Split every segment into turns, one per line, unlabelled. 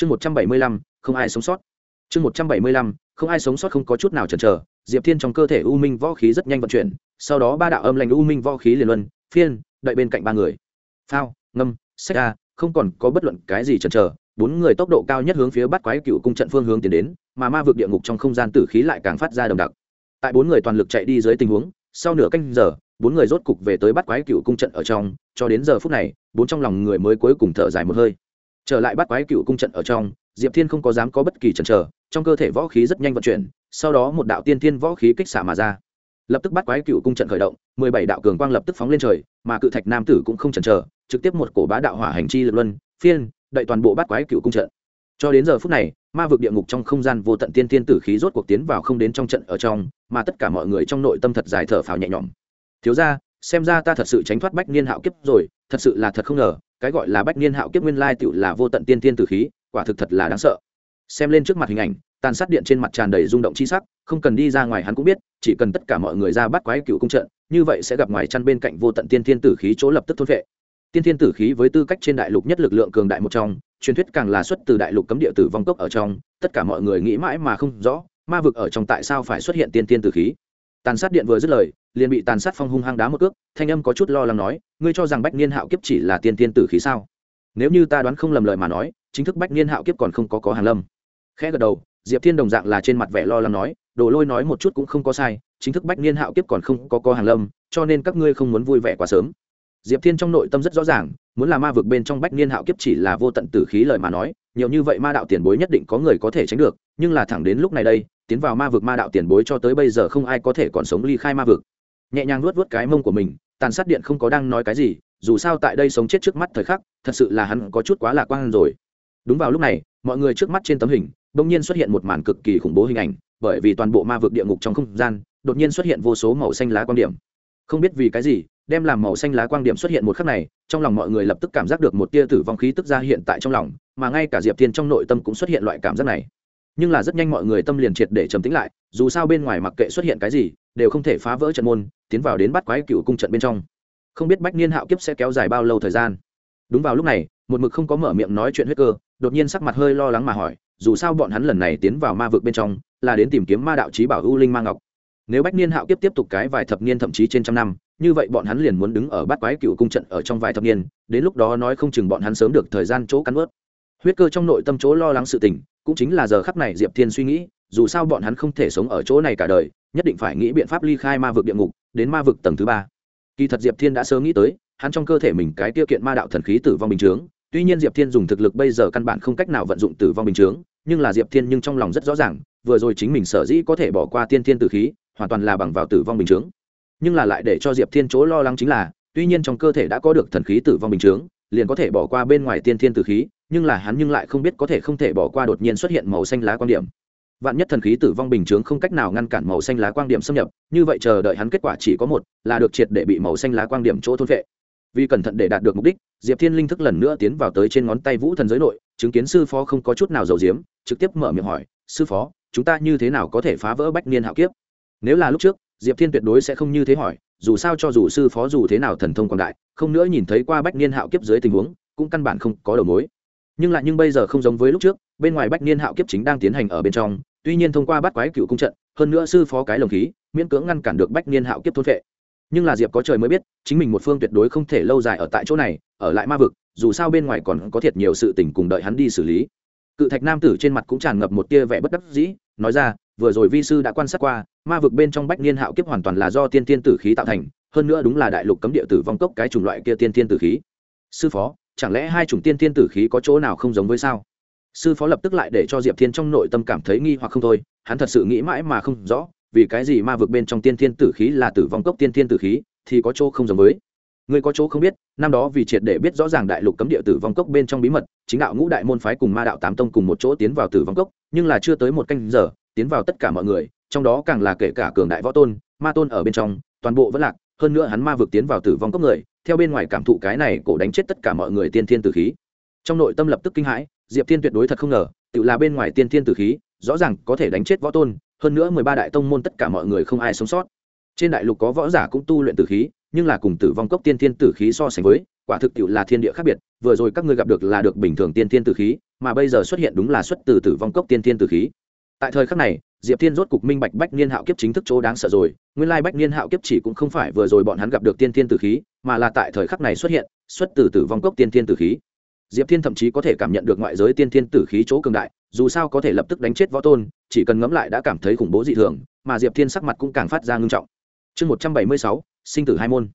chương một trăm bảy mươi lăm, không ai sống sót. Chương một trăm bảy mươi lăm, không ai sống sót không có chút nào chần chờ. Diệp thiên trong cơ thể u minh võ khí rất nhanh vận chuyển, sau đó ba đạo âm lành u minh võ khí liền luân, phiên, đợi bên cạnh ba người. Phao, ngâm sách a, không còn có bất luận cái gì chần chờ. Bốn người tốc độ cao nhất hướng phía bắt quái cựu cung trận phương hướng tiến đến, mà ma vực địa ngục trong không gian tử khí lại càng phát ra đồng đặc. Tại bốn người toàn lực chạy đi dưới tình huống, sau nửa canh giờ, bốn người rốt cục về tới bắt quái cựu cung trận ở trong, cho đến giờ phút này, bốn trong lòng người mới cuối cùng thở dài một hơi trở lại bắt quái cựu cung trận ở trong, diệp thiên không có dám có bất kỳ chần chờ, trong cơ thể võ khí rất nhanh vận chuyển, sau đó một đạo tiên thiên võ khí kích xả mà ra. Lập tức bắt quái cựu cung trận khởi động, mười bảy đạo cường quang lập tức phóng lên trời, mà cự thạch nam tử cũng không chần chờ, trực tiếp một cổ bá đạo hỏa hành chi lực luân, phiên, đậy toàn bộ bắt quái cựu cung trận. Cho đến giờ phút này, ma vực địa ngục trong không gian vô tận tiên tiên tử khí rốt cuộc tiến vào không đến trong trận ở trong, mà tất cả mọi người trong nội tâm thật dài thở phào nhẹ nhõm. Thiếu ra xem ra ta thật sự tránh thoát bách niên hạo kiếp rồi, thật sự là thật không ngờ cái gọi là bách niên hạo kiếp nguyên lai tựu là vô tận tiên tiên tử khí, quả thực thật là đáng sợ. Xem lên trước mặt hình ảnh, tàn sát điện trên mặt tràn đầy rung động chi sắc, không cần đi ra ngoài hắn cũng biết, chỉ cần tất cả mọi người ra bắt quái cựu cung trận, như vậy sẽ gặp ngoài chăn bên cạnh vô tận tiên thiên tử khí chỗ lập tức thôn vệ. Tiên thiên tử khí với tư cách trên đại lục nhất lực lượng cường đại một trong, truyền thuyết càng là xuất từ đại lục cấm địa tử vong cốc ở trong, tất cả mọi người nghĩ mãi mà không rõ, ma vực ở trong tại sao phải xuất hiện tiên thiên tử khí tàn sát điện vừa dứt lời, liền bị tàn sát phong hung hăng đá một cước, thanh âm có chút lo lắng nói, ngươi cho rằng bách niên hạo kiếp chỉ là tiên tiên tử khí sao? Nếu như ta đoán không lầm lời mà nói, chính thức bách niên hạo kiếp còn không có có hàng lâm. Khẽ gật đầu, diệp thiên đồng dạng là trên mặt vẻ lo lắng nói, đồ lôi nói một chút cũng không có sai, chính thức bách niên hạo kiếp còn không có có hàng lâm, cho nên các ngươi không muốn vui vẻ quá sớm. Diệp thiên trong nội tâm rất rõ ràng, muốn là ma vực bên trong bách niên hạo kiếp chỉ là vô tận tử khí lời mà nói, nhiều như vậy ma đạo tiền bối nhất định có người có thể tránh được, nhưng là thẳng đến lúc này đây tiến vào ma vực ma đạo tiền bối cho tới bây giờ không ai có thể còn sống ly khai ma vực. Nhẹ nhàng nuốt vớt cái mông của mình, tàn sát điện không có đang nói cái gì, dù sao tại đây sống chết trước mắt thời khắc, thật sự là hắn có chút quá lạc quan rồi. Đúng vào lúc này, mọi người trước mắt trên tấm hình, bỗng nhiên xuất hiện một màn cực kỳ khủng bố hình ảnh, bởi vì toàn bộ ma vực địa ngục trong không gian, đột nhiên xuất hiện vô số màu xanh lá quan điểm. Không biết vì cái gì, đem làm màu xanh lá quang điểm xuất hiện một khắc này, trong lòng mọi người lập tức cảm giác được một tia tử vong khí tức ra hiện tại trong lòng, mà ngay cả diệp thiên trong nội tâm cũng xuất hiện loại cảm giác này nhưng là rất nhanh mọi người tâm liền triệt để trầm tĩnh lại, dù sao bên ngoài mặc kệ xuất hiện cái gì, đều không thể phá vỡ trận môn, tiến vào đến bắt quái cựu cung trận bên trong. Không biết bách niên hạo kiếp sẽ kéo dài bao lâu thời gian. Đúng vào lúc này, một mực không có mở miệng nói chuyện huyết cơ, đột nhiên sắc mặt hơi lo lắng mà hỏi, dù sao bọn hắn lần này tiến vào ma vực bên trong, là đến tìm kiếm ma đạo trí bảo u linh ma ngọc. Nếu bách niên hạo kiếp tiếp tục cái vài thập niên thậm chí trên trăm năm, như vậy bọn hắn liền muốn đứng ở bát quái cựu cung trận ở trong vài thập niên, đến lúc đó nói không chừng bọn hắn sớm được thời gian chỗ cắn ướt. Huyết cơ trong nội tâm chỗ lo lắng sự tình cũng chính là giờ khắc này diệp thiên suy nghĩ, dù sao bọn hắn không thể sống ở chỗ này cả đời, nhất định phải nghĩ biện pháp ly khai ma vực địa ngục, đến ma vực tầng thứ ba. Kỳ thật diệp thiên đã sớm nghĩ tới, hắn trong cơ thể mình cái tiêu kiện ma đạo thần khí tử vong bình chướng, tuy nhiên diệp thiên dùng thực lực bây giờ căn bản không cách nào vận dụng tử vong bình chướng, nhưng là diệp thiên nhưng trong lòng rất rõ ràng, vừa rồi chính mình sở dĩ có thể bỏ qua tiên thiên tử khí, hoàn toàn là bằng vào tử vong bình chướng. Nhưng là lại để cho diệp thiên chỗ lo lắng chính là, tuy nhiên trong cơ thể đã có được thần khí tử vong bình chướng, liền có thể bỏ qua bên ngoài tiên thiên tử khí nhưng là hắn nhưng lại không biết có thể không thể bỏ qua đột nhiên xuất hiện màu xanh lá quan điểm. Vạn nhất thần khí tử vong bình chướng không cách nào ngăn cản màu xanh lá quang điểm xâm nhập, như vậy chờ đợi hắn kết quả chỉ có một, là được triệt để bị màu xanh lá quang điểm chỗ thôn vệ. Vì cẩn thận để đạt được mục đích, diệp thiên linh thức lần nữa tiến vào tới trên ngón tay vũ thần giới nội, chứng kiến sư phó không có chút nào giàu diếm trực tiếp mở miệng hỏi, sư phó, chúng ta như thế nào có thể phá vỡ bách niên hạo kiếp? Nếu là lúc trước, diệp thiên tuyệt đối sẽ không như thế hỏi, dù sao cho dù sư phó dù thế nào thần thông quảng đại, không nữa nhìn thấy qua bách niên hạo kiếp dưới tình huống, cũng căn bản không có đầu mối nhưng lại nhưng bây giờ không giống với lúc trước, bên ngoài bách niên hạo kiếp chính đang tiến hành ở bên trong, tuy nhiên thông qua bắt quái cựu cung trận, hơn nữa sư phó cái lồng khí, miễn cưỡng ngăn cản được bách niên hạo kiếp thôn vệ nhưng là diệp có trời mới biết, chính mình một phương tuyệt đối không thể lâu dài ở tại chỗ này, ở lại ma vực, dù sao bên ngoài còn có thiệt nhiều sự tình cùng đợi hắn đi xử lý. Cự thạch nam tử trên mặt cũng tràn ngập một tia vẻ bất đắc dĩ, nói ra, vừa rồi vi sư đã quan sát qua, ma vực bên trong bách niên hạo kiếp hoàn toàn là do tiên tiên tử khí tạo thành, hơn nữa đúng là đại lục cấm địa tử vong cốc cái chủng loại kia tiên tiên tử khí. Sư phó chẳng lẽ hai chủng tiên tiên tử khí có chỗ nào không giống với sao? Sư phó lập tức lại để cho diệp thiên trong nội tâm cảm thấy nghi hoặc không thôi, hắn thật sự nghĩ mãi mà không rõ, vì cái gì ma vực bên trong tiên tiên tử khí là tử vong cốc tiên tiên tử khí, thì có chỗ không giống với. Người có chỗ không biết, năm đó vì triệt để biết rõ ràng đại lục cấm địa tử vong cốc bên trong bí mật, chính đạo ngũ đại môn phái cùng ma đạo tám tông cùng một chỗ tiến vào tử vong cốc, nhưng là chưa tới một canh giờ, tiến vào tất cả mọi người, trong đó càng là kể cả cường đại võ tôn, ma tôn ở bên trong, toàn bộ vẫn lạc, hơn nữa hắn ma vực tiến vào tử vong cốc người theo bên ngoài cảm thụ cái này, cổ đánh chết tất cả mọi người tiên thiên tử khí. Trong nội tâm lập tức kinh hãi, diệp thiên tuyệt đối thật không ngờ, tự là bên ngoài tiên thiên tử khí, rõ ràng có thể đánh chết võ tôn, hơn nữa mười ba đại tông môn tất cả mọi người không ai sống sót. Trên đại lục có võ giả cũng tu luyện tử khí, nhưng là cùng tử vong cốc tiên thiên tử khí so sánh với, quả thực tiệu là thiên địa khác biệt, vừa rồi các ngươi gặp được là được bình thường tiên thiên tử khí, mà bây giờ xuất hiện đúng là xuất từ tử vong cốc tiên thiên tử khí. Tại thời khắc này diệp thiên rốt cục minh bạch bách niên hạo kiếp chính thức chỗ đáng sợ rồi, nguyên lai bách niên hạo kiếp chỉ cũng không phải vừa rồi bọn hắn gặp được tiên tiên tử khí, mà là tại thời khắc này xuất hiện, xuất từ tử vong cốc tiên tiên tử khí. Diệp thiên thậm chí có thể cảm nhận được ngoại giới tiên tiên tử khí chỗ cường đại, dù sao có thể lập tức đánh chết võ tôn, chỉ cần ngẫm lại đã cảm thấy khủng bố dị thường, mà diệp thiên sắc mặt cũng càng phát ra ngưng trọng. Chương một trăm bảy mươi sáu, sinh tử hai môn.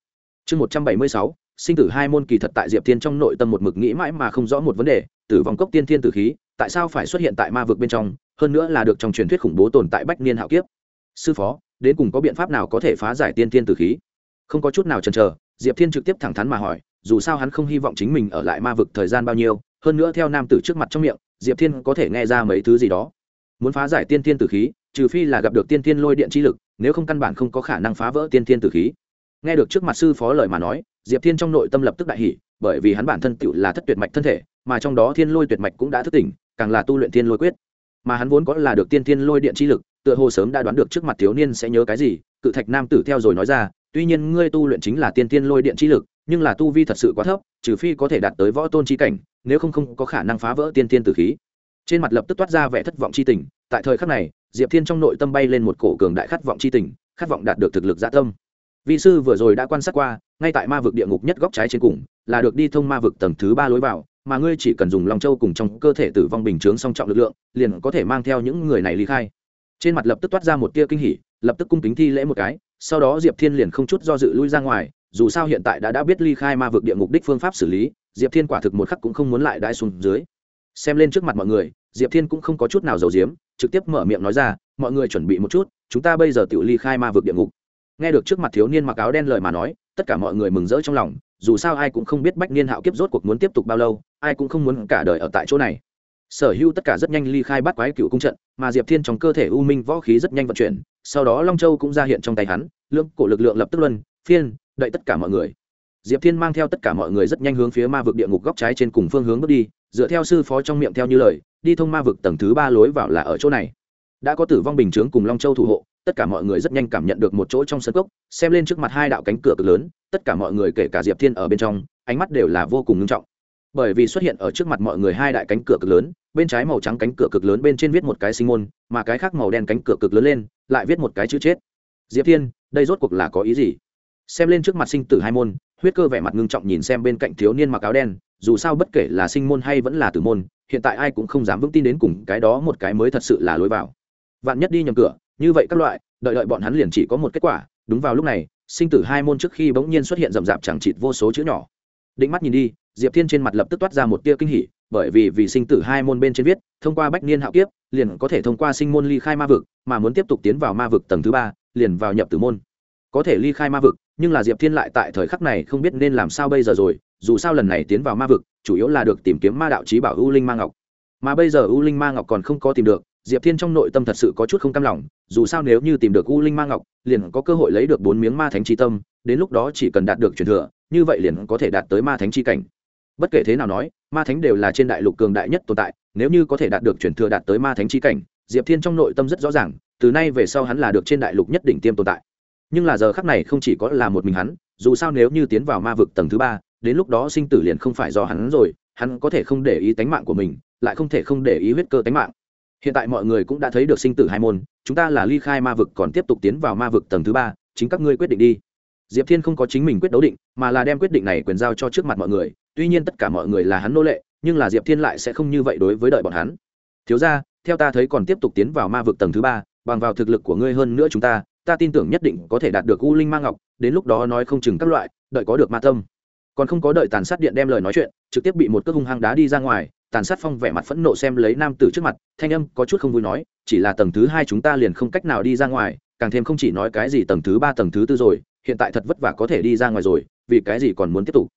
Chương một trăm bảy mươi sáu, sinh tử hai môn kỳ thật tại diệp thiên trong nội tâm một mực nghĩ mãi mà không rõ một vấn đề, tử vong cốc tiên thiên tử khí tại sao phải xuất hiện tại ma vực bên trong, hơn nữa là được trong truyền thuyết khủng bố tồn tại bách niên hạo kiếp. Sư phó, đến cùng có biện pháp nào có thể phá giải tiên thiên tử khí? Không có chút nào chần chờ, diệp thiên trực tiếp thẳng thắn mà hỏi, dù sao hắn không hy vọng chính mình ở lại ma vực thời gian bao nhiêu, hơn nữa theo nam tử trước mặt trong miệng, diệp thiên có thể nghe ra mấy thứ gì đó. Muốn phá giải tiên thiên tử khí, trừ phi là gặp được tiên thiên lôi điện chi lực, nếu không căn bản không có khả năng phá vỡ tiên thiên tử khí. Nghe được trước mặt sư phó lời mà nói, diệp thiên trong nội tâm lập tức đại hỷ bởi vì hắn bản thân tựu là thất tuyệt mạch thân thể, mà trong đó thiên lôi tuyệt mạch cũng đã thức tỉnh càng là tu luyện thiên lôi quyết. Mà hắn vốn có là được tiên thiên lôi điện chi lực, tựa hồ sớm đã đoán được trước mặt thiếu niên sẽ nhớ cái gì, cự thạch nam tử theo rồi nói ra, tuy nhiên ngươi tu luyện chính là tiên thiên lôi điện chi lực, nhưng là tu vi thật sự quá thấp, trừ phi có thể đạt tới võ tôn chi cảnh, nếu không không có khả năng phá vỡ tiên thiên tử khí. Trên mặt lập tức toát ra vẻ thất vọng chi tình, tại thời khắc này, diệp thiên trong nội tâm bay lên một cổ cường đại khát vọng chi tình, khát vọng đạt được thực lực dạ tâm. Vị sư vừa rồi đã quan sát qua, ngay tại ma vực địa ngục nhất góc trái trên cùng, là được đi thông ma vực tầng thứ ba lối vào mà ngươi chỉ cần dùng lòng châu cùng trong cơ thể tử vong bình chướng song trọng lực lượng, liền có thể mang theo những người này ly khai. Trên mặt lập tức toát ra một tia kinh hỉ, lập tức cung kính thi lễ một cái, sau đó diệp thiên liền không chút do dự lui ra ngoài, dù sao hiện tại đã đã biết ly khai ma vực địa ngục đích phương pháp xử lý, diệp thiên quả thực một khắc cũng không muốn lại đãi xuống dưới. Xem lên trước mặt mọi người, diệp thiên cũng không có chút nào giấu giếm, trực tiếp mở miệng nói ra, mọi người chuẩn bị một chút, chúng ta bây giờ tự ly khai ma vực địa ngục. Nghe được trước mặt thiếu niên mặc áo đen lời mà nói, tất cả mọi người mừng rỡ trong lòng dù sao ai cũng không biết bách niên hạo kiếp rốt cuộc muốn tiếp tục bao lâu, ai cũng không muốn cả đời ở tại chỗ này. Sở hữu tất cả rất nhanh ly khai bắt quái cựu cung trận, mà diệp thiên trong cơ thể u minh võ khí rất nhanh vận chuyển, sau đó long châu cũng ra hiện trong tay hắn, lượng cổ lực lượng lập tức luân, phiên đợi tất cả mọi người. Diệp thiên mang theo tất cả mọi người rất nhanh hướng phía ma vực địa ngục góc trái trên cùng phương hướng bước đi, dựa theo sư phó trong miệng theo như lời, đi thông ma vực tầng thứ ba lối vào là ở chỗ này. Đã có tử vong bình chướng cùng long châu thủ hộ, tất cả mọi người rất nhanh cảm nhận được một chỗ trong sân cốc, xem lên trước mặt hai đạo cánh cửa cực lớn tất cả mọi người kể cả diệp thiên ở bên trong, ánh mắt đều là vô cùng nghiêm trọng. Bởi vì xuất hiện ở trước mặt mọi người hai đại cánh cửa cực lớn, bên trái màu trắng cánh cửa cực lớn bên trên viết một cái sinh môn, mà cái khác màu đen cánh cửa cực lớn lên, lại viết một cái chữ chết. Diệp thiên, đây rốt cuộc là có ý gì? Xem lên trước mặt sinh tử hai môn, huyết cơ vẻ mặt ngưng trọng nhìn xem bên cạnh thiếu niên mặc áo đen, dù sao bất kể là sinh môn hay vẫn là tử môn, hiện tại ai cũng không dám vững tin đến cùng cái đó một cái mới thật sự là lối vào. Vạn nhất đi nhầm cửa, như vậy các loại, đợi đợi bọn hắn liền chỉ có một kết quả, đúng vào lúc này sinh tử hai môn trước khi bỗng nhiên xuất hiện rậm rạp chẳng chịt vô số chữ nhỏ. Định mắt nhìn đi, diệp thiên trên mặt lập tức toát ra một tia kinh hỉ, bởi vì vì sinh tử hai môn bên trên viết, thông qua bách niên hạo kiếp, liền có thể thông qua sinh môn ly khai ma vực, mà muốn tiếp tục tiến vào ma vực tầng thứ ba, liền vào nhập tử môn. Có thể ly khai ma vực, nhưng là diệp thiên lại tại thời khắc này không biết nên làm sao bây giờ rồi, dù sao lần này tiến vào ma vực, chủ yếu là được tìm kiếm ma đạo trí bảo u linh ma ngọc. Mà bây giờ u linh ma ngọc còn không có tìm được diệp thiên trong nội tâm thật sự có chút không cam lòng, dù sao nếu như tìm được u linh ma ngọc, liền có cơ hội lấy được bốn miếng ma thánh chi tâm, đến lúc đó chỉ cần đạt được truyền thừa, như vậy liền có thể đạt tới ma thánh chi cảnh. Bất kể thế nào nói, ma thánh đều là trên đại lục cường đại nhất tồn tại, nếu như có thể đạt được truyền thừa đạt tới ma thánh chi cảnh, diệp thiên trong nội tâm rất rõ ràng, từ nay về sau hắn là được trên đại lục nhất định tiêm tồn tại. Nhưng là giờ khắc này không chỉ có là một mình hắn, dù sao nếu như tiến vào ma vực tầng thứ ba, đến lúc đó sinh tử liền không phải do hắn rồi, hắn có thể không để ý tánh mạng của mình, lại không thể không để ý huyết cơ tánh mạng hiện tại mọi người cũng đã thấy được sinh tử hai môn, chúng ta là ly khai ma vực còn tiếp tục tiến vào ma vực tầng thứ ba, chính các ngươi quyết định đi. Diệp thiên không có chính mình quyết đấu định, mà là đem quyết định này quyền giao cho trước mặt mọi người, tuy nhiên tất cả mọi người là hắn nô lệ, nhưng là diệp thiên lại sẽ không như vậy đối với đợi bọn hắn. Thiếu ra theo ta thấy còn tiếp tục tiến vào ma vực tầng thứ ba, bằng vào thực lực của ngươi hơn nữa chúng ta ta tin tưởng nhất định có thể đạt được u linh ma ngọc, đến lúc đó nói không chừng các loại, đợi có được ma tâm. Còn không có đợi tàn sát điện đem lời nói chuyện, trực tiếp bị một cước hung hăng đá đi ra ngoài tàn sát phong vẻ mặt phẫn nộ xem lấy nam tử trước mặt, thanh âm có chút không vui nói, chỉ là tầng thứ hai chúng ta liền không cách nào đi ra ngoài, càng thêm không chỉ nói cái gì tầng thứ ba, tầng thứ tư rồi, hiện tại thật vất vả có thể đi ra ngoài rồi, vì cái gì còn muốn tiếp tục?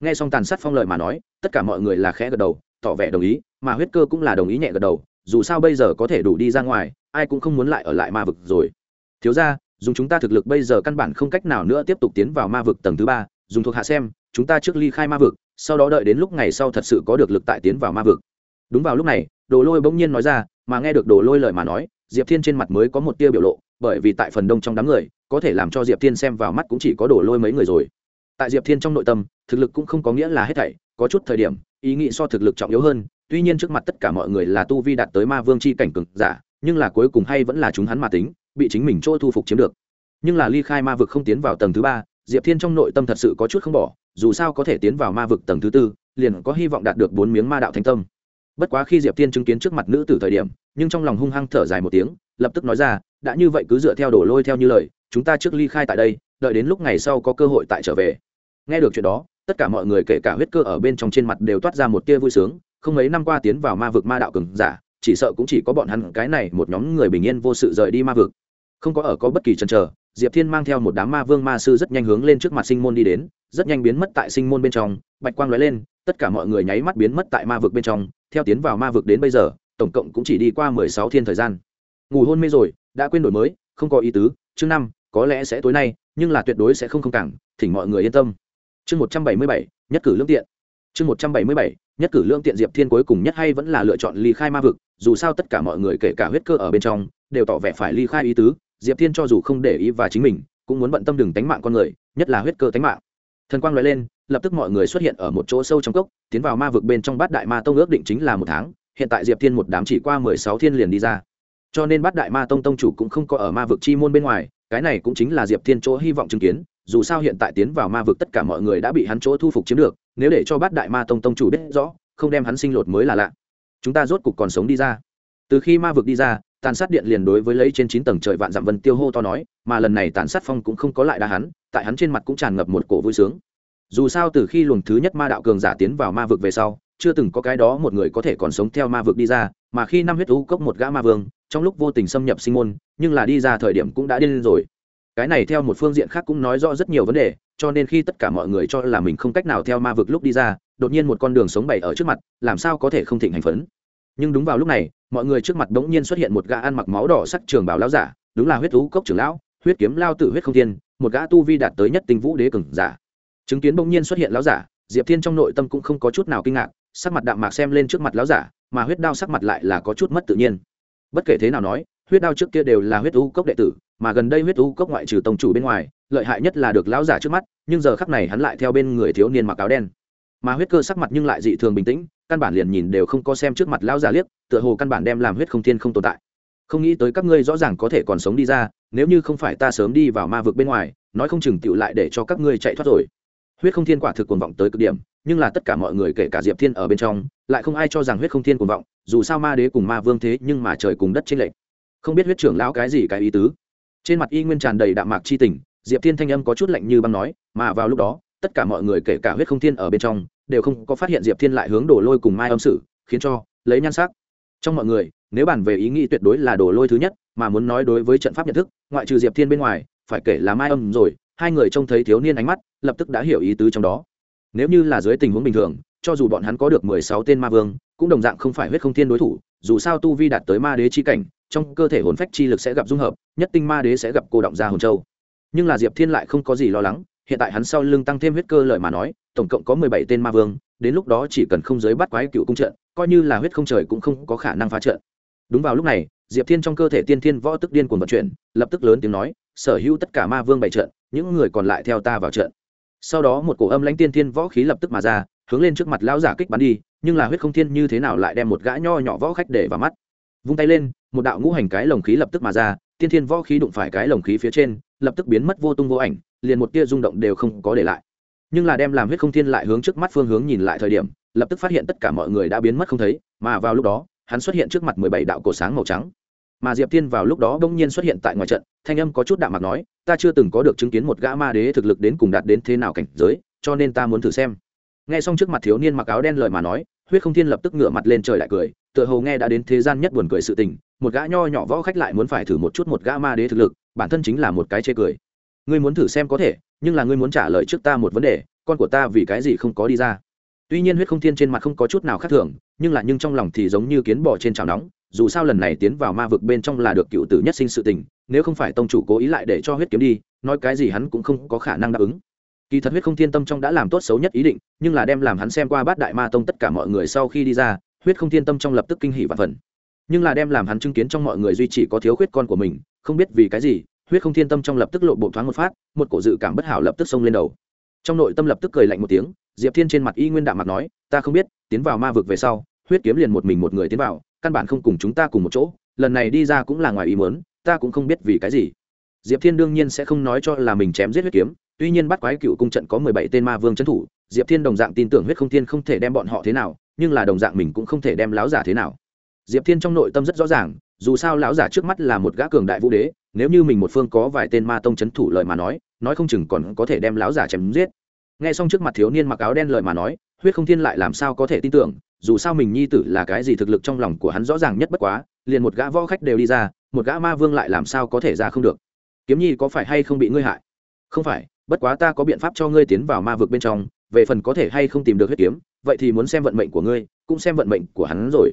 Nghe xong tàn sát phong lời mà nói, tất cả mọi người là khẽ gật đầu, tỏ vẻ đồng ý, mà huyết cơ cũng là đồng ý nhẹ gật đầu, dù sao bây giờ có thể đủ đi ra ngoài, ai cũng không muốn lại ở lại ma vực rồi. Thiếu ra dùng chúng ta thực lực bây giờ căn bản không cách nào nữa tiếp tục tiến vào ma vực tầng thứ ba, dùng thuộc hạ xem, chúng ta trước ly khai ma vực sau đó đợi đến lúc ngày sau thật sự có được lực tại tiến vào ma vực. Đúng vào lúc này, đồ lôi bỗng nhiên nói ra, mà nghe được đồ lôi lời mà nói, diệp thiên trên mặt mới có một tia biểu lộ, bởi vì tại phần đông trong đám người, có thể làm cho diệp thiên xem vào mắt cũng chỉ có đồ lôi mấy người rồi. Tại diệp thiên trong nội tâm, thực lực cũng không có nghĩa là hết thảy, có chút thời điểm, ý nghĩ so thực lực trọng yếu hơn, tuy nhiên trước mặt tất cả mọi người là tu vi đạt tới ma vương c h i cảnh cực giả, nhưng là cuối cùng hay vẫn là chúng hắn mà tính, bị chính mình chỗ thu phục chiếm được. Nhưng là ly khai ma vực không tiến vào tầng thứ ba, diệp thiên trong nội tâm thật sự có chút không bỏ dù sao có thể tiến vào ma vực tầng thứ tư, liền có hy vọng đạt được bốn miếng ma đạo thánh tâm. Bất quá khi diệp thiên chứng kiến trước mặt nữ tử thời điểm, nhưng trong lòng hung hăng thở dài một tiếng, lập tức nói ra, đã như vậy cứ dựa theo đổ lôi theo như lời, chúng ta trước ly khai tại đây, đợi đến lúc ngày sau có cơ hội tại trở về. Nghe được chuyện đó, tất cả mọi người kể cả huyết cơ ở bên trong trên mặt đều toát ra một tia vui sướng, không mấy năm qua tiến vào ma vực ma đạo cường giả, chỉ sợ cũng chỉ có bọn hắn cái này một nhóm người bình yên vô sự rời đi ma vực. Không có ở có bất kỳ chần chờ, diệp thiên mang theo một đám ma vương ma sư rất nhanh hướng lên trước mặt sinh môn đi đến rất nhanh biến mất tại sinh môn bên trong, bạch quang lóe lên, tất cả mọi người nháy mắt biến mất tại ma vực bên trong. Theo tiến vào ma vực đến bây giờ, tổng cộng cũng chỉ đi qua mười sáu thiên thời gian. Ngủ hôn mê rồi, đã quên đổi mới, không có ý tứ, chương năm, có lẽ sẽ tối nay, nhưng là tuyệt đối sẽ không không cảng, thỉnh mọi người yên tâm. Chương một trăm bảy mươi bảy, nhất cử lương tiện. Chương một trăm bảy mươi bảy, nhất cử lương tiện diệp thiên cuối cùng nhất hay vẫn là lựa chọn ly khai ma vực, dù sao tất cả mọi người kể cả huyết cơ ở bên trong, đều tỏ vẻ phải ly khai ý tứ. Diệp thiên cho dù không để ý và chính mình, cũng muốn bận tâm đừng tánh mạng con người, nhất là huyết cơ tánh mạng thần quang loại lên, lập tức mọi người xuất hiện ở một chỗ sâu trong cốc, tiến vào ma vực bên trong bát đại ma tông ước định chính là một tháng, hiện tại diệp thiên một đám chỉ qua mười sáu thiên liền đi ra. Cho nên bát đại ma tông tông chủ cũng không có ở ma vực chi môn bên ngoài, cái này cũng chính là diệp thiên chỗ hy vọng chứng kiến, dù sao hiện tại tiến vào ma vực tất cả mọi người đã bị hắn chỗ thu phục chiếm được, nếu để cho bát đại ma tông tông chủ biết rõ, không đem hắn sinh lột mới là lạ. Chúng ta rốt cục còn sống đi ra. Từ khi ma vực đi ra tàn sát điện liền đối với lấy trên chín tầng trời vạn dặm vân tiêu hô to nói, mà lần này tàn sát phong cũng không có lại đá hắn, tại hắn trên mặt cũng tràn ngập một cổ vui sướng. Dù sao từ khi luồng thứ nhất ma đạo cường giả tiến vào ma vực về sau, chưa từng có cái đó một người có thể còn sống theo ma vực đi ra, mà khi năm huyết u cốc một gã ma vương, trong lúc vô tình xâm nhập sinh môn, nhưng là đi ra thời điểm cũng đã điên rồi. Cái này theo một phương diện khác cũng nói rõ rất nhiều vấn đề, cho nên khi tất cả mọi người cho là mình không cách nào theo ma vực lúc đi ra, đột nhiên một con đường sống bày ở trước mặt, làm sao có thể không thịnh hành phấn? Nhưng đúng vào lúc này, mọi người trước mặt bỗng nhiên xuất hiện một gã ăn mặc máu đỏ sắc trường bảo lão giả, đúng là huyết thú cốc trưởng lão, huyết kiếm lao tử huyết không thiên, một gã tu vi đạt tới nhất tinh vũ đế cường giả. Chứng kiến bỗng nhiên xuất hiện lão giả, diệp thiên trong nội tâm cũng không có chút nào kinh ngạc, sắc mặt đạm mạc xem lên trước mặt lão giả, mà huyết đao sắc mặt lại là có chút mất tự nhiên. Bất kể thế nào nói, huyết đao trước kia đều là huyết u cốc đệ tử, mà gần đây huyết u cốc ngoại trừ tông chủ bên ngoài, lợi hại nhất là được lão giả trước mắt, nhưng giờ khắc này hắn lại theo bên người thiếu niên mặc áo đen mà huyết cơ sắc mặt nhưng lại dị thường bình tĩnh, căn bản liền nhìn đều không có xem trước mặt lão già liếc, tựa hồ căn bản đem làm huyết không thiên không tồn tại. Không nghĩ tới các ngươi rõ ràng có thể còn sống đi ra, nếu như không phải ta sớm đi vào ma vực bên ngoài, nói không chừng tựu lại để cho các ngươi chạy thoát rồi. Huyết không thiên quả thực cuồng vọng tới cực điểm, nhưng là tất cả mọi người kể cả diệp thiên ở bên trong, lại không ai cho rằng huyết không thiên cuồng vọng, dù sao ma đế cùng ma vương thế nhưng mà trời cùng đất trên lệnh không biết huyết trưởng lão cái gì cái ý tứ. Trên mặt y nguyên tràn đầy đạm mạc chi tình, diệp thiên thanh âm có chút lạnh như băng nói, mà vào lúc đó tất cả mọi người kể cả huyết không thiên ở bên trong, đều không có phát hiện diệp thiên lại hướng đổ lôi cùng mai âm sử, khiến cho lấy nhan sắc. Trong mọi người, nếu bàn về ý nghĩ tuyệt đối là đổ lôi thứ nhất, mà muốn nói đối với trận pháp nhận thức, ngoại trừ diệp thiên bên ngoài, phải kể là mai âm rồi, hai người trông thấy thiếu niên ánh mắt, lập tức đã hiểu ý tứ trong đó. Nếu như là dưới tình huống bình thường, cho dù bọn hắn có được mười sáu tên ma vương, cũng đồng dạng không phải huyết không thiên đối thủ, dù sao tu vi đạt tới ma đế chi cảnh, trong cơ thể hồn phách chi lực sẽ gặp dung hợp, nhất tinh ma đế sẽ gặp cô động ra hồn châu. Nhưng là diệp thiên lại không có gì lo lắng hiện tại hắn sau lưng tăng thêm huyết cơ lời mà nói, tổng cộng có mười bảy tên ma vương, đến lúc đó chỉ cần không giới bắt quái cựu cung trận, coi như là huyết không trời cũng không có khả năng phá trận. Đúng vào lúc này, diệp thiên trong cơ thể tiên thiên võ tức điên cuồng vận chuyển, lập tức lớn tiếng nói, sở hữu tất cả ma vương bày trận, những người còn lại theo ta vào trận. Sau đó một cổ âm lãnh tiên thiên võ khí lập tức mà ra, hướng lên trước mặt lão giả kích bắn đi, nhưng là huyết không thiên như thế nào lại đem một gã nho nhỏ võ khách để vào mắt. Vung tay lên, một đạo ngũ hành cái lồng khí lập tức mà ra, tiên thiên võ khí đụng phải cái lồng khí phía trên lập tức biến mất vô tung vô ảnh, liền một tia rung động đều không có để lại. Nhưng là đem làm huyết không thiên lại hướng trước mắt phương hướng nhìn lại thời điểm, lập tức phát hiện tất cả mọi người đã biến mất không thấy, mà vào lúc đó, hắn xuất hiện trước mặt mười bảy đạo cổ sáng màu trắng. Mà diệp thiên vào lúc đó bỗng nhiên xuất hiện tại ngoài trận, thanh âm có chút đạm mặt nói, ta chưa từng có được chứng kiến một gã ma đế thực lực đến cùng đạt đến thế nào cảnh giới, cho nên ta muốn thử xem. Nghe xong trước mặt thiếu niên mặc áo đen lời mà nói, huyết không thiên lập tức ngửa mặt lên trời lại cười, tựa hồ nghe đã đến thế gian nhất buồn cười sự tình, một gã nho nhỏ võ khách lại muốn phải thử một chút một gã ma đế thực lực bản thân chính là một cái chê cười. Ngươi muốn thử xem có thể, nhưng là ngươi muốn trả lời trước ta một vấn đề, con của ta vì cái gì không có đi ra? Tuy nhiên huyết không thiên trên mặt không có chút nào khác thường, nhưng là nhưng trong lòng thì giống như kiến bò trên chảo nóng, dù sao lần này tiến vào ma vực bên trong là được cựu tử nhất sinh sự tình, nếu không phải tông chủ cố ý lại để cho huyết kiếm đi, nói cái gì hắn cũng không có khả năng đáp ứng. Kỳ thật huyết không thiên tâm trong đã làm tốt xấu nhất ý định, nhưng là đem làm hắn xem qua bát đại ma tông tất cả mọi người sau khi đi ra, huyết không thiên tâm trong lập tức kinh hỉ và phần. Nhưng là đem làm hắn chứng kiến trong mọi người duy chỉ có thiếu khuyết con của mình không biết vì cái gì, huyết không thiên tâm trong lập tức lộ bộ thoáng một phát, một cổ dự cảm bất hảo lập tức xông lên đầu. Trong nội tâm lập tức cười lạnh một tiếng, diệp thiên trên mặt y nguyên đạm mặt nói, ta không biết, tiến vào ma vực về sau, huyết kiếm liền một mình một người tiến vào, căn bản không cùng chúng ta cùng một chỗ, lần này đi ra cũng là ngoài ý muốn, ta cũng không biết vì cái gì. Diệp thiên đương nhiên sẽ không nói cho là mình chém giết huyết kiếm, tuy nhiên bắt quái cựu cung trận có mười bảy tên ma vương trấn thủ, diệp thiên đồng dạng tin tưởng huyết không thiên không thể đem bọn họ thế nào, nhưng là đồng dạng mình cũng không thể đem láo giả thế nào diệp thiên trong nội tâm rất rõ ràng, dù sao lão giả trước mắt là một gã cường đại vũ đế, nếu như mình một phương có vài tên ma tông c h ấ n thủ lời mà nói nói không chừng còn có thể đem lão giả chém giết. N g h e xong trước mặt thiếu niên mặc áo đen lời mà nói, huyết không thiên lại làm sao có thể tin tưởng, dù sao mình nhi tử là cái gì thực lực trong lòng của hắn rõ ràng nhất bất quá, liền một gã võ khách đều đi ra, một gã ma vương lại làm sao có thể ra không được. Kiếm nhi có phải hay không bị ngươi hại? Không phải, bất quá ta có biện pháp cho ngươi tiến vào ma vực bên trong, về phần có thể hay không tìm được huyết kiếm, vậy thì muốn xem vận mệnh của ngươi, cũng xem vận mệnh của hắn rồi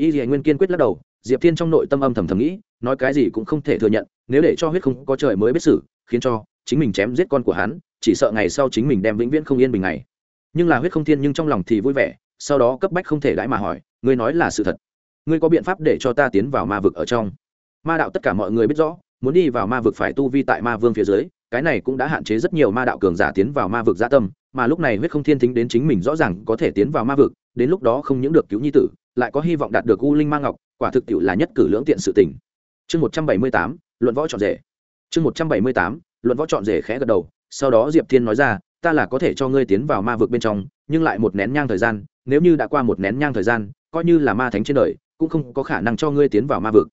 y dì nguyên kiên quyết lắc đầu, diệp thiên trong nội tâm âm thầm thầm nghĩ, nói cái gì cũng không thể thừa nhận, nếu để cho huyết không có trời mới biết xử khiến cho chính mình chém giết con của hắn, chỉ sợ ngày sau chính mình đem vĩnh viễn không yên bình ngày nhưng là huyết không thiên nhưng trong lòng thì vui vẻ, sau đó cấp bách không thể đãi mà hỏi, ngươi nói là sự thật. Ngươi có biện pháp để cho ta tiến vào ma vực ở trong? Ma đạo tất cả mọi người biết rõ, muốn đi vào ma vực phải tu vi tại ma vương phía dưới, cái này cũng đã hạn chế rất nhiều ma đạo cường giả tiến vào ma vực gia tâm, mà lúc này huyết không thiên tính đến chính mình rõ ràng có thể tiến vào ma vực, đến lúc đó không những được cứu nhi tử lại có hy vọng đạt được u linh ma ngọc, quả thực tiệu là nhất cử lưỡng tiện sự tình. Chương một trăm bảy mươi tám, luận võ chọn rể. Chương một trăm bảy mươi tám, luận võ chọn rể khẽ gật đầu, sau đó diệp thiên nói ra, ta là có thể cho ngươi tiến vào ma vực bên trong, nhưng lại một nén nhang thời gian, nếu như đã qua một nén nhang thời gian, coi như là ma thánh trên đời, cũng không có khả năng cho ngươi tiến vào ma vực.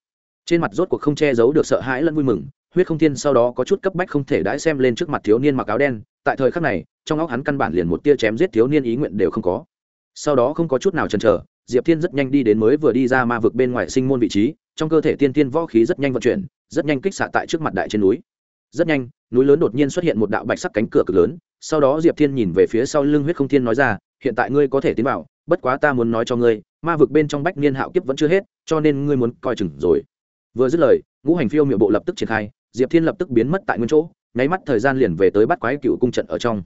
Trên mặt rốt cuộc không che giấu được sợ hãi lẫn vui mừng, huyết không thiên sau đó có chút cấp bách không thể đãi xem lên trước mặt thiếu niên mặc áo đen, tại thời khắc này, trong óc hắn căn bản liền một tia chém giết thiếu niên ý nguyện đều không có. Sau đó không có chút nào chần chờ diệp thiên rất nhanh đi đến mới vừa đi ra ma vực bên ngoài sinh môn vị trí, trong cơ thể tiên tiên võ khí rất nhanh vận chuyển, rất nhanh kích xạ tại trước mặt đại trên núi. Rất nhanh, núi lớn đột nhiên xuất hiện một đạo bạch sắc cánh cửa cực lớn, sau đó diệp thiên nhìn về phía sau lưng huyết không thiên nói ra, hiện tại ngươi có thể tiến vào, bất quá ta muốn nói cho ngươi, ma vực bên trong bách niên hạo kiếp vẫn chưa hết, cho nên ngươi muốn coi chừng rồi. Vừa dứt lời, ngũ hành phiêu miệng bộ lập tức triển khai, diệp thiên lập tức biến mất tại nguyên chỗ, nháy mắt thời gian liền về tới bắt quái cựu cung trận ở trong.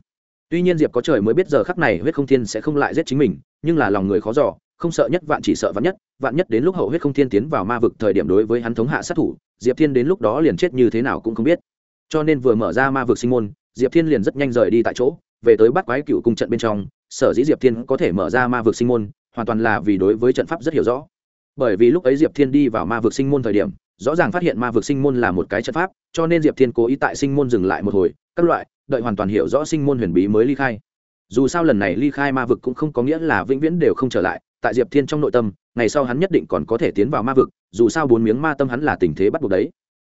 Tuy nhiên diệp có trời mới biết giờ khắc này huyết không thiên sẽ không lại giết chính mình, nhưng là lòng người khó giỏ không sợ nhất, vạn chỉ sợ vạn nhất vạn nhất đến lúc hậu huyết không thiên tiến vào ma vực thời điểm đối với hắn thống hạ sát thủ, diệp thiên đến lúc đó liền chết như thế nào cũng không biết. Cho nên vừa mở ra ma vực sinh môn, diệp thiên liền rất nhanh rời đi tại chỗ, về tới bắt quái cựu cung trận bên trong, sở dĩ diệp thiên có thể mở ra ma vực sinh môn, hoàn toàn là vì đối với trận pháp rất hiểu rõ. Bởi vì lúc ấy diệp thiên đi vào ma vực sinh môn thời điểm, rõ ràng phát hiện ma vực sinh môn là một cái trận pháp, cho nên diệp thiên cố ý tại sinh môn dừng lại một hồi, các loại, đợi hoàn toàn hiểu rõ sinh môn huyền bí mới ly khai. Dù sao lần này ly khai ma vực cũng không có nghĩa là vĩnh viễn đều không trở lại tại diệp thiên trong nội tâm, ngày sau hắn nhất định còn có thể tiến vào ma vực, dù sao bốn miếng ma tâm hắn là tình thế bắt buộc đấy.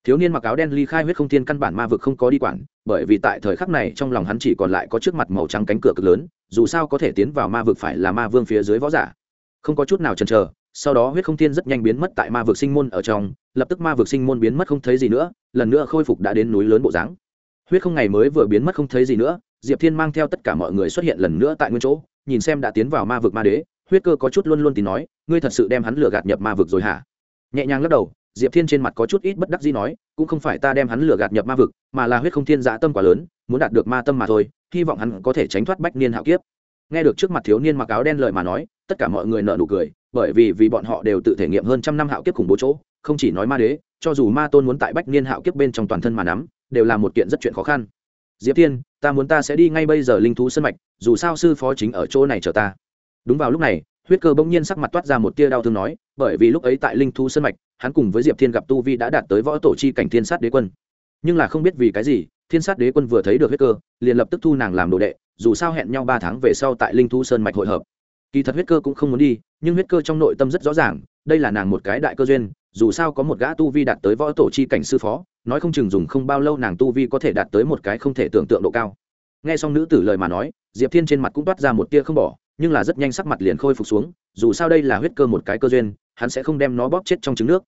Thiếu niên mặc áo đen ly khai huyết không thiên căn bản ma vực không có đi quản, bởi vì tại thời khắc này trong lòng hắn chỉ còn lại có trước mặt màu trắng cánh cửa cực lớn, dù sao có thể tiến vào ma vực phải là ma vương phía dưới võ giả. Không có chút nào chần chờ, sau đó huyết không thiên rất nhanh biến mất tại ma vực sinh môn ở trong, lập tức ma vực sinh môn biến mất không thấy gì nữa, lần nữa khôi phục đã đến núi lớn bộ dáng. Huyết không ngày mới vừa biến mất không thấy gì nữa, diệp thiên mang theo tất cả mọi người xuất hiện lần nữa tại nguyên chỗ, nhìn xem đã tiến vào ma vực ma đế huyết cơ có chút luôn luôn tin nói, ngươi thật sự đem hắn lừa gạt nhập ma vực rồi hả? Nhẹ nhàng lắc đầu, diệp thiên trên mặt có chút ít bất đắc gì nói, cũng không phải ta đem hắn lừa gạt nhập ma vực, mà là huyết không thiên dã tâm quá lớn, muốn đạt được ma tâm mà thôi, hy vọng hắn có thể tránh thoát bách niên hạo kiếp. Nghe được trước mặt thiếu niên mặc áo đen lời mà nói, tất cả mọi người nợ nụ cười, bởi vì vì bọn họ đều tự thể nghiệm hơn trăm năm hạo kiếp khủng bố chỗ, không chỉ nói ma đế, cho dù ma tôn muốn tại bách niên hạo kiếp bên trong toàn thân mà nắm, đều là một kiện rất chuyện khó khăn. Diệp thiên, ta muốn ta sẽ đi ngay bây giờ linh thú sân mạch, dù sao sư phó chính ở chỗ này chờ ta đúng vào lúc này, huyết cơ bỗng nhiên sắc mặt toát ra một tia đau thương nói, bởi vì lúc ấy tại linh thu sân mạch, hắn cùng với diệp thiên gặp tu vi đã đạt tới võ tổ chi cảnh thiên sát đế quân. Nhưng là không biết vì cái gì, thiên sát đế quân vừa thấy được huyết cơ, liền lập tức thu nàng làm đồ đệ, dù sao hẹn nhau ba tháng về sau tại linh thu sơn mạch hội hợp. Kỳ thật huyết cơ cũng không muốn đi, nhưng huyết cơ trong nội tâm rất rõ ràng, đây là nàng một cái đại cơ duyên, dù sao có một gã tu vi đạt tới võ tổ chi cảnh sư phó, nói không chừng dùng không bao lâu nàng tu vi có thể đạt tới một cái không thể tưởng tượng độ cao. Nghe xong nữ tử lời mà nói, diệp thiên trên mặt cũng toát ra một tia không bỏ nhưng là rất nhanh sắc mặt liền khôi phục xuống, dù sao đây là huyết cơ một cái cơ duyên, hắn sẽ không đem nó bóp chết trong trứng nước.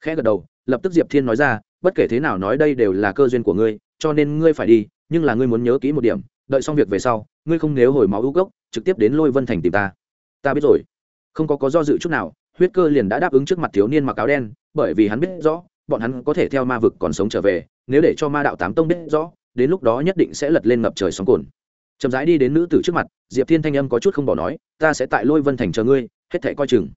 Khẽ gật đầu, lập tức diệp thiên nói ra, bất kể thế nào nói đây đều là cơ duyên của ngươi, cho nên ngươi phải đi, nhưng là ngươi muốn nhớ kỹ một điểm, đợi xong việc về sau, ngươi không nếu hồi máu ưu gốc, trực tiếp đến lôi vân thành tìm ta. Ta biết rồi. Không có có do dự chút nào, huyết cơ liền đã đáp ứng trước mặt thiếu niên mặc áo đen, bởi vì hắn biết rõ, bọn hắn có thể theo ma vực còn sống trở về, nếu để cho ma đạo tám tông biết rõ, đến lúc đó nhất định sẽ lật lên ngập trời sóng cồn chậm rãi đi đến nữ tử trước mặt, diệp thiên thanh âm có chút không bỏ nói, ta sẽ tại lôi vân thành chờ ngươi, hết thể coi chừng.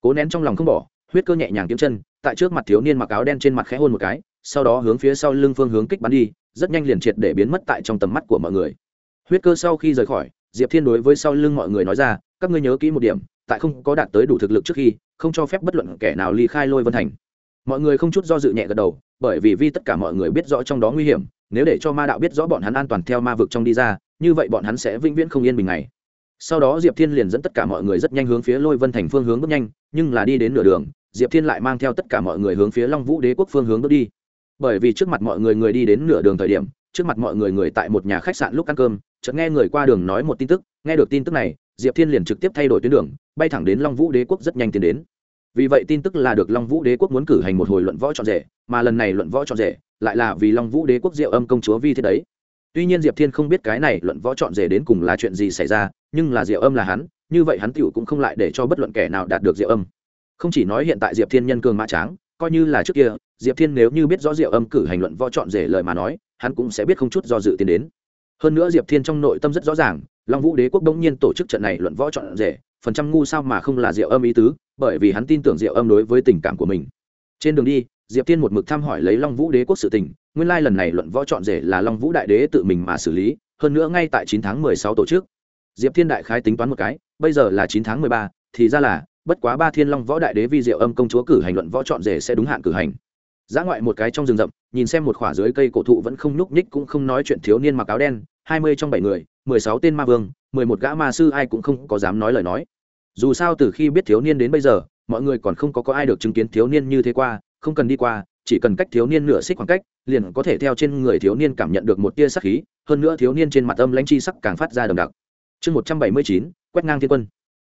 Cố nén trong lòng không bỏ, huyết cơ nhẹ nhàng kiếm chân, tại trước mặt thiếu niên mặc áo đen trên mặt khẽ hôn một cái, sau đó hướng phía sau lưng phương hướng kích bắn đi, rất nhanh liền triệt để biến mất tại trong tầm mắt của mọi người. Huyết cơ sau khi rời khỏi, diệp thiên đối với sau lưng mọi người nói ra, các ngươi nhớ kỹ một điểm, tại không có đạt tới đủ thực lực trước khi, không cho phép bất luận kẻ nào ly khai lôi vân thành. Mọi người không chút do dự nhẹ gật đầu, bởi vì vì tất cả mọi người biết rõ trong đó nguy hiểm, nếu để cho ma đạo biết rõ bọn hắn an toàn theo ma vực trong đi ra như vậy bọn hắn sẽ vĩnh viễn không yên bình ngày. Sau đó diệp thiên liền dẫn tất cả mọi người rất nhanh hướng phía lôi vân thành phương hướng bước nhanh, nhưng là đi đến nửa đường, diệp thiên lại mang theo tất cả mọi người hướng phía long vũ đế quốc phương hướng bước đi. Bởi vì trước mặt mọi người người đi đến nửa đường thời điểm, trước mặt mọi người người tại một nhà khách sạn lúc ăn cơm, chợt nghe người qua đường nói một tin tức, nghe được tin tức này, diệp thiên liền trực tiếp thay đổi tuyến đường, bay thẳng đến long vũ đế quốc rất nhanh tiến đến. Vì vậy tin tức là được long vũ đế quốc muốn cử hành một hồi luận võ trọn rể, mà lần này luận võ trọn rể lại là vì long vũ đế quốc diệu âm công chúa vi thế đấy tuy nhiên diệp thiên không biết cái này luận võ chọn rể đến cùng là chuyện gì xảy ra, nhưng là diệu âm là hắn, như vậy hắn tựu cũng không lại để cho bất luận kẻ nào đạt được diệu âm. Không chỉ nói hiện tại diệp thiên nhân cường mã tráng, coi như là trước kia, diệp thiên nếu như biết rõ diệu âm cử hành luận võ chọn rể lời mà nói, hắn cũng sẽ biết không chút do dự tiến đến. Hơn nữa diệp thiên trong nội tâm rất rõ ràng, long vũ đế quốc đống nhiên tổ chức trận này luận võ chọn rể, phần trăm ngu sao mà không là diệu âm ý tứ, bởi vì hắn tin tưởng diệu âm đối với tình cảm của mình. Trên đường đi diệp thiên một mực thăm hỏi lấy long vũ đế quốc sự tình, nguyên lai lần này luận võ chọn rể là long vũ đại đế tự mình mà xử lý, hơn nữa ngay tại chín tháng mười sáu tổ chức. Diệp thiên đại khái tính toán một cái, bây giờ là chín tháng mười ba, thì ra là, bất quá ba thiên long võ đại đế vi diệu âm công chúa cử hành luận võ chọn rể sẽ đúng hạn cử hành. Giã ngoại một cái trong rừng rậm, nhìn xem một khỏa dưới cây cổ thụ vẫn không nhúc nhích cũng không nói chuyện thiếu niên mặc áo đen, hai mươi trong bảy người, mười sáu tên ma vương, mười một gã ma sư ai cũng không có dám nói lời nói. Dù sao từ khi biết thiếu niên đến bây giờ, mọi người còn không có có ai được chứng kiến thiếu niên như thế qua không cần đi qua, chỉ cần cách thiếu niên nửa xích khoảng cách, liền có thể theo trên người thiếu niên cảm nhận được một tia sắc khí, hơn nữa thiếu niên trên mặt âm lãnh chi sắc càng phát ra đậm đặc. Chương một trăm bảy mươi chín, quét ngang thiên quân.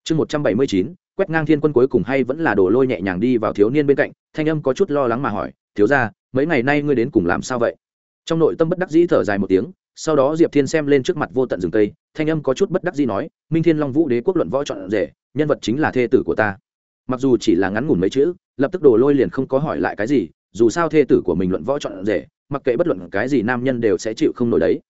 Chương một trăm bảy mươi chín, quét ngang thiên quân cuối cùng hay vẫn là đổ lôi nhẹ nhàng đi vào thiếu niên bên cạnh, thanh âm có chút lo lắng mà hỏi, thiếu ra mấy ngày nay ngươi đến cùng làm sao vậy? Trong nội tâm bất đắc dĩ thở dài một tiếng, sau đó diệp thiên xem lên trước mặt vô tận rừng tây thanh âm có chút bất đắc dĩ nói, minh thiên long vũ đế quốc luận võ chọn rể, nhân vật chính là thê tử của ta mặc dù chỉ là ngắn ngủn mấy chữ, lập tức đồ lôi liền không có hỏi lại cái gì, dù sao thê tử của mình luận võ chọn rể, mặc kệ bất luận cái gì nam nhân đều sẽ chịu không nổi đấy.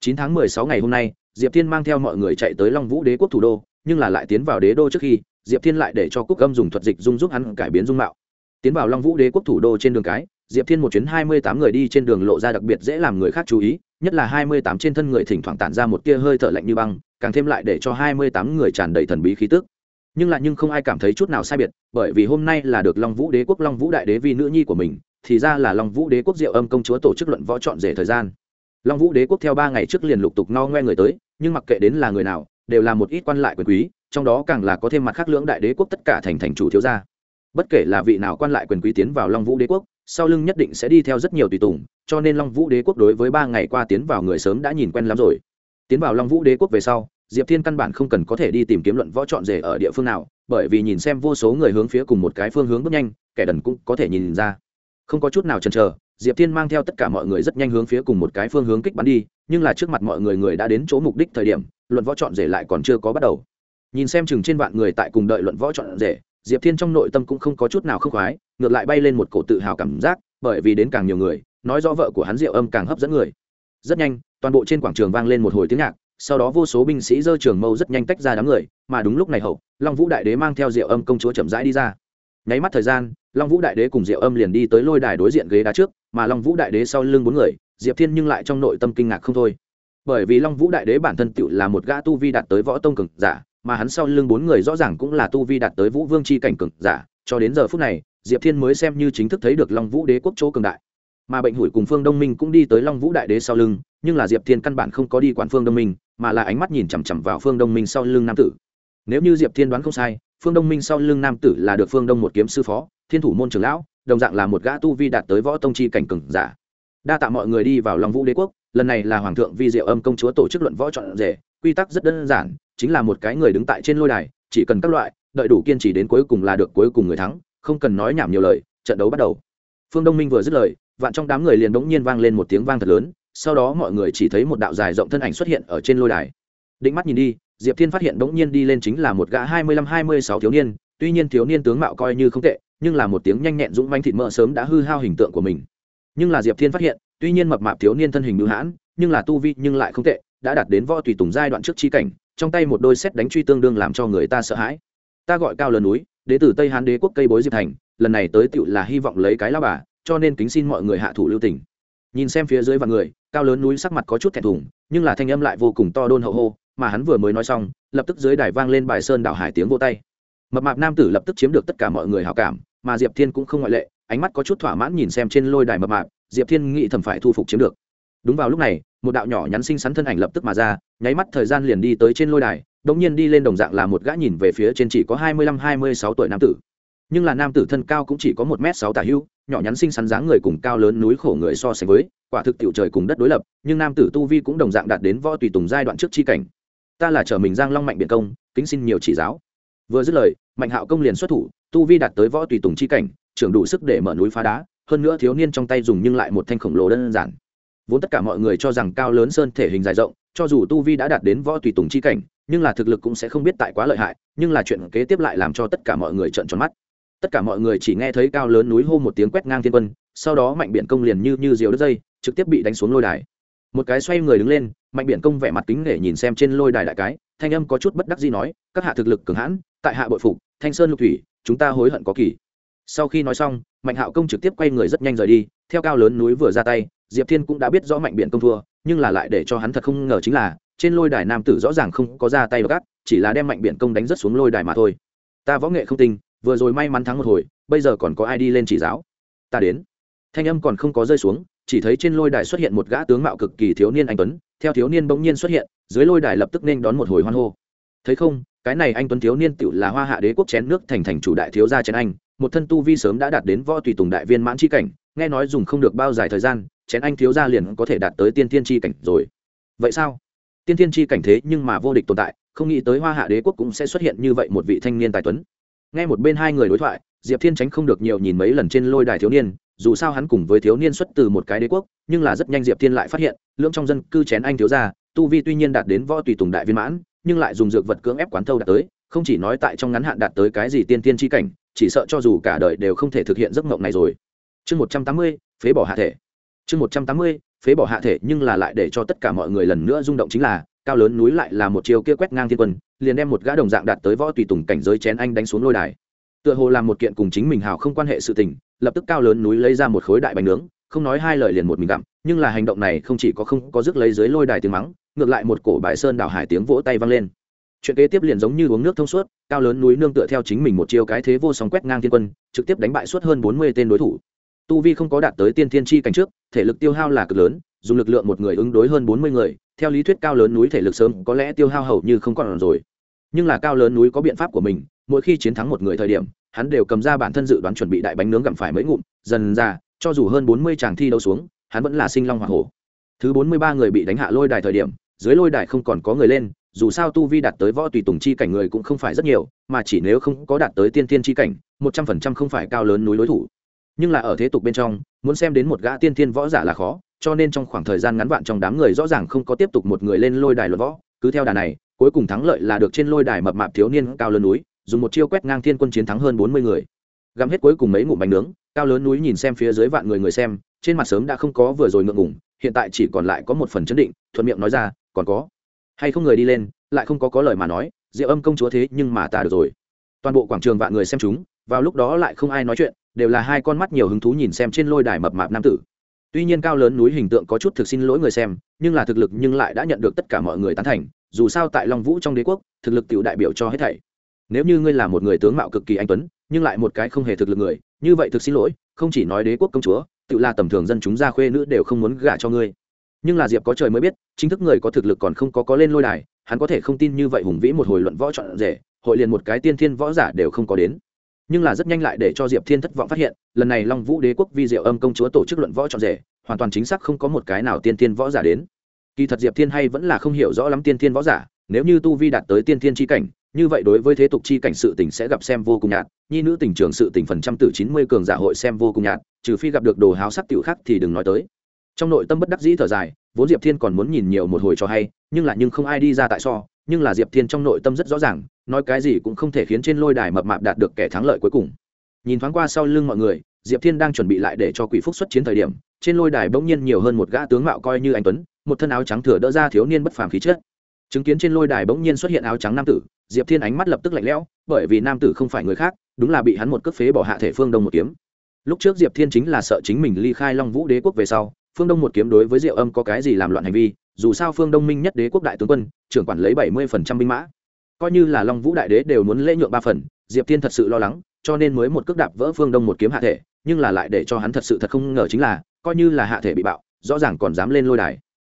Chín tháng mười sáu ngày hôm nay, diệp thiên mang theo mọi người chạy tới long vũ đế quốc thủ đô, nhưng là lại tiến vào đế đô trước khi, diệp thiên lại để cho cúc âm dùng thuật dịch dung giúp hắn cải biến dung mạo. Tiến vào long vũ đế quốc thủ đô trên đường cái, diệp thiên một chuyến hai mươi tám người đi trên đường lộ ra đặc biệt dễ làm người khác chú ý, nhất là hai mươi tám trên thân người thỉnh thoảng tản ra một tia hơi thở lạnh như băng, càng thêm lại để cho hai mươi tám người tràn đầy thần bí khí tức nhưng lại nhưng không ai cảm thấy chút nào sai biệt, bởi vì hôm nay là được long vũ đế quốc long vũ đại đế vi nữ nhi của mình, thì ra là long vũ đế quốc diệu âm công chúa tổ chức luận võ chọn rể thời gian. Long vũ đế quốc theo ba ngày trước liền lục tục no ngoe người tới, nhưng mặc kệ đến là người nào, đều là một ít quan lại quyền quý, trong đó càng là có thêm mặt khác lưỡng đại đế quốc tất cả thành thành chủ thiếu gia. Bất kể là vị nào quan lại quyền quý tiến vào long vũ đế quốc, sau lưng nhất định sẽ đi theo rất nhiều tùy tùng, cho nên long vũ đế quốc đối với ba ngày qua tiến vào người sớm đã nhìn quen lắm rồi. Tiến vào long vũ đế quốc về sau diệp thiên căn bản không cần có thể đi tìm kiếm luận võ chọn rể ở địa phương nào, bởi vì nhìn xem vô số người hướng phía cùng một cái phương hướng bước nhanh, kẻ đần cũng có thể nhìn ra. Không có chút nào chần chờ, diệp thiên mang theo tất cả mọi người rất nhanh hướng phía cùng một cái phương hướng kích bắn đi, nhưng là trước mặt mọi người người đã đến chỗ mục đích thời điểm, luận võ chọn rể lại còn chưa có bắt đầu. Nhìn xem chừng trên vạn người tại cùng đợi luận võ chọn rể, diệp thiên trong nội tâm cũng không có chút nào không khoái, ngược lại bay lên một cổ tự hào cảm giác, bởi vì đến càng nhiều người, nói rõ vợ của hắn diệu âm càng hấp dẫn người. Rất nhanh, toàn bộ trên quảng trường vang lên một hồi tiếng nhạc sau đó vô số binh sĩ dơ trường mâu rất nhanh tách ra đám người, mà đúng lúc này hậu, long vũ đại đế mang theo diệu âm công chúa chậm rãi đi ra. Nháy mắt thời gian, long vũ đại đế cùng diệu âm liền đi tới lôi đài đối diện ghế đá trước, mà long vũ đại đế sau lưng bốn người, diệp thiên nhưng lại trong nội tâm kinh ngạc không thôi. Bởi vì long vũ đại đế bản thân tự là một gã tu vi đạt tới võ tông cực giả, mà hắn sau lưng bốn người rõ ràng cũng là tu vi đạt tới vũ vương c h i cảnh cực giả, cho đến giờ phút này, diệp thiên mới xem như chính thức thấy được long vũ đế quốc chỗ cường đại. Mà bệnh hủi cùng phương đông minh cũng đi tới long vũ đại đế sau lưng, nhưng là diệp thiên căn bản không có đi quản phương đông minh mà là ánh mắt nhìn chằm chằm vào phương đông minh sau lưng nam tử. Nếu như diệp thiên đoán không sai, phương đông minh sau lưng nam tử là được phương đông một kiếm sư phó, thiên thủ môn trưởng lão, đồng dạng là một gã tu vi đạt tới võ tông chi cảnh cừng giả. Đa tạ mọi người đi vào long vũ đế quốc, lần này là hoàng thượng vi diệu âm công chúa tổ chức luận võ chọn rể, quy tắc rất đơn giản, chính là một cái người đứng tại trên lôi đài, chỉ cần các loại, đợi đủ kiên trì đến cuối cùng là được cuối cùng người thắng, không cần nói nhảm nhiều lời, trận đấu bắt đầu. Phương đông minh vừa dứt lời, vạn trong đám người liền đống nhiên vang lên một tiếng vang thật lớn sau đó mọi người chỉ thấy một đạo dài rộng thân ảnh xuất hiện ở trên lôi đài. Định mắt nhìn đi, diệp thiên phát hiện đống nhiên đi lên chính là một gã hai mươi lăm hai mươi sáu thiếu niên, tuy nhiên thiếu niên tướng mạo coi như không tệ, nhưng là một tiếng nhanh nhẹn dũng manh thịt mỡ sớm đã hư hao hình tượng của mình. Nhưng là diệp thiên phát hiện, tuy nhiên mập mạp thiếu niên thân hình ngữ hãn, nhưng là tu vi nhưng lại không tệ, đã đạt đến võ tùy tùng giai đoạn trước chi cảnh, trong tay một đôi xét đánh truy tương đương làm cho người ta sợ hãi. Ta gọi cao lớn núi, đến từ tây hán đế quốc cây bối diệp thành, lần này tới tựu là hy vọng lấy cái lao bà, cho nên kính xin mọi người hạ thủ lưu tình nhìn xem phía dưới và người, cao lớn núi sắc mặt có chút thẹn thùng, nhưng là thanh âm lại vô cùng to đôn hậu hô, mà hắn vừa mới nói xong, lập tức dưới đài vang lên bài sơn đảo hải tiếng vô tay. Mập mạp nam tử lập tức chiếm được tất cả mọi người hào cảm, mà diệp thiên cũng không ngoại lệ, ánh mắt có chút thỏa mãn nhìn xem trên lôi đài mập mạp, diệp thiên nghĩ thầm phải thu phục chiếm được. Đúng vào lúc này, một đạo nhỏ nhắn xinh xắn thân ảnh lập tức mà ra, nháy mắt thời gian liền đi tới trên lôi đài đ nhiên đi lên đồng dạng là một gã nhìn về phía trên chỉ có hai mươi lăm, hai mươi sáu tuổi nam tử nhưng là nam tử thân cao cũng chỉ có một m sáu tả hưu, nhỏ nhắn xinh xắn dáng người cùng cao lớn núi khổ người so sánh với, quả thực tiểu trời cùng đất đối lập, nhưng nam tử tu vi cũng đồng dạng đạt đến võ tùy tùng giai đoạn trước chi cảnh. Ta là trở mình giang long mạnh biện công, kính xin nhiều chỉ giáo. Vừa dứt lời, mạnh hạo công liền xuất thủ, tu vi đạt tới võ tùy tùng chi cảnh, trưởng đủ sức để mở núi phá đá, hơn nữa thiếu niên trong tay dùng nhưng lại một thanh khổng lồ đơn giản. Vốn tất cả mọi người cho rằng cao lớn sơn thể hình dài rộng, cho dù tu vi đã đạt đến võ tùy tùng chi cảnh, nhưng là thực lực cũng sẽ không biết tại quá lợi hại, nhưng là chuyện kế tiếp lại làm cho tất cả mọi người trợn tròn mắt tất cả mọi người chỉ nghe thấy cao lớn núi hô một tiếng quét ngang thiên quân, sau đó mạnh biển công liền như như diều đất dây, trực tiếp bị đánh xuống lôi đài. Một cái xoay người đứng lên, mạnh biển công vẻ mặt kính để nhìn xem trên lôi đài đại cái, thanh âm có chút bất đắc gì nói, các hạ thực lực cường hãn, tại hạ bội phục, thanh sơn lục thủy, chúng ta hối hận có kỳ. Sau khi nói xong, mạnh hạo công trực tiếp quay người rất nhanh rời đi, theo cao lớn núi vừa ra tay, diệp thiên cũng đã biết rõ mạnh biển công thua, nhưng là lại để cho hắn thật không ngờ chính là, trên lôi đài nam tử rõ ràng không có ra tay gắt, chỉ là đem mạnh biển công đánh rất xuống lôi đài mà thôi. Ta võ nghệ không tinh vừa rồi may mắn thắng một hồi, bây giờ còn có ai đi lên chỉ giáo? Ta đến. Thanh âm còn không có rơi xuống, chỉ thấy trên lôi đài xuất hiện một gã tướng mạo cực kỳ thiếu niên anh tuấn. Theo thiếu niên bỗng nhiên xuất hiện, dưới lôi đài lập tức nên đón một hồi hoan hô. Thấy không, cái này anh tuấn thiếu niên tự là hoa hạ đế quốc chén nước thành thành chủ đại thiếu gia chén anh. Một thân tu vi sớm đã đạt đến võ tùy tùng đại viên mãn chi cảnh, nghe nói dùng không được bao dài thời gian, chén anh thiếu gia liền có thể đạt tới tiên thiên chi cảnh rồi. Vậy sao? Tiên thiên chi cảnh thế nhưng mà vô địch tồn tại, không nghĩ tới hoa hạ đế quốc cũng sẽ xuất hiện như vậy một vị thanh niên tài tuấn nghe một bên hai người đối thoại, diệp thiên tránh không được nhiều nhìn mấy lần trên lôi đài thiếu niên, dù sao hắn cùng với thiếu niên xuất từ một cái đế quốc, nhưng là rất nhanh diệp thiên lại phát hiện, lưỡng trong dân cư chén anh thiếu gia, tu vi tuy nhiên đạt đến võ tùy tùng đại viên mãn, nhưng lại dùng dược vật cưỡng ép quán thâu đạt tới, không chỉ nói tại trong ngắn hạn đạt tới cái gì tiên tiên tri cảnh, chỉ sợ cho dù cả đời đều không thể thực hiện giấc mộng này rồi. Chương một trăm tám mươi, phế bỏ hạ thể. Chương một trăm tám mươi, phế bỏ hạ thể nhưng là lại để cho tất cả mọi người lần nữa rung động chính là cao lớn núi lại là một chiều kia quét ngang thiên quân, liền đem một gã đồng dạng đạt tới võ tùy tùng cảnh giới chén anh đánh xuống lôi đài. Tựa hồ làm một kiện cùng chính mình hào không quan hệ sự tình, lập tức cao lớn núi lấy ra một khối đại bánh nướng, không nói hai lời liền một mình gặm, nhưng là hành động này không chỉ có không có rước lấy dưới lôi đài tiếng mắng, ngược lại một cổ bài sơn đảo hải tiếng vỗ tay vang lên. Chuyện kế tiếp liền giống như uống nước thông suốt, cao lớn núi nương tựa theo chính mình một chiêu cái thế vô song quét ngang thiên quân, trực tiếp đánh bại suốt hơn bốn mươi tên đối thủ. Tu vi không có đạt tới tiên thiên chi cảnh trước, thể lực tiêu hao là cực lớn, dùng lực lượng một người ứng đối hơn bốn mươi người theo lý thuyết cao lớn núi thể lực sớm có lẽ tiêu hao hầu như không còn rồi. Nhưng là cao lớn núi có biện pháp của mình, mỗi khi chiến thắng một người thời điểm, hắn đều cầm ra bản thân dự đoán chuẩn bị đại bánh nướng gặm phải mấy ngụm, dần ra, cho dù hơn bốn mươi chàng thi đấu xuống, hắn vẫn là sinh long hoa hổ. Thứ bốn mươi ba người bị đánh hạ lôi đài thời điểm, dưới lôi đài không còn có người lên, dù sao tu vi đạt tới võ tùy tùng chi cảnh người cũng không phải rất nhiều, mà chỉ nếu không có đạt tới tiên tiên chi cảnh, một trăm phần trăm không phải cao lớn núi đối thủ. Nhưng là ở thế tục bên trong, muốn xem đến một gã tiên tiên võ giả là khó cho nên trong khoảng thời gian ngắn vạn trong đám người rõ ràng không có tiếp tục một người lên lôi đài luật võ. Cứ theo đà này, cuối cùng thắng lợi là được trên lôi đài mập mạp thiếu niên cao lớn núi, dùng một chiêu quét ngang thiên quân chiến thắng hơn bốn mươi người. Gắm hết cuối cùng mấy ngụm bánh nướng, cao lớn núi nhìn xem phía dưới vạn người người xem, trên mặt sớm đã không có vừa rồi ngượng ngủng hiện tại chỉ còn lại có một phần chấn định, thuận miệng nói ra, còn có? Hay không người đi lên, lại không có có lời mà nói diệu âm công chúa thế nhưng mà ta được rồi. Toàn bộ quảng trường vạn người xem chúng, vào lúc đó lại không ai nói chuyện, đều là hai con mắt nhiều hứng thú nhìn xem trên lôi đài mập mạp nam tử tuy nhiên cao lớn núi hình tượng có chút thực xin lỗi người xem, nhưng là thực lực nhưng lại đã nhận được tất cả mọi người tán thành, dù sao tại long vũ trong đế quốc, thực lực tự đại biểu cho hết thảy. Nếu như ngươi là một người tướng mạo cực kỳ anh tuấn, nhưng lại một cái không hề thực lực người, như vậy thực xin lỗi, không chỉ nói đế quốc công chúa, tự là tầm thường dân chúng gia khuê nữ đều không muốn gả cho ngươi. Nhưng là diệp có trời mới biết, chính thức người có thực lực còn không có có lên lôi đài, hắn có thể không tin như vậy hùng vĩ một hồi luận võ chọn rể, hội liền một cái tiên thiên võ giả đều không có đến nhưng là rất nhanh lại để cho diệp thiên thất vọng phát hiện, lần này long vũ đế quốc vi diệu âm công chúa tổ chức luận võ chọn rể, hoàn toàn chính xác không có một cái nào tiên thiên võ giả đến. Kỳ thật diệp thiên hay vẫn là không hiểu rõ lắm tiên thiên võ giả, nếu như tu vi đạt tới tiên thiên tri cảnh, như vậy đối với thế tục chi cảnh sự tình sẽ gặp xem vô cùng nhạt, nhi nữ tình trường sự tình phần trăm từ chín mươi cường giả hội xem vô cùng nhạt, trừ phi gặp được đồ háo sắc tiểu khác thì đừng nói tới. Trong nội tâm bất đắc dĩ thở dài, vốn diệp thiên còn muốn nhìn nhiều một hồi cho hay, nhưng là nhưng không ai đi ra tại so nhưng là diệp thiên trong nội tâm rất rõ ràng, nói cái gì cũng không thể khiến trên lôi đài mập mạp đạt được kẻ thắng lợi cuối cùng. Nhìn thoáng qua sau lưng mọi người, diệp thiên đang chuẩn bị lại để cho quỷ phúc xuất chiến thời điểm, trên lôi đài bỗng nhiên nhiều hơn một gã tướng mạo coi như anh tuấn, một thân áo trắng thừa đỡ ra thiếu niên bất phàm khí chất. Chứng kiến trên lôi đài bỗng nhiên xuất hiện áo trắng nam tử, diệp thiên ánh mắt lập tức lạnh lẽo, bởi vì nam tử không phải người khác, đúng là bị hắn một cước phế bỏ hạ thể phương đông một kiếm. Lúc trước diệp thiên chính là sợ chính mình ly khai long vũ đế quốc về sau, phương đông một kiếm đối với diệu âm có cái gì làm loạn hành vi dù sao phương đông minh nhất đế quốc đại tướng quân trưởng quản lấy bảy mươi phần trăm binh mã coi như là long vũ đại đế đều muốn lễ nhượng ba phần diệp thiên thật sự lo lắng cho nên mới một cước đạp vỡ phương đông một kiếm hạ thể nhưng là lại để cho hắn thật sự thật không ngờ chính là coi như là hạ thể bị bạo rõ ràng còn dám lên lôi đài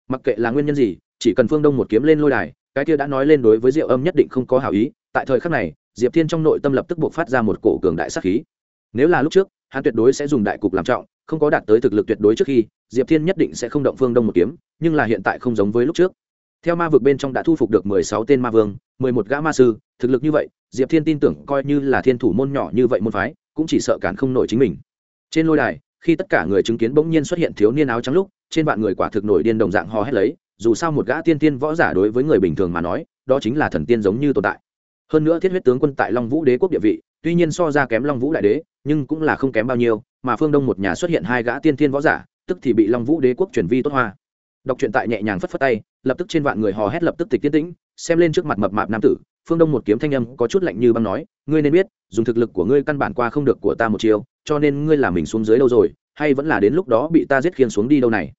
mặc kệ là nguyên nhân gì chỉ cần phương đông một kiếm lên lôi đài cái kia đã nói lên đối với diệu âm nhất định không có hảo ý tại thời khắc này diệp thiên trong nội tâm lập tức buộc phát ra một cổ cường đại sắc khí nếu là lúc trước hắn tuyệt đối sẽ dùng đại cục làm trọng không có đạt tới thực lực tuyệt đối trước khi diệp thiên nhất định sẽ không động phương đông một kiếm, nhưng là hiện tại không giống với lúc trước. Theo ma vực bên trong đã thu phục được mười sáu tên ma vương, mười một gã ma sư, thực lực như vậy, diệp thiên tin tưởng coi như là thiên thủ môn nhỏ như vậy môn phái, cũng chỉ sợ cản không nổi chính mình. Trên lôi đài, khi tất cả người chứng kiến bỗng nhiên xuất hiện thiếu niên áo trắng lúc, trên vạn người quả thực nổi điên đồng dạng hò hét lấy, dù sao một gã tiên tiên võ giả đối với người bình thường mà nói, đó chính là thần tiên giống như tồn tại. Hơn nữa thiết huyết tướng quân tại long vũ đế quốc địa vị, tuy nhiên so ra kém long vũ đại đế, nhưng cũng là không kém bao nhiêu, mà phương đông một nhà xuất hiện hai gã tiên tiên võ giả tức thì bị long vũ đế quốc truyền vi tốt hoa. Đọc truyện tại nhẹ nhàng phất phất tay, lập tức trên vạn người hò hét lập tức tịch tiến tĩnh, xem lên trước mặt mập mạp nam tử, phương đông một kiếm thanh âm có chút lạnh như băng nói, ngươi nên biết, dùng thực lực của ngươi căn bản qua không được của ta một chiều cho nên ngươi làm mình xuống dưới đâu rồi, hay vẫn là đến lúc đó bị ta giết khiên xuống đi đâu này?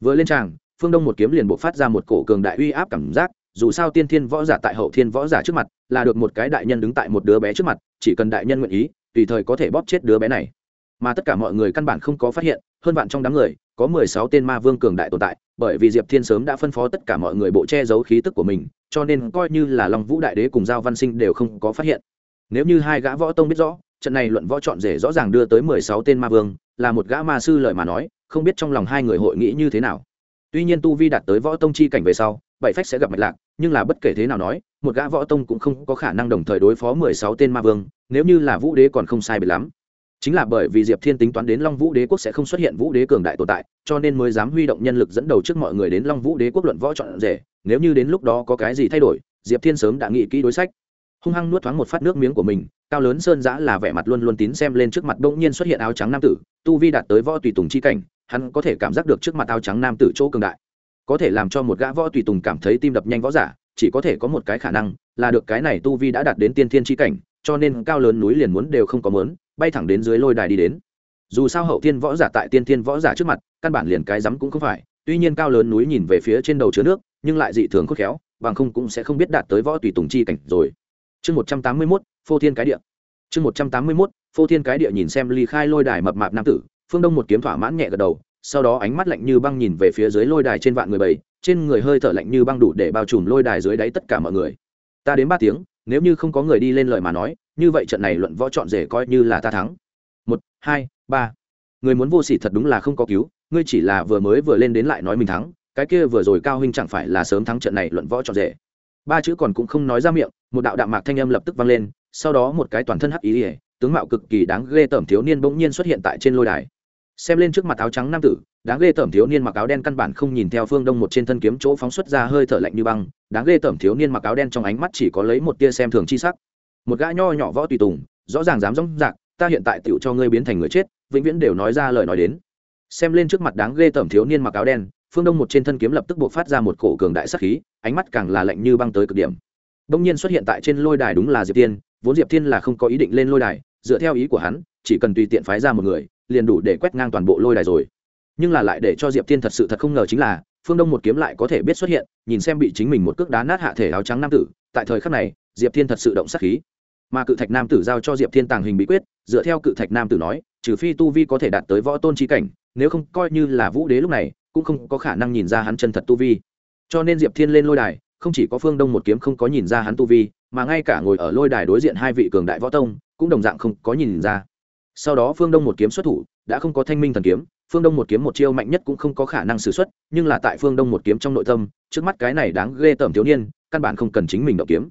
Vừa lên tràng, phương đông một kiếm liền buộc phát ra một cổ cường đại uy áp cảm giác, dù sao tiên thiên võ giả tại hậu thiên võ giả trước mặt, là được một cái đại nhân đứng tại một đứa bé trước mặt, chỉ cần đại nhân nguyện ý, tùy thời có thể bóp chết đứa bé này. Mà tất cả mọi người căn bản không có phát hiện hơn vạn trong đám người, có mười sáu tên ma vương cường đại tồn tại, bởi vì diệp thiên sớm đã phân phó tất cả mọi người bộ che giấu khí tức của mình, cho nên coi như là long vũ đại đế cùng giao văn sinh đều không có phát hiện. Nếu như hai gã võ tông biết rõ, trận này luận võ chọn rể rõ ràng đưa tới mười sáu tên ma vương, là một gã ma sư lời mà nói, không biết trong lòng hai người hội nghĩ như thế nào. Tuy nhiên tu vi đạt tới võ tông chi cảnh về sau, bảy phách sẽ gặp mạch lạc, nhưng là bất kể thế nào nói, một gã võ tông cũng không có khả năng đồng thời đối phó mười sáu tên ma vương, nếu như là vũ đế còn không sai biệt lắm chính là bởi vì diệp thiên tính toán đến long vũ đế quốc sẽ không xuất hiện vũ đế cường đại tồn tại, cho nên mới dám huy động nhân lực dẫn đầu trước mọi người đến long vũ đế quốc luận võ chọn rể. Nếu như đến lúc đó có cái gì thay đổi, diệp thiên sớm đã nghĩ kỹ đối sách. Hung hăng nuốt thoáng một phát nước miếng của mình, cao lớn sơn giã là vẻ mặt luôn luôn tín xem lên trước mặt bỗng nhiên xuất hiện áo trắng nam tử, tu vi đạt tới võ tùy tùng chi cảnh, hắn có thể cảm giác được trước mặt áo trắng nam tử chỗ cường đại. Có thể làm cho một gã võ tùy tùng cảm thấy tim đập nhanh võ giả, chỉ có thể có một cái khả năng là được cái này tu vi đã đạt đến tiên thiên chi cảnh, cho nên cao lớn núi liền muốn đều không có mớn bay thẳng đến dưới lôi đài đi đến. Dù sao hậu thiên võ giả tại tiên thiên võ giả trước mặt, căn bản liền cái rắm cũng không phải. Tuy nhiên cao lớn núi nhìn về phía trên đầu chứa nước, nhưng lại dị thường khôn khéo, bằng không cũng sẽ không biết đạt tới võ tùy tùng chi cảnh rồi. Chương một trăm tám mươi mốt, phô thiên cái địa. Chương một trăm tám mươi mốt, phô thiên cái địa nhìn xem ly khai lôi đài mập mạp nam tử, phương đông một kiếm thỏa mãn nhẹ gật đầu, sau đó ánh mắt lạnh như băng nhìn về phía dưới lôi đài trên vạn người bảy trên người hơi thở lạnh như băng đủ để bao trùm lôi đài dưới đáy tất cả mọi người. Ta đến ba tiếng, nếu như không có người đi lên lời mà nói như vậy trận này luận võ chọn rể coi như là ta thắng. Một, hai, ba. Người muốn vô sỉ thật đúng là không có cứu, ngươi chỉ là vừa mới vừa lên đến lại nói mình thắng, cái kia vừa rồi cao huynh chẳng phải là sớm thắng trận này luận võ chọn rể. Ba chữ còn cũng không nói ra miệng, một đạo đạm mạc thanh âm lập tức vang lên, sau đó một cái toàn thân hắc ý ỉa tướng mạo cực kỳ đáng ghê tởm thiếu niên bỗng nhiên xuất hiện tại trên lôi đài. Xem lên trước mặt áo trắng nam tử, đáng ghê tởm thiếu niên mặc áo đen căn bản không nhìn theo phương đông một trên thân kiếm chỗ phóng xuất ra hơi thở lạnh như băng, đáng ghê tởm thiếu niên mặc áo đen trong ánh mắt chỉ có lấy một tia xem thường chi sắc một gã nho nhỏ võ tùy tùng rõ ràng dám rong dạc, ta hiện tại tựu cho ngươi biến thành người chết vĩnh viễn đều nói ra lời nói đến. Xem lên trước mặt đáng ghê tởm thiếu niên mặc áo đen phương đông một trên thân kiếm lập tức buộc phát ra một cổ cường đại sắc khí ánh mắt càng là lạnh như băng tới cực điểm. Đông nhiên xuất hiện tại trên lôi đài đúng là diệp tiên vốn diệp tiên là không có ý định lên lôi đài dựa theo ý của hắn chỉ cần tùy tiện phái ra một người liền đủ để quét ngang toàn bộ lôi đài rồi. Nhưng là lại để cho diệp tiên thật sự thật không ngờ chính là phương đông một kiếm lại có thể biết xuất hiện nhìn xem bị chính mình một cước đá nát hạ thể áo trắng nam tử tại thời khắc này diệp thiên thật sự động sắc khí mà cự thạch nam tử giao cho diệp thiên tàng hình bí quyết, dựa theo cự thạch nam tử nói, trừ phi tu vi có thể đạt tới võ tôn trí cảnh, nếu không coi như là vũ đế lúc này, cũng không có khả năng nhìn ra hắn chân thật tu vi. Cho nên diệp thiên lên lôi đài, không chỉ có phương đông một kiếm không có nhìn ra hắn tu vi, mà ngay cả ngồi ở lôi đài đối diện hai vị cường đại võ tông, cũng đồng dạng không có nhìn ra. Sau đó phương đông một kiếm xuất thủ, đã không có thanh minh thần kiếm, phương đông một kiếm một chiêu mạnh nhất cũng không có khả năng xử xuất, nhưng là tại phương đông một kiếm trong nội tâm, trước mắt cái này đáng ghê tởm thiếu niên, căn bản không cần chính mình động kiếm.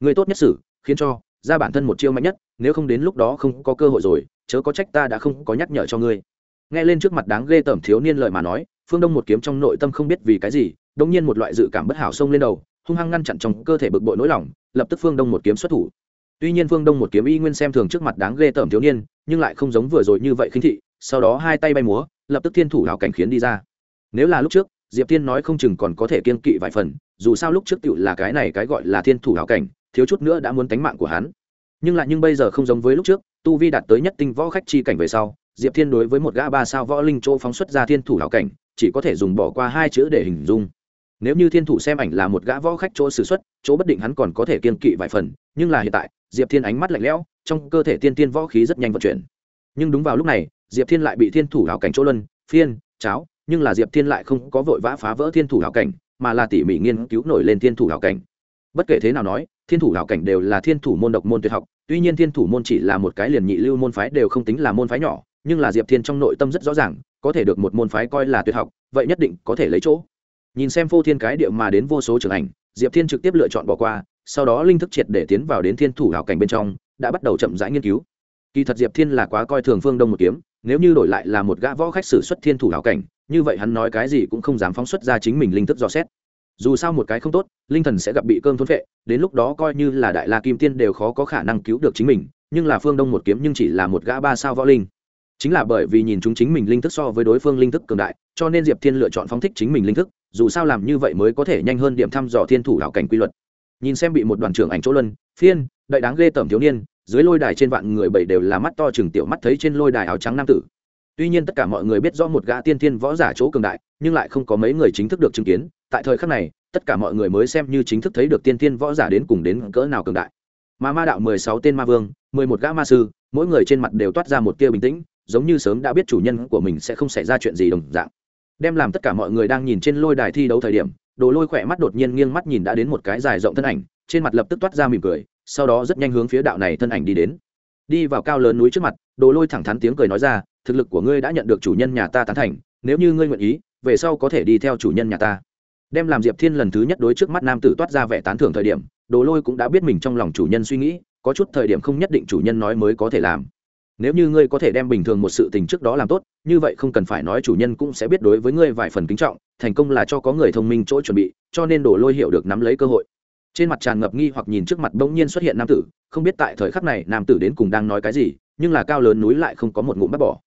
Người tốt nhất xử, khiến cho ra bản thân một chiêu mạnh nhất, nếu không đến lúc đó không có cơ hội rồi, chớ có trách ta đã không có nhắc nhở cho ngươi. Nghe lên trước mặt đáng ghê tởm thiếu niên lời mà nói, phương đông một kiếm trong nội tâm không biết vì cái gì đông nhiên một loại dự cảm bất hảo xông lên đầu, hung hăng ngăn chặn trong cơ thể bực bội nỗi lòng, lập tức phương đông một kiếm xuất thủ. Tuy nhiên phương đông một kiếm y nguyên xem thường trước mặt đáng ghê tởm thiếu niên, nhưng lại không giống vừa rồi như vậy khinh thị, sau đó hai tay bay múa, lập tức thiên thủ hào cảnh khiến đi ra. Nếu là lúc trước, diệp thiên nói không chừng còn có thể kiên kỵ vài phần, dù sao lúc trước tựu là cái này cái gọi là thiên thủ hào cảnh thiếu chút nữa đã muốn tánh mạng của hắn. Nhưng lại nhưng bây giờ không giống với lúc trước, tu vi đạt tới nhất tinh võ khách chi cảnh về sau, diệp thiên đối với một gã ba sao võ linh chỗ phóng xuất ra thiên thủ hảo cảnh, chỉ có thể dùng bỏ qua hai chữ để hình dung. Nếu như thiên thủ xem ảnh là một gã võ khách chỗ xử xuất, chỗ bất định hắn còn có thể kiên kỵ vài phần, nhưng là hiện tại, diệp thiên ánh mắt lạnh lẽo, trong cơ thể tiên tiên võ khí rất nhanh vận chuyển. Nhưng đúng vào lúc này, diệp thiên lại bị thiên thủ hảo cảnh chỗ luân, phiên, cháo, nhưng là diệp thiên lại không có vội vã phá vỡ thiên thủ hảo cảnh, mà là tỉ mỉ nghiên cứu nổi lên thiên thủ hảo cảnh. Bất kể thế nào nói thiên thủ đạo cảnh đều là thiên thủ môn độc môn tuyệt học, tuy nhiên thiên thủ môn chỉ là một cái liền nhị lưu môn phái đều không tính là môn phái nhỏ, nhưng là diệp thiên trong nội tâm rất rõ ràng, có thể được một môn phái coi là tuyệt học, vậy nhất định có thể lấy chỗ. Nhìn xem phô thiên cái địa mà đến vô số trường ảnh, diệp thiên trực tiếp lựa chọn bỏ qua, sau đó linh thức triệt để tiến vào đến thiên thủ đạo cảnh bên trong, đã bắt đầu chậm rãi nghiên cứu. Kỳ thật diệp thiên là quá coi thường phương đông một kiếm, nếu như đổi lại là một gã võ khách sử xuất thiên thủ đạo cảnh, như vậy hắn nói cái gì cũng không dám phóng xuất ra chính mình linh thức dò xét dù sao một cái không tốt, linh thần sẽ gặp bị cơm thôn vệ đến lúc đó coi như là đại la kim tiên đều khó có khả năng cứu được chính mình, nhưng là phương đông một kiếm nhưng chỉ là một gã ba sao võ linh. Chính là bởi vì nhìn chúng chính mình linh thức so với đối phương linh thức cường đại, cho nên diệp thiên lựa chọn phóng thích chính mình linh thức, dù sao làm như vậy mới có thể nhanh hơn điểm thăm dò thiên thủ đạo cảnh quy luật. Nhìn xem bị một đoàn trưởng ảnh chỗ luân, phiên, đại đáng ghê tởm thiếu niên, dưới lôi đài trên vạn người bảy đều là mắt to chừng tiểu mắt thấy trên lôi đài áo trắng nam tử. Tuy nhiên tất cả mọi người biết rõ một gã tiên thiên võ giả chỗ cường đại, nhưng lại không có mấy người chính thức được chứng kiến tại thời khắc này, tất cả mọi người mới xem như chính thức thấy được tiên tiên võ giả đến cùng đến cỡ nào cường đại. Mà ma đạo mười sáu tên ma vương, mười một gã ma sư, mỗi người trên mặt đều toát ra một tia bình tĩnh, giống như sớm đã biết chủ nhân của mình sẽ không xảy ra chuyện gì đồng dạng. Đem làm tất cả mọi người đang nhìn trên lôi đài thi đấu thời điểm, đồ lôi khỏe mắt đột nhiên nghiêng mắt nhìn đã đến một cái dài rộng thân ảnh, trên mặt lập tức toát ra mỉm cười, sau đó rất nhanh hướng phía đạo này thân ảnh đi đến. Đi vào cao lớn núi trước mặt, đồ lôi thẳng thắn tiếng cười nói ra, thực lực của ngươi đã nhận được chủ nhân nhà ta tán thành, nếu như ngươi nguyện ý, về sau có thể đi theo chủ nhân nhà ta đem làm diệp thiên lần thứ nhất đối trước mắt nam tử toát ra vẻ tán thưởng thời điểm, đồ lôi cũng đã biết mình trong lòng chủ nhân suy nghĩ, có chút thời điểm không nhất định chủ nhân nói mới có thể làm. Nếu như ngươi có thể đem bình thường một sự tình trước đó làm tốt, như vậy không cần phải nói chủ nhân cũng sẽ biết đối với ngươi vài phần kính trọng, thành công là cho có người thông minh chỗ chuẩn bị, cho nên đồ lôi hiểu được nắm lấy cơ hội. Trên mặt tràn ngập nghi hoặc nhìn trước mặt bỗng nhiên xuất hiện nam tử, không biết tại thời khắc này nam tử đến cùng đang nói cái gì, nhưng là cao lớn núi lại không có một ngụm bắt bỏ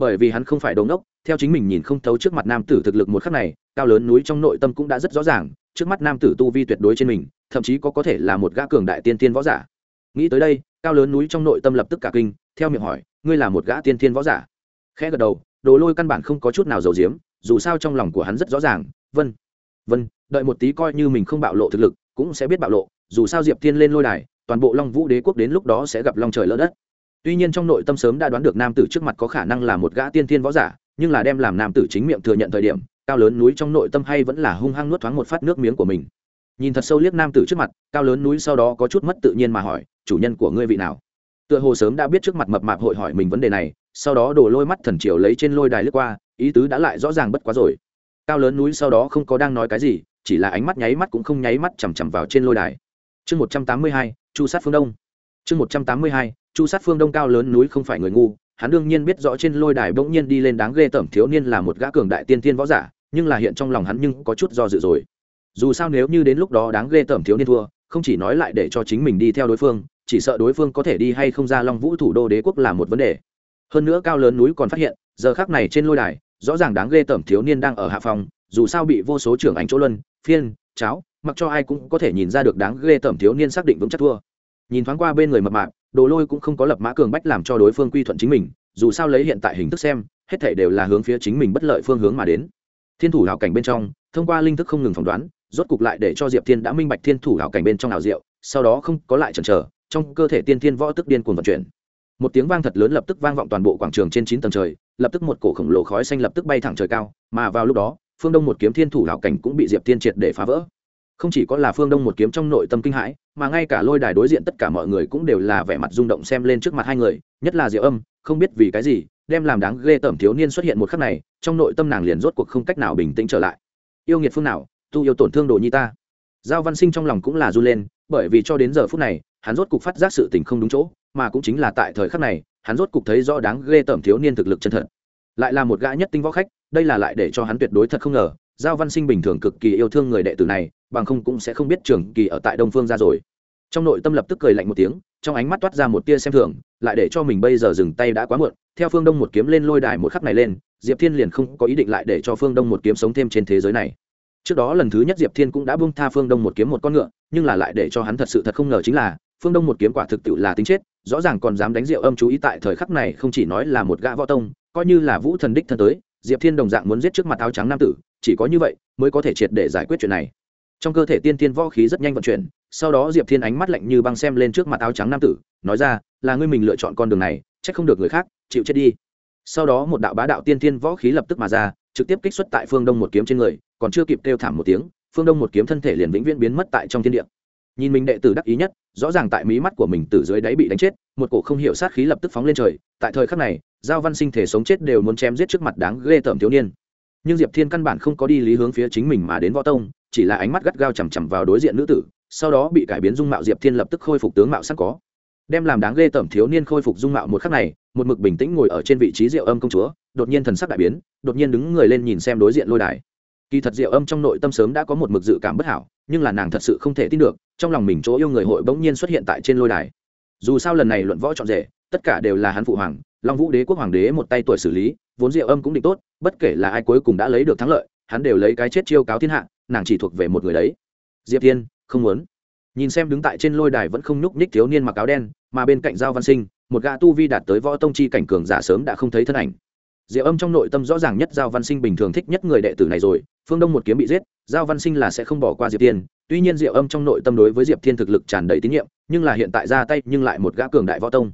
bởi vì hắn không phải đồ ngốc, theo chính mình nhìn không thấu trước mặt nam tử thực lực một khắc này cao lớn núi trong nội tâm cũng đã rất rõ ràng trước mắt nam tử tu vi tuyệt đối trên mình thậm chí có có thể là một gã cường đại tiên tiên võ giả. Nghĩ tới đây cao lớn núi trong nội tâm lập tức cả kinh theo miệng hỏi ngươi là một gã tiên tiên võ giả? Khẽ gật đầu đồ lôi căn bản không có chút nào giàu diếm dù sao trong lòng của hắn rất rõ ràng vân vân đợi một tí coi như mình không bạo lộ thực lực cũng sẽ biết bạo lộ dù sao diệp tiên lên lôi đài toàn bộ long vũ đế quốc đến lúc đó sẽ gặp long trời lỡ đất tuy nhiên trong nội tâm sớm đã đoán được nam tử trước mặt có khả năng là một gã tiên thiên võ giả, nhưng là đem làm nam tử chính miệng thừa nhận thời điểm, cao lớn núi trong nội tâm hay vẫn là hung hăng nuốt thoáng một phát nước miếng của mình. Nhìn thật sâu liếc nam tử trước mặt, cao lớn núi sau đó có chút mất tự nhiên mà hỏi, chủ nhân của ngươi vị nào? Tựa hồ sớm đã biết trước mặt mập mạp hội hỏi mình vấn đề này, sau đó đổ lôi mắt thần triều lấy trên lôi đài lướt qua, ý tứ đã lại rõ ràng bất quá rồi. Cao lớn núi sau đó không có đang nói cái gì, chỉ là ánh mắt nháy mắt cũng không nháy mắt chằm chằm vào trên lôi đài. Chương một trăm tám mươi hai, chu sát phương đông. Chương một trăm tám mươi hai chu sát phương đông cao lớn núi không phải người ngu, hắn đương nhiên biết rõ trên lôi đài bỗng nhiên đi lên đáng ghê tởm thiếu niên là một gã cường đại tiên tiên võ giả, nhưng là hiện trong lòng hắn nhưng có chút do dự rồi. Dù sao nếu như đến lúc đó đáng ghê tởm thiếu niên thua, không chỉ nói lại để cho chính mình đi theo đối phương, chỉ sợ đối phương có thể đi hay không ra long vũ thủ đô đế quốc là một vấn đề. Hơn nữa cao lớn núi còn phát hiện, giờ khác này trên lôi đài, rõ ràng đáng ghê tởm thiếu niên đang ở hạ phòng, dù sao bị vô số trưởng ảnh chỗ luân, phiên, cháo, mặc cho ai cũng có thể nhìn ra được đáng ghê tởm thiếu niên xác định vững chắc thua. Nhìn thoáng qua bên người mập mạp đồ lôi cũng không có lập mã cường bách làm cho đối phương quy thuận chính mình, dù sao lấy hiện tại hình thức xem, hết thể đều là hướng phía chính mình bất lợi phương hướng mà đến. Thiên thủ hảo cảnh bên trong, thông qua linh thức không ngừng phỏng đoán, rốt cục lại để cho diệp thiên đã minh bạch thiên thủ hảo cảnh bên trong ảo diệu, sau đó không có lại chần chờ, trong cơ thể tiên thiên võ tức điên cuồng vận chuyển. Một tiếng vang thật lớn lập tức vang vọng toàn bộ quảng trường trên chín tầng trời, lập tức một cổ khổng lồ khói xanh lập tức bay thẳng trời cao, mà vào lúc đó, phương đông một kiếm thiên thủ hảo cảnh cũng bị diệp thiên triệt để phá vỡ không chỉ có là phương đông một kiếm trong nội tâm kinh hãi mà ngay cả lôi đài đối diện tất cả mọi người cũng đều là vẻ mặt rung động xem lên trước mặt hai người nhất là diệu âm không biết vì cái gì đem làm đáng ghê tởm thiếu niên xuất hiện một khắc này trong nội tâm nàng liền rốt cuộc không cách nào bình tĩnh trở lại yêu nghiệt phương nào tu yêu tổn thương đồ nhi ta giao văn sinh trong lòng cũng là run lên bởi vì cho đến giờ phút này hắn rốt cuộc phát giác sự tình không đúng chỗ mà cũng chính là tại thời khắc này hắn rốt cuộc thấy rõ đáng ghê tởm thiếu niên thực lực chân thật lại là một gã nhất tinh võ khách đây là lại để cho hắn tuyệt đối thật không ngờ giao văn sinh bình thường cực kỳ yêu thương người đệ tử này, bằng không cũng sẽ không biết trường kỳ ở tại đông phương ra rồi. Trong nội tâm lập tức cười lạnh một tiếng, trong ánh mắt toát ra một tia xem thường, lại để cho mình bây giờ dừng tay đã quá muộn, theo phương đông một kiếm lên lôi đài một khắc này lên, diệp thiên liền không có ý định lại để cho phương đông một kiếm sống thêm trên thế giới này. Trước đó lần thứ nhất diệp thiên cũng đã buông tha phương đông một kiếm một con ngựa, nhưng là lại để cho hắn thật sự thật không ngờ chính là, phương đông một kiếm quả thực tự là tính chết, rõ ràng còn dám đánh rượu âm chú ý tại thời khắc này không chỉ nói là một gã võ tông, coi như là vũ thần đích thân tới, diệp thiên đồng dạng muốn giết trước mặt áo trắng nam tử chỉ có như vậy mới có thể triệt để giải quyết chuyện này. Trong cơ thể tiên tiên võ khí rất nhanh vận chuyển, sau đó diệp thiên ánh mắt lạnh như băng xem lên trước mặt áo trắng nam tử, nói ra, là ngươi mình lựa chọn con đường này trách không được người khác, chịu chết đi. Sau đó một đạo bá đạo tiên thiên võ khí lập tức mà ra, trực tiếp kích xuất tại phương đông một kiếm trên người, còn chưa kịp kêu thảm một tiếng, phương đông một kiếm thân thể liền vĩnh viễn biến mất tại trong thiên địa. Nhìn mình đệ tử đắc ý nhất, rõ ràng tại mí mắt của mình từ dưới đáy bị đánh chết, một cổ không hiểu sát khí lập tức phóng lên trời, tại thời khắc này, giao văn sinh thể sống chết đều muốn chém giết trước mặt đáng ghê tởm thiếu niên nhưng diệp thiên căn bản không có đi lý hướng phía chính mình mà đến võ tông, chỉ là ánh mắt gắt gao chằm chằm vào đối diện nữ tử, sau đó bị cải biến dung mạo diệp thiên lập tức khôi phục tướng mạo sẵn có. Đem làm đáng ghê tởm thiếu niên khôi phục dung mạo một khắc này, một mực bình tĩnh ngồi ở trên vị trí rượu âm công chúa, đột nhiên thần sắc đại biến, đột nhiên đứng người lên nhìn xem đối diện lôi đài. Kỳ thật rượu âm trong nội tâm sớm đã có một mực dự cảm bất hảo, nhưng là nàng thật sự không thể tin được, trong lòng mình chỗ yêu người hội bỗng nhiên xuất hiện tại trên lôi đài. Dù sao lần này luận võ trọn rể, tất cả đều là hắn phụ hoàng long vũ đế quốc hoàng đế một tay tuổi xử lý, vốn diệu âm cũng định tốt, bất kể là ai cuối cùng đã lấy được thắng lợi, hắn đều lấy cái chết chiêu cáo thiên hạ, nàng chỉ thuộc về một người đấy. Diệp thiên, không muốn. Nhìn xem đứng tại trên lôi đài vẫn không nhúc nhích thiếu niên mặc áo đen, mà bên cạnh giao văn sinh, một gã tu vi đạt tới võ tông chi cảnh cường giả sớm đã không thấy thân ảnh. Diệu âm trong nội tâm rõ ràng nhất giao văn sinh bình thường thích nhất người đệ tử này rồi, phương đông một kiếm bị giết, giao văn sinh là sẽ không bỏ qua diệp thiên, tuy nhiên diệu âm trong nội tâm đối với diệp thiên thực lực tràn đầy tín nhiệm, nhưng là hiện tại ra tay, nhưng lại một gã cường đại võ tông.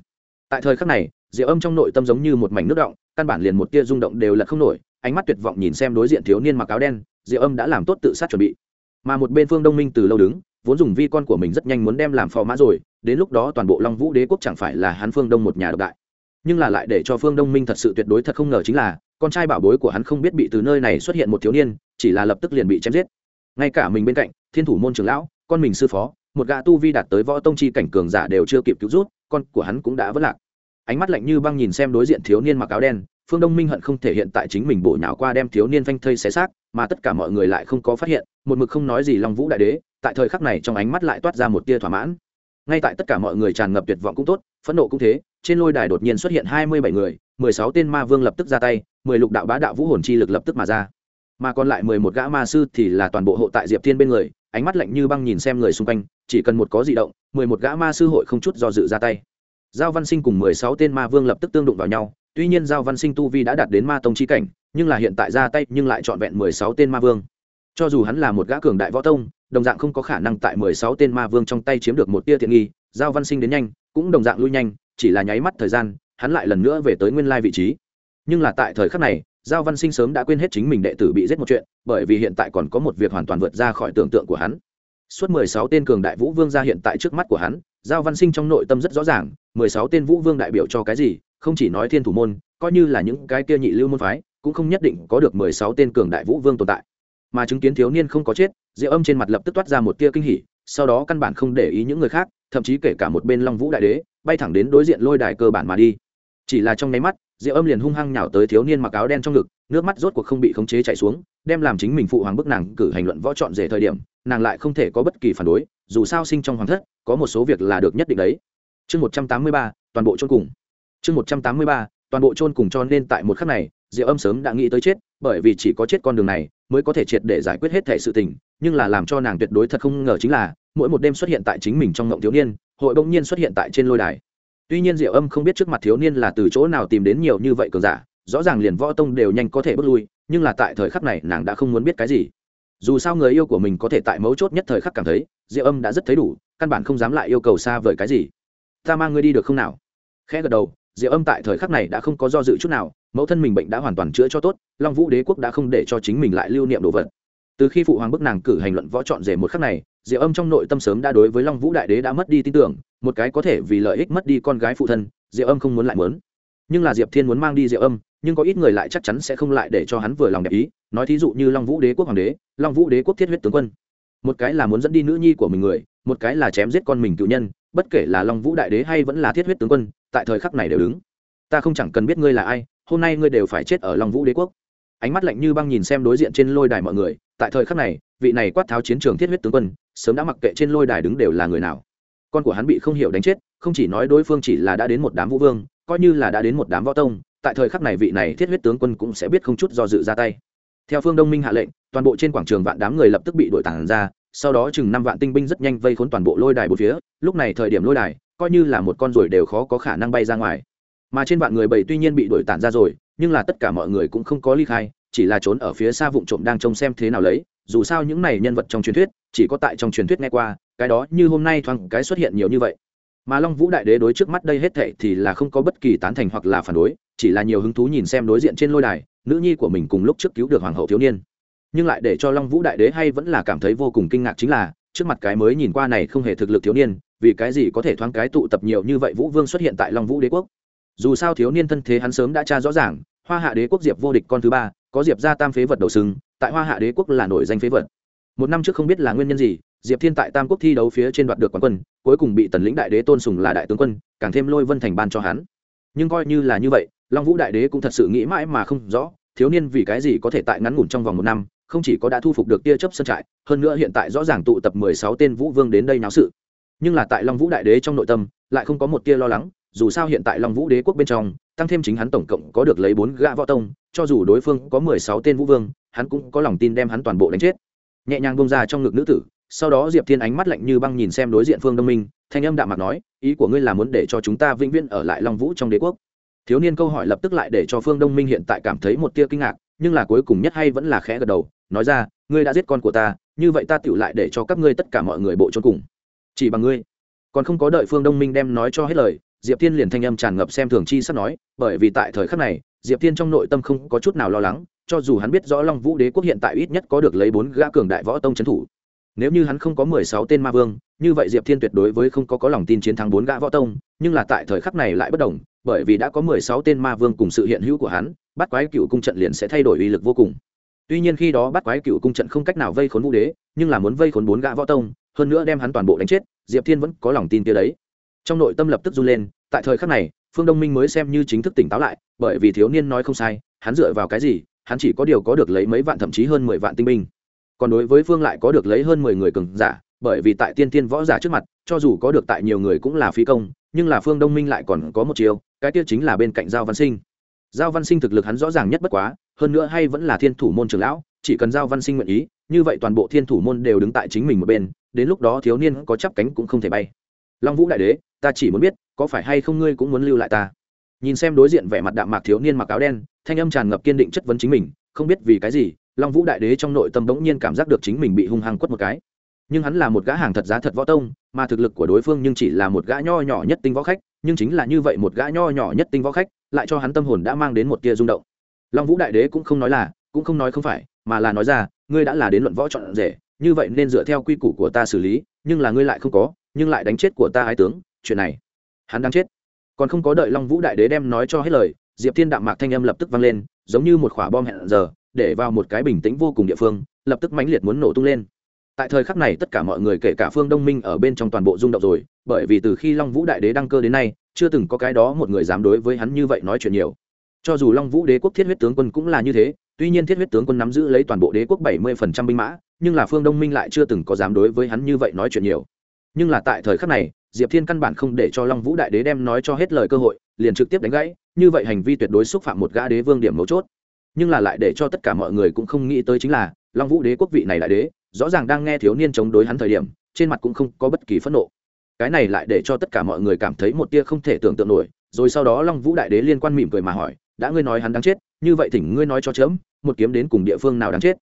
Tại thời khắc này diệu âm trong nội tâm giống như một mảnh nước động, căn bản liền một tia rung động đều là không nổi, ánh mắt tuyệt vọng nhìn xem đối diện thiếu niên mặc áo đen, diệu âm đã làm tốt tự sát chuẩn bị. Mà một bên phương đông minh từ lâu đứng, vốn dùng vi con của mình rất nhanh muốn đem làm phò mã rồi, đến lúc đó toàn bộ long vũ đế quốc chẳng phải là hắn phương đông một nhà độc đại. Nhưng là lại để cho phương đông minh thật sự tuyệt đối thật không ngờ chính là, con trai bảo bối của hắn không biết bị từ nơi này xuất hiện một thiếu niên, chỉ là lập tức liền bị chém giết. Ngay cả mình bên cạnh, thiên thủ môn trường lão, con mình sư phó, một gã tu vi đạt tới võ tông chi cảnh cường giả đều chưa kịp cứu rút, con của hắn cũng đã vất lạc ánh mắt lạnh như băng nhìn xem đối diện thiếu niên mặc áo đen, phương đông minh hận không thể hiện tại chính mình bổ nhào qua đem thiếu niên phanh thây xé xác, mà tất cả mọi người lại không có phát hiện, một mực không nói gì long vũ đại đế, tại thời khắc này trong ánh mắt lại toát ra một tia thỏa mãn. Ngay tại tất cả mọi người tràn ngập tuyệt vọng cũng tốt, phẫn nộ cũng thế, trên lôi đài đột nhiên xuất hiện hai mươi bảy người, mười sáu tên ma vương lập tức ra tay, mười lục đạo bá đạo vũ hồn chi lực lập tức mà ra. Mà còn lại mười một gã ma sư thì là toàn bộ hộ tại diệp thiên bên người, ánh mắt lạnh như băng nhìn xem người xung quanh, chỉ cần một có di động, mười một gã ma sư hội không chút do dự ra tay giao văn sinh cùng mười sáu tên ma vương lập tức tương đụng vào nhau, tuy nhiên giao văn sinh tu vi đã đạt đến ma tông chi cảnh, nhưng là hiện tại ra tay nhưng lại trọn vẹn mười sáu tên ma vương. Cho dù hắn là một gã cường đại võ tông, đồng dạng không có khả năng tại mười sáu tên ma vương trong tay chiếm được một tia thiện nghi, giao văn sinh đến nhanh, cũng đồng dạng lui nhanh, chỉ là nháy mắt thời gian, hắn lại lần nữa về tới nguyên lai vị trí. Nhưng là tại thời khắc này, giao văn sinh sớm đã quên hết chính mình đệ tử bị giết một chuyện, bởi vì hiện tại còn có một việc hoàn toàn vượt ra khỏi tưởng tượng của hắn. Suốt mười sáu tên cường đại vũ vương ra hiện tại trước mắt của hắn, giao văn sinh trong nội tâm rất rõ ràng mười sáu tên vũ vương đại biểu cho cái gì, không chỉ nói thiên thủ môn, coi như là những cái kia nhị lưu môn phái, cũng không nhất định có được mười sáu tên cường đại vũ vương tồn tại. Mà chứng kiến thiếu niên không có chết, diệu âm trên mặt lập tức toát ra một tia kinh hỉ, sau đó căn bản không để ý những người khác, thậm chí kể cả một bên long vũ đại đế, bay thẳng đến đối diện lôi đài cơ bản mà đi. Chỉ là trong nháy mắt, diệu âm liền hung hăng nhào tới thiếu niên mặc áo đen trong ngực, nước mắt rốt cuộc không bị khống chế chạy xuống, đem làm chính mình phụ hoàng bức nàng cử hành luận võ chọn rể thời điểm, nàng lại không thể có bất kỳ phản đối, dù sao sinh trong hoàng thất, có một số việc là được nhất định đấy chương một trăm tám mươi ba, toàn bộ chôn cùng. Chương một trăm tám mươi ba, toàn bộ chôn cùng cho nên tại một khắc này diệu âm sớm đã nghĩ tới chết, bởi vì chỉ có chết con đường này mới có thể triệt để giải quyết hết thể sự tình, nhưng là làm cho nàng tuyệt đối thật không ngờ chính là, mỗi một đêm xuất hiện tại chính mình trong ngộng thiếu niên, hội bỗng nhiên xuất hiện tại trên lôi đài. Tuy nhiên diệu âm không biết trước mặt thiếu niên là từ chỗ nào tìm đến nhiều như vậy cường giả, rõ ràng liền võ tông đều nhanh có thể bước lui, nhưng là tại thời khắc này nàng đã không muốn biết cái gì. Dù sao người yêu của mình có thể tại mấu chốt nhất thời khắc cảm thấy diệu âm đã rất thấy đủ, căn bản không dám lại yêu cầu xa vời cái gì ta mang ngươi đi được không nào? Khẽ gật đầu diệu âm tại thời khắc này đã không có do dự chút nào, mẫu thân mình bệnh đã hoàn toàn chữa cho tốt, long vũ đế quốc đã không để cho chính mình lại lưu niệm đồ vật. Từ khi phụ hoàng bức nàng cử hành luận võ chọn rể một khắc này diệu âm trong nội tâm sớm đã đối với long vũ đại đế đã mất đi tin tưởng, một cái có thể vì lợi ích mất đi con gái phụ thân diệu âm không muốn lại mớn nhưng là diệp thiên muốn mang đi diệu âm, nhưng có ít người lại chắc chắn sẽ không lại để cho hắn vừa lòng đẹp ý, nói thí dụ như long vũ đế quốc hoàng đế, long vũ đế quốc thiết huyết tướng quân. Một cái là muốn dẫn đi nữ nhi của mình người một cái là chém giết con mình cựu nhân, bất kể là long vũ đại đế hay vẫn là thiết huyết tướng quân, tại thời khắc này đều đứng. Ta không chẳng cần biết ngươi là ai, hôm nay ngươi đều phải chết ở long vũ đế quốc. Ánh mắt lạnh như băng nhìn xem đối diện trên lôi đài mọi người, tại thời khắc này, vị này quát tháo chiến trường thiết huyết tướng quân, sớm đã mặc kệ trên lôi đài đứng đều là người nào. Con của hắn bị không hiểu đánh chết, không chỉ nói đối phương chỉ là đã đến một đám vũ vương, coi như là đã đến một đám võ tông, tại thời khắc này vị này thiết huyết tướng quân cũng sẽ biết không chút do dự ra tay. Theo phương đông minh hạ lệnh, toàn bộ trên quảng trường vạn đám người lập tức bị đội tản ra sau đó chừng năm vạn tinh binh rất nhanh vây khốn toàn bộ lôi đài một phía, lúc này thời điểm lôi đài, coi như là một con ruồi đều khó có khả năng bay ra ngoài. Mà trên vạn người bầy tuy nhiên bị đuổi tản ra rồi, nhưng là tất cả mọi người cũng không có ly khai, chỉ là trốn ở phía xa vụng trộm đang trông xem thế nào lấy. Dù sao những này nhân vật trong truyền thuyết, chỉ có tại trong truyền thuyết nghe qua, cái đó như hôm nay thoáng cái xuất hiện nhiều như vậy. Mà long vũ đại đế đối trước mắt đây hết thệ thì là không có bất kỳ tán thành hoặc là phản đối, chỉ là nhiều hứng thú nhìn xem đối diện trên lôi đài, nữ nhi của mình cùng lúc trước cứu được hoàng hậu thiếu niên nhưng lại để cho long vũ đại đế hay vẫn là cảm thấy vô cùng kinh ngạc chính là, trước mặt cái mới nhìn qua này không hề thực lực thiếu niên, vì cái gì có thể thoáng cái tụ tập nhiều như vậy vũ vương xuất hiện tại long vũ đế quốc? Dù sao thiếu niên thân thế hắn sớm đã tra rõ ràng, hoa hạ đế quốc diệp vô địch con thứ ba, có diệp gia tam phế vật đầu sừng tại hoa hạ đế quốc là nổi danh phế vật. Một năm trước không biết là nguyên nhân gì, diệp thiên tại tam quốc thi đấu phía trên đoạt được quán quân, cuối cùng bị tần lĩnh đại đế tôn sùng là đại tướng quân, càng thêm lôi vân thành ban cho hắn. Nhưng coi như là như vậy, long vũ đại đế cũng thật sự nghĩ mãi mà không rõ, thiếu niên vì cái gì có thể tại ngắn ngủn trong vòng một năm không chỉ có đã thu phục được tia chấp sân trại, hơn nữa hiện tại rõ ràng tụ tập mười sáu tên vũ vương đến đây náo sự. Nhưng là tại long vũ đại đế trong nội tâm, lại không có một tia lo lắng, dù sao hiện tại long vũ đế quốc bên trong, tăng thêm chính hắn tổng cộng có được lấy bốn gã võ tông, cho dù đối phương có mười sáu tên vũ vương, hắn cũng có lòng tin đem hắn toàn bộ đánh chết. Nhẹ nhàng bông ra trong ngực nữ tử, sau đó diệp thiên ánh mắt lạnh như băng nhìn xem đối diện phương đông minh, thanh âm đạm mặt nói, ý của ngươi là muốn để cho chúng ta vĩnh viễn ở lại long vũ trong đế quốc? Thiếu niên câu hỏi lập tức lại để cho phương đông minh hiện tại cảm thấy một tia kinh ngạc, nhưng là cuối cùng nhất hay vẫn là khẽ gật đầu nói ra, ngươi đã giết con của ta, như vậy ta tựu lại để cho các ngươi tất cả mọi người bộ trốn cùng. Chỉ bằng ngươi. Còn không có đợi phương đông minh đem nói cho hết lời, diệp thiên liền thanh âm tràn ngập xem thường chi sắp nói, bởi vì tại thời khắc này, diệp thiên trong nội tâm không có chút nào lo lắng, cho dù hắn biết rõ long vũ đế quốc hiện tại ít nhất có được lấy bốn gã cường đại võ tông trấn thủ. Nếu như hắn không có mười sáu tên ma vương, như vậy diệp thiên tuyệt đối với không có có lòng tin chiến thắng bốn gã võ tông, nhưng là tại thời khắc này lại bất đồng, bởi vì đã có mười sáu tên ma vương cùng sự hiện hữu của hắn, bắt quái cựu cung trận liền sẽ thay đổi uy lực vô cùng tuy nhiên khi đó bắt quái cựu cung trận không cách nào vây khốn vũ đế, nhưng là muốn vây khốn bốn gã võ tông, hơn nữa đem hắn toàn bộ đánh chết, diệp thiên vẫn có lòng tin kia đấy. Trong nội tâm lập tức run lên, tại thời khắc này, phương đông minh mới xem như chính thức tỉnh táo lại, bởi vì thiếu niên nói không sai, hắn dựa vào cái gì, hắn chỉ có điều có được lấy mấy vạn thậm chí hơn mười vạn tinh binh. Còn đối với phương lại có được lấy hơn mười người cường giả, bởi vì tại tiên tiên võ giả trước mặt, cho dù có được tại nhiều người cũng là phí công, nhưng là phương đông minh lại còn có một chiều cái tiêu chính là bên cạnh giao văn sinh giao văn sinh thực lực hắn rõ ràng nhất bất quá, hơn nữa hay vẫn là thiên thủ môn trưởng lão, chỉ cần giao văn sinh nguyện ý, như vậy toàn bộ thiên thủ môn đều đứng tại chính mình một bên, đến lúc đó thiếu niên có chắp cánh cũng không thể bay. Long vũ đại đế, ta chỉ muốn biết, có phải hay không ngươi cũng muốn lưu lại ta? Nhìn xem đối diện vẻ mặt đạm mạc thiếu niên mặc áo đen, thanh âm tràn ngập kiên định chất vấn chính mình, không biết vì cái gì, long vũ đại đế trong nội tâm bỗng nhiên cảm giác được chính mình bị hung hăng quất một cái nhưng hắn là một gã hàng thật giá thật võ tông, mà thực lực của đối phương nhưng chỉ là một gã nho nhỏ nhất tinh võ khách, nhưng chính là như vậy một gã nho nhỏ nhất tinh võ khách, lại cho hắn tâm hồn đã mang đến một tia rung động. Long vũ đại đế cũng không nói là, cũng không nói không phải, mà là nói ra, ngươi đã là đến luận võ chọn rể, như vậy nên dựa theo quy củ của ta xử lý, nhưng là ngươi lại không có, nhưng lại đánh chết của ta ái tướng, chuyện này, hắn đang chết. Còn không có đợi long vũ đại đế đem nói cho hết lời, diệp thiên đạm mạc thanh âm lập tức vang lên, giống như một quả bom hẹn giờ, để vào một cái bình tĩnh vô cùng địa phương, lập tức mãnh liệt muốn nổ tung lên tại thời khắc này tất cả mọi người kể cả phương đông minh ở bên trong toàn bộ rung động rồi, bởi vì từ khi long vũ đại đế đăng cơ đến nay, chưa từng có cái đó một người dám đối với hắn như vậy nói chuyện nhiều. Cho dù long vũ đế quốc thiết huyết tướng quân cũng là như thế, tuy nhiên thiết huyết tướng quân nắm giữ lấy toàn bộ đế quốc bảy mươi phần trăm binh mã, nhưng là phương đông minh lại chưa từng có dám đối với hắn như vậy nói chuyện nhiều. Nhưng là tại thời khắc này, diệp thiên căn bản không để cho long vũ đại đế đem nói cho hết lời cơ hội, liền trực tiếp đánh gãy, như vậy hành vi tuyệt đối xúc phạm một gã đế vương điểm mấu chốt. Nhưng là lại để cho tất cả mọi người cũng không nghĩ tới chính là long vũ đế quốc vị này đại đế, rõ ràng đang nghe thiếu niên chống đối hắn thời điểm, trên mặt cũng không có bất kỳ phẫn nộ. Cái này lại để cho tất cả mọi người cảm thấy một tia không thể tưởng tượng nổi, rồi sau đó long vũ đại đế liên quan mỉm cười mà hỏi, đã ngươi nói hắn đáng chết, như vậy thỉnh ngươi nói cho chớm, một kiếm đến cùng địa phương nào đáng chết?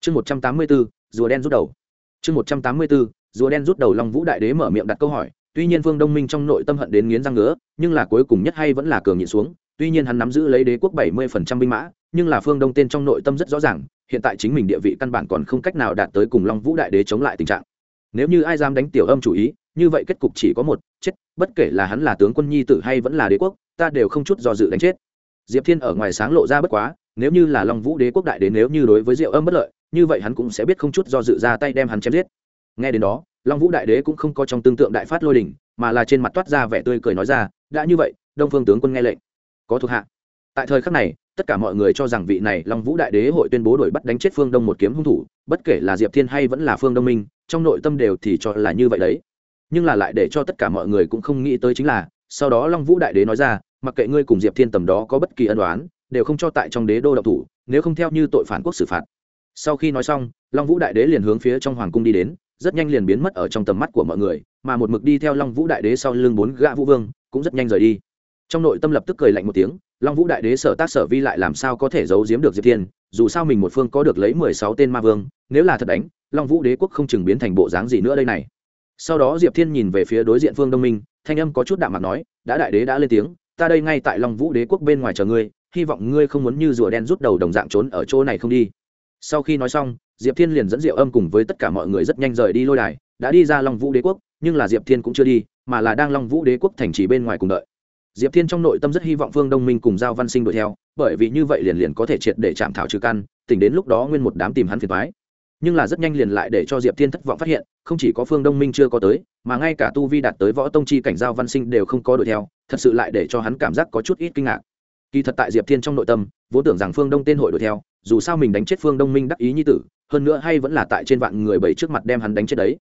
Chương một trăm tám mươi bốn, rùa đen rút đầu. Chương một trăm tám mươi bốn, rùa đen rút đầu long vũ đại đế mở miệng đặt câu hỏi, tuy nhiên vương đông minh trong nội tâm hận đến nghiến răng ngứa, nhưng là cuối cùng nhất hay vẫn là cường nhịn xuống, tuy nhiên hắn nắm giữ lấy đế quốc bảy mươi phần trăm binh mã, nhưng là phương đông tên trong nội tâm rất rõ ràng hiện tại chính mình địa vị căn bản còn không cách nào đạt tới cùng long vũ đại đế chống lại tình trạng. Nếu như ai dám đánh tiểu âm chủ ý, như vậy kết cục chỉ có một, chết, bất kể là hắn là tướng quân nhi tử hay vẫn là đế quốc, ta đều không chút do dự đánh chết. Diệp thiên ở ngoài sáng lộ ra bất quá, nếu như là long vũ đế quốc đại đế nếu như đối với diệu âm bất lợi, như vậy hắn cũng sẽ biết không chút do dự ra tay đem hắn chém giết. Nghe đến đó, long vũ đại đế cũng không có trong tương tượng đại phát lôi đình, mà là trên mặt toát ra vẻ tươi cười nói ra, đã như vậy, đông phương tướng quân nghe lệnh. Có thuộc hạ. Tại thời khắc này tất cả mọi người cho rằng vị này long vũ đại đế hội tuyên bố đuổi bắt đánh chết phương đông một kiếm hung thủ, bất kể là diệp thiên hay vẫn là phương đông minh, trong nội tâm đều thì cho là như vậy đấy. Nhưng là lại để cho tất cả mọi người cũng không nghĩ tới chính là, sau đó long vũ đại đế nói ra, mặc kệ ngươi cùng diệp thiên tầm đó có bất kỳ ân đoán đều không cho tại trong đế đô độc thủ, nếu không theo như tội phản quốc xử phạt. Sau khi nói xong, long vũ đại đế liền hướng phía trong hoàng cung đi đến, rất nhanh liền biến mất ở trong tầm mắt của mọi người, mà một mực đi theo long vũ đại đế sau lưng bốn gã vũ vương cũng rất nhanh rời đi. Trong nội tâm lập tức cười lạnh một tiếng long vũ đại đế sở tác sở vi lại làm sao có thể giấu giếm được diệp thiên, dù sao mình một phương có được lấy mười sáu tên ma vương, nếu là thật đánh, long vũ đế quốc không chừng biến thành bộ dáng gì nữa đây này. Sau đó diệp thiên nhìn về phía đối diện phương đông minh, thanh âm có chút đạm mặt nói, đã đại đế đã lên tiếng, ta đây ngay tại long vũ đế quốc bên ngoài chờ ngươi, hy vọng ngươi không muốn như rùa đen rút đầu đồng dạng trốn ở chỗ này không đi. Sau khi nói xong, diệp thiên liền dẫn diệu âm cùng với tất cả mọi người rất nhanh rời đi lôi đài, đã đi ra long vũ đế quốc, nhưng là diệp thiên cũng chưa đi, mà là đang long vũ đế quốc thành trì bên ngoài cùng đợi diệp thiên trong nội tâm rất hy vọng phương đông minh cùng giao văn sinh đuổi theo, bởi vì như vậy liền liền có thể triệt để chạm thảo trừ căn, tỉnh đến lúc đó nguyên một đám tìm hắn phiền thoái nhưng là rất nhanh liền lại để cho diệp thiên thất vọng phát hiện, không chỉ có phương đông minh chưa có tới, mà ngay cả tu vi đạt tới võ tông chi cảnh giao văn sinh đều không có đuổi theo, thật sự lại để cho hắn cảm giác có chút ít kinh ngạc. Kỳ thật tại diệp thiên trong nội tâm, vốn tưởng rằng phương đông tên hội đuổi theo, dù sao mình đánh chết phương đông minh đắc ý như tử, hơn nữa hay vẫn là tại trên vạn người bảy trước mặt đem hắn đánh chết đấy.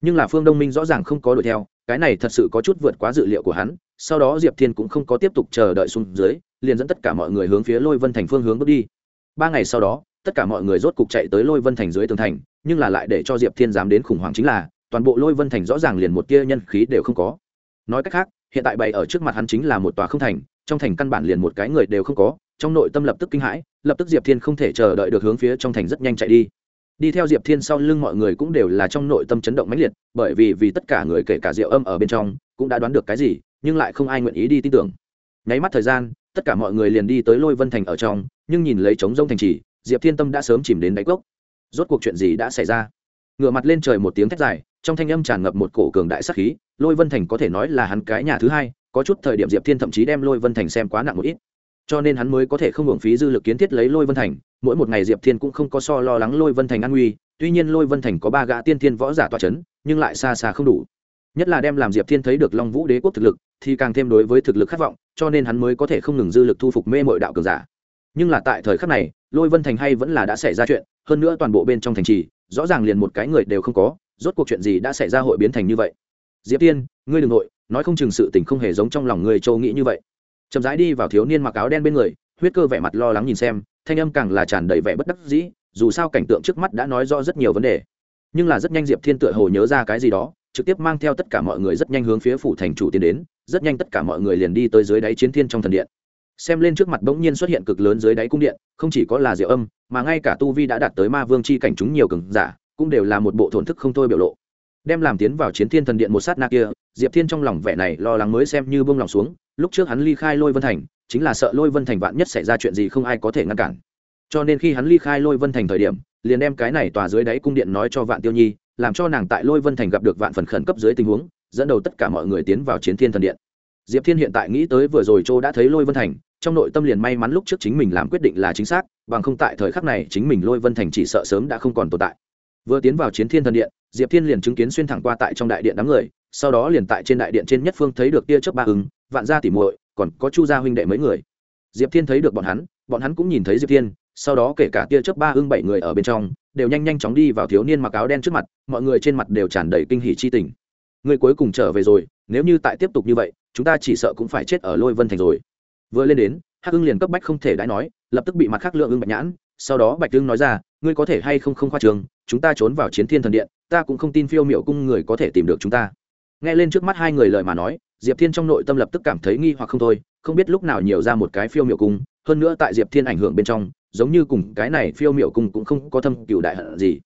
Nhưng là phương đông minh rõ ràng không có đuổi theo, cái này thật sự có chút vượt quá dự liệu của hắn sau đó diệp thiên cũng không có tiếp tục chờ đợi xuống dưới, liền dẫn tất cả mọi người hướng phía lôi vân thành phương hướng bước đi. Ba ngày sau đó, tất cả mọi người rốt cục chạy tới lôi vân thành dưới tường thành, nhưng là lại để cho diệp thiên dám đến khủng hoảng chính là, toàn bộ lôi vân thành rõ ràng liền một tia nhân khí đều không có. Nói cách khác, hiện tại bày ở trước mặt hắn chính là một tòa không thành, trong thành căn bản liền một cái người đều không có, trong nội tâm lập tức kinh hãi, lập tức diệp thiên không thể chờ đợi được hướng phía trong thành rất nhanh chạy đi. Đi theo diệp thiên sau lưng mọi người cũng đều là trong nội tâm chấn động mãnh liệt, bởi vì vì tất cả người kể cả diệu âm ở bên trong, cũng đã đoán được cái gì nhưng lại không ai nguyện ý đi tin tưởng. Nháy mắt thời gian, tất cả mọi người liền đi tới lôi vân thành ở trong, nhưng nhìn lấy trống rông thành trì, diệp thiên tâm đã sớm chìm đến đáy cốc. Rốt cuộc chuyện gì đã xảy ra? Ngựa mặt lên trời một tiếng thét dài, trong thanh âm tràn ngập một cổ cường đại sắc khí, lôi vân thành có thể nói là hắn cái nhà thứ hai, có chút thời điểm diệp thiên thậm chí đem lôi vân thành xem quá nặng một ít. Cho nên hắn mới có thể không hưởng phí dư lực kiến thiết lấy lôi vân thành, mỗi một ngày diệp thiên cũng không có so lo lắng lôi vân thành an nguy, tuy nhiên lôi vân thành có ba gã tiên thiên võ giả tọa c h ấ n nhưng lại xa xa không đủ. Nhất là đem làm diệp thiên thấy được long vũ đế quốc thực lực thì càng thêm đối với thực lực khát vọng, cho nên hắn mới có thể không ngừng dư lực thu phục mê mội đạo cường giả. Nhưng là tại thời khắc này, lôi vân thành hay vẫn là đã xảy ra chuyện, hơn nữa toàn bộ bên trong thành trì, rõ ràng liền một cái người đều không có, rốt cuộc chuyện gì đã xảy ra hội biến thành như vậy? Diệp tiên, ngươi đ ừ n g nội, nói không chừng sự tình không hề giống trong lòng người châu nghĩ như vậy. Chậm rãi đi vào thiếu niên mặc áo đen bên người, huyết cơ vẻ mặt lo lắng nhìn xem, thanh âm càng là tràn đầy vẻ bất đắc dĩ, dù sao cảnh tượng trước mắt đã nói rõ rất nhiều vấn đề. Nhưng là rất nhanh diệp thiên tựa hồ nhớ ra cái gì đó, trực tiếp mang theo tất cả mọi người rất nhanh hướng phía phủ thành chủ tiến đến rất nhanh tất cả mọi người liền đi tới dưới đáy chiến thiên trong thần điện. Xem lên trước mặt bỗng nhiên xuất hiện cực lớn dưới đáy cung điện, không chỉ có là diệu âm, mà ngay cả tu vi đã đạt tới ma vương c h i cảnh chúng nhiều cường giả, cũng đều là một bộ thổn thức không thôi biểu lộ. Đem làm tiến vào chiến thiên thần điện một sát na kia, diệp thiên trong lòng vẻ này lo lắng mới xem như bông lòng xuống, lúc trước hắn ly khai lôi vân thành, chính là sợ lôi vân thành vạn nhất xảy ra chuyện gì không ai có thể ngăn cản. Cho nên khi hắn ly khai lôi vân thành thời điểm, liền đem cái này tòa dưới đáy cung điện nói cho vạn tiêu nhi, làm cho nàng tại lôi vân thành gặp được vạn phần khẩn cấp dưới tình huống dẫn đầu tất cả mọi người tiến vào chiến thiên thần điện. Diệp thiên hiện tại nghĩ tới vừa rồi châu đã thấy lôi vân thành, trong nội tâm liền may mắn lúc trước chính mình làm quyết định là chính xác, bằng không tại thời khắc này chính mình lôi vân thành chỉ sợ sớm đã không còn tồn tại. Vừa tiến vào chiến thiên thần điện, diệp thiên liền chứng kiến xuyên thẳng qua tại trong đại điện đám người, sau đó liền tại trên đại điện trên nhất phương thấy được tia chớp ba ứng vạn gia tỉ muội, còn có chu gia huynh đệ mấy người. Diệp thiên thấy được bọn hắn bọn hắn cũng nhìn thấy diệp thiên, sau đó kể cả tia chớp ba ưng bảy người ở bên trong, đều nhanh nhanh chóng đi vào thiếu niên mặc áo đen trước mặt, mọi người trên mặt đều tràn đầy kinh hỉ chi tình người cuối cùng trở về rồi, nếu như tại tiếp tục như vậy, chúng ta chỉ sợ cũng phải chết ở lôi vân thành rồi. Vừa lên đến, hắc ưng liền cấp bách không thể đãi nói, lập tức bị mặt khác lượng ưng bạch nhãn, sau đó bạch Tương nói ra, ngươi có thể hay không không khoa trường, chúng ta trốn vào chiến thiên thần điện, ta cũng không tin phiêu miệu cung người có thể tìm được chúng ta. Nghe lên trước mắt hai người lời mà nói, diệp thiên trong nội tâm lập tức cảm thấy nghi hoặc không thôi, không biết lúc nào nhiều ra một cái phiêu miệu cung, hơn nữa tại diệp thiên ảnh hưởng bên trong, giống như cùng cái này phiêu miệu cung cũng không có thâm cựu đại hận gì.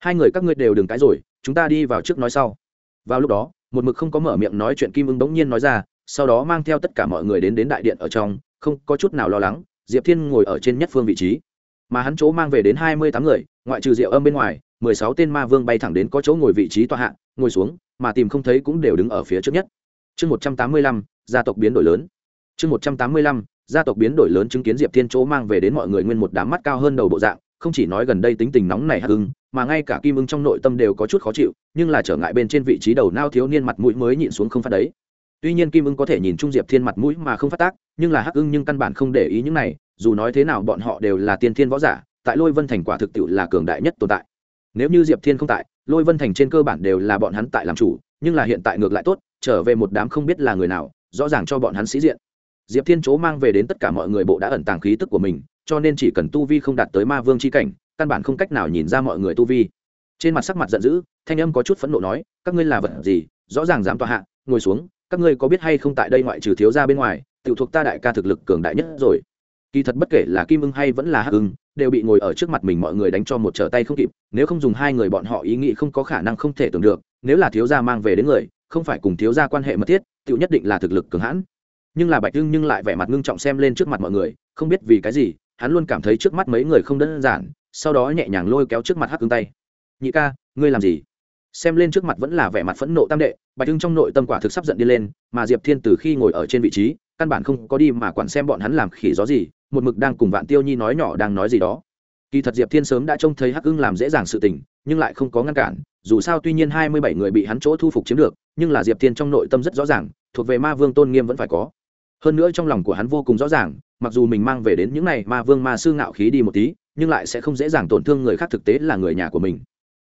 Hai người các ngươi đều đừng cái rồi, chúng ta đi vào trước nói sau vào lúc đó, một mực không có mở miệng nói chuyện kim ưng bỗng nhiên nói ra, sau đó mang theo tất cả mọi người đến đến đại điện ở trong, không có chút nào lo lắng, diệp thiên ngồi ở trên nhất phương vị trí. Mà hắn chỗ mang về đến hai mươi tám người, ngoại trừ rượu âm bên ngoài, mười sáu tên ma vương bay thẳng đến có chỗ ngồi vị trí tọa hạ, ngồi xuống, mà tìm không thấy cũng đều đứng ở phía trước nhất. Chương một trăm tám mươi lăm, gia tộc biến đổi lớn. Chương một trăm tám mươi lăm, gia tộc biến đổi lớn chứng kiến diệp thiên chỗ mang về đến mọi người nguyên một đám mắt cao hơn đầu bộ dạng, không chỉ nói gần đây tính tình nóng này hạt hưng mà ngay cả kim ưng trong nội tâm đều có chút khó chịu, nhưng là trở ngại bên trên vị trí đầu nao thiếu niên mặt mũi mới nhịn xuống không phát đấy. Tuy nhiên kim ưng có thể nhìn trung diệp thiên mặt mũi mà không phát tác, nhưng là hắc ưng nhưng căn bản không để ý những này, dù nói thế nào bọn họ đều là tiên thiên võ giả, tại lôi vân thành quả thực tiệu là cường đại nhất tồn tại. Nếu như diệp thiên không tại, lôi vân thành trên cơ bản đều là bọn hắn tại làm chủ, nhưng là hiện tại ngược lại tốt, trở về một đám không biết là người nào, rõ ràng cho bọn hắn sĩ diện. Diệp thiên chỗ mang về đến tất cả mọi người bộ đã ẩn tàng khí tức của mình, cho nên chỉ cần tu vi không đạt tới ma vương c h i cảnh căn bản không cách nào nhìn ra mọi người tu vi. Trên mặt sắc mặt giận dữ, thanh âm có chút phẫn nộ nói, các ngươi là vật gì? Rõ ràng dám tòa hạ, ngồi xuống, các ngươi có biết hay không tại đây ngoại trừ thiếu ra bên ngoài tự thuộc ta đại ca thực lực cường đại nhất rồi. Kỳ thật bất kể là kim ưng hay vẫn là hắc ưng, đều bị ngồi ở trước mặt mình mọi người đánh cho một trở tay không kịp, nếu không dùng hai người bọn họ ý nghĩ không có khả năng không thể tưởng được, nếu là thiếu gia mang về đến người, không phải cùng thiếu gia quan hệ mật thiết tự nhất định là thực lực cường hãn. Nhưng là bạch ưng nhưng lại vẻ mặt ngưng trọng xem lên trước mặt mọi người, không biết vì cái gì, hắn luôn cảm thấy trước mắt mấy người không đơn giản sau đó nhẹ nhàng lôi kéo trước mặt hắc ưng tay. Nhị ca, ngươi làm gì? Xem lên trước mặt vẫn là vẻ mặt phẫn nộ tam đệ, bạch hưng trong nội tâm quả thực sắp giận đi lên, mà diệp thiên từ khi ngồi ở trên vị trí, căn bản không có đi mà quản xem bọn hắn làm khỉ gió gì, một mực đang cùng vạn tiêu nhi nói nhỏ đang nói gì đó. Kỳ thật diệp thiên sớm đã trông thấy hắc ưng làm dễ dàng sự tình, nhưng lại không có ngăn cản, dù sao tuy nhiên hai mươi bảy người bị hắn chỗ thu phục chiếm được, nhưng là diệp thiên trong nội tâm rất rõ ràng, thuộc về ma vương tôn nghiêm vẫn phải có. Hơn nữa trong lòng của hắn vô cùng rõ ràng, mặc dù mình mang về đến những này ma vương ma sư ngạo khí đi một tí nhưng lại sẽ không dễ dàng tổn thương người khác thực tế là người nhà của mình.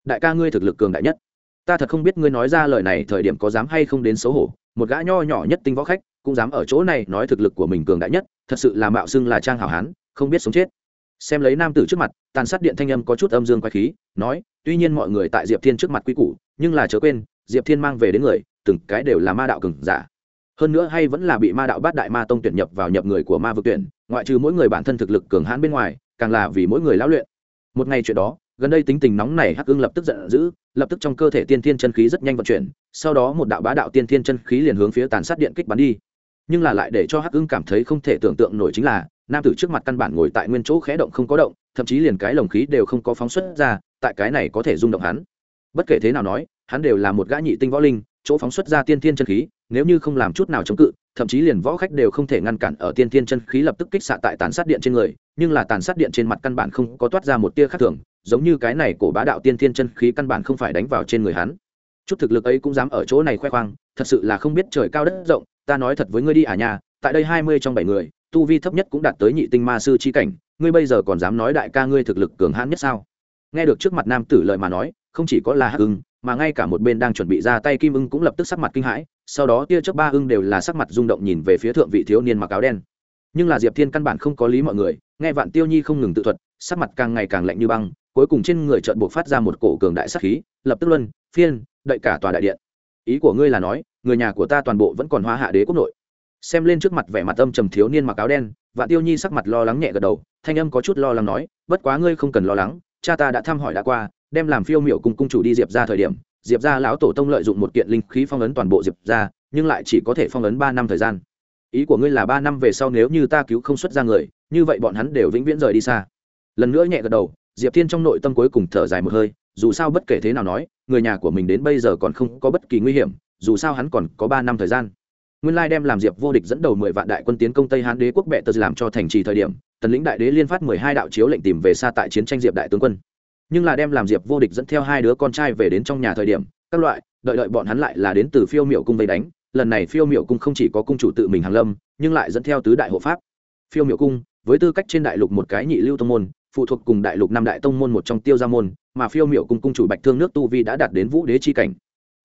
Đại ca ngươi thực lực cường đại nhất. Ta thật không biết ngươi nói ra lời này thời điểm có dám hay không đến xấu hổ. Một gã nho nhỏ nhất tinh võ khách cũng dám ở chỗ này nói thực lực của mình cường đại nhất, thật sự là mạo xưng là trang hảo hán, không biết sống chết. Xem lấy nam tử trước mặt, tàn sát điện thanh âm có chút âm dương quay khí, nói, tuy nhiên mọi người tại diệp thiên trước mặt quy củ, nhưng là chớ quên, diệp thiên mang về đến người, từng cái đều là ma đạo cường giả. Hơn nữa hay vẫn là bị ma đạo bát đại ma tông tuyển nhập vào nhập người của ma vực tuyển, ngoại trừ mỗi người bản thân thực lực cường hãn bên ngoài càng là vì mỗi người lão luyện. Một ngày chuyện đó, gần đây tính tình nóng này hắc ưng lập tức giận dữ, lập tức trong cơ thể tiên thiên chân khí rất nhanh vận chuyển, sau đó một đạo bá đạo tiên thiên chân khí liền hướng phía tàn sát điện kích bắn đi. Nhưng là lại để cho hắc ưng cảm thấy không thể tưởng tượng nổi chính là, nam tử trước mặt căn bản ngồi tại nguyên chỗ khẽ động không có động, thậm chí liền cái lồng khí đều không có phóng xuất ra, tại cái này có thể rung động hắn. Bất kể thế nào nói, hắn đều là một gã nhị tinh võ linh, chỗ phóng xuất ra tiên thiên chân khí, nếu như không làm chút nào chống cự thậm chí liền võ khách đều không thể ngăn cản ở tiên thiên chân khí lập tức kích xạ tại tàn sát điện trên người, nhưng là tàn sát điện trên mặt căn bản không có toát ra một tia khác thường, giống như cái này cổ bá đạo tiên thiên chân khí căn bản không phải đánh vào trên người hắn. Chút thực lực ấy cũng dám ở chỗ này khoe khoang, thật sự là không biết trời cao đất rộng, ta nói thật với ngươi đi à nhà tại đây hai mươi trong bảy người, tu vi thấp nhất cũng đạt tới nhị tinh ma sư chi cảnh, ngươi bây giờ còn dám nói đại ca ngươi thực lực cường hãn nhất sao? Nghe được trước mặt nam tử lời mà nói, không chỉ có là hắc ưng, mà ngay cả một bên đang chuẩn bị ra tay kim ưng cũng lập tức sắc mặt kinh hãi sau đó tia chớp ba ưng đều là sắc mặt rung động nhìn về phía thượng vị thiếu niên mặc áo đen. Nhưng là diệp thiên căn bản không có lý mọi người, nghe vạn tiêu nhi không ngừng tự thuật, sắc mặt càng ngày càng lạnh như băng, cuối cùng trên người trợn buộc phát ra một cổ cường đại sắc khí, lập tức luân, phiên, đậy cả tòa đại điện. Ý của ngươi là nói, người nhà của ta toàn bộ vẫn còn hóa hạ đế quốc nội. Xem lên trước mặt vẻ mặt âm trầm thiếu niên mặc áo đen, vạn tiêu nhi sắc mặt lo lắng nhẹ gật đầu, thanh âm có chút lo lắng nói, bất quá ngươi không cần lo lắng, cha ta đã thăm hỏi đã qua, đem làm phiêu miệu cùng cung chủ đi diệp ra thời điểm diệp gia lão tổ tông lợi dụng một kiện linh khí phong ấn toàn bộ diệp gia, nhưng lại chỉ có thể phong ấn ba năm thời gian. Ý của ngươi là ba năm về sau nếu như ta cứu không xuất ra người như vậy bọn hắn đều vĩnh viễn rời đi xa. Lần nữa nhẹ gật đầu diệp thiên trong nội tâm cuối cùng thở dài một hơi dù sao bất kể thế nào nói người nhà của mình đến bây giờ còn không có bất kỳ nguy hiểm dù sao hắn còn có ba năm thời gian. Nguyên lai đem làm diệp vô địch dẫn đầu mười vạn đại quân tiến công tây hán đế quốc bệ tờ làm cho thành trì thời điểm tần lĩnh đại đế liên phát mười hai đạo chiếu lệnh tìm về xa tại chiến tranh diệp đại tướng quân nhưng là đem làm diệp vô địch dẫn theo hai đứa con trai về đến trong nhà thời điểm, các loại, đợi đợi bọn hắn lại là đến từ phiêu miệu cung vây đánh. Lần này phiêu miệu cung không chỉ có cung chủ tự mình hàng lâm, nhưng lại dẫn theo tứ đại hộ pháp. Phiêu miệu cung, với tư cách trên đại lục một cái nhị lưu tông môn, phụ thuộc cùng đại lục năm đại tông môn một trong tiêu gia môn, mà phiêu miệu cung cung chủ bạch thương nước tu vi đã đạt đến vũ đế chi cảnh.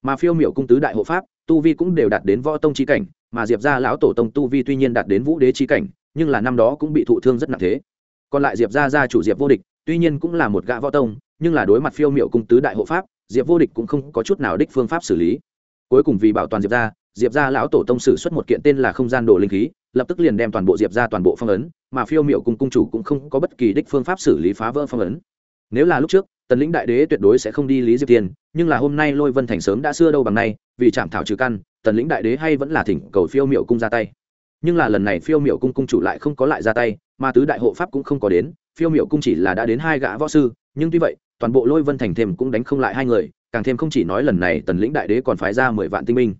Mà phiêu miệu cung tứ đại hộ pháp, tu vi cũng đều đạt đến võ tông chi cảnh, mà diệp gia lão tổ tông tu vi tuy nhiên đạt đến vũ đế chi cảnh, nhưng là năm đó cũng bị thụ thương rất nặng thế. Còn lại diệp gia gia chủ diệp vô địch tuy nhiên cũng là một gã võ tông, nhưng là đối mặt phiêu miệu cung tứ đại hộ pháp, diệp vô địch cũng không có chút nào đích phương pháp xử lý. Cuối cùng vì bảo toàn diệp gia diệp gia lão tổ tông sử xuất một kiện tên là không gian đồ linh khí, lập tức liền đem toàn bộ diệp gia toàn bộ phong ấn, mà phiêu miệu cung cung chủ cũng không có bất kỳ đích phương pháp xử lý phá vỡ phong ấn. Nếu là lúc trước, tần lĩnh đại đế tuyệt đối sẽ không đi lý diệp tiên, nhưng là hôm nay lôi vân thành sớm đã xưa đâu bằng nay, vì chạm thảo trừ căn, tần lĩnh đại đế hay vẫn là thỉnh cầu phiêu miệu cung ra tay. Nhưng là lần này phiêu miệu cung cung chủ lại không có lại ra tay, mà tứ đại hộ pháp cũng không có đến phiêu miệu cung chỉ là đã đến hai gã võ sư, nhưng tuy vậy, toàn bộ lôi vân thành thêm cũng đánh không lại hai người, càng thêm không chỉ nói lần này tần lĩnh đại đế còn phái ra mười vạn tinh minh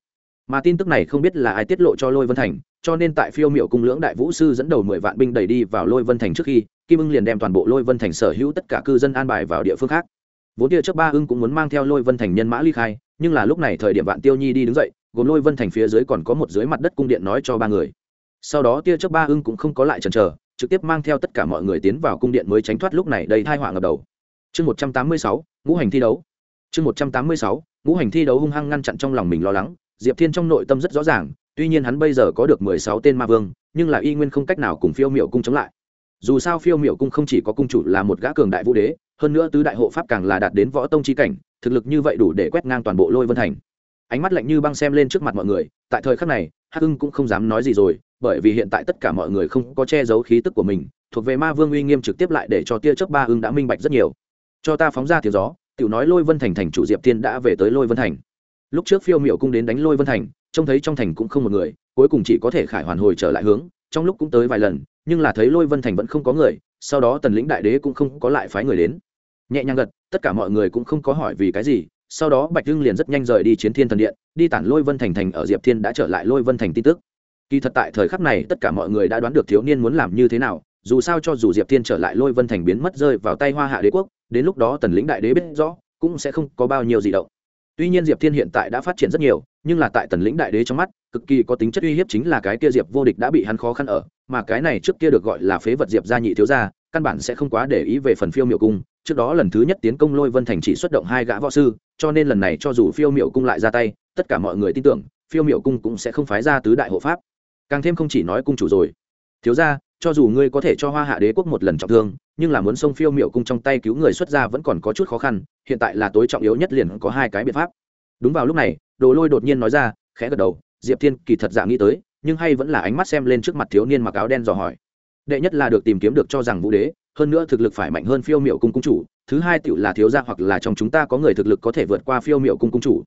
mà tin tức này không biết là ai tiết lộ cho lôi vân thành, cho nên tại phiêu miệu cung lưỡng đại vũ sư dẫn đầu mười vạn binh đẩy đi vào lôi vân thành trước khi, kim ưng liền đem toàn bộ lôi vân thành sở hữu tất cả cư dân an bài vào địa phương khác. Vốn tia trước ba ưng cũng muốn mang theo lôi vân thành nhân mã ly khai, nhưng là lúc này thời điểm vạn tiêu nhi đi đứng dậy, gồm lôi vân thành phía dưới còn có một dưới mặt đất cung điện nói cho ba người. Sau đó tia trước ba ưng cũng không có lại chần chờ trực tiếp mang theo tất cả mọi người tiến vào cung điện mới tránh thoát lúc này đầy thai họa ngập đầu. Chương một trăm tám mươi sáu, ngũ hành thi đấu. Chương một trăm tám mươi sáu, ngũ hành thi đấu hung hăng ngăn chặn trong lòng mình lo lắng, diệp thiên trong nội tâm rất rõ ràng, tuy nhiên hắn bây giờ có được mười sáu tên ma vương, nhưng là y nguyên không cách nào cùng phiêu miệu cung chống lại. Dù sao phiêu miệu cung không chỉ có cung chủ là một gã cường đại vũ đế, hơn nữa tứ đại hộ pháp càng là đạt đến võ tông chi cảnh, thực lực như vậy đủ để quét ngang toàn bộ lôi vân thành. Ánh mắt lạnh như băng xem lên trước mặt mọi người, tại thời khắc này, hắc Hưng cũng không dám nói gì rồi bởi vì hiện tại tất cả mọi người không có che giấu khí tức của mình, thuộc về ma vương uy nghiêm trực tiếp lại để cho tia chớp ba ưng đã minh bạch rất nhiều. Cho ta phóng ra tiếng gió, tiểu nói lôi vân thành thành chủ diệp tiên đã về tới lôi vân thành. Lúc trước phiêu miệu cung đến đánh lôi vân thành, trông thấy trong thành cũng không một người, cuối cùng chỉ có thể khải hoàn hồi trở lại hướng, trong lúc cũng tới vài lần, nhưng là thấy lôi vân thành vẫn không có người, sau đó tần lĩnh đại đế cũng không có lại phái người đến. Nhẹ nhàng gật, tất cả mọi người cũng không có hỏi vì cái gì, sau đó bạch hưng liền rất nhanh rời đi chiến thiên thần điện, đi tản lôi vân thành thành ở diệp thiên đã trở lại lôi vân thành tin tức kỳ thật tại thời khắc này, tất cả mọi người đã đoán được thiếu niên muốn làm như thế nào, dù sao cho dù diệp thiên trở lại lôi vân thành biến mất rơi vào tay hoa hạ đế quốc, đến lúc đó tần lĩnh đại đế biết rõ, cũng sẽ không có bao nhiêu gì động. Tuy nhiên diệp thiên hiện tại đã phát triển rất nhiều, nhưng là tại tần lĩnh đại đế trong mắt, cực kỳ có tính chất uy hiếp chính là cái kia diệp vô địch đã bị hắn khó khăn ở, mà cái này trước kia được gọi là phế vật diệp gia nhị thiếu gia, căn bản sẽ không quá để ý về phần phiêu miệu cung. Trước đó lần thứ nhất tiến công lôi vân thành chỉ xuất động hai gã võ sư, cho nên lần này cho dù phiêu miệu cung lại ra tay, tất cả mọi người tin tưởng, phiêu miệu cung cũng sẽ không phái ra tứ đại hộ pháp càng thêm không chỉ nói cung chủ rồi. Thiếu ra cho dù ngươi có thể cho hoa hạ đế quốc một lần trọng thương, nhưng là muốn xông phiêu miệu cung trong tay cứu người xuất ra vẫn còn có chút khó khăn, hiện tại là tối trọng yếu nhất liền có hai cái biện pháp. Đúng vào lúc này, đồ lôi đột nhiên nói ra, khẽ gật đầu, diệp thiên kỳ thật dạng nghĩ tới, nhưng hay vẫn là ánh mắt xem lên trước mặt thiếu niên mặc áo đen dò hỏi. Đệ nhất là được tìm kiếm được cho rằng vũ đế, hơn nữa thực lực phải mạnh hơn phiêu miệu cung cung chủ, thứ hai tựu là thiếu gia hoặc là trong chúng ta có người thực lực có thể vượt qua phiêu miệu cung cung chủ.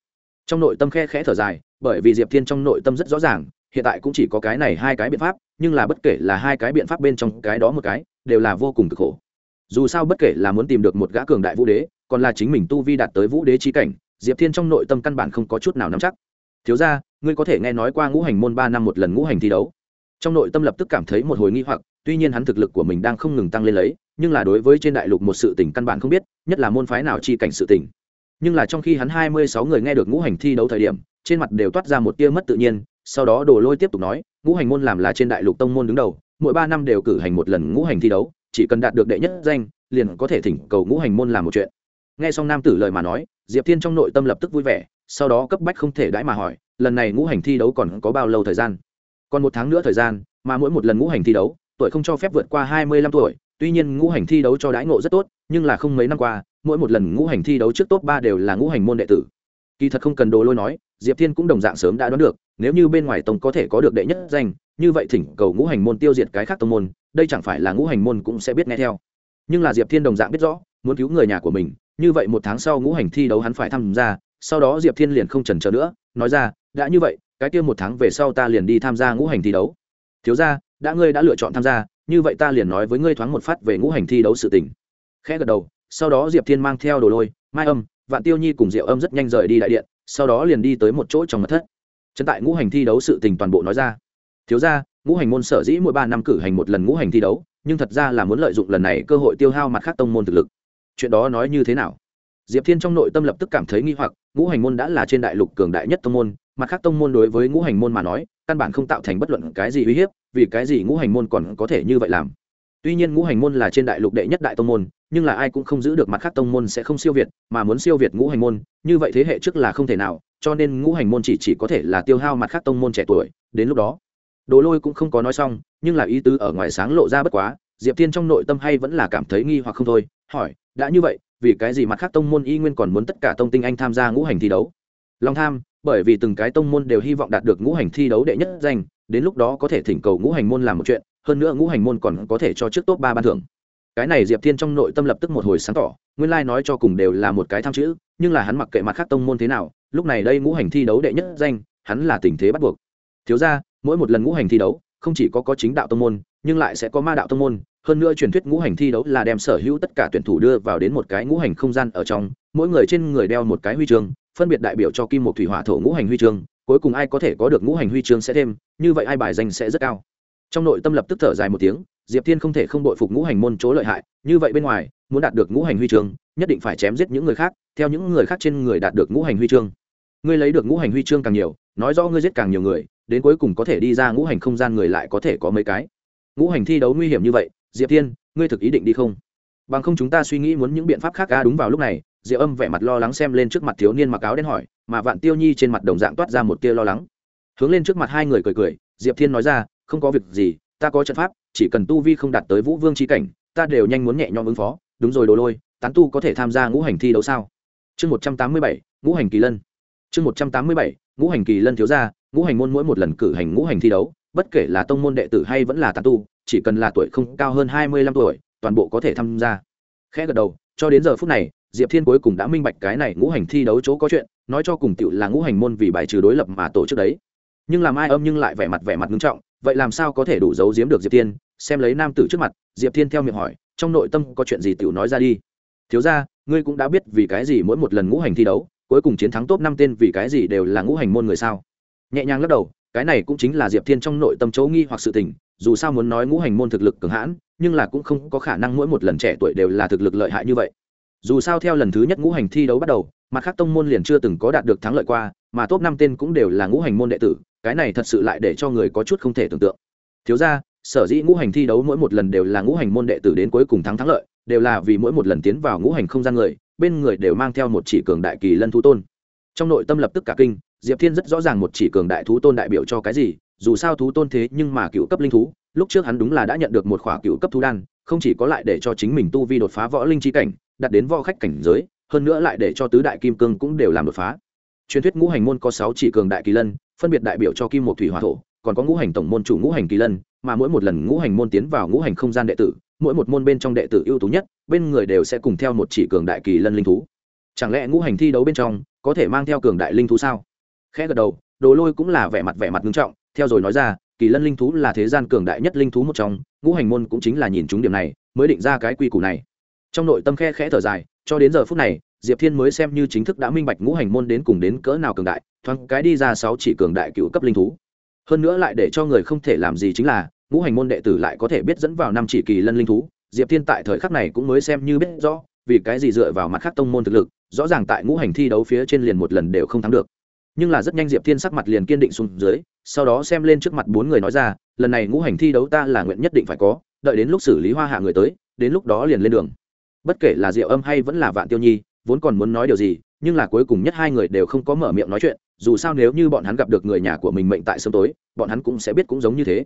Trong nội tâm khe khẽ thở dài, bởi vì diệp thiên trong nội tâm rất rõ ràng hiện tại cũng chỉ có cái này hai cái biện pháp, nhưng là bất kể là hai cái biện pháp bên trong cái đó một cái, đều là vô cùng cực khổ. Dù sao bất kể là muốn tìm được một gã cường đại vũ đế, còn là chính mình tu vi đạt tới vũ đế trí cảnh, diệp thiên trong nội tâm căn bản không có chút nào nắm chắc. Thiếu ra ngươi có thể nghe nói qua ngũ hành môn ba năm một lần ngũ hành thi đấu. Trong nội tâm lập tức cảm thấy một hồi nghi hoặc, tuy nhiên hắn thực lực của mình đang không ngừng tăng lên lấy, nhưng là đối với trên đại lục một sự tình căn bản không biết, nhất là môn phái nào chi cảnh sự tình. Nhưng là trong khi hắn hai mươi sáu người nghe được ngũ hành thi đấu thời điểm, trên mặt đều toát ra một tia mất tự nhiên sau đó đồ lôi tiếp tục nói, ngũ hành môn làm là trên đại lục tông môn đứng đầu, mỗi ba năm đều cử hành một lần ngũ hành thi đấu, chỉ cần đạt được đệ nhất danh, liền có thể thỉnh cầu ngũ hành môn làm một chuyện. Nghe xong nam tử lời mà nói, diệp thiên trong nội tâm lập tức vui vẻ, sau đó cấp bách không thể đãi mà hỏi, lần này ngũ hành thi đấu còn có bao lâu thời gian? Còn một tháng nữa thời gian, mà mỗi một lần ngũ hành thi đấu, tuổi không cho phép vượt qua hai mươi lăm tuổi, tuy nhiên ngũ hành thi đấu cho đãi ngộ rất tốt, nhưng là không mấy năm qua, mỗi một lần ngũ hành thi đấu trước top ba đều là ngũ hành môn đệ tử. Kỳ thật không cần đồ lôi nói, diệp thiên cũng đồng dạng sớm đã đoán được nếu như bên ngoài tông có thể có được đệ nhất danh, như vậy thỉnh cầu ngũ hành môn tiêu diệt cái khác tông môn, đây chẳng phải là ngũ hành môn cũng sẽ biết nghe theo. Nhưng là diệp thiên đồng dạng biết rõ, muốn cứu người nhà của mình, như vậy một tháng sau ngũ hành thi đấu hắn phải tham gia, sau đó diệp thiên liền không chần chờ nữa, nói ra, đã như vậy, cái kia một tháng về sau ta liền đi tham gia ngũ hành thi đấu. Thiếu ra đã ngươi đã lựa chọn tham gia, như vậy ta liền nói với ngươi thoáng một phát về ngũ hành thi đấu sự tình. Khẽ gật đầu, sau đó diệp thiên mang theo đồ lôi, mai âm, vạn tiêu nhi cùng diệu âm rất nhanh rời đi đại điện, sau đó liền đi tới một chỗ trong mật thất trấn tại ngũ hành thi đấu sự tình toàn bộ nói ra. Thiếu ra ngũ hành môn sở dĩ mỗi ba năm cử hành một lần ngũ hành thi đấu, nhưng thật ra là muốn lợi dụng lần này cơ hội tiêu hao mặt khác tông môn thực lực. Chuyện đó nói như thế nào? Diệp thiên trong nội tâm lập tức cảm thấy nghi hoặc, ngũ hành môn đã là trên đại lục cường đại nhất tông môn, mặt khác tông môn đối với ngũ hành môn mà nói, căn bản không tạo thành bất luận cái gì uy hiếp, vì cái gì ngũ hành môn còn có thể như vậy làm? Tuy nhiên ngũ hành môn là trên đại lục đệ nhất đại tông môn, nhưng là ai cũng không giữ được mặt khác tông môn sẽ không siêu việt, mà muốn siêu việt ngũ hành môn, như vậy thế hệ trước là không thể nào cho nên ngũ hành môn chỉ chỉ có thể là tiêu hao mặt khác tông môn trẻ tuổi, đến lúc đó. Đồ lôi cũng không có nói xong, nhưng là ý tứ ở ngoài sáng lộ ra bất quá, diệp thiên trong nội tâm hay vẫn là cảm thấy nghi hoặc không thôi, hỏi, đã như vậy, vì cái gì mặt khác tông môn y nguyên còn muốn tất cả tông tinh anh tham gia ngũ hành thi đấu? Long tham, bởi vì từng cái tông môn đều hy vọng đạt được ngũ hành thi đấu đệ nhất danh, đến lúc đó có thể thỉnh cầu ngũ hành môn làm một chuyện, hơn nữa ngũ hành môn còn có thể cho trước top ba ban thưởng. Cái này diệp thiên trong nội tâm lập tức một hồi sáng tỏ, nguyên lai nói cho cùng đều là một cái tham chữ, nhưng là hắn mặc kệ mặt khác tông môn thế nào lúc này đây ngũ hành thi đấu đệ nhất danh, hắn là tình thế bắt buộc. Thiếu ra mỗi một lần ngũ hành thi đấu, không chỉ có có chính đạo tông môn, nhưng lại sẽ có ma đạo tông môn. Hơn nữa truyền thuyết ngũ hành thi đấu là đem sở hữu tất cả tuyển thủ đưa vào đến một cái ngũ hành không gian ở trong, mỗi người trên người đeo một cái huy chương, phân biệt đại biểu cho kim một thủy hỏa thổ ngũ hành huy chương, cuối cùng ai có thể có được ngũ hành huy chương sẽ thêm, như vậy ai bài danh sẽ rất cao. Trong nội tâm lập tức thở dài một tiếng, diệp thiên không thể không đội phục ngũ hành môn chỗ lợi hại, như vậy bên ngoài, muốn đạt được ngũ hành huy chương, nhất định phải chém giết những người khác, theo những người khác trên người đạt được ngũ hành huy chương ngươi lấy được ngũ hành huy chương càng nhiều, nói rõ ngươi giết càng nhiều người, đến cuối cùng có thể đi ra ngũ hành không gian người lại có thể có mấy cái. Ngũ hành thi đấu nguy hiểm như vậy, diệp thiên, ngươi thực ý định đi không? Bằng không chúng ta suy nghĩ muốn những biện pháp khác ca đúng vào lúc này, diệp âm vẻ mặt lo lắng xem lên trước mặt thiếu niên mặc áo đen hỏi, mà vạn tiêu nhi trên mặt đồng dạng toát ra một tia lo lắng. Hướng lên trước mặt hai người cười cười, diệp thiên nói ra, không có việc gì, ta có trận pháp, chỉ cần tu vi không đạt tới vũ vương c cảnh, ta đều nhanh muốn nhẹ nhõm ứng phó. Đúng rồi đồ lôi, tán tu có thể tham gia ngũ hành thi đấu sao? Chương một trăm tám mươi bảy, ngũ hành kỳ lân chương một trăm tám mươi bảy, ngũ hành kỳ lân thiếu gia, ngũ hành môn mỗi một lần cử hành ngũ hành thi đấu, bất kể là tông môn đệ tử hay vẫn là tàn tu, chỉ cần là tuổi không cao hơn hai mươi lăm tuổi, toàn bộ có thể tham gia. Khẽ gật đầu, cho đến giờ phút này, diệp thiên cuối cùng đã minh bạch cái này ngũ hành thi đấu chỗ có chuyện, nói cho cùng tựu là ngũ hành môn vì bài trừ đối lập mà tổ chức đấy. Nhưng làm ai âm nhưng lại vẻ mặt vẻ mặt nghiêm trọng, vậy làm sao có thể đủ giấu giếm được diệp thiên? Xem lấy nam tử trước mặt, diệp thiên theo miệng hỏi, trong nội tâm có chuyện gì tựu nói ra đi. Thiếu ra ngươi cũng đã biết vì cái gì mỗi một lần ngũ hành thi đấu cuối cùng chiến thắng top năm tên vì cái gì đều là ngũ hành môn người sao? Nhẹ nhàng lắc đầu, cái này cũng chính là diệp thiên trong nội tâm chấu nghi hoặc sự tình, dù sao muốn nói ngũ hành môn thực lực cường hãn, nhưng là cũng không có khả năng mỗi một lần trẻ tuổi đều là thực lực lợi hại như vậy. Dù sao theo lần thứ nhất ngũ hành thi đấu bắt đầu, mặt khác tông môn liền chưa từng có đạt được thắng lợi qua, mà top năm tên cũng đều là ngũ hành môn đệ tử, cái này thật sự lại để cho người có chút không thể tưởng tượng. Thiếu ra sở dĩ ngũ hành thi đấu mỗi một lần đều là ngũ hành môn đệ tử đến cuối cùng thắng thắng lợi, đều là vì mỗi một lần tiến vào ngũ hành không gian người bên người đều mang theo một chỉ cường đại kỳ lân thú tôn. Trong nội tâm lập tức cả kinh, diệp thiên rất rõ ràng một chỉ cường đại thú tôn đại biểu cho cái gì, dù sao thú tôn thế nhưng mà cựu cấp linh thú, lúc trước hắn đúng là đã nhận được một khỏa cựu cấp thú đan, không chỉ có lại để cho chính mình tu vi đột phá võ linh chi cảnh đặt đến võ khách cảnh giới, hơn nữa lại để cho tứ đại kim cương cũng đều làm đột phá. Truyền thuyết ngũ hành môn có sáu chỉ cường đại kỳ lân, phân biệt đại biểu cho kim một thủy hỏa thổ, còn có ngũ hành tổng môn chủ ngũ hành kỳ lân, mà mỗi một lần ngũ hành môn tiến vào ngũ hành không gian đệ tử mỗi một môn bên trong đệ tử ưu tú nhất, bên người đều sẽ cùng theo một chỉ cường đại kỳ lân linh thú. Chẳng lẽ ngũ hành thi đấu bên trong có thể mang theo cường đại linh thú sao? Khẽ gật đầu, đồ lôi cũng là vẻ mặt vẻ mặt nghiêm trọng, theo rồi nói ra, kỳ lân linh thú là thế gian cường đại nhất linh thú một trong, ngũ hành môn cũng chính là nhìn chúng điểm này, mới định ra cái quy củ này. Trong nội tâm khe khẽ thở dài, cho đến giờ phút này, diệp thiên mới xem như chính thức đã minh bạch ngũ hành môn đến cùng đến cỡ nào cường đại, thoáng cái đi ra sáu chỉ cường đại cựu cấp linh thú. Hơn nữa lại để cho người không thể làm gì chính là ngũ hành môn đệ tử lại có thể biết dẫn vào năm chỉ kỳ lân linh thú, diệp thiên tại thời khắc này cũng mới xem như biết rõ, vì cái gì dựa vào mặt khác tông môn thực lực, rõ ràng tại ngũ hành thi đấu phía trên liền một lần đều không thắng được. Nhưng là rất nhanh diệp thiên sắc mặt liền kiên định xuống dưới, sau đó xem lên trước mặt bốn người nói ra, lần này ngũ hành thi đấu ta là nguyện nhất định phải có, đợi đến lúc xử lý hoa hạ người tới, đến lúc đó liền lên đường. Bất kể là diệu âm hay vẫn là vạn tiêu nhi, vốn còn muốn nói điều gì, nhưng là cuối cùng nhất hai người đều không có mở miệng nói chuyện, dù sao nếu như bọn hắn gặp được người nhà của mình mệnh tại sớm tối, bọn hắn cũng sẽ biết cũng giống như thế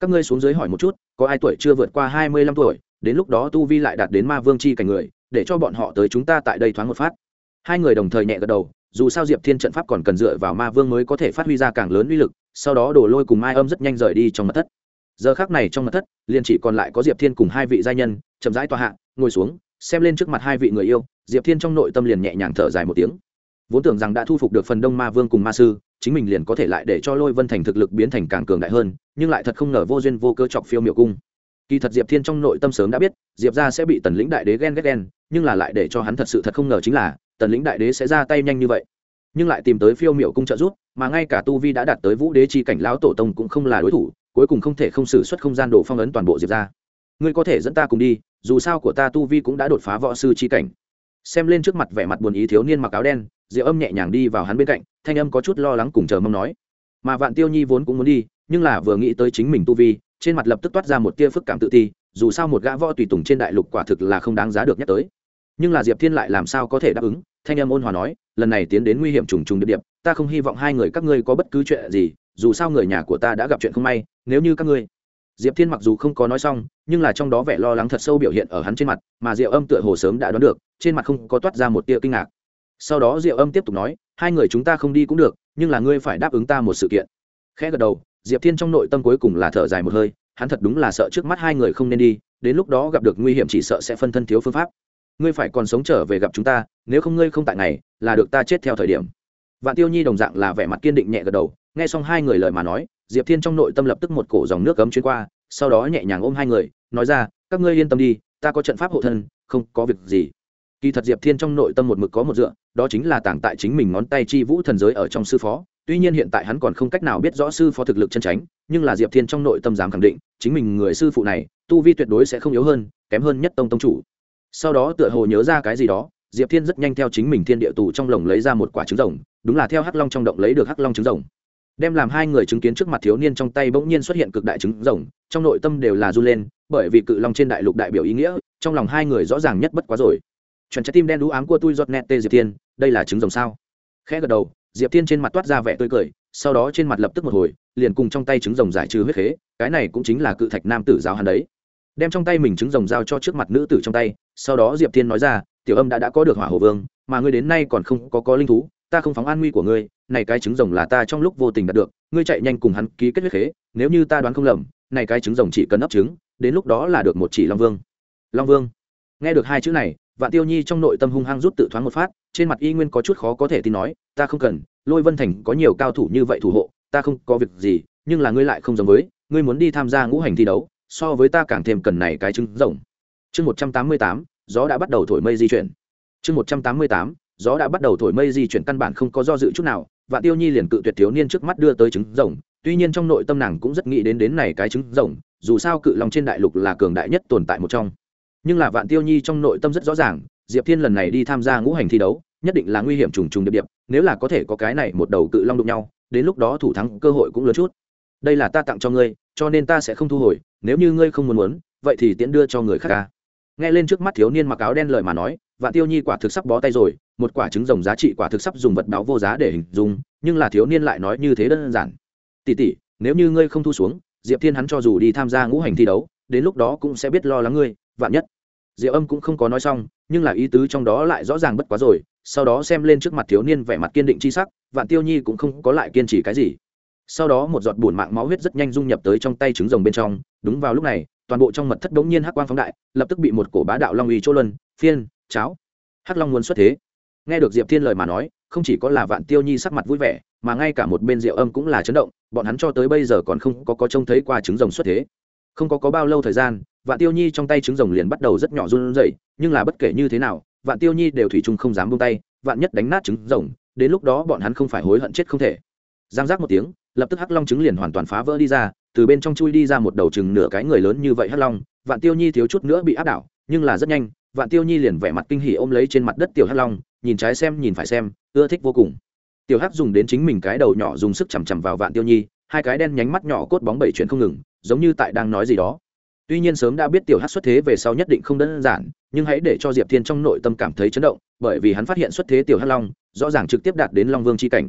các ngươi xuống dưới hỏi một chút, có ai tuổi chưa vượt qua hai mươi lăm tuổi, đến lúc đó tu vi lại đạt đến ma vương c h i cảnh người, để cho bọn họ tới chúng ta tại đây thoáng một phát. Hai người đồng thời nhẹ gật đầu, dù sao diệp thiên trận pháp còn cần dựa vào ma vương mới có thể phát huy ra càng lớn uy lực, sau đó đổ lôi cùng mai âm rất nhanh rời đi trong mật thất. Giờ khác này trong mật thất, liền chỉ còn lại có diệp thiên cùng hai vị gia nhân, chậm rãi tòa hạ, ngồi xuống, xem lên trước mặt hai vị người yêu, diệp thiên trong nội tâm liền nhẹ nhàng thở dài một tiếng. Vốn tưởng rằng đã thu phục được phần đông ma vương cùng ma sư chính mình liền có thể lại để cho lôi vân thành thực lực biến thành càng cường đại hơn, nhưng lại thật không ngờ vô duyên vô cơ chọc phiêu miểu cung. Kỳ thật diệp thiên trong nội tâm sớm đã biết, diệp ra sẽ bị tần lĩnh đại đế ghen ghét ghen, nhưng là lại để cho hắn thật sự thật không ngờ chính là, tần lĩnh đại đế sẽ ra tay nhanh như vậy. Nhưng lại tìm tới phiêu miểu cung trợ giúp, mà ngay cả tu vi đã đạt tới vũ đế chi cảnh lão tổ tông cũng không là đối thủ, cuối cùng không thể không xử suất không gian đổ phong ấn toàn bộ diệp ra ngươi có thể dẫn ta cùng đi, dù sao của ta tu vi cũng đã đột phá võ sư chi cảnh. Xem lên trước mặt vẻ mặt buồn ý thiếu niên mặc áo đen diệu âm nhẹ nhàng đi vào hắn bên cạnh, thanh âm có chút lo lắng cùng chờ mong nói. Mà vạn tiêu nhi vốn cũng muốn đi, nhưng là vừa nghĩ tới chính mình tu vi, trên mặt lập tức toát ra một tia phức cảm tự ti, dù sao một gã võ tùy tùng trên đại lục quả thực là không đáng giá được nhắc tới. Nhưng là diệp thiên lại làm sao có thể đáp ứng, thanh âm ôn hòa nói, lần này tiến đến nguy hiểm trùng trùng điệp điệp ta không hy vọng hai người các ngươi có bất cứ chuyện gì, dù sao người nhà của ta đã gặp chuyện không may, nếu như các ngươi. Diệp thiên mặc dù không có nói xong, nhưng là trong đó vẻ lo lắng thật sâu biểu hiện ở hắn trên mặt, mà diệu âm tựa hồ sớm đã đoán được, trên mặt không có toát ra một tia kinh ngạc sau đó diệu âm tiếp tục nói, hai người chúng ta không đi cũng được, nhưng là ngươi phải đáp ứng ta một sự kiện. Khẽ gật đầu, diệp thiên trong nội tâm cuối cùng là thở dài một hơi, hắn thật đúng là sợ trước mắt hai người không nên đi, đến lúc đó gặp được nguy hiểm chỉ sợ sẽ phân thân thiếu phương pháp. Ngươi phải còn sống trở về gặp chúng ta, nếu không ngươi không tại ngày, là được ta chết theo thời điểm. Vạn tiêu nhi đồng dạng là vẻ mặt kiên định nhẹ gật đầu, nghe xong hai người lời mà nói, diệp thiên trong nội tâm lập tức một cổ dòng nước cấm chuyên qua, sau đó nhẹ nhàng ôm hai người, nói ra, các ngươi yên tâm đi, ta có trận pháp hộ thân, không có việc gì kỳ thật diệp thiên trong nội tâm một mực có một dựa, đó chính là tảng tại chính mình ngón tay chi vũ thần giới ở trong sư phó. Tuy nhiên hiện tại hắn còn không cách nào biết rõ sư phó thực lực chân tránh nhưng là diệp thiên trong nội tâm dám khẳng định, chính mình người sư phụ này, tu vi tuyệt đối sẽ không yếu hơn, kém hơn nhất tông tông chủ. Sau đó tựa hồ nhớ ra cái gì đó, diệp thiên rất nhanh theo chính mình thiên địa tù trong lồng lấy ra một quả trứng rồng, đúng là theo hắc long trong động lấy được hắc long trứng rồng. Đem làm hai người chứng kiến trước mặt thiếu niên trong tay bỗng nhiên xuất hiện cực đại trứng rồng, trong nội tâm đều là run lên, bởi vì cự long trên đại lục đại biểu ý nghĩa, trong lòng hai người rõ ràng nhất bất quá rồi chuẩn trái tim đen đũ ám của tôi giọt nẹt tê diệp thiên, đây là trứng rồng sao? Khẽ gật đầu, diệp thiên trên mặt toát ra vẻ tươi cười, sau đó trên mặt lập tức một hồi, liền cùng trong tay trứng rồng giải trừ huyết khế, cái này cũng chính là cự thạch nam tử giáo hắn đấy. Đem trong tay mình trứng rồng giao cho trước mặt nữ tử trong tay, sau đó diệp thiên nói ra, tiểu âm đã đã có được hỏa hồ vương, mà ngươi đến nay còn không có có linh thú, ta không phóng an nguy của ngươi, này cái trứng rồng là ta trong lúc vô tình đạt được, ngươi chạy nhanh cùng hắn ký kết huyết khế, nếu như ta đoán không lầm, này cái trứng rồng chỉ cần ấp trứng, đến lúc đó là được một chỉ long vương. Long vương. Nghe được hai chữ này vạn tiêu nhi trong nội tâm hung hăng rút tự thoáng một phát, trên mặt y nguyên có chút khó có thể tin nói, ta không cần, lôi vân thành có nhiều cao thủ như vậy thủ hộ, ta không có việc gì, nhưng là ngươi lại không giống với, ngươi muốn đi tham gia ngũ hành thi đấu, so với ta càng thêm cần này cái trứng rồng. Chương một trăm tám mươi tám, gió đã bắt đầu thổi mây di chuyển. Chương một trăm tám mươi tám, gió đã bắt đầu thổi mây di chuyển căn bản không có do dự chút nào, vạn tiêu nhi liền cự tuyệt thiếu niên trước mắt đưa tới trứng rồng, tuy nhiên trong nội tâm nàng cũng rất nghĩ đến đến này cái trứng rồng, dù sao cự long trên đại lục là cường đại nhất tồn tại một trong nhưng là vạn tiêu nhi trong nội tâm rất rõ ràng, diệp thiên lần này đi tham gia ngũ hành thi đấu, nhất định là nguy hiểm trùng trùng điệp điệp, nếu là có thể có cái này một đầu cự long đụng nhau, đến lúc đó thủ thắng cơ hội cũng lớn chút. Đây là ta tặng cho ngươi, cho nên ta sẽ không thu hồi, nếu như ngươi không muốn muốn, vậy thì tiễn đưa cho người khác ca. Nghe lên trước mắt thiếu niên mặc áo đen lời mà nói, vạn tiêu nhi quả thực sắp bó tay rồi, một quả trứng rồng giá trị quả thực sắp dùng vật báo vô giá để hình dung, nhưng là thiếu niên lại nói như thế đơn giản. Tỉ tỉ nếu như ngươi không thu xuống, diệp thiên hắn cho dù đi tham gia ngũ hành thi đấu, đến lúc đó cũng sẽ biết lo lắng ngươi, vạn nhất diệu âm cũng không có nói xong, nhưng là ý tứ trong đó lại rõ ràng bất quá rồi, sau đó xem lên trước mặt thiếu niên vẻ mặt kiên định c sắc, vạn tiêu nhi cũng không có lại kiên trì cái gì. Sau đó một giọt bùn mạng máu huyết rất nhanh dung nhập tới trong tay trứng rồng bên trong, đúng vào lúc này, toàn bộ trong mật thất đống nhiên hắc quang phóng đại, lập tức bị một cổ bá đạo long uy chỗ luân, phiên, cháo, hắc long muốn xuất thế. Nghe được diệp thiên lời mà nói, không chỉ có là vạn tiêu nhi sắc mặt vui vẻ, mà ngay cả một bên diệu âm cũng là chấn động, bọn hắn cho tới bây giờ còn không có có trông thấy qua trứng rồng xuất thế. Không có có bao lâu thời gian vạn tiêu nhi trong tay trứng rồng liền bắt đầu rất nhỏ run rẩy, nhưng là bất kể như thế nào, vạn tiêu nhi đều thủy chung không dám buông tay, vạn nhất đánh nát trứng rồng, đến lúc đó bọn hắn không phải hối hận chết không thể. Giang giác một tiếng, lập tức hắc long trứng liền hoàn toàn phá vỡ đi ra, từ bên trong chui đi ra một đầu chừng nửa cái người lớn như vậy hắc long, vạn tiêu nhi thiếu chút nữa bị áp đảo, nhưng là rất nhanh, vạn tiêu nhi liền vẻ mặt kinh hỉ ôm lấy trên mặt đất tiểu hắc long, nhìn trái xem, nhìn phải xem, ưa thích vô cùng. Tiểu hắc dùng đến chính mình cái đầu nhỏ dùng sức chằm chằm vào vạn tiêu nhi, hai cái đen nhánh mắt nhỏ cốt bóng bảy chuyển không ngừng, giống như tại đang nói gì đó tuy nhiên sớm đã biết tiểu hắc xuất thế về sau nhất định không đơn giản, nhưng hãy để cho diệp thiên trong nội tâm cảm thấy chấn động, bởi vì hắn phát hiện xuất thế tiểu hắc long, rõ ràng trực tiếp đạt đến long vương c h i cảnh.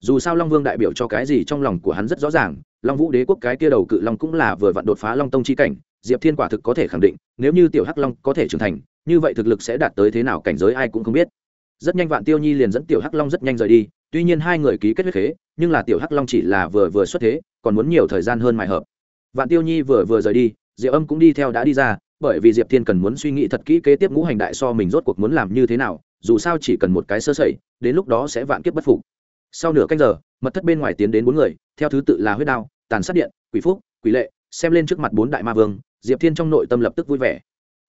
Dù sao long vương đại biểu cho cái gì trong lòng của hắn rất rõ ràng, long vũ đế quốc cái kia đầu cự long cũng là vừa vặn đột phá long tông c h i cảnh, diệp thiên quả thực có thể khẳng định, nếu như tiểu hắc long có thể trưởng thành, như vậy thực lực sẽ đạt tới thế nào cảnh giới ai cũng không biết. Rất nhanh vạn tiêu nhi liền dẫn tiểu hắc long rất nhanh rời đi, tuy nhiên hai người ký kết huyết khế, nhưng là tiểu hắc long chỉ là vừa vừa xuất thế, còn muốn nhiều thời gian hơn mài hợp. Vạn tiêu nhi vừa vừa rời đi diệp âm cũng đi theo đã đi ra, bởi vì diệp thiên cần muốn suy nghĩ thật kỹ kế tiếp ngũ hành đại so mình rốt cuộc muốn làm như thế nào, dù sao chỉ cần một cái sơ sẩy, đến lúc đó sẽ vạn kiếp bất phục. Sau nửa canh giờ, mật thất bên ngoài tiến đến bốn người, theo thứ tự là huyết đao, tàn sát điện, quỷ phúc, quỷ lệ, xem lên trước mặt bốn đại ma vương, diệp thiên trong nội tâm lập tức vui vẻ.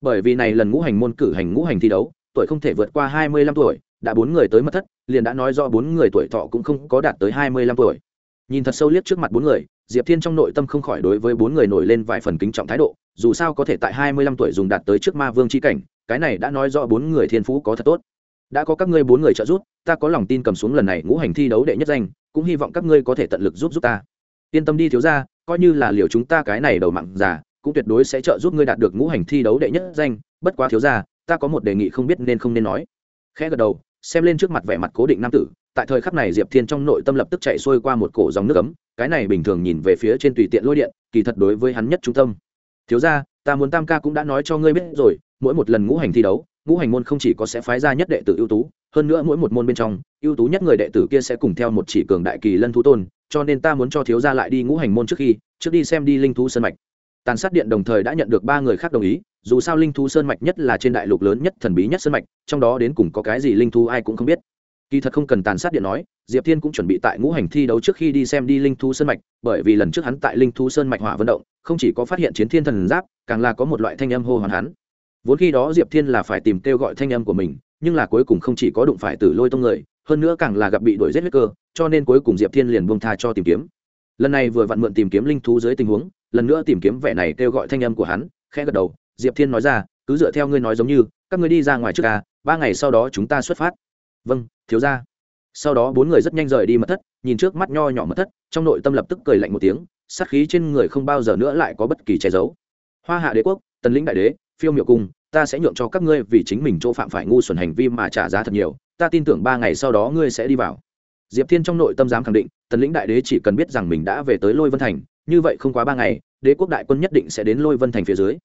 Bởi vì này lần ngũ hành môn cử hành ngũ hành thi đấu, tuổi không thể vượt qua hai mươi lăm tuổi, đã bốn người tới mật thất, liền đã nói do bốn người tuổi thọ cũng không có đạt tới hai mươi lăm tuổi. Nhìn thật sâu liếc trước mặt bốn người diệp thiên trong nội tâm không khỏi đối với bốn người nổi lên vài phần kính trọng thái độ, dù sao có thể tại hai mươi lăm tuổi dùng đạt tới trước ma vương c h i cảnh, cái này đã nói rõ bốn người thiên phú có thật tốt. Đã có các ngươi bốn người trợ giúp, ta có lòng tin cầm xuống lần này ngũ hành thi đấu đệ nhất danh, cũng hy vọng các ngươi có thể tận lực giúp giúp ta. Yên tâm đi thiếu ra coi như là liều chúng ta cái này đầu mặn già, cũng tuyệt đối sẽ trợ giúp ngươi đạt được ngũ hành thi đấu đệ nhất danh. Bất quá thiếu ra ta có một đề nghị không biết nên không nên nói. Khẽ gật đầu, xem lên trước mặt vẻ mặt cố định nam tử tại thời khắc này diệp thiên trong nội tâm lập tức chạy xuôi qua một cổ dòng nước ấm, cái này bình thường nhìn về phía trên tùy tiện lôi điện, kỳ thật đối với hắn nhất trung tâm. Thiếu ra ta muốn tam ca cũng đã nói cho ngươi biết rồi, mỗi một lần ngũ hành thi đấu, ngũ hành môn không chỉ có sẽ phái ra nhất đệ tử ưu tú, hơn nữa mỗi một môn bên trong, ưu tú nhất người đệ tử kia sẽ cùng theo một chỉ cường đại kỳ lân thú tôn, cho nên ta muốn cho thiếu gia lại đi ngũ hành môn trước khi, trước đi xem đi linh thú sơn mạch. Tàn sát điện đồng thời đã nhận được ba người khác đồng ý, dù sao linh thú sơn mạch nhất là trên đại lục lớn nhất thần bí nhất sơn mạch, trong đó đến cùng có cái gì linh thú ai cũng không biết kỳ thật không cần tàn sát điện nói, diệp thiên cũng chuẩn bị tại ngũ hành thi đấu trước khi đi xem đi linh thú sơn mạch, bởi vì lần trước hắn tại linh thú sơn mạch hỏa vận động, không chỉ có phát hiện chiến thiên thần giáp, càng là có một loại thanh âm hô hoàn hắn. Vốn khi đó diệp thiên là phải tìm kêu gọi thanh âm của mình, nhưng là cuối cùng không chỉ có đụng phải tử lôi tông người, hơn nữa càng là gặp bị đuổi giết huyết cơ, cho nên cuối cùng diệp thiên liền buông tha cho tìm kiếm. Lần này vừa vặn mượn tìm kiếm linh thú dưới tình huống, lần nữa tìm kiếm vẻ này kêu gọi thanh âm của hắn, khẽ gật đầu, diệp thiên nói ra, cứ dựa theo ngươi nói giống như, các ngươi đi ra ngoài trước ca ba ngày sau đó chúng ta xuất phát vâng thiếu ra sau đó bốn người rất nhanh rời đi mật thất, nhìn trước mắt nho nhỏ mật thất, trong nội tâm lập tức cười lạnh một tiếng, sát khí trên người không bao giờ nữa lại có bất kỳ che giấu. Hoa hạ đế quốc, tần lĩnh đại đế, phiêu miệu cung, ta sẽ nhượng cho các ngươi vì chính mình chỗ phạm phải ngu xuẩn hành vi mà trả giá thật nhiều, ta tin tưởng ba ngày sau đó ngươi sẽ đi vào. Diệp thiên trong nội tâm dám khẳng định, tần lĩnh đại đế chỉ cần biết rằng mình đã về tới lôi vân thành, như vậy không quá ba ngày, đế quốc đại quân nhất định sẽ đến lôi vân thành phía dưới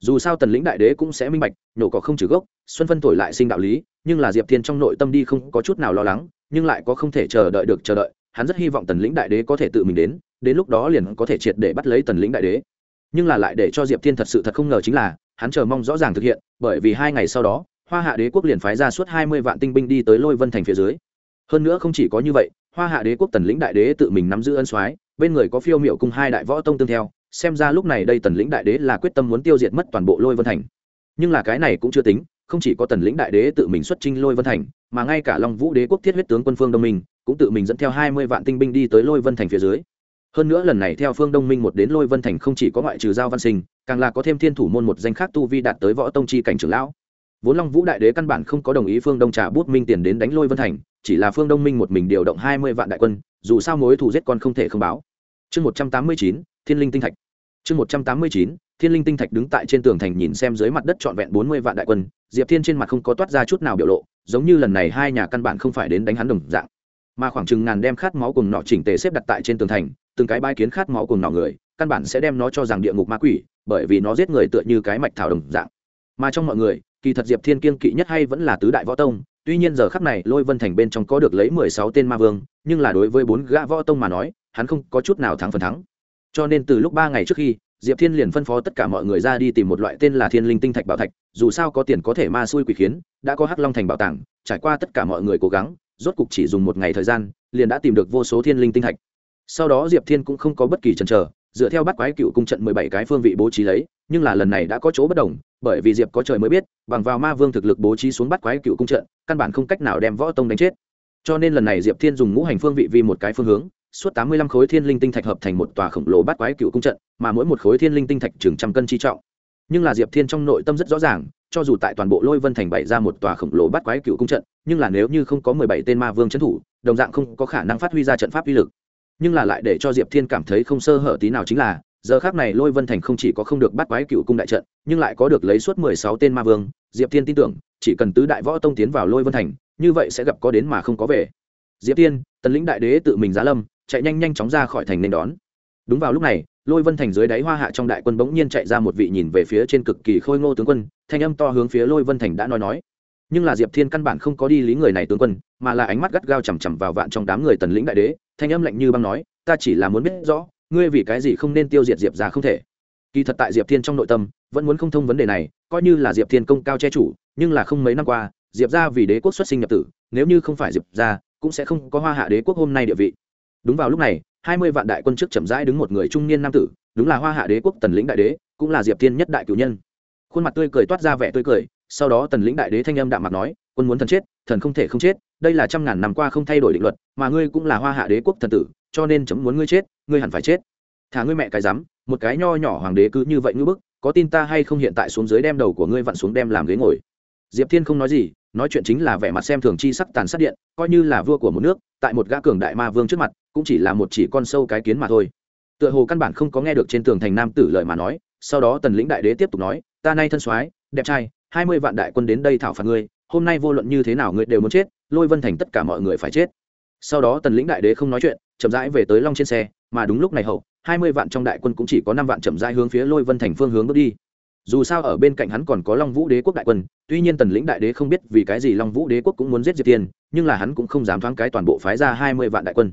dù sao tần lĩnh đại đế cũng sẽ minh bạch, nhổ cỏ không trừ gốc, xuân phân thổi lại sinh đạo lý, nhưng là diệp thiên trong nội tâm đi không có chút nào lo lắng, nhưng lại có không thể chờ đợi được chờ đợi, hắn rất hy vọng tần lĩnh đại đế có thể tự mình đến đến lúc đó liền có thể triệt để bắt lấy tần lĩnh đại đế. Nhưng là lại để cho diệp thiên thật sự thật không ngờ chính là, hắn chờ mong rõ ràng thực hiện, bởi vì hai ngày sau đó, hoa hạ đế quốc liền phái ra suốt hai mươi vạn tinh binh đi tới lôi vân thành phía dưới. Hơn nữa không chỉ có như vậy, hoa hạ đế quốc tần lĩnh đại đế tự mình nắm giữ ân soái, bên người có phiêu miệu cùng hai đại võ tông tương theo xem ra lúc này đây tần lĩnh đại đế là quyết tâm muốn tiêu diệt mất toàn bộ lôi vân thành. Nhưng là cái này cũng chưa tính, không chỉ có tần lĩnh đại đế tự mình xuất chinh lôi vân thành, mà ngay cả long vũ đế quốc thiết huyết tướng quân phương đông minh cũng tự mình dẫn theo hai mươi vạn tinh binh đi tới lôi vân thành phía dưới. Hơn nữa lần này theo phương đông minh một đến lôi vân thành không chỉ có ngoại trừ giao văn sinh, càng là có thêm thiên thủ môn một danh khác tu vi đạt tới võ tông chi cảnh trưởng lão. Vốn long vũ đại đế căn bản không có đồng ý phương đông trả bút minh tiền đến đánh lôi vân thành, chỉ là phương đông minh một mình điều động hai mươi vạn đại quân, dù sao mối thù giết con không thể không báo. Chương một trăm tám mươi chín, thiên linh tinh thạch chương một trăm tám mươi chín, thiên linh tinh thạch đứng tại trên tường thành nhìn xem dưới mặt đất trọn vẹn bốn mươi vạn đại quân, diệp thiên trên mặt không có toát ra chút nào biểu lộ, giống như lần này hai nhà căn bản không phải đến đánh hắn đồng dạng. Mà khoảng chừng ngàn đem khát máu cùng nọ chỉnh tề xếp đặt tại trên tường thành, từng cái bái kiến khát máu cùng nọ người, căn bản sẽ đem nó cho rằng địa ngục ma quỷ, bởi vì nó giết người tựa như cái mạch thảo đồng dạng. Mà trong mọi người, kỳ thật diệp thiên kiên kỵ nhất hay vẫn là tứ đại võ tông, tuy nhiên giờ khắc này lôi vân thành bên trong có được lấy mười sáu tên ma vương, nhưng là đối với bốn gã võ tông mà nói, hắn không có chút nào thắng phần thắng cho nên từ lúc ba ngày trước khi, diệp thiên liền phân phó tất cả mọi người ra đi tìm một loại tên là thiên linh tinh thạch bảo thạch, dù sao có tiền có thể ma xui quỷ khiến, đã có hắc long thành bảo tàng, trải qua tất cả mọi người cố gắng, rốt cục chỉ dùng một ngày thời gian, liền đã tìm được vô số thiên linh tinh thạch. Sau đó diệp thiên cũng không có bất kỳ chần chờ, dựa theo bắt quái cựu cung trận mười bảy cái phương vị bố trí lấy, nhưng là lần này đã có chỗ bất đồng, bởi vì diệp có trời mới biết, bằng vào ma vương thực lực bố trí xuống bắt quái cựu cung trận, căn bản không cách nào đem võ tông đánh chết. Cho nên lần này diệp thiên dùng ngũ hành phương vị vì một cái phương hướng suốt tám mươi lăm khối thiên linh tinh thạch hợp thành một tòa khổng lồ bát quái cựu cung trận, mà mỗi một khối thiên linh tinh thạch chừng trăm cân chi trọng. Nhưng là diệp thiên trong nội tâm rất rõ ràng, cho dù tại toàn bộ lôi vân thành bày ra một tòa khổng lồ bát quái cựu cung trận, nhưng là nếu như không có mười bảy tên ma vương trấn thủ, đồng dạng không có khả năng phát huy ra trận pháp uy lực. Nhưng là lại để cho diệp thiên cảm thấy không sơ hở tí nào chính là, giờ khác này lôi vân thành không chỉ có không được bắt quái cựu cung đại trận, nhưng lại có được lấy suốt mười sáu tên ma vương, diệp thiên tin tưởng, chỉ cần tứ đại võ tông tiến vào lôi vân thành, như vậy sẽ gặp có đến mà không có về. Diệp thiên, tần lĩnh đại đế tự mình giá lâm chạy nhanh nhanh chóng ra khỏi thành nên đón. Đúng vào lúc này, lôi vân thành dưới đáy hoa hạ trong đại quân bỗng nhiên chạy ra một vị nhìn về phía trên cực kỳ khôi ngô tướng quân, thanh âm to hướng phía lôi vân thành đã nói nói. Nhưng là diệp thiên căn bản không có đi lý người này tướng quân, mà là ánh mắt gắt gao chằm chằm vào vạn trong đám người tần lĩnh đại đế, thanh âm lạnh như băng nói, ta chỉ là muốn biết rõ, ngươi vì cái gì không nên tiêu diệt diệp ra không thể? Kỳ thật tại diệp thiên trong nội tâm, vẫn muốn không thông vấn đề này, coi như là diệp thiên công cao che chủ, nhưng là không mấy năm qua, diệp ra vì đế quốc xuất sinh nhập tử, nếu như không phải diệp ra cũng sẽ không có hoa hạ đế quốc hôm nay địa vị đúng vào lúc này, hai mươi vạn đại quân trước chậm rãi đứng một người trung niên nam tử, đúng là hoa hạ đế quốc tần lĩnh đại đế, cũng là diệp thiên nhất đại cử nhân. Khuôn mặt tươi cười toát ra vẻ tươi cười, sau đó tần lĩnh đại đế thanh âm đạm mặt nói, quân muốn thần chết, thần không thể không chết, đây là trăm ngàn năm qua không thay đổi định luật, mà ngươi cũng là hoa hạ đế quốc thần tử, cho nên chấm muốn ngươi chết, ngươi hẳn phải chết. Thả ngươi mẹ cái rắm, một cái nho nhỏ hoàng đế cứ như vậy ngưỡng bức, có tin ta hay không hiện tại xuống dưới đem đầu của ngươi vặn xuống đem làm ghế ngồi. Diệp thiên không nói gì nói chuyện chính là vẻ mặt xem thường chi sắc tàn sát điện, coi như là vua của một nước, tại một gã cường đại ma vương trước mặt, cũng chỉ là một chỉ con sâu cái kiến mà thôi. Tựa hồ căn bản không có nghe được trên tường thành nam tử lời mà nói, sau đó tần lĩnh đại đế tiếp tục nói, ta nay thân soái, đẹp trai, hai mươi vạn đại quân đến đây thảo phạt ngươi, hôm nay vô luận như thế nào ngươi đều muốn chết, lôi vân thành tất cả mọi người phải chết. Sau đó tần lĩnh đại đế không nói chuyện, chậm rãi về tới long trên xe, mà đúng lúc này hậu, hai mươi vạn trong đại quân cũng chỉ có năm vạn chậm rãi hướng phía lôi vân thành phương hướng bước đi dù sao ở bên cạnh hắn còn có long vũ đế quốc đại quân, tuy nhiên tần lĩnh đại đế không biết vì cái gì long vũ đế quốc cũng muốn giết diệp tiên, nhưng là hắn cũng không dám thoáng cái toàn bộ phái ra hai mươi vạn đại quân.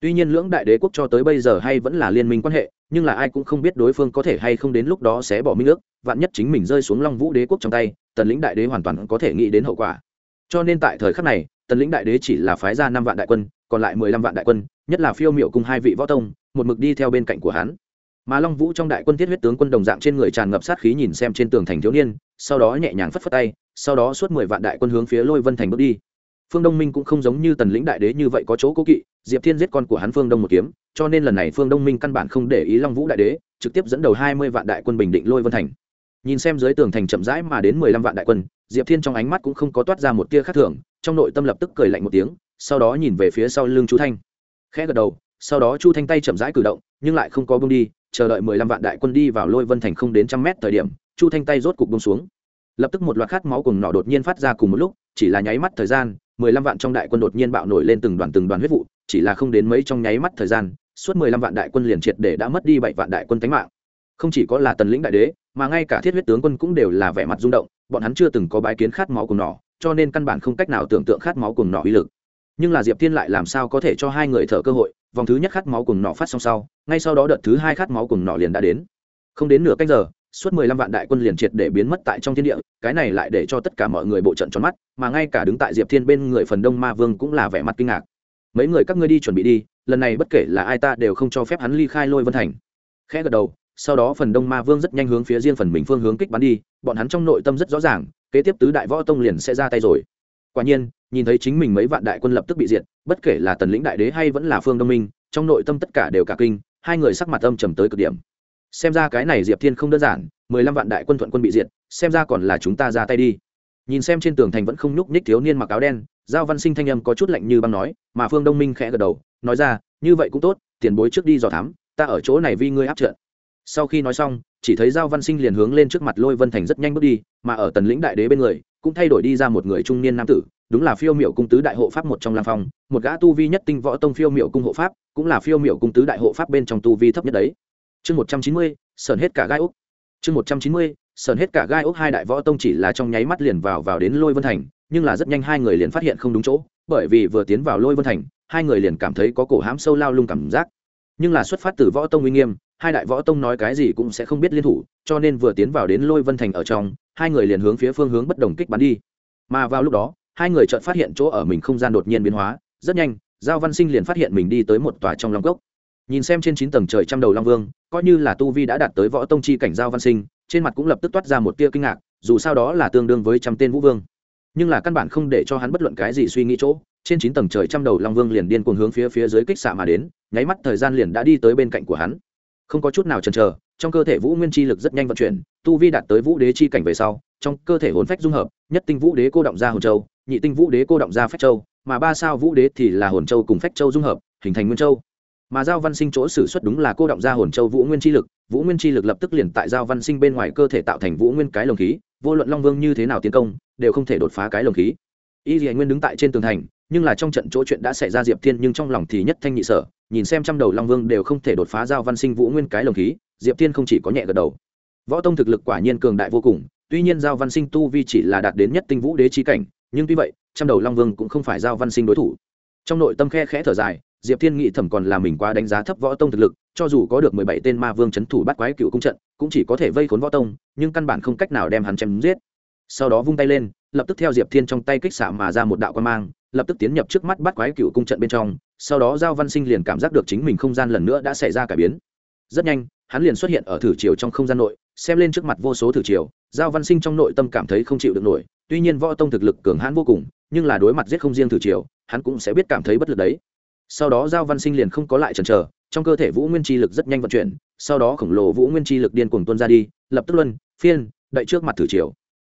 Tuy nhiên lưỡng đại đế quốc cho tới bây giờ hay vẫn là liên minh quan hệ, nhưng là ai cũng không biết đối phương có thể hay không đến lúc đó sẽ bỏ minh ước, vạn nhất chính mình rơi xuống long vũ đế quốc trong tay, tần lĩnh đại đế hoàn toàn có thể nghĩ đến hậu quả. Cho nên tại thời khắc này, tần lĩnh đại đế chỉ là phái ra năm vạn đại quân, còn lại mười lăm vạn đại quân, nhất là phiêu miệu cùng hai vị võ tông, một mực đi theo bên cạnh của hắn mà long vũ trong đại quân thiết huyết tướng quân đồng dạng trên người tràn ngập sát khí nhìn xem trên tường thành thiếu niên, sau đó nhẹ nhàng phất phất tay, sau đó suốt mười vạn đại quân hướng phía lôi vân thành bước đi. Phương đông minh cũng không giống như tần lĩnh đại đế như vậy có chỗ cố kỵ, diệp thiên giết con của hắn phương đông một kiếm, cho nên lần này phương đông minh căn bản không để ý long vũ đại đế, trực tiếp dẫn đầu hai mươi vạn đại quân bình định lôi vân thành. Nhìn xem dưới tường thành chậm rãi mà đến mười lăm vạn đại quân, diệp thiên trong ánh mắt cũng không có toát ra một tia khác thường, trong nội tâm lập tức cười lạnh một tiếng, sau đó nhìn về phía sau lưng chu thanh. Khẽ gật đầu, sau đó chu thanh tay chậm rãi cử động, nhưng lại không có bông đi chờ đợi mười lăm vạn đại quân đi vào lôi vân thành không đến trăm mét thời điểm, chu thanh tay rốt cục bông xuống. Lập tức một loạt khát máu cùng nọ đột nhiên phát ra cùng một lúc, chỉ là nháy mắt thời gian, mười lăm vạn trong đại quân đột nhiên bạo nổi lên từng đoàn từng đoàn huyết vụ, chỉ là không đến mấy trong nháy mắt thời gian, suốt mười lăm vạn đại quân liền triệt để đã mất đi bảy vạn đại quân tánh mạng. Không chỉ có là tần lĩnh đại đế, mà ngay cả thiết huyết tướng quân cũng đều là vẻ mặt rung động, bọn hắn chưa từng có bái kiến khát máu cùng nỏ cho nên căn bản không cách nào tưởng tượng khát máu cùng nỏ uy lực. Nhưng là diệp thiên lại làm sao có thể cho hai người thở cơ hội? Vòng thứ nhất khát máu cùng nọ phát xong sau, ngay sau đó đợt thứ hai khát máu cùng nọ liền đã đến. Không đến nửa canh giờ, suốt mười lăm vạn đại quân liền triệt để biến mất tại trong thiên địa, cái này lại để cho tất cả mọi người bộ trận tròn mắt, mà ngay cả đứng tại diệp thiên bên người phần đông ma vương cũng là vẻ mặt kinh ngạc. Mấy người các ngươi đi chuẩn bị đi, lần này bất kể là ai ta đều không cho phép hắn ly khai lôi vân thành. Khẽ gật đầu, sau đó phần đông ma vương rất nhanh hướng phía riêng phần mình phương hướng kích bắn đi, bọn hắn trong nội tâm rất rõ ràng, kế tiếp tứ đại võ tông liền sẽ ra tay rồi. Quả nhiên nhìn thấy chính mình mấy vạn đại quân lập tức bị diệt, bất kể là tần lĩnh đại đế hay vẫn là phương đông minh, trong nội tâm tất cả đều cả kinh, hai người sắc mặt âm trầm tới cực điểm. Xem ra cái này diệp thiên không đơn giản, mười lăm vạn đại quân thuận quân bị diệt, xem ra còn là chúng ta ra tay đi. Nhìn xem trên tường thành vẫn không nhúc nhích thiếu niên mặc áo đen, giao văn sinh thanh âm có chút lạnh như băng nói, mà phương đông minh khẽ gật đầu, nói ra, như vậy cũng tốt, tiền bối trước đi dò thám, ta ở chỗ này vì ngươi áp trận. Sau khi nói xong, chỉ thấy giao văn sinh liền hướng lên trước mặt lôi vân thành rất nhanh bước đi, mà ở tần lĩnh đại đế bên người cũng thay đổi đi ra một người trung niên nam tử, đúng là phiêu miệu cung tứ đại hộ pháp một trong lang phong, một gã tu vi nhất tinh võ tông phiêu miệu cung hộ pháp, cũng là phiêu miệu cung tứ đại hộ pháp bên trong tu vi thấp nhất đấy. Chương một trăm chín mươi sờn hết cả gai úc chương một trăm chín mươi sờn hết cả gai úc hai đại võ tông chỉ là trong nháy mắt liền vào vào đến lôi vân thành, nhưng là rất nhanh hai người liền phát hiện không đúng chỗ, bởi vì vừa tiến vào lôi vân thành, hai người liền cảm thấy có cổ hám sâu lao lung cảm giác. Nhưng là xuất phát từ võ tông uy nghiêm hai đại võ tông nói cái gì cũng sẽ không biết liên thủ, cho nên vừa tiến vào đến lôi vân thành ở trong, hai người liền hướng phía phương hướng bất đồng kích bắn đi. Mà vào lúc đó, hai người chợt phát hiện chỗ ở mình không gian đột nhiên biến hóa, rất nhanh, giao văn sinh liền phát hiện mình đi tới một tòa trong long cốc. Nhìn xem trên chín tầng trời trăm đầu long vương, coi như là tu vi đã đạt tới võ tông chi cảnh giao văn sinh, trên mặt cũng lập tức toát ra một tia kinh ngạc, dù sao đó là tương đương với trăm tên vũ vương. Nhưng là căn bản không để cho hắn bất luận cái gì suy nghĩ chỗ, trên chín tầng trời trăm đầu long vương liền điên cuồng hướng phía phía dưới kích xạ mà đến, nháy mắt thời gian liền đã đi tới bên cạnh của hắn không có chút nào chần chờ, trong cơ thể vũ nguyên chi lực rất nhanh vận chuyển, tu vi đạt tới vũ đế chi cảnh về sau, trong cơ thể hồn phách dung hợp, nhất tinh vũ đế cô động ra hồn châu, nhị tinh vũ đế cô động ra phách châu, mà ba sao vũ đế thì là hồn châu cùng phách châu dung hợp, hình thành nguyên châu. Mà giao văn sinh chỗ xử xuất đúng là cô động ra hồn châu vũ nguyên chi lực, vũ nguyên chi lực lập tức liền tại giao văn sinh bên ngoài cơ thể tạo thành vũ nguyên cái lồng khí, vô luận long vương như thế nào tiến công, đều không thể đột phá cái lồng khí y dì nguyên đứng tại trên tường thành, nhưng là trong trận chỗ chuyện đã xảy ra diệp thiên, nhưng trong lòng thì nhất thanh nhị sở, nhìn xem trăm đầu long vương đều không thể đột phá giao văn sinh vũ nguyên cái lồng khí, diệp thiên không chỉ có nhẹ gật đầu. Võ tông thực lực quả nhiên cường đại vô cùng, tuy nhiên giao văn sinh tu vi chỉ là đạt đến nhất tinh vũ đế trí cảnh, nhưng tuy vậy, trăm đầu long vương cũng không phải giao văn sinh đối thủ. Trong nội tâm khe khẽ thở dài, diệp thiên nghĩ thẩm còn là mình quá đánh giá thấp võ tông thực lực, cho dù có được mười bảy tên ma vương c h ấ n thủ bắt quái cựu cung trận, cũng chỉ có thể vây khốn võ tông, nhưng căn bản không cách nào đem hắn chém giết. Sau đó vung tay lên lập tức theo diệp thiên trong tay kích xạ mà ra một đạo quan mang, lập tức tiến nhập trước mắt bắt quái cựu cung trận bên trong, sau đó giao văn sinh liền cảm giác được chính mình không gian lần nữa đã xảy ra cải biến. Rất nhanh, hắn liền xuất hiện ở thử chiều trong không gian nội, xem lên trước mặt vô số thử chiều giao văn sinh trong nội tâm cảm thấy không chịu được nổi, tuy nhiên võ tông thực lực cường hãn vô cùng, nhưng là đối mặt giết không riêng thử chiều hắn cũng sẽ biết cảm thấy bất lực đấy. Sau đó giao văn sinh liền không có lại chần chờ, trong cơ thể vũ nguyên chi lực rất nhanh vận chuyển, sau đó khổng lồ vũ nguyên chi lực điên cuồng tuôn ra đi, lập tức luân, phiên đậy trước mặt thử chiều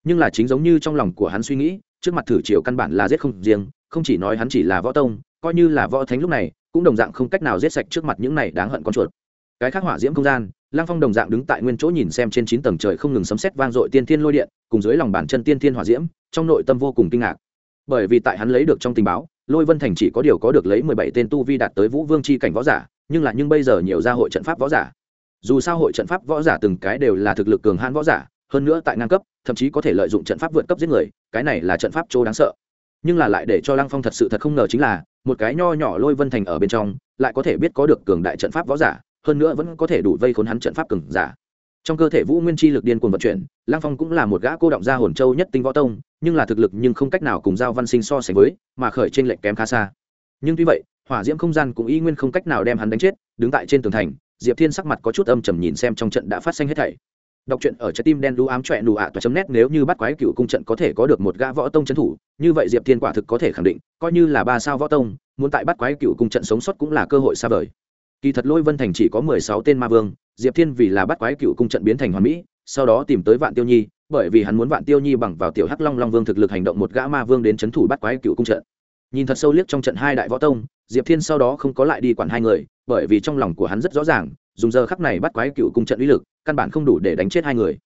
nhưng là chính giống như trong lòng của hắn suy nghĩ, trước mặt thử triều căn bản là giết không riêng, không chỉ nói hắn chỉ là võ tông, coi như là võ thánh lúc này, cũng đồng dạng không cách nào giết sạch trước mặt những này đáng hận con chuột. Cái khác hỏa diễm không gian, lăng phong đồng dạng đứng tại nguyên chỗ nhìn xem trên chín tầng trời không ngừng sấm sét vang dội tiên thiên lôi điện, cùng dưới lòng bàn chân tiên thiên hỏa diễm, trong nội tâm vô cùng kinh ngạc. Bởi vì tại hắn lấy được trong tình báo, lôi vân thành chỉ có điều có được lấy mười bảy tên tu vi đạt tới vũ vương c h i cảnh võ giả, nhưng là nhưng bây giờ nhiều gia hội trận pháp võ giả. Dù sao hội trận pháp võ giả từng cái đều là thực lực cường hãn võ giả hơn nữa tại ngang cấp, thậm chí có thể lợi dụng trận pháp vượt cấp giết người, cái này là trận pháp chỗ đáng sợ. Nhưng là lại để cho lăng phong thật sự thật không ngờ chính là, một cái nho nhỏ lôi vân thành ở bên trong, lại có thể biết có được cường đại trận pháp võ giả, hơn nữa vẫn có thể đủ vây khốn hắn trận pháp cường giả. Trong cơ thể vũ nguyên chi lực điên cuồng vận chuyển, lăng phong cũng là một gã cô động gia hồn châu nhất tinh võ tông, nhưng là thực lực nhưng không cách nào cùng giao văn sinh so sánh với, mà khởi trên lệnh kém khá xa. Nhưng tuy vậy, hỏa diễm không gian cũng y nguyên không cách nào đem hắn đánh chết, đứng tại trên tường thành, diệp thiên sắc mặt có chút âm trầm nhìn xem trong trận đã phát sinh hết thảy đọc truyện ở trái tim đen đu ám trọe nụ ạ toa chấm nét nếu như bắt quái cựu cung trận có thể có được một gã võ tông trấn thủ, như vậy diệp thiên quả thực có thể khẳng định, coi như là ba sao võ tông, muốn tại bắt quái cựu cung trận sống sót cũng là cơ hội xa vời. Kỳ thật lôi vân thành chỉ có mười sáu tên ma vương, diệp thiên vì là bắt quái cựu cung trận biến thành hoàn mỹ, sau đó tìm tới vạn tiêu nhi, bởi vì hắn muốn vạn tiêu nhi bằng vào tiểu hắc long long vương thực lực hành động một gã ma vương đến c h ấ n thủ bắt quái cựu cung trận. Nhìn thật sâu liếc trong trận hai đại võ tông, diệp thiên sau đó không có lại đi quản hai người, bởi vì trong lòng của hắn rất rõ ràng dùng giờ khắc này bắt quái cựu cung trận uy lực, căn bản không đủ để đánh chết hai người.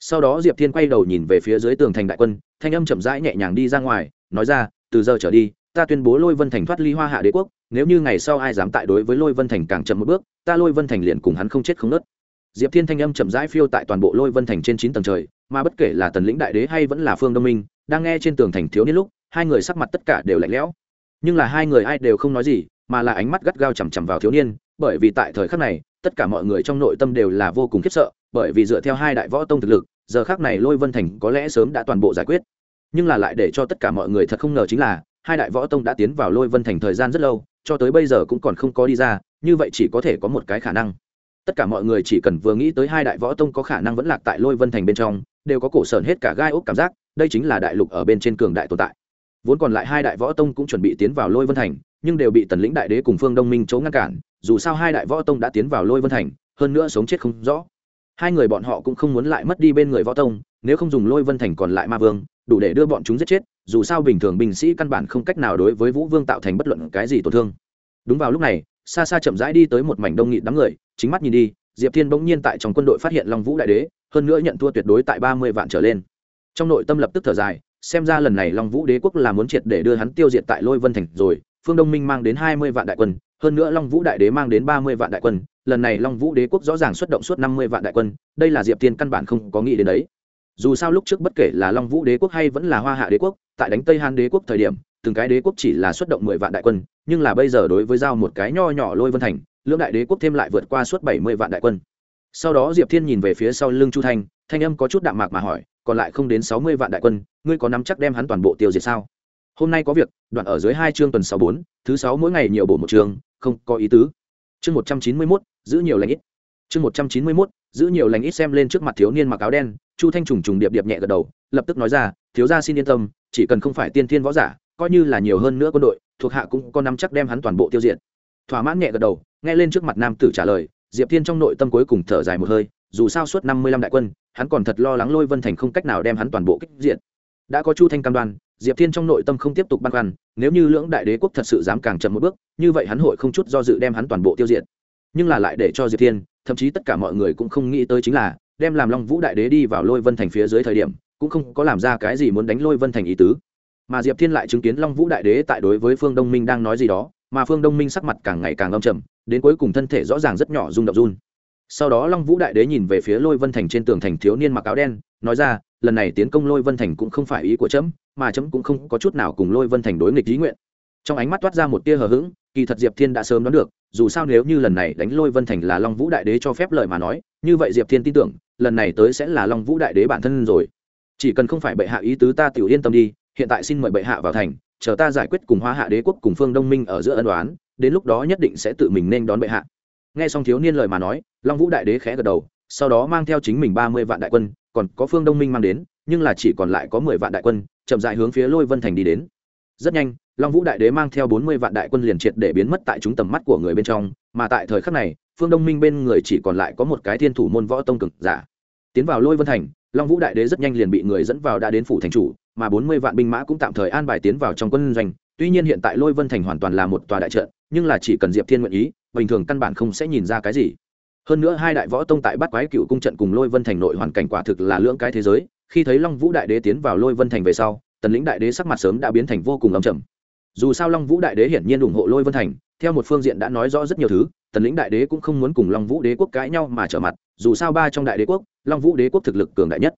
Sau đó diệp thiên quay đầu nhìn về phía dưới tường thành đại quân, thanh âm chậm rãi nhẹ nhàng đi ra ngoài, nói ra, từ giờ trở đi, ta tuyên bố lôi vân thành thoát ly hoa hạ đế quốc, nếu như ngày sau ai dám tại đối với lôi vân thành càng chậm một bước, ta lôi vân thành liền cùng hắn không chết không nớt. Diệp thiên thanh âm chậm rãi phiêu tại toàn bộ lôi vân thành trên chín tầng trời, mà bất kể là tần lĩnh đại đế hay vẫn là phương đông minh, đang nghe trên tường thành thiếu niên lúc, hai người sắc mặt tất cả đều lạnh lẽo. Nhưng là hai người ai đều không nói gì, mà là ánh mắt gắt gao chằm chằm vào thiếu niên, bởi vì tại thời khắc này tất cả mọi người trong nội tâm đều là vô cùng khiếp sợ, bởi vì dựa theo hai đại võ tông thực lực, giờ khác này lôi vân thành có lẽ sớm đã toàn bộ giải quyết. Nhưng là lại để cho tất cả mọi người thật không ngờ chính là, hai đại võ tông đã tiến vào lôi vân thành thời gian rất lâu, cho tới bây giờ cũng còn không có đi ra, như vậy chỉ có thể có một cái khả năng. Tất cả mọi người chỉ cần vừa nghĩ tới hai đại võ tông có khả năng vẫn lạc tại lôi vân thành bên trong, đều có cổ sờn hết cả gai ốc cảm giác, đây chính là đại lục ở bên trên cường đại tồn tại. Vốn còn lại hai đại võ tông cũng chuẩn bị tiến vào lôi vân thành, nhưng đều bị tần lĩnh đại đế cùng phương đông minh chấu ngăn cản dù sao hai đại võ tông đã tiến vào lôi vân thành, hơn nữa sống chết không rõ. Hai người bọn họ cũng không muốn lại mất đi bên người võ tông, nếu không dùng lôi vân thành còn lại ma vương, đủ để đưa bọn chúng giết chết, dù sao bình thường binh sĩ căn bản không cách nào đối với vũ vương tạo thành bất luận cái gì tổn thương. Đúng vào lúc này, xa xa chậm rãi đi tới một mảnh đông nghịt đám người, chính mắt nhìn đi, diệp thiên bỗng nhiên tại trong quân đội phát hiện long vũ đại đế, hơn nữa nhận thua tuyệt đối tại ba mươi vạn trở lên. Trong nội tâm lập tức thở dài, xem ra lần này long vũ đế quốc là muốn triệt để đưa hắn tiêu diệt tại lôi vân thành rồi, phương đông minh mang đến hai mươi vạn đại quân hơn nữa long vũ đại đế mang đến ba mươi vạn đại quân, lần này long vũ đế quốc rõ ràng xuất động suốt năm mươi vạn đại quân, đây là diệp thiên căn bản không có nghĩ đến đấy. Dù sao lúc trước bất kể là long vũ đế quốc hay vẫn là hoa hạ đế quốc, tại đánh tây han đế quốc thời điểm, từng cái đế quốc chỉ là xuất động mười vạn đại quân, nhưng là bây giờ đối với giao một cái nho nhỏ lôi vân thành, lưỡng đại đế quốc thêm lại vượt qua suốt bảy mươi vạn đại quân. Sau đó diệp thiên nhìn về phía sau lưng chu thanh thanh âm có chút đạm mạc mà hỏi, còn lại không đến sáu mươi vạn đại quân, ngươi có nắm chắc đem hắn toàn bộ tiêu diệt sao? Hôm nay có việc, đoạn ở dưới hai chương tuần sáu bốn, thứ sáu mỗi ngày nhiều bổ một chương không có ý tứ. Chương một trăm chín mươi mốt, giữ nhiều lành ít. Chương một trăm chín mươi mốt, giữ nhiều lành ít xem lên trước mặt thiếu niên mặc áo đen, chu thanh trùng trùng điệp điệp nhẹ gật đầu, lập tức nói ra, thiếu gia xin yên tâm, chỉ cần không phải tiên thiên võ giả, coi như là nhiều hơn nữa quân đội, thuộc hạ cũng có nắm chắc đem hắn toàn bộ tiêu diệt. Thỏa mãn nhẹ gật đầu, nghe lên trước mặt nam tử trả lời, diệp thiên trong nội tâm cuối cùng thở dài một hơi, dù sao suốt năm mươi lăm đại quân, hắn còn thật lo lắng lôi vân thành không cách nào đem hắn toàn bộ kích diện đã có chu thanh cam đoan diệp thiên trong nội tâm không tiếp tục băn khoăn, nếu như lưỡng đại đế quốc thật sự dám càng chậm một bước, như vậy hắn hội không chút do dự đem hắn toàn bộ tiêu diệt. Nhưng là lại để cho diệp thiên, thậm chí tất cả mọi người cũng không nghĩ tới chính là, đem làm long vũ đại đế đi vào lôi vân thành phía dưới thời điểm, cũng không có làm ra cái gì muốn đánh lôi vân thành ý tứ. Mà diệp thiên lại chứng kiến long vũ đại đế tại đối với phương đông minh đang nói gì đó, mà phương đông minh sắc mặt càng ngày càng âm trầm, đến cuối cùng thân thể rõ ràng rất nhỏ rung động run. Sau đó long vũ đại đế nhìn về phía lôi vân thành trên tường thành thiếu niên mặc áo đen, nói ra lần này tiến công lôi vân thành cũng không phải ý của trẫm mà trẫm cũng không có chút nào cùng lôi vân thành đối nghịch ý nguyện. Trong ánh mắt toát ra một tia hờ hững, kỳ thật diệp thiên đã sớm đoán được, dù sao nếu như lần này đánh lôi vân thành là long vũ đại đế cho phép lời mà nói, như vậy diệp thiên tin tưởng, lần này tới sẽ là long vũ đại đế bản thân rồi. Chỉ cần không phải bệ hạ ý tứ ta tiểu yên tâm đi, hiện tại xin mời bệ hạ vào thành, chờ ta giải quyết cùng hoa hạ đế quốc cùng phương đông minh ở giữa ân đoán đến lúc đó nhất định sẽ tự mình nên đón bệ hạ. Nghe xong thiếu niên lời mà nói, long vũ đại đế khẽ gật đầu, sau đó mang theo chính mình ba mươi vạn đại quân còn có phương đông minh mang đến nhưng là chỉ còn lại có mười vạn đại quân chậm dại hướng phía lôi vân thành đi đến rất nhanh long vũ đại đế mang theo bốn mươi vạn đại quân liền triệt để biến mất tại chúng tầm mắt của người bên trong mà tại thời khắc này phương đông minh bên người chỉ còn lại có một cái thiên thủ môn võ tông cực giả tiến vào lôi vân thành long vũ đại đế rất nhanh liền bị người dẫn vào đã đến phủ thành chủ mà bốn mươi vạn binh mã cũng tạm thời an bài tiến vào trong quân doanh tuy nhiên hiện tại lôi vân thành hoàn toàn là một tòa đại trận nhưng là chỉ cần diệp thiên nguyện ý bình thường căn bản không sẽ nhìn ra cái gì hơn nữa hai đại võ tông tại bắt quái cựu cung trận cùng lôi vân thành nội hoàn cảnh quả thực là lưỡng cái thế giới, khi thấy long vũ đại đế tiến vào lôi vân thành về sau, tần lĩnh đại đế sắc mặt sớm đã biến thành vô cùng ấm chầm dù sao long vũ đại đế hiển nhiên ủng hộ lôi vân thành, theo một phương diện đã nói rõ rất nhiều thứ, tần lĩnh đại đế cũng không muốn cùng long vũ đế quốc cãi nhau mà trở mặt, dù sao ba trong đại đế quốc, long vũ đế quốc thực lực cường đại nhất.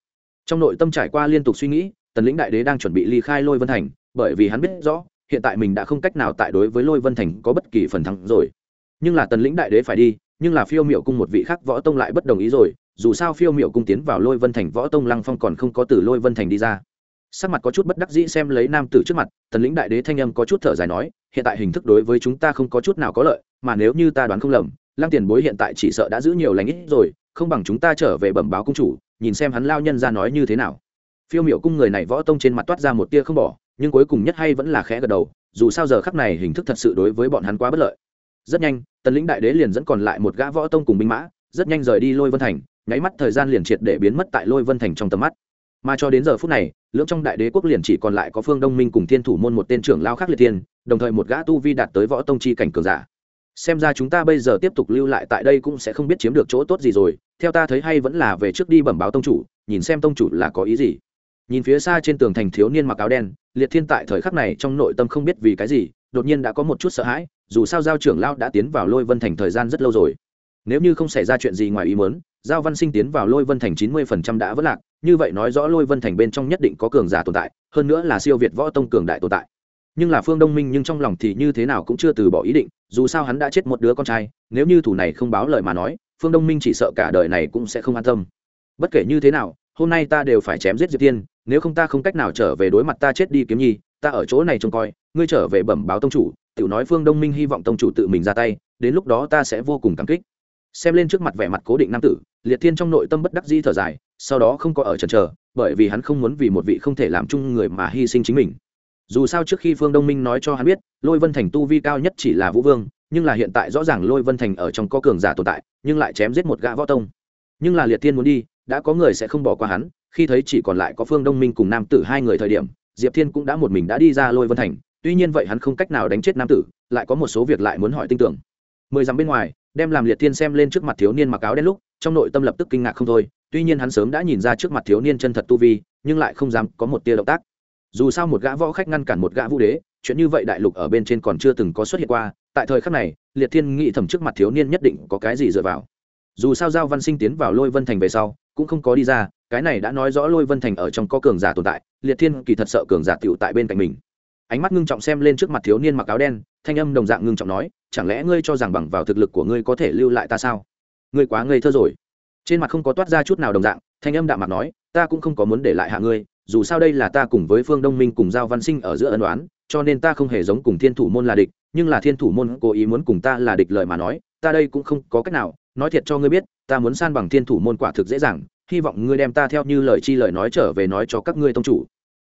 Trong nội tâm trải qua liên tục suy nghĩ, tần lĩnh đại đế đang chuẩn bị ly khai lôi vân thành, bởi vì hắn biết rõ, hiện tại mình đã không cách nào tại đối với lôi vân thành có bất kỳ phần thắng rồi. Nhưng là tần lĩnh đại đế phải đi nhưng là phiêu miệu cung một vị khác võ tông lại bất đồng ý rồi, dù sao phiêu miệu cung tiến vào lôi vân thành võ tông lăng phong còn không có từ lôi vân thành đi ra. Sắc mặt có chút bất đắc dĩ xem lấy nam tử trước mặt tần lĩnh đại đế thanh âm có chút thở dài nói, hiện tại hình thức đối với chúng ta không có chút nào có lợi, mà nếu như ta đoán không lầm, lăng tiền bối hiện tại chỉ sợ đã giữ nhiều lành ít rồi, không bằng chúng ta trở về bẩm báo cung chủ, nhìn xem hắn lao nhân ra nói như thế nào. Phiêu miệu cung người này võ tông trên mặt toát ra một tia không bỏ, nhưng cuối cùng nhất hay vẫn là khẽ gật đầu, dù sao giờ khắc này hình thức thật sự đối với bọn hắn quá bất lợi rất nhanh, tần lĩnh đại đế liền dẫn còn lại một gã võ tông cùng binh mã, rất nhanh rời đi lôi vân thành, nháy mắt thời gian liền triệt để biến mất tại lôi vân thành trong tầm mắt. Mà cho đến giờ phút này, lưỡng trong đại đế quốc liền chỉ còn lại có phương đông minh cùng thiên thủ môn một tên trưởng lao khác liệt tiên, đồng thời một gã tu vi đạt tới võ tông chi cảnh cường giả. Xem ra chúng ta bây giờ tiếp tục lưu lại tại đây cũng sẽ không biết chiếm được chỗ tốt gì rồi, theo ta thấy hay vẫn là về trước đi bẩm báo tông chủ, nhìn xem tông chủ là có ý gì. Nhìn phía xa trên tường thành thiếu niên mặc áo đen, liệt thiên tại thời khắc này trong nội tâm không biết vì cái gì, đột nhiên đã có một chút sợ hãi dù sao giao trưởng lao đã tiến vào lôi vân thành thời gian rất lâu rồi. Nếu như không xảy ra chuyện gì ngoài ý muốn, giao văn sinh tiến vào lôi vân thành chín mươi phần trăm đã vất lạc, như vậy nói rõ lôi vân thành bên trong nhất định có cường giả tồn tại, hơn nữa là siêu việt võ tông cường đại tồn tại. Nhưng là phương đông minh nhưng trong lòng thì như thế nào cũng chưa từ bỏ ý định, dù sao hắn đã chết một đứa con trai, nếu như thủ này không báo lời mà nói, phương đông minh chỉ sợ cả đời này cũng sẽ không an tâm. Bất kể như thế nào, hôm nay ta đều phải chém giết diệp tiên nếu không ta không cách nào trở về đối mặt ta chết đi kiếm nhi, ta ở chỗ này trông coi, ngươi trở về bẩm báo tông chủ tự nói phương đông minh hy vọng tông chủ tự mình ra tay, đến lúc đó ta sẽ vô cùng cảm kích. Xem lên trước mặt vẻ mặt cố định nam tử, liệt thiên trong nội tâm bất đắc di thở dài, sau đó không có ở trần trờ bởi vì hắn không muốn vì một vị không thể làm chung người mà hy sinh chính mình. Dù sao trước khi phương đông minh nói cho hắn biết, lôi vân thành tu vi cao nhất chỉ là vũ vương, nhưng là hiện tại rõ ràng lôi vân thành ở trong có cường giả tồn tại, nhưng lại chém giết một gã võ tông. Nhưng là liệt thiên muốn đi, đã có người sẽ không bỏ qua hắn khi thấy chỉ còn lại có phương đông minh cùng nam tử hai người thời điểm, diệp thiên cũng đã một mình đã đi ra lôi vân thành. Tuy nhiên vậy hắn không cách nào đánh chết nam tử, lại có một số việc lại muốn hỏi tin tưởng. Mười dặm bên ngoài, đem làm liệt thiên xem lên trước mặt thiếu niên mặc áo đen lúc, trong nội tâm lập tức kinh ngạc không thôi. Tuy nhiên hắn sớm đã nhìn ra trước mặt thiếu niên chân thật tu vi, nhưng lại không dám có một tia động tác. Dù sao một gã võ khách ngăn cản một gã vũ đế, chuyện như vậy đại lục ở bên trên còn chưa từng có xuất hiện qua. Tại thời khắc này, liệt thiên nghĩ thầm trước mặt thiếu niên nhất định có cái gì dựa vào. Dù sao giao văn sinh tiến vào lôi vân thành về sau, cũng không có đi ra cái này đã nói rõ lôi vân thành ở trong có cường giả tồn tại, liệt thiên kỳ thật sợ cường giả tựu tại bên cạnh mình. Ánh mắt ngưng trọng xem lên trước mặt thiếu niên mặc áo đen, thanh âm đồng dạng ngưng trọng nói, chẳng lẽ ngươi cho rằng bằng vào thực lực của ngươi có thể lưu lại ta sao? Ngươi quá ngây thơ rồi. Trên mặt không có toát ra chút nào đồng dạng, thanh âm đạm mặt nói, ta cũng không có muốn để lại hạ ngươi, dù sao đây là ta cùng với phương đông minh cùng giao văn sinh ở giữa ân đoán cho nên ta không hề giống cùng thiên thủ môn là địch, nhưng là thiên thủ môn cố ý muốn cùng ta là địch lời mà nói, ta đây cũng không có cách nào, nói thiệt cho ngươi biết, ta muốn san bằng thiên thủ môn quả thực dễ dàng hy vọng ngươi đem ta theo như lời chi lời nói trở về nói cho các ngươi tông chủ.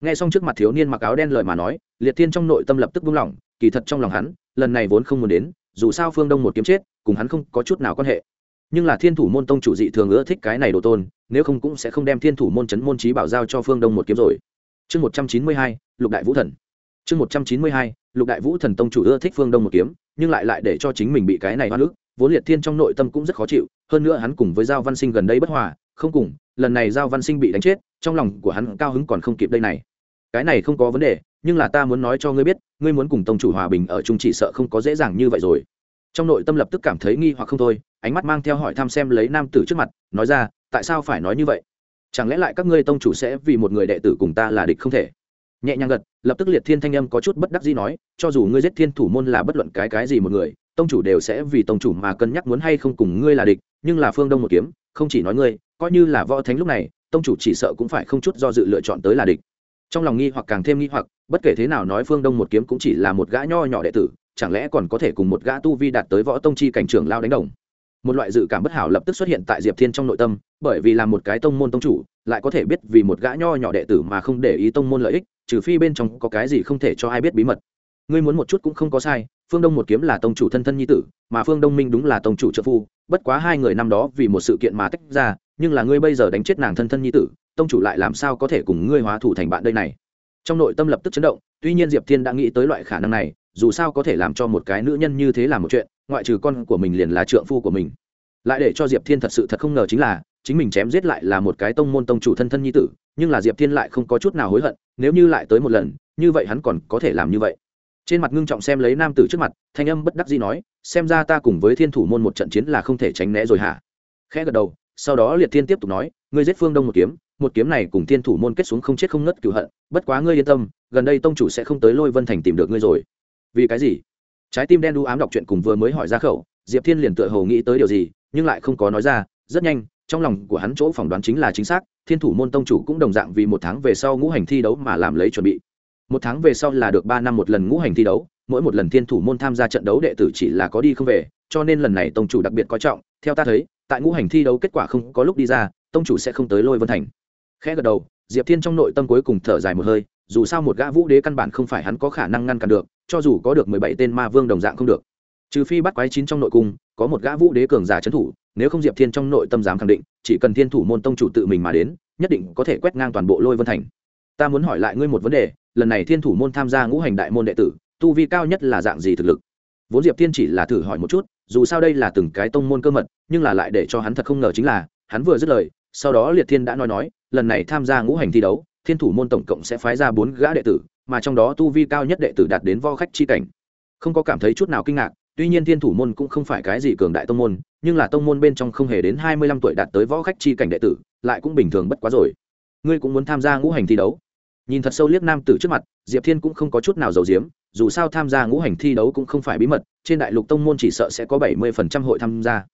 Nghe xong trước mặt thiếu niên mặc áo đen lời mà nói, liệt thiên trong nội tâm lập tức buông lỏng, kỳ thật trong lòng hắn, lần này vốn không muốn đến, dù sao phương đông một kiếm chết, cùng hắn không có chút nào quan hệ. Nhưng là thiên thủ môn tông chủ dị thường ưa thích cái này đồ tôn, nếu không cũng sẽ không đem thiên thủ môn chấn môn trí bảo giao cho phương đông một kiếm rồi. Chương một trăm chín mươi hai, lục đại vũ thần. Chương một trăm chín mươi hai, lục đại vũ thần tông chủ ưa thích phương đông một kiếm, nhưng lại lại để cho chính mình bị cái này hoa nước vốn liệt thiên trong nội tâm cũng rất khó chịu, hơn nữa hắn cùng với giao văn sinh gần đây bất hòa không cùng, lần này giao văn sinh bị đánh chết, trong lòng của hắn cao hứng còn không kịp đây này. Cái này không có vấn đề, nhưng là ta muốn nói cho ngươi biết, ngươi muốn cùng tông chủ hòa bình ở chung chỉ sợ không có dễ dàng như vậy rồi. Trong nội tâm lập tức cảm thấy nghi hoặc không thôi, ánh mắt mang theo hỏi thăm xem lấy nam tử trước mặt, nói ra, tại sao phải nói như vậy? Chẳng lẽ lại các ngươi tông chủ sẽ vì một người đệ tử cùng ta là địch không thể? Nhẹ nhàng gật, lập tức liệt thiên thanh âm có chút bất đắc dĩ nói, cho dù ngươi giết thiên thủ môn là bất luận cái cái gì một người, tông chủ đều sẽ vì tông chủ mà cân nhắc muốn hay không cùng ngươi là địch, nhưng là phương đông một kiếm không chỉ nói ngươi, coi như là võ thánh lúc này, tông chủ chỉ sợ cũng phải không chút do dự lựa chọn tới là địch. Trong lòng nghi hoặc càng thêm nghi hoặc, bất kể thế nào nói phương đông một kiếm cũng chỉ là một gã nho nhỏ đệ tử, chẳng lẽ còn có thể cùng một gã tu vi đạt tới võ tông chi cảnh trưởng lao đánh đồng? Một loại dự cảm bất hảo lập tức xuất hiện tại diệp thiên trong nội tâm, bởi vì là một cái tông môn tông chủ, lại có thể biết vì một gã nho nhỏ đệ tử mà không để ý tông môn lợi ích, trừ phi bên trong có cái gì không thể cho ai biết bí mật. Ngươi muốn một chút cũng không có sai phương đông một kiếm là tông chủ thân thân nhi tử, mà phương đông minh đúng là tông chủ trợ phu, bất quá hai người năm đó vì một sự kiện mà tách ra, nhưng là ngươi bây giờ đánh chết nàng thân thân nhi tử, tông chủ lại làm sao có thể cùng ngươi hóa thủ thành bạn đây này? Trong nội tâm lập tức chấn động, tuy nhiên diệp thiên đã nghĩ tới loại khả năng này, dù sao có thể làm cho một cái nữ nhân như thế làm một chuyện, ngoại trừ con của mình liền là trượng phu của mình. Lại để cho diệp thiên thật sự thật không ngờ chính là, chính mình chém giết lại là một cái tông môn tông chủ thân thân nhi tử, nhưng là diệp thiên lại không có chút nào hối hận, nếu như lại tới một lần, như vậy hắn còn có thể làm như vậy trên mặt ngưng trọng xem lấy nam tử trước mặt, thanh âm bất đắc dĩ nói, xem ra ta cùng với thiên thủ môn một trận chiến là không thể tránh né rồi hả? Khẽ gật đầu, sau đó liệt thiên tiếp tục nói, ngươi giết phương đông một kiếm một kiếm này cùng thiên thủ môn kết xuống không chết không ngất cửu hận, bất quá ngươi yên tâm, gần đây tông chủ sẽ không tới lôi vân thành tìm được ngươi rồi. Vì cái gì? Trái tim đen đu ám đọc chuyện cùng vừa mới hỏi ra khẩu, diệp thiên liền tựa hồ nghĩ tới điều gì, nhưng lại không có nói ra, rất nhanh, trong lòng của hắn chỗ phỏng đoán chính là chính xác, thiên thủ môn tông chủ cũng đồng dạng vì một tháng về sau ngũ hành thi đấu mà làm lấy chuẩn bị một tháng về sau là được ba năm một lần ngũ hành thi đấu, mỗi một lần thiên thủ môn tham gia trận đấu đệ tử chỉ là có đi không về, cho nên lần này tông chủ đặc biệt coi trọng. Theo ta thấy, tại ngũ hành thi đấu kết quả không có lúc đi ra, tông chủ sẽ không tới lôi vân thành. Khẽ gật đầu, diệp thiên trong nội tâm cuối cùng thở dài một hơi, dù sao một gã vũ đế căn bản không phải hắn có khả năng ngăn cản được, cho dù có được mười bảy tên ma vương đồng dạng không được. Trừ phi bắt quái chín trong nội cung, có một gã vũ đế cường giả trấn thủ, nếu không diệp thiên trong nội tâm dám khẳng định, chỉ cần thiên thủ môn tông chủ tự mình mà đến, nhất định có thể quét ngang toàn bộ lôi vân thành. Ta muốn hỏi lại ngươi một vấn đề lần này thiên thủ môn tham gia ngũ hành đại môn đệ tử, tu vi cao nhất là dạng gì thực lực? Vốn diệp thiên chỉ là thử hỏi một chút, dù sao đây là từng cái tông môn cơ mật, nhưng là lại để cho hắn thật không ngờ chính là, hắn vừa dứt lời, sau đó liệt thiên đã nói nói, lần này tham gia ngũ hành thi đấu, thiên thủ môn tổng cộng sẽ phái ra bốn gã đệ tử, mà trong đó tu vi cao nhất đệ tử đạt đến vo khách chi cảnh. Không có cảm thấy chút nào kinh ngạc, tuy nhiên thiên thủ môn cũng không phải cái gì cường đại tông môn, nhưng là tông môn bên trong không hề đến hai mươi lăm tuổi đạt tới võ khách chi cảnh đệ tử, lại cũng bình thường bất quá rồi. Ngươi cũng muốn tham gia ngũ hành thi đấu nhìn thật sâu liếc nam tử trước mặt, diệp thiên cũng không có chút nào giàu diếm dù sao tham gia ngũ hành thi đấu cũng không phải bí mật, trên đại lục tông môn chỉ sợ sẽ có bảy mươi phần trăm hội tham gia.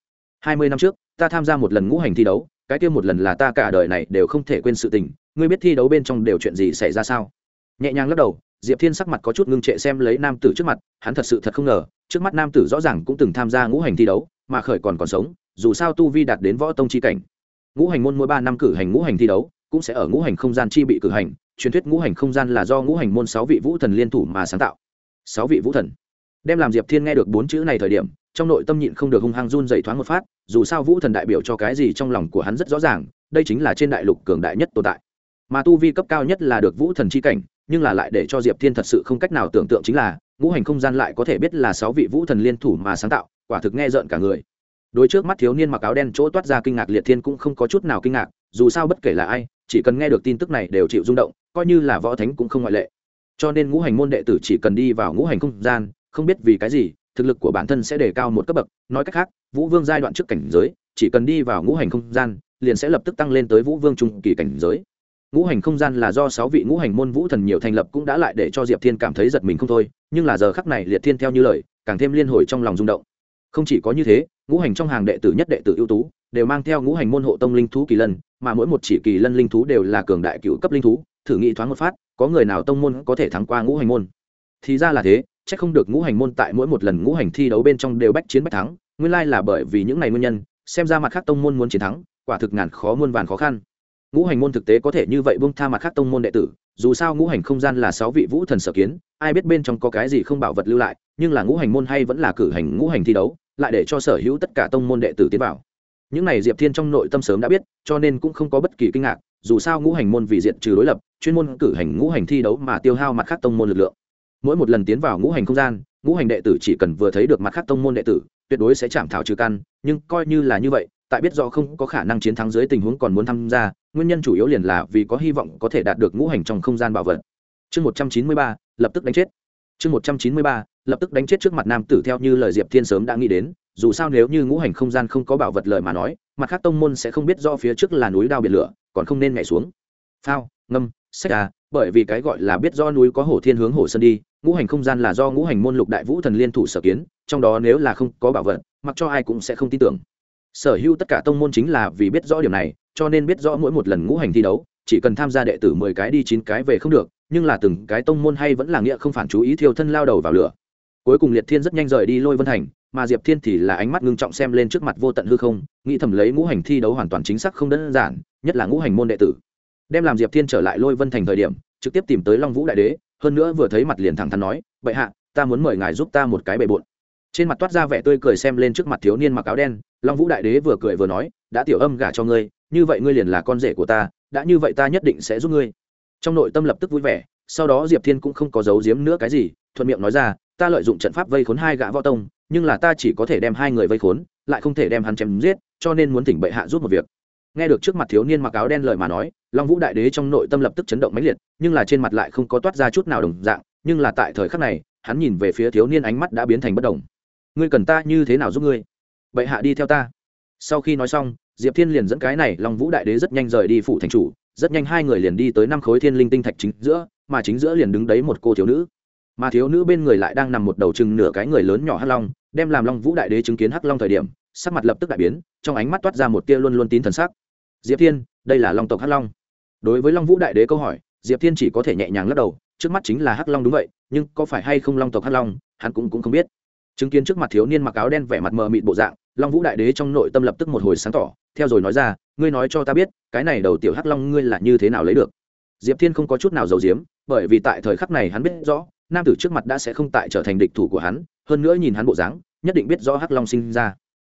Hai mươi năm trước, ta tham gia một lần ngũ hành thi đấu, cái kia một lần là ta cả đời này đều không thể quên sự tình, ngươi biết thi đấu bên trong đều chuyện gì xảy ra sao? Nhẹ nhàng lắc đầu, diệp thiên sắc mặt có chút ngưng trệ xem lấy nam tử trước mặt, hắn thật sự thật không ngờ, trước mắt nam tử rõ ràng cũng từng tham gia ngũ hành thi đấu, mà khởi còn còn sống, dù sao tu vi đạt đến võ tông chi cảnh. Ngũ hành môn mỗi ba năm cử hành ngũ hành thi đấu, cũng sẽ ở ngũ hành không gian chi bị cử hành truyền thuyết ngũ hành không gian là do ngũ hành môn sáu vị vũ thần liên thủ mà sáng tạo. Sáu vị vũ thần. Đem làm diệp thiên nghe được bốn chữ này thời điểm, trong nội tâm nhịn không được hung hăng run dày thoáng một phát, dù sao vũ thần đại biểu cho cái gì trong lòng của hắn rất rõ ràng, đây chính là trên đại lục cường đại nhất tồn tại. Mà tu vi cấp cao nhất là được vũ thần c h i cảnh, nhưng là lại để cho diệp thiên thật sự không cách nào tưởng tượng chính là, ngũ hành không gian lại có thể biết là sáu vị vũ thần liên thủ mà sáng tạo, quả thực nghe rợn cả người. Đôi trước mắt thiếu niên mặc áo đen chỗ toát ra kinh ngạc liệt thiên cũng không có chút nào kinh ngạc, dù sao bất kể là ai chỉ cần nghe được tin tức này đều chịu rung động, coi như là võ thánh cũng không ngoại lệ. Cho nên ngũ hành môn đệ tử chỉ cần đi vào ngũ hành không gian, không biết vì cái gì, thực lực của bản thân sẽ đề cao một cấp bậc. Nói cách khác, vũ vương giai đoạn trước cảnh giới, chỉ cần đi vào ngũ hành không gian, liền sẽ lập tức tăng lên tới vũ vương trung kỳ cảnh giới. Ngũ hành không gian là do sáu vị ngũ hành môn vũ thần nhiều thành lập cũng đã lại để cho diệp thiên cảm thấy giật mình không thôi, nhưng là giờ khắc này liệt thiên theo như lời, càng thêm liên hồi trong lòng rung động. Không chỉ có như thế, ngũ hành trong hàng đệ tử nhất đệ tử ưu tú đều mang theo ngũ hành môn hộ tông linh thú kỳ lân, mà mỗi một chỉ kỳ lân linh thú đều là cường đại cựu cấp linh thú, thử nghĩ thoáng một phát, có người nào tông môn có thể thắng qua ngũ hành môn? Thì ra là thế c h ắ c không được ngũ hành môn tại mỗi một lần ngũ hành thi đấu bên trong đều bách chiến bách thắng, nguyên lai là bởi vì những ngày nguyên nhân, xem ra mặt khác tông môn muốn chiến thắng, quả thực ngàn khó muôn vàn khó khăn. Ngũ hành môn thực tế có thể như vậy bung tha mặt khác tông môn đệ tử, dù sao ngũ hành không gian là sáu vị vũ thần sở kiến, ai biết bên trong có cái gì không bảo vật lưu lại, nhưng là ngũ hành môn hay vẫn là cử hành ngũ hành thi đấu, lại để cho sở hữu tất cả tông môn đệ tử tiến vào những này diệp thiên trong nội tâm sớm đã biết, cho nên cũng không có bất kỳ kinh ngạc, dù sao ngũ hành môn vì diện trừ đối lập, chuyên môn cử hành ngũ hành thi đấu mà tiêu hao mặt khác tông môn lực lượng. Mỗi một lần tiến vào ngũ hành không gian, ngũ hành đệ tử chỉ cần vừa thấy được mặt khác tông môn đệ tử, tuyệt đối sẽ chạm thảo trừ căn, nhưng coi như là như vậy, tại biết do không có khả năng chiến thắng dưới tình huống còn muốn tham gia, nguyên nhân chủ yếu liền là vì có hy vọng có thể đạt được ngũ hành trong không gian bảo vật. Chương một trăm chín mươi ba, lập tức đánh chết. Chương một trăm chín mươi ba, lập tức đánh chết trước mặt nam tử theo như lời diệp thiên sớm đã nghĩ đến dù sao nếu như ngũ hành không gian không có bảo vật lời mà nói, mặt khác tông môn sẽ không biết do phía trước là núi đao biển lửa, còn không nên nhảy xuống. Phao, ngâm sách à bởi vì cái gọi là biết do núi có hổ thiên hướng hổ sơn đi, ngũ hành không gian là do ngũ hành môn lục đại vũ thần liên thủ sở kiến, trong đó nếu là không có bảo vật, mặc cho ai cũng sẽ không tin tưởng. Sở hữu tất cả tông môn chính là vì biết rõ điều này, cho nên biết rõ mỗi một lần ngũ hành thi đấu, chỉ cần tham gia đệ tử mười cái đi chín cái về không được, nhưng là từng cái tông môn hay vẫn là nghĩa không phản chú ý thiêu thân lao đầu vào lửa. Cuối cùng liệt thiên rất nhanh rời đi lôi vân thành mà diệp thiên thì là ánh mắt ngưng trọng xem lên trước mặt vô tận hư không, nghĩ thầm lấy ngũ hành thi đấu hoàn toàn chính xác không đơn giản, nhất là ngũ hành môn đệ tử. Đem làm diệp thiên trở lại lôi vân thành thời điểm, trực tiếp tìm tới long vũ đại đế, hơn nữa vừa thấy mặt liền thẳng thắn nói, bệ hạ, ta muốn mời ngài giúp ta một cái bề bộn. Trên mặt toát ra vẻ tươi cười xem lên trước mặt thiếu niên mặc áo đen, long vũ đại đế vừa cười vừa nói, đã tiểu âm gả cho ngươi, như vậy ngươi liền là con rể của ta, đã như vậy ta nhất định sẽ giúp ngươi. Trong nội tâm lập tức vui vẻ, sau đó diệp thiên cũng không có giấu giếm nữa cái gì, thuận miệng nói ra, ta lợi dụng trận pháp vây khốn hai gã võ tông nhưng là ta chỉ có thể đem hai người vây khốn, lại không thể đem hắn chém giết, cho nên muốn thỉnh bệ hạ giúp một việc. Nghe được trước mặt thiếu niên mặc áo đen lời mà nói, long vũ đại đế trong nội tâm lập tức chấn động mãnh liệt, nhưng là trên mặt lại không có toát ra chút nào đồng dạng, nhưng là tại thời khắc này, hắn nhìn về phía thiếu niên ánh mắt đã biến thành bất đồng ngươi cần ta như thế nào giúp ngươi? Bệ hạ đi theo ta. Sau khi nói xong, diệp thiên liền dẫn cái này long vũ đại đế rất nhanh rời đi phủ thành chủ, rất nhanh hai người liền đi tới năm khối thiên linh tinh thạch chính giữa, mà chính giữa liền đứng đấy một cô thiếu nữ mà thiếu nữ bên người lại đang nằm một đầu chừng nửa cái người lớn nhỏ hắc long đem làm long vũ đại đế chứng kiến hắc long thời điểm sắc mặt lập tức đại biến trong ánh mắt toát ra một tia luôn luôn tín thần sắc. Diệp thiên đây là long tộc hắc long. Đối với long vũ đại đế câu hỏi diệp thiên chỉ có thể nhẹ nhàng lắc đầu trước mắt chính là hắc long đúng vậy nhưng có phải hay không long tộc hắc long hắn cũng, cũng không biết. Chứng kiến trước mặt thiếu niên mặc áo đen vẻ mặt mờ mịt bộ dạng long vũ đại đế trong nội tâm lập tức một hồi sáng tỏ theo rồi nói ra ngươi nói cho ta biết cái này đầu tiểu hắc long ngươi là như thế nào lấy được? Diệp thiên không có chút nào giấu giếm bởi vì tại thời khắc này hắn biết rõ nam tử trước mặt đã sẽ không tại trở thành địch thủ của hắn, hơn nữa nhìn hắn bộ dáng, nhất định biết rõ hắc long sinh ra.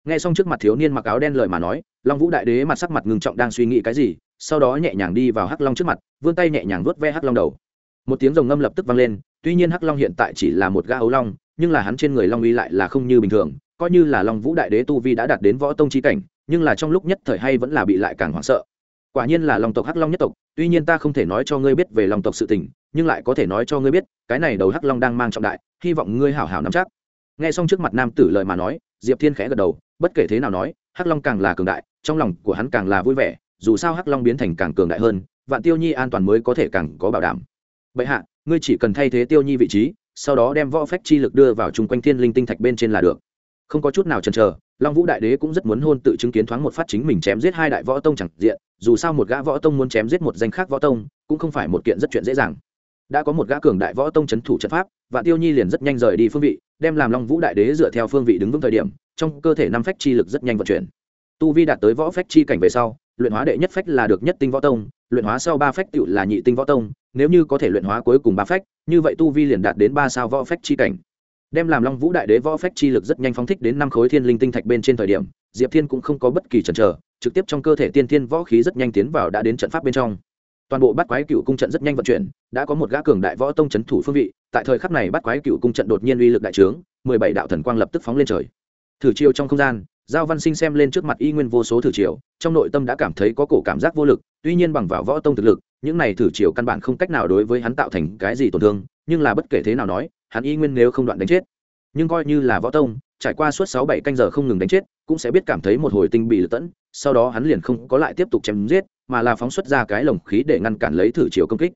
Nghe xong trước mặt thiếu niên mặc áo đen lời mà nói, long vũ đại đế mặt sắc mặt ngưng trọng đang suy nghĩ cái gì, sau đó nhẹ nhàng đi vào hắc long trước mặt, vươn tay nhẹ nhàng vuốt ve hắc long đầu. Một tiếng rồng ngâm lập tức vang lên, tuy nhiên hắc long hiện tại chỉ là một gã ấu long, nhưng là hắn trên người long uy lại là không như bình thường, coi như là long vũ đại đế tu vi đã đạt đến võ tông chi cảnh, nhưng là trong lúc nhất thời hay vẫn là bị lại càng hoảng sợ. Quả nhiên là long tộc hắc long nhất tộc, tuy nhiên ta không thể nói cho ngươi biết về long tộc sự tình nhưng lại có thể nói cho ngươi biết, cái này đầu hắc long đang mang trọng đại, hy vọng ngươi hảo hảo nắm chắc. Nghe xong trước mặt nam tử lời mà nói, diệp thiên khẽ gật đầu, bất kể thế nào nói, hắc long càng là cường đại, trong lòng của hắn càng là vui vẻ, dù sao hắc long biến thành càng cường đại hơn, vạn tiêu nhi an toàn mới có thể càng có bảo đảm. Bệ hạ, ngươi chỉ cần thay thế tiêu nhi vị trí, sau đó đem võ phách chi lực đưa vào chung quanh thiên linh tinh thạch bên trên là được. Không có chút nào chần chờ, long vũ đại đế cũng rất muốn hôn tự chứng kiến thoáng một phát chính mình chém giết hai đại võ tông chẳng diện, dù sao một gã võ tông muốn chém giết một danh khác võ tông, cũng không phải một kiện rất chuyện dễ dàng đã có một gã cường đại võ tông c h ấ n thủ trận pháp, và tiêu nhi liền rất nhanh rời đi phương vị, đem làm long vũ đại đế dựa theo phương vị đứng vững thời điểm, trong cơ thể năm phách chi lực rất nhanh vận chuyển. Tu vi đạt tới võ phách chi cảnh về sau, luyện hóa đệ nhất phách là được nhất tinh võ tông, luyện hóa sau ba phách tự là nhị tinh võ tông, nếu như có thể luyện hóa cuối cùng ba phách, như vậy tu vi liền đạt đến ba sao võ phách chi cảnh. Đem làm long vũ đại đế võ phách chi lực rất nhanh phóng thích đến năm khối thiên linh tinh thạch bên trên thời điểm, diệp thiên cũng không có bất kỳ chần chờ, trực tiếp trong cơ thể tiên thiên võ khí rất nhanh tiến vào đã đến trận pháp bên trong toàn bộ bắt quái cựu cung trận rất nhanh vận chuyển, đã có một gã cường đại võ tông c h ấ n thủ phương vị, tại thời khắc này bắt quái cựu cung trận đột nhiên uy lực đại trướng, mười bảy đạo thần quang lập tức phóng lên trời. Thử chiêu trong không gian, giao văn sinh xem lên trước mặt y nguyên vô số thử chiều trong nội tâm đã cảm thấy có cổ cảm giác vô lực, tuy nhiên bằng vào võ tông thực lực, những này thử chiều căn bản không cách nào đối với hắn tạo thành cái gì tổn thương, nhưng là bất kể thế nào nói, hắn y nguyên nếu không đoạn đánh chết. Nhưng coi như là võ tông, trải qua suốt sáu bảy canh giờ không ngừng đánh chết, cũng sẽ biết cảm thấy một hồi tinh bị lật tẫn, sau đó hắn liền không có lại tiếp tục chém giết mà là phóng xuất ra cái lồng khí để ngăn cản lấy thử chiều công kích.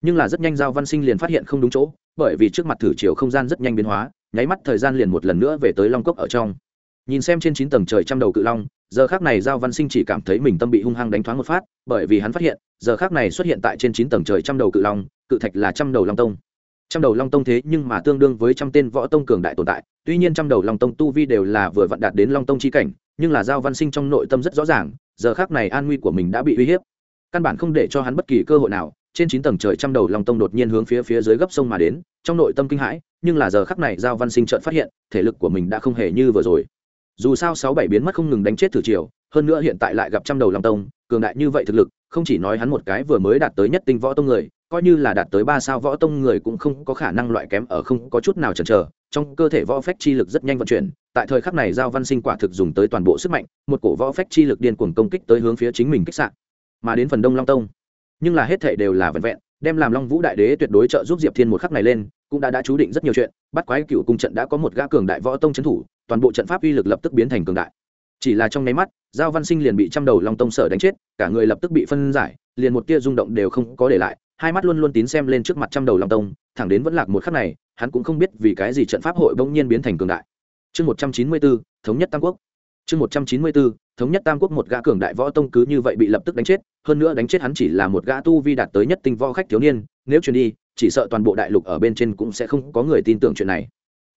Nhưng là rất nhanh giao văn sinh liền phát hiện không đúng chỗ, bởi vì trước mặt thử chiều không gian rất nhanh biến hóa, nháy mắt thời gian liền một lần nữa về tới long cốc ở trong. Nhìn xem trên chín tầng trời trăm đầu cự long, giờ khác này giao văn sinh chỉ cảm thấy mình tâm bị hung hăng đánh thoáng một phát, bởi vì hắn phát hiện, giờ khác này xuất hiện tại trên chín tầng trời trăm đầu cự long, cự thạch là trăm đầu long tông. Trăm đầu long tông thế nhưng mà tương đương với trăm tên võ tông cường đại tồn tại, tuy nhiên trăm đầu long tông tu vi đều là vừa vặn đạt đến long tông chi cảnh, nhưng là giao văn sinh trong nội tâm rất rõ ràng giờ khác này an nguy của mình đã bị uy hiếp. Căn bản không để cho hắn bất kỳ cơ hội nào. Trên chín tầng trời trăm đầu long tông đột nhiên hướng phía phía dưới gấp sông mà đến trong nội tâm kinh hãi nhưng là giờ khắc này giao văn sinh trợn phát hiện thể lực của mình đã không hề như vừa rồi. Dù sao sáu bảy biến mất không ngừng đánh chết thử triều, hơn nữa hiện tại lại gặp trăm đầu long tông cường đại như vậy thực lực không chỉ nói hắn một cái vừa mới đạt tới nhất tinh võ tông người coi như là đạt tới ba sao võ tông người cũng không có khả năng loại kém ở không có chút nào chần chờ. Trong cơ thể võ phách chi lực rất nhanh vận chuyển, tại thời khắc này giao văn sinh quả thực dùng tới toàn bộ sức mạnh, một cổ võ phách chi lực điên cuồng công kích tới hướng phía chính mình kích sạn mà đến phần đông long tông, nhưng là hết thệ đều là vẹn vẹn, đem làm long vũ đại đế tuyệt đối trợ giúp diệp thiên một khắc này lên, cũng đã đã chú định rất nhiều chuyện, bắt quái cựu cung trận đã có một gã cường đại võ tông trấn thủ, toàn bộ trận pháp uy lực lập tức biến thành cường đại. Chỉ là trong nháy mắt, giao văn sinh liền bị trăm đầu long tông sở đánh chết, cả người lập tức bị phân giải, liền một tia rung động đều không có để lại hai mắt luôn luôn tín xem lên trước mặt trăm đầu long tông, thẳng đến vẫn lạc một khắc này, hắn cũng không biết vì cái gì trận pháp hội bỗng nhiên biến thành cường đại. Chương một trăm chín mươi bốn, thống nhất tam quốc. Chương một trăm chín mươi bốn, thống nhất tam quốc một gã cường đại võ tông cứ như vậy bị lập tức đánh chết, hơn nữa đánh chết hắn chỉ là một gã tu vi đạt tới nhất tinh võ khách thiếu niên, nếu truyền đi, chỉ sợ toàn bộ đại lục ở bên trên cũng sẽ không có người tin tưởng chuyện này.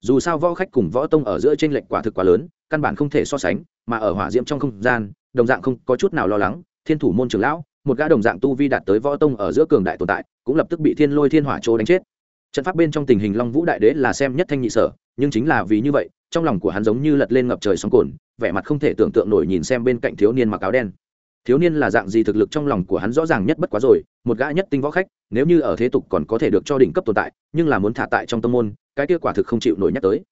Dù sao võ khách cùng võ tông ở giữa t r ê n lệch quả thực quá lớn, căn bản không thể so sánh, mà ở hỏa diễm trong không gian, đồng dạng không có chút nào lo lắng, thiên thủ môn trường lão một gã đồng dạng tu vi đạt tới võ tông ở giữa cường đại tồn tại, cũng lập tức bị thiên lôi thiên hỏa chỗ đánh chết. Trận pháp bên trong tình hình long vũ đại đế là xem nhất thanh nhị sở, nhưng chính là vì như vậy, trong lòng của hắn giống như lật lên ngập trời sóng cồn, vẻ mặt không thể tưởng tượng nổi nhìn xem bên cạnh thiếu niên mặc áo đen. Thiếu niên là dạng gì thực lực trong lòng của hắn rõ ràng nhất bất quá rồi, một gã nhất tinh võ khách, nếu như ở thế tục còn có thể được cho đỉnh cấp tồn tại, nhưng là muốn thả tại trong tâm môn, cái kết quả thực không chịu nổi nhắc tới.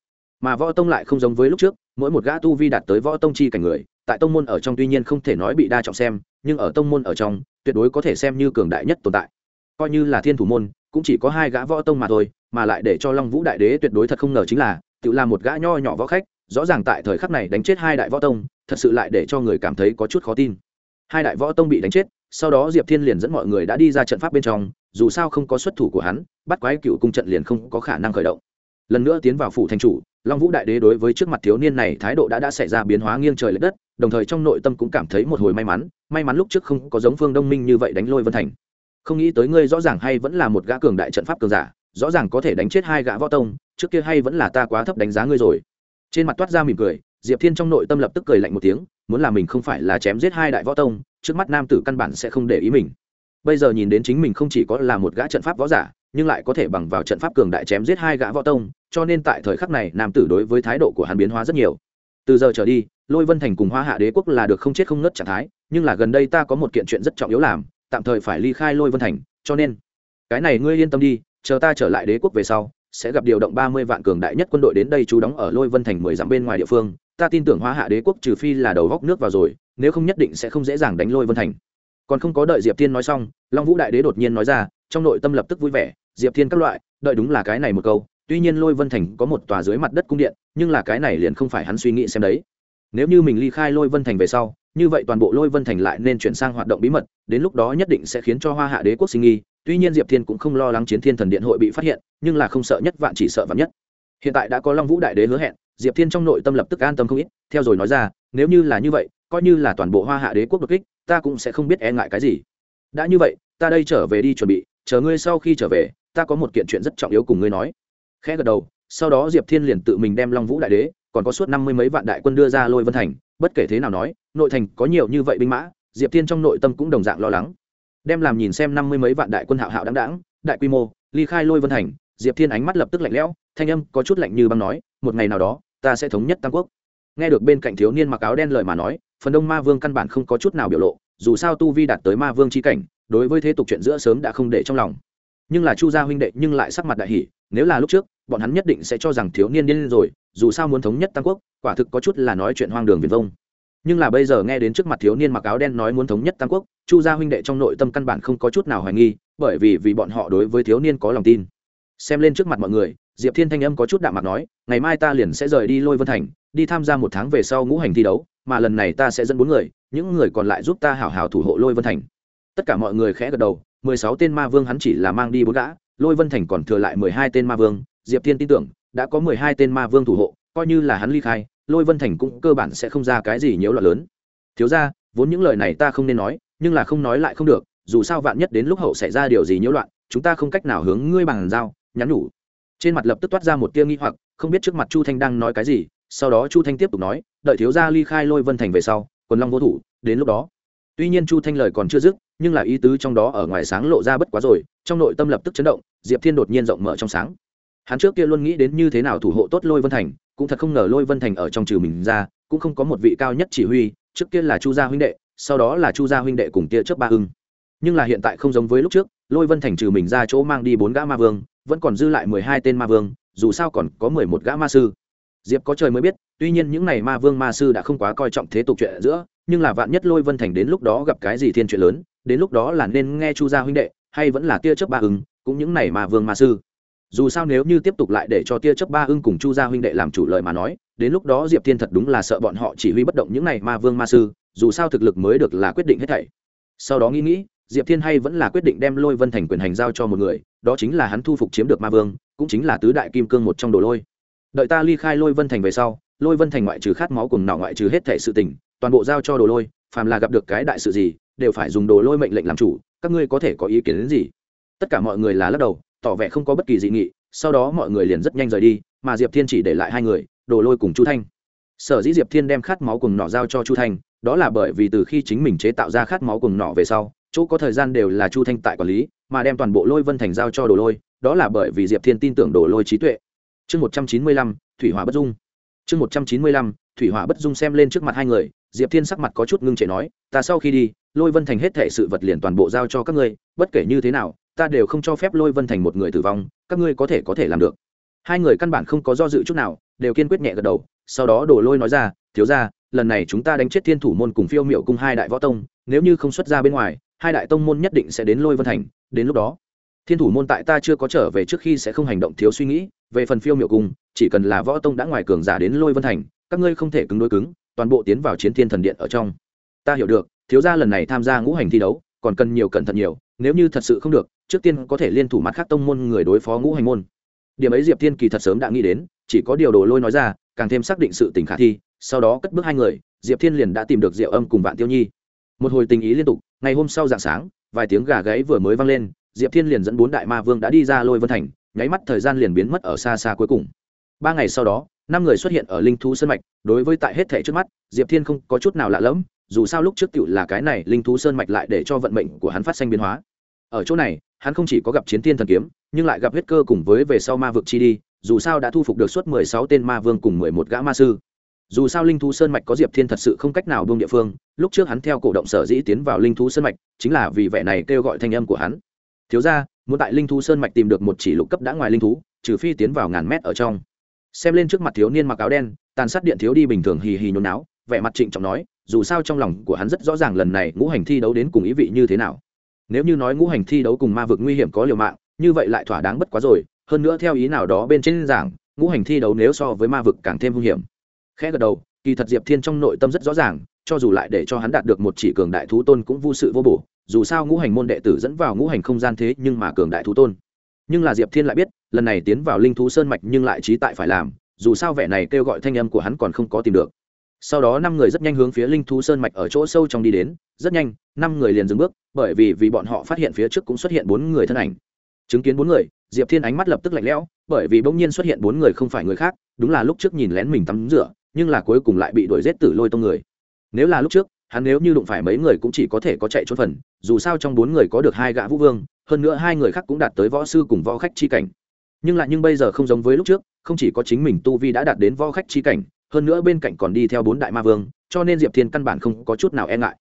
Mà võ tông lại không giống với lúc trước, mỗi một gã tu vi đạt tới võ tông chi cảnh người tại tông môn ở trong tuy nhiên không thể nói bị đa trọng xem, nhưng ở tông môn ở trong, tuyệt đối có thể xem như cường đại nhất tồn tại. Coi như là thiên thủ môn, cũng chỉ có hai gã võ tông mà thôi, mà lại để cho long vũ đại đế tuyệt đối thật không ngờ chính là, tự là một gã nho nhỏ võ khách, rõ ràng tại thời khắc này đánh chết hai đại võ tông, thật sự lại để cho người cảm thấy có chút khó tin. Hai đại võ tông bị đánh chết, sau đó diệp thiên liền dẫn mọi người đã đi ra trận pháp bên trong, dù sao không có xuất thủ của hắn, bắt quái cựu cung trận liền không có khả năng khởi động lần nữa tiến vào phủ thành chủ, long vũ đại đế đối với trước mặt thiếu niên này thái độ đã đã xảy ra biến hóa nghiêng trời l ệ đất, đồng thời trong nội tâm cũng cảm thấy một hồi may mắn may mắn lúc trước không có giống phương đông minh như vậy đánh lôi vân thành. Không nghĩ tới ngươi rõ ràng hay vẫn là một gã cường đại trận pháp cường giả, rõ ràng có thể đánh chết hai gã võ tông, trước kia hay vẫn là ta quá thấp đánh giá ngươi rồi. Trên mặt toát ra mỉm cười, diệp thiên trong nội tâm lập tức cười lạnh một tiếng, muốn là mình không phải là chém giết hai đại võ tông, trước mắt nam tử căn bản sẽ không để ý mình. Bây giờ nhìn đến chính mình không chỉ có là một gã trận pháp võ giả, nhưng lại có thể bằng vào trận pháp cường đại chém giết hai gã võ tông cho nên tại thời khắc này, nam tử đối với thái độ của hắn biến hóa rất nhiều. Từ giờ trở đi, lôi vân thành cùng hoa hạ đế quốc là được không chết không ngất trạng thái, nhưng là gần đây ta có một kiện chuyện rất trọng yếu làm, tạm thời phải ly khai lôi vân thành, cho nên cái này ngươi yên tâm đi, chờ ta trở lại đế quốc về sau, sẽ gặp điều động ba mươi vạn cường đại nhất quân đội đến đây trú đóng ở lôi vân thành mười dặm bên ngoài địa phương. Ta tin tưởng hoa hạ đế quốc trừ phi là đầu góc nước vào rồi, nếu không nhất định sẽ không dễ dàng đánh lôi vân thành. Còn không có đợi diệp tiên nói xong, long vũ đại đế đột nhiên nói ra, trong nội tâm lập tức vui vẻ, diệp thiên các loại, đợi đúng là cái này một câu tuy nhiên lôi vân thành có một tòa dưới mặt đất cung điện, nhưng là cái này liền không phải hắn suy nghĩ xem đấy. Nếu như mình ly khai lôi vân thành về sau, như vậy toàn bộ lôi vân thành lại nên chuyển sang hoạt động bí mật, đến lúc đó nhất định sẽ khiến cho hoa hạ đế quốc sinh nghi, tuy nhiên diệp thiên cũng không lo lắng chiến thiên thần điện hội bị phát hiện, nhưng là không sợ nhất vạn chỉ sợ vạn nhất. Hiện tại đã có long vũ đại đế hứa hẹn, diệp thiên trong nội tâm lập tức an tâm không ít, theo rồi nói ra, nếu như là như vậy, coi như là toàn bộ hoa hạ đế quốc đột kích, ta cũng sẽ không biết e ngại cái gì. Đã như vậy, ta đây trở về đi chuẩn bị, chờ ngươi sau khi trở về, ta có một kiện chuyện rất trọng yếu cùng ngươi nói khẽ gật đầu, sau đó diệp thiên liền tự mình đem long vũ đại đế, còn có suốt năm mươi mấy vạn đại quân đưa ra lôi vân thành, bất kể thế nào nói, nội thành có nhiều như vậy binh mã, diệp thiên trong nội tâm cũng đồng dạng lo lắng. Đem làm nhìn xem năm mươi mấy vạn đại quân hạo hạo đáng đáng, đại quy mô, ly khai lôi vân thành, diệp thiên ánh mắt lập tức lạnh lẽo, thanh âm có chút lạnh như băng nói, một ngày nào đó, ta sẽ thống nhất tam quốc. Nghe được bên cạnh thiếu niên mặc áo đen lời mà nói, phần đông ma vương căn bản không có chút nào biểu lộ, dù sao tu vi đạt tới ma vương c h i cảnh, đối với thế tục chuyện giữa sớm đã không để trong lòng nhưng là chu gia huynh đệ nhưng lại sắc mặt đại hỷ nếu là lúc trước, bọn hắn nhất định sẽ cho rằng thiếu niên điên rồi, dù sao muốn thống nhất tam quốc, quả thực có chút là nói chuyện hoang đường viền vông. Nhưng là bây giờ nghe đến trước mặt thiếu niên mặc áo đen nói muốn thống nhất tam quốc, chu gia huynh đệ trong nội tâm căn bản không có chút nào hoài nghi, bởi vì vì bọn họ đối với thiếu niên có lòng tin. Xem lên trước mặt mọi người, diệp thiên thanh âm có chút đạm mặt nói, ngày mai ta liền sẽ rời đi lôi vân thành, đi tham gia một tháng về sau ngũ hành thi đấu, mà lần này ta sẽ dẫn bốn người, những người còn lại giúp ta hảo hảo thủ hộ lôi vân thành. Tất cả mọi người khẽ gật đầu mười sáu tên ma vương hắn chỉ là mang đi bốn gã, lôi vân thành còn thừa lại mười hai tên ma vương, diệp thiên tin tưởng, đã có mười hai tên ma vương thủ hộ, coi như là hắn ly khai, lôi vân thành cũng cơ bản sẽ không ra cái gì nhiễu loạn lớn. Thiếu ra vốn những lời này ta không nên nói, nhưng là không nói lại không được, dù sao vạn nhất đến lúc hậu xảy ra điều gì nhiễu loạn, chúng ta không cách nào hướng ngươi bằng dao nhắn nhủ. Trên mặt lập tức toát ra một tia nghi hoặc, không biết trước mặt chu thanh đang nói cái gì, sau đó chu thanh tiếp tục nói, đợi thiếu gia ly khai lôi vân thành về sau quần long vô thủ, đến lúc đó. Tuy nhiên chu thanh lời còn chưa dứt nhưng là ý tứ trong đó ở ngoài sáng lộ ra bất quá rồi, trong nội tâm lập tức chấn động, diệp thiên đột nhiên rộng mở trong sáng. Hắn trước kia luôn nghĩ đến như thế nào thủ hộ tốt lôi vân thành, cũng thật không ngờ lôi vân thành ở trong trừ mình ra, cũng không có một vị cao nhất chỉ huy, trước kia là chu gia huynh đệ, sau đó là chu gia huynh đệ cùng tia trước ba hưng nhưng là hiện tại không giống với lúc trước, lôi vân thành trừ mình ra chỗ mang đi bốn gã ma vương, vẫn còn dư lại mười hai tên ma vương, dù sao còn có mười một gã ma sư. Diệp có trời mới biết tuy nhiên những n à y ma vương ma sư đã không quá coi trọng thế tục chuyện giữa, nhưng là vạn nhất lôi vân thành đến lúc đó gặp cái gì thiên chuyện lớn, đến lúc đó là nên nghe chu gia huynh đệ, hay vẫn là tia chớp ba ưng, cũng những n à y ma vương ma sư. Dù sao nếu như tiếp tục lại để cho tia chớp ba ưng cùng chu gia huynh đệ làm chủ lời mà nói, đến lúc đó diệp thiên thật đúng là sợ bọn họ chỉ huy bất động những n à y ma vương ma sư, dù sao thực lực mới được là quyết định hết thảy. Sau đó nghĩ nghĩ, diệp thiên hay vẫn là quyết định đem lôi vân thành quyền hành giao cho một người, đó chính là hắn thu phục chiếm được ma vương, cũng chính là tứ đại kim cương một trong đồ lôi. Đợi ta ly khai lôi vân thành về sau lôi vân thành ngoại trừ khát máu cùng nọ ngoại trừ hết thể sự tình, toàn bộ giao cho đồ lôi, phàm là gặp được cái đại sự gì, đều phải dùng đồ lôi mệnh lệnh làm chủ, các ngươi có thể có ý kiến đến gì? Tất cả mọi người là lắc đầu, tỏ vẻ không có bất kỳ dị nghị, sau đó mọi người liền rất nhanh rời đi, mà diệp thiên chỉ để lại hai người, đồ lôi cùng chu thanh. Sở dĩ diệp thiên đem khát máu cùng nọ giao cho chu thanh, đó là bởi vì từ khi chính mình chế tạo ra khát máu cùng nọ về sau, chỗ có thời gian đều là chu thanh tại quản lý, mà đem toàn bộ lôi vân thành giao cho đồ lôi, đó là bởi vì diệp thiên tin tưởng đồ lôi trí tuệ. Chương một trăm chín mươi lăm, thủy hỏa bất dung chương một trăm chín mươi lăm, thủy hỏa bất dung xem lên trước mặt hai người, diệp thiên sắc mặt có chút ngưng trệ nói, ta sau khi đi, lôi vân thành hết thể sự vật liền toàn bộ giao cho các ngươi, bất kể như thế nào, ta đều không cho phép lôi vân thành một người tử vong, các ngươi có thể có thể làm được. Hai người căn bản không có do dự chút nào, đều kiên quyết nhẹ gật đầu, sau đó đổ lôi nói ra, thiếu ra lần này chúng ta đánh chết thiên thủ môn cùng phiêu miệu cùng hai đại võ tông, nếu như không xuất ra bên ngoài, hai đại tông môn nhất định sẽ đến lôi vân thành, đến lúc đó, thiên thủ môn tại ta chưa có trở về trước khi sẽ không hành động thiếu suy nghĩ, về phần phiêu miệu cung chỉ cần là võ tông đã ngoài cường giả đến lôi vân thành, các ngươi không thể cứng đối cứng, toàn bộ tiến vào chiến thiên thần điện ở trong. Ta hiểu được, thiếu gia lần này tham gia ngũ hành thi đấu, còn cần nhiều cẩn thận nhiều, nếu như thật sự không được, trước tiên có thể liên thủ mặt khác tông môn người đối phó ngũ hành môn. Điểm ấy diệp thiên kỳ thật sớm đã nghĩ đến, chỉ có điều đồ lôi nói ra, càng thêm xác định sự tình khả thi, sau đó cất bước hai người, diệp thiên liền đã tìm được diệu âm cùng vạn tiêu nhi. Một hồi tình ý liên tục, ngày hôm sau dạng sáng, vài tiếng gà gáy vừa mới vang lên, diệp thiên liền dẫn bốn đại ma vương đã đi ra lôi vân thành, nháy mắt thời gian liền biến mất ở xa xa cuối cùng ba ngày sau đó, năm người xuất hiện ở linh thú sơn mạch, đối với tại hết thể trước mắt, diệp thiên không có chút nào lạ lẫm, dù sao lúc trước cựu là cái này, linh thú sơn mạch lại để cho vận mệnh của hắn phát sinh biến hóa. Ở chỗ này, hắn không chỉ có gặp chiến thiên thần kiếm, nhưng lại gặp huyết cơ cùng với về sau ma vực chi đi, dù sao đã thu phục được suốt mười sáu tên ma vương cùng mười một gã ma sư. Dù sao linh thú sơn mạch có diệp thiên thật sự không cách nào buông địa phương, lúc trước hắn theo cổ động sở dĩ tiến vào linh thú sơn mạch, chính là vì vẻ này kêu gọi thanh âm của hắn. Thiếu ra muốn tại linh thú sơn mạch tìm được một chỉ lục cấp đã ngoài linh thú, trừ phi tiến vào ngàn mét ở trong xem lên trước mặt thiếu niên mặc áo đen, tàn sát điện thiếu đi bình thường hì hì nhốn náo vẻ mặt trịnh trọng nói, dù sao trong lòng của hắn rất rõ ràng lần này ngũ hành thi đấu đến cùng ý vị như thế nào. Nếu như nói ngũ hành thi đấu cùng ma vực nguy hiểm có liều mạng, như vậy lại thỏa đáng bất quá rồi, hơn nữa theo ý nào đó bên trên giảng, ngũ hành thi đấu nếu so với ma vực càng thêm hung hiểm. Khẽ gật đầu, kỳ thật diệp thiên trong nội tâm rất rõ ràng, cho dù lại để cho hắn đạt được một chỉ cường đại thú tôn cũng vô sự vô bổ, dù sao ngũ hành môn đệ tử dẫn vào ngũ hành không gian thế nhưng mà cường đại thú tôn nhưng là diệp thiên lại biết, lần này tiến vào linh thú sơn mạch nhưng lại trí tại phải làm, dù sao vẻ này kêu gọi thanh âm của hắn còn không có tìm được. Sau đó năm người rất nhanh hướng phía linh thú sơn mạch ở chỗ sâu trong đi đến, rất nhanh, năm người liền dừng bước, bởi vì vì bọn họ phát hiện phía trước cũng xuất hiện bốn người thân ảnh. Chứng kiến bốn người, diệp thiên ánh mắt lập tức lạnh lẽo, bởi vì bỗng nhiên xuất hiện bốn người không phải người khác, đúng là lúc trước nhìn lén mình tắm rửa, nhưng là cuối cùng lại bị đuổi g i ế t tử lôi tông người. Nếu là lúc trước, hắn nếu như đụng phải mấy người cũng chỉ có thể có chạy trốn phần, dù sao trong bốn người có được hai gã vũ vương hơn nữa hai người khác cũng đạt tới võ sư cùng võ khách chi cảnh. Nhưng lại nhưng bây giờ không giống với lúc trước, không chỉ có chính mình tu vi đã đạt đến võ khách chi cảnh, hơn nữa bên cạnh còn đi theo bốn đại ma vương, cho nên diệp thiên căn bản không có chút nào e ngại.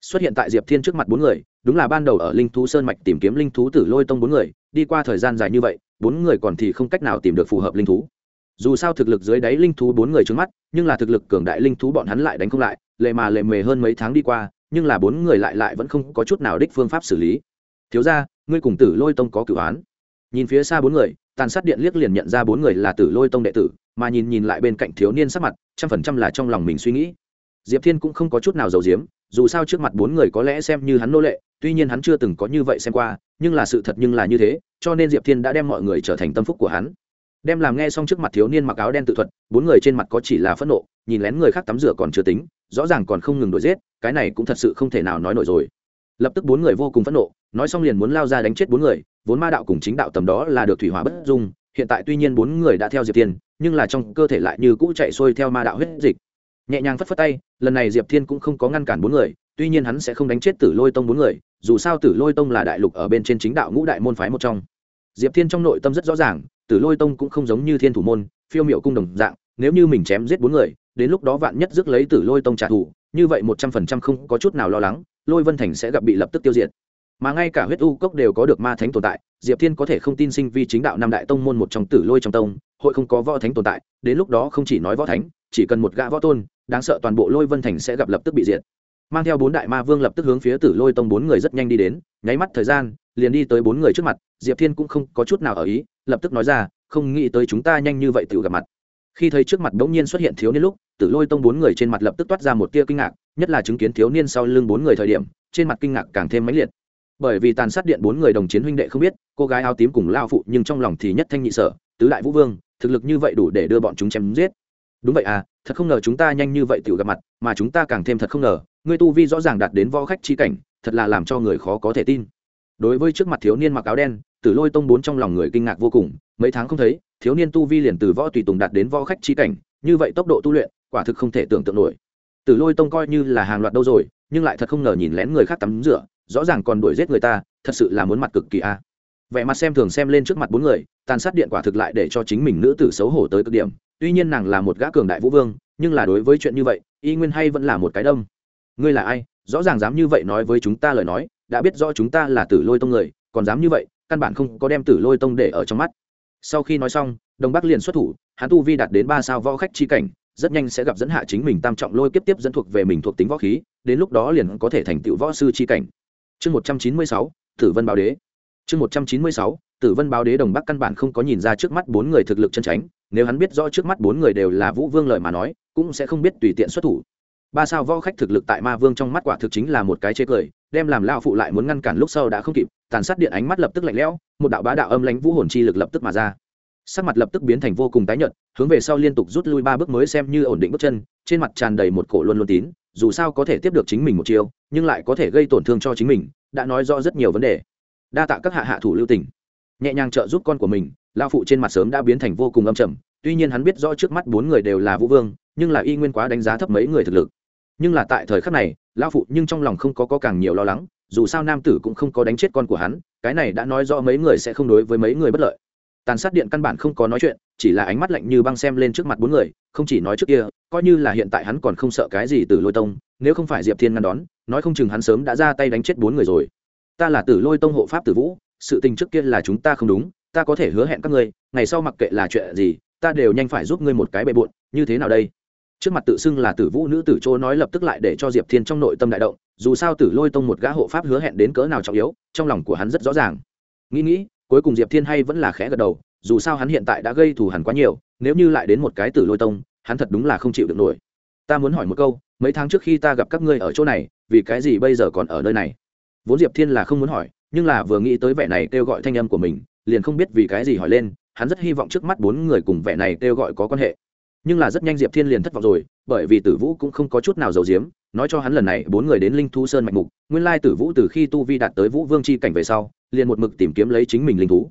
Xuất hiện tại diệp thiên trước mặt bốn người, đúng là ban đầu ở linh thú sơn mạch tìm kiếm linh thú tử lôi tông bốn người, đi qua thời gian dài như vậy, bốn người còn thì không cách nào tìm được phù hợp linh thú. Dù sao thực lực dưới đáy linh thú bốn người trước mắt, nhưng là thực lực cường đại linh thú bọn hắn lại đánh không lại, lệ mà lệ mề hơn mấy tháng đi qua, nhưng là bốn người lại lại vẫn không có chút nào đích phương pháp xử lý. Thiếu ra ngươi cùng tử lôi tông có cửu án. Nhìn phía xa bốn người, tàn sát điện liếc liền nhận ra bốn người là tử lôi tông đệ tử, mà nhìn nhìn lại bên cạnh thiếu niên sắc mặt, trăm phần trăm là trong lòng mình suy nghĩ. Diệp thiên cũng không có chút nào giàu diếm dù sao trước mặt bốn người có lẽ xem như hắn nô lệ, tuy nhiên hắn chưa từng có như vậy xem qua, nhưng là sự thật nhưng là như thế, cho nên diệp thiên đã đem mọi người trở thành tâm phúc của hắn. Đem làm nghe xong trước mặt thiếu niên mặc áo đen tự thuật, bốn người trên mặt có chỉ là phẫn nộ, nhìn lén người khác tắm rửa còn chưa tính, rõ ràng còn không ngừng đuổi giết, cái này cũng thật sự không thể nào nói nổi rồi. Lập tức bốn người vô cùng phẫn nộ nói xong liền muốn lao ra đánh chết bốn người, vốn ma đạo cùng chính đạo tầm đó là được thủy hỏa bất dung, hiện tại tuy nhiên bốn người đã theo diệp thiên, nhưng là trong cơ thể lại như cũ chạy xuôi theo ma đạo huyết dịch. Nhẹ nhàng phất phất tay, lần này diệp thiên cũng không có ngăn cản bốn người, tuy nhiên hắn sẽ không đánh chết tử lôi tông bốn người, dù sao tử lôi tông là đại lục ở bên trên chính đạo ngũ đại môn phái một trong. Diệp thiên trong nội tâm rất rõ ràng, tử lôi tông cũng không giống như thiên thủ môn, phiêu miệu cung đồng dạng, nếu như mình chém giết bốn người, đến lúc đó vạn nhất rước lấy tử lôi tông trả thù, như vậy một trăm phần trăm không có chút nào lo lắng, lôi vân thành sẽ gặp bị lập tức tiêu diệt mà ngay cả huyết u cốc đều có được ma thánh tồn tại, diệp thiên có thể không tin sinh vi chính đạo năm đại tông môn một trong tử lôi trong tông, hội không có võ thánh tồn tại, đến lúc đó không chỉ nói võ thánh, chỉ cần một gã võ tôn, đáng sợ toàn bộ lôi vân thành sẽ gặp lập tức bị diệt. Mang theo bốn đại ma vương lập tức hướng phía tử lôi tông bốn người rất nhanh đi đến, nháy mắt thời gian, liền đi tới bốn người trước mặt, diệp thiên cũng không có chút nào ở ý, lập tức nói ra, không nghĩ tới chúng ta nhanh như vậy tự gặp mặt. Khi thấy trước mặt bỗng nhiên xuất hiện thiếu niên lúc, tử lôi tông bốn người trên mặt lập tức toát ra một tia kinh ngạc, nhất là chứng kiến thiếu niên sau lưng bốn người thời điểm, trên mặt kinh ngạc càng thêm mãnh liệt bởi vì tàn sát điện bốn người đồng chiến huynh đệ không biết, cô gái áo tím cùng lao phụ nhưng trong lòng thì nhất thanh nhị sở, tứ đại vũ vương, thực lực như vậy đủ để đưa bọn chúng chém giết. Đúng vậy à thật không ngờ chúng ta nhanh như vậy tự gặp mặt, mà chúng ta càng thêm thật không ngờ ngươi tu vi rõ ràng đạt đến võ khách chi cảnh, thật là làm cho người khó có thể tin. Đối với trước mặt thiếu niên mặc áo đen, tử lôi tông bốn trong lòng người kinh ngạc vô cùng, mấy tháng không thấy, thiếu niên tu vi liền từ võ tùy tùng đạt đến võ khách chi cảnh, như vậy tốc độ tu luyện, quả thực không thể tưởng tượng nổi. Tử lôi tông coi như là hàng loạt đâu rồi, nhưng lại thật không ngờ nhìn lén người khác tắm rửa rõ ràng còn đuổi giết người ta, thật sự là muốn mặt cực kỳ a. Vẻ mặt xem thường xem lên trước mặt bốn người, tàn sát điện quả thực lại để cho chính mình nữ tử xấu hổ tới cực điểm. Tuy nhiên nàng là một gã cường đại vũ vương, nhưng là đối với chuyện như vậy, y nguyên hay vẫn là một cái đông ngươi là ai? Rõ ràng dám như vậy nói với chúng ta lời nói, đã biết rõ chúng ta là tử lôi tông người, còn dám như vậy, căn bản không có đem tử lôi tông để ở trong mắt. Sau khi nói xong đồng bắc liền xuất thủ, hắn tu vi đạt đến ba sao võ khách chi cảnh, rất nhanh sẽ gặp dẫn hạ chính mình tam trọng lôi kiếp tiếp dẫn thuộc về mình thuộc tính võ khí, đến lúc đó liền có thể thành tựu võ sư chi cảnh chương một trăm chín mươi sáu, tử vân báo đế. Chương một trăm chín mươi sáu, tử vân báo đế đồng bắc căn bản không có nhìn ra trước mắt bốn người thực lực chân tránh nếu hắn biết rõ trước mắt bốn người đều là vũ vương lợi mà nói, cũng sẽ không biết tùy tiện xuất thủ. Ba sao võ khách thực lực tại ma vương trong mắt quả thực chính là một cái chế cười, đem làm lao phụ lại muốn ngăn cản lúc sau đã không kịp, tàn sát điện ánh mắt lập tức lạnh lẽo, một đạo bá đạo âm lãnh vũ hồn chi lực lập tức mà ra sắc mặt lập tức biến thành vô cùng tái nhợt hướng về sau liên tục rút lui ba bước mới xem như ổn định bước chân trên mặt tràn đầy một cổ luôn luôn tín dù sao có thể tiếp được chính mình một chiêu nhưng lại có thể gây tổn thương cho chính mình đã nói rõ rất nhiều vấn đề. Đa tạ các hạ hạ thủ lưu tình. Nhẹ nhàng trợ giúp con của mình lao phụ trên mặt sớm đã biến thành vô cùng âm trầm tuy nhiên hắn biết rõ trước mắt bốn người đều là vũ vương nhưng là y nguyên quá đánh giá thấp mấy người thực lực. Nhưng là tại thời khắc này lao phụ nhưng trong lòng không có, có càng nhiều lo lắng dù sao nam tử cũng không có đánh chết con của hắn cái này đã nói rõ mấy người sẽ không đối với mấy người bất lợi tàn sát điện căn bản không có nói chuyện, chỉ là ánh mắt lạnh như băng xem lên trước mặt bốn người, không chỉ nói trước kia, coi như là hiện tại hắn còn không sợ cái gì từ lôi tông, nếu không phải diệp thiên ngăn đón, nói không chừng hắn sớm đã ra tay đánh chết bốn người rồi. Ta là tử lôi tông hộ pháp tử vũ, sự tình trước kia là chúng ta không đúng, ta có thể hứa hẹn các ngươi, ngày sau mặc kệ là chuyện gì, ta đều nhanh phải giúp ngươi một cái bề bộn, như thế nào đây? Trước mặt tự xưng là tử vũ nữ tử chỗ nói lập tức lại để cho diệp thiên trong nội tâm đại động, dù sao tử lôi tông một gã hộ pháp hứa hẹn đến cỡ nào trọng yếu, trong lòng của hắn rất rõ ràng. Nghĩ nghĩ cuối cùng diệp thiên hay vẫn là khẽ gật đầu, dù sao hắn hiện tại đã gây thù hẳn quá nhiều, nếu như lại đến một cái tử lôi tông, hắn thật đúng là không chịu được nổi. Ta muốn hỏi một câu, mấy tháng trước khi ta gặp các ngươi ở chỗ này, vì cái gì bây giờ còn ở nơi này? Vốn diệp thiên là không muốn hỏi, nhưng là vừa nghĩ tới vẻ này kêu gọi thanh âm của mình, liền không biết vì cái gì hỏi lên, hắn rất hy vọng trước mắt bốn người cùng vẻ này kêu gọi có quan hệ nhưng là rất nhanh diệp thiên liền thất vọng rồi, bởi vì tử vũ cũng không có chút nào giấu giếm, nói cho hắn lần này bốn người đến linh thu sơn mạnh mục, nguyên lai tử vũ từ khi tu vi đạt tới vũ vương c h i cảnh về sau, liền một mực tìm kiếm lấy chính mình linh thú.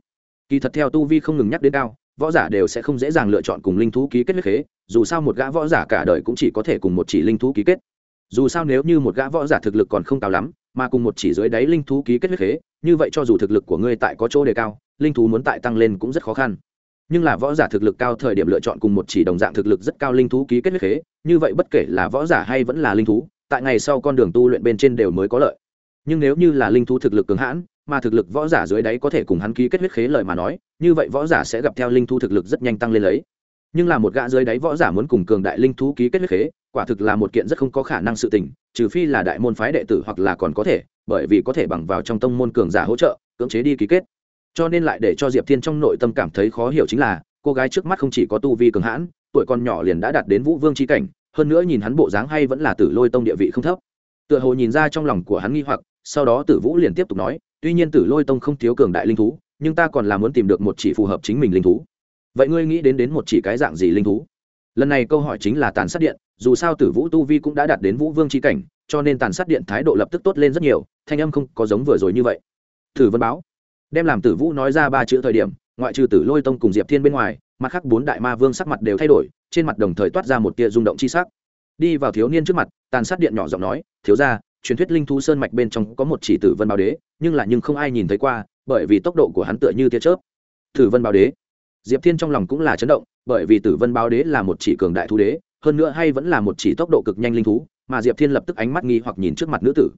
Kỳ thật theo tu vi không ngừng nhắc đến cao, võ giả đều sẽ không dễ dàng lựa chọn cùng linh thú ký kết huyết khế, dù sao một gã võ giả cả đời cũng chỉ có thể cùng một chỉ linh thú ký kết. Dù sao nếu như một gã võ giả thực lực còn không cao lắm, mà cùng một chỉ dưới đáy linh thú ký kết huyết khế, như vậy cho dù thực lực của ngươi tại có chỗ đề cao, linh thú muốn tại tăng lên cũng rất khó khăn nhưng là võ giả thực lực cao thời điểm lựa chọn cùng một chỉ đồng dạng thực lực rất cao linh thú ký kết huyết khế, như vậy bất kể là võ giả hay vẫn là linh thú, tại ngày sau con đường tu luyện bên trên đều mới có lợi. Nhưng nếu như là linh thú thực lực cường hãn, mà thực lực võ giả dưới đáy có thể cùng hắn ký kết huyết khế lời mà nói, như vậy võ giả sẽ gặp theo linh thú thực lực rất nhanh tăng lên lấy. Nhưng là một gã dưới đáy võ giả muốn cùng cường đại linh thú ký kết huyết khế, quả thực là một kiện rất không có khả năng sự tình, trừ phi là đại môn phái đệ tử hoặc là còn có thể, bởi vì có thể bằng vào trong tông môn cường giả hỗ trợ, cưỡng chế đi ký kết cho nên lại để cho diệp thiên trong nội tâm cảm thấy khó hiểu chính là, cô gái trước mắt không chỉ có tu vi cường hãn, tuổi còn nhỏ liền đã đạt đến vũ vương c cảnh, hơn nữa nhìn hắn bộ dáng hay vẫn là tử lôi tông địa vị không thấp. Tựa hồ nhìn ra trong lòng của hắn nghi hoặc, sau đó tử vũ liền tiếp tục nói, tuy nhiên tử lôi tông không thiếu cường đại linh thú, nhưng ta còn là muốn tìm được một chỉ phù hợp chính mình linh thú. Vậy ngươi nghĩ đến đến một chỉ cái dạng gì linh thú? Lần này câu hỏi chính là tàn sát điện, dù sao tử vũ tu vi cũng đã đạt đến vũ vương c cảnh, cho nên tàn sát điện thái độ lập tức tốt lên rất nhiều, thanh âm không có giống vừa rồi như vậy. Thử vân báo đem làm tử vũ nói ra ba chữ thời điểm, ngoại trừ tử lôi tông cùng diệp thiên bên ngoài, mặt khác bốn đại ma vương sắc mặt đều thay đổi, trên mặt đồng thời toát ra một tia rung động chi sắc. Đi vào thiếu niên trước mặt, tàn sát điện nhỏ giọng nói, thiếu ra truyền thuyết linh thú sơn mạch bên trong có một chỉ tử vân báo đế, nhưng là nhưng không ai nhìn thấy qua, bởi vì tốc độ của hắn tựa như tia chớp. Tử vân báo đế? Diệp thiên trong lòng cũng là chấn động, bởi vì tử vân báo đế là một chỉ cường đại thú đế, hơn nữa hay vẫn là một chỉ tốc độ cực nhanh linh thú, mà diệp thiên lập tức ánh mắt nghi hoặc nhìn trước mặt nữ tử.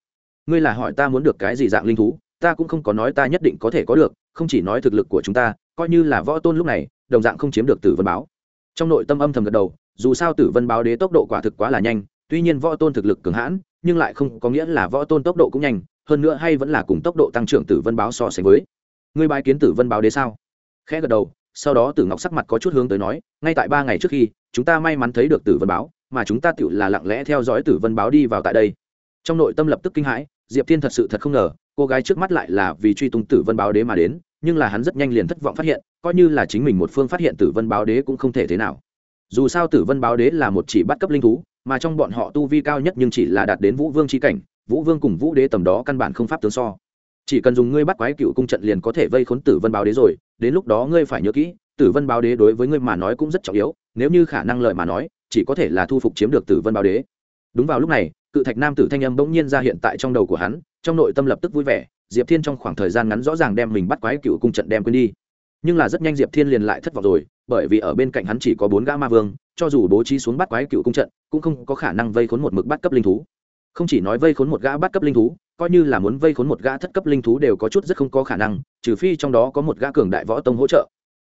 Ngươi là hỏi ta muốn được cái gì dạng linh thú? Ta cũng không có nói ta nhất định có thể có được, không chỉ nói thực lực của chúng ta, coi như là võ tôn lúc này, đồng dạng không chiếm được tử vân báo. Trong nội tâm âm thầm gật đầu, dù sao tử vân báo đế tốc độ quả thực quá là nhanh, tuy nhiên võ tôn thực lực cường hãn, nhưng lại không có nghĩa là võ tôn tốc độ cũng nhanh, hơn nữa hay vẫn là cùng tốc độ tăng trưởng tử vân báo so sánh với. Người bài kiến tử vân báo đế sao? Khẽ gật đầu, sau đó tử ngọc sắc mặt có chút hướng tới nói, ngay tại ba ngày trước khi, chúng ta may mắn thấy được tử vân báo, mà chúng ta tự là lặng lẽ theo dõi tử vân báo đi vào tại đây. Trong nội tâm lập tức kinh hãi diệp thiên thật sự thật không ngờ, cô gái trước mắt lại là vì truy tung tử vân báo đế mà đến, nhưng là hắn rất nhanh liền thất vọng phát hiện, coi như là chính mình một phương phát hiện tử vân báo đế cũng không thể thế nào. Dù sao tử vân báo đế là một chỉ bắt cấp linh thú, mà trong bọn họ tu vi cao nhất nhưng chỉ là đạt đến vũ vương c cảnh, vũ vương cùng vũ đế tầm đó căn bản không pháp tướng so. Chỉ cần dùng ngươi bắt quái cựu cung trận liền có thể vây khốn tử vân báo đế rồi, đến lúc đó ngươi phải nhớ kỹ, tử vân báo đế đối với ngươi mà nói cũng rất trọng yếu, nếu như khả năng lợi mà nói, chỉ có thể là thu phục chiếm được tử vân báo đế. Đúng vào lúc này cự thạch nam tử thanh âm bỗng nhiên ra hiện tại trong đầu của hắn, trong nội tâm lập tức vui vẻ, diệp thiên trong khoảng thời gian ngắn rõ ràng đem mình bắt quái cựu cung trận đem quên đi. Nhưng là rất nhanh diệp thiên liền lại thất vọng rồi, bởi vì ở bên cạnh hắn chỉ có bốn gã ma vương, cho dù bố trí xuống bắt quái cựu cung trận, cũng không có khả năng vây khốn một mực bắt cấp linh thú. Không chỉ nói vây khốn một gã bắt cấp linh thú, coi như là muốn vây khốn một gã thất cấp linh thú đều có chút rất không có khả năng, trừ phi trong đó có một gã cường đại võ tông hỗ trợ.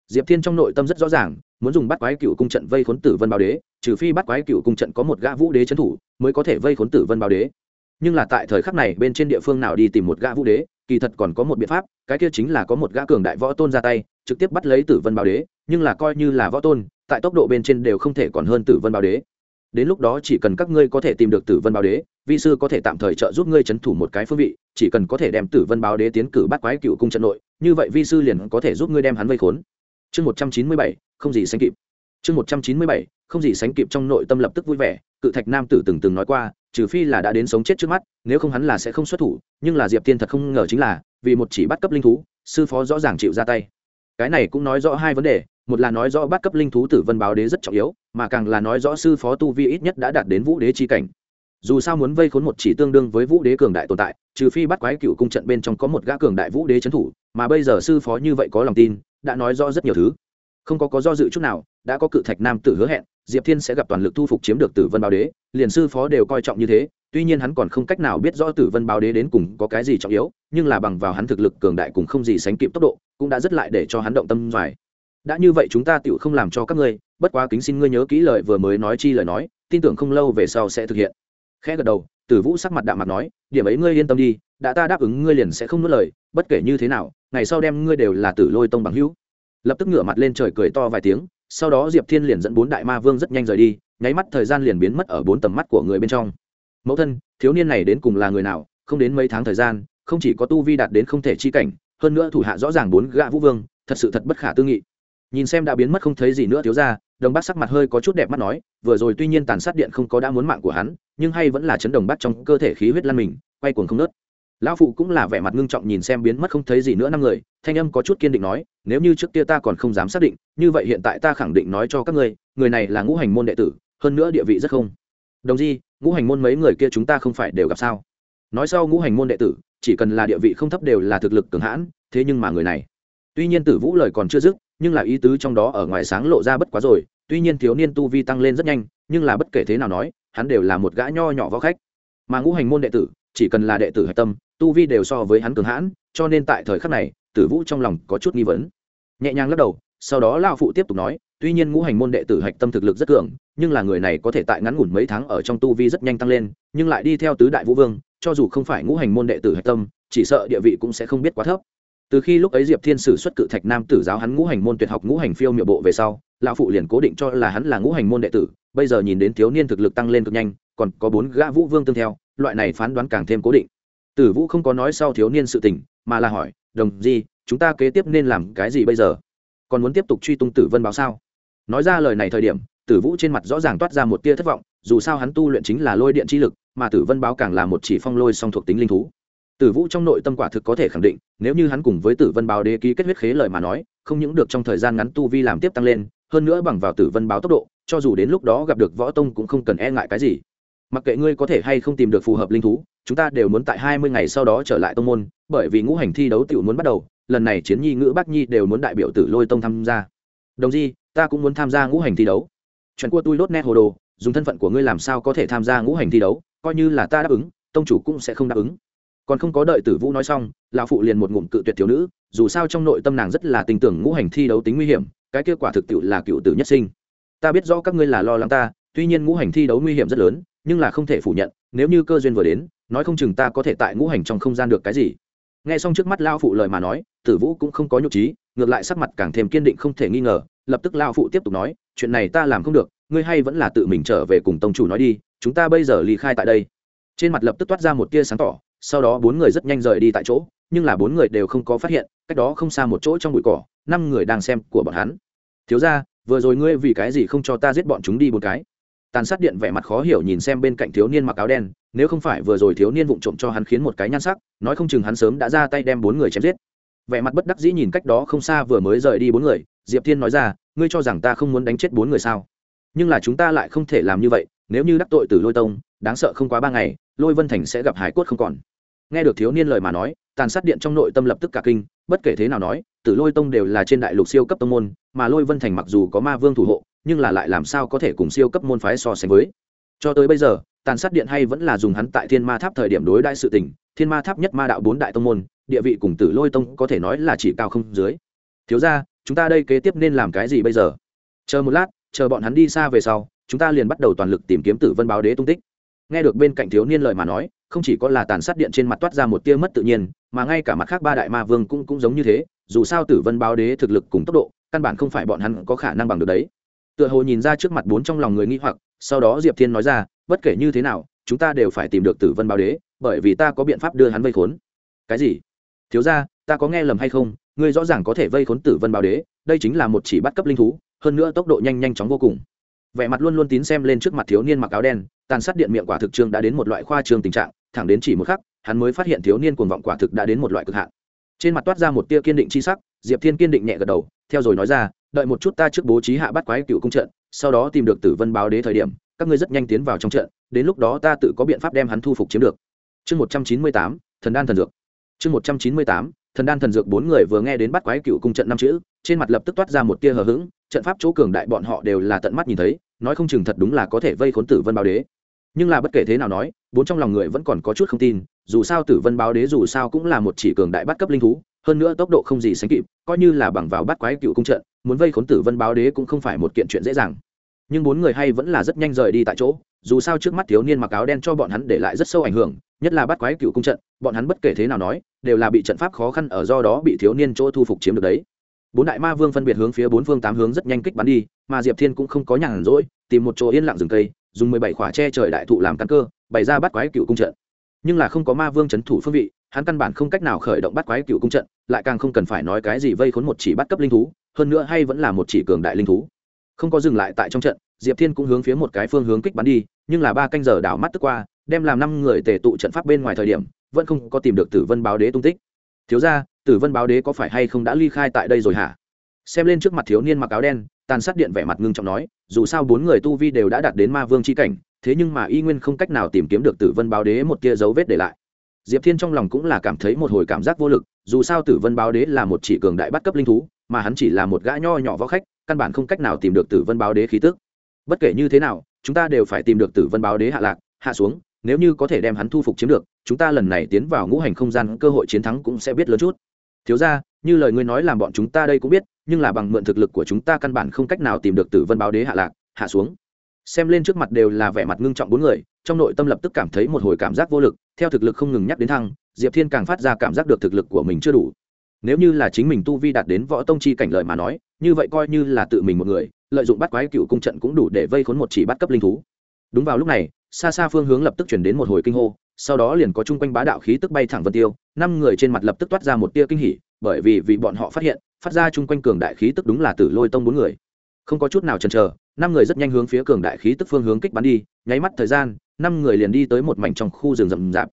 Diệp thiên trong nội tâm rất rõ ràng muốn dùng bắt quái cựu cung trận vây khốn tử vân bao đế, trừ phi bắt quái cựu cung trận có một gã vũ đế trấn thủ mới có thể vây khốn tử vân bao đế. Nhưng là tại thời khắc này, bên trên địa phương nào đi tìm một gã vũ đế, kỳ thật còn có một biện pháp, cái kia chính là có một gã cường đại võ tôn ra tay, trực tiếp bắt lấy tử vân bao đế, nhưng là coi như là võ tôn, tại tốc độ bên trên đều không thể còn hơn tử vân bao đế. Đến lúc đó chỉ cần các ngươi có thể tìm được tử vân bao đế, vi sư có thể tạm thời trợ giúp ngươi c h ấ n thủ một cái phương vị, chỉ cần có thể đem tử vân báo đế tiến cử bắt quái cựu cung trận nội, như vậy vi sư liền có thể giúp ngươi đem hắn vây khốn. Chương một trăm chín mươi bảy không gì sánh kịp. Chương một trăm chín mươi bảy, không gì sánh kịp trong nội tâm lập tức vui vẻ, cự thạch nam tử từng từng nói qua, trừ phi là đã đến sống chết trước mắt, nếu không hắn là sẽ không xuất thủ, nhưng là diệp tiên thật không ngờ chính là, vì một chỉ bắt cấp linh thú, sư phó rõ ràng chịu ra tay. Cái này cũng nói rõ hai vấn đề, một là nói rõ bắt cấp linh thú tử vân báo đế rất trọng yếu, mà càng là nói rõ sư phó tu vi ít nhất đã đạt đến vũ đế chi cảnh. Dù sao muốn vây khốn một chỉ tương đương với vũ đế cường đại tồn tại, trừ phi bắt quái cựu cung trận bên trong có một gã cường đại vũ đế trấn thủ, mà bây giờ sư phó như vậy có lòng tin, đã nói rõ rất nhiều thứ không có có do dự chút nào, đã có cự thạch nam tử hứa hẹn, diệp thiên sẽ gặp toàn lực thu phục chiếm được tử vân báo đế, liền sư phó đều coi trọng như thế, tuy nhiên hắn còn không cách nào biết rõ tử vân báo đế đến cùng có cái gì trọng yếu, nhưng là bằng vào hắn thực lực cường đại cùng không gì sánh kịp tốc độ, cũng đã rất lại để cho hắn động tâm doài đã như vậy chúng ta tựu không làm cho các ngươi, bất quá kính xin ngươi nhớ kỹ lời vừa mới nói chi lời nói, tin tưởng không lâu về sau sẽ thực hiện. Khẽ gật đầu, tử vũ sắc mặt đạm mặt nói, điểm ấy ngươi yên tâm đi, đã ta đáp ứng ngươi liền sẽ không nuốt lời, bất kể như thế nào, ngày sau đem ngươi đều là tử lôi tông bằng hữu lập tức ngửa mặt lên trời cười to vài tiếng, sau đó diệp thiên liền dẫn bốn đại ma vương rất nhanh rời đi, nháy mắt thời gian liền biến mất ở bốn tầm mắt của người bên trong. Mẫu thân, thiếu niên này đến cùng là người nào, không đến mấy tháng thời gian, không chỉ có tu vi đạt đến không thể chi cảnh, hơn nữa thủ hạ rõ ràng bốn gã vũ vương, thật sự thật bất khả tư nghị. Nhìn xem đã biến mất không thấy gì nữa thiếu ra đồng bác sắc mặt hơi có chút đẹp mắt nói, vừa rồi tuy nhiên tàn sát điện không có đã muốn mạng của hắn, nhưng hay vẫn là chấn đồng bắt trong cơ thể khí huyết lan mình, quay cuồng không nớt lão phụ cũng là vẻ mặt ngưng trọng nhìn xem biến mất không thấy gì nữa năm người, thanh âm có chút kiên định nói, nếu như trước kia ta còn không dám xác định, như vậy hiện tại ta khẳng định nói cho các ngươi, người này là ngũ hành môn đệ tử, hơn nữa địa vị rất không. Đồng di, ngũ hành môn mấy người kia chúng ta không phải đều gặp sao? Nói sau ngũ hành môn đệ tử, chỉ cần là địa vị không thấp đều là thực lực cường hãn, thế nhưng mà người này. Tuy nhiên tử vũ lời còn chưa dứt, nhưng là ý tứ trong đó ở ngoài sáng lộ ra bất quá rồi, tuy nhiên thiếu niên tu vi tăng lên rất nhanh, nhưng là bất kể thế nào nói, hắn đều là một gã nho nhỏ võ khách mà ngũ hành môn đệ tử, chỉ cần là đệ tử hạch tâm, tu vi đều so với hắn cường hãn, cho nên tại thời khắc này, tử vũ trong lòng có chút nghi vấn. Nhẹ nhàng lắc đầu, sau đó lao phụ tiếp tục nói, tuy nhiên ngũ hành môn đệ tử hạch tâm thực lực rất cường, nhưng là người này có thể tại ngắn ngủn mấy tháng ở trong tu vi rất nhanh tăng lên, nhưng lại đi theo tứ đại vũ vương, cho dù không phải ngũ hành môn đệ tử hạch tâm, chỉ sợ địa vị cũng sẽ không biết quá thấp. Từ khi lúc ấy diệp thiên sử xuất cự thạch nam tử giáo hắn ngũ hành môn tuyệt học ngũ hành phiêu miệu bộ về sau, lão phụ liền cố định cho là hắn là ngũ hành môn đệ tử, bây giờ nhìn đến thiếu niên thực lực tăng lên cực nhanh còn có bốn gã vũ vương tương theo, loại này phán đoán càng thêm cố định. Tử vũ không có nói sau thiếu niên sự tình, mà là hỏi, đồng di, chúng ta kế tiếp nên làm cái gì bây giờ? Còn muốn tiếp tục truy tung tử vân báo sao? Nói ra lời này thời điểm, tử vũ trên mặt rõ ràng toát ra một tia thất vọng, dù sao hắn tu luyện chính là lôi điện chi lực, mà tử vân báo càng là một chỉ phong lôi song thuộc tính linh thú. Tử vũ trong nội tâm quả thực có thể khẳng định, nếu như hắn cùng với tử vân báo đế ký kết huyết khế lời mà nói, không những được trong thời gian ngắn tu vi làm tiếp tăng lên, hơn nữa bằng vào tử vân báo tốc độ, cho dù đến lúc đó gặp được võ tông cũng không cần e ngại cái gì mặc kệ ngươi có thể hay không tìm được phù hợp linh thú, chúng ta đều muốn tại hai mươi ngày sau đó trở lại tông môn, bởi vì ngũ hành thi đấu tiểu muốn bắt đầu, lần này chiến nhi ngữ bác nhi đều muốn đại biểu tử lôi tông tham gia. Đồng di, ta cũng muốn tham gia ngũ hành thi đấu. Chuyện của tôi lốt nét hồ đồ, dùng thân phận của ngươi làm sao có thể tham gia ngũ hành thi đấu, coi như là ta đáp ứng, tông chủ cũng sẽ không đáp ứng. Còn không có đợi tử vũ nói xong, lão phụ liền một ngụm cự tuyệt thiếu nữ, dù sao trong nội tâm nàng rất là tin tưởng ngũ hành thi đấu tính nguy hiểm, cái kết quả thực tiệu là cựu tử nhất sinh. Ta biết rõ các ngươi là lo lắng ta, tuy nhiên ngũ hành thi đấu nguy hiểm rất lớn nhưng là không thể phủ nhận, nếu như cơ duyên vừa đến, nói không chừng ta có thể tại ngũ hành trong không gian được cái gì. Nghe xong trước mắt lao phụ lời mà nói, tử vũ cũng không có nhục trí, ngược lại sắc mặt càng thêm kiên định không thể nghi ngờ, lập tức lao phụ tiếp tục nói, chuyện này ta làm không được, ngươi hay vẫn là tự mình trở về cùng tông chủ nói đi, chúng ta bây giờ ly khai tại đây. Trên mặt lập tức toát ra một tia sáng tỏ, sau đó bốn người rất nhanh rời đi tại chỗ, nhưng là bốn người đều không có phát hiện, cách đó không xa một chỗ trong bụi cỏ, năm người đang xem của bọn hắn. Thiếu ra vừa rồi ngươi vì cái gì không cho ta giết bọn chúng đi một cái? Tàn sát điện vẻ mặt khó hiểu nhìn xem bên cạnh thiếu niên mặc áo đen, nếu không phải vừa rồi thiếu niên vụng trộm cho hắn khiến một cái nhan sắc, nói không chừng hắn sớm đã ra tay đem bốn người chém giết. Vẻ mặt bất đắc dĩ nhìn cách đó không xa vừa mới rời đi bốn người, diệp thiên nói ra, ngươi cho rằng ta không muốn đánh chết bốn người sao? Nhưng là chúng ta lại không thể làm như vậy, nếu như đắc tội từ lôi tông, đáng sợ không quá ba ngày, lôi vân thành sẽ gặp hải cốt không còn. Nghe được thiếu niên lời mà nói, tàn sát điện trong nội tâm lập tức cả kinh, bất kể thế nào nói, tử lôi tông đều là trên đại lục siêu cấp tông môn, mà lôi vân thành mặc dù có ma vương thủ hộ nhưng là lại làm sao có thể cùng siêu cấp môn phái so sánh với? Cho tới bây giờ, tàn sát điện hay vẫn là dùng hắn tại thiên ma tháp thời điểm đối đại sự tình, thiên ma tháp nhất ma đạo bốn đại tông môn, địa vị cùng tử lôi tông có thể nói là chỉ cao không dưới. Thiếu ra chúng ta đây kế tiếp nên làm cái gì bây giờ? Chờ một lát, chờ bọn hắn đi xa về sau, chúng ta liền bắt đầu toàn lực tìm kiếm tử vân báo đế tung tích. Nghe được bên cạnh thiếu niên lời mà nói, không chỉ có là tàn sát điện trên mặt toát ra một tia mất tự nhiên, mà ngay cả mặt khác ba đại ma vương cũng cũng giống như thế, dù sao tử vân báo đế thực lực cùng tốc độ, căn bản không phải bọn hắn có khả năng bằng được đấy tựa hồ nhìn ra trước mặt bốn trong lòng người nghĩ hoặc, sau đó diệp thiên nói ra, bất kể như thế nào, chúng ta đều phải tìm được tử vân báo đế, bởi vì ta có biện pháp đưa hắn vây khốn. Cái gì? Thiếu ra ta có nghe lầm hay không? Ngươi rõ ràng có thể vây khốn tử vân báo đế, đây chính là một chỉ bắt cấp linh thú, hơn nữa tốc độ nhanh nhanh chóng vô cùng. Vẻ mặt luôn luôn tín xem lên trước mặt thiếu niên mặc áo đen, tàn sát điện miệng quả thực trương đã đến một loại khoa trương tình trạng, thẳng đến chỉ một khắc, hắn mới phát hiện thiếu niên cuồng vọng quả thực đã đến một loại cực hạn. Trên mặt toát ra một tia kiên định chi sắc, diệp thiên kiên định nhẹ gật đầu, theo rồi nói ra đợi một chút ta trước bố trí hạ bắt quái cựu cung trận, sau đó tìm được tử vân báo đế thời điểm, các ngươi rất nhanh tiến vào trong trận, đến lúc đó ta tự có biện pháp đem hắn thu phục chiếm được. Chương một trăm chín mươi tám, thần đan thần dược. Chương một trăm chín mươi tám, thần đan thần dược bốn người vừa nghe đến bắt quái cựu cung trận năm chữ, trên mặt lập tức toát ra một tia hờ hững, trận pháp chỗ cường đại bọn họ đều là tận mắt nhìn thấy, nói không chừng thật đúng là có thể vây khốn tử vân báo đế. Nhưng là bất kể thế nào nói, bốn trong lòng người vẫn còn có chút không tin, dù sao tử vân báo đế dù sao cũng là một chỉ cường đại bắt cấp linh thú, hơn nữa tốc độ không gì sánh kịp, coi như là bằng vào bắt quái cựu cung trận muốn vây khốn tử vân báo đế cũng không phải một kiện chuyện dễ dàng. Nhưng bốn người hay vẫn là rất nhanh rời đi tại chỗ, dù sao trước mắt thiếu niên mặc áo đen cho bọn hắn để lại rất sâu ảnh hưởng, nhất là bắt quái cựu cung trận, bọn hắn bất kể thế nào nói, đều là bị trận pháp khó khăn ở do đó bị thiếu niên chỗ thu phục chiếm được đấy. Bốn đại ma vương phân biệt hướng phía bốn phương tám hướng rất nhanh kích bắn đi, mà diệp thiên cũng không có nhàn rỗi, tìm một chỗ yên lặng rừng cây, dùng mười bảy khỏa tre trời đại thụ làm căn cơ, bày ra bắt quái cựu cung trận. Nhưng là không có ma vương c h ấ n thủ phương vị, hắn căn bản không cách nào khởi động bắt quái cựu cung trận, lại càng không cần phải nói cái gì vây khốn một chỉ bắt cấp linh thú hơn nữa hay vẫn là một chỉ cường đại linh thú. Không có dừng lại tại trong trận, diệp thiên cũng hướng phía một cái phương hướng kích bắn đi, nhưng là ba canh giờ đảo mắt tức qua, đem làm năm người tề tụ trận pháp bên ngoài thời điểm, vẫn không có tìm được tử vân báo đế tung tích. Thiếu ra tử vân báo đế có phải hay không đã ly khai tại đây rồi hả? Xem lên trước mặt thiếu niên mặc áo đen, tàn sát điện vẻ mặt ngưng trọng nói, dù sao bốn người tu vi đều đã đạt đến ma vương c h i cảnh, thế nhưng mà y nguyên không cách nào tìm kiếm được tử vân báo đế một tia dấu vết để lại. Diệp thiên trong lòng cũng là cảm thấy một hồi cảm giác vô lực, dù sao tử vân báo đế là một chỉ cường đại bắt cấp linh thú mà hắn chỉ là một gã nho nhỏ võ khách, căn bản không cách nào tìm được tử vân báo đế khí tức. Bất kể như thế nào, chúng ta đều phải tìm được tử vân báo đế hạ lạc, hạ xuống, nếu như có thể đem hắn thu phục chiếm được, chúng ta lần này tiến vào ngũ hành không gian, cơ hội chiến thắng cũng sẽ biết lớn chút. Thiếu ra như lời ngươi nói làm bọn chúng ta đây cũng biết, nhưng là bằng mượn thực lực của chúng ta căn bản không cách nào tìm được tử vân báo đế hạ lạc, hạ xuống. Xem lên trước mặt đều là vẻ mặt ngưng trọng bốn người, trong nội tâm lập tức cảm thấy một hồi cảm giác vô lực, theo thực lực không ngừng nhắc đến thăng, diệp thiên càng phát ra cảm giác được thực lực của mình chưa đủ nếu như là chính mình tu vi đạt đến võ tông chi cảnh lợi mà nói, như vậy coi như là tự mình một người, lợi dụng bắt quái cựu cung trận cũng đủ để vây khốn một chỉ bắt cấp linh thú. Đúng vào lúc này, xa xa phương hướng lập tức chuyển đến một hồi kinh hô, sau đó liền có chung quanh bá đạo khí tức bay thẳng vân tiêu, năm người trên mặt lập tức toát ra một tia kinh hỉ, bởi vì vì bọn họ phát hiện, phát ra chung quanh cường đại khí tức đúng là tử lôi tông bốn người. Không có chút nào chần chờ, năm người rất nhanh hướng phía cường đại khí tức phương hướng kích bắn đi, nháy mắt thời gian, năm người liền đi tới một mảnh trong khu rừng rậm rạp.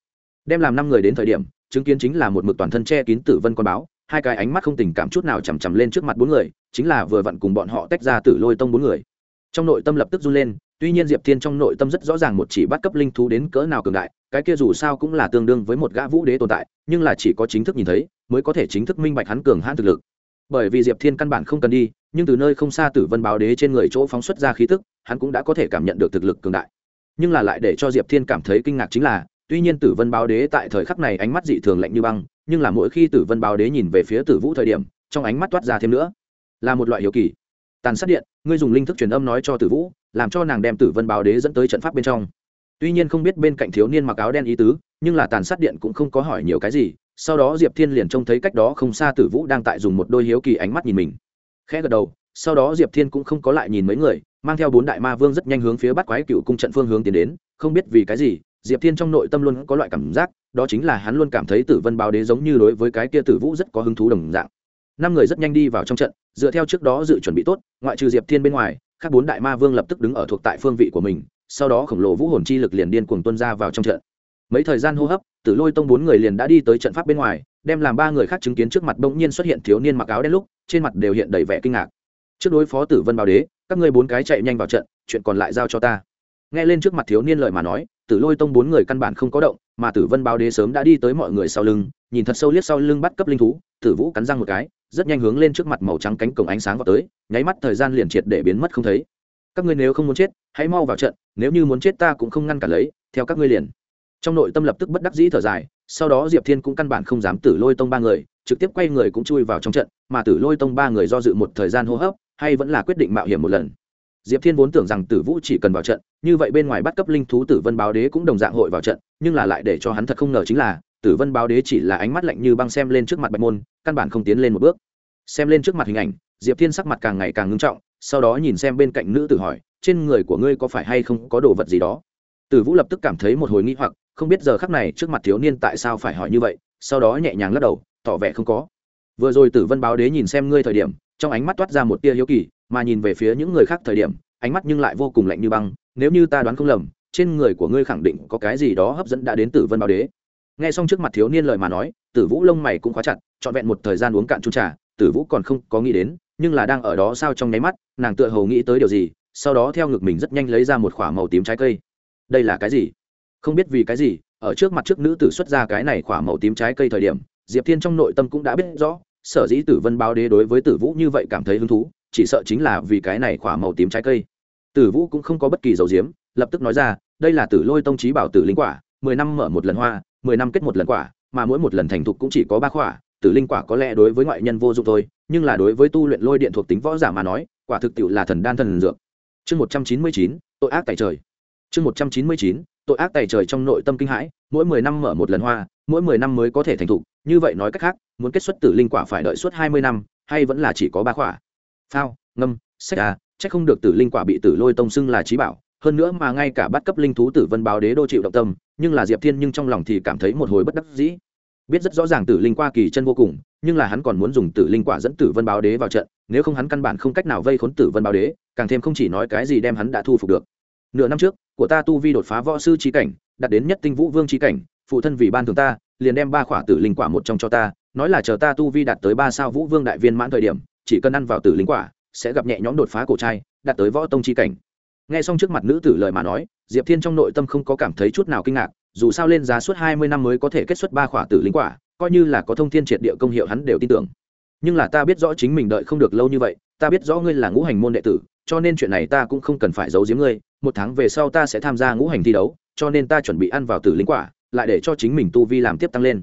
Đem làm năm người đến thời điểm, chứng kiến chính là một mực toàn thân che kín tử vân con báo hai cái ánh mắt không tình cảm chút nào chằm chằm lên trước mặt bốn người, chính là vừa vặn cùng bọn họ tách ra tử lôi tông bốn người. Trong nội tâm lập tức run lên, tuy nhiên diệp thiên trong nội tâm rất rõ ràng một chỉ bắt cấp linh thú đến cỡ nào cường đại, cái kia dù sao cũng là tương đương với một gã vũ đế tồn tại, nhưng là chỉ có chính thức nhìn thấy, mới có thể chính thức minh bạch hắn cường hãn thực lực. Bởi vì diệp thiên căn bản không cần đi, nhưng từ nơi không xa tử vân báo đế trên người chỗ phóng xuất ra khí tức, hắn cũng đã có thể cảm nhận được thực lực cường đại. Nhưng là lại để cho diệp thiên cảm thấy kinh ngạc chính là tuy nhiên tử vân báo đế tại thời khắc này ánh mắt dị thường lạnh như băng, nhưng là mỗi khi tử vân báo đế nhìn về phía tử vũ thời điểm, trong ánh mắt toát ra thêm nữa. Là một loại hiếu kỳ. Tàn sát điện, ngươi dùng linh thức truyền âm nói cho tử vũ, làm cho nàng đem tử vân báo đế dẫn tới trận pháp bên trong. Tuy nhiên không biết bên cạnh thiếu niên mặc áo đen ý tứ, nhưng là tàn sát điện cũng không có hỏi nhiều cái gì, sau đó diệp thiên liền trông thấy cách đó không xa tử vũ đang tại dùng một đôi hiếu kỳ ánh mắt nhìn mình. Khẽ gật đầu, sau đó diệp thiên cũng không có lại nhìn mấy người, mang theo bốn đại ma vương rất nhanh hướng phía bắt quái cựu cung trận phương hướng tiến đến, không biết vì cái gì diệp thiên trong nội tâm luôn có loại cảm giác, đó chính là hắn luôn cảm thấy tử vân báo đế giống như đối với cái kia tử vũ rất có hứng thú đồng dạng. Năm người rất nhanh đi vào trong trận, dựa theo trước đó dự chuẩn bị tốt, ngoại trừ diệp thiên bên ngoài các bốn đại ma vương lập tức đứng ở thuộc tại phương vị của mình, sau đó khổng lồ vũ hồn chi lực liền điên cuồng tuân ra vào trong trận. Mấy thời gian hô hấp, tử lôi tông bốn người liền đã đi tới trận pháp bên ngoài, đem làm ba người khác chứng kiến trước mặt bỗng nhiên xuất hiện thiếu niên mặc áo đen lúc, trên mặt đều hiện đầy vẻ kinh ngạc. Trước đối phó tử vân báo đế, các ngươi bốn cái chạy nhanh vào trận, chuyện còn lại giao cho ta. Nghe lên trước mặt thiếu niên lời mà nói tử lôi tông bốn người căn bản không có động, mà tử vân báo đế sớm đã đi tới mọi người sau lưng, nhìn thật sâu liếc sau lưng bắt cấp linh thú, tử vũ cắn răng một cái, rất nhanh hướng lên trước mặt màu trắng cánh cổng ánh sáng vào tới, nháy mắt thời gian liền triệt để biến mất không thấy. Các ngươi nếu không muốn chết, hãy mau vào trận, nếu như muốn chết ta cũng không ngăn cản lấy, theo các ngươi liền. Trong nội tâm lập tức bất đắc dĩ thở dài, sau đó diệp thiên cũng căn bản không dám tử lôi tông ba người, trực tiếp quay người cũng chui vào trong trận, mà tử lôi tông ba người do dự một thời gian hô hấp, hay vẫn là quyết định mạo hiểm một lần diệp thiên vốn tưởng rằng tử vũ chỉ cần vào trận, như vậy bên ngoài bắt cấp linh thú tử vân báo đế cũng đồng dạng hội vào trận, nhưng là lại để cho hắn thật không ngờ chính là, tử vân báo đế chỉ là ánh mắt lạnh như băng xem lên trước mặt bạch môn, căn bản không tiến lên một bước. Xem lên trước mặt hình ảnh, diệp thiên sắc mặt càng ngày càng ngưng trọng, sau đó nhìn xem bên cạnh nữ tử hỏi, trên người của ngươi có phải hay không có đồ vật gì đó? Tử vũ lập tức cảm thấy một hồi nghi hoặc, không biết giờ khắc này trước mặt thiếu niên tại sao phải hỏi như vậy, sau đó nhẹ nhàng lắc đầu, tỏ vẻ không có. Vừa rồi tử vân báo đế nhìn xem ngươi thời điểm, trong ánh mắt toát ra một tia hiếu kỳ mà nhìn về phía những người khác thời điểm, ánh mắt nhưng lại vô cùng lạnh như băng, nếu như ta đoán không lầm, trên người của ngươi khẳng định có cái gì đó hấp dẫn đã đến tử vân báo đế. Nghe xong trước mặt thiếu niên lời mà nói, tử vũ lông mày cũng khóa chặt, trọn vẹn một thời gian uống cạn chung trà, tử vũ còn không có nghĩ đến, nhưng là đang ở đó sao trong nháy mắt, nàng tựa hồ nghĩ tới điều gì, sau đó theo ngực mình rất nhanh lấy ra một k h ỏ a màu tím trái cây. Đây là cái gì? Không biết vì cái gì, ở trước mặt trước nữ tử xuất ra cái này k h ỏ a màu tím trái cây thời điểm, diệp thiên trong nội tâm cũng đã biết rõ, sở dĩ tử vân báo đế đối với tử vũ như vậy cảm thấy hứng thú chỉ sợ chính là vì cái này khỏa màu tím trái cây. Tử vũ cũng không có bất kỳ dầu diếm, lập tức nói ra, đây là tử lôi tông trí bảo tử linh quả, mười năm mở một lần hoa, mười năm kết một lần quả, mà mỗi một lần thành thục cũng chỉ có ba quả tử linh quả có lẽ đối với ngoại nhân vô dụng thôi, nhưng là đối với tu luyện lôi điện thuộc tính võ giả mà nói, quả thực tiệu là thần đan thần dược. Chương một trăm chín mươi chín, tội ác tại trời. Chương một trăm chín mươi chín, tội ác tại trời trong nội tâm kinh hãi, mỗi mười năm mở một lần hoa, mỗi mười năm mới có thể thành thục, như vậy nói cách khác, muốn kết xuất tử linh quả phải đợi suốt hai mươi năm, hay vẫn là chỉ có ba khỏa? Phao, ngâm sách à chắc không được tử linh quả bị tử lôi tông xưng là trí bảo. Hơn nữa mà ngay cả bắt cấp linh thú tử vân báo đế đô chịu động tâm, nhưng là diệp thiên nhưng trong lòng thì cảm thấy một hồi bất đắc dĩ. Biết rất rõ ràng tử linh qua kỳ chân vô cùng, nhưng là hắn còn muốn dùng tử linh quả dẫn tử vân báo đế vào trận, nếu không hắn căn bản không cách nào vây khốn tử vân báo đế, càng thêm không chỉ nói cái gì đem hắn đã thu phục được. Nửa năm trước, của ta tu vi đột phá võ sư trí cảnh, đạt đến nhất tinh vũ vương trí cảnh, phụ thân vì ban thường ta, liền đem ba khỏa tử linh quả một trong cho ta, nói là chờ ta tu vi đạt tới ba sao vũ vương đại viên mãn thời điểm chỉ cần ăn vào tử linh quả, sẽ gặp nhẹ nhõm đột phá cổ trai, đạt tới võ tông chi cảnh. Nghe xong trước mặt nữ tử lời mà nói, diệp thiên trong nội tâm không có cảm thấy chút nào kinh ngạc, dù sao lên giá suốt hai mươi năm mới có thể kết xuất ba khỏa tử linh quả, coi như là có thông thiên triệt địa công hiệu hắn đều tin tưởng. Nhưng là ta biết rõ chính mình đợi không được lâu như vậy, ta biết rõ ngươi là ngũ hành môn đệ tử, cho nên chuyện này ta cũng không cần phải giấu giếm ngươi, một tháng về sau ta sẽ tham gia ngũ hành thi đấu, cho nên ta chuẩn bị ăn vào tử linh quả, lại để cho chính mình tu vi làm tiếp tăng lên.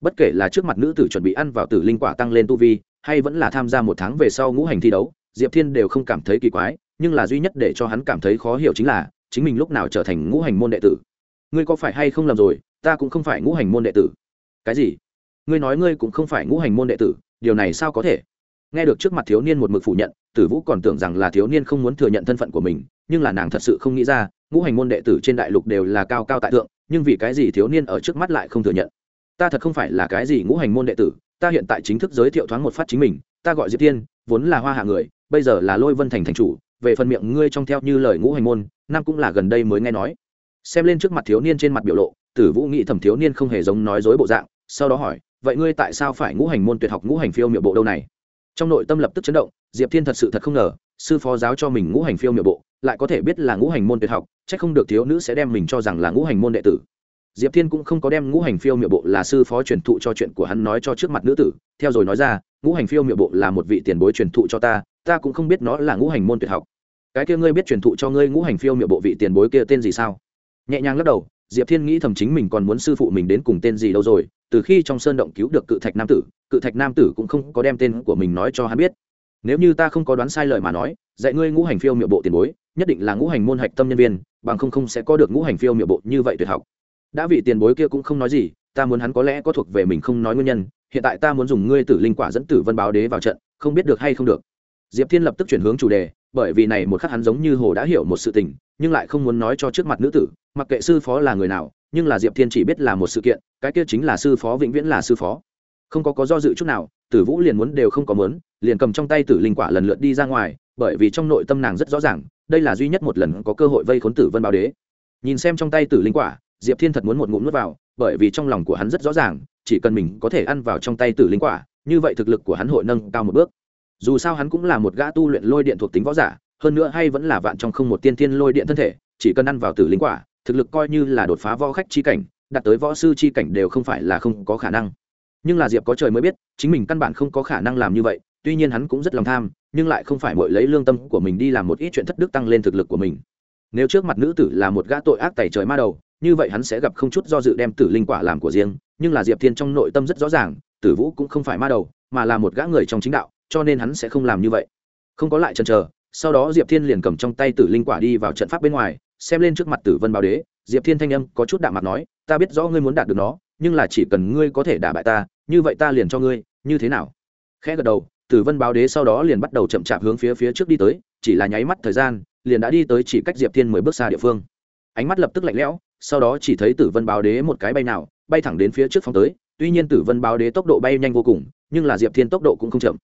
Bất kể là trước mặt nữ tử chuẩn bị ăn vào tử linh quả tăng lên tu vi hay vẫn là tham gia một tháng về sau ngũ hành thi đấu, diệp thiên đều không cảm thấy kỳ quái, nhưng là duy nhất để cho hắn cảm thấy khó hiểu chính là, chính mình lúc nào trở thành ngũ hành môn đệ tử. Ngươi có phải hay không lầm rồi, ta cũng không phải ngũ hành môn đệ tử. Cái gì? Ngươi nói ngươi cũng không phải ngũ hành môn đệ tử, điều này sao có thể? Nghe được trước mặt thiếu niên một mực phủ nhận, tử vũ còn tưởng rằng là thiếu niên không muốn thừa nhận thân phận của mình, nhưng là nàng thật sự không nghĩ ra, ngũ hành môn đệ tử trên đại lục đều là cao cao tại thượng, nhưng vì cái gì thiếu niên ở trước mắt lại không thừa nhận? Ta thật không phải là cái gì ngũ hành môn đệ tử ta hiện tại chính thức giới thiệu thoáng một phát chính mình, ta gọi diệp tiên vốn là hoa hạ người, bây giờ là lôi vân thành thành chủ, về phần miệng ngươi trong theo như lời ngũ hành môn nam cũng là gần đây mới nghe nói. Xem lên trước mặt thiếu niên trên mặt biểu lộ, tử vũ nghĩ thẩm thiếu niên không hề giống nói dối bộ dạng, sau đó hỏi, vậy ngươi tại sao phải ngũ hành môn tuyệt học ngũ hành phiêu miệu bộ đâu này? Trong nội tâm lập tức chấn động, diệp thiên thật sự thật không ngờ, sư phó giáo cho mình ngũ hành phiêu miệu bộ, lại có thể biết là ngũ hành môn tuyệt học c h ắ c không được thiếu nữ sẽ đem mình cho rằng là ngũ hành môn đệ tử diệp thiên cũng không có đem ngũ hành phiêu miệu bộ là sư phó truyền thụ cho chuyện của hắn nói cho trước mặt nữ tử, theo rồi nói ra, ngũ hành phiêu miệu bộ là một vị tiền bối truyền thụ cho ta ta cũng không biết nó là ngũ hành môn tuyệt học. Cái kia ngươi biết truyền thụ cho ngươi ngũ hành phiêu miệu bộ vị tiền bối kia tên gì sao? Nhẹ nhàng lắc đầu, diệp thiên nghĩ thầm chính mình còn muốn sư phụ mình đến cùng tên gì đâu rồi, từ khi trong sơn động cứu được cự thạch nam tử, cự thạch nam tử cũng không có đem tên của mình nói cho hắn biết. Nếu như ta không có đoán sai lời mà nói, dạy ngươi ngũ hành phiêu miệu bộ tiền bối, nhất định là ngũ hành môn hạch tâm nhân viên, bằng không không sẽ có được ngũ hành phiêu miệu bộ như vậy tuyệt học đã vị tiền bối kia cũng không nói gì, ta muốn hắn có lẽ có thuộc về mình không nói nguyên nhân, hiện tại ta muốn dùng ngươi tử linh quả dẫn tử vân báo đế vào trận, không biết được hay không được. Diệp thiên lập tức chuyển hướng chủ đề, bởi vì này một khắc hắn giống như hồ đã hiểu một sự tình, nhưng lại không muốn nói cho trước mặt nữ tử, mặc kệ sư phó là người nào, nhưng là diệp thiên chỉ biết là một sự kiện, cái kia chính là sư phó vĩnh viễn là sư phó. Không có có do dự chút nào, tử vũ liền muốn đều không có muốn, liền cầm trong tay tử linh quả lần lượt đi ra ngoài, bởi vì trong nội tâm nàng rất rõ ràng, đây là duy nhất một lần có cơ hội vây khốn tử vân báo đế. Nhìn xem trong tay tử linh quả diệp thiên thật muốn một ngụm nuốt vào, bởi vì trong lòng của hắn rất rõ ràng, chỉ cần mình có thể ăn vào trong tay tử linh quả, như vậy thực lực của hắn hội nâng cao một bước. Dù sao hắn cũng là một gã tu luyện lôi điện thuộc tính võ giả, hơn nữa hay vẫn là vạn trong không một tiên thiên lôi điện thân thể, chỉ cần ăn vào tử linh quả, thực lực coi như là đột phá võ khách chi cảnh, đạt tới võ sư chi cảnh đều không phải là không có khả năng. Nhưng là diệp có trời mới biết, chính mình căn bản không có khả năng làm như vậy, tuy nhiên hắn cũng rất lòng tham, nhưng lại không phải mọi lấy lương tâm của mình đi làm một ít chuyện thất đức tăng lên thực lực của mình. Nếu trước mặt nữ tử là một gã tội ác tẩy trời ma đầu như vậy hắn sẽ gặp không chút do dự đem tử linh quả làm của riêng, nhưng là diệp thiên trong nội tâm rất rõ ràng, tử vũ cũng không phải ma đầu, mà là một gã người trong chính đạo, cho nên hắn sẽ không làm như vậy. Không có lại chần chờ, sau đó diệp thiên liền cầm trong tay tử linh quả đi vào trận pháp bên ngoài, xem lên trước mặt tử vân báo đế, diệp thiên thanh âm có chút đạm mặt nói, ta biết rõ ngươi muốn đạt được nó, nhưng là chỉ cần ngươi có thể đả bại ta, như vậy ta liền cho ngươi, như thế nào? Khẽ gật đầu, tử vân báo đế sau đó liền bắt đầu chậm chạp hướng phía phía trước đi tới, chỉ là nháy mắt thời gian, liền đã đi tới chỉ cách diệp thiên mười bước xa địa phương. Ánh mắt lập tức lạnh lẽo sau đó chỉ thấy tử vân báo đế một cái bay nào, bay thẳng đến phía trước phóng tới. Tuy nhiên tử vân báo đế tốc độ bay nhanh vô cùng, nhưng là diệp thiên tốc độ cũng không chậm.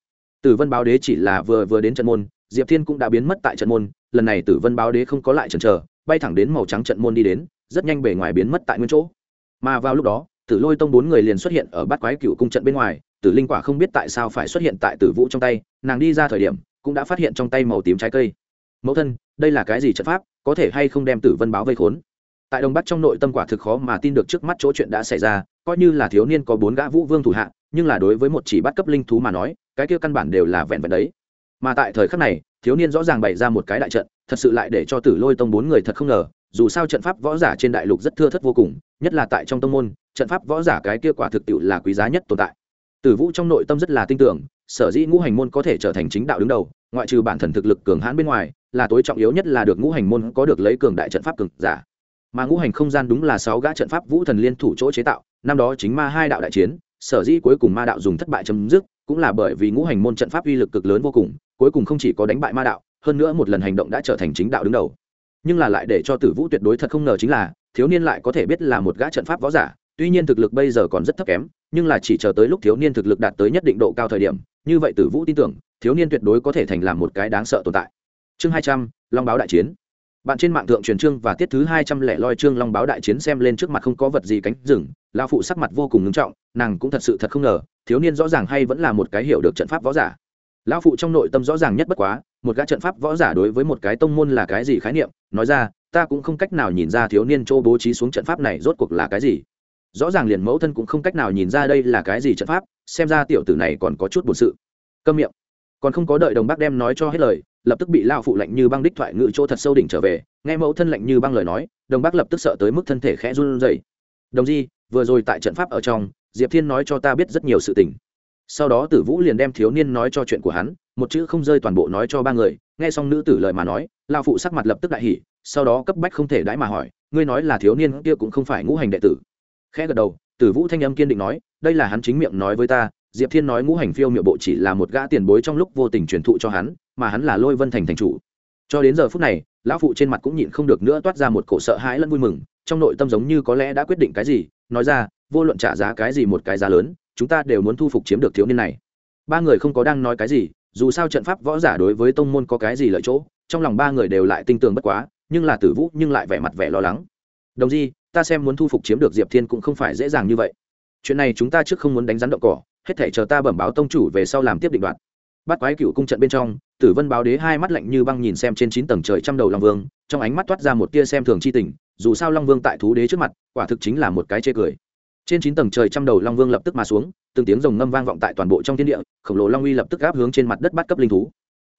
Tử vân báo đế chỉ là vừa vừa đến trận môn, diệp thiên cũng đã biến mất tại trận môn. Lần này tử vân báo đế không có lại chần chờ, bay thẳng đến màu trắng trận môn đi đến, rất nhanh bề ngoài biến mất tại nguyên chỗ. Mà vào lúc đó, tử lôi tông bốn người liền xuất hiện ở bát quái cựu cung trận bên ngoài. Tử linh quả không biết tại sao phải xuất hiện tại tử vũ trong tay, nàng đi ra thời điểm, cũng đã phát hiện trong tay màu tím trái cây. Mẫu thân, đây là cái gì trận pháp, có thể hay không đem tử vân báo vây khốn? Tại đông bắc trong nội tâm quả thực khó mà tin được trước mắt chỗ chuyện đã xảy ra, coi như là thiếu niên có bốn gã vũ vương thủ hạ, nhưng là đối với một chỉ bắt cấp linh thú mà nói, cái kia căn bản đều là vẹn vẹn đấy. Mà tại thời khắc này, thiếu niên rõ ràng bày ra một cái đại trận, thật sự lại để cho tử lôi tông bốn người thật không ngờ, dù sao trận pháp võ giả trên đại lục rất thưa thất vô cùng, nhất là tại trong tông môn, trận pháp võ giả cái kia quả thực tiệu là quý giá nhất tồn tại. Tử vũ trong nội tâm rất là tin tưởng, sở dĩ ngũ hành môn có thể trở thành chính đạo đứng đầu, ngoại trừ bản thần thực lực cường hãn bên ngoài, là tối trọng yếu nhất là được ngũ hành môn có được lấy cường đại trận pháp cường giả mà ngũ hành không gian đúng là sáu gã trận pháp vũ thần liên thủ chỗ chế tạo, năm đó chính ma hai đạo đại chiến, sở dĩ cuối cùng ma đạo dùng thất bại chấm dứt, cũng là bởi vì ngũ hành môn trận pháp uy lực cực lớn vô cùng, cuối cùng không chỉ có đánh bại ma đạo, hơn nữa một lần hành động đã trở thành chính đạo đứng đầu. Nhưng là lại để cho tử vũ tuyệt đối thật không ngờ chính là, thiếu niên lại có thể biết là một gã trận pháp võ giả, tuy nhiên thực lực bây giờ còn rất thấp kém, nhưng là chỉ chờ tới lúc thiếu niên thực lực đạt tới nhất định độ cao thời điểm, như vậy tử vũ tin tưởng, thiếu niên tuyệt đối có thể thành làm một cái đáng sợ tồn tại. Chương hai trăm, long báo đại chiến bạn trên mạng thượng truyền chương và tiết thứ hai trăm lẻ loi chương long báo đại chiến xem lên trước mặt không có vật gì cánh rừng lao phụ sắc mặt vô cùng ngưng trọng, nàng cũng thật sự thật không ngờ, thiếu niên rõ ràng hay vẫn là một cái hiểu được trận pháp võ giả. Lão phụ trong nội tâm rõ ràng nhất bất quá, một gã trận pháp võ giả đối với một cái tông môn là cái gì khái niệm, nói ra, ta cũng không cách nào nhìn ra thiếu niên châu bố trí xuống trận pháp này rốt cuộc là cái gì. Rõ ràng liền mẫu thân cũng không cách nào nhìn ra đây là cái gì trận pháp, xem ra tiểu tử này còn có chút bổn sự. Câm miệng. Còn không có đợi đồng bác đem nói cho hết lời lập tức bị lao phụ lạnh như băng đích thoại ngự chỗ thật sâu đỉnh trở về, nghe mẫu thân lạnh như băng lời nói, đồng bác lập tức sợ tới mức thân thể khẽ run rẩy. Đồng di, vừa rồi tại trận pháp ở trong, diệp thiên nói cho ta biết rất nhiều sự tình. Sau đó tử vũ liền đem thiếu niên nói cho chuyện của hắn, một chữ không rơi toàn bộ nói cho ba người, nghe xong nữ tử lời mà nói, lao phụ sắc mặt lập tức đại hỉ, sau đó cấp bách không thể đãi mà hỏi, ngươi nói là thiếu niên kia cũng không phải ngũ hành đệ tử. Khẽ gật đầu, tử vũ thanh âm kiên định nói, đây là hắn chính miệng nói với ta diệp thiên nói ngũ hành phiêu miệu bộ chỉ là một gã tiền bối trong lúc vô tình truyền thụ cho hắn, mà hắn là lôi vân thành thành chủ. Cho đến giờ phút này, lão phụ trên mặt cũng nhịn không được nữa toát ra một cổ sợ hãi lẫn vui mừng, trong nội tâm giống như có lẽ đã quyết định cái gì, nói ra, vô luận trả giá cái gì một cái giá lớn, chúng ta đều muốn thu phục chiếm được thiếu niên này. Ba người không có đang nói cái gì, dù sao trận pháp võ giả đối với tông môn có cái gì lợi chỗ, trong lòng ba người đều lại tinh tường bất quá, nhưng là tử vũ nhưng lại vẻ mặt vẻ lo lắng. Đồng di, ta xem muốn thu phục chiếm được diệp thiên cũng không phải dễ dàng như vậy. Chuyện này chúng ta trước không muốn đánh rắn động cỏ hết thể chờ ta bẩm báo tông chủ về sau làm tiếp định đoạt, bắt quái cựu cung trận bên trong tử vân báo đế hai mắt lạnh như băng nhìn xem trên chín tầng trời trăm đầu long vương trong ánh mắt toát ra một tia xem thường c h i tình dù sao long vương tại thú đế trước mặt quả thực chính là một cái chê cười. Trên chín tầng trời trăm đầu long vương lập tức mà xuống từng tiếng rồng ngâm vang vọng tại toàn bộ trong thiên địa khổng lồ long uy lập tức gáp hướng trên mặt đất bắt cấp linh thú.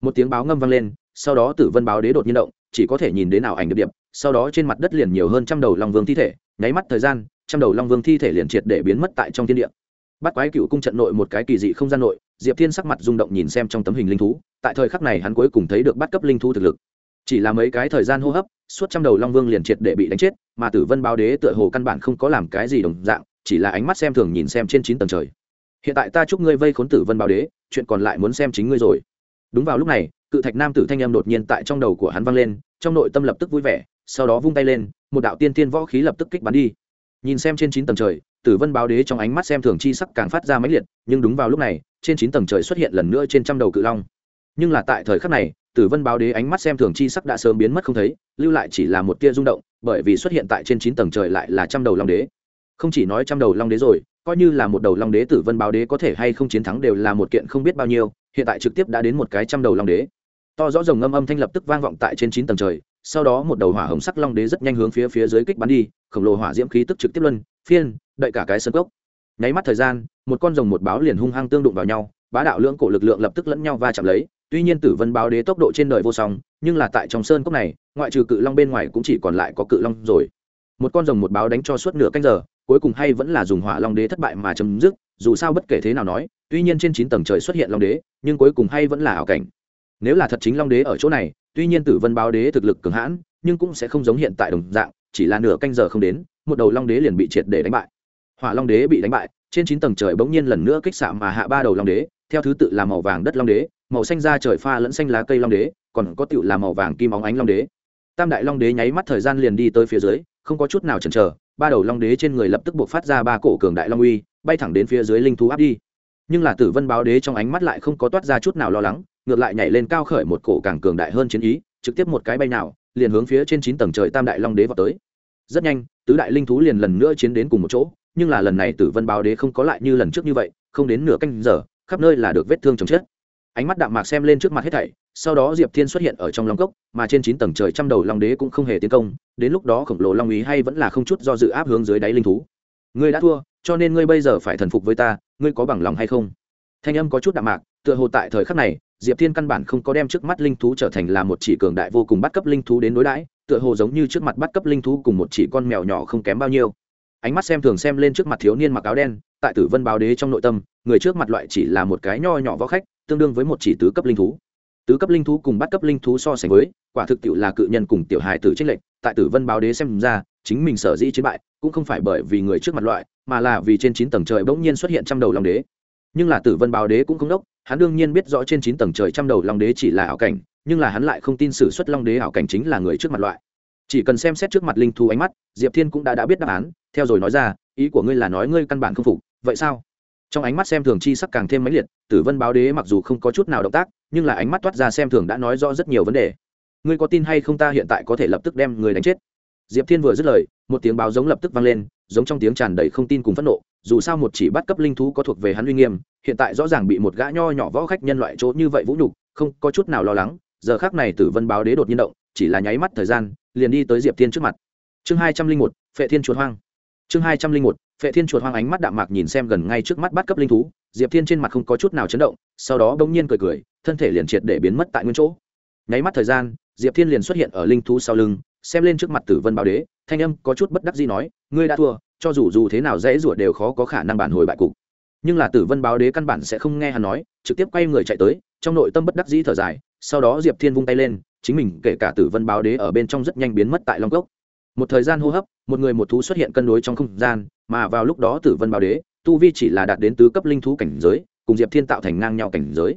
Một tiếng báo ngâm vang lên sau đó tử vân báo đế đột nhiên động chỉ có thể nhìn đến ảo ảnh được điệp sau đó trên mặt đất liền nhiều hơn trăm đầu long vương thi thể nháy mắt thời gian trăm đầu long vương thi thể liền triệt để biến mất tại trong thiên địa bắt quái cựu cung trận nội một cái kỳ dị không gian nội, diệp thiên sắc mặt rung động nhìn xem trong tấm hình linh thú, tại thời khắc này hắn cuối cùng thấy được bắt cấp linh thú thực lực. Chỉ là mấy cái thời gian hô hấp, suốt trăm đầu long vương liền triệt để bị đánh chết, mà tử vân báo đế tựa hồ căn bản không có làm cái gì đồng dạng, chỉ là ánh mắt xem thường nhìn xem trên chín tầng trời. Hiện tại ta chúc ngươi vây khốn tử vân báo đế, chuyện còn lại muốn xem chính ngươi rồi. Đúng vào lúc này, cự thạch nam tử thanh âm đột nhiên tại trong đầu của hắn vang lên, trong nội tâm lập tức vui vẻ, sau đó vung tay lên, một đạo tiên tiên võ khí lập tức kích bắn đi. Nhìn xem trên chín tầng trời tử vân báo đế trong ánh mắt xem thường chi sắc càng phát ra mãnh liệt, nhưng đúng vào lúc này, trên chín tầng trời xuất hiện lần nữa trên trăm đầu cự long. Nhưng là tại thời khắc này, tử vân báo đế ánh mắt xem thường chi sắc đã sớm biến mất không thấy, lưu lại chỉ là một tia rung động, bởi vì xuất hiện tại trên chín tầng trời lại là trăm đầu long đế. Không chỉ nói trăm đầu long đế rồi, coi như là một đầu long đế tử vân báo đế có thể hay không chiến thắng đều là một kiện không biết bao nhiêu, hiện tại trực tiếp đã đến một cái trăm đầu long đế. To rõ rồng ngâm âm thanh lập tức vang vọng tại trên chín tầng trời sau đó một đầu hỏa hồng sắc long đế rất nhanh hướng phía phía dưới kích bắn đi, khổng lồ hỏa diễm khí tức trực tiếp luân, phiên, đợi cả cái sân cốc. Nháy mắt thời gian, một con rồng một báo liền hung hăng tương đụng vào nhau, bá đạo lưỡng cổ lực lượng lập tức lẫn nhau va chạm lấy, tuy nhiên tử vân báo đế tốc độ trên đời vô song, nhưng là tại trong sơn cốc này, ngoại trừ cự long bên ngoài cũng chỉ còn lại có cự long rồi. Một con rồng một báo đánh cho suốt nửa canh giờ, cuối cùng hay vẫn là dùng hỏa long đế thất bại mà chấm dứt, dù sao bất kể thế nào nói, tuy nhiên trên chín tầng trời xuất hiện long đế, nhưng cuối cùng hay vẫn là ảo cảnh. Nếu là thật chính long đế ở chỗ này tuy nhiên tử vân báo đế thực lực cường hãn, nhưng cũng sẽ không giống hiện tại đồng dạng, chỉ là nửa canh giờ không đến, một đầu long đế liền bị triệt để đánh bại. Hỏa long đế bị đánh bại, trên chín tầng trời bỗng nhiên lần nữa kích xạ mà hạ ba đầu long đế, theo thứ tự là màu vàng đất long đế, màu xanh da trời pha lẫn xanh lá cây long đế, còn có tựu là màu vàng kim óng ánh long đế. Tam đại long đế nháy mắt thời gian liền đi tới phía dưới, không có chút nào chần chờ, ba đầu long đế trên người lập tức buộc phát ra ba cổ cường đại long uy, bay thẳng đến phía dưới linh thú áp đi. Nhưng là tử vân báo đế trong ánh mắt lại không có toát ra chút nào lo lắng ngược lại nhảy lên cao khởi một cổ càng cường đại hơn chiến ý, trực tiếp một cái bay nào, liền hướng phía trên chín tầng trời tam đại long đế vào tới. Rất nhanh, tứ đại linh thú liền lần nữa chiến đến cùng một chỗ, nhưng là lần này tử vân báo đế không có lại như lần trước như vậy, không đến nửa canh giờ, khắp nơi là được vết thương chồng chết. Ánh mắt đạm mạc xem lên trước mặt hết thảy, sau đó diệp thiên xuất hiện ở trong long cốc, mà trên chín tầng trời trăm đầu long đế cũng không hề tiến công, đến lúc đó khổng lồ long ý hay vẫn là không chút do dự áp hướng dưới đáy linh thú. Ngươi đã thua, cho nên ngươi bây giờ phải thần phục với ta, ngươi có bằng lòng hay không? Thanh âm có chút đạm mạc, tựa hồ tại thời khắc này diệp thiên căn bản không có đem trước mắt linh thú trở thành là một chỉ cường đại vô cùng bắt cấp linh thú đến đối đãi, tựa hồ giống như trước mặt bắt cấp linh thú cùng một chỉ con mèo nhỏ không kém bao nhiêu. Ánh mắt xem thường xem lên trước mặt thiếu niên mặc áo đen, tại tử vân báo đế trong nội tâm, người trước mặt loại chỉ là một cái nho nhỏ võ khách, tương đương với một chỉ tứ cấp linh thú. Tứ cấp linh thú cùng bắt cấp linh thú so sánh với, quả thực tiệu là cự nhân cùng tiểu hài tử trích lệnh tại tử vân báo đế xem ra, chính mình sở dĩ chiến bại, cũng không phải bởi vì người trước mặt loại, mà là vì trên chín tầng trời bỗng nhiên xuất hiện trăm đầu long đế. Nhưng là tử vân báo đế cũng không đốc hắn đương nhiên biết rõ trên chín tầng trời trăm đầu long đế chỉ là ảo cảnh, nhưng là hắn lại không tin sử xuất long đế ảo cảnh chính là người trước mặt loại. Chỉ cần xem xét trước mặt linh thú ánh mắt, diệp thiên cũng đã đã biết đáp án, theo rồi nói ra, ý của ngươi là nói ngươi căn bản không phục, vậy sao? Trong ánh mắt xem thường chi sắc càng thêm mãnh liệt, tử vân báo đế mặc dù không có chút nào động tác, nhưng là ánh mắt toát ra xem thường đã nói rõ rất nhiều vấn đề. Ngươi có tin hay không ta hiện tại có thể lập tức đem người đánh chết? Diệp thiên vừa dứt lời, một tiếng báo giống lập tức vang lên, giống trong tiếng tràn đầy không tin cùng phẫn nộ, dù sao một chỉ bắt cấp linh thú có thuộc về hắn uy nghiêm, hiện tại rõ ràng bị một gã nho nhỏ võ khách nhân loại chỗ như vậy vũ nhục, không có chút nào lo lắng, giờ khác này tử vân báo đế đột nhiên động, chỉ là nháy mắt thời gian, liền đi tới diệp thiên trước mặt. Chương hai trăm linh một, phệ thiên chuột hoang. Chương hai trăm linh một, phệ thiên chuột hoang ánh mắt đạm mạc nhìn xem gần ngay trước mắt bắt cấp linh thú, diệp thiên trên mặt không có chút nào chấn động, sau đó bỗng nhiên cười cười, thân thể liền triệt để biến mất tại nguyên chỗ. Nháy mắt thời gian, diệp thiên liền xuất hiện ở linh thú sau lưng xem lên trước mặt tử vân báo đế, thanh âm có chút bất đắc gì nói, ngươi đã thua, cho dù dù thế nào dễ rủa đều khó có khả năng bản hồi bại cục. Nhưng là tử vân báo đế căn bản sẽ không nghe hắn nói, trực tiếp quay người chạy tới, trong nội tâm bất đắc dĩ thở dài, sau đó diệp thiên vung tay lên, chính mình kể cả tử vân báo đế ở bên trong rất nhanh biến mất tại long cốc. Một thời gian hô hấp, một người một thú xuất hiện cân đối trong không gian, mà vào lúc đó tử vân báo đế, tu vi chỉ là đạt đến tứ cấp linh thú cảnh giới, cùng diệp thiên tạo thành ngang nhau cảnh giới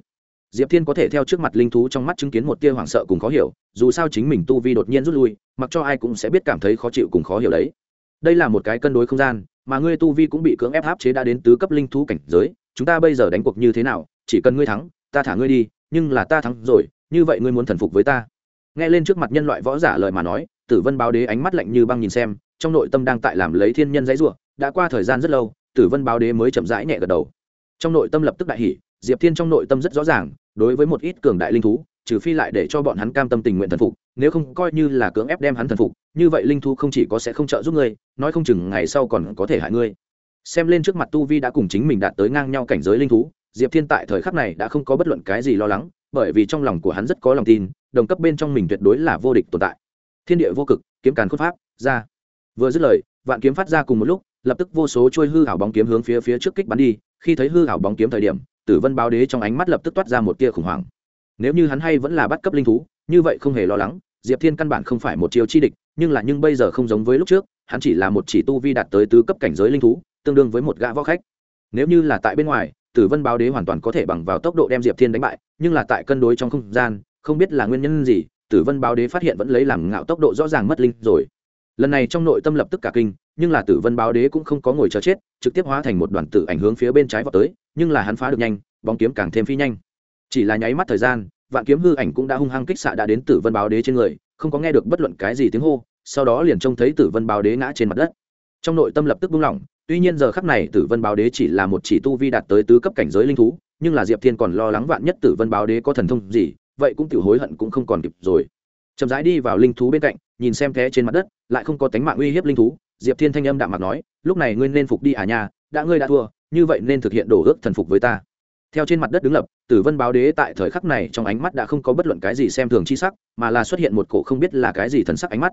diệp thiên có thể theo trước mặt linh thú trong mắt chứng kiến một tia hoảng sợ cùng khó hiểu, dù sao chính mình tu vi đột nhiên rút lui, mặc cho ai cũng sẽ biết cảm thấy khó chịu cùng khó hiểu đấy đây là một cái cân đối không gian, mà ngươi tu vi cũng bị cưỡng ép áp chế đã đến tứ cấp linh thú cảnh giới, chúng ta bây giờ đánh cuộc như thế nào, chỉ cần ngươi thắng, ta thả ngươi đi, nhưng là ta thắng rồi, như vậy ngươi muốn thần phục với ta nghe lên trước mặt nhân loại võ giả lời mà nói, tử vân báo đế ánh mắt lạnh như băng nhìn xem, trong nội tâm đang tại làm lấy thiên nhân giấy rủa. đã qua thời gian rất lâu, tử vân báo đế mới chậm rãi nhẹ gật đầu trong nội tâm lập tức đại hỉ diệp thiên trong nội tâm rất rõ ràng, đối với một ít cường đại linh thú, trừ phi lại để cho bọn hắn cam tâm tình nguyện thần phục, nếu không coi như là cưỡng ép đem hắn thần phục, như vậy linh thú không chỉ có sẽ không trợ giúp ngươi, nói không chừng ngày sau còn có thể hại ngươi. Xem lên trước mặt tu vi đã cùng chính mình đạt tới ngang nhau cảnh giới linh thú, diệp thiên tại thời khắc này đã không có bất luận cái gì lo lắng, bởi vì trong lòng của hắn rất có lòng tin, đồng cấp bên trong mình tuyệt đối là vô địch tồn tại. Thiên địa vô cực, kiếm càn khôn pháp, ra. Vừa dứt lời, vạn kiếm phát ra cùng một lúc, lập tức vô số trôi hư hảo bóng kiếm hướng phía phía trước kích bắn đi khi thấy hư hảo bóng kiếm thời điểm, tử vân báo đế trong ánh mắt lập tức toát ra một tia khủng hoảng. Nếu như hắn hay vẫn là bắt cấp linh thú, như vậy không hề lo lắng, diệp thiên căn bản không phải một chiêu chi địch, nhưng là nhưng bây giờ không giống với lúc trước, hắn chỉ là một chỉ tu vi đạt tới tứ cấp cảnh giới linh thú, tương đương với một gã võ khách. Nếu như là tại bên ngoài, tử vân báo đế hoàn toàn có thể bằng vào tốc độ đem diệp thiên đánh bại, nhưng là tại cân đối trong không gian, không biết là nguyên nhân gì, tử vân báo đế phát hiện vẫn lấy làm ngạo tốc độ rõ ràng mất linh rồi lần này trong nội tâm lập tức cả kinh, nhưng là tử vân báo đế cũng không có ngồi chờ chết, trực tiếp hóa thành một đoàn tử ảnh hướng phía bên trái vào tới, nhưng là hắn phá được nhanh, bóng kiếm càng thêm phi nhanh. Chỉ là nháy mắt thời gian, vạn kiếm hư ảnh cũng đã hung hăng kích xạ đã đến tử vân báo đế trên người, không có nghe được bất luận cái gì tiếng hô, sau đó liền trông thấy tử vân báo đế ngã trên mặt đất. Trong nội tâm lập tức buông lỏng, tuy nhiên giờ khắc này tử vân báo đế chỉ là một chỉ tu vi đạt tới tứ cấp cảnh giới linh thú, nhưng là diệp thiên còn lo lắng vạn nhất tử vân báo đế có thần thông gì, vậy cũng tự hối hận cũng không còn kịp rồi. Chậm rãi đi vào linh thú bên cạnh nhìn xem thế trên mặt đất, lại không có tánh mạng uy hiếp linh thú, diệp thiên thanh âm đạm mặt nói, lúc này ngươi nên phục đi à nha, đã ngươi đã thua, như vậy nên thực hiện đổ ước thần phục với ta. Theo trên mặt đất đứng lập, tử vân báo đế tại thời khắc này trong ánh mắt đã không có bất luận cái gì xem thường chi sắc, mà là xuất hiện một cổ không biết là cái gì thần sắc ánh mắt.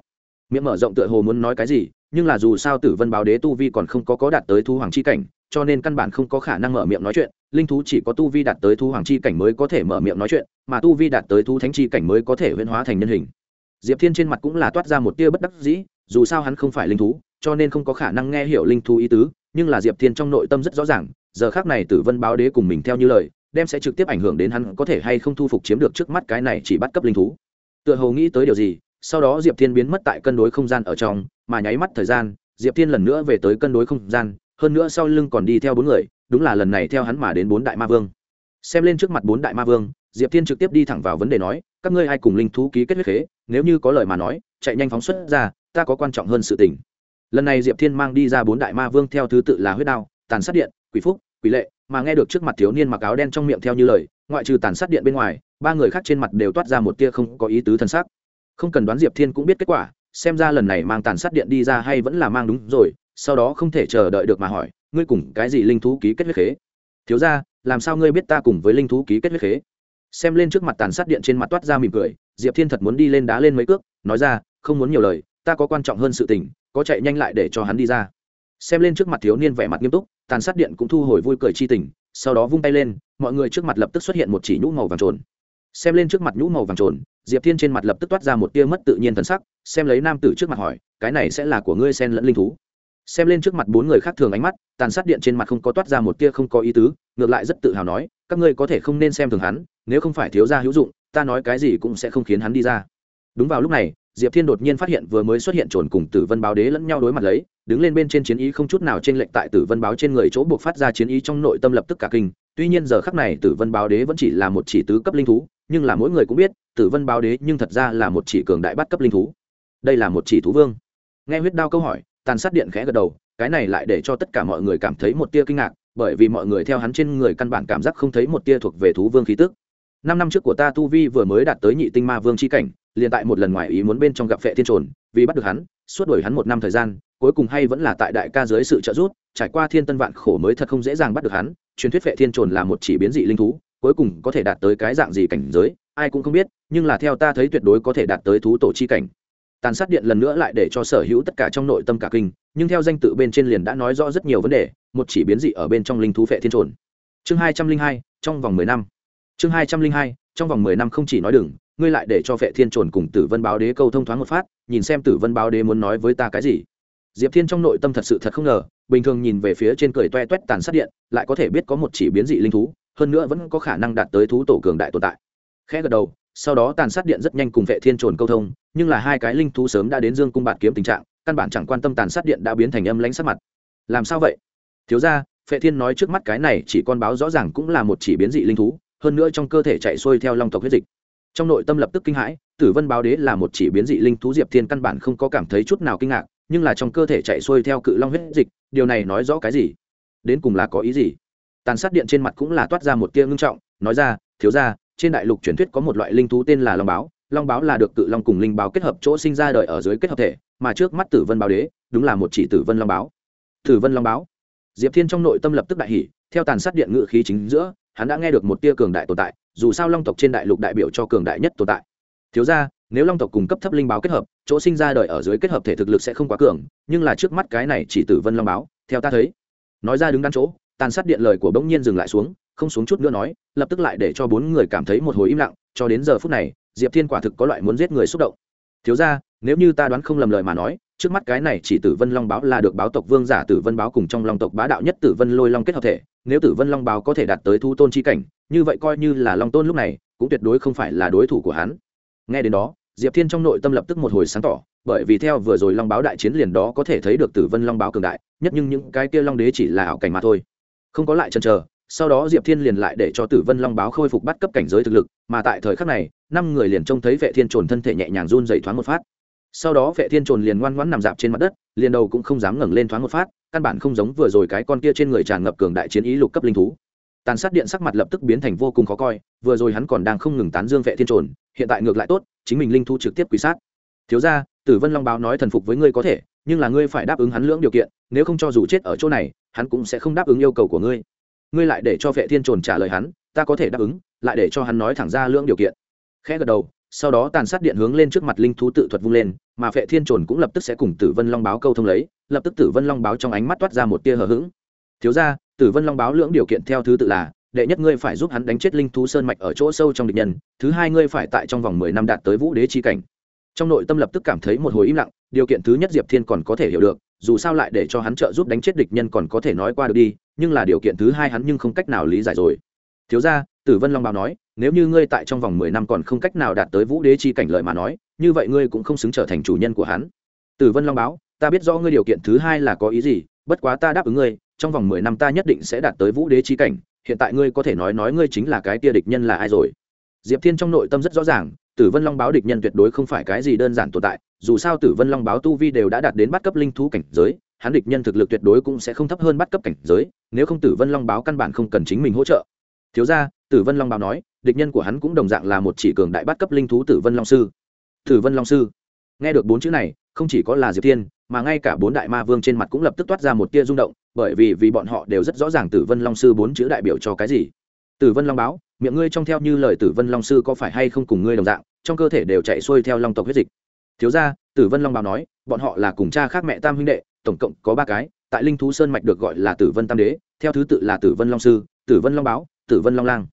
Miệng mở rộng tựa hồ muốn nói cái gì, nhưng là dù sao tử vân báo đế tu vi còn không có có đạt tới thu hoàng chi cảnh, cho nên căn bản không có khả năng mở miệng nói chuyện, linh thú chỉ có tu vi đạt tới thu hoàng chi cảnh mới có thể mở miệng nói chuyện, mà tu vi đạt tới thu thánh chi cảnh mới có thể huyễn hóa thành nhân hình diệp thiên trên mặt cũng là toát ra một tia bất đắc dĩ, dù sao hắn không phải linh thú, cho nên không có khả năng nghe hiểu linh thú ý tứ, nhưng là diệp thiên trong nội tâm rất rõ ràng, giờ khác này tử vân báo đế cùng mình theo như lời, đem sẽ trực tiếp ảnh hưởng đến hắn có thể hay không thu phục chiếm được trước mắt cái này chỉ bắt cấp linh thú. Tựa hồ nghĩ tới điều gì, sau đó diệp thiên biến mất tại cân đối không gian ở trong, mà nháy mắt thời gian, diệp thiên lần nữa về tới cân đối không gian, hơn nữa sau lưng còn đi theo bốn người, đúng là lần này theo hắn mà đến bốn đại ma vương. Xem lên trước mặt bốn đại ma vương, diệp thiên trực tiếp đi thẳng vào vấn đề nói, các ngươi ai cùng linh thú ký kết huyết khế? Nếu như có lời mà nói, chạy nhanh phóng xuất ra, ta có quan trọng hơn sự tình. Lần này diệp thiên mang đi ra bốn đại ma vương theo thứ tự là huyết đao, tàn sát điện, quỷ phúc, quỷ lệ, mà nghe được trước mặt thiếu niên mặc áo đen trong miệng theo như lời, ngoại trừ tàn sát điện bên ngoài, ba người khác trên mặt đều toát ra một tia không có ý tứ thân xác. Không cần đoán diệp thiên cũng biết kết quả, xem ra lần này mang tàn sát điện đi ra hay vẫn là mang đúng rồi, sau đó không thể chờ đợi được mà hỏi, ngươi cùng cái gì linh thú ký kết huyết khế? Thiếu ra làm sao ngươi biết ta cùng với linh thú ký kết huyết khế? Xem lên trước mặt tàn sát điện trên mặt toát ra mỉm cười diệp thiên thật muốn đi lên đá lên mấy cước, nói ra, không muốn nhiều lời, ta có quan trọng hơn sự tình, có chạy nhanh lại để cho hắn đi ra. Xem lên trước mặt thiếu niên vẻ mặt nghiêm túc, tàn sát điện cũng thu hồi vui cười chi tình, sau đó vung tay lên, mọi người trước mặt lập tức xuất hiện một chỉ nhũ màu vàng trồn. Xem lên trước mặt nhũ màu vàng trồn, diệp thiên trên mặt lập tức toát ra một tia mất tự nhiên thần sắc, xem lấy nam tử trước mặt hỏi, cái này sẽ là của ngươi sen lẫn linh thú? Xem lên trước mặt bốn người khác thường ánh mắt, tàn sát điện trên mặt không có toát ra một tia không có ý tứ, ngược lại rất tự hào nói, các ngươi có thể không nên xem thường hắn, nếu không phải thiếu gia hữu dụng ta nói cái gì cũng sẽ không khiến hắn đi ra. Đúng vào lúc này, diệp thiên đột nhiên phát hiện vừa mới xuất hiện trồn cùng tử vân báo đế lẫn nhau đối mặt lấy, đứng lên bên trên chiến ý không chút nào trên lệnh tại tử vân báo trên người chỗ buộc phát ra chiến ý trong nội tâm lập tức cả kinh. Tuy nhiên giờ khắc này tử vân báo đế vẫn chỉ là một chỉ tứ cấp linh thú, nhưng là mỗi người cũng biết, tử vân báo đế nhưng thật ra là một chỉ cường đại bắt cấp linh thú. Đây là một chỉ thú vương. Nghe huyết đao câu hỏi, tàn sát điện khẽ gật đầu, cái này lại để cho tất cả mọi người cảm thấy một tia kinh ngạc, bởi vì mọi người theo hắn trên người căn bản cảm giác không thấy một tia thuộc về thú vương khí tức năm năm trước của ta tu vi vừa mới đạt tới nhị tinh ma vương c h i cảnh, liền tại một lần ngoài ý muốn bên trong gặp phệ thiên trồn, vì bắt được hắn, suốt đuổi hắn một năm thời gian, cuối cùng hay vẫn là tại đại ca dưới sự trợ giúp, trải qua thiên tân vạn khổ mới thật không dễ dàng bắt được hắn, truyền thuyết phệ thiên trồn là một chỉ biến dị linh thú, cuối cùng có thể đạt tới cái dạng gì cảnh giới, ai cũng không biết, nhưng là theo ta thấy tuyệt đối có thể đạt tới thú tổ chi cảnh. Tàn sát điện lần nữa lại để cho sở hữu tất cả trong nội tâm cả kinh, nhưng theo danh tự bên trên liền đã nói rõ rất nhiều vấn đề, một chỉ biến dị ở bên trong linh thú phệ thiên trồn. Chương hai trăm linh hai, trong vòng mười năm chương hai trăm linh hai, trong vòng mười năm không chỉ nói đừng, ngươi lại để cho phệ thiên trồn cùng tử vân báo đế câu thông thoáng một phát, nhìn xem tử vân báo đế muốn nói với ta cái gì. Diệp thiên trong nội tâm thật sự thật không ngờ, bình thường nhìn về phía trên cười toe toét tàn sát điện, lại có thể biết có một chỉ biến dị linh thú, hơn nữa vẫn có khả năng đạt tới thú tổ cường đại tồn tại. Khẽ gật đầu, sau đó tàn sát điện rất nhanh cùng vệ thiên trồn câu thông, nhưng là hai cái linh thú sớm đã đến dương cung bạt kiếm tình trạng, căn bản chẳng quan tâm tàn sát điện đã biến thành âm lãnh sát mặt. Làm sao vậy? Thiếu ra phệ thiên nói trước mắt cái này chỉ con báo rõ ràng cũng là một chỉ biến dị linh thú hơn nữa trong cơ thể chạy xuôi theo long tộc huyết dịch. Trong nội tâm lập tức kinh hãi, tử vân báo đế là một chỉ biến dị linh thú diệp thiên căn bản không có cảm thấy chút nào kinh ngạc, nhưng là trong cơ thể chạy xuôi theo cự long huyết dịch, điều này nói rõ cái gì? Đến cùng là có ý gì? Tàn sát điện trên mặt cũng là toát ra một tia ngưng trọng, nói ra, thiếu ra trên đại lục truyền thuyết có một loại linh thú tên là long báo. Long báo là được cự long cùng linh báo kết hợp chỗ sinh ra đời ở dưới kết hợp thể, mà trước mắt tử vân báo đế, đúng là một chỉ tử vân long báo. Tử vân long báo? Diệp thiên trong nội tâm lập tức đại hỷ theo tàn sát điện ngự khí chính giữa hắn đã nghe được một tia cường đại tồn tại, dù sao long tộc trên đại lục đại biểu cho cường đại nhất tồn tại. Thiếu ra nếu long tộc cùng cấp thấp linh báo kết hợp, chỗ sinh ra đời ở dưới kết hợp thể thực lực sẽ không quá cường, nhưng là trước mắt cái này chỉ tử vân long báo, theo ta thấy. Nói ra đứng đắn chỗ, tàn sát điện lời của bỗng nhiên dừng lại xuống, không xuống chút nữa nói, lập tức lại để cho bốn người cảm thấy một hồi im lặng, cho đến giờ phút này, diệp thiên quả thực có loại muốn giết người xúc động. Thiếu ra nếu như ta đoán không lầm lời mà nói trước mắt cái này chỉ tử vân long báo là được báo tộc vương giả tử vân báo cùng trong long tộc bá đạo nhất tử vân lôi long kết hợp thể. Nếu tử vân long báo có thể đạt tới thu tôn chi cảnh, như vậy coi như là long tôn lúc này, cũng tuyệt đối không phải là đối thủ của hắn. Nghe đến đó, diệp thiên trong nội tâm lập tức một hồi sáng tỏ, bởi vì theo vừa rồi long báo đại chiến liền đó có thể thấy được tử vân long báo cường đại, nhất nhưng những cái kia long đế chỉ là ảo cảnh mà thôi. Không có lại chần chờ, sau đó diệp thiên liền lại để cho tử vân long báo khôi phục bắt cấp cảnh giới thực lực, mà tại thời khắc này, năm người liền trông thấy vệ thiên trồn thân thể nhẹ nhàng run dày thoáng một phát sau đó vệ thiên trồn liền ngoan ngoãn nằm dạp trên mặt đất, liền đầu cũng không dám ngẩng lên thoáng một phát, căn bản không giống vừa rồi cái con kia trên người tràn ngập cường đại chiến ý lục cấp linh thú. Tàn sát điện sắc mặt lập tức biến thành vô cùng khó coi, vừa rồi hắn còn đang không ngừng tán dương vệ thiên trồn, hiện tại ngược lại tốt, chính mình linh thú trực tiếp quý sát. Thiếu ra tử vân long báo nói thần phục với ngươi có thể, nhưng là ngươi phải đáp ứng hắn lưỡng điều kiện, nếu không cho dù chết ở chỗ này, hắn cũng sẽ không đáp ứng yêu cầu của ngươi. Ngươi lại để cho vệ thiên trồn trả lời hắn, ta có thể đáp ứng, lại để cho hắn nói thẳng ra lưỡng điều kiện. Khẽ gật đầu sau đó tàn sát điện hướng lên trước mặt linh thú tự thuật vung lên, mà phệ thiên trồn cũng lập tức sẽ cùng tử vân long báo câu thông lấy, lập tức tử vân long báo trong ánh mắt toát ra một tia hờ hững. Thiếu ra tử vân long báo lưỡng điều kiện theo thứ tự là, đệ nhất ngươi phải giúp hắn đánh chết linh thú sơn mạch ở chỗ sâu trong địch nhân, thứ hai ngươi phải tại trong vòng mười năm đạt tới vũ đế chi cảnh. Trong nội tâm lập tức cảm thấy một hồi im lặng, điều kiện thứ nhất diệp thiên còn có thể hiểu được, dù sao lại để cho hắn trợ giúp đánh chết địch nhân còn có thể nói qua được đi, nhưng là điều kiện thứ hai hắn nhưng không cách nào lý giải rồi. Thiếu ra tử vân long báo nói nếu như ngươi tại trong vòng mười năm còn không cách nào đạt tới vũ đế chi cảnh lợi mà nói, như vậy ngươi cũng không xứng trở thành chủ nhân của hắn. Tử vân long báo, ta biết rõ ngươi điều kiện thứ hai là có ý gì, bất quá ta đáp ứng ngươi, trong vòng mười năm ta nhất định sẽ đạt tới vũ đế chi cảnh, hiện tại ngươi có thể nói nói ngươi chính là cái tia địch nhân là ai rồi. Diệp thiên trong nội tâm rất rõ ràng, tử vân long báo địch nhân tuyệt đối không phải cái gì đơn giản tồn tại, dù sao tử vân long báo tu vi đều đã đạt đến bắt cấp linh thú cảnh giới, hắn địch nhân thực lực tuyệt đối cũng sẽ không thấp hơn bắt cấp cảnh giới, nếu không tử vân long báo căn bản không cần chính mình hỗ trợ. Thiếu ra tử vân long báo nói địch nhân của hắn cũng đồng dạng là một chỉ cường đại bắt cấp linh thú tử vân long sư tử vân long sư nghe được bốn chữ này không chỉ có là diệp thiên mà ngay cả bốn đại ma vương trên mặt cũng lập tức toát ra một tia rung động bởi vì vì bọn họ đều rất rõ ràng tử vân long sư bốn chữ đại biểu cho cái gì tử vân long báo miệng ngươi trong theo như lời tử vân long sư có phải hay không cùng ngươi đồng dạng trong cơ thể đều chạy xuôi theo long tộc huyết dịch thiếu ra tử vân long báo nói bọn họ là cùng cha khác mẹ tam huynh đệ tổng cộng có ba cái tại linh thú sơn mạch được gọi là tử vân tam đế theo thứ tự là tử vân long sư tử vân long báo tử vân long lang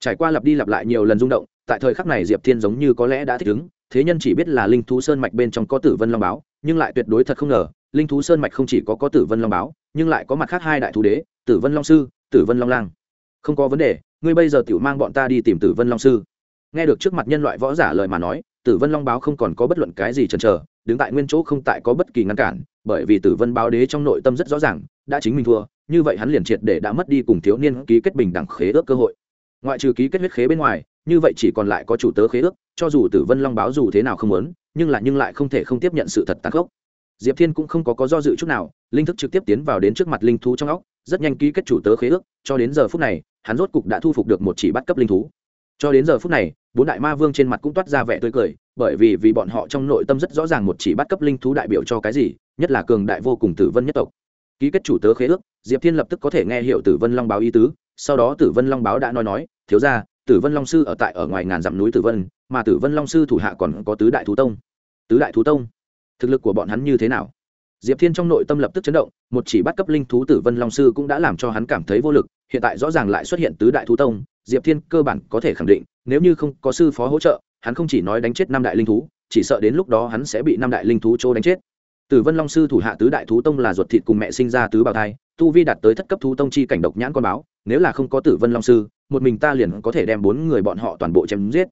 trải qua lặp đi lặp lại nhiều lần rung động, tại thời khắc này diệp thiên giống như có lẽ đã thích ứng, thế nhân chỉ biết là linh thú sơn mạch bên trong có tử vân long báo, nhưng lại tuyệt đối thật không ngờ, linh thú sơn mạch không chỉ có có tử vân long báo, nhưng lại có mặt khác hai đại thú đế, tử vân long sư, tử vân long lang. Không có vấn đề, ngươi bây giờ tiểu mang bọn ta đi tìm tử vân long sư. Nghe được trước mặt nhân loại võ giả lời mà nói, tử vân long báo không còn có bất luận cái gì chần chờ, đứng tại nguyên chỗ không tại có bất kỳ ngăn cản, bởi vì tử vân báo đế trong nội tâm rất rõ ràng, đã chính mình thua, như vậy hắn liền triệt để đã mất đi cùng thiếu niên ký kết bình đẳng khế ước cơ hội ngoại trừ ký kết huyết khế bên ngoài, như vậy chỉ còn lại có chủ tớ khế ước, cho dù tử vân long báo dù thế nào không muốn, nhưng lại nhưng lại không thể không tiếp nhận sự thật tàn khốc. Diệp thiên cũng không có có do dự chút nào, linh thức trực tiếp tiến vào đến trước mặt linh thú trong óc, rất nhanh ký kết chủ tớ khế ước, cho đến giờ phút này, hắn rốt cục đã thu phục được một chỉ bắt cấp linh thú. Cho đến giờ phút này, bốn đại ma vương trên mặt cũng toát ra vẻ tươi cười, bởi vì vì bọn họ trong nội tâm rất rõ ràng một chỉ bắt cấp linh thú đại biểu cho cái gì, nhất là cường đại vô cùng tử vân nhất tộc. Ký kết chủ tớ khế ước, diệp thiên lập tức có thể nghe hiệu tử vân long báo ý tứ sau đó tử vân long báo đã nói nói, thiếu ra tử vân long sư ở tại ở ngoài ngàn dặm núi tử vân, mà tử vân long sư thủ hạ còn có tứ đại thú tông. Tứ đại thú tông? Thực lực của bọn hắn như thế nào? Diệp thiên trong nội tâm lập tức chấn động, một chỉ bắt cấp linh thú tử vân long sư cũng đã làm cho hắn cảm thấy vô lực, hiện tại rõ ràng lại xuất hiện tứ đại thú tông, diệp thiên cơ bản có thể khẳng định, nếu như không có sư phó hỗ trợ, hắn không chỉ nói đánh chết năm đại linh thú, chỉ sợ đến lúc đó hắn sẽ bị năm đại linh thú chỗ đánh chết tử vân long sư thủ hạ tứ đại thú tông là ruột thịt cùng mẹ sinh ra tứ bào thai, tu vi đạt tới thất cấp thú tông chi cảnh độc nhãn con báo, nếu là không có tử vân long sư, một mình ta liền có thể đem bốn người bọn họ toàn bộ chém giết.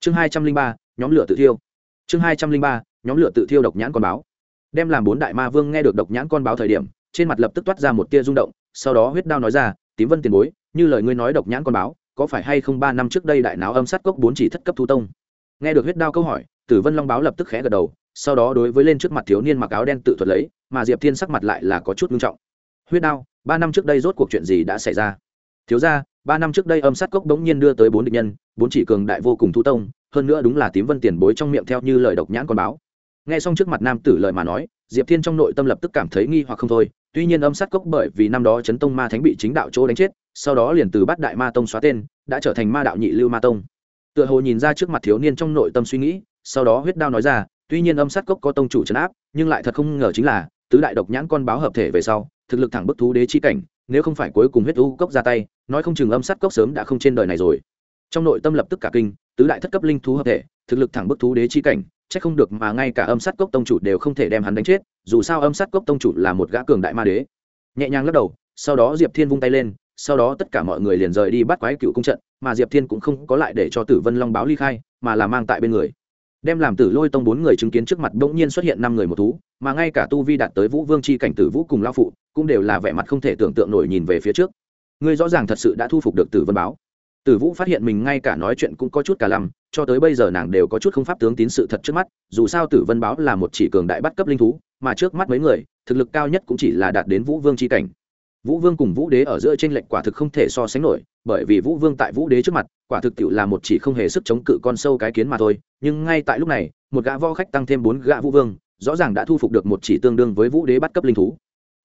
Chương hai trăm linh ba, nhóm lửa tự thiêu. Chương hai trăm linh ba, nhóm lửa tự thiêu độc nhãn con báo. Đem làm bốn đại ma vương nghe được độc nhãn con báo thời điểm, trên mặt lập tức toát ra một tia rung động, sau đó huyết đao nói ra, tím vân tiền bối, như lời ngươi nói độc nhãn con báo, có phải hay không ba năm trước đây đại náo âm sát cốc bốn chỉ thất cấp thú tông? Nghe được huyết đao câu hỏi, tử vân long báo lập tức khẽ gật đầu sau đó đối với lên trước mặt thiếu niên mặc áo đen tự thuật lấy, mà diệp thiên sắc mặt lại là có chút nghiêm trọng. Huyết đao, ba năm trước đây rốt cuộc chuyện gì đã xảy ra? Thiếu ra ba năm trước đây âm sát cốc bỗng nhiên đưa tới bốn địch nhân, bốn chỉ cường đại vô cùng thú tông, hơn nữa đúng là tím vân tiền bối trong miệng theo như lời độc nhãn con báo. Nghe xong trước mặt nam tử lời mà nói, diệp thiên trong nội tâm lập tức cảm thấy nghi hoặc không thôi, tuy nhiên âm sát cốc bởi vì năm đó chấn tông ma thánh bị chính đạo chỗ đánh chết, sau đó liền từ bát đại ma tông xóa tên, đã trở thành ma đạo nhị lưu ma tông. Tựa hồ nhìn ra trước mặt thiếu niên trong nội tâm suy nghĩ, sau đó huyết đao nói ra tuy nhiên âm sát cốc có tông chủ trấn áp, nhưng lại thật không ngờ chính là, tứ đại độc nhãn con báo hợp thể về sau, thực lực thẳng bức thú đế chi cảnh, nếu không phải cuối cùng huyết u cốc ra tay, nói không chừng âm sát cốc sớm đã không trên đời này rồi. Trong nội tâm lập tức cả kinh, tứ đại thất cấp linh thú hợp thể, thực lực thẳng bức thú đế chi cảnh, chắc không được mà ngay cả âm sát cốc tông chủ đều không thể đem hắn đánh chết, dù sao âm sát cốc tông chủ là một gã cường đại ma đế. Nhẹ nhàng lắc đầu, sau đó diệp thiên vung tay lên, sau đó tất cả mọi người liền rời đi bắt quái cựu cung trận, mà diệp thiên cũng không có lại để cho tử vân long báo ly khai, mà là mang tại bên người đem làm tử lôi tông bốn người chứng kiến trước mặt bỗng nhiên xuất hiện năm người một thú, mà ngay cả tu vi đạt tới vũ vương c h i cảnh tử vũ cùng lao phụ, cũng đều là vẻ mặt không thể tưởng tượng nổi nhìn về phía trước. Ngươi rõ ràng thật sự đã thu phục được tử vân báo. Tử vũ phát hiện mình ngay cả nói chuyện cũng có chút cả lầm cho tới bây giờ nàng đều có chút không pháp tướng tín sự thật trước mắt, dù sao tử vân báo là một chỉ cường đại bắt cấp linh thú, mà trước mắt mấy người, thực lực cao nhất cũng chỉ là đạt đến vũ vương c h i cảnh vũ vương cùng vũ đế ở giữa tranh lệch quả thực không thể so sánh nổi, bởi vì vũ vương tại vũ đế trước mặt, quả thực tiệu là một chỉ không hề sức chống cự con sâu cái kiến mà thôi, nhưng ngay tại lúc này, một gã vo khách tăng thêm bốn gã vũ vương, rõ ràng đã thu phục được một chỉ tương đương với vũ đế bắt cấp linh thú.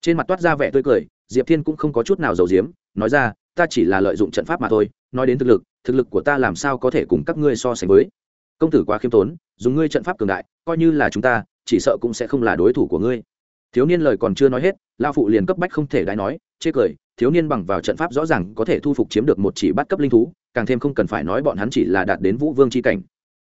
Trên mặt toát ra vẻ tươi cười, diệp thiên cũng không có chút nào giàu diếm nói ra, ta chỉ là lợi dụng trận pháp mà thôi, nói đến thực lực thực lực của ta làm sao có thể cùng các ngươi so sánh với? Công tử quá khiêm tốn, dùng ngươi trận pháp cường đại, coi như là chúng ta, chỉ sợ cũng sẽ không là đối thủ của ngươi. Thiếu niên lời còn chưa nói hết lao phụ liền cấp bách không thể đái nói chê cười, thiếu niên bằng vào trận pháp rõ ràng có thể thu phục chiếm được một chỉ bắt cấp linh thú, càng thêm không cần phải nói bọn hắn chỉ là đạt đến vũ vương c h i cảnh.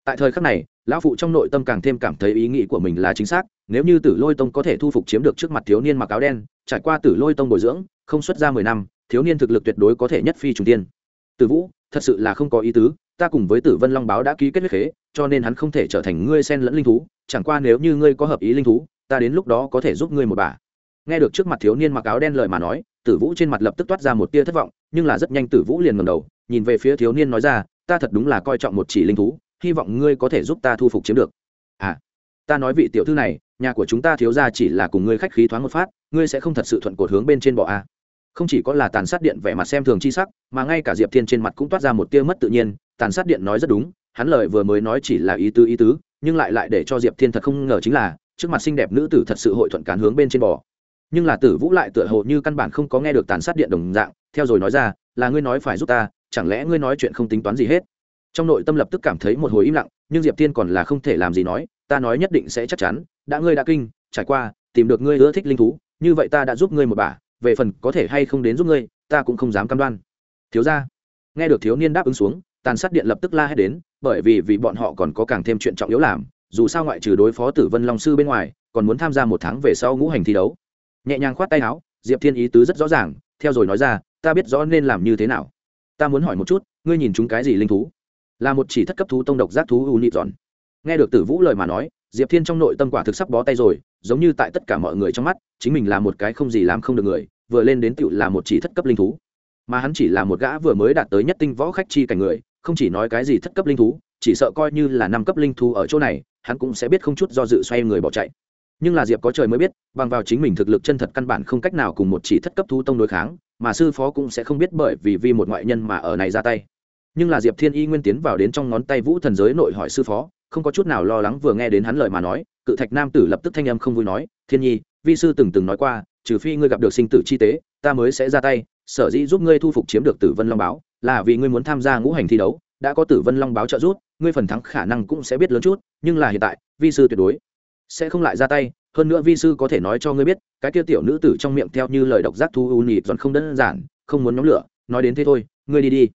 Tại thời khắc này, lão phụ trong nội tâm càng thêm cảm thấy ý nghĩ của mình là chính xác, nếu như tử lôi tông có thể thu phục chiếm được trước mặt thiếu niên mặc áo đen, trải qua tử lôi tông bồi dưỡng, không xuất ra mười năm, thiếu niên thực lực tuyệt đối có thể nhất phi trùng tiên. Tử vũ, thật sự là không có ý tứ, ta cùng với tử vân long báo đã ký kết huyết khế, cho nên hắn không thể trở thành ngươi sen lẫn linh thú, chẳng qua nếu như ngươi có hợp ý linh thú, ta đến lúc đó có thể giúp ngươi một bà. Nghe được trước mặt thiếu niên mặc áo đen lời mà nói tử vũ trên mặt lập tức toát ra một tia thất vọng, nhưng là rất nhanh tử vũ liền ngầm đầu, nhìn về phía thiếu niên nói ra, ta thật đúng là coi trọng một chỉ linh thú, hy vọng ngươi có thể giúp ta thu phục chiếm được à ta nói vị tiểu thư này, nhà của chúng ta thiếu ra chỉ là cùng ngươi khách khí thoáng một phát, ngươi sẽ không thật sự thuận cột hướng bên trên bọ a à. không chỉ có là tàn sát điện vẻ mặt xem thường chi sắc, mà ngay cả diệp thiên trên mặt cũng toát ra một tia mất tự nhiên, tàn sát điện nói rất đúng, hắn lời vừa mới nói chỉ là ý tứ ý tứ, nhưng lại lại để cho diệp thiên thật không ngờ chính là, trước mặt xinh đẹp nữ tử thật sự hội thuận cán hướng bên trên bò nhưng là tử vũ lại tựa hồ như căn bản không có nghe được tàn sát điện đồng dạng, theo rồi nói ra, là ngươi nói phải giúp ta, chẳng lẽ ngươi nói chuyện không tính toán gì hết? Trong nội tâm lập tức cảm thấy một hồi im lặng, nhưng diệp tiên còn là không thể làm gì nói, ta nói nhất định sẽ chắc chắn, đã ngươi đã kinh, trải qua, tìm được ngươi ưa thích linh thú, như vậy ta đã giúp ngươi một bà về phần có thể hay không đến giúp ngươi, ta cũng không dám cam đoan. Thiếu ra nghe được thiếu niên đáp ứng xuống, tàn sát điện lập tức la hét đến, bởi vì vì bọn họ còn có càng thêm chuyện trọng yếu làm, dù sao ngoại trừ đối phó tử vân long sư bên ngoài, còn muốn tham gia một tháng về sau ngũ hành thi đấu nhẹ nhàng khoát tay áo, diệp thiên ý tứ rất rõ ràng, theo rồi nói ra, ta biết rõ nên làm như thế nào. Ta muốn hỏi một chút, ngươi nhìn chúng cái gì linh thú? Là một chỉ thất cấp thú tông độc giác thú u nịt giòn nghe được tử vũ lời mà nói, diệp thiên trong nội tâm quả thực sắp bó tay rồi, giống như tại tất cả mọi người trong mắt, chính mình là một cái không gì làm không được người, vừa lên đến tựu là một chỉ thất cấp linh thú. Mà hắn chỉ là một gã vừa mới đạt tới nhất tinh võ khách chi cảnh người, không chỉ nói cái gì thất cấp linh thú, chỉ sợ coi như là năm cấp linh thú ở chỗ này, hắn cũng sẽ biết không chút do dự xoay người bỏ chạy nhưng là diệp có trời mới biết, bằng vào chính mình thực lực chân thật căn bản không cách nào cùng một chỉ thất cấp thú tông đối kháng, mà sư phó cũng sẽ không biết bởi vì vì một ngoại nhân mà ở này ra tay. Nhưng là diệp thiên y nguyên tiến vào đến trong ngón tay vũ thần giới nội hỏi sư phó, không có chút nào lo lắng vừa nghe đến hắn lời mà nói, cự thạch nam tử lập tức thanh âm không vui nói, thiên nhi, vi sư từng từng nói qua, trừ phi ngươi gặp được sinh tử chi tế, ta mới sẽ ra tay, sở dĩ giúp ngươi thu phục chiếm được tử vân long báo, là vì ngươi muốn tham gia ngũ hành thi đấu, đã có tử vân long báo trợ giúp, ngươi phần thắng khả năng cũng sẽ biết lớn chút, nhưng là hiện tại, vi sư tuyệt đối sẽ không lại ra tay, hơn nữa vi sư có thể nói cho ngươi biết, cái kia tiểu nữ tử trong miệng theo như lời độc giác thu u nhị dọn không đơn giản, không muốn nhóm lửa, nói đến thế thôi, ngươi đi đi.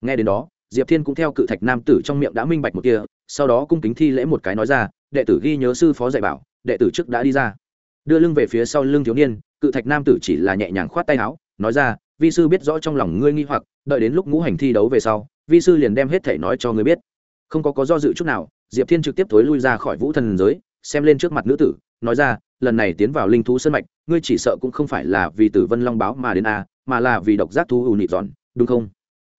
Nghe đến đó, diệp thiên cũng theo cự thạch nam tử trong miệng đã minh bạch một kia, sau đó cung kính thi lễ một cái nói ra, đệ tử ghi nhớ sư phó dạy bảo, đệ tử trước đã đi ra. Đưa lưng về phía sau lưng thiếu niên, cự thạch nam tử chỉ là nhẹ nhàng khoát tay áo, nói ra, vi sư biết rõ trong lòng ngươi nghi hoặc, đợi đến lúc ngũ hành thi đấu về sau, vi sư liền đem hết thể nói cho ngươi biết. Không có có do dự chút nào, diệp thiên trực tiếp thối lui ra khỏi vũ thần giới xem lên trước mặt nữ tử, nói ra, lần này tiến vào linh thú sân mạch, ngươi chỉ sợ cũng không phải là vì tử vân long báo mà đến a, mà là vì độc giác thú ưu nịt giòn, đúng không?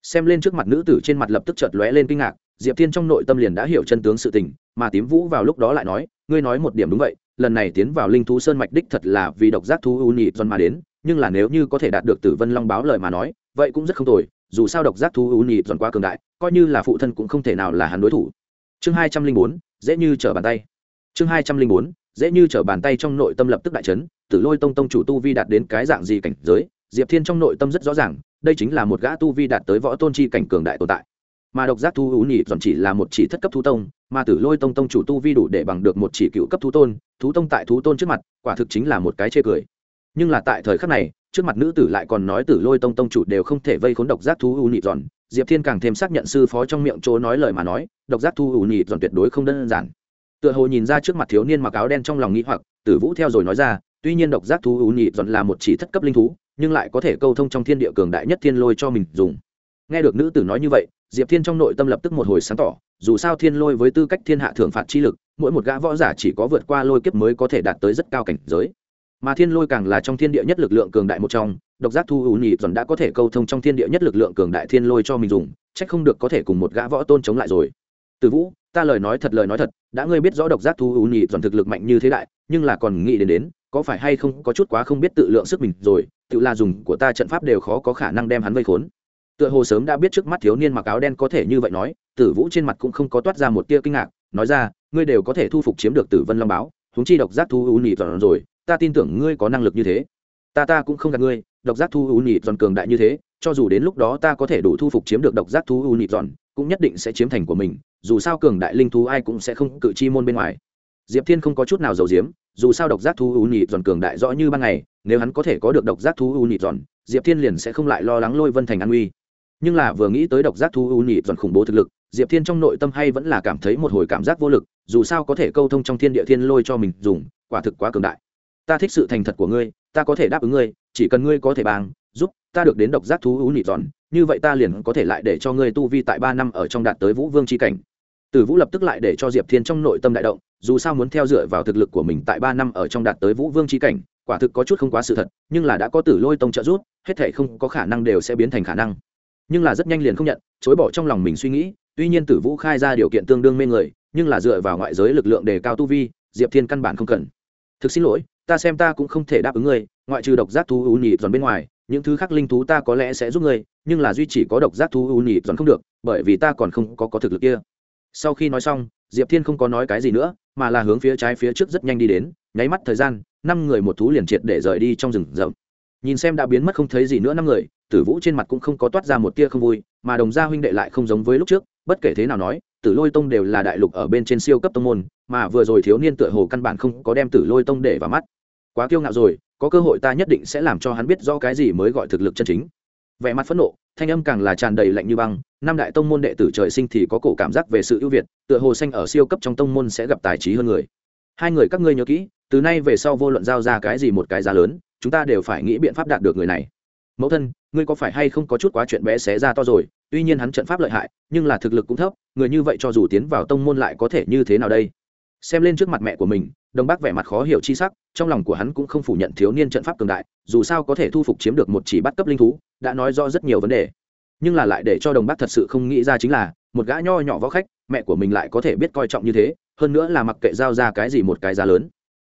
Xem lên trước mặt nữ tử trên mặt lập tức chợt lóe lên kinh ngạc, diệp thiên trong nội tâm liền đã hiểu chân tướng sự tình, mà tím vũ vào lúc đó lại nói, ngươi nói một điểm đúng vậy, lần này tiến vào linh thú sơn mạch đích thật là vì độc giác thú ưu nhị doan mà đến, nhưng là nếu như có thể đạt được tử vân long báo lời mà nói, vậy cũng rất không tồi, dù sao độc giác thú ưu nhị doan quá cường đại, coi như là phụ thân cũng không thể nào là hắn đối thủ. Chương hai trăm linh bốn, dễ như trở bàn tay chương hai trăm linh bốn, dễ như trở bàn tay trong nội tâm lập tức đại chấn, tử lôi tông tông chủ tu vi đạt đến cái dạng gì cảnh giới, diệp thiên trong nội tâm rất rõ ràng, đây chính là một gã tu vi đạt tới võ tôn chi cảnh cường đại tồn tại. Mà độc giác thu hữu nhị dọn chỉ là một chỉ thất cấp thú tông, mà tử lôi tông tông chủ tu vi đủ để bằng được một chỉ cựu cấp thú tôn, thú tông tại thú tôn trước mặt, quả thực chính là một cái chê cười. Nhưng là tại thời khắc này, trước mặt nữ tử lại còn nói tử lôi tông tông chủ đều không thể vây khốn độc giác thu hữu nhị dọn diệp thiên càng thêm xác nhận sư phó trong miệng chỗ nói lời mà nói, độc giác thu hữu nhị dọn tuyệt đối không đơn giản tựa hồ nhìn ra trước mặt thiếu niên mặc áo đen trong lòng nghĩ hoặc, tử vũ theo rồi nói ra, tuy nhiên độc giác thú ú nhị dọn là một chỉ thất cấp linh thú, nhưng lại có thể câu thông trong thiên địa cường đại nhất thiên lôi cho mình dùng. Nghe được nữ tử nói như vậy, diệp thiên trong nội tâm lập tức một hồi sáng tỏ, dù sao thiên lôi với tư cách thiên hạ thưởng phạt chi lực, mỗi một gã võ giả chỉ có vượt qua lôi kiếp mới có thể đạt tới rất cao cảnh giới. Mà thiên lôi càng là trong thiên địa nhất lực lượng cường đại một trong, độc giác thu hữu nhị dọn đã có thể câu thông trong thiên địa nhất lực lượng cường đại thiên lôi cho mình dùng trách không được có thể cùng một gã võ tôn chống lại rồi. Từ vũ ta lời nói thật, lời nói thật, đã ngươi biết rõ độc giác thu ưu nhị dọn thực lực mạnh như thế đại, nhưng là còn nghĩ đến đến, có phải hay không có chút quá không biết tự lượng sức mình rồi, tự là dùng của ta trận pháp đều khó có khả năng đem hắn vây khốn. Tựa hồ sớm đã biết trước mắt thiếu niên mặc áo đen có thể như vậy nói, tử vũ trên mặt cũng không có toát ra một tia kinh ngạc, nói ra, ngươi đều có thể thu phục chiếm được tử vân long báo húng chi độc giác thu ưu nhị toàn rồi, ta tin tưởng ngươi có năng lực như thế. Ta ta cũng không gạt ngươi, độc giác thu ưu nhị toàn cường đại như thế, cho dù đến lúc đó ta có thể đủ thu phục chiếm được độc giác thu ưu nhị toàn, cũng nhất định sẽ chiếm thành của mình dù sao cường đại linh thú ai cũng sẽ không cự chi môn bên ngoài. Diệp thiên không có chút nào giàu diếm dù sao độc giác thú u nhị giòn cường đại rõ như ban ngày nếu hắn có thể có được độc giác thú u nhị giòn diệp thiên liền sẽ không lại lo lắng lôi vân thành an uy. Nhưng là vừa nghĩ tới độc giác thú u nhị giòn khủng bố thực lực diệp thiên trong nội tâm hay vẫn là cảm thấy một hồi cảm giác vô lực dù sao có thể câu thông trong thiên địa thiên lôi cho mình dùng quả thực quá cường đại. Ta thích sự thành thật của ngươi ta có thể đáp ứng ngươi chỉ cần ngươi có thể bằng, giúp ta được đến độc giác thú u nhị giòn như vậy ta liền có thể lại để cho ngươi tu vi tại ba năm ở trong đạt tới vũ vương chi cảnh tử vũ lập tức lại để cho diệp thiên trong nội tâm đại động, dù sao muốn theo dựa vào thực lực của mình tại ba năm ở trong đạt tới vũ vương chi cảnh, quả thực có chút không quá sự thật, nhưng là đã có tử lôi tông trợ giúp, hết thể không có khả năng đều sẽ biến thành khả năng. Nhưng là rất nhanh liền không nhận, chối bỏ trong lòng mình suy nghĩ, tuy nhiên tử vũ khai ra điều kiện tương đương mê người, nhưng là dựa vào ngoại giới lực lượng đề cao tu vi, diệp thiên căn bản không cần. Thực xin lỗi, ta xem ta cũng không thể đáp ứng ngươi, ngoại trừ độc giác thú u nhị giòn bên ngoài, những thứ khác linh thú ta có lẽ sẽ giúp ngươi, nhưng là duy chỉ có độc giác thú u nhị giòn không được, bởi vì ta còn không có có thực lực kia sau khi nói xong, diệp thiên không có nói cái gì nữa, mà là hướng phía trái phía trước rất nhanh đi đến, nháy mắt thời gian, năm người một thú liền triệt để rời đi trong rừng rậm. Nhìn xem đã biến mất không thấy gì nữa năm người, tử vũ trên mặt cũng không có toát ra một tia không vui, mà đồng gia huynh đệ lại không giống với lúc trước, bất kể thế nào nói, tử lôi tông đều là đại lục ở bên trên siêu cấp tông môn, mà vừa rồi thiếu niên tựa hồ căn bản không có đem tử lôi tông để vào mắt. Quá kiêu ngạo rồi, có cơ hội ta nhất định sẽ làm cho hắn biết do cái gì mới gọi thực lực chân chính vẻ mặt phẫn nộ, thanh âm càng là tràn đầy lạnh như băng, năm đại tông môn đệ tử trời sinh thì có cổ cảm giác về sự ưu việt, tựa hồ xanh ở siêu cấp trong tông môn sẽ gặp tài trí hơn người. Hai người các ngươi nhớ kỹ, từ nay về sau vô luận giao ra cái gì một cái giá lớn, chúng ta đều phải nghĩ biện pháp đạt được người này. Mẫu thân, ngươi có phải hay không có chút quá chuyện bé xé ra to rồi, tuy nhiên hắn trận pháp lợi hại, nhưng là thực lực cũng thấp, người như vậy cho dù tiến vào tông môn lại có thể như thế nào đây? Xem lên trước mặt mẹ của mình đồng bác vẻ mặt khó hiểu chi sắc, trong lòng của hắn cũng không phủ nhận thiếu niên trận pháp cường đại, dù sao có thể thu phục chiếm được một chỉ bắt cấp linh thú, đã nói rõ rất nhiều vấn đề. Nhưng là lại để cho đồng bác thật sự không nghĩ ra chính là, một gã nho nhỏ võ khách, mẹ của mình lại có thể biết coi trọng như thế, hơn nữa là mặc kệ giao ra cái gì một cái giá lớn.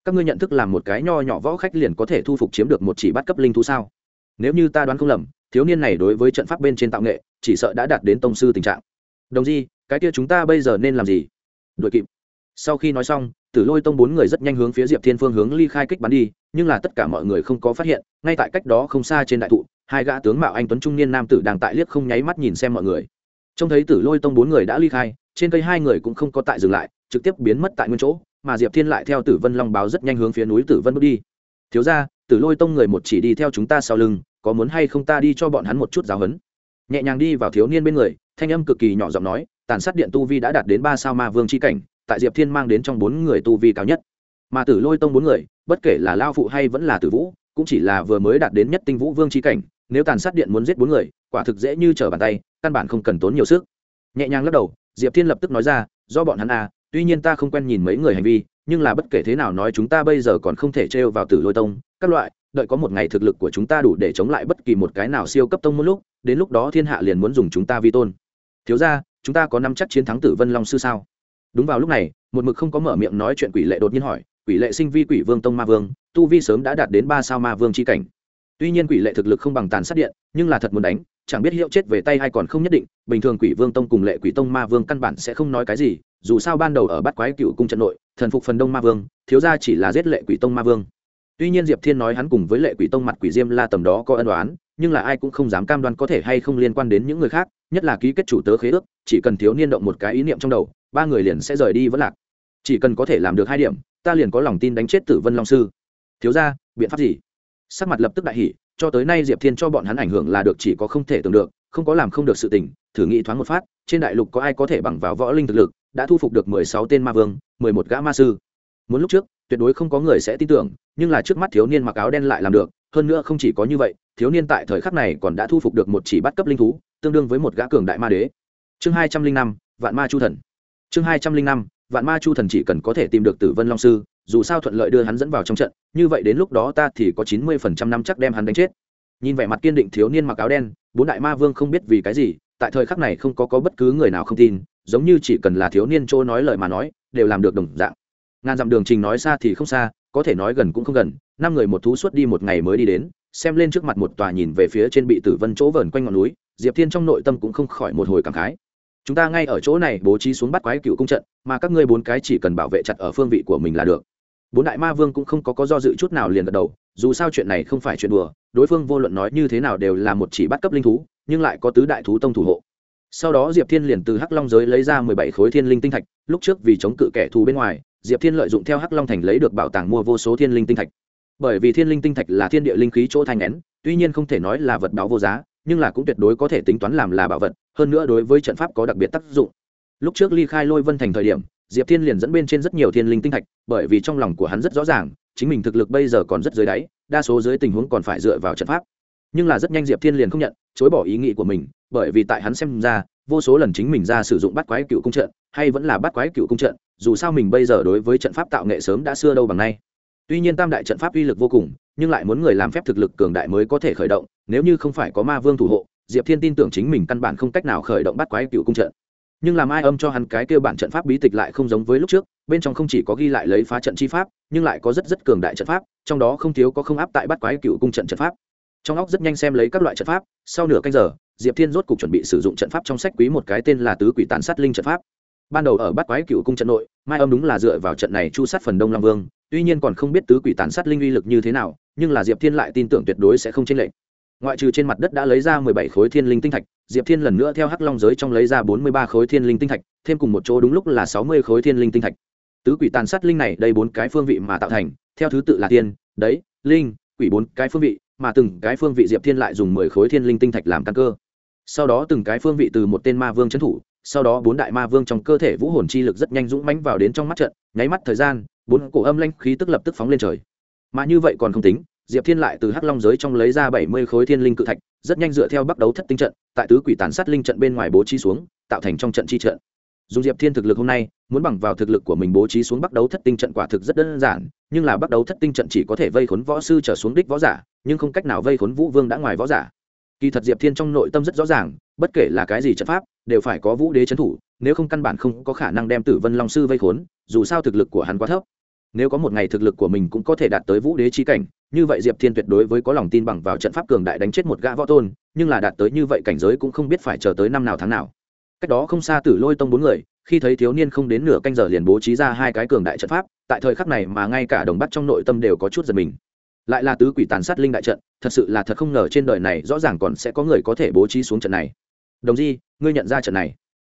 Các ngươi nhận thức làm một cái nho nhỏ võ khách liền có thể thu phục chiếm được một chỉ bắt cấp linh thú sao? Nếu như ta đoán không lầm, thiếu niên này đối với trận pháp bên trên tạo nghệ, chỉ sợ đã đạt đến tông sư tình trạng. Đồng di, cái kia chúng ta bây giờ nên làm gì? Đuổi kịp sau khi nói xong, tử lôi tông bốn người rất nhanh hướng phía diệp thiên phương hướng ly khai kích bắn đi, nhưng là tất cả mọi người không có phát hiện, ngay tại cách đó không xa trên đại thụ, hai gã tướng mạo anh tuấn trung niên nam tử đang tại liếc không nháy mắt nhìn xem mọi người. Trông thấy tử lôi tông bốn người đã ly khai, trên cây hai người cũng không có tại dừng lại, trực tiếp biến mất tại nguyên chỗ, mà diệp thiên lại theo tử vân long báo rất nhanh hướng phía núi tử vân bước đi. Thiếu ra tử lôi tông người một chỉ đi theo chúng ta sau lưng, có muốn hay không ta đi cho bọn hắn một chút giáo hấn nhẹ nhàng đi vào thiếu niên bên người, thanh âm cực kỳ nhỏ giọng nói, tàn sát điện tu vi đã đạt đến ba sao ma vương c h i cảnh tại diệp thiên mang đến trong bốn người tu vi cao nhất. Mà tử lôi tông bốn người, bất kể là lao phụ hay vẫn là tử vũ, cũng chỉ là vừa mới đạt đến nhất tinh vũ vương trí cảnh, nếu tàn sát điện muốn giết bốn người, quả thực dễ như trở bàn tay, căn bản không cần tốn nhiều sức. Nhẹ nhàng lắc đầu, diệp thiên lập tức nói ra, do bọn hắn à tuy nhiên ta không quen nhìn mấy người hành vi, nhưng là bất kể thế nào nói chúng ta bây giờ còn không thể trêu vào tử lôi tông. Các loại, đợi có một ngày thực lực của chúng ta đủ để chống lại bất kỳ một cái nào siêu cấp tông một lúc, đến lúc đó thiên hạ liền muốn dùng chúng ta vi tôn. Thiếu ra chúng ta có năm chắc chiến thắng tử vân long sư sao? Đúng vào lúc này, một mực không có mở miệng nói chuyện quỷ lệ đột nhiên hỏi, quỷ lệ sinh vi quỷ vương tông ma vương, tu vi sớm đã đạt đến ba sao ma vương c h i cảnh. Tuy nhiên quỷ lệ thực lực không bằng tàn sát điện, nhưng là thật muốn đánh, chẳng biết hiệu chết về tay hay còn không nhất định, bình thường quỷ vương tông cùng lệ quỷ tông ma vương căn bản sẽ không nói cái gì, dù sao ban đầu ở bắt quái cựu cung trận nội, thần phục phần đông ma vương, thiếu ra chỉ là giết lệ quỷ tông ma vương. Tuy nhiên diệp thiên nói hắn cùng với lệ quỷ tông mặt quỷ diêm la tầm đó có ân đoán nhưng là ai cũng không dám cam đoan có thể hay không liên quan đến những người khác, nhất là ký kết chủ tớ khế ước, chỉ cần thiếu niên động một cái ý niệm trong đầu ba người liền sẽ rời đi vẫn lạc. Chỉ cần có thể làm được hai điểm, ta liền có lòng tin đánh chết tử vân long sư. Thiếu ra biện pháp gì? Sắc mặt lập tức đại hỷ cho tới nay diệp thiên cho bọn hắn ảnh hưởng là được chỉ có không thể tưởng được, không có làm không được sự tình, thử nghĩ thoáng một phát, trên đại lục có ai có thể bằng vào võ linh thực lực, đã thu phục được mười sáu tên ma vương, mười một gã ma sư. Muốn lúc trước, tuyệt đối không có người sẽ tin tưởng, nhưng là trước mắt thiếu niên mặc áo đen lại làm được, hơn nữa không chỉ có như vậy, thiếu niên tại thời khắc này còn đã thu phục được một chỉ bắt cấp linh thú, tương đương với một gã cường đại ma đế. Chương hai trăm linh năm, vạn ma chu thần chương hai trăm linh năm, vạn ma chu thần chỉ cần có thể tìm được tử vân long sư, dù sao thuận lợi đưa hắn dẫn vào trong trận, như vậy đến lúc đó ta thì có chín mươi phần trăm năm chắc đem hắn đánh chết. Nhìn vẻ mặt kiên định thiếu niên mặc áo đen, bốn đại ma vương không biết vì cái gì, tại thời khắc này không có có bất cứ người nào không tin, giống như chỉ cần là thiếu niên chỗ nói lời mà nói, đều làm được đồng dạng. Ngàn dặm đường trình nói xa thì không xa, có thể nói gần cũng không gần, năm người một thú suốt đi một ngày mới đi đến, xem lên trước mặt một tòa nhìn về phía trên bị tử vân chỗ vờn quanh ngọn núi, diệp thiên trong nội tâm cũng không khỏi một hồi cảm khái chúng ta ngay ở chỗ này bố trí xuống bắt quái cựu cung trận, mà các ngươi bốn cái chỉ cần bảo vệ chặt ở phương vị của mình là được. Bốn đại ma vương cũng không có có do dự chút nào liền gật đầu, dù sao chuyện này không phải chuyện đùa, đối phương vô luận nói như thế nào đều là một chỉ bắt cấp linh thú, nhưng lại có tứ đại thú tông thủ hộ. Sau đó diệp thiên liền từ hắc long giới lấy ra mười bảy khối thiên linh tinh thạch, lúc trước vì chống cự kẻ thù bên ngoài, diệp thiên lợi dụng theo hắc long thành lấy được bảo tàng mua vô số thiên linh tinh thạch. Bởi vì thiên linh tinh thạch là thiên địa linh khí chỗ thanh nén, tuy nhiên không thể nói là vật báo vô giá nhưng là cũng tuyệt đối có thể tính toán làm là bảo vật, hơn nữa đối với trận pháp có đặc biệt tác dụng. Lúc trước ly khai lôi vân thành thời điểm, diệp thiên liền dẫn bên trên rất nhiều thiên linh tinh thạch, bởi vì trong lòng của hắn rất rõ ràng, chính mình thực lực bây giờ còn rất dưới đáy, đa số dưới tình huống còn phải dựa vào trận pháp. Nhưng là rất nhanh diệp thiên liền không nhận, chối bỏ ý nghĩ của mình, bởi vì tại hắn xem ra, vô số lần chính mình ra sử dụng bắt quái cựu cung trận, hay vẫn là bắt quái cựu cung trận, dù sao mình bây giờ đối với trận pháp tạo nghệ sớm đã xưa đâu bằng nay. Tuy nhiên tam đại trận pháp uy lực vô cùng nhưng lại muốn người làm phép thực lực cường đại mới có thể khởi động, nếu như không phải có ma vương thủ hộ, diệp thiên tin tưởng chính mình căn bản không cách nào khởi động bắt quái cựu cung trận. Nhưng làm ai âm cho hắn cái kêu bản trận pháp bí tịch lại không giống với lúc trước, bên trong không chỉ có ghi lại lấy phá trận chi pháp, nhưng lại có rất rất cường đại trận pháp, trong đó không thiếu có không áp tại bắt quái cựu cung trận trận pháp. Trong óc rất nhanh xem lấy các loại trận pháp, sau nửa canh giờ, diệp thiên rốt cục chuẩn bị sử dụng trận pháp trong sách quý một cái tên là tứ quỷ tàn sát linh trận pháp. Ban đầu ở bắt quái cựu cung trận nội, mai âm đúng là dựa vào trận này chu sát phần đông long vương tuy nhiên còn không biết tứ quỷ tàn sát linh uy lực như thế nào, nhưng là diệp thiên lại tin tưởng tuyệt đối sẽ không chênh lệch. Ngoại trừ trên mặt đất đã lấy ra mười bảy khối thiên linh tinh thạch, diệp thiên lần nữa theo hắc long giới trong lấy ra bốn mươi ba khối thiên linh tinh thạch, thêm cùng một chỗ đúng lúc là sáu mươi khối thiên linh tinh thạch. Tứ quỷ tàn sát linh này đây bốn cái phương vị mà tạo thành, theo thứ tự là tiên đấy linh, quỷ bốn cái phương vị, mà từng cái phương vị diệp thiên lại dùng mười khối thiên linh tinh thạch làm căn cơ. Sau đó từng cái phương vị từ một tên ma vương trấn thủ, sau đó bốn đại ma vương trong cơ thể vũ hồn chi lực rất nhanh dũng mãnh vào đến trong mắt trận, nháy mắt thời gian bốn cổ âm lanh khí tức lập tức phóng lên trời. Mà như vậy còn không tính, diệp thiên lại từ hắc long giới trong lấy ra bảy mươi khối thiên linh cự thạch, rất nhanh dựa theo bắt đấu thất tinh trận, tại tứ quỷ tàn sát linh trận bên ngoài bố trí xuống, tạo thành trong trận chi trận. Dùng diệp thiên thực lực hôm nay, muốn bằng vào thực lực của mình bố trí xuống bắt đấu thất tinh trận quả thực rất đơn giản, nhưng là bắt đấu thất tinh trận chỉ có thể vây khốn võ sư trở xuống đích võ giả, nhưng không cách nào vây khốn vũ vương đã ngoài võ giả. Kỳ thật diệp thiên trong nội tâm rất rõ ràng, bất kể là cái gì trận pháp, đều phải có vũ đế trấn thủ, nếu không căn bản không có khả năng đem tử vân long sư vây khốn, dù sao thực lực của hắn quá thấp nếu có một ngày thực lực của mình cũng có thể đạt tới vũ đế chi cảnh, như vậy diệp thiên tuyệt đối với có lòng tin bằng vào trận pháp cường đại đánh chết một gã võ tôn, nhưng là đạt tới như vậy cảnh giới cũng không biết phải chờ tới năm nào tháng nào. Cách đó không xa tử lôi tông bốn người, khi thấy thiếu niên không đến nửa canh giờ liền bố trí ra hai cái cường đại trận pháp, tại thời khắc này mà ngay cả đồng bắc trong nội tâm đều có chút giật mình. Lại là tứ quỷ tàn sát linh đại trận, thật sự là thật không ngờ trên đời này rõ ràng còn sẽ có người có thể bố trí xuống trận này. Đồng di, ngươi nhận ra trận này.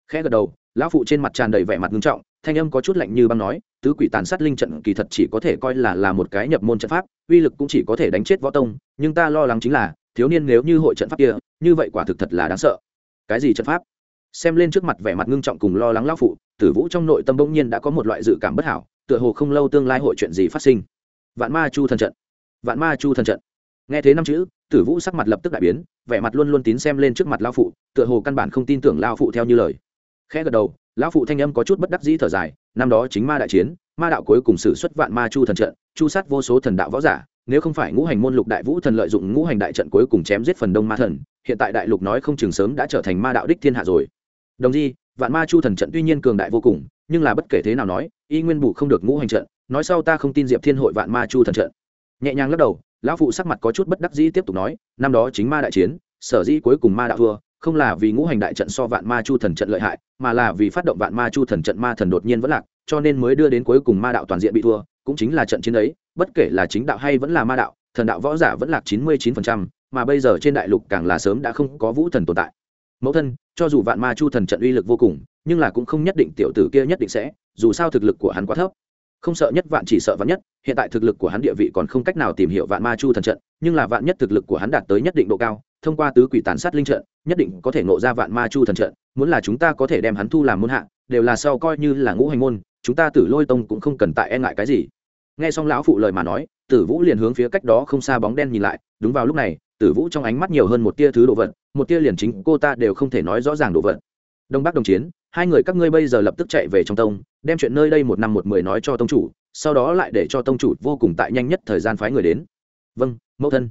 Khẽ gật đầu, lão phụ trên mặt tràn đầy vẻ mặt nghiêm trọng thanh âm có chút lạnh như băng nói, tứ quỷ tàn sát linh trận kỳ thật chỉ có thể coi là là một cái nhập môn trận pháp, uy lực cũng chỉ có thể đánh chết võ tông, nhưng ta lo lắng chính là, thiếu niên nếu như hội trận pháp kia, như vậy quả thực thật là đáng sợ. Cái gì trận pháp? Xem lên trước mặt vẻ mặt ngưng trọng cùng lo lắng lão phụ, tử vũ trong nội tâm bỗng nhiên đã có một loại dự cảm bất hảo, tựa hồ không lâu tương lai hội chuyện gì phát sinh. Vạn ma chu thần trận. Vạn ma chu thần trận. Nghe thế năm chữ, tử vũ sắc mặt lập tức đại biến, vẻ mặt luôn luôn tín xem lên trước mặt lão phụ, tựa hồ căn bản không tin tưởng lão phụ theo như lời. Khẽ gật đầu lão phụ thanh âm có chút bất đắc dĩ thở dài, năm đó chính ma đại chiến, ma đạo cuối cùng xử xuất vạn ma chu thần trận, chu sát vô số thần đạo võ giả, nếu không phải ngũ hành môn lục đại vũ thần lợi dụng ngũ hành đại trận cuối cùng chém giết phần đông ma thần, hiện tại đại lục nói không chừng sớm đã trở thành ma đạo đích thiên hạ rồi. Đồng di, vạn ma chu thần trận tuy nhiên cường đại vô cùng, nhưng là bất kể thế nào nói, y nguyên bù không được ngũ hành trận, nói sau ta không tin diệp thiên hội vạn ma chu thần trận. Nhẹ nhàng lắc đầu, lão phụ sắc mặt có chút bất đắc dĩ tiếp tục nói, năm đó chính ma đại chiến, sở dĩ cuối cùng ma đạo thua không là vì ngũ hành đại trận so vạn ma chu thần trận lợi hại, mà là vì phát động vạn ma chu thần trận ma thần đột nhiên vẫn lạc, cho nên mới đưa đến cuối cùng ma đạo toàn diện bị thua, cũng chính là trận chiến ấy, bất kể là chính đạo hay vẫn là ma đạo, thần đạo võ giả vẫn lạc chín mươi chín phần trăm, mà bây giờ trên đại lục càng là sớm đã không có vũ thần tồn tại. Mẫu thân, cho dù vạn ma chu thần trận uy lực vô cùng, nhưng là cũng không nhất định tiểu tử kia nhất định sẽ, dù sao thực lực của hắn quá thấp. Không sợ nhất vạn chỉ sợ vạn nhất, hiện tại thực lực của hắn địa vị còn không cách nào tìm hiểu vạn ma chu thần trận, nhưng là vạn nhất thực lực của hắn đạt tới nhất định độ cao, thông qua tứ quỷ tàn sát linh trận nhất định có thể ngộ ra vạn ma chu thần trận, muốn là chúng ta có thể đem hắn thu làm môn hạ, đều là sau coi như là ngũ hành môn, chúng ta tử lôi tông cũng không cần tại e ngại cái gì. Nghe xong lão phụ lời mà nói, tử vũ liền hướng phía cách đó không xa bóng đen nhìn lại, đúng vào lúc này, tử vũ trong ánh mắt nhiều hơn một tia thứ đồ vật, một tia liền chính cô ta đều không thể nói rõ ràng đồ vật. Đông bắc đồng chiến, hai người các ngươi bây giờ lập tức chạy về trong tông, đem chuyện nơi đây một năm một mười nói cho tông chủ, sau đó lại để cho tông chủ vô cùng tại nhanh nhất thời gian phái người đến. Vâng mẫu thân.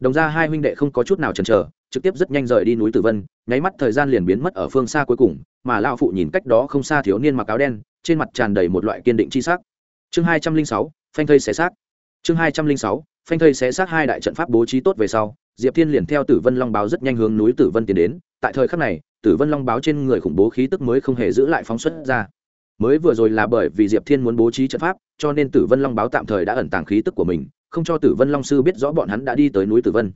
Đồng ra hai huynh đệ không có chút nào chần chờ trực tiếp rất nhanh rời đi núi tử vân, nháy mắt thời gian liền biến mất ở phương xa cuối cùng, mà lao phụ nhìn cách đó không xa thiếu niên mặc áo đen, trên mặt tràn đầy một loại kiên định chi sắc. s ắ c chương hai trăm linh sáu, phanh thây xé xác. Chương hai trăm linh sáu, phanh thây xé xác hai đại trận pháp bố trí tốt về sau, diệp thiên liền theo tử vân long báo rất nhanh hướng núi tử vân tiến đến. Tại thời khắc này, tử vân long báo trên người khủng bố khí tức mới không hề giữ lại phóng xuất ra. Mới vừa rồi là bởi vì diệp thiên muốn bố trí trận pháp, cho nên tử vân long báo tạm thời đã ẩn tàng khí tức của mình, không cho tử vân long sư biết rõ bọn hắn đã đi tới núi tử vân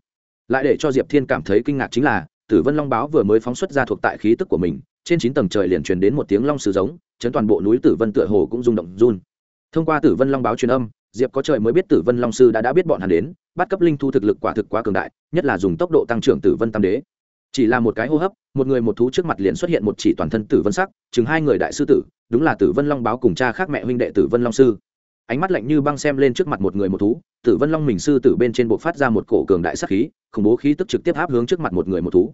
lại để cho diệp thiên cảm thấy kinh ngạc chính là, tử vân long báo vừa mới phóng xuất ra thuộc tại khí tức của mình, trên chín tầng trời liền truyền đến một tiếng long sư giống, chấn toàn bộ núi tử vân tựa hồ cũng rung động run. Thông qua tử vân long báo truyền âm, diệp có trời mới biết tử vân long sư đã đã biết bọn hắn đến, bắt cấp linh thu thực lực quả thực quá cường đại, nhất là dùng tốc độ tăng trưởng tử vân tam đế. Chỉ là một cái hô hấp, một người một thú trước mặt liền xuất hiện một chỉ toàn thân tử vân sắc, chừng hai người đại sư tử, đúng là tử vân long báo cùng cha khác mẹ huynh đệ tử vân long sư ánh mắt lạnh như băng xem lên trước mặt một người một thú, tử vân long mình sư tử bên trên bộ phát ra một cổ cường đại sắc khí, khủng bố khí tức trực tiếp áp hướng trước mặt một người một thú.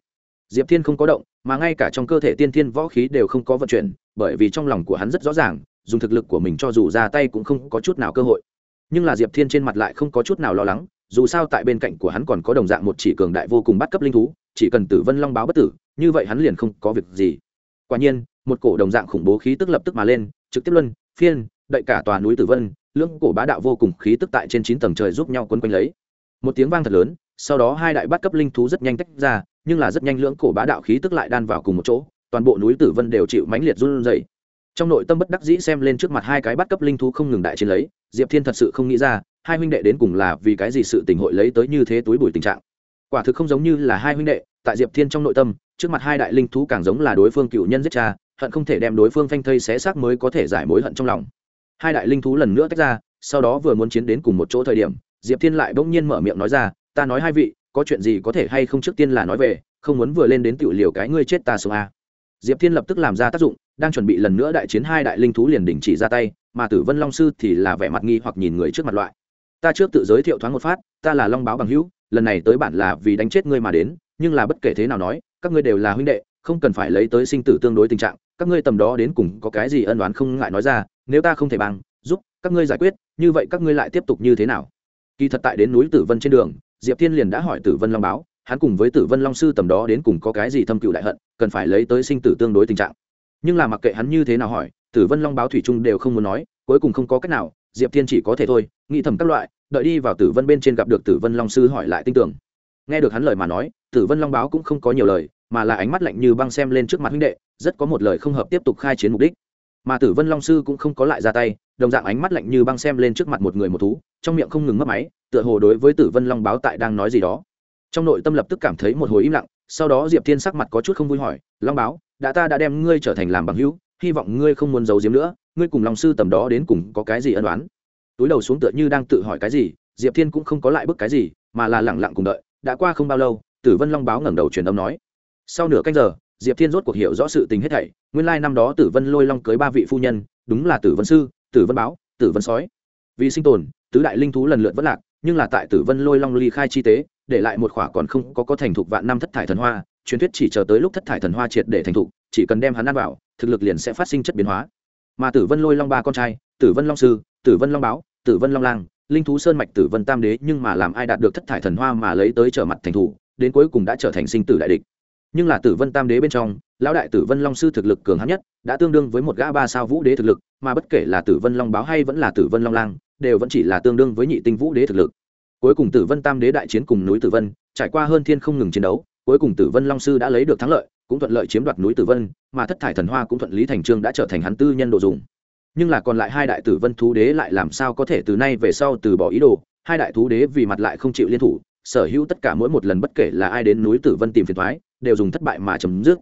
Diệp thiên không có động, mà ngay cả trong cơ thể tiên thiên võ khí đều không có vận chuyển, bởi vì trong lòng của hắn rất rõ ràng, dùng thực lực của mình cho dù ra tay cũng không có chút nào cơ hội. Nhưng là diệp thiên trên mặt lại không có chút nào lo lắng, dù sao tại bên cạnh của hắn còn có đồng dạng một chỉ cường đại vô cùng bắt cấp linh thú, chỉ cần tử vân long báo bất tử, như vậy hắn liền không có việc gì. Quả nhiên, một cổ đồng dạng khủng bố khí tức lập tức mà lên, trực tiếp luân, phiên, đậy cả tòa núi tử vân lưỡng cổ bá đạo vô cùng khí tức tại trên chín tầng trời giúp nhau quấn quanh lấy. Một tiếng vang thật lớn, sau đó hai đại bắt cấp linh thú rất nhanh tách ra, nhưng là rất nhanh lưỡng cổ bá đạo khí tức lại đan vào cùng một chỗ, toàn bộ núi tử vân đều chịu mãnh liệt run rẩy. Trong nội tâm bất đắc dĩ xem lên trước mặt hai cái bắt cấp linh thú không ngừng đại chiến lấy, diệp thiên thật sự không nghĩ ra, hai huynh đệ đến cùng là vì cái gì sự tình hội lấy tới như thế túi bụi tình trạng. Quả thực không giống như là hai huynh đệ, tại diệp thiên trong nội tâm, trước mặt hai đại linh thú càng giống là đối phương cựu nhân giết cha, hận không thể đem đối phương phanh thây xé xác mới có thể giải mối hận trong lòng hai đại linh thú lần nữa tách ra, sau đó vừa muốn chiến đến cùng một chỗ thời điểm, diệp thiên lại bỗng nhiên mở miệng nói ra, ta nói hai vị, có chuyện gì có thể hay không trước tiên là nói về, không muốn vừa lên đến tiểu liều cái ngươi chết ta sống a diệp thiên lập tức làm ra tác dụng, đang chuẩn bị lần nữa đại chiến hai đại linh thú liền đình chỉ ra tay, mà tử vân long sư thì là vẻ mặt nghi hoặc nhìn người trước mặt loại. Ta trước tự giới thiệu thoáng một phát, ta là long báo bằng hữu, lần này tới bản là vì đánh chết ngươi mà đến, nhưng là bất kể thế nào nói, các ngươi đều là huynh đệ, không cần phải lấy tới sinh tử tương đối tình trạng, các ngươi tầm đó đến cùng có cái gì ân đoán không ngại nói ra nếu ta không thể bằng, giúp các ngươi giải quyết, như vậy các ngươi lại tiếp tục như thế nào? Kỳ thật tại đến núi tử vân trên đường, diệp thiên liền đã hỏi tử vân long báo, hắn cùng với tử vân long sư tầm đó đến cùng có cái gì thâm cựu đại hận, cần phải lấy tới sinh tử tương đối tình trạng. Nhưng là mặc kệ hắn như thế nào hỏi, tử vân long báo thủy trung đều không muốn nói, cuối cùng không có cách nào, diệp thiên chỉ có thể thôi, nghĩ thầm các loại, đợi đi vào tử vân bên trên gặp được tử vân long sư hỏi lại tin tưởng. Nghe được hắn lời mà nói, tử vân long báo cũng không có nhiều lời, mà là ánh mắt lạnh như băng xem lên trước mặt huynh đệ, rất có một lời không hợp tiếp tục khai chiến mục đích mà tử vân long sư cũng không có lại ra tay, đồng dạng ánh mắt lạnh như băng xem lên trước mặt một người một thú, trong miệng không ngừng mất máy, tựa hồ đối với tử vân long báo tại đang nói gì đó. Trong nội tâm lập tức cảm thấy một hồi im lặng, sau đó diệp thiên sắc mặt có chút không vui hỏi, long báo, đã ta đã đem ngươi trở thành làm bằng hữu, hy vọng ngươi không muốn giấu giếm nữa, ngươi cùng long sư tầm đó đến cùng có cái gì ân đoán túi đầu xuống tựa như đang tự hỏi cái gì, diệp thiên cũng không có lại bức cái gì, mà là lẳng lặng cùng đợi, đã qua không bao lâu, tử vân long báo ngẩng đầu truyền âm nói, sau nửa canh giờ diệp thiên rốt cuộc hiểu rõ sự tình hết thảy nguyên lai năm đó tử vân lôi long cưới ba vị phu nhân đúng là tử vân sư tử vân báo tử vân sói vì sinh tồn tứ đại linh thú lần lượt vất lạc nhưng là tại tử vân lôi long ly khai chi tế để lại một khỏa còn không có có thành thục vạn năm thất thải thần hoa truyền thuyết chỉ chờ tới lúc thất thải thần hoa triệt để thành thục chỉ cần đem hắn ăn vào thực lực liền sẽ phát sinh chất biến hóa mà tử vân lôi long ba con trai tử vân long sư tử vân long báo tử vân long lang linh thú sơn mạch tử vân tam đế nhưng mà làm ai đạt được thất thải thần hoa mà lấy tới trở mặt thành thủ đến cuối cùng đã trở thành sinh tử đại địch nhưng là tử vân tam đế bên trong, lão đại tử vân long sư thực lực cường hắn nhất, đã tương đương với một gã ba sao vũ đế thực lực, mà bất kể là tử vân long báo hay vẫn là tử vân long lang, đều vẫn chỉ là tương đương với nhị tinh vũ đế thực lực. Cuối cùng tử vân tam đế đại chiến cùng núi tử vân, trải qua hơn thiên không ngừng chiến đấu, cuối cùng tử vân long sư đã lấy được thắng lợi, cũng thuận lợi chiếm đoạt núi tử vân, mà thất thải thần hoa cũng thuận lý thành trương đã trở thành hắn tư nhân đồ dùng. Nhưng là còn lại hai đại tử vân thú đế lại làm sao có thể từ nay về sau từ bỏ ý đồ, hai đại thú đế vì mặt lại không chịu liên thủ sở hữu tất cả mỗi một lần bất kể là ai đến núi tử vân tìm phiền thoái đều dùng thất bại mà chấm dứt.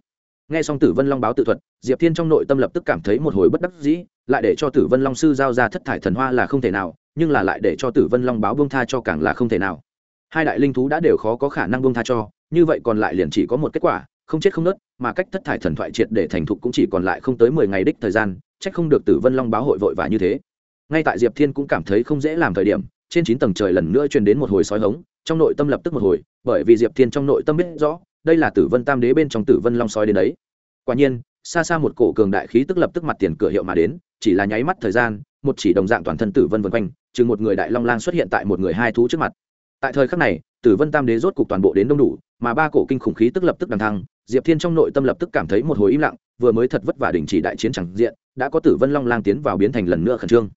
Nghe xong tử vân long báo tự thuật, diệp thiên trong nội tâm lập tức cảm thấy một hồi bất đắc dĩ, lại để cho tử vân long sư giao ra thất thải thần hoa là không thể nào, nhưng là lại để cho tử vân long báo bông tha cho càng là không thể nào. Hai đại linh thú đã đều khó có khả năng bông tha cho, như vậy còn lại liền chỉ có một kết quả, không chết không nớt mà cách thất thải thần thoại triệt để thành thục cũng chỉ còn lại không tới mười ngày đích thời gian trách không được tử vân long báo hội vội và như thế. Ngay tại diệp thiên cũng cảm thấy không dễ làm thời điểm, trên chín tầng trời lần nữa truyền đến một hồi sói hống trong nội tâm lập tức một hồi, bởi vì diệp thiên trong nội tâm biết rõ, đây là tử vân tam đế bên trong tử vân long sói đến đấy. Quả nhiên, xa xa một cổ cường đại khí tức lập tức mặt tiền cửa hiệu mà đến, chỉ là nháy mắt thời gian, một chỉ đồng dạng toàn thân tử vân vân quanh chừng một người đại long lang xuất hiện tại một người hai thú trước mặt. Tại thời khắc này, tử vân tam đế rốt cục toàn bộ đến đông đủ, mà ba cổ kinh khủng khí tức lập tức đằng thăng, diệp thiên trong nội tâm lập tức cảm thấy một hồi im lặng, vừa mới thật vất vả đình chỉ đại chiến chẳng diện, đã có tử vân long lang tiến vào biến thành lần nữa khẩn trương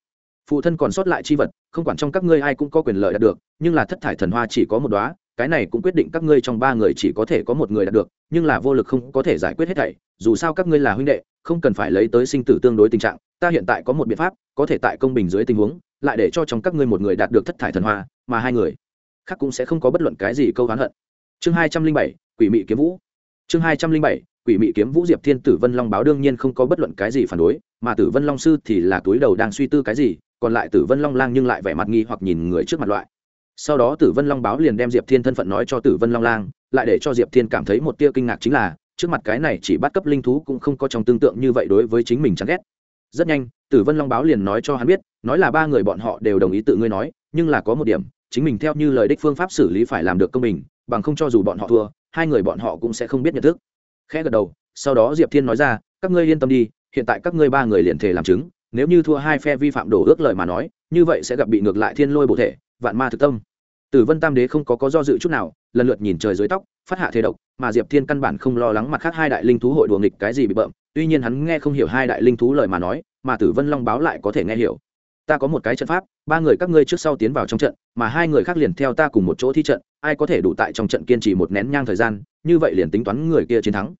phụ thân còn sót lại chi vật, không quản trong các ngươi ai cũng có quyền lợi đạt được, nhưng là thất thải thần hoa chỉ có một đoá cái này cũng quyết định các ngươi trong ba người chỉ có thể có một người đạt được, nhưng là vô lực không có thể giải quyết hết thảy, dù sao các ngươi là huynh đệ, không cần phải lấy tới sinh tử tương đối tình trạng, ta hiện tại có một biện pháp, có thể tại công bình dưới tình huống, lại để cho trong các ngươi một người đạt được thất thải thần hoa, mà hai người khác cũng sẽ không có bất luận cái gì câu hán hận. Chương hai trăm linh bảy, quỷ mị kiếm vũ. Chương hai trăm linh bảy, quỷ mị kiếm vũ diệp thiên tử vân long báo đương nhiên không có bất luận cái gì phản đối, mà tử vân long sư thì là túi đầu đang suy tư cái gì còn lại tử vân long lang nhưng lại vẻ mặt nghi hoặc nhìn người trước mặt loại. Sau đó tử vân long báo liền đem diệp thiên thân phận nói cho tử vân long lang, lại để cho diệp thiên cảm thấy một tia kinh ngạc chính là, trước mặt cái này chỉ bắt cấp linh thú cũng không có trong tương tượng như vậy đối với chính mình chán ghét. Rất nhanh, tử vân long báo liền nói cho hắn biết, nói là ba người bọn họ đều đồng ý tự ngươi nói, nhưng là có một điểm, chính mình theo như lời đích phương pháp xử lý phải làm được công bình, bằng không cho dù bọn họ thua, hai người bọn họ cũng sẽ không biết nhận thức. Khẽ gật đầu, sau đó diệp thiên nói ra, các ngươi yên tâm đi, hiện tại các ngươi ba người liền thể làm chứng nếu như thua hai phe vi phạm đổ ước lời mà nói, như vậy sẽ gặp bị ngược lại thiên lôi bổ thể, vạn ma thực tâm. Tử vân tam đế không có có do dự chút nào, lần lượt nhìn trời dưới tóc, phát hạ thế độc, mà diệp thiên căn bản không lo lắng mặt khác hai đại linh thú hội đùa nghịch cái gì bị bợm, tuy nhiên hắn nghe không hiểu hai đại linh thú lời mà nói, mà tử vân long báo lại có thể nghe hiểu. Ta có một cái trận pháp, ba người các ngươi trước sau tiến vào trong trận, mà hai người khác liền theo ta cùng một chỗ thi trận, ai có thể đủ tại trong trận kiên trì một nén nhang thời gian, như vậy liền tính toán người kia chiến thắng.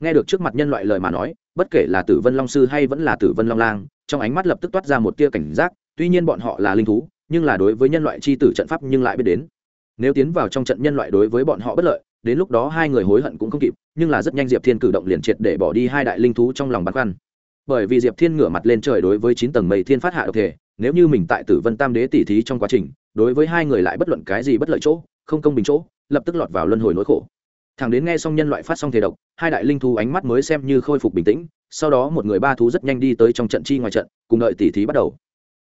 Nghe được trước mặt nhân loại lời mà nói bất kể là tử vân long sư hay vẫn là tử vân long lang, trong ánh mắt lập tức toát ra một tia cảnh giác, tuy nhiên bọn họ là linh thú, nhưng là đối với nhân loại c h i tử trận pháp nhưng lại biết đến. Nếu tiến vào trong trận nhân loại đối với bọn họ bất lợi, đến lúc đó hai người hối hận cũng không kịp, nhưng là rất nhanh diệp thiên cử động liền triệt để bỏ đi hai đại linh thú trong lòng băn khoăn. Bởi vì diệp thiên ngửa mặt lên trời đối với chín tầng mây thiên phát hạ độc thể, nếu như mình tại tử vân tam đế tỉ thí trong quá trình, đối với hai người lại bất luận cái gì bất lợi chỗ, không công bình chỗ, lập tức lọt vào luân hồi nỗi khổ thằng đến nghe xong nhân loại phát xong thể độc, hai đại linh thú ánh mắt mới xem như khôi phục bình tĩnh, sau đó một người ba thú rất nhanh đi tới trong trận chi ngoài trận, cùng đợi tỉ thí bắt đầu.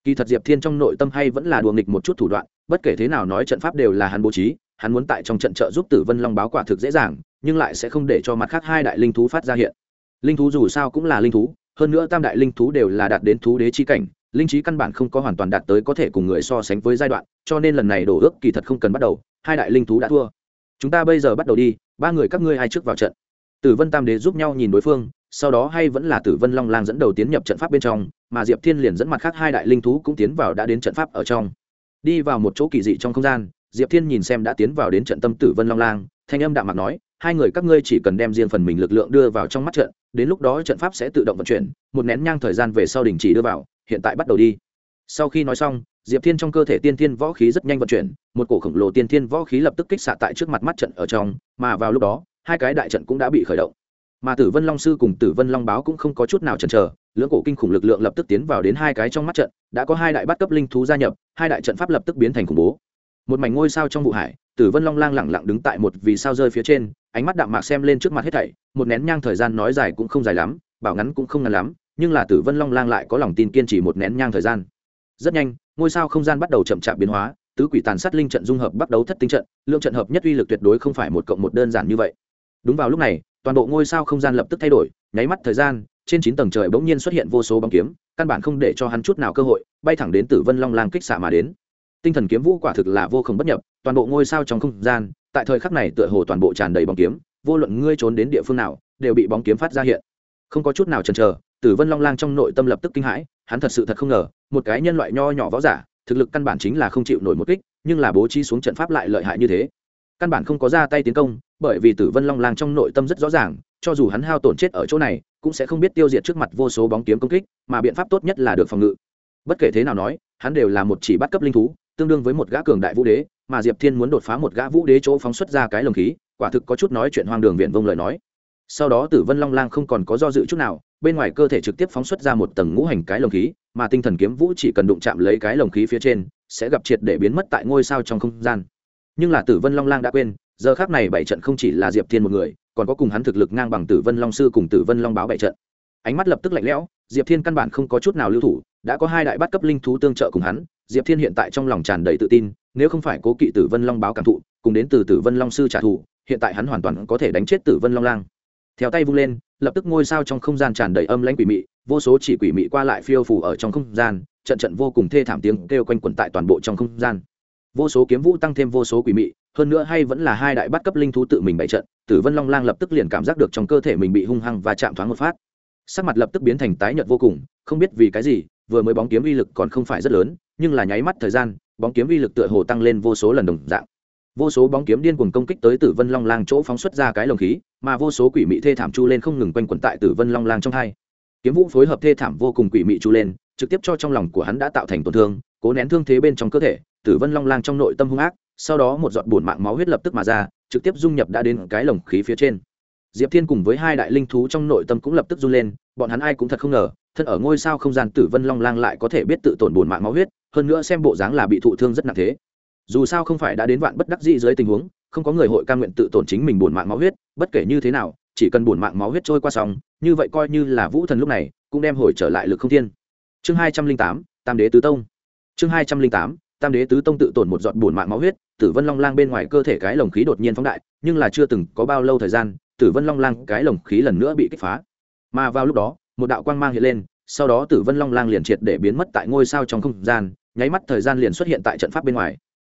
Kỳ thật diệp thiên trong nội tâm hay vẫn là đùa nghịch một chút thủ đoạn, bất kể thế nào nói trận pháp đều là hắn bố trí, hắn muốn tại trong trận trợ giúp tử vân long báo quả thực dễ dàng, nhưng lại sẽ không để cho mặt khác hai đại linh thú phát ra hiện. Linh thú dù sao cũng là linh thú, hơn nữa tam đại linh thú đều là đạt đến thú đế chi cảnh, linh trí căn bản không có hoàn toàn đạt tới có thể cùng người so sánh với giai đoạn, cho nên lần này đổ ước kỳ thật không cần bắt đầu, hai đại linh thú đã thua. Chúng ta bây giờ bắt đầu đi ba người các ngươi ai trước vào trận? Tử vân tam đế giúp nhau nhìn đối phương, sau đó hay vẫn là tử vân long lang dẫn đầu tiến nhập trận pháp bên trong, mà diệp thiên liền dẫn mặt khác hai đại linh thú cũng tiến vào đã đến trận pháp ở trong. Đi vào một chỗ kỳ dị trong không gian, diệp thiên nhìn xem đã tiến vào đến trận tâm tử vân long lang, thanh âm đạm mặt nói, hai người các ngươi chỉ cần đem riêng phần mình lực lượng đưa vào trong mắt trận, đến lúc đó trận pháp sẽ tự động vận chuyển, một nén nhang thời gian về sau đình chỉ đưa vào, hiện tại bắt đầu đi. Sau khi nói xong diệp thiên trong cơ thể tiên thiên võ khí rất nhanh vận chuyển, một cổ khổng lồ tiên thiên võ khí lập tức kích xạ tại trước mặt mắt trận ở trong, mà vào lúc đó, hai cái đại trận cũng đã bị khởi động. Mà tử vân long sư cùng tử vân long báo cũng không có chút nào chần chờ, lưỡng cổ kinh khủng lực lượng lập tức tiến vào đến hai cái trong mắt trận, đã có hai đại bắt cấp linh thú gia nhập, hai đại trận pháp lập tức biến thành khủng bố. Một mảnh ngôi sao trong vụ hải, tử vân long lang lẳng lặng đứng tại một vì sao rơi phía trên, ánh mắt đạm mạc xem lên trước mặt hết thảy, một nén nhang thời gian nói dài cũng không dài lắm, bảo ngắn cũng không ngắn lắm, nhưng là tử vân long lang lại có lòng tin kiên trì một nén nhang thời gian. Rất nhanh ngôi sao không gian bắt đầu chậm chạp biến hóa, tứ quỷ tàn sát linh trận dung hợp bắt đầu thất tinh trận, lượng trận hợp nhất uy lực tuyệt đối không phải một cộng một đơn giản như vậy. Đúng vào lúc này, toàn bộ ngôi sao không gian lập tức thay đổi, nháy mắt thời gian, trên chín tầng trời bỗng nhiên xuất hiện vô số bóng kiếm, căn bản không để cho hắn chút nào cơ hội, bay thẳng đến tử vân long lang kích xạ mà đến. Tinh thần kiếm vũ quả thực là vô cùng bất nhập, toàn bộ ngôi sao trong không gian, tại thời khắc này tựa hồ toàn bộ tràn đầy bóng kiếm, vô luận ngươi trốn đến địa phương nào, đều bị bóng kiếm phát ra hiện. Không có chút nào chần chờ, tử vân long lang trong nội tâm lập tức kinh hãi hắn thật sự thật không ngờ, một cái nhân loại nho nhỏ võ giả, thực lực căn bản chính là không chịu nổi một kích, nhưng là bố trí xuống trận pháp lại lợi hại như thế. Căn bản không có ra tay tiến công, bởi vì tử vân long lang trong nội tâm rất rõ ràng, cho dù hắn hao tổn chết ở chỗ này, cũng sẽ không biết tiêu diệt trước mặt vô số bóng kiếm công kích, mà biện pháp tốt nhất là được phòng ngự. Bất kể thế nào nói, hắn đều là một chỉ bắt cấp linh thú, tương đương với một gã cường đại vũ đế, mà diệp thiên muốn đột phá một gã vũ đế chỗ phóng xuất ra cái lồng khí, quả thực có chút nói chuyện hoang đường viện vông lời nói sau đó tử vân long lang không còn có do dự chút nào, bên ngoài cơ thể trực tiếp phóng xuất ra một tầng ngũ hành cái lồng khí, mà tinh thần kiếm vũ chỉ cần đụng chạm lấy cái lồng khí phía trên, sẽ gặp triệt để biến mất tại ngôi sao trong không gian. Nhưng là tử vân long lang đã quên, giờ khác này bảy trận không chỉ là diệp thiên một người, còn có cùng hắn thực lực ngang bằng tử vân long sư cùng tử vân long báo bảy trận. Ánh mắt lập tức lạnh lẽo, diệp thiên căn bản không có chút nào lưu thủ, đã có hai đại bắt cấp linh thú tương trợ cùng hắn, diệp thiên hiện tại trong lòng tràn đầy tự tin, nếu không phải cố kỵ tử vân long báo cảm thụ, cùng đến từ tử vân long sư trả thù, hiện tại hắn hoàn toàn có thể đánh chết tử vân long lang theo tay vung lên, lập tức ngôi sao trong không gian tràn đầy âm lãnh quỷ mị, vô số chỉ quỷ mị qua lại phiêu phù ở trong không gian, trận trận vô cùng thê thảm tiếng kêu quanh quẩn tại toàn bộ trong không gian. Vô số kiếm vũ tăng thêm vô số quỷ mị, hơn nữa hay vẫn là hai đại bắt cấp linh thú tự mình bày trận, tử vân long lang lập tức liền cảm giác được trong cơ thể mình bị hung hăng và chạm thoáng một phát. Sắc mặt lập tức biến thành tái nhợt vô cùng, không biết vì cái gì, vừa mới bóng kiếm uy lực còn không phải rất lớn, nhưng là nháy mắt thời gian, bóng kiếm uy lực tựa hồ tăng lên vô số lần đồng dạng vô số bóng kiếm điên cuồng công kích tới tử vân long lang chỗ phóng xuất ra cái lồng khí, mà vô số quỷ mị thê thảm chu lên không ngừng quanh quẩn tại tử vân long lang trong hai. Kiếm vũ phối hợp thê thảm vô cùng quỷ mị chu lên, trực tiếp cho trong lòng của hắn đã tạo thành tổn thương, cố nén thương thế bên trong cơ thể, tử vân long lang trong nội tâm hung ác, sau đó một giọt bùn mạng máu huyết lập tức mà ra, trực tiếp dung nhập đã đến cái lồng khí phía trên. Diệp thiên cùng với hai đại linh thú trong nội tâm cũng lập tức run lên, bọn hắn ai cũng thật không ngờ, thân ở ngôi sao không gian tử vân long lang lại có thể biết tự tổn bùn mạng máu huyết, hơn nữa xem bộ dáng là bị thụ thương rất nặng thế dù sao không phải đã đến vạn bất đắc dĩ dưới tình huống, không có người hội ca nguyện tự tổn chính mình buồn mạng máu huyết, bất kể như thế nào, chỉ cần buồn mạng máu huyết trôi qua sóng, như vậy coi như là vũ thần lúc này, cũng đem hồi trở lại lực không thiên. Chương hai trăm linh tám, tam đế tứ tông. Chương hai trăm linh tám, tam đế tứ tông tự tổn một giọt buồn mạng máu huyết, tử vân long lang bên ngoài cơ thể cái lồng khí đột nhiên phóng đại, nhưng là chưa từng có bao lâu thời gian, tử vân long lang cái lồng khí lần nữa bị kích phá. Mà vào lúc đó, một đạo quang mang hiện lên, sau đó tử vân long lang liền triệt để biến mất tại ngôi sao trong không gian, nháy mắt thời gian liền xuất hiện tại trận pháp bên ngoài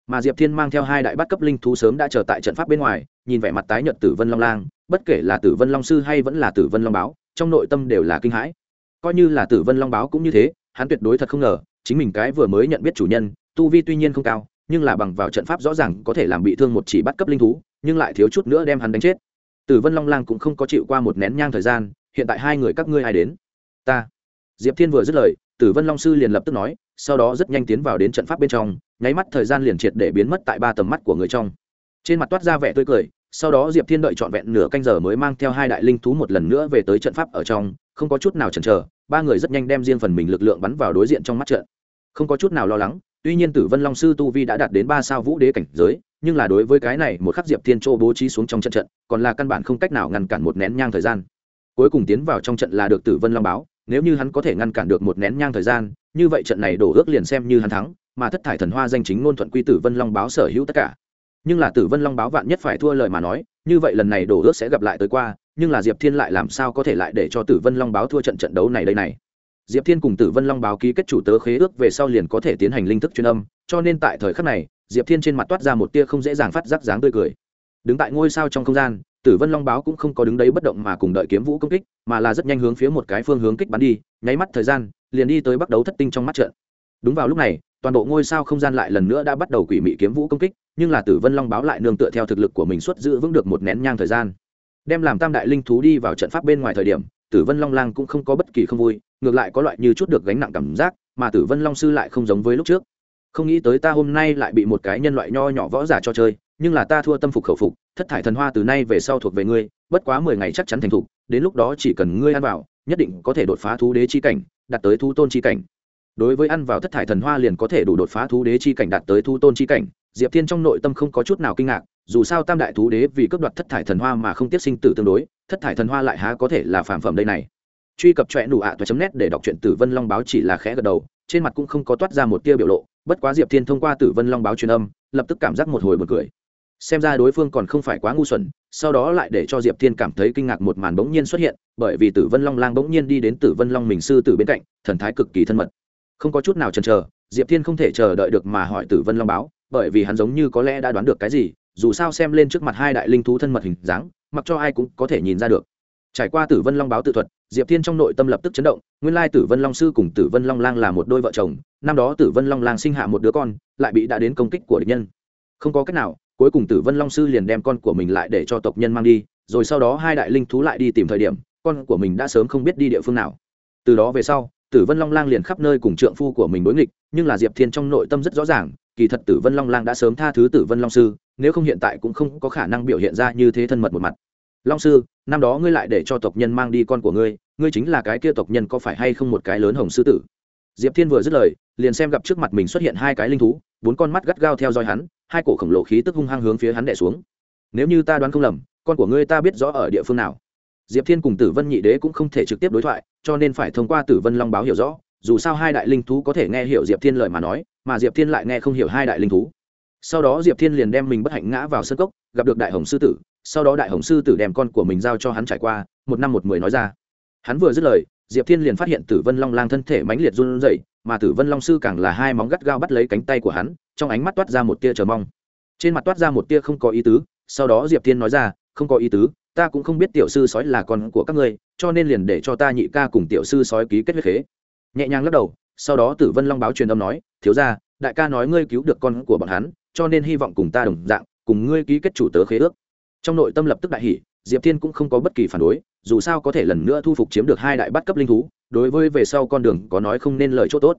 mà diệp thiên mang theo hai đại bắt cấp linh thú sớm đã chờ tại trận pháp bên ngoài, nhìn vẻ mặt tái nhợt tử vân long lang, bất kể là tử vân long sư hay vẫn là tử vân long báo, trong nội tâm đều là kinh hãi. Coi như là tử vân long báo cũng như thế, hắn tuyệt đối thật không ngờ, chính mình cái vừa mới nhận biết chủ nhân, tu vi tuy nhiên không cao, nhưng là bằng vào trận pháp rõ ràng có thể làm bị thương một chỉ bắt cấp linh thú, nhưng lại thiếu chút nữa đem hắn đánh chết. Tử vân long lang cũng không có chịu qua một nén nhang thời gian, hiện tại hai người các ngươi ai đến? Ta. Diệp thiên vừa dứt lời, tử vân long sư liền lập tức nói sau đó rất nhanh tiến vào đến trận pháp bên trong, nháy mắt thời gian liền triệt để biến mất tại ba tầm mắt của người trong. Trên mặt toát ra vẻ tươi cười, sau đó diệp thiên đợi trọn vẹn nửa canh giờ mới mang theo hai đại linh thú một lần nữa về tới trận pháp ở trong, không có chút nào chần chờ, ba người rất nhanh đem riêng phần mình lực lượng bắn vào đối diện trong mắt trận. Không có chút nào lo lắng, tuy nhiên tử vân long sư tu vi đã đạt đến ba sao vũ đế cảnh giới, nhưng là đối với cái này một khắc diệp thiên châu bố trí xuống trong trận trận, còn là căn bản không cách nào ngăn cản một nén nhang thời gian. Cuối cùng tiến vào trong trận là được tử vân long báo, nếu như hắn có thể ngăn cản được một nén nhang thời gian như vậy trận này đổ ước liền xem như hắn thắng, mà thất thải thần hoa danh chính ngôn thuận quy tử vân long báo sở hữu tất cả. Nhưng là tử vân long báo vạn nhất phải thua lời mà nói, như vậy lần này đổ ước sẽ gặp lại tới qua, nhưng là diệp thiên lại làm sao có thể lại để cho tử vân long báo thua trận trận đấu này đây này? Diệp thiên cùng tử vân long báo ký kết chủ tớ khế ước về sau liền có thể tiến hành linh thức truyền âm, cho nên tại thời khắc này, diệp thiên trên mặt toát ra một tia không dễ dàng phát giác dáng tươi cười. Đứng tại ngôi sao trong không gian tử vân long báo cũng không có đứng đấy bất động mà cùng đợi kiếm vũ công kích, mà là rất nhanh hướng phía một cái phương hướng kích bắn đi, nháy mắt thời gian, liền đi tới bắt đấu thất tinh trong mắt trận. Đúng vào lúc này, toàn bộ ngôi sao không gian lại lần nữa đã bắt đầu quỷ mị kiếm vũ công kích, nhưng là tử vân long báo lại nương tựa theo thực lực của mình xuất giữ vững được một nén nhang thời gian. Đem làm tam đại linh thú đi vào trận pháp bên ngoài thời điểm, tử vân long lang cũng không có bất kỳ không vui, ngược lại có loại như chút được gánh nặng cảm giác, mà tử vân long sư lại không giống với lúc trước. Không nghĩ tới ta hôm nay lại bị một cái nhân loại nho nhỏ võ giả cho chơi, nhưng là ta thua tâm phục khẩu phục thất thải thần hoa từ nay về sau thuộc về ngươi, bất quá mười ngày chắc chắn thành thục, đến lúc đó chỉ cần ngươi ăn vào, nhất định có thể đột phá thú đế chi cảnh, đạt tới thú tôn chi cảnh. Đối với ăn vào thất thải thần hoa liền có thể đủ đột phá thú đế chi cảnh đạt tới thú tôn chi cảnh. Diệp thiên trong nội tâm không có chút nào kinh ngạc, dù sao tam đại thú đế vì cướp đoạt thất thải thần hoa mà không tiếp sinh tử tương đối, thất thải thần hoa lại há có thể là phản phẩm đây này. Truy cập trọe nụ ạ toa chấm nét để đọc truyện tử vân long báo chỉ là khẽ gật đầu, trên mặt cũng không có toát ra một tia biểu lộ, bất quá diệp thiên thông qua tử vân long báo truyền âm, lập tức cảm giác một hồi một cười xem ra đối phương còn không phải quá ngu xuẩn, sau đó lại để cho diệp thiên cảm thấy kinh ngạc một màn bỗng nhiên xuất hiện, bởi vì tử vân long lang bỗng nhiên đi đến tử vân long mình sư tử bên cạnh, thần thái cực kỳ thân mật. Không có chút nào chần chờ, diệp thiên không thể chờ đợi được mà hỏi tử vân long báo, bởi vì hắn giống như có lẽ đã đoán được cái gì, dù sao xem lên trước mặt hai đại linh thú thân mật hình dáng, mặc cho ai cũng có thể nhìn ra được. Trải qua tử vân long báo tự thuật, diệp thiên trong nội tâm lập tức chấn động, nguyên lai tử vân long sư cùng tử vân long lang là một đôi vợ chồng, năm đó tử vân long lang sinh hạ một đứa con, lại bị đã đến công kích của địch nhân. Không có cách nào cuối cùng tử vân long sư liền đem con của mình lại để cho tộc nhân mang đi, rồi sau đó hai đại linh thú lại đi tìm thời điểm, con của mình đã sớm không biết đi địa phương nào. Từ đó về sau, tử vân long lang liền khắp nơi cùng trượng phu của mình đối nghịch, nhưng là diệp thiên trong nội tâm rất rõ ràng, kỳ thật tử vân long lang đã sớm tha thứ tử vân long sư, nếu không hiện tại cũng không có khả năng biểu hiện ra như thế thân mật một mặt. Long sư, năm đó ngươi lại để cho tộc nhân mang đi con của ngươi ngươi chính là cái kia tộc nhân có phải hay không một cái lớn hồng sư tử? Diệp thiên vừa dứt lời, liền xem gặp trước mặt mình xuất hiện hai cái linh thú, bốn con mắt gắt gao theo dõi hắn hai cổ khổng lồ khí tức hung hăng hướng phía hắn đè xuống. Nếu như ta đoán không lầm, con của ngươi ta biết rõ ở địa phương nào. Diệp thiên cùng tử vân nhị đế cũng không thể trực tiếp đối thoại, cho nên phải thông qua tử vân long báo hiểu rõ, dù sao hai đại linh thú có thể nghe hiểu diệp thiên lời mà nói, mà diệp thiên lại nghe không hiểu hai đại linh thú. Sau đó diệp thiên liền đem mình bất hạnh ngã vào sân cốc, gặp được đại hồng sư tử, sau đó đại hồng sư tử đem con của mình giao cho hắn trải qua, một năm một mười nói ra. Hắn vừa dứt lời, diệp thiên liền phát hiện tử vân long lang thân thể mãnh liệt run rẩy mà tử vân long sư càng là hai móng gắt gao bắt lấy cánh tay của hắn, trong ánh mắt toát ra một tia chờ mong. Trên mặt toát ra một tia không có ý tứ, sau đó diệp thiên nói ra, không có ý tứ, ta cũng không biết tiểu sư sói là con của các ngươi, cho nên liền để cho ta nhị ca cùng tiểu sư sói ký kết huyết khế. Nhẹ nhàng lắc đầu, sau đó tử vân long báo truyền âm nói, thiếu ra đại ca nói ngươi cứu được con của bọn hắn, cho nên hy vọng cùng ta đồng dạng, cùng ngươi ký kết chủ tớ khế ước. Trong nội tâm lập tức đại hỷ diệp thiên cũng không có bất kỳ phản đối, dù sao có thể lần nữa thu phục chiếm được hai đại bắt cấp linh thú đối với về sau con đường có nói không nên lời chỗ tốt.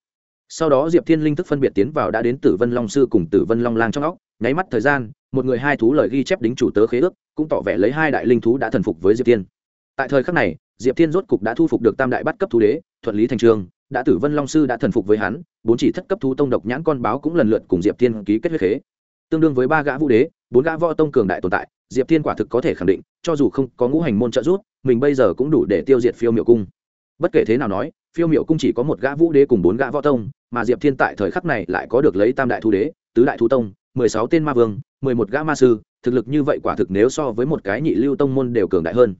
Sau đó diệp thiên linh thức phân biệt tiến vào đã đến tử vân long sư cùng tử vân long lang trong óc, nháy mắt thời gian, một người hai thú lời ghi chép đính chủ tớ khế ước, cũng tỏ vẻ lấy hai đại linh thú đã thần phục với diệp thiên. Tại thời khắc này, diệp thiên rốt cục đã thu phục được tam đại bắt cấp thú đế, thuận lý thành trường, đã tử vân long sư đã thần phục với hắn, bốn chỉ thất cấp thú tông độc nhãn con báo cũng lần lượt cùng diệp thiên ký kết huyết khế. Tương đương với ba gã vũ đế, bốn gã võ tông cường đại tồn tại, diệp thiên quả thực có thể khẳng định, cho dù không có ngũ hành môn trợ giúp, mình bây giờ cũng đủ để tiêu diệt phiêu miệu cung bất kể thế nào nói, phiêu miệu cung chỉ có một gã vũ đế cùng bốn gã võ tông, mà diệp thiên tại thời khắc này lại có được lấy tam đại thu đế, tứ đại thu tông, mười sáu tên ma vương, mười một gã ma sư, thực lực như vậy quả thực nếu so với một cái nhị lưu tông môn đều cường đại hơn.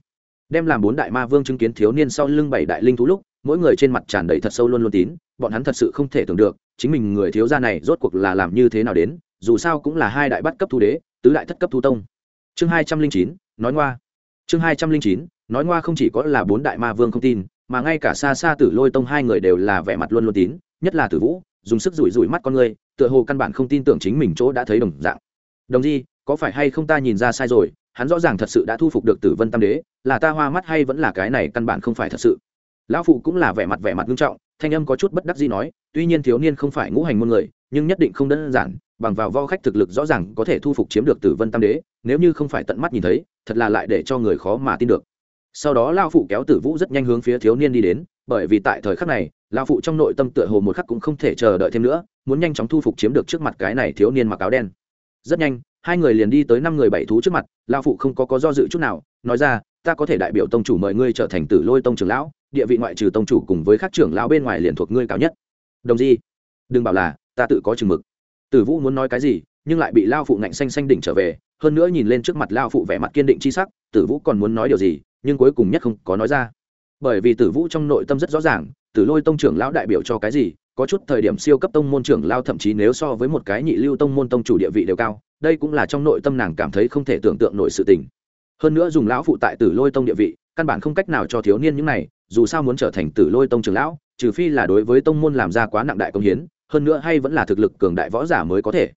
Đem làm bốn đại ma vương chứng kiến thiếu niên sau lưng bảy đại linh thú lúc, mỗi người trên mặt tràn đầy thật sâu luôn luôn tín, bọn hắn thật sự không thể tưởng được, chính mình người thiếu gia này rốt cuộc là làm như thế nào đến, dù sao cũng là hai đại bắt cấp thu đế, tứ đại thất cấp thu tông. Chương hai trăm linh chín, nói ngoa. Chương hai trăm linh chín, nói ngoa không chỉ có là bốn đại ma vương không tin mà ngay cả xa xa tử lôi tông hai người đều là vẻ mặt luôn luôn tín, nhất là tử vũ, dùng sức rủi rủi mắt con người, tựa hồ căn bản không tin tưởng chính mình chỗ đã thấy đồng dạng. Đồng di, có phải hay không ta nhìn ra sai rồi, hắn rõ ràng thật sự đã thu phục được tử vân tam đế, là ta hoa mắt hay vẫn là cái này căn bản không phải thật sự? Lão phụ cũng là vẻ mặt vẻ mặt nghiêm trọng, thanh âm có chút bất đắc gì nói, tuy nhiên thiếu niên không phải ngũ hành môn người, nhưng nhất định không đơn giản, bằng vào vo khách thực lực rõ ràng có thể thu phục chiếm được tử vân tam đế, nếu như không phải tận mắt nhìn thấy, thật là lại để cho người khó mà tin được sau đó lao phụ kéo tử vũ rất nhanh hướng phía thiếu niên đi đến, bởi vì tại thời khắc này lao phụ trong nội tâm tựa hồ một khắc cũng không thể chờ đợi thêm nữa, muốn nhanh chóng thu phục chiếm được trước mặt cái này thiếu niên mặc áo đen. Rất nhanh, hai người liền đi tới năm người bảy thú trước mặt lao phụ không có có do dự chút nào, nói ra, ta có thể đại biểu tông chủ mời ngươi trở thành tử lôi tông trưởng lão, địa vị ngoại trừ tông chủ cùng với các trưởng lão bên ngoài liền thuộc ngươi cao nhất. Đồng di, đừng bảo là, ta tự có chừng mực. Tử vũ muốn nói cái gì, nhưng lại bị lao phụ ngạnh xanh xanh đỉnh trở về, hơn nữa nhìn lên trước mặt lao phụ vẻ mặt kiên định c h i sắc, tử vũ còn muốn nói điều gì nhưng cuối cùng nhất không có nói ra. Bởi vì tử vũ trong nội tâm rất rõ ràng, tử lôi tông trưởng lão đại biểu cho cái gì, có chút thời điểm siêu cấp tông môn trưởng lao thậm chí nếu so với một cái nhị lưu tông môn tông chủ địa vị đều cao, đây cũng là trong nội tâm nàng cảm thấy không thể tưởng tượng nổi sự tình. Hơn nữa dùng lão phụ tại tử lôi tông địa vị, căn bản không cách nào cho thiếu niên những này, dù sao muốn trở thành tử lôi tông trưởng lão, trừ phi là đối với tông môn làm ra quá nặng đại công hiến, hơn nữa hay vẫn là thực lực cường đại võ giả mới có thể.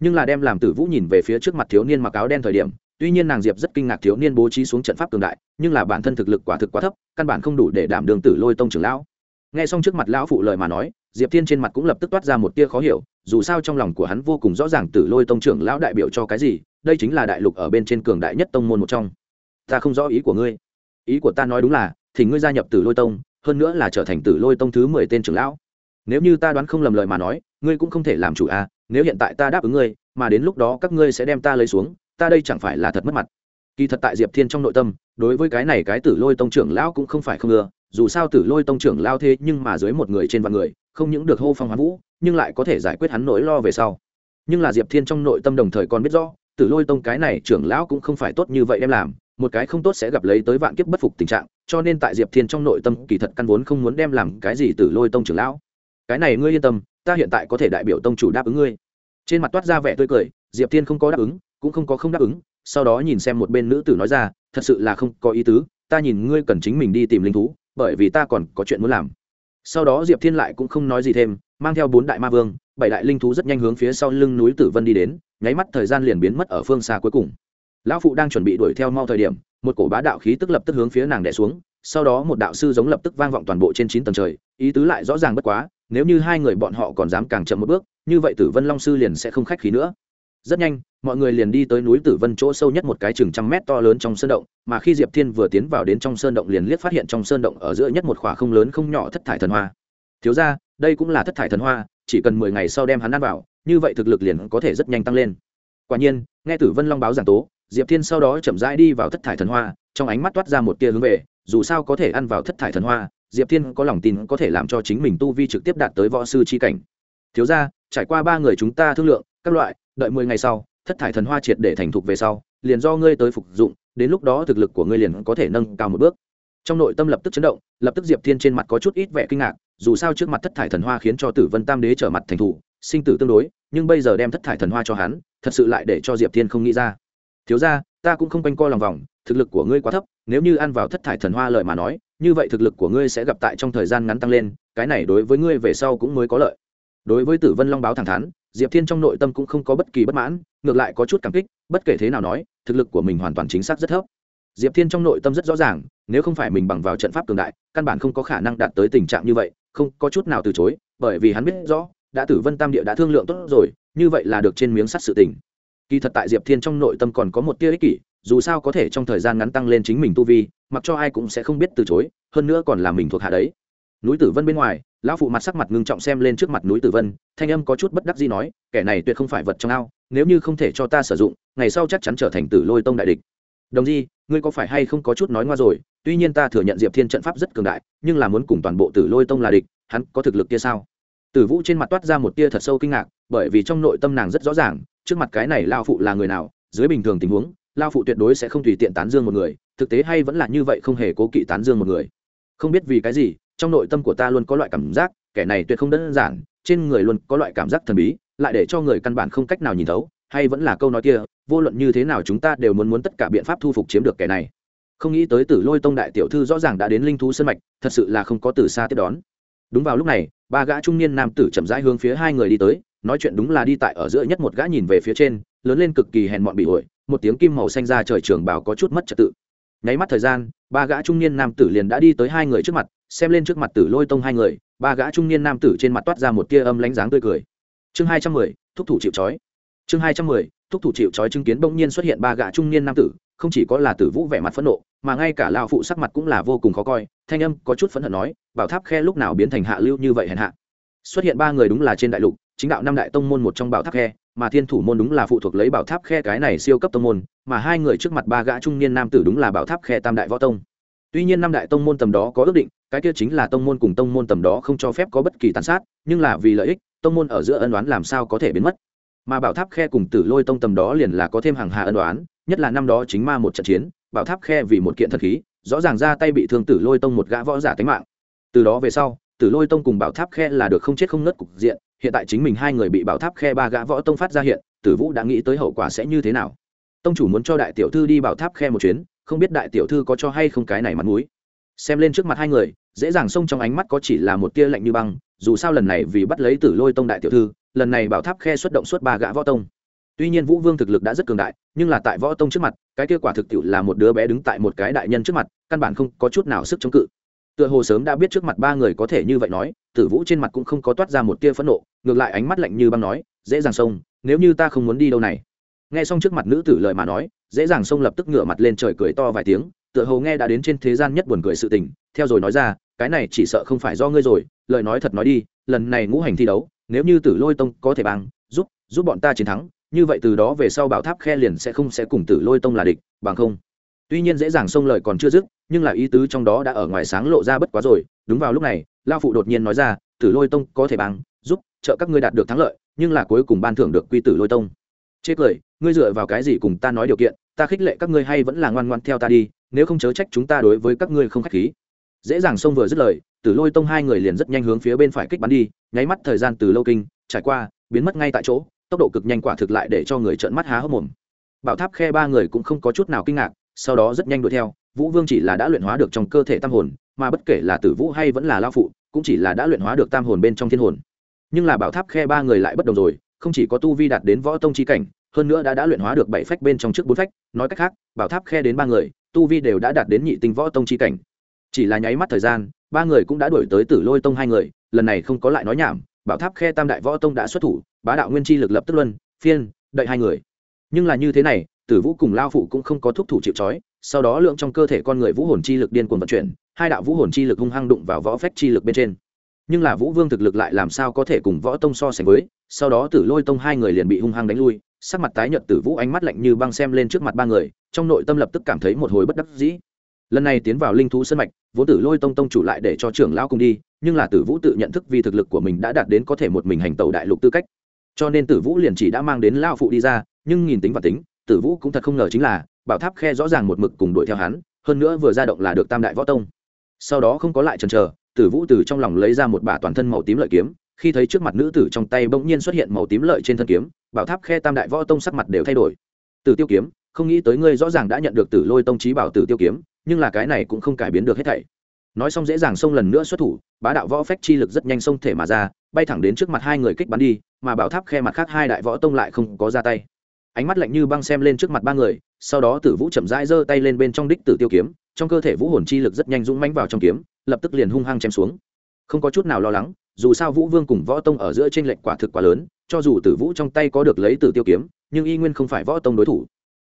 Nhưng là đem làm tử vũ nhìn về phía trước mặt thiếu niên mặc áo đen thời điểm tuy nhiên nàng diệp rất kinh ngạc thiếu niên bố trí xuống trận pháp cường đại, nhưng là bản thân thực lực quả thực quá thấp, căn bản không đủ để đảm đường tử lôi tông trưởng lão. Nghe xong trước mặt lão phụ lời mà nói, diệp thiên trên mặt cũng lập tức toát ra một tia khó hiểu, dù sao trong lòng của hắn vô cùng rõ ràng tử lôi tông trưởng lão đại biểu cho cái gì, đây chính là đại lục ở bên trên cường đại nhất tông môn một trong. Ta không rõ ý của ngươi. Ý của ta nói đúng là, thì ngươi gia nhập tử lôi tông, hơn nữa là trở thành tử lôi tông thứ mười tên trưởng lão. Nếu như ta đoán không lầm lời mà nói, ngươi cũng không thể làm chủ à nếu hiện tại ta đáp ứng ngươi, mà đến lúc đó các ngươi sẽ đem ta lấy xuống ta đây chẳng phải là thật mất mặt. Kỳ thật tại diệp thiên trong nội tâm, đối với cái này cái tử lôi tông trưởng lão cũng không phải không ưa, dù sao tử lôi tông trưởng lao thế nhưng mà dưới một người trên vạn người, không những được hô phong hoán vũ, nhưng lại có thể giải quyết hắn nỗi lo về sau. Nhưng là diệp thiên trong nội tâm đồng thời còn biết rõ, tử lôi tông cái này trưởng lão cũng không phải tốt như vậy đem làm, một cái không tốt sẽ gặp lấy tới vạn kiếp bất phục tình trạng, cho nên tại diệp thiên trong nội tâm, kỳ thật căn vốn không muốn đem làm cái gì tử lôi tông trưởng lão. Cái này ngươi yên tâm, ta hiện tại có thể đại biểu tông chủ đáp ứng ngươi. Trên mặt toát ra vẻ tươi cười, diệp thiên không có đáp ứng cũng không có không đáp ứng, sau đó nhìn xem một bên nữ tử nói ra, thật sự là không có ý tứ, ta nhìn ngươi cần chính mình đi tìm linh thú, bởi vì ta còn có chuyện muốn làm. Sau đó diệp thiên lại cũng không nói gì thêm, mang theo bốn đại ma vương, bảy đại linh thú rất nhanh hướng phía sau lưng núi tử vân đi đến, nháy mắt thời gian liền biến mất ở phương xa cuối cùng. Lão phụ đang chuẩn bị đuổi theo mau thời điểm, một cổ bá đạo khí tức lập tức hướng phía nàng đẻ xuống, sau đó một đạo sư giống lập tức vang vọng toàn bộ trên chín tầng trời, ý tứ lại rõ ràng bất quá, nếu như hai người bọn họ còn dám càng chậm một bước, như vậy tử vân long sư liền sẽ không khách khí nữa rất nhanh, mọi người liền đi tới núi tử vân chỗ sâu nhất một cái chừng trăm mét to lớn trong sơn động, mà khi diệp thiên vừa tiến vào đến trong sơn động liền liếc phát hiện trong sơn động ở giữa nhất một khỏa không lớn không nhỏ thất thải thần hoa. Thiếu ra đây cũng là thất thải thần hoa, chỉ cần mười ngày sau đem hắn ăn vào, như vậy thực lực liền có thể rất nhanh tăng lên. Quả nhiên, nghe tử vân long báo giảng tố, diệp thiên sau đó chậm rãi đi vào thất thải thần hoa, trong ánh mắt toát ra một tia hướng về, dù sao có thể ăn vào thất thải thần hoa, diệp thiên có lòng tin có thể làm cho chính mình tu vi trực tiếp đạt tới võ sư c h i cảnh. Thiếu ra trải qua ba người chúng ta thương lượng, các loại đợi mười ngày sau, thất thải thần hoa triệt để thành thục về sau, liền do ngươi tới phục dụng, đến lúc đó thực lực của ngươi liền có thể nâng cao một bước. Trong nội tâm lập tức chấn động, lập tức diệp thiên trên mặt có chút ít vẻ kinh ngạc, dù sao trước mặt thất thải thần hoa khiến cho tử vân tam đế trở mặt thành thủ, sinh tử tương đối, nhưng bây giờ đem thất thải thần hoa cho hắn, thật sự lại để cho diệp thiên không nghĩ ra. Thiếu ra ta cũng không quanh co lòng vòng, thực lực của ngươi quá thấp, nếu như ăn vào thất thải thần hoa lợi mà nói, như vậy thực lực của ngươi sẽ gặp tại trong thời gian ngắn tăng lên, cái này đối với ngươi về sau cũng mới có lợi. Đối với tử vân long báo thẳng thắn diệp thiên trong nội tâm cũng không có bất kỳ bất mãn, ngược lại có chút cảm kích, bất kể thế nào nói, thực lực của mình hoàn toàn chính xác rất thấp. Diệp thiên trong nội tâm rất rõ ràng, nếu không phải mình bằng vào trận pháp cường đại, căn bản không có khả năng đạt tới tình trạng như vậy, không có chút nào từ chối, bởi vì hắn biết rõ, đã tử vân tam địa đã thương lượng tốt rồi, như vậy là được trên miếng sắt sự tình. Kỳ thật tại diệp thiên trong nội tâm còn có một tia ích kỷ, dù sao có thể trong thời gian ngắn tăng lên chính mình tu vi, mặc cho ai cũng sẽ không biết từ chối, hơn nữa còn là mình thuộc hạ đấy. Núi tử vân bên ngoài lão phụ mặt sắc mặt ngưng trọng xem lên trước mặt núi tử vân, thanh âm có chút bất đắc gì nói, kẻ này tuyệt không phải vật trong ao, nếu như không thể cho ta sử dụng, ngày sau chắc chắn trở thành tử lôi tông đại địch. Đồng di, ngươi có phải hay không có chút nói ngoa rồi? Tuy nhiên ta thừa nhận diệp thiên trận pháp rất cường đại, nhưng là muốn cùng toàn bộ tử lôi tông là địch, hắn có thực lực kia sao? Tử vũ trên mặt toát ra một tia thật sâu kinh ngạc, bởi vì trong nội tâm nàng rất rõ ràng, trước mặt cái này lao phụ là người nào, dưới bình thường tình huống lao phụ tuyệt đối sẽ không tùy tiện tán dương một người, thực tế hay vẫn là như vậy không hề cố kỵ tán dương một người. Không biết vì cái gì trong nội tâm của ta luôn có loại cảm giác, kẻ này tuyệt không đơn giản, trên người luôn có loại cảm giác thần bí, lại để cho người căn bản không cách nào nhìn thấu, hay vẫn là câu nói kia, vô luận như thế nào chúng ta đều muốn muốn tất cả biện pháp thu phục chiếm được kẻ này. Không nghĩ tới tử lôi tông đại tiểu thư rõ ràng đã đến linh thú sân mạch, thật sự là không có từ xa tiếp đón. Đúng vào lúc này, ba gã trung niên nam tử chậm rãi hướng phía hai người đi tới, nói chuyện đúng là đi tại ở giữa nhất một gã nhìn về phía trên, lớn lên cực kỳ hèn mọn bị ổi một tiếng kim màu xanh ra trời trường bảo có chút mất trật tự nháy mắt thời gian, ba gã trung niên nam tử liền đã đi tới hai người trước mặt, xem lên trước mặt tử lôi tông hai người, ba gã trung niên nam tử trên mặt toát ra một tia âm lánh dáng tươi cười. Chương hai trăm mười, thúc thủ chịu trói. Chương hai trăm mười, thúc thủ chịu trói chứng kiến bỗng nhiên xuất hiện ba gã trung niên nam tử, không chỉ có là tử vũ vẻ mặt phẫn nộ, mà ngay cả lao phụ sắc mặt cũng là vô cùng khó coi, thanh âm có chút phẫn hận nói, bảo tháp khe lúc nào biến thành hạ lưu như vậy hèn hạ? Xuất hiện ba người đúng là trên đại lục chính đạo năm đại tông môn một trong bảo tháp khe, mà thiên thủ môn đúng là phụ thuộc lấy bảo tháp khe cái này siêu cấp tông môn, mà hai người trước mặt ba gã trung niên nam tử đúng là bảo tháp khe tam đại võ tông. Tuy nhiên năm đại tông môn tầm đó có ước định, cái kia chính là tông môn cùng tông môn tầm đó không cho phép có bất kỳ tàn sát, nhưng là vì lợi ích, tông môn ở giữa ân đoán làm sao có thể biến mất. Mà bảo tháp khe cùng tử lôi tông tầm đó liền là có thêm hàng hà ân đoán nhất là năm đó chính ma một trận chiến, bảo tháp khe vì một kiện thật khí, rõ ràng ra tay bị thương tử lôi tông một gã võ giả tính mạng. Từ đó về sau, tử lôi tông cùng bảo tháp khe là được không chết không nớt cục diện hiện tại chính mình hai người bị bảo tháp khe ba gã võ tông phát ra hiện, tử vũ đã nghĩ tới hậu quả sẽ như thế nào. Tông chủ muốn cho đại tiểu thư đi bảo tháp khe một chuyến, không biết đại tiểu thư có cho hay không cái này mặt mũi. Xem lên trước mặt hai người, dễ dàng xông trong ánh mắt có chỉ là một tia lạnh như băng, dù sao lần này vì bắt lấy tử lôi tông đại tiểu thư, lần này bảo tháp khe xuất động suốt ba gã võ tông. Tuy nhiên vũ vương thực lực đã rất cường đại, nhưng là tại võ tông trước mặt, cái kết quả thực tiệu là một đứa bé đứng tại một cái đại nhân trước mặt, căn bản không có chút nào sức chống cự tựa hồ sớm đã biết trước mặt ba người có thể như vậy nói, tử vũ trên mặt cũng không có toát ra một tia phẫn nộ, ngược lại ánh mắt lạnh như băng nói, dễ dàng xông, nếu như ta không muốn đi đâu này. Nghe xong trước mặt nữ tử lời mà nói, dễ dàng xông lập tức ngửa mặt lên trời cười to vài tiếng, tựa hồ nghe đã đến trên thế gian nhất buồn cười sự tình, theo rồi nói ra, cái này chỉ sợ không phải do ngươi rồi, lời nói thật nói đi, lần này ngũ hành thi đấu, nếu như tử lôi tông có thể bằng, giúp giúp bọn ta chiến thắng, như vậy từ đó về sau bảo tháp khe liền sẽ không sẽ cùng tử lôi tông là địch, bằng không? Tuy nhiên dễ dàng xông lời còn chưa dứt, nhưng là ý tứ trong đó đã ở ngoài sáng lộ ra bất quá rồi. Đúng vào lúc này lao phụ đột nhiên nói ra, tử lôi tông có thể bằng, giúp trợ các ngươi đạt được thắng lợi, nhưng là cuối cùng ban thưởng được quy tử lôi tông. Chê cười, ngươi dựa vào cái gì cùng ta nói điều kiện, ta khích lệ các ngươi hay vẫn là ngoan ngoan theo ta đi, nếu không chớ trách chúng ta đối với các ngươi không khách khí. Dễ dàng xông vừa dứt lời, tử lôi tông hai người liền rất nhanh hướng phía bên phải kích bắn đi, nháy mắt thời gian từ lâu kinh, trải qua, biến mất ngay tại chỗ, tốc độ cực nhanh quả thực lại để cho người trợn mắt há hốc mồm. Bảo tháp khe ba người cũng không có chút nào kinh ngạc sau đó rất nhanh đuổi theo, vũ vương chỉ là đã luyện hóa được trong cơ thể tam hồn, mà bất kể là tử vũ hay vẫn là lao phụ, cũng chỉ là đã luyện hóa được tam hồn bên trong thiên hồn. Nhưng là bảo tháp khe ba người lại bất đồng rồi, không chỉ có tu vi đạt đến võ tông chi cảnh, hơn nữa đã đã luyện hóa được bảy phách bên trong trước bốn phách, nói cách khác, bảo tháp khe đến ba người, tu vi đều đã đạt đến nhị tinh võ tông chi cảnh. Chỉ là nháy mắt thời gian, ba người cũng đã đuổi tới tử lôi tông hai người, lần này không có lại nói nhảm, bảo tháp khe tam đại võ tông đã xuất thủ, bá đạo nguyên chi lực lập tức luân, phiên, đợi hai người. Nhưng là như thế này tử vũ cùng lao phụ cũng không có thúc thủ chịu trói, sau đó lượng trong cơ thể con người vũ hồn chi lực điên cuồng vận chuyển, hai đạo vũ hồn chi lực hung hăng đụng vào võ phách chi lực bên trên. Nhưng là vũ vương thực lực lại làm sao có thể cùng võ tông so sánh với, sau đó tử lôi tông hai người liền bị hung hăng đánh lui, sắc mặt tái nhợt tử vũ ánh mắt lạnh như băng xem lên trước mặt ba người, trong nội tâm lập tức cảm thấy một hồi bất đắc dĩ. Lần này tiến vào linh thú sân mạch, vốn tử lôi tông tông chủ lại để cho trưởng lão cùng đi, nhưng là tử vũ tự nhận thức vì thực lực của mình đã đạt đến có thể một mình hành tàu đại lục tư cách. Cho nên tử vũ liền chỉ đã mang đến lao phụ đi ra, nhưng nhìn tính và tính tử vũ cũng thật không ngờ chính là, bảo tháp khe rõ ràng một mực cùng đuổi theo hắn, hơn nữa vừa ra động là được tam đại võ tông. Sau đó không có lại chần chờ, tử vũ từ trong lòng lấy ra một bả toàn thân màu tím lợi kiếm, khi thấy trước mặt nữ tử trong tay bỗng nhiên xuất hiện màu tím lợi trên thân kiếm, bảo tháp khe tam đại võ tông sắc mặt đều thay đổi. Tử tiêu kiếm, không nghĩ tới ngươi rõ ràng đã nhận được tử lôi tông trí bảo tử tiêu kiếm, nhưng là cái này cũng không cải biến được hết thảy. Nói xong dễ dàng xông lần nữa xuất thủ, bá đạo võ phách chi lực rất nhanh xông thể mà ra, bay thẳng đến trước mặt hai người kích bắn đi, mà bảo tháp khe mặt khác hai đại võ tông lại không có ra tay ánh mắt lạnh như băng xem lên trước mặt ba người, sau đó tử vũ chậm rãi giơ tay lên bên trong đích tử tiêu kiếm, trong cơ thể vũ hồn chi lực rất nhanh dũng mánh vào trong kiếm, lập tức liền hung hăng chém xuống. Không có chút nào lo lắng, dù sao vũ vương cùng võ tông ở giữa trên lệnh quả thực quá lớn, cho dù tử vũ trong tay có được lấy tử tiêu kiếm, nhưng y nguyên không phải võ tông đối thủ.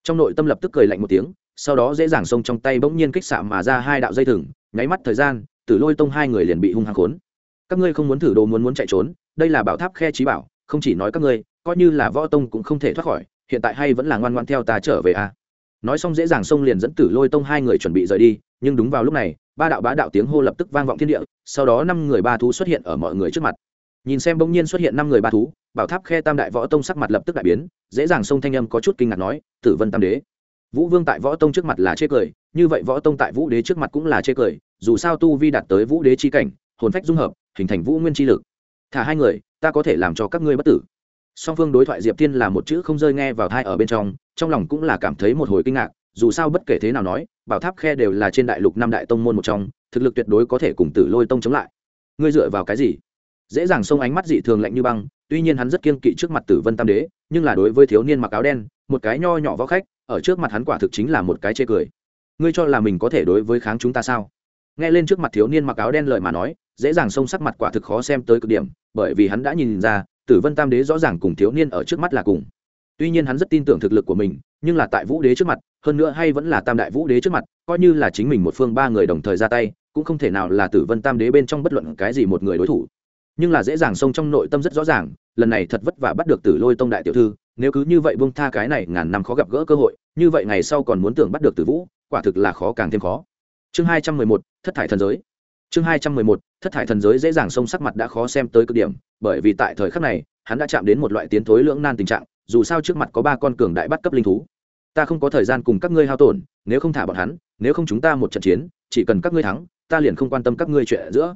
Trong nội tâm lập tức cười lạnh một tiếng, sau đó dễ dàng xông trong tay bỗng nhiên kích xạ mà ra hai đạo dây thừng, nháy mắt thời gian, tử lôi tông hai người liền bị hung hăng khốn. Các ngươi không muốn thử đồ muốn muốn chạy trốn, đây là bảo tháp khe trí bảo, không chỉ nói các ngươi, coi như là võ tông cũng không thể thoát khỏi hiện tại hay vẫn là ngoan ngoan theo ta trở về à. nói xong dễ dàng xông liền dẫn tử lôi tông hai người chuẩn bị rời đi, nhưng đúng vào lúc này, ba đạo bá đạo tiếng hô lập tức vang vọng thiên địa, sau đó năm người ba thú xuất hiện ở mọi người trước mặt. Nhìn xem bỗng nhiên xuất hiện năm người ba thú, bảo tháp khe tam đại võ tông sắc mặt lập tức đại biến, dễ dàng xông thanh âm có chút kinh ngạc nói, tử vân tam đế, vũ vương tại võ tông trước mặt là chê cười, như vậy võ tông tại vũ đế trước mặt cũng là chê cười, dù sao tu vi đạt tới vũ đế chi cảnh, hồn phách dung hợp, hình thành vũ nguyên chi lực. Thả hai người, ta có thể làm cho các ngươi bất tử song phương đối thoại diệp thiên là một chữ không rơi nghe vào thai ở bên trong trong lòng cũng là cảm thấy một hồi kinh ngạc, dù sao bất kể thế nào nói, bảo tháp khe đều là trên đại lục năm đại tông môn một trong, thực lực tuyệt đối có thể cùng tử lôi tông chống lại. Ngươi dựa vào cái gì? Dễ dàng xông ánh mắt dị thường lạnh như băng, tuy nhiên hắn rất kiên kỵ trước mặt tử vân tam đế, nhưng là đối với thiếu niên mặc áo đen, một cái nho nhỏ võ khách, ở trước mặt hắn quả thực chính là một cái chê cười. Ngươi cho là mình có thể đối với kháng chúng ta sao? Nghe lên trước mặt thiếu niên mặc áo đen lời mà nói, dễ dàng xông sắc mặt quả thực khó xem tới cực điểm, bởi vì hắn đã nhìn ra tử vân tam đế rõ ràng cùng thiếu niên ở trước mắt là cùng. Tuy nhiên hắn rất tin tưởng thực lực của mình, nhưng là tại vũ đế trước mặt, hơn nữa hay vẫn là tam đại vũ đế trước mặt, coi như là chính mình một phương ba người đồng thời ra tay, cũng không thể nào là tử vân tam đế bên trong bất luận cái gì một người đối thủ. Nhưng là dễ dàng xông trong nội tâm rất rõ ràng, lần này thật vất vả bắt được tử lôi tông đại tiểu thư, nếu cứ như vậy buông tha cái này ngàn năm khó gặp gỡ cơ hội, như vậy ngày sau còn muốn tưởng bắt được tử vũ, quả thực là khó càng thêm khó. Chương hai trăm mười một, thất thải thần giới chương hai trăm mười một, thất thải thần giới dễ dàng xông sắc mặt đã khó xem tới cực điểm, bởi vì tại thời khắc này, hắn đã chạm đến một loại tiến thối lưỡng nan tình trạng, dù sao trước mặt có ba con cường đại bắt cấp linh thú. Ta không có thời gian cùng các ngươi hao tổn, nếu không thả bọn hắn, nếu không chúng ta một trận chiến, chỉ cần các ngươi thắng, ta liền không quan tâm các ngươi chuyện giữa.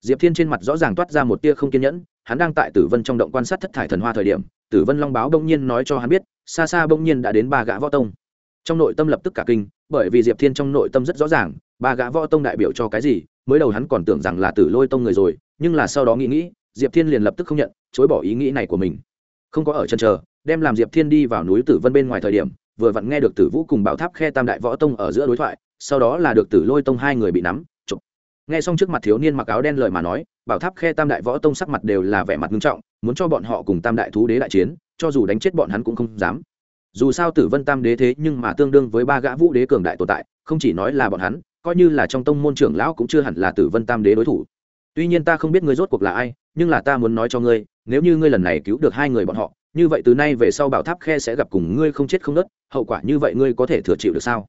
Diệp thiên trên mặt rõ ràng toát ra một tia không kiên nhẫn, hắn đang tại tử vân trong động quan sát thất thải thần hoa thời điểm, tử vân long báo bỗng nhiên nói cho hắn biết, xa xa bỗng nhiên đã đến ba gã võ tông. Trong nội tâm lập tức cả kinh bởi vì diệp thiên trong nội tâm rất rõ ràng, ba gã võ tông đại biểu cho cái gì, mới đầu hắn còn tưởng rằng là tử lôi tông người rồi, nhưng là sau đó nghĩ nghĩ, diệp thiên liền lập tức không nhận, chối bỏ ý nghĩ này của mình. Không có ở chân chờ, đem làm diệp thiên đi vào núi tử vân bên ngoài thời điểm, vừa vặn nghe được tử vũ cùng bảo tháp khe tam đại võ tông ở giữa đối thoại, sau đó là được tử lôi tông hai người bị nắm, chụp. Nghe xong trước mặt thiếu niên mặc áo đen lời mà nói, bảo tháp khe tam đại võ tông sắc mặt đều là vẻ mặt nghiêm trọng, muốn cho bọn họ cùng tam đại thú đế đại chiến, cho dù đánh chết bọn hắn cũng không dám dù sao tử vân tam đế thế nhưng mà tương đương với ba gã vũ đế cường đại tồn tại, không chỉ nói là bọn hắn, coi như là trong tông môn trưởng lão cũng chưa hẳn là tử vân tam đế đối thủ. Tuy nhiên ta không biết ngươi rốt cuộc là ai, nhưng là ta muốn nói cho ngươi, nếu như ngươi lần này cứu được hai người bọn họ, như vậy từ nay về sau bảo tháp khe sẽ gặp cùng ngươi không chết không nớt hậu quả như vậy ngươi có thể thừa chịu được sao?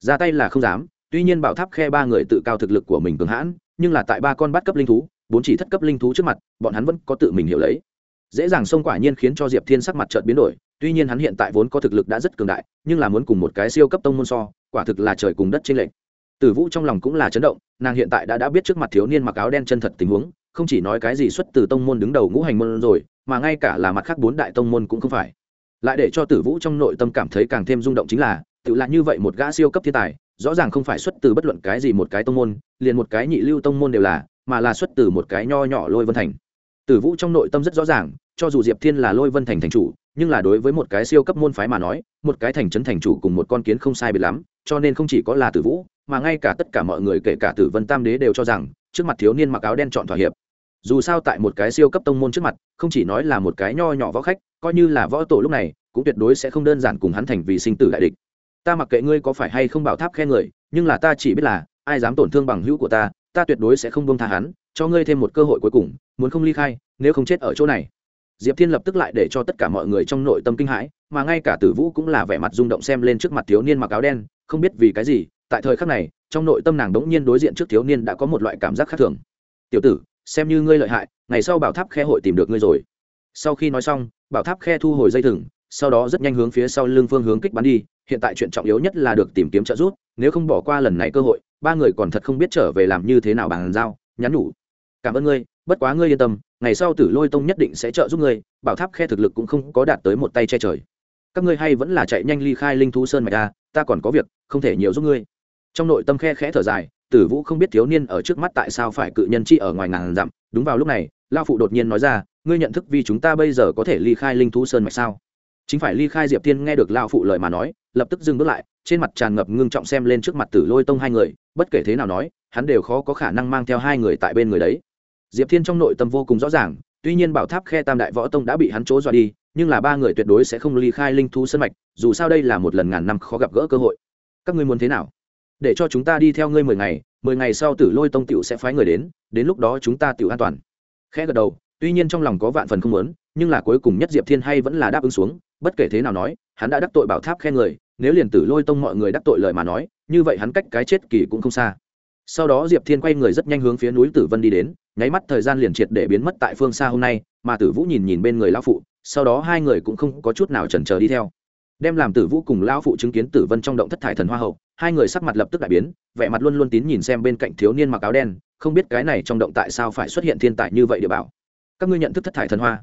Ra tay là không dám, tuy nhiên bảo tháp khe ba người tự cao thực lực của mình cường hãn, nhưng là tại ba con bắt cấp linh thú, bốn chỉ thất cấp linh thú trước mặt, bọn hắn vẫn có tự mình hiểu lấy. Dễ dàng xông quả nhiên khiến cho diệp thiên sắc mặt trợt biến đổi tuy nhiên hắn hiện tại vốn có thực lực đã rất cường đại, nhưng là muốn cùng một cái siêu cấp tông môn so, quả thực là trời cùng đất trên lệnh tử vũ trong lòng cũng là chấn động, nàng hiện tại đã đã biết trước mặt thiếu niên mặc áo đen chân thật tình huống, không chỉ nói cái gì xuất từ tông môn đứng đầu ngũ hành môn rồi, mà ngay cả là mặt khác bốn đại tông môn cũng không phải. Lại để cho tử vũ trong nội tâm cảm thấy càng thêm rung động chính là, tự là như vậy một gã siêu cấp thiên tài, rõ ràng không phải xuất từ bất luận cái gì một cái tông môn, liền một cái nhị lưu tông môn đều là, mà là xuất từ một cái nho nhỏ lôi vân thành. Tử vũ trong nội tâm rất rõ ràng, cho dù diệp thiên là lôi vân thành thành chủ nhưng là đối với một cái siêu cấp môn phái mà nói, một cái thành trấn thành chủ cùng một con kiến không sai biệt lắm, cho nên không chỉ có là tử vũ, mà ngay cả tất cả mọi người kể cả tử vân tam đế đều cho rằng, trước mặt thiếu niên mặc áo đen chọn thỏa hiệp. Dù sao tại một cái siêu cấp tông môn trước mặt, không chỉ nói là một cái nho nhỏ võ khách, coi như là võ tổ lúc này, cũng tuyệt đối sẽ không đơn giản cùng hắn thành vì sinh tử đại địch. Ta mặc kệ ngươi có phải hay không bảo tháp khen người, nhưng là ta chỉ biết là, ai dám tổn thương bằng hữu của ta ta tuyệt đối sẽ không buông tha hắn, cho ngươi thêm một cơ hội cuối cùng, muốn không ly khai, nếu không chết ở chỗ này diệp thiên lập tức lại để cho tất cả mọi người trong nội tâm kinh hãi, mà ngay cả tử vũ cũng là vẻ mặt rung động xem lên trước mặt thiếu niên mặc áo đen, không biết vì cái gì, tại thời khắc này, trong nội tâm nàng đống nhiên đối diện trước thiếu niên đã có một loại cảm giác khác thường. Tiểu tử, xem như ngươi lợi hại, ngày sau bảo tháp khe hội tìm được ngươi rồi. Sau khi nói xong, bảo tháp khe thu hồi dây thừng, sau đó rất nhanh hướng phía sau lưng phương hướng kích bắn đi, hiện tại chuyện trọng yếu nhất là được tìm kiếm trợ giúp, nếu không bỏ qua lần này cơ hội, ba người còn thật không biết trở về làm như thế nào bàn giao, nhắn nhủ. Cảm ơn ngươi bất quá ngươi yên tâm, ngày sau tử lôi tông nhất định sẽ trợ giúp ngươi, bảo tháp khe thực lực cũng không có đạt tới một tay che trời. Các ngươi hay vẫn là chạy nhanh ly khai linh thú sơn mạch ta ta còn có việc, không thể nhiều giúp ngươi. Trong nội tâm khe khẽ thở dài, tử vũ không biết thiếu niên ở trước mắt tại sao phải cự nhân chi ở ngoài ngàn dặm. Đúng vào lúc này, lao phụ đột nhiên nói ra, ngươi nhận thức vì chúng ta bây giờ có thể ly khai linh thú sơn mạch sao? Chính phải ly khai diệp thiên nghe được lao phụ lời mà nói, lập tức dừng bước lại, trên mặt tràn ngập ngưng trọng xem lên trước mặt tử lôi tông hai người, bất kể thế nào nói, hắn đều khó có khả năng mang theo hai người tại bên người đấy diệp thiên trong nội tâm vô cùng rõ ràng, tuy nhiên bảo tháp khe tam đại võ tông đã bị hắn chỗ dọa đi, nhưng là ba người tuyệt đối sẽ không ly khai linh thú sân mạch, dù sao đây là một lần ngàn năm khó gặp gỡ cơ hội. Các ngươi muốn thế nào? Để cho chúng ta đi theo ngươi mười ngày mười ngày sau tử lôi tông t sẽ phái người đến đến lúc đó chúng ta t an toàn. Khẽ gật đầu, tuy nhiên trong lòng có vạn phần không lớn nhưng là cuối cùng nhất diệp thiên hay vẫn là đáp ứng xuống, bất kể thế nào nói, hắn đã đắc tội bảo tháp khe người, nếu liền tử lôi tông mọi người đắc tội lời mà nói, như vậy hắn cách cái chết kỳ cũng không xa. Sau đó diệp thiên quay người rất nhanh hướng phía núi tử vân đi đến nháy mắt thời gian liền triệt để biến mất tại phương xa hôm nay, mà tử vũ nhìn nhìn bên người lão phụ, sau đó hai người cũng không có chút nào chần chờ đi theo. Đem làm tử vũ cùng lão phụ chứng kiến tử vân trong động thất thải thần hoa hậu, hai người sắc mặt lập tức đại biến, vẻ mặt luôn luôn tín nhìn xem bên cạnh thiếu niên mặc áo đen, không biết cái này trong động tại sao phải xuất hiện thiên tài như vậy địa bảo. Các ngươi nhận thức thất thải thần hoa?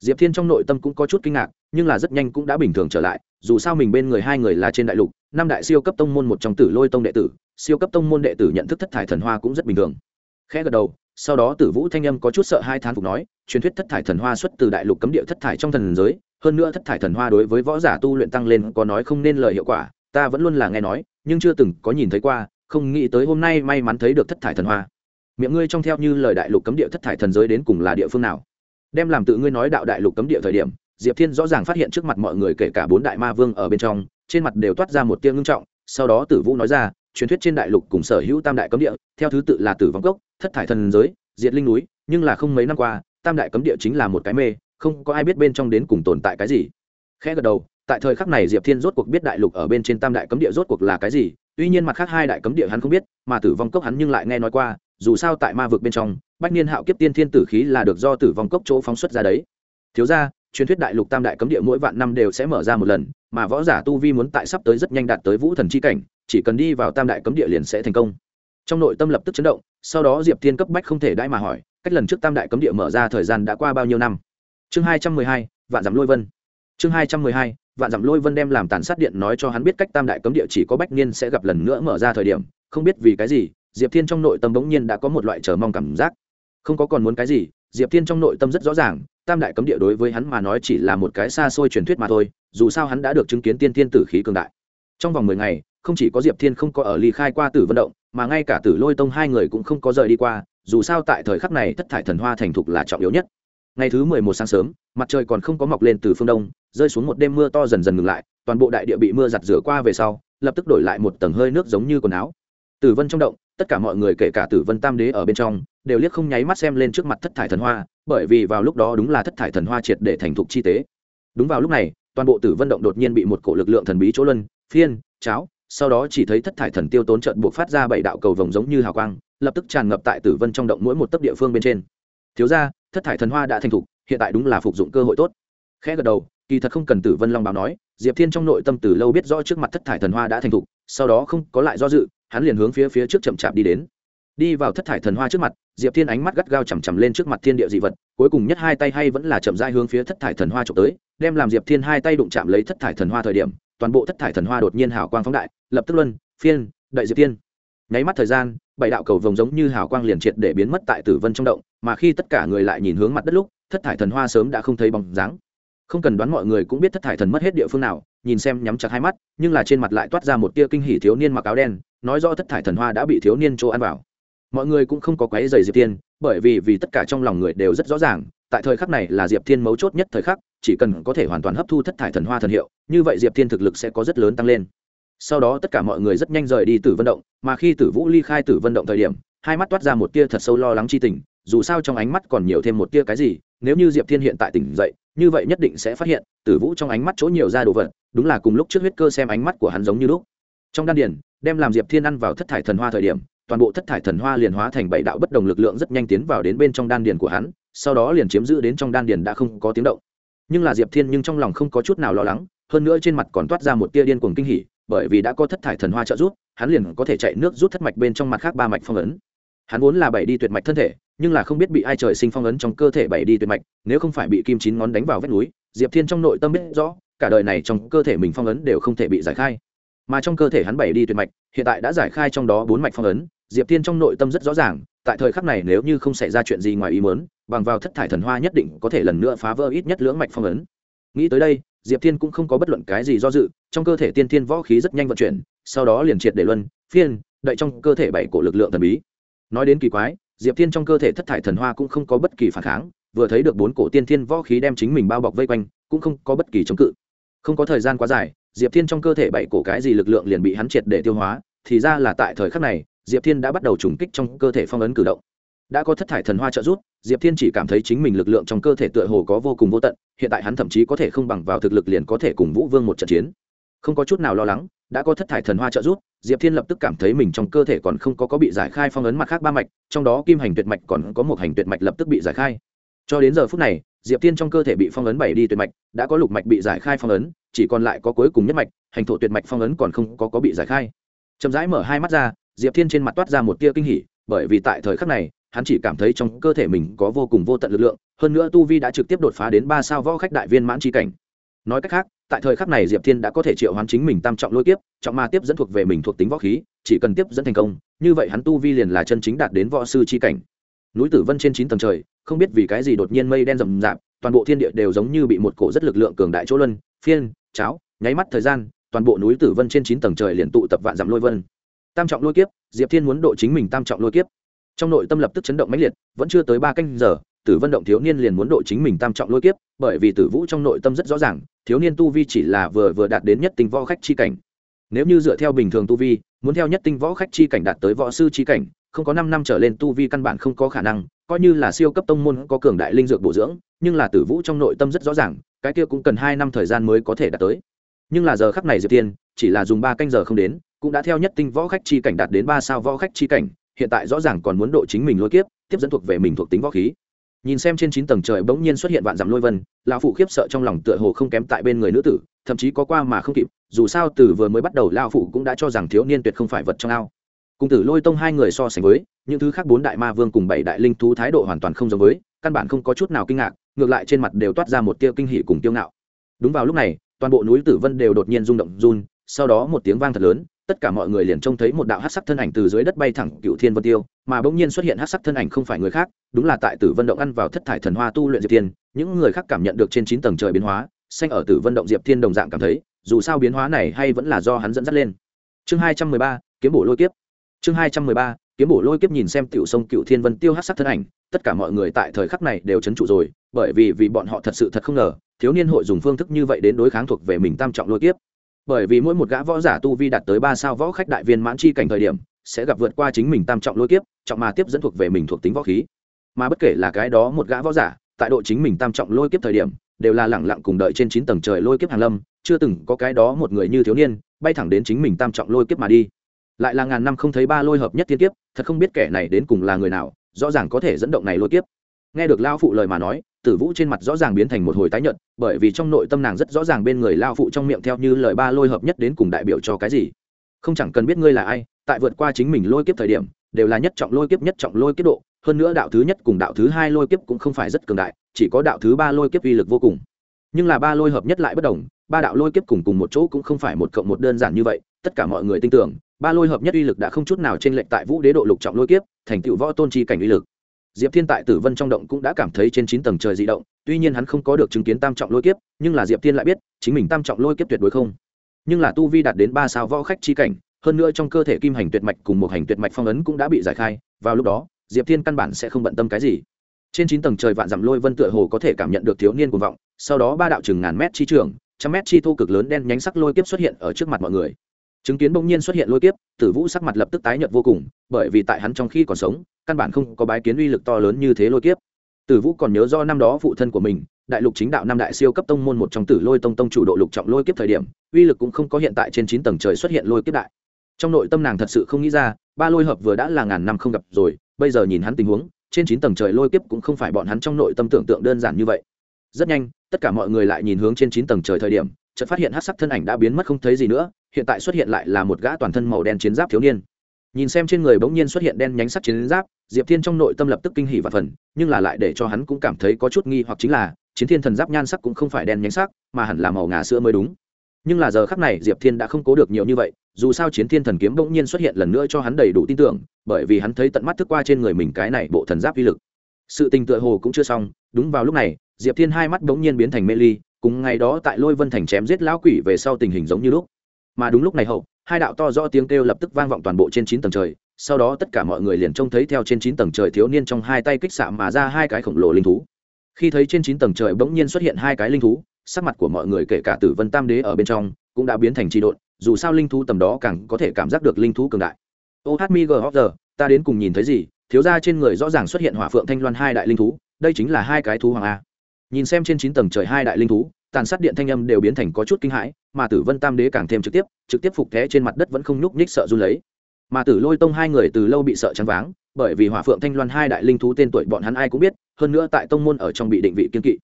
Diệp thiên trong nội tâm cũng có chút kinh ngạc, nhưng là rất nhanh cũng đã bình thường trở lại, dù sao mình bên người hai người là trên đại lục, năm đại siêu cấp tông môn một trong tử lôi tông đệ tử, siêu cấp tông môn đệ tử nhận thức thất thải thần hoa cũng rất bình thường. Khẽ gật đầu sau đó tử vũ thanh âm có chút sợ hai thán phục nói, truyền thuyết thất thải thần hoa xuất từ đại lục cấm địa thất thải trong thần giới, hơn nữa thất thải thần hoa đối với võ giả tu luyện tăng lên có nói không nên lời hiệu quả, ta vẫn luôn là nghe nói, nhưng chưa từng có nhìn thấy qua, không nghĩ tới hôm nay may mắn thấy được thất thải thần hoa. Miệng ngươi trong theo như lời đại lục cấm địa thất thải thần giới đến cùng là địa phương nào? Đem làm tự ngươi nói đạo đại lục cấm địa thời điểm, diệp thiên rõ ràng phát hiện trước mặt mọi người kể cả bốn đại ma vương ở bên trong, trên mặt đều toát ra một tiếng ngưng trọng, sau đó tử vũ nói ra, truyền thuyết trên đại lục cùng sở hữu tam đại cấm địa, theo thứ tự là tử vong cốc thất thải thần giới, diệt linh núi, nhưng là không mấy năm qua, tam đại cấm địa chính là một cái mê, không có ai biết bên trong đến cùng tồn tại cái gì. Khẽ gật đầu, tại thời khắc này diệp thiên rốt cuộc biết đại lục ở bên trên tam đại cấm địa rốt cuộc là cái gì, tuy nhiên mặt khác hai đại cấm địa hắn không biết, mà tử vong cốc hắn nhưng lại nghe nói qua, dù sao tại ma vực bên trong, bách niên hạo kiếp tiên thiên tử khí là được do tử vong cốc chỗ phóng xuất ra đấy. Thiếu ra truyền thuyết đại lục tam đại cấm địa mỗi vạn năm đều sẽ mở ra một lần, mà võ giả tu vi muốn tại sắp tới rất nhanh đạt tới vũ thần chi cảnh, chỉ cần đi vào tam đại cấm địa liền sẽ thành công trong nội tâm lập tức chấn động, sau đó diệp thiên cấp bách không thể đãi mà hỏi, cách lần trước tam đại cấm địa mở ra thời gian đã qua bao nhiêu năm? Chương hai trăm mười hai, vạn dặm lôi vân. Chương hai trăm mười hai, vạn dặm lôi vân đem làm tàn sát điện nói cho hắn biết cách tam đại cấm địa chỉ có bách niên sẽ gặp lần nữa mở ra thời điểm, không biết vì cái gì, diệp thiên trong nội tâm bỗng nhiên đã có một loại chờ mong cảm giác. Không có còn muốn cái gì, diệp thiên trong nội tâm rất rõ ràng, tam đại cấm địa đối với hắn mà nói chỉ là một cái xa xôi truyền thuyết mà thôi, dù sao hắn đã được chứng kiến tiên thiên tử khí cường đại. Trong vòng mười ngày, không chỉ có diệp thiên không có ở ly khai qua tử vận động mà ngay cả tử lôi tông hai người cũng không có rời đi qua, dù sao tại thời khắc này thất thải thần hoa thành thục là trọng yếu nhất. Ngày thứ mười một sáng sớm, mặt trời còn không có mọc lên từ phương đông, rơi xuống một đêm mưa to dần dần ngừng lại, toàn bộ đại địa bị mưa giặt rửa qua về sau, lập tức đổi lại một tầng hơi nước giống như quần áo. Tử vân trong động, tất cả mọi người kể cả tử vân tam đế ở bên trong, đều liếc không nháy mắt xem lên trước mặt thất thải thần hoa, bởi vì vào lúc đó đúng là thất thải thần hoa triệt để thành thục chi tế. Đúng vào lúc này, toàn bộ tử vân động đột nhiên bị một cổ lực lượng thần bí chỗ luân, phiên, cháo sau đó chỉ thấy thất thải thần tiêu tốn trận buộc phát ra bảy đạo cầu vồng giống như hào quang, lập tức tràn ngập tại tử vân trong động mỗi một tấp địa phương bên trên. Thiếu ra thất thải thần hoa đã thành thục, hiện tại đúng là phục dụng cơ hội tốt. Khẽ gật đầu, kỳ thật không cần tử vân long báo nói, diệp thiên trong nội tâm từ lâu biết rõ trước mặt thất thải thần hoa đã thành thục, sau đó không có lại do dự, hắn liền hướng phía phía trước chậm chạp đi đến. Đi vào thất thải thần hoa trước mặt, diệp thiên ánh mắt gắt gao chằm chằm lên trước mặt thiên địa dị vật, cuối cùng nhất hai tay hay vẫn là chậm dai hướng phía thất thải thần hoa trộm tới, đem làm diệp thiên hai tay đụng chạm lấy thất thải thần hoa thời điểm toàn bộ thất thải thần hoa đột nhiên hào quang phóng đại, lập tức luân, phiên đại diệp tiên. Nháy mắt thời gian, bảy đạo cầu vồng giống như hào quang liền triệt để biến mất tại tử vân trong động, mà khi tất cả người lại nhìn hướng mặt đất lúc, thất thải thần hoa sớm đã không thấy bóng dáng. Không cần đoán mọi người cũng biết thất thải thần mất hết địa phương nào, nhìn xem nhắm chặt hai mắt, nhưng là trên mặt lại toát ra một tia kinh hỉ thiếu niên mặc áo đen, nói rõ thất thải thần hoa đã bị thiếu niên chỗ ăn vào. Mọi người cũng không có quấy giày diệp tiên, bởi vì vì tất cả trong lòng người đều rất rõ ràng tại thời khắc này là diệp thiên mấu chốt nhất thời khắc, chỉ cần có thể hoàn toàn hấp thu thất thải thần hoa thần hiệu, như vậy diệp thiên thực lực sẽ có rất lớn tăng lên. Sau đó tất cả mọi người rất nhanh rời đi tử vận động, mà khi tử vũ ly khai tử vận động thời điểm, hai mắt toát ra một tia thật sâu lo lắng chi tình, dù sao trong ánh mắt còn nhiều thêm một tia cái gì, nếu như diệp thiên hiện tại tỉnh dậy, như vậy nhất định sẽ phát hiện, tử vũ trong ánh mắt chỗ nhiều ra đồ vật, đúng là cùng lúc trước huyết cơ xem ánh mắt của hắn giống như lúc. Trong đan điển đem làm diệp thiên ăn vào thất thải thần hoa thời điểm, toàn bộ thất thải thần hoa liền hóa thành bảy đạo bất đồng lực lượng rất nhanh tiến vào đến bên trong đan điển của hắn sau đó liền chiếm giữ đến trong đan điền đã không có tiếng động. Nhưng là diệp thiên nhưng trong lòng không có chút nào lo lắng, hơn nữa trên mặt còn toát ra một tia điên cuồng kinh hỉ, bởi vì đã có thất thải thần hoa trợ rút hắn liền có thể chạy nước rút thất mạch bên trong mặt khác ba mạch phong ấn. Hắn vốn là bảy đi tuyệt mạch thân thể, nhưng là không biết bị ai trời sinh phong ấn trong cơ thể bảy đi tuyệt mạch, nếu không phải bị kim chín ngón đánh vào vách núi, diệp thiên trong nội tâm biết rõ, cả đời này trong cơ thể mình phong ấn đều không thể bị giải khai. Mà trong cơ thể hắn bảy đi tuyệt mạch, hiện tại đã giải khai trong đó bốn mạch phong ấn, diệp thiên trong nội tâm rất rõ ràng, tại thời khắc này nếu như không xảy ra chuyện gì ngoài ý mớn bằng vào thất thải thần hoa nhất định có thể lần nữa phá vỡ ít nhất lưỡng mạch phong ấn. Nghĩ tới đây, diệp thiên cũng không có bất luận cái gì do dự, trong cơ thể tiên thiên võ khí rất nhanh vận chuyển, sau đó liền triệt để luân, phiên, đậy trong cơ thể bảy cổ lực lượng thần bí. Nói đến kỳ quái, diệp thiên trong cơ thể thất thải thần hoa cũng không có bất kỳ phản kháng, vừa thấy được bốn cổ tiên thiên võ khí đem chính mình bao bọc vây quanh, cũng không có bất kỳ chống cự. Không có thời gian quá dài, diệp thiên trong cơ thể bảy cổ cái gì lực lượng liền bị hắn triệt để tiêu hóa, thì ra là tại thời khắc này, diệp thiên đã bắt đầu trùng kích trong cơ thể phong ấn cử động đã có thất thải thần hoa trợ giúp, diệp thiên chỉ cảm thấy chính mình lực lượng trong cơ thể tựa hồ có vô cùng vô tận, hiện tại hắn thậm chí có thể không bằng vào thực lực liền có thể cùng vũ vương một trận chiến. Không có chút nào lo lắng, đã có thất thải thần hoa trợ giúp, diệp thiên lập tức cảm thấy mình trong cơ thể còn không có có bị giải khai phong ấn mặt khác ba mạch, trong đó kim hành tuyệt mạch còn có một hành tuyệt mạch lập tức bị giải khai. Cho đến giờ phút này, diệp thiên trong cơ thể bị phong ấn bảy đi tuyệt mạch, đã có lục mạch bị giải khai phong ấn, chỉ còn lại có cuối cùng nhất mạch, hành thổ tuyệt mạch phong ấn còn không có có bị giải khai. Chậm rãi mở hai mắt ra, diệp thiên trên mặt toát ra một tia kinh hỉ, bởi vì tại thời khắc này hắn chỉ cảm thấy trong cơ thể mình có vô cùng vô tận lực lượng, hơn nữa tu vi đã trực tiếp đột phá đến ba sao võ khách đại viên mãn tri cảnh. Nói cách khác, tại thời khắc này diệp thiên đã có thể triệu hoán chính mình tam trọng lôi kiếp, trọng ma tiếp dẫn thuộc về mình thuộc tính võ khí, chỉ cần tiếp dẫn thành công, như vậy hắn tu vi liền là chân chính đạt đến võ sư tri cảnh. Núi tử vân trên chín tầng trời, không biết vì cái gì đột nhiên mây đen rậm rạp, toàn bộ thiên địa đều giống như bị một cổ rất lực lượng cường đại chỗ luân, phiên, cháo, nháy mắt thời gian, toàn bộ núi tử vân trên chín tầng trời liền tụ tập vạn dặm lôi vân. Tam trọng lôi kiếp, diệp thiên muốn độ chính mình tam trọng lôi kiếp trong nội tâm lập tức chấn động mãnh liệt, vẫn chưa tới ba canh giờ, tử vân động thiếu niên liền muốn độ chính mình tam trọng lôi kiếp, bởi vì tử vũ trong nội tâm rất rõ ràng, thiếu niên tu vi chỉ là vừa vừa đạt đến nhất tinh võ khách chi cảnh. Nếu như dựa theo bình thường tu vi, muốn theo nhất tinh võ khách chi cảnh đạt tới võ sư chi cảnh, không có năm năm trở lên tu vi căn bản không có khả năng, coi như là siêu cấp tông môn có cường đại linh dược bổ dưỡng, nhưng là tử vũ trong nội tâm rất rõ ràng, cái kia cũng cần hai năm thời gian mới có thể đạt tới. Nhưng là giờ khắc này diệp tiên, chỉ là dùng ba canh giờ không đến, cũng đã theo nhất tinh võ khách chi cảnh đạt đến ba sao võ khách chi cảnh hiện tại rõ ràng còn muốn độ chính mình lôi kiếp, tiếp dẫn thuộc về mình thuộc tính võ khí. Nhìn xem trên chín tầng trời bỗng nhiên xuất hiện vạn dặm lôi vân, lão phụ khiếp sợ trong lòng tựa hồ không kém tại bên người nữ tử, thậm chí có qua mà không kịp, dù sao từ vừa mới bắt đầu lao phụ cũng đã cho rằng thiếu niên tuyệt không phải vật trong ao. Cùng tử lôi tông hai người so sánh với, những thứ khác bốn đại ma vương cùng bảy đại linh thú thái độ hoàn toàn không giống với, căn bản không có chút nào kinh ngạc, ngược lại trên mặt đều toát ra một tia kinh hỉ cùng tiêu ngạo. Đúng vào lúc này, toàn bộ núi tử vân đều đột nhiên rung động run, sau đó một tiếng vang thật lớn tất cả mọi người liền trông thấy một đạo hát sắc thân ảnh từ dưới đất bay thẳng cựu thiên vân tiêu, mà bỗng nhiên xuất hiện hát sắc thân ảnh không phải người khác, đúng là tại tử vân động ăn vào thất thải thần hoa tu luyện diệp thiên, những người khác cảm nhận được trên chín tầng trời biến hóa, xanh ở tử vân động diệp thiên đồng dạng cảm thấy, dù sao biến hóa này hay vẫn là do hắn dẫn dắt lên. Chương hai trăm mười ba, kiếm bổ lôi kiếp. Chương hai trăm mười ba, kiếm bổ lôi kiếp nhìn xem tiểu sông cựu thiên vân tiêu hát sắc thân ảnh, tất cả mọi người tại thời khắc này đều chấn trụ rồi, bởi vì vì bọn họ thật sự thật không ngờ, thiếu niên hội dùng phương thức như vậy đến đối kháng thuộc về mình tam trọng lôi kiếp bởi vì mỗi một gã võ giả tu vi đạt tới ba sao võ khách đại viên mãn chi cảnh thời điểm, sẽ gặp vượt qua chính mình tam trọng lôi kiếp, trọng mà tiếp dẫn thuộc về mình thuộc tính võ khí. Mà bất kể là cái đó một gã võ giả, tại độ chính mình tam trọng lôi kiếp thời điểm, đều là lẳng lặng cùng đợi trên chín tầng trời lôi kiếp hàng lâm, chưa từng có cái đó một người như thiếu niên, bay thẳng đến chính mình tam trọng lôi kiếp mà đi. Lại là ngàn năm không thấy ba lôi hợp nhất thiên kiếp, thật không biết kẻ này đến cùng là người nào, rõ ràng có thể dẫn động này lôi kiếp nghe được lao phụ lời mà nói, tử vũ trên mặt rõ ràng biến thành một hồi tái nhợt, bởi vì trong nội tâm nàng rất rõ ràng bên người lao phụ trong miệng theo như lời ba lôi hợp nhất đến cùng đại biểu cho cái gì. Không chẳng cần biết ngươi là ai, tại vượt qua chính mình lôi kiếp thời điểm, đều là nhất trọng lôi kiếp nhất trọng lôi kiếp độ, hơn nữa đạo thứ nhất cùng đạo thứ hai lôi kiếp cũng không phải rất cường đại, chỉ có đạo thứ ba lôi kiếp uy lực vô cùng. Nhưng là ba lôi hợp nhất lại bất đồng, ba đạo lôi kiếp cùng cùng một chỗ cũng không phải một cộng một đơn giản như vậy, tất cả mọi người tin tưởng, ba lôi hợp nhất uy lực đã không chút nào trên lệnh tại vũ đế độ lục trọng lôi kiếp, thành tựu võ tôn chi cảnh uy lực diệp thiên tại tử vân trong động cũng đã cảm thấy trên chín tầng trời di động, tuy nhiên hắn không có được chứng kiến tam trọng lôi kiếp, nhưng là diệp thiên lại biết, chính mình tam trọng lôi kiếp tuyệt đối không. Nhưng là tu vi đạt đến ba sao võ khách chi cảnh, hơn nữa trong cơ thể kim hành tuyệt mạch cùng một hành tuyệt mạch phong ấn cũng đã bị giải khai, vào lúc đó, diệp thiên căn bản sẽ không bận tâm cái gì. Trên chín tầng trời vạn dặm lôi vân tựa hồ có thể cảm nhận được thiếu niên cuồng vọng, sau đó ba đạo chừng ngàn mét chi trường, trăm mét chi thu cực lớn đen nhánh sắc lôi kiếp xuất hiện ở trước mặt mọi người chứng kiến bỗng nhiên xuất hiện lôi kiếp, tử vũ sắc mặt lập tức tái nhợt vô cùng, bởi vì tại hắn trong khi còn sống, căn bản không có bái kiến uy lực to lớn như thế lôi kiếp. Tử vũ còn nhớ do năm đó phụ thân của mình, đại lục chính đạo năm đại siêu cấp tông môn một trong tử lôi tông tông chủ độ lục trọng lôi kiếp thời điểm, uy lực cũng không có hiện tại trên chín tầng trời xuất hiện lôi kiếp đại. Trong nội tâm nàng thật sự không nghĩ ra, ba lôi hợp vừa đã là ngàn năm không gặp rồi, bây giờ nhìn hắn tình huống, trên chín tầng trời lôi kiếp cũng không phải bọn hắn trong nội tâm tưởng tượng đơn giản như vậy. Rất nhanh, tất cả mọi người lại nhìn hướng trên chín tầng trời thời điểm chợt phát hiện hát sắc thân ảnh đã biến mất không thấy gì nữa, hiện tại xuất hiện lại là một gã toàn thân màu đen chiến giáp thiếu niên. Nhìn xem trên người bỗng nhiên xuất hiện đen nhánh sắc chiến giáp, diệp thiên trong nội tâm lập tức kinh hỉ và phần nhưng là lại để cho hắn cũng cảm thấy có chút nghi hoặc chính là, chiến thiên thần giáp nhan sắc cũng không phải đen nhánh sắc, mà hẳn là màu ngà sữa mới đúng. Nhưng là giờ khắc này, diệp thiên đã không cố được nhiều như vậy, dù sao chiến thiên thần kiếm bỗng nhiên xuất hiện lần nữa cho hắn đầy đủ tin tưởng, bởi vì hắn thấy tận mắt thức qua trên người mình cái này bộ thần giáp uy lực. Sự tình tựa hồ cũng chưa xong, đúng vào lúc này, diệp thiên hai mắt bỗng nhiên biến thành mê ly cùng ngày đó tại lôi vân thành chém giết lão quỷ về sau tình hình giống như lúc. Mà đúng lúc này hậu, hai đạo to rõ tiếng kêu lập tức vang vọng toàn bộ trên chín tầng trời, sau đó tất cả mọi người liền trông thấy theo trên chín tầng trời thiếu niên trong hai tay kích xạ mà ra hai cái khổng lồ linh thú. Khi thấy trên chín tầng trời bỗng nhiên xuất hiện hai cái linh thú, sắc mặt của mọi người kể cả tử vân tam đế ở bên trong cũng đã biến thành trị độn, dù sao linh thú tầm đó càng có thể cảm giác được linh thú cường đại. Ô hát mi gờ ta đến cùng nhìn thấy gì? Thiếu ra trên người rõ ràng xuất hiện hỏa phượng thanh loan hai đại linh thú, đây chính là hai cái thú hoàng a nhìn xem trên chín tầng trời hai đại linh thú, tàn sát điện thanh âm đều biến thành có chút kinh hãi, mà tử vân tam đế càng thêm trực tiếp trực tiếp phục thế trên mặt đất vẫn không nhúc nhích sợ run lấy. Mà tử lôi tông hai người từ lâu bị sợ trắng váng, bởi vì hỏa phượng thanh loan hai đại linh thú tên tuổi bọn hắn ai cũng biết, hơn nữa tại tông môn ở trong bị định vị kiên kỵ.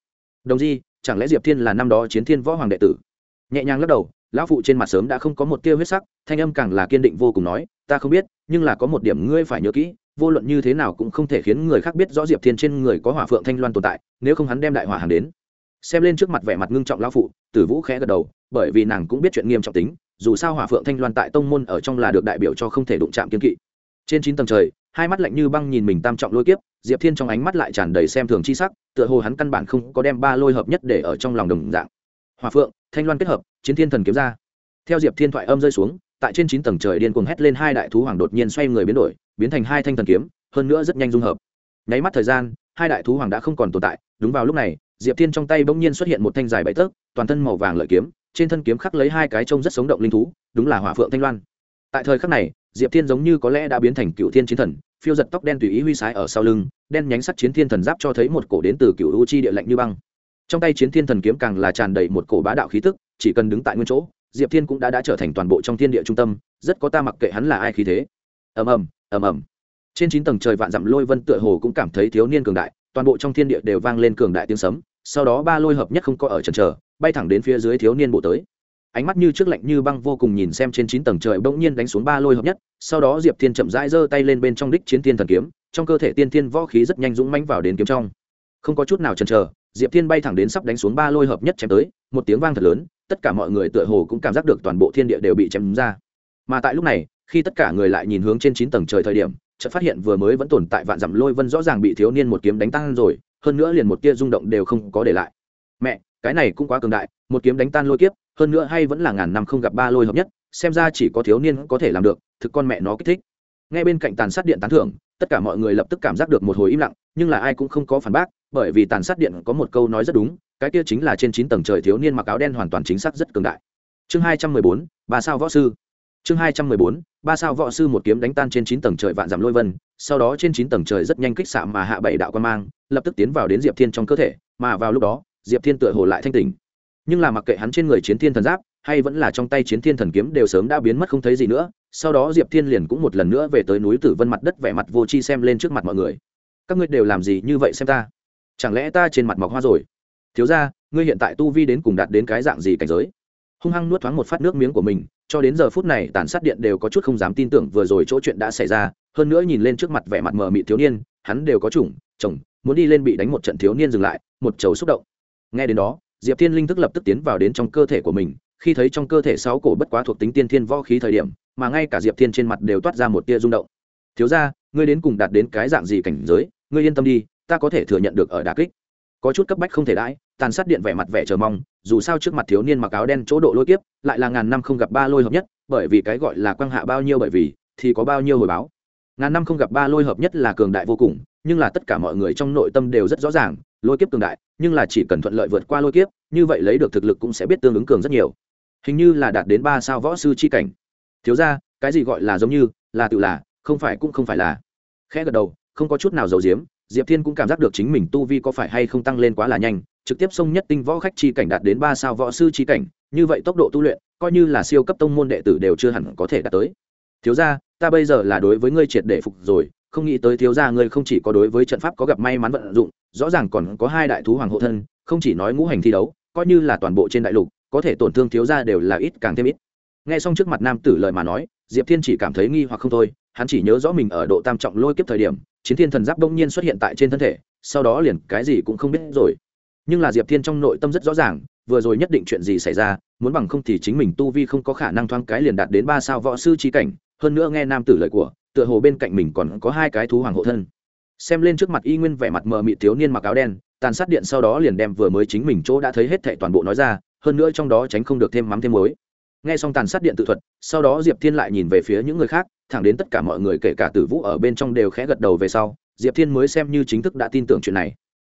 Đồng di, chẳng lẽ diệp thiên là năm đó chiến thiên võ hoàng đệ tử? Nhẹ nhàng lắc đầu, lão phụ trên mặt sớm đã không có một tia huyết sắc, thanh âm càng là kiên định vô cùng nói, ta không biết, nhưng là có một điểm ngươi phải nhớ kỹ vô luận như thế nào cũng không thể khiến người khác biết rõ diệp thiên trên người có hỏa phượng thanh loan tồn tại, nếu không hắn đem đại hỏa hàng đến. Xem lên trước mặt vẻ mặt ngưng trọng lão phụ, tử vũ khẽ gật đầu, bởi vì nàng cũng biết chuyện nghiêm trọng tính, dù sao hỏa phượng thanh loan tại tông môn ở trong là được đại biểu cho không thể đụng chạm kiên kỵ. Trên chín tầng trời, hai mắt lạnh như băng nhìn mình tam trọng lôi kiếp, diệp thiên trong ánh mắt lại tràn đầy xem thường chi sắc, tựa hồ hắn căn bản không có đem ba lôi hợp nhất để ở trong lòng đồng dạng. Hòa phượng, thanh loan kết hợp, chiến thiên thần kiếm ra. Theo diệp thiên thoại âm rơi xuống, tại trên chín tầng trời điên cuồng hét lên hai đại thú hoàng đột nhiên xoay người biến đổi biến thành hai thanh thần kiếm, hơn nữa rất nhanh dung hợp. Nháy mắt thời gian, hai đại thú hoàng đã không còn tồn tại, đúng vào lúc này, diệp thiên trong tay bỗng nhiên xuất hiện một thanh dài bảy tấc, toàn thân màu vàng lợi kiếm, trên thân kiếm khắc lấy hai cái trông rất sống động linh thú, đúng là hỏa phượng thanh loan. Tại thời khắc này, diệp thiên giống như có lẽ đã biến thành cựu thiên chiến thần, phiêu giật tóc đen tùy ý huy sái ở sau lưng, đen nhánh sắt chiến thiên thần giáp cho thấy một cổ đến từ cựu u chi địa lạnh như băng. Trong tay chiến thiên thần kiếm càng là tràn đầy một cổ bá đạo khí tức, chỉ cần đứng tại nguyên chỗ, diệp thiên cũng đã đã trở thành toàn bộ trong thiên địa trung tâm, rất có ta mặc kệ hắn là ai khí thế. Ầm ầm ầm ầm. Trên chín tầng trời vạn dặm lôi vân tựa hồ cũng cảm thấy thiếu niên cường đại, toàn bộ trong thiên địa đều vang lên cường đại tiếng sấm, sau đó ba lôi hợp nhất không có ở trần trờ bay thẳng đến phía dưới thiếu niên bộ tới. Ánh mắt như trước lạnh như băng vô cùng nhìn xem trên chín tầng trời bỗng nhiên đánh xuống ba lôi hợp nhất, sau đó diệp thiên chậm rãi giơ tay lên bên trong đích chiến thiên thần kiếm, trong cơ thể tiên thiên võ khí rất nhanh dũng mãnh vào đến kiếm trong. Không có chút nào chần chờ, diệp thiên bay thẳng đến sắp đánh xuống ba lôi hợp nhất chém tới, một tiếng vang thật lớn, tất cả mọi người tựa hồ cũng cảm giác được toàn bộ thiên địa đều bị chém ra. Mà tại lúc này khi tất cả người lại nhìn hướng trên chín tầng trời thời điểm, chợt phát hiện vừa mới vẫn tồn tại vạn dặm lôi vân rõ ràng bị thiếu niên một kiếm đánh tan rồi, hơn nữa liền một tia rung động đều không có để lại. Mẹ, cái này cũng quá cường đại, một kiếm đánh tan lôi kiếp, hơn nữa hay vẫn là ngàn năm không gặp ba lôi hợp nhất, xem ra chỉ có thiếu niên có thể làm được, thực con mẹ nó kích thích. Ngay bên cạnh tàn sát điện tán thưởng, tất cả mọi người lập tức cảm giác được một hồi im lặng, nhưng là ai cũng không có phản bác, bởi vì tàn sát điện có một câu nói rất đúng, cái kia chính là trên chín tầng trời thiếu niên mặc áo đen hoàn toàn chính xác rất cường đại. Chương hai trăm mười bốn ba sao võ sư? Chương hai trăm mười bốn, ba sao võ sư một kiếm đánh tan trên chín tầng trời vạn giảm lôi vân, sau đó trên chín tầng trời rất nhanh kích xạ mà hạ bảy đạo quan mang, lập tức tiến vào đến diệp thiên trong cơ thể, mà vào lúc đó, diệp thiên tựa hồ lại thanh tỉnh. Nhưng là mặc kệ hắn trên người chiến thiên thần giáp, hay vẫn là trong tay chiến thiên thần kiếm đều sớm đã biến mất không thấy gì nữa, sau đó diệp thiên liền cũng một lần nữa về tới núi tử vân mặt đất vẻ mặt vô chi xem lên trước mặt mọi người. Các ngươi đều làm gì như vậy xem ta? Chẳng lẽ ta trên mặt mọc hoa rồi? Thiếu ra ngươi hiện tại tu vi đến cùng đạt đến cái dạng gì cảnh giới? Hung hăng nuốt thoáng một phát nước miếng của mình, cho đến giờ phút này tàn sát điện đều có chút không dám tin tưởng vừa rồi chỗ chuyện đã xảy ra, hơn nữa nhìn lên trước mặt vẻ mặt mờ mị thiếu niên, hắn đều có chủng, chồng, muốn đi lên bị đánh một trận thiếu niên dừng lại, một chầu xúc động. Nghe đến đó, diệp thiên linh thức lập tức tiến vào đến trong cơ thể của mình, khi thấy trong cơ thể sáu cổ bất quá thuộc tính tiên thiên võ khí thời điểm, mà ngay cả diệp thiên trên mặt đều toát ra một tia rung động. Thiếu ra ngươi đến cùng đạt đến cái dạng gì cảnh giới? Ngươi yên tâm đi, ta có thể thừa nhận được ở đà kích có chút cấp bách không thể đãi, tàn sát điện vẻ mặt vẻ chờ mong, dù sao trước mặt thiếu niên mặc áo đen chỗ độ lôi kiếp, lại là ngàn năm không gặp ba lôi hợp nhất, bởi vì cái gọi là quang hạ bao nhiêu bởi vì, thì có bao nhiêu hồi báo. Ngàn năm không gặp ba lôi hợp nhất là cường đại vô cùng, nhưng là tất cả mọi người trong nội tâm đều rất rõ ràng, lôi kiếp cường đại, nhưng là chỉ cần thuận lợi vượt qua lôi kiếp, như vậy lấy được thực lực cũng sẽ biết tương ứng cường rất nhiều. Hình như là đạt đến ba sao võ sư chi cảnh. Thiếu ra cái gì gọi là giống như, là tự là, không phải cũng không phải là. Khẽ gật đầu, không có chút nào giấu giếm diệp thiên cũng cảm giác được chính mình tu vi có phải hay không tăng lên quá là nhanh, trực tiếp xông nhất tinh võ khách chi cảnh đạt đến ba sao võ sư chi cảnh, như vậy tốc độ tu luyện, coi như là siêu cấp tông môn đệ tử đều chưa hẳn có thể đạt tới. Thiếu ra ta bây giờ là đối với ngươi triệt để phục rồi, không nghĩ tới thiếu ra ngươi không chỉ có đối với trận pháp có gặp may mắn vận dụng, rõ ràng còn có hai đại thú hoàng hộ thân, không chỉ nói ngũ hành thi đấu, coi như là toàn bộ trên đại lục, có thể tổn thương thiếu ra đều là ít càng thêm ít. Nghe xong trước mặt nam tử lời mà nói, diệp thiên chỉ cảm thấy nghi hoặc không thôi hắn chỉ nhớ rõ mình ở độ tam trọng lôi kiếp thời điểm, chiến thiên thần giáp đông nhiên xuất hiện tại trên thân thể, sau đó liền cái gì cũng không biết rồi. Nhưng là diệp thiên trong nội tâm rất rõ ràng, vừa rồi nhất định chuyện gì xảy ra, muốn bằng không thì chính mình tu vi không có khả năng thoáng cái liền đạt đến ba sao võ sư trí cảnh, hơn nữa nghe nam tử lời của, tựa hồ bên cạnh mình còn có hai cái thú hoàng hộ thân. Xem lên trước mặt y nguyên vẻ mặt mờ mị thiếu niên mặc áo đen, tàn sát điện sau đó liền đem vừa mới chính mình chỗ đã thấy hết thệ toàn bộ nói ra, hơn nữa trong đó tránh không được thêm mắm thêm muối. Nghe xong tàn sát điện tự thuật, sau đó diệp thiên lại nhìn về phía những người khác thẳng đến tất cả mọi người kể cả tử vũ ở bên trong đều khẽ gật đầu về sau, diệp thiên mới xem như chính thức đã tin tưởng chuyện này.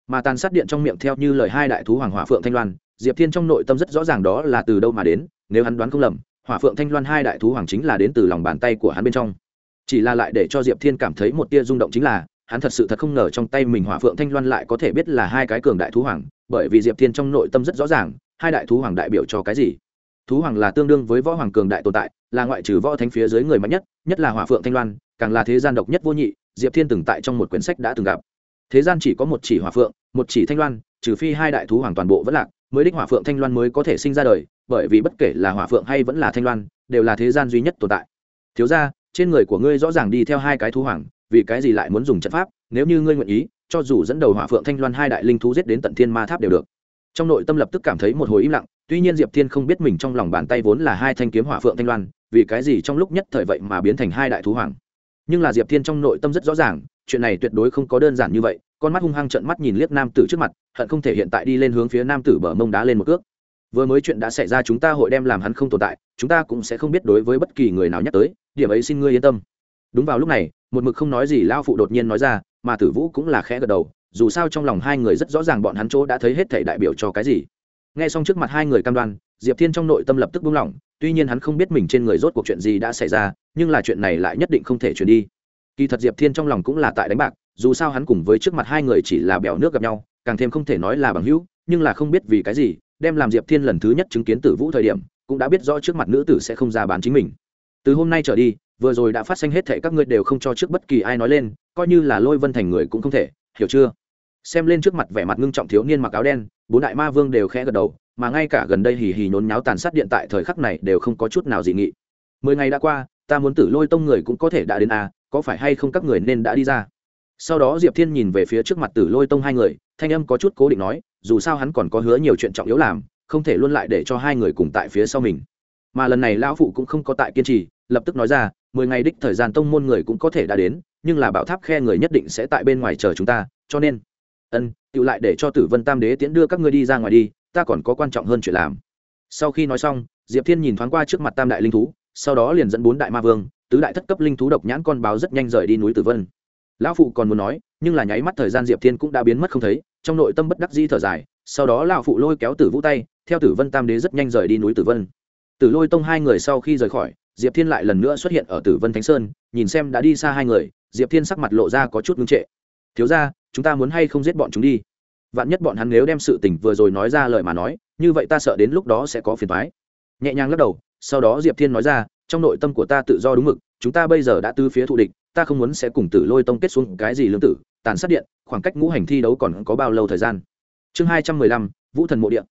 Mà tàn sát điện trong miệng theo như lời hai đại thú hoàng hỏa phượng thanh loan, diệp thiên trong nội tâm rất rõ ràng đó là từ đâu mà đến, nếu hắn đoán không lầm, hỏa phượng thanh loan hai đại thú hoàng chính là đến từ lòng bàn tay của hắn bên trong. Chỉ là lại để cho diệp thiên cảm thấy một tia rung động chính là, hắn thật sự thật không ngờ trong tay mình hỏa phượng thanh loan lại có thể biết là hai cái cường đại thú hoàng, bởi vì diệp thiên trong nội tâm rất rõ ràng, hai đại thú hoàng đại biểu cho cái gì thú hoàng là tương đương với võ hoàng cường đại tồn tại, là ngoại trừ võ thánh phía dưới người mạnh nhất nhất là hỏa phượng thanh loan, càng là thế gian độc nhất vô nhị, diệp thiên từng tại trong một quyển sách đã từng gặp. Thế gian chỉ có một chỉ hỏa phượng, một chỉ thanh loan, trừ phi hai đại thú hoàng toàn bộ vẫn lạc, mới đích hỏa phượng thanh loan mới có thể sinh ra đời, bởi vì bất kể là hỏa phượng hay vẫn là thanh loan, đều là thế gian duy nhất tồn tại. Thiếu ra trên người của ngươi rõ ràng đi theo hai cái thú hoàng, vì cái gì lại muốn dùng trận pháp, nếu như ngươi nguyện ý, cho dù dẫn đầu hỏa phượng thanh loan hai đại linh thú giết đến tận thiên ma tháp đều được. Trong nội tâm lập tức cảm thấy một hồi im lặng tuy nhiên diệp thiên không biết mình trong lòng bàn tay vốn là hai thanh kiếm hỏa phượng thanh loan, vì cái gì trong lúc nhất thời vậy mà biến thành hai đại thú hoàng. Nhưng là diệp thiên trong nội tâm rất rõ ràng, chuyện này tuyệt đối không có đơn giản như vậy, con mắt hung hăng trận mắt nhìn liếc nam tử trước mặt, hận không thể hiện tại đi lên hướng phía nam tử bờ mông đá lên một cước. Vừa mới chuyện đã xảy ra chúng ta hội đem làm hắn không tồn tại, chúng ta cũng sẽ không biết đối với bất kỳ người nào nhắc tới, điểm ấy xin ngươi yên tâm. Đúng vào lúc này, một mực không nói gì lao phụ đột nhiên nói ra, mà tử vũ cũng là khẽ gật đầu, dù sao trong lòng hai người rất rõ ràng bọn hắn chỗ đã thấy hết thể đại biểu cho cái gì nghe xong trước mặt hai người cam đoan, diệp thiên trong nội tâm lập tức buông lỏng, tuy nhiên hắn không biết mình trên người rốt cuộc chuyện gì đã xảy ra, nhưng là chuyện này lại nhất định không thể chuyển đi. Kỳ thật diệp thiên trong lòng cũng là tại đánh bạc, dù sao hắn cùng với trước mặt hai người chỉ là bèo nước gặp nhau, càng thêm không thể nói là bằng hữu, nhưng là không biết vì cái gì, đem làm diệp thiên lần thứ nhất chứng kiến tử vũ thời điểm, cũng đã biết rõ trước mặt nữ tử sẽ không ra bán chính mình. Từ hôm nay trở đi, vừa rồi đã phát sinh hết thệ các ngươi đều không cho trước bất kỳ ai nói lên, coi như là lôi vân thành người cũng không thể, hiểu chưa? Xem lên trước mặt vẻ mặt ngưng trọng thiếu niên mặc áo đen, bốn đại ma vương đều khẽ gật đầu, mà ngay cả gần đây hì hì nhốn nháo tàn sát điện tại thời khắc này đều không có chút nào dị nghị. Mười ngày đã qua, ta muốn tử lôi tông người cũng có thể đã đến à có phải hay không các người nên đã đi ra? Sau đó diệp thiên nhìn về phía trước mặt tử lôi tông hai người, thanh âm có chút cố định nói, dù sao hắn còn có hứa nhiều chuyện trọng yếu làm, không thể luôn lại để cho hai người cùng tại phía sau mình. Mà lần này lão phụ cũng không có tại kiên trì, lập tức nói ra, mười ngày đích thời gian tông môn người cũng có thể đã đến, nhưng là bảo tháp khe người nhất định sẽ tại bên ngoài chờ chúng ta, cho nên ân tự lại để cho tử vân tam đế tiễn đưa các ngươi đi ra ngoài đi, ta còn có quan trọng hơn chuyện làm. Sau khi nói xong, diệp thiên nhìn thoáng qua trước mặt tam đại linh thú, sau đó liền dẫn bốn đại ma vương, tứ đại thất cấp linh thú độc nhãn con báo rất nhanh rời đi núi tử vân. Lão phụ còn muốn nói, nhưng là nháy mắt thời gian diệp thiên cũng đã biến mất không thấy, trong nội tâm bất đắc di thở dài, sau đó lão phụ lôi kéo tử vũ tay, theo tử vân tam đế rất nhanh rời đi núi tử vân. Tử lôi tông hai người sau khi rời khỏi, diệp thiên lại lần nữa xuất hiện ở tử vân thánh sơn, nhìn xem đã đi xa hai người, diệp thiên sắc mặt lộ ra có chút ngưng trệ. Thiếu ra chúng ta muốn hay không giết bọn chúng đi? Vạn nhất bọn hắn nếu đem sự tình vừa rồi nói ra lời mà nói, như vậy ta sợ đến lúc đó sẽ có phiền thoái nhẹ nhàng lắc đầu, sau đó diệp thiên nói ra, trong nội tâm của ta tự do đúng mực, chúng ta bây giờ đã tư phía thù địch, ta không muốn sẽ cùng tử lôi tông kết xuống cái gì lương tử, tàn sát điện, khoảng cách ngũ hành thi đấu còn có bao lâu thời gian? Chương hai trăm mười lăm, vũ thần mộ địa.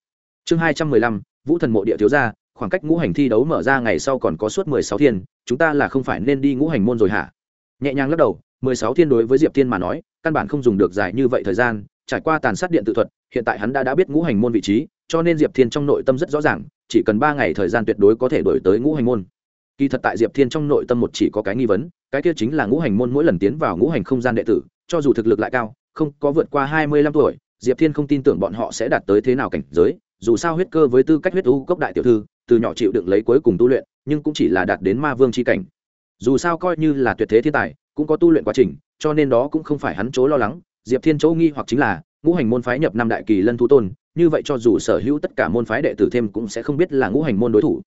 Chương hai trăm mười lăm, vũ thần mộ địa thiếu ra khoảng cách ngũ hành thi đấu mở ra ngày sau còn có suốt mười sáu thiên, chúng ta là không phải nên đi ngũ hành môn rồi hả? Nhẹ nhàng lắc đầu, mười sáu thiên đối với diệp thiên mà nói, căn bản không dùng được dài như vậy thời gian, trải qua tàn sát điện tự thuật, hiện tại hắn đã đã biết ngũ hành môn vị trí, cho nên diệp thiên trong nội tâm rất rõ ràng, chỉ cần ba ngày thời gian tuyệt đối có thể đổi tới ngũ hành môn. Kỳ thật tại diệp thiên trong nội tâm một chỉ có cái nghi vấn, cái kia chính là ngũ hành môn mỗi lần tiến vào ngũ hành không gian đệ tử, cho dù thực lực lại cao, không có vượt qua hai mươi lăm tuổi, diệp thiên không tin tưởng bọn họ sẽ đạt tới thế nào cảnh giới, dù sao huyết cơ với tư cách huyết u cốc đại tiểu thư, từ nhỏ chịu đựng lấy cuối cùng tu luyện, nhưng cũng chỉ là đạt đến ma vương c h i cảnh dù sao coi như là tuyệt thế thiên tài, cũng có tu luyện quá trình, cho nên đó cũng không phải hắn chỗ lo lắng. Diệp thiên chỗ nghi hoặc chính là, ngũ hành môn phái nhập năm đại kỳ lân thu tôn, như vậy cho dù sở hữu tất cả môn phái đệ tử thêm cũng sẽ không biết là ngũ hành môn đối thủ.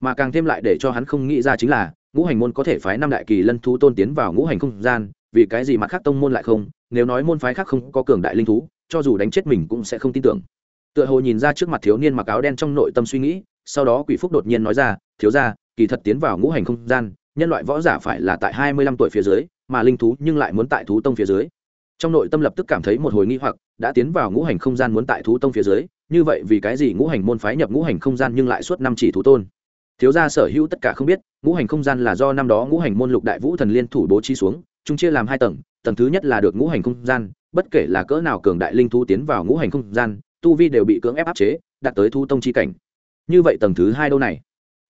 Mà càng thêm lại để cho hắn không nghĩ ra chính là, ngũ hành môn có thể phái năm đại kỳ lân thú tôn tiến vào ngũ hành không gian, vì cái gì mặt khác tông môn lại không? Nếu nói môn phái khác không có cường đại linh thú, cho dù đánh chết mình cũng sẽ không tin tưởng. Tựa hồ nhìn ra trước mặt thiếu niên mặc áo đen trong nội tâm suy nghĩ, sau đó quỷ phúc đột nhiên nói ra, thiếu ra kỳ thật tiến vào ngũ hành không gian nhân loại võ giả phải là tại hai mươi lăm tuổi phía dưới, mà linh thú nhưng lại muốn tại thú tông phía dưới. Trong nội tâm lập tức cảm thấy một hồi nghi hoặc, đã tiến vào ngũ hành không gian muốn tại thú tông phía dưới, như vậy vì cái gì ngũ hành môn phái nhập ngũ hành không gian nhưng lại suốt năm chỉ thú tôn? Thiếu gia sở hữu tất cả không biết, ngũ hành không gian là do năm đó ngũ hành môn lục đại vũ thần liên thủ bố trí xuống chúng chia làm hai tầng tầng thứ nhất là được ngũ hành không gian, bất kể là cỡ nào cường đại linh thú tiến vào ngũ hành không gian, tu vi đều bị cưỡng ép áp chế, đạt tới thu tông chi cảnh. Như vậy tầng thứ hai đâu này?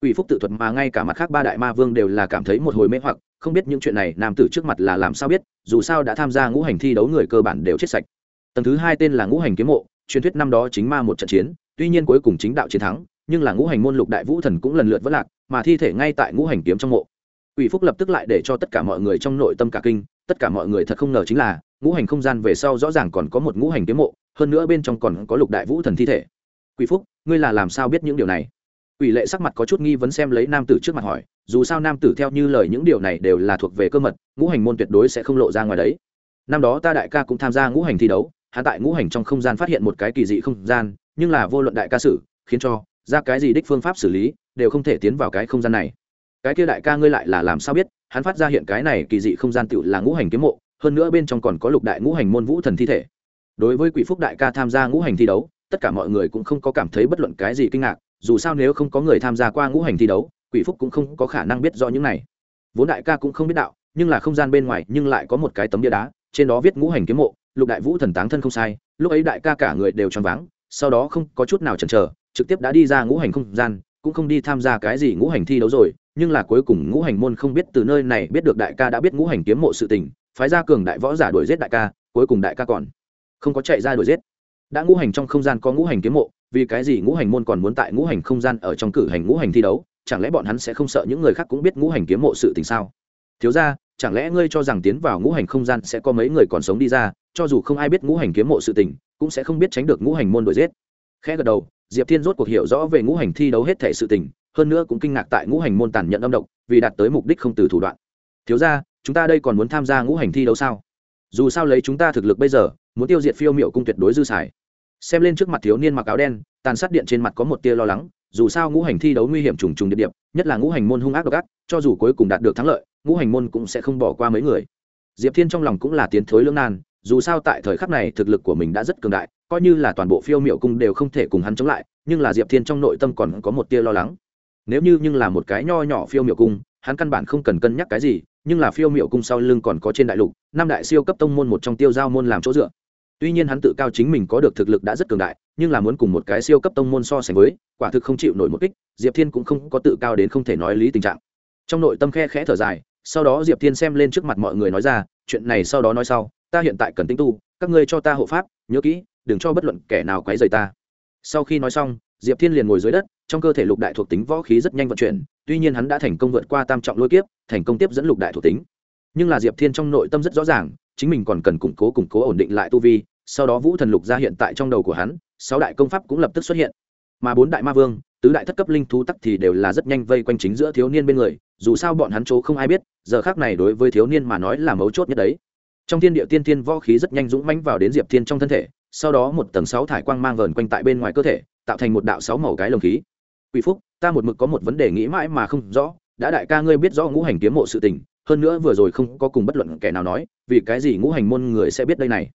Quỷ phúc tự thuật mà ngay cả mặt khác ba đại ma vương đều là cảm thấy một hồi mê hoặc, không biết những chuyện này nam tử trước mặt là làm sao biết, dù sao đã tham gia ngũ hành thi đấu người cơ bản đều chết sạch. Tầng thứ hai tên là ngũ hành kiếm mộ, truyền thuyết năm đó chính ma một trận chiến, tuy nhiên cuối cùng chính đạo chiến thắng, nhưng là ngũ hành môn lục đại vũ thần cũng lần lượt vất lạc, mà thi thể ngay tại ngũ hành kiếm trong mộ. Quỷ phúc lập tức lại để cho tất cả mọi người trong nội tâm cả kinh, tất cả mọi người thật không ngờ chính là, ngũ hành không gian về sau rõ ràng còn có một ngũ hành kiếm mộ, hơn nữa bên trong còn có lục đại vũ thần thi thể. Quỷ phúc, ngươi là làm sao biết những điều này? Quỷ lệ sắc mặt có chút nghi vấn xem lấy nam tử trước mặt hỏi, dù sao nam tử theo như lời những điều này đều là thuộc về cơ mật, ngũ hành môn tuyệt đối sẽ không lộ ra ngoài đấy. Năm đó ta đại ca cũng tham gia ngũ hành thi đấu, hắn tại ngũ hành trong không gian phát hiện một cái kỳ dị không gian, nhưng là vô luận đại ca sử khiến cho, ra cái gì đích phương pháp xử lý, đều không thể tiến vào cái không gian này. Cái kia đại ca ngươi lại là làm sao biết, hắn phát ra hiện cái này kỳ dị không gian tựu là ngũ hành kiếm mộ, hơn nữa bên trong còn có lục đại ngũ hành môn vũ thần thi thể. Đối với quỷ phúc đại ca tham gia ngũ hành thi đấu, tất cả mọi người cũng không có cảm thấy bất luận cái gì kinh ngạc dù sao nếu không có người tham gia qua ngũ hành thi đấu, quỷ phúc cũng không có khả năng biết rõ những này. Vốn đại ca cũng không biết đạo, nhưng là không gian bên ngoài nhưng lại có một cái tấm bia đá, trên đó viết ngũ hành kiếm mộ, lục đại vũ thần táng thân không sai, lúc ấy đại ca cả người đều choáng váng, sau đó không có chút nào chần chờ, trực tiếp đã đi ra ngũ hành không gian, cũng không đi tham gia cái gì ngũ hành thi đấu rồi, nhưng là cuối cùng ngũ hành môn không biết từ nơi này biết được đại ca đã biết ngũ hành kiếm mộ sự tình, phái ra cường đại võ giả đuổi giết đại ca, cuối cùng đại ca còn không có chạy ra đuổi giết. Đã ngũ hành trong không gian có ngũ hành kiếm mộ vì cái gì ngũ hành môn còn muốn tại ngũ hành không gian ở trong cử hành ngũ hành thi đấu chẳng lẽ bọn hắn sẽ không sợ những người khác cũng biết ngũ hành kiếm mộ sự tình sao thiếu ra chẳng lẽ ngươi cho rằng tiến vào ngũ hành không gian sẽ có mấy người còn sống đi ra cho dù không ai biết ngũ hành kiếm mộ sự tình cũng sẽ không biết tránh được ngũ hành môn đổi giết khẽ gật đầu diệp thiên rốt cuộc hiểu rõ về ngũ hành thi đấu hết thể sự tình hơn nữa cũng kinh ngạc tại ngũ hành môn tàn nhận âm độc vì đạt tới mục đích không từ thủ đoạn thiếu ra chúng ta đây còn muốn tham gia ngũ hành thi đấu sao dù sao lấy chúng ta thực lực bây giờ muốn tiêu diệt phiêu m i ệ u cung tuyệt đối dư xài xem lên trước mặt thiếu niên mặc áo đen, tàn sát điện trên mặt có một tia lo lắng, dù sao ngũ hành thi đấu nguy hiểm trùng trùng địa điểm nhất là ngũ hành môn hung ác độc ác, cho dù cuối cùng đạt được thắng lợi, ngũ hành môn cũng sẽ không bỏ qua mấy người. Diệp thiên trong lòng cũng là tiến thối lương nan, dù sao tại thời khắc này thực lực của mình đã rất cường đại, coi như là toàn bộ phiêu m i ệ u cung đều không thể cùng hắn chống lại, nhưng là diệp thiên trong nội tâm còn có một tia lo lắng. Nếu như nhưng là một cái nho nhỏ phiêu m i ệ u cung, hắn căn bản không cần cân nhắc cái gì, nhưng là phiêu m i ệ u cung sau lưng còn có trên đại lục, năm đại siêu cấp tông môn một trong tiêu giao môn làm chỗ dựa tuy nhiên hắn tự cao chính mình có được thực lực đã rất cường đại, nhưng là muốn cùng một cái siêu cấp tông môn so sánh với, quả thực không chịu nổi một kích, diệp thiên cũng không có tự cao đến không thể nói lý tình trạng. Trong nội tâm khe khẽ thở dài, sau đó diệp thiên xem lên trước mặt mọi người nói ra, chuyện này sau đó nói sau, ta hiện tại cần tinh tu, các ngươi cho ta hộ pháp, nhớ kỹ, đừng cho bất luận kẻ nào quấy rầy ta. Sau khi nói xong, diệp thiên liền ngồi dưới đất, trong cơ thể lục đại thuộc tính võ khí rất nhanh vận chuyển, tuy nhiên hắn đã thành công vượt qua tam trọng lôi kiếp, thành công tiếp dẫn lục đại thuộc tính. Nhưng là diệp thiên trong nội tâm rất rõ ràng, chính mình còn cần củng cố củng cố ổn định lại tu vi sau đó vũ thần lục ra hiện tại trong đầu của hắn, sáu đại công pháp cũng lập tức xuất hiện. Mà bốn đại ma vương, tứ đại thất cấp linh thú tắc thì đều là rất nhanh vây quanh chính giữa thiếu niên bên người, dù sao bọn hắn chỗ không ai biết, giờ khác này đối với thiếu niên mà nói là mấu chốt nhất đấy. Trong thiên địa tiên thiên võ khí rất nhanh dũng mãnh vào đến diệp thiên trong thân thể, sau đó một tầng sáu thải quang mang vờn quanh tại bên ngoài cơ thể, tạo thành một đạo sáu màu cái lồng khí. Quỷ phúc, ta một mực có một vấn đề nghĩ mãi mà không rõ, đã đại ca ngươi biết rõ ngũ hành kiếm mộ sự tình, hơn nữa vừa rồi không có cùng bất luận kẻ nào nói, vì cái gì ngũ hành môn người sẽ biết đây này?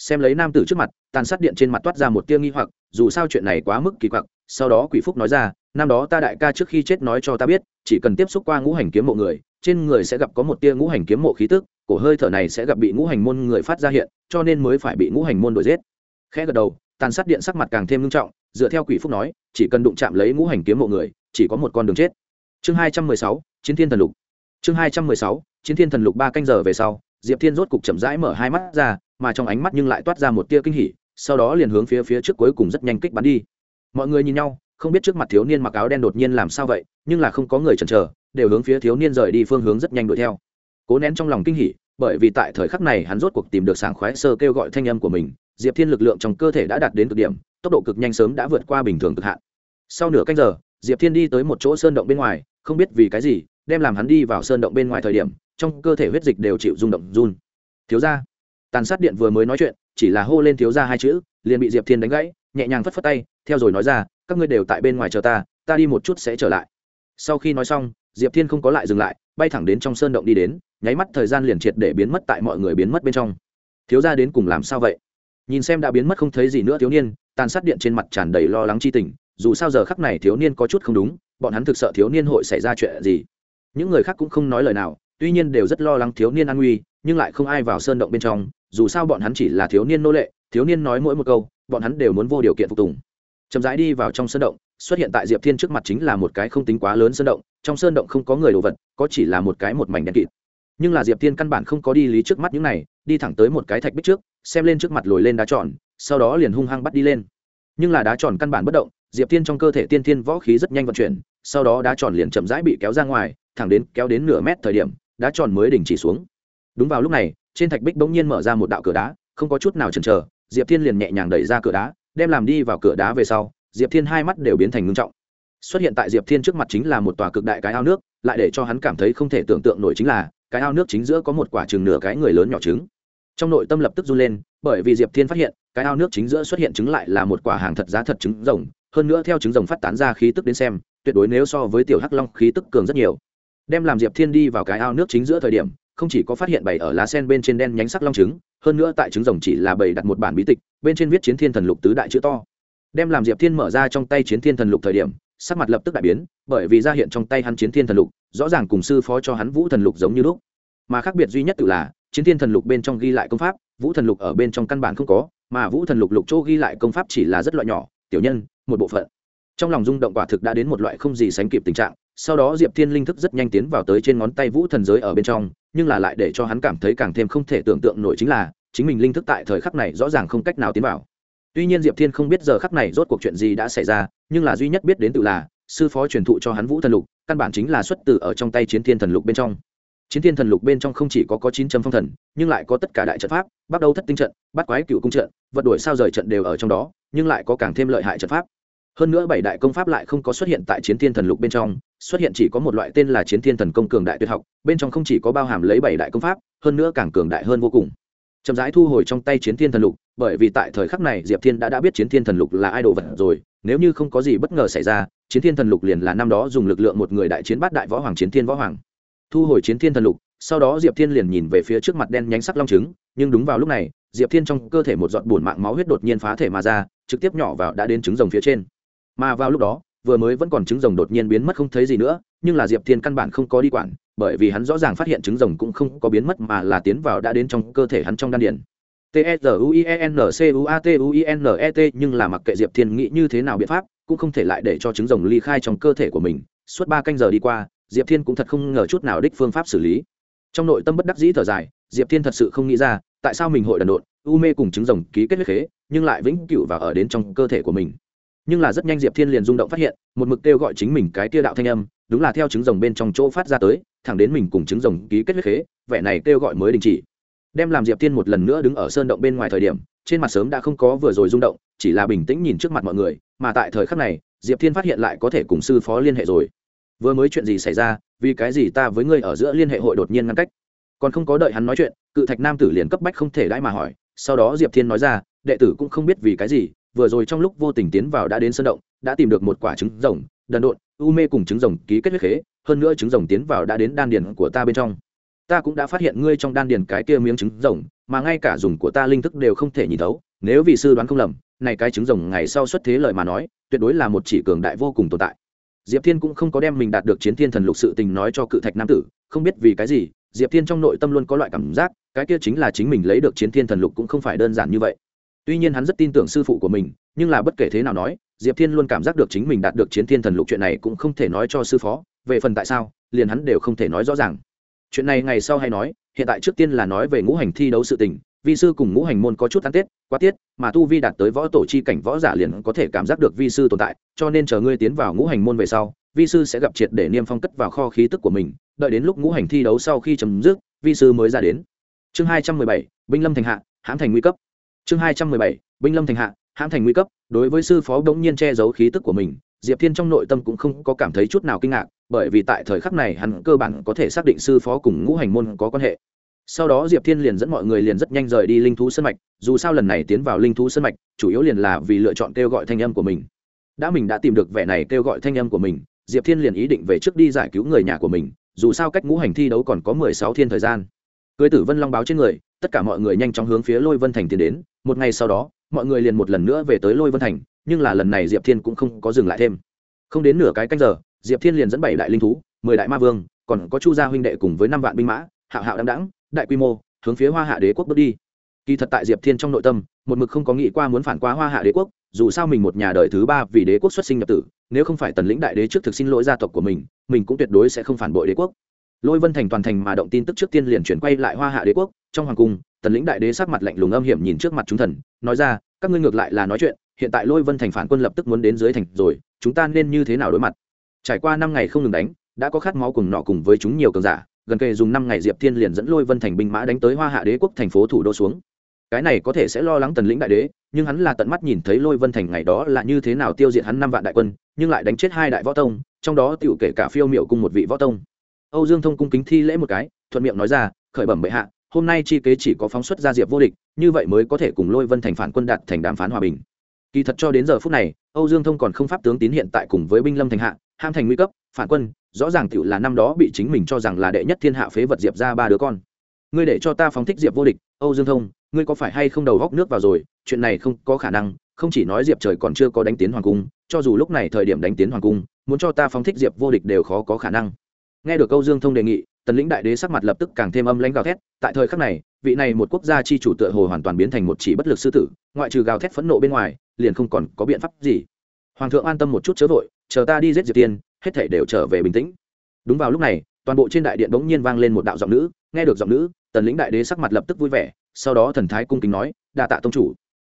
Xem lấy nam tử trước mặt, tàn sát điện trên mặt toát ra một tia nghi hoặc, dù sao chuyện này quá mức kỳ quặc, sau đó quỷ phúc nói ra, năm đó ta đại ca trước khi chết nói cho ta biết, chỉ cần tiếp xúc qua ngũ hành kiếm mộ người, trên người sẽ gặp có một tia ngũ hành kiếm mộ khí tức, cổ hơi thở này sẽ gặp bị ngũ hành môn người phát ra hiện, cho nên mới phải bị ngũ hành môn đuổi giết. Khẽ gật đầu, tàn sát điện sắc mặt càng thêm nghiêm trọng, dựa theo quỷ phúc nói, chỉ cần đụng chạm lấy ngũ hành kiếm mộ người, chỉ có một con đường chết. Chương hai trăm mười sáu, chiến thiên thần lục. Chương hai trăm mười sáu, chiến thiên thần lục ba canh giờ về sau, diệp thiên rốt cục chậm rãi mở hai mắt ra mà trong ánh mắt nhưng lại toát ra một tia kinh hỉ, sau đó liền hướng phía phía trước cuối cùng rất nhanh kích bắn đi. Mọi người nhìn nhau, không biết trước mặt thiếu niên mặc áo đen đột nhiên làm sao vậy, nhưng là không có người chần chờ, đều hướng phía thiếu niên rời đi phương hướng rất nhanh đuổi theo. Cố nén trong lòng kinh hỉ, bởi vì tại thời khắc này hắn rốt cuộc tìm được sảng khoái sơ kêu gọi thanh âm của mình, diệp thiên lực lượng trong cơ thể đã đạt đến cực điểm, tốc độ cực nhanh sớm đã vượt qua bình thường cực hạn. Sau nửa canh giờ, diệp thiên đi tới một chỗ sơn động bên ngoài, không biết vì cái gì, đem làm hắn đi vào sơn động bên ngoài thời điểm, trong cơ thể huyết dịch đều chịu rung động run. Thiếu ra tàn sát điện vừa mới nói chuyện, chỉ là hô lên thiếu ra hai chữ, liền bị diệp thiên đánh gãy, nhẹ nhàng phất phất tay, theo rồi nói ra, các ngươi đều tại bên ngoài chờ ta ta đi một chút sẽ trở lại. Sau khi nói xong, diệp thiên không có lại dừng lại, bay thẳng đến trong sơn động đi đến, nháy mắt thời gian liền triệt để biến mất tại mọi người biến mất bên trong. Thiếu ra đến cùng làm sao vậy? Nhìn xem đã biến mất không thấy gì nữa thiếu niên, tàn sát điện trên mặt tràn đầy lo lắng chi tình, dù sao giờ khắc này thiếu niên có chút không đúng, bọn hắn thực sợ thiếu niên hội xảy ra chuyện gì. Những người khác cũng không nói lời nào, tuy nhiên đều rất lo lắng thiếu niên an nguy, nhưng lại không ai vào sơn động bên trong dù sao bọn hắn chỉ là thiếu niên nô lệ, thiếu niên nói mỗi một câu, bọn hắn đều muốn vô điều kiện phục tùng. Chậm rãi đi vào trong sân động, xuất hiện tại diệp thiên trước mặt chính là một cái không tính quá lớn sơn động, trong sơn động không có người đồ vật, có chỉ là một cái một mảnh đen kịt. Nhưng là diệp thiên căn bản không có đi lý trước mắt những này, đi thẳng tới một cái thạch bích trước, xem lên trước mặt lồi lên đá tròn, sau đó liền hung hăng bắt đi lên. Nhưng là đá tròn căn bản bất động, diệp thiên trong cơ thể tiên thiên võ khí rất nhanh vận chuyển, sau đó đá tròn liền chậm rãi bị kéo ra ngoài, thẳng đến kéo đến nửa mét thời điểm, đá tròn mới đình chỉ xuống. Đúng vào lúc này trên thạch bích bỗng nhiên mở ra một đạo cửa đá, không có chút nào chần chờ, diệp thiên liền nhẹ nhàng đẩy ra cửa đá, đem làm đi vào cửa đá về sau, diệp thiên hai mắt đều biến thành ngưng trọng. Xuất hiện tại diệp thiên trước mặt chính là một tòa cực đại cái ao nước, lại để cho hắn cảm thấy không thể tưởng tượng nổi chính là, cái ao nước chính giữa có một quả chừng nửa cái người lớn nhỏ trứng. Trong nội tâm lập tức run lên, bởi vì diệp thiên phát hiện, cái ao nước chính giữa xuất hiện trứng lại là một quả hàng thật giá thật trứng rồng, hơn nữa theo trứng rồng phát tán ra khí tức đến xem, tuyệt đối nếu so với tiểu hắc long khí tức cường rất nhiều. Đem làm diệp thiên đi vào cái ao nước chính giữa thời điểm không chỉ có phát hiện bày ở lá sen bên trên đen nhánh sắc long trứng, hơn nữa tại trứng rồng chỉ là bày đặt một bản bí tịch, bên trên viết chiến thiên thần lục tứ đại chữ to. Đem làm diệp thiên mở ra trong tay chiến thiên thần lục thời điểm, sắc mặt lập tức đại biến, bởi vì ra hiện trong tay hắn chiến thiên thần lục, rõ ràng cùng sư phó cho hắn vũ thần lục giống như lúc. Mà khác biệt duy nhất tự là, chiến thiên thần lục bên trong ghi lại công pháp, vũ thần lục ở bên trong căn bản không có, mà vũ thần lục lục chỗ ghi lại công pháp chỉ là rất loại nhỏ, tiểu nhân, một bộ phận. Trong lòng rung động quả thực đã đến một loại không gì sánh kịp tình trạng, sau đó diệp thiên linh thức rất nhanh tiến vào tới trên ngón tay vũ thần giới ở bên trong nhưng là lại để cho hắn cảm thấy càng thêm không thể tưởng tượng nổi chính là, chính mình linh thức tại thời khắc này rõ ràng không cách nào tiến vào. Tuy nhiên diệp thiên không biết giờ khắc này rốt cuộc chuyện gì đã xảy ra, nhưng là duy nhất biết đến tự là, sư phó truyền thụ cho hắn vũ thần lục, căn bản chính là xuất từ ở trong tay chiến thiên thần lục bên trong. Chiến thiên thần lục bên trong không chỉ có có chín trăm phong thần, nhưng lại có tất cả đại trận pháp, bắt đầu thất tinh trận, bắt quái cựu cung trận, vật đuổi sao rời trận đều ở trong đó, nhưng lại có càng thêm lợi hại trận pháp. Hơn nữa bảy đại công pháp lại không có xuất hiện tại chiến thiên thần lục bên trong xuất hiện chỉ có một loại tên là chiến thiên thần công cường đại tuyệt học, bên trong không chỉ có bao hàm lấy bảy đại công pháp, hơn nữa càng cường đại hơn vô cùng. Chậm rãi thu hồi trong tay chiến thiên thần lục, bởi vì tại thời khắc này diệp thiên đã đã biết chiến thiên thần lục là ai đồ vật rồi, nếu như không có gì bất ngờ xảy ra, chiến thiên thần lục liền là năm đó dùng lực lượng một người đại chiến bát đại võ hoàng chiến thiên võ hoàng. Thu hồi chiến thiên thần lục, sau đó diệp thiên liền nhìn về phía trước mặt đen nhánh sắc long trứng, nhưng đúng vào lúc này, diệp thiên trong cơ thể một giọt bùn mạng máu huyết đột nhiên phá thể mà ra, trực tiếp nhỏ vào đã đến trứng rồng phía trên. Mà vào lúc đó vừa mới vẫn còn trứng rồng đột nhiên biến mất không thấy gì nữa, nhưng là diệp thiên căn bản không có đi quản, bởi vì hắn rõ ràng phát hiện trứng rồng cũng không có biến mất mà là tiến vào đã đến trong cơ thể hắn trong đan điền. T e u i e n c u a t u i n e t, nhưng là mặc kệ diệp thiên nghĩ như thế nào biện pháp, cũng không thể lại để cho trứng rồng ly khai trong cơ thể của mình. Suốt ba canh giờ đi qua, diệp thiên cũng thật không ngờ chút nào đích phương pháp xử lý. Trong nội tâm bất đắc dĩ thở dài, diệp thiên thật sự không nghĩ ra, tại sao mình hội đần độn, u mê cùng trứng rồng ký kết huyết khế, nhưng lại vĩnh cửu và ở đến trong cơ thể của mình nhưng là rất nhanh diệp thiên liền rung động phát hiện, một mực kêu gọi chính mình cái tia đạo thanh âm, đúng là theo trứng rồng bên trong chỗ phát ra tới, thẳng đến mình cùng trứng rồng ký kết huyết khế, vẻ này kêu gọi mới đình chỉ. Đem làm diệp thiên một lần nữa đứng ở sơn động bên ngoài thời điểm, trên mặt sớm đã không có vừa rồi rung động, chỉ là bình tĩnh nhìn trước mặt mọi người, mà tại thời khắc này, diệp thiên phát hiện lại có thể cùng sư phó liên hệ rồi. Vừa mới chuyện gì xảy ra, vì cái gì ta với ngươi ở giữa liên hệ hội đột nhiên ngăn cách? Còn không có đợi hắn nói chuyện, cự thạch nam tử liền cấp bách không thể đãi mà hỏi, sau đó diệp thiên nói ra, đệ tử cũng không biết vì cái gì vừa rồi trong lúc vô tình tiến vào đã đến sân động, đã tìm được một quả trứng rồng, đần độn, u mê cùng trứng rồng ký kết huyết khế, hơn nữa trứng rồng tiến vào đã đến đan điền của ta bên trong. Ta cũng đã phát hiện ngươi trong đan điền cái kia miếng trứng rồng, mà ngay cả dùng của ta linh thức đều không thể nhìn thấu, nếu vị sư đoán không lầm, này cái trứng rồng ngày sau xuất thế lời mà nói, tuyệt đối là một chỉ cường đại vô cùng tồn tại. Diệp thiên cũng không có đem mình đạt được chiến thiên thần lục sự tình nói cho cự thạch nam tử, không biết vì cái gì, diệp thiên trong nội tâm luôn có loại cảm giác, cái kia chính là chính mình lấy được chiến thiên thần lục cũng không phải đơn giản như vậy tuy nhiên hắn rất tin tưởng sư phụ của mình, nhưng là bất kể thế nào nói, diệp thiên luôn cảm giác được chính mình đạt được chiến thiên thần lục chuyện này cũng không thể nói cho sư phó, về phần tại sao, liền hắn đều không thể nói rõ ràng. Chuyện này ngày sau hay nói, hiện tại trước tiên là nói về ngũ hành thi đấu sự tình, vi sư cùng ngũ hành môn có chút ăn tết, quá tiết, mà tu vi đạt tới võ tổ chi cảnh võ giả liền có thể cảm giác được vi sư tồn tại, cho nên chờ ngươi tiến vào ngũ hành môn về sau, vi sư sẽ gặp triệt để niêm phong cất vào kho khí tức của mình, đợi đến lúc ngũ hành thi đấu sau khi chấm dứt, vi sư mới ra đến. Chương hai trăm mười bảy, binh lâm thành hạ, hãm thành nguy cấp chương hai trăm mười bảy, binh lâm thành hạ, hãm thành nguy cấp, đối với sư phó đống nhiên che giấu khí tức của mình, diệp thiên trong nội tâm cũng không có cảm thấy chút nào kinh ngạc, bởi vì tại thời khắc này hắn cơ bản có thể xác định sư phó cùng ngũ hành môn có quan hệ. Sau đó diệp thiên liền dẫn mọi người liền rất nhanh rời đi linh thú sân mạch, dù sao lần này tiến vào linh thú sân mạch, chủ yếu liền là vì lựa chọn kêu gọi thanh âm của mình. Đã mình đã tìm được vẻ này kêu gọi thanh âm của mình, diệp thiên liền ý định về trước đi giải cứu người nhà của mình, dù sao cách ngũ hành thi đấu còn có mười sáu thiên thời gian. Cưới tử vân long báo trên người, tất cả mọi người nhanh chóng hướng phía lôi vân thành tiến đến một ngày sau đó, mọi người liền một lần nữa về tới lôi vân thành, nhưng là lần này diệp thiên cũng không có dừng lại thêm. Không đến nửa cái canh giờ, diệp thiên liền dẫn bảy đại linh thú, mười đại ma vương, còn có chu gia huynh đệ cùng với năm vạn binh mã, hạo hạo đăng đẳng đại quy mô, hướng phía hoa hạ đế quốc bước đi. Kỳ thật tại diệp thiên trong nội tâm, một mực không có nghĩ qua muốn phản qua hoa hạ đế quốc, dù sao mình một nhà đời thứ ba vì đế quốc xuất sinh nhập tử, nếu không phải tần lĩnh đại đế trước thực xin lỗi gia tộc của mình mình cũng tuyệt đối sẽ không phản bội đế quốc lôi vân thành toàn thành mà động tin tức trước tiên liền chuyển quay lại hoa hạ đế quốc, trong hoàng cung tần lĩnh đại đế sắc mặt lạnh lùng âm hiểm nhìn trước mặt chúng thần, nói ra, các ngươi ngược lại là nói chuyện, hiện tại lôi vân thành phản quân lập tức muốn đến dưới thành rồi, chúng ta nên như thế nào đối mặt? Trải qua năm ngày không ngừng đánh, đã có khát máu cùng nọ cùng với chúng nhiều cường giả, gần kề dùng năm ngày diệp thiên liền dẫn lôi vân thành binh mã đánh tới hoa hạ đế quốc thành phố thủ đô xuống. Cái này có thể sẽ lo lắng tần lĩnh đại đế, nhưng hắn là tận mắt nhìn thấy lôi vân thành ngày đó là như thế nào tiêu diệt hắn năm vạn đại quân, nhưng lại đánh chết hai đại võ tông, trong đó tựu kể cả phiêu miệu cùng một vị võ tông âu dương thông cung kính thi lễ một cái, thuận miệng nói ra, khởi bẩm bệ hạ, hôm nay chi kế chỉ có phóng xuất ra diệp vô địch, như vậy mới có thể cùng lôi vân thành phản quân đạt thành đàm phán hòa bình. Kỳ thật cho đến giờ phút này, âu dương thông còn không pháp tướng tín hiện tại cùng với binh lâm thành hạ, ham thành nguy cấp, phản quân, rõ ràng tựu là năm đó bị chính mình cho rằng là đệ nhất thiên hạ phế vật diệp ra ba đứa con. Ngươi để cho ta phóng thích diệp vô địch, âu dương thông, ngươi có phải hay không đầu góc nước vào rồi? Chuyện này không có khả năng, không chỉ nói diệp trời còn chưa có đánh tiến hoàng cung, cho dù lúc này thời điểm đánh tiến hoàng cung, muốn cho ta phóng thích diệp vô địch đều khó có khả năng nghe được câu dương thông đề nghị, tần lĩnh đại đế sắc mặt lập tức càng thêm âm lãnh gào thét. Tại thời khắc này, vị này một quốc gia chi chủ tựa hồ hoàn toàn biến thành một chỉ bất lực sư tử, ngoại trừ gào thét phẫn nộ bên ngoài, liền không còn có biện pháp gì. Hoàng thượng an tâm một chút chớ vội, chờ ta đi giết diệp tiên, hết thể đều trở về bình tĩnh. Đúng vào lúc này, toàn bộ trên đại điện bỗng nhiên vang lên một đạo giọng nữ. Nghe được giọng nữ, tần lĩnh đại đế sắc mặt lập tức vui vẻ, sau đó thần thái cung kính nói, đa tạ tông chủ.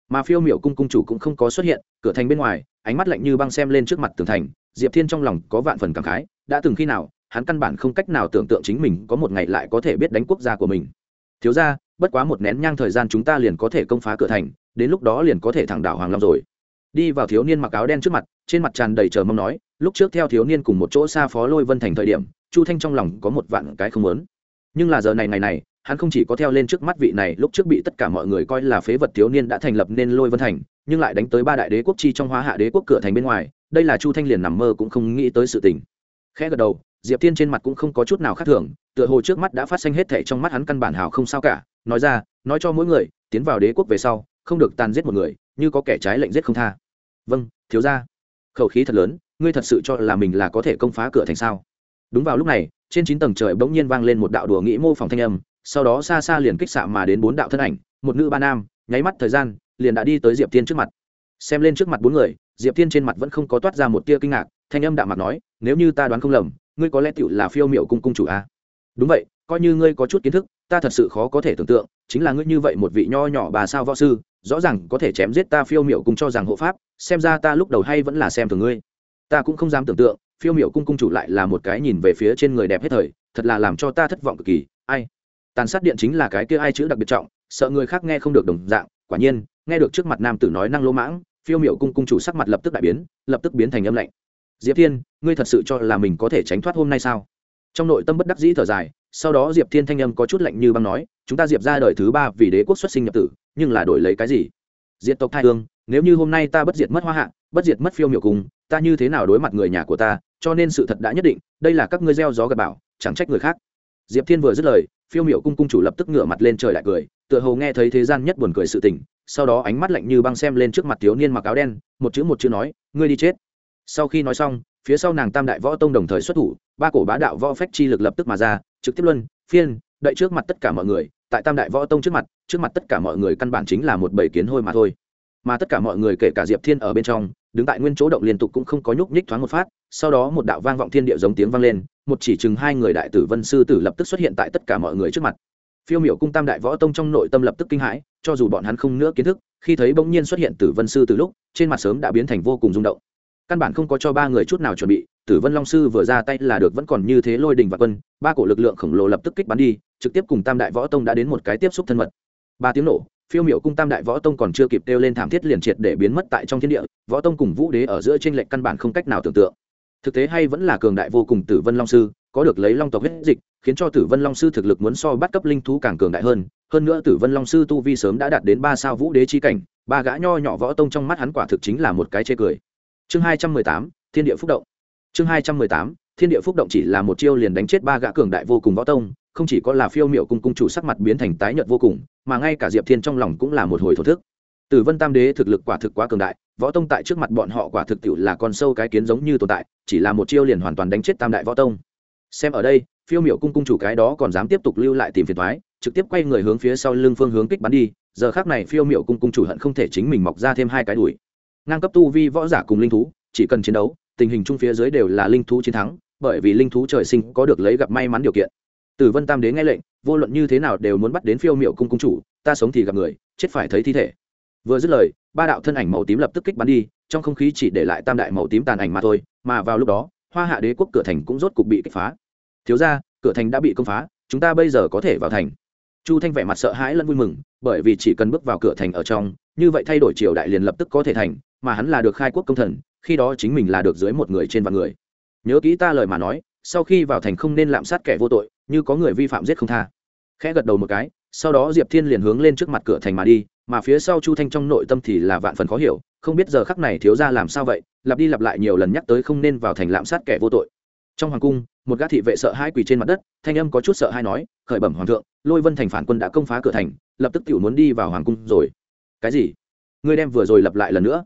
Mà phiêu miểu cung cung chủ cũng không có xuất hiện, cửa thành bên ngoài, ánh mắt lạnh như băng xem lên trước mặt tường thành. Diệp thiên trong lòng có vạn phần cảm khái, đã từng khi nào hắn căn bản không cách nào tưởng tượng chính mình có một ngày lại có thể biết đánh quốc gia của mình. Thiếu ra bất quá một nén nhang thời gian chúng ta liền có thể công phá cửa thành, đến lúc đó liền có thể thẳng đảo hoàng long rồi. Đi vào thiếu niên mặc áo đen trước mặt, trên mặt tràn đầy chờ mong nói, lúc trước theo thiếu niên cùng một chỗ xa phó lôi vân thành thời điểm, chu thanh trong lòng có một vạn cái không lớn nhưng là giờ này ngày này, hắn không chỉ có theo lên trước mắt vị này, lúc trước bị tất cả mọi người coi là phế vật thiếu niên đã thành lập nên lôi vân thành, nhưng lại đánh tới ba đại đế quốc chi trong hóa hạ đế quốc cửa thành bên ngoài, đây là chu thanh liền nằm mơ cũng không nghĩ tới sự tình. Khẽ gật đầu diệp thiên trên mặt cũng không có chút nào khác thường, tựa hồ trước mắt đã phát sinh hết thệ trong mắt hắn căn bản hào không sao cả, nói ra, nói cho mỗi người, tiến vào đế quốc về sau, không được tàn giết một người, như có kẻ trái lệnh giết không tha. Vâng thiếu ra khẩu khí thật lớn, ngươi thật sự cho là mình là có thể công phá cửa thành sao? Đúng vào lúc này, trên chín tầng trời bỗng nhiên vang lên một đạo đùa nghĩ mô phỏng thanh âm, sau đó xa xa liền kích xạ mà đến bốn đạo thân ảnh, một nữ ba nam, nháy mắt thời gian, liền đã đi tới diệp Thiên trước mặt. Xem lên trước mặt bốn người, diệp Thiên trên mặt vẫn không có toát ra một tia kinh ngạc, thanh âm đạm mặt nói, nếu như ta đoán không lầm ngươi có lẽ tựu là phiêu miệu cung cung chủ a đúng vậy, coi như ngươi có chút kiến thức, ta thật sự khó có thể tưởng tượng, chính là ngươi như vậy một vị nho nhỏ bà sao võ sư, rõ ràng có thể chém giết ta phiêu miệu cung cho rằng hộ pháp, xem ra ta lúc đầu hay vẫn là xem thường ngươi. Ta cũng không dám tưởng tượng, phiêu miệu cung cung chủ lại là một cái nhìn về phía trên người đẹp hết thời, thật là làm cho ta thất vọng cực kỳ, ai? Tàn sát điện chính là cái kia ai chữ đặc biệt trọng, sợ người khác nghe không được đồng dạng, quả nhiên, nghe được trước mặt nam tử nói năng lỗ mãng, phiêu miệu cung cung chủ sắc mặt lập tức đại biến, lập tức biến thành âm lạnh diệp thiên, ngươi thật sự cho là mình có thể tránh thoát hôm nay sao? Trong nội tâm bất đắc dĩ thở dài, sau đó diệp thiên thanh âm có chút lạnh như băng nói, chúng ta diệp ra đời thứ ba vì đế quốc xuất sinh nhập tử, nhưng là đổi lấy cái gì? Diệt tộc thai hương, nếu như hôm nay ta bất diệt mất hoa hạ, bất diệt mất phiêu miểu cung ta như thế nào đối mặt người nhà của ta? Cho nên sự thật đã nhất định, đây là các ngươi gieo gió gặp bảo chẳng trách người khác. Diệp thiên vừa dứt lời, phiêu miểu cung cung chủ lập tức ngửa mặt lên trời lại cười, tựa hồ nghe thấy thế gian nhất buồn cười sự tình, sau đó ánh mắt lạnh như băng xem lên trước mặt thiếu niên mặc áo đen, một chữ một chữ nói, ngươi đi chết sau khi nói xong, phía sau nàng tam đại võ tông đồng thời xuất thủ, ba cổ bá đạo võ phách chi lực lập tức mà ra, trực tiếp luân, phiên, đậy trước mặt tất cả mọi người, tại tam đại võ tông trước mặt trước mặt tất cả mọi người căn bản chính là một bầy kiến hôi mà thôi. Mà tất cả mọi người kể cả diệp thiên ở bên trong, đứng tại nguyên chỗ động liên tục cũng không có nhúc nhích thoáng một phát, sau đó một đạo vang vọng thiên địa giống tiếng vang lên, một chỉ chừng hai người đại tử vân sư tử lập tức xuất hiện tại tất cả mọi người trước mặt. Phiêu miểu cung tam đại võ tông trong nội tâm lập tức kinh hãi, cho dù bọn hắn không nữa kiến thức, khi thấy bỗng nhiên xuất hiện tử vân sư từ lúc, trên mặt sớm đã biến thành vô cùng rung động căn bản không có cho ba người chút nào chuẩn bị, tử vân long sư vừa ra tay là được vẫn còn như thế lôi đình và quân, ba cổ lực lượng khổng lồ lập tức kích bắn đi, trực tiếp cùng tam đại võ tông đã đến một cái tiếp xúc thân mật. Ba tiếng nổ, phiêu miệu cung tam đại võ tông còn chưa kịp kêu lên thảm thiết liền triệt để biến mất tại trong thiên địa, võ tông cùng vũ đế ở giữa tranh lệch căn bản không cách nào tưởng tượng. Thực tế hay vẫn là cường đại vô cùng tử vân long sư, có được lấy long tộc huyết dịch, khiến cho tử vân long sư thực lực muốn so bắt cấp linh thú càng cường đại hơn hơn nữa tử vân long sư tu vi sớm đã đạt đến ba sao vũ đế chi cảnh, ba gã nho nhỏ võ tông trong mắt hắn quả thực chính là một cái chê cười chương hai trăm mười tám, thiên địa phúc động. Chương hai trăm mười tám, thiên địa phúc động chỉ là một chiêu liền đánh chết ba gã cường đại vô cùng võ tông, không chỉ có là phiêu miệu cung cung chủ sắc mặt biến thành tái nhợt vô cùng, mà ngay cả diệp thiên trong lòng cũng là một hồi thổ thức. Tử vân tam đế thực lực quả thực quá cường đại, võ tông tại trước mặt bọn họ quả thực tiệu là con sâu cái kiến giống như tồn tại, chỉ là một chiêu liền hoàn toàn đánh chết tam đại võ tông. Xem ở đây, phiêu miệu cung cung chủ cái đó còn dám tiếp tục lưu lại tìm phiền thoái trực tiếp quay người hướng phía sau lưng phương hướng kích bắn đi, giờ khác này phiêu miệu cung cung chủ hận không thể chính mình mọc ra thêm hai cái đùi ngang cấp tu vi võ giả cùng linh thú, chỉ cần chiến đấu, tình hình chung phía dưới đều là linh thú chiến thắng, bởi vì linh thú trời sinh có được lấy gặp may mắn điều kiện. Tử vân tam đế nghe lệnh, vô luận như thế nào đều muốn bắt đến phiêu miệu cung cung chủ, ta sống thì gặp người, chết phải thấy thi thể. Vừa dứt lời, ba đạo thân ảnh màu tím lập tức kích bắn đi, trong không khí chỉ để lại tam đại màu tím tàn ảnh mà thôi, mà vào lúc đó, hoa hạ đế quốc cửa thành cũng rốt cục bị kích phá. Thiếu ra cửa thành đã bị công phá, chúng ta bây giờ có thể vào thành. Chu thanh vẻ mặt sợ hãi lẫn vui mừng, bởi vì chỉ cần bước vào cửa thành ở trong, như vậy thay đổi triều đại liền lập tức có thể thành mà hắn là được khai quốc công thần, khi đó chính mình là được dưới một người trên vạn người. Nhớ kỹ ta lời mà nói, sau khi vào thành không nên lạm sát kẻ vô tội, như có người vi phạm giết không tha. Khẽ gật đầu một cái, sau đó diệp thiên liền hướng lên trước mặt cửa thành mà đi, mà phía sau chu thanh trong nội tâm thì là vạn phần khó hiểu, không biết giờ khắc này thiếu ra làm sao vậy, lặp đi lặp lại nhiều lần nhắc tới không nên vào thành lạm sát kẻ vô tội. Trong hoàng cung, một gã thị vệ sợ hai quỳ trên mặt đất, thanh âm có chút sợ hai nói, khởi bẩm hoàng thượng, lôi vân thành phản quân đã công phá cửa thành, lập tức tiểu muốn đi vào hoàng cung rồi. Cái gì? Ngươi đem vừa rồi lặp lại lần nữa?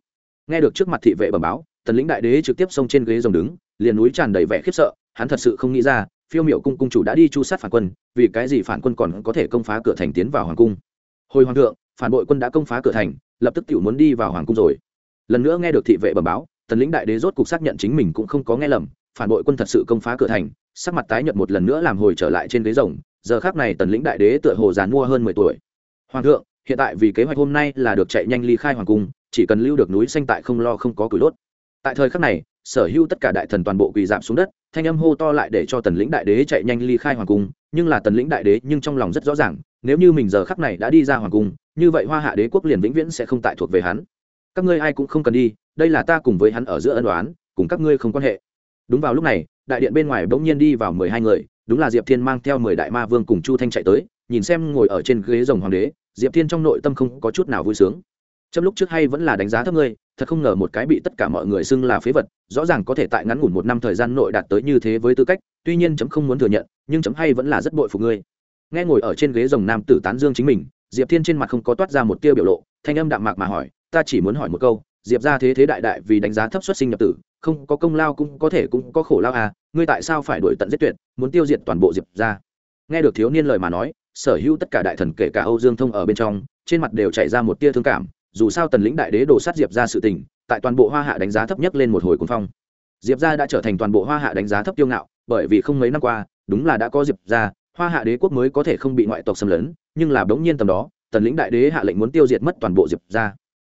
Nghe được trước mặt thị vệ bẩm báo, tần lĩnh đại đế trực tiếp xông trên ghế rồng đứng, liền núi tràn đầy vẻ khiếp sợ, hắn thật sự không nghĩ ra, phiêu miệu cung cung chủ đã đi chu sát phản quân, vì cái gì phản quân còn có thể công phá cửa thành tiến vào hoàng cung? Hồi hoàng thượng, phản bội quân đã công phá cửa thành, lập tức tiểu muốn đi vào hoàng cung rồi. Lần nữa nghe được thị vệ bẩm báo, tần lĩnh đại đế rốt cục xác nhận chính mình cũng không có nghe lầm, phản bội quân thật sự công phá cửa thành, sắc mặt tái nhợt một lần nữa làm hồi trở lại trên ghế rồng, giờ khác này tần lĩnh đại đế tựa hồ giàn mua hơn mười tuổi. Hoàng thượng, hiện tại vì kế hoạch hôm nay là được chạy nhanh ly khai hoàng cung chỉ cần lưu được núi xanh tại không lo không có củi đốt. Tại thời khắc này, sở hữu tất cả đại thần toàn bộ quỳ giảm xuống đất, thanh âm hô to lại để cho tần lĩnh đại đế chạy nhanh ly khai hoàng cung, nhưng là tần lĩnh đại đế nhưng trong lòng rất rõ ràng, nếu như mình giờ khắc này đã đi ra hoàng cung, như vậy hoa hạ đế quốc liền vĩnh viễn sẽ không tại thuộc về hắn. Các ngươi ai cũng không cần đi, đây là ta cùng với hắn ở giữa ân đoán cùng các ngươi không quan hệ. Đúng vào lúc này, đại điện bên ngoài bỗng nhiên đi vào mười hai người, đúng là diệp thiên mang theo mười đại ma vương cùng chu thanh chạy tới, nhìn xem ngồi ở trên ghế rồng hoàng đế, diệp thiên trong nội tâm không có chút nào vui sướng trong lúc trước hay vẫn là đánh giá thấp ngươi, thật không ngờ một cái bị tất cả mọi người xưng là phế vật, rõ ràng có thể tại ngắn ngủn một năm thời gian nội đạt tới như thế với tư cách, tuy nhiên chấm không muốn thừa nhận, nhưng chấm hay vẫn là rất bội phục ngươi. Nghe ngồi ở trên ghế rồng nam tử tán dương chính mình, diệp thiên trên mặt không có toát ra một tia biểu lộ, thanh âm đạm mạc mà hỏi, ta chỉ muốn hỏi một câu, diệp ra thế thế đại đại vì đánh giá thấp xuất sinh nhập tử, không có công lao cũng có thể cũng có khổ lao à ngươi tại sao phải đuổi tận giết tuyệt, muốn tiêu diệt toàn bộ diệp ra nghe được thiếu niên lời mà nói, sở hữu tất cả đại thần kể cả âu dương thông ở bên trong, trên mặt đều chảy ra một tia thương cảm dù sao tần lĩnh đại đế đổ sát diệp ra sự tình, tại toàn bộ hoa hạ đánh giá thấp nhất lên một hồi cuốn phong. Diệp ra đã trở thành toàn bộ hoa hạ đánh giá thấp tiêu ngạo, bởi vì không mấy năm qua, đúng là đã có diệp ra, hoa hạ đế quốc mới có thể không bị ngoại tộc xâm lấn, nhưng là bỗng nhiên tầm đó, tần lĩnh đại đế hạ lệnh muốn tiêu diệt mất toàn bộ diệp ra.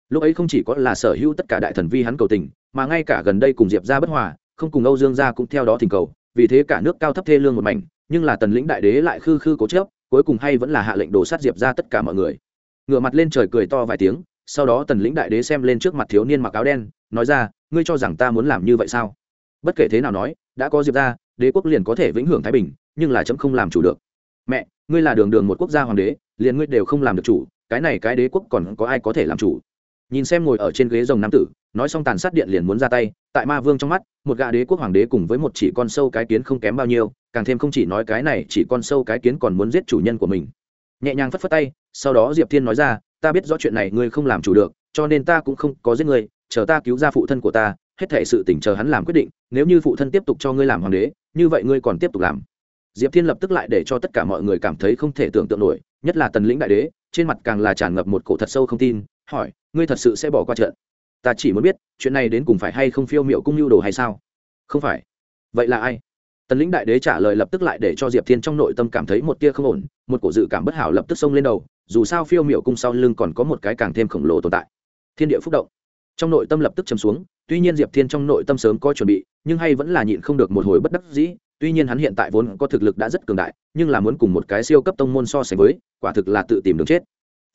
Lúc ấy không chỉ có là sở hữu tất cả đại thần vi hắn cầu tình, mà ngay cả gần đây cùng diệp ra bất hòa, không cùng âu dương gia cũng theo đó thỉnh cầu, vì thế cả nước cao thấp thê lương một mảnh, nhưng là tần lĩnh đại đế lại khư khư cố chớp cuối cùng hay vẫn là hạ lệnh đổ sát diệp ra tất cả mọi người. Ngửa mặt lên trời cười to vài tiếng sau đó tần lĩnh đại đế xem lên trước mặt thiếu niên mặc áo đen, nói ra, ngươi cho rằng ta muốn làm như vậy sao? Bất kể thế nào nói, đã có diệp ra đế quốc liền có thể vĩnh hưởng thái bình, nhưng là chấm không làm chủ được. Mẹ, ngươi là đường đường một quốc gia hoàng đế, liền ngươi đều không làm được chủ, cái này cái đế quốc còn có ai có thể làm chủ? Nhìn xem ngồi ở trên ghế rồng nam tử, nói xong tàn sát điện liền muốn ra tay, tại ma vương trong mắt, một gã đế quốc hoàng đế cùng với một chỉ con sâu cái kiến không kém bao nhiêu, càng thêm không chỉ nói cái này, chỉ con sâu cái kiến còn muốn giết chủ nhân của mình. Nhẹ nhàng phất phất tay, sau đó diệp thiên nói ra ta biết rõ chuyện này ngươi không làm chủ được, cho nên ta cũng không có giết ngươi, chờ ta cứu ra phụ thân của ta, hết thể sự tỉnh chờ hắn làm quyết định, nếu như phụ thân tiếp tục cho ngươi làm hoàng đế, như vậy ngươi còn tiếp tục làm. Diệp thiên lập tức lại để cho tất cả mọi người cảm thấy không thể tưởng tượng nổi, nhất là tần lĩnh đại đế, trên mặt càng là tràn ngập một cổ thật sâu không tin, hỏi, ngươi thật sự sẽ bỏ qua trận? Ta chỉ muốn biết, chuyện này đến cùng phải hay không phiêu m i ệ u cung nhu đồ hay sao? Không phải. Vậy là ai? Tần lĩnh đại đế trả lời lập tức lại để cho diệp thiên trong nội tâm cảm thấy một tia không ổn, một cổ dự cảm bất hảo lập tức xông lên đầu, dù sao phiêu m i ệ u cung sau lưng còn có một cái càng thêm khổng lồ tồn tại. Thiên địa phúc động. Trong nội tâm lập tức chấm xuống, tuy nhiên diệp thiên trong nội tâm sớm có chuẩn bị, nhưng hay vẫn là nhịn không được một hồi bất đắc dĩ, tuy nhiên hắn hiện tại vốn có thực lực đã rất cường đại, nhưng là muốn cùng một cái siêu cấp tông môn so sánh với, quả thực là tự tìm đường chết.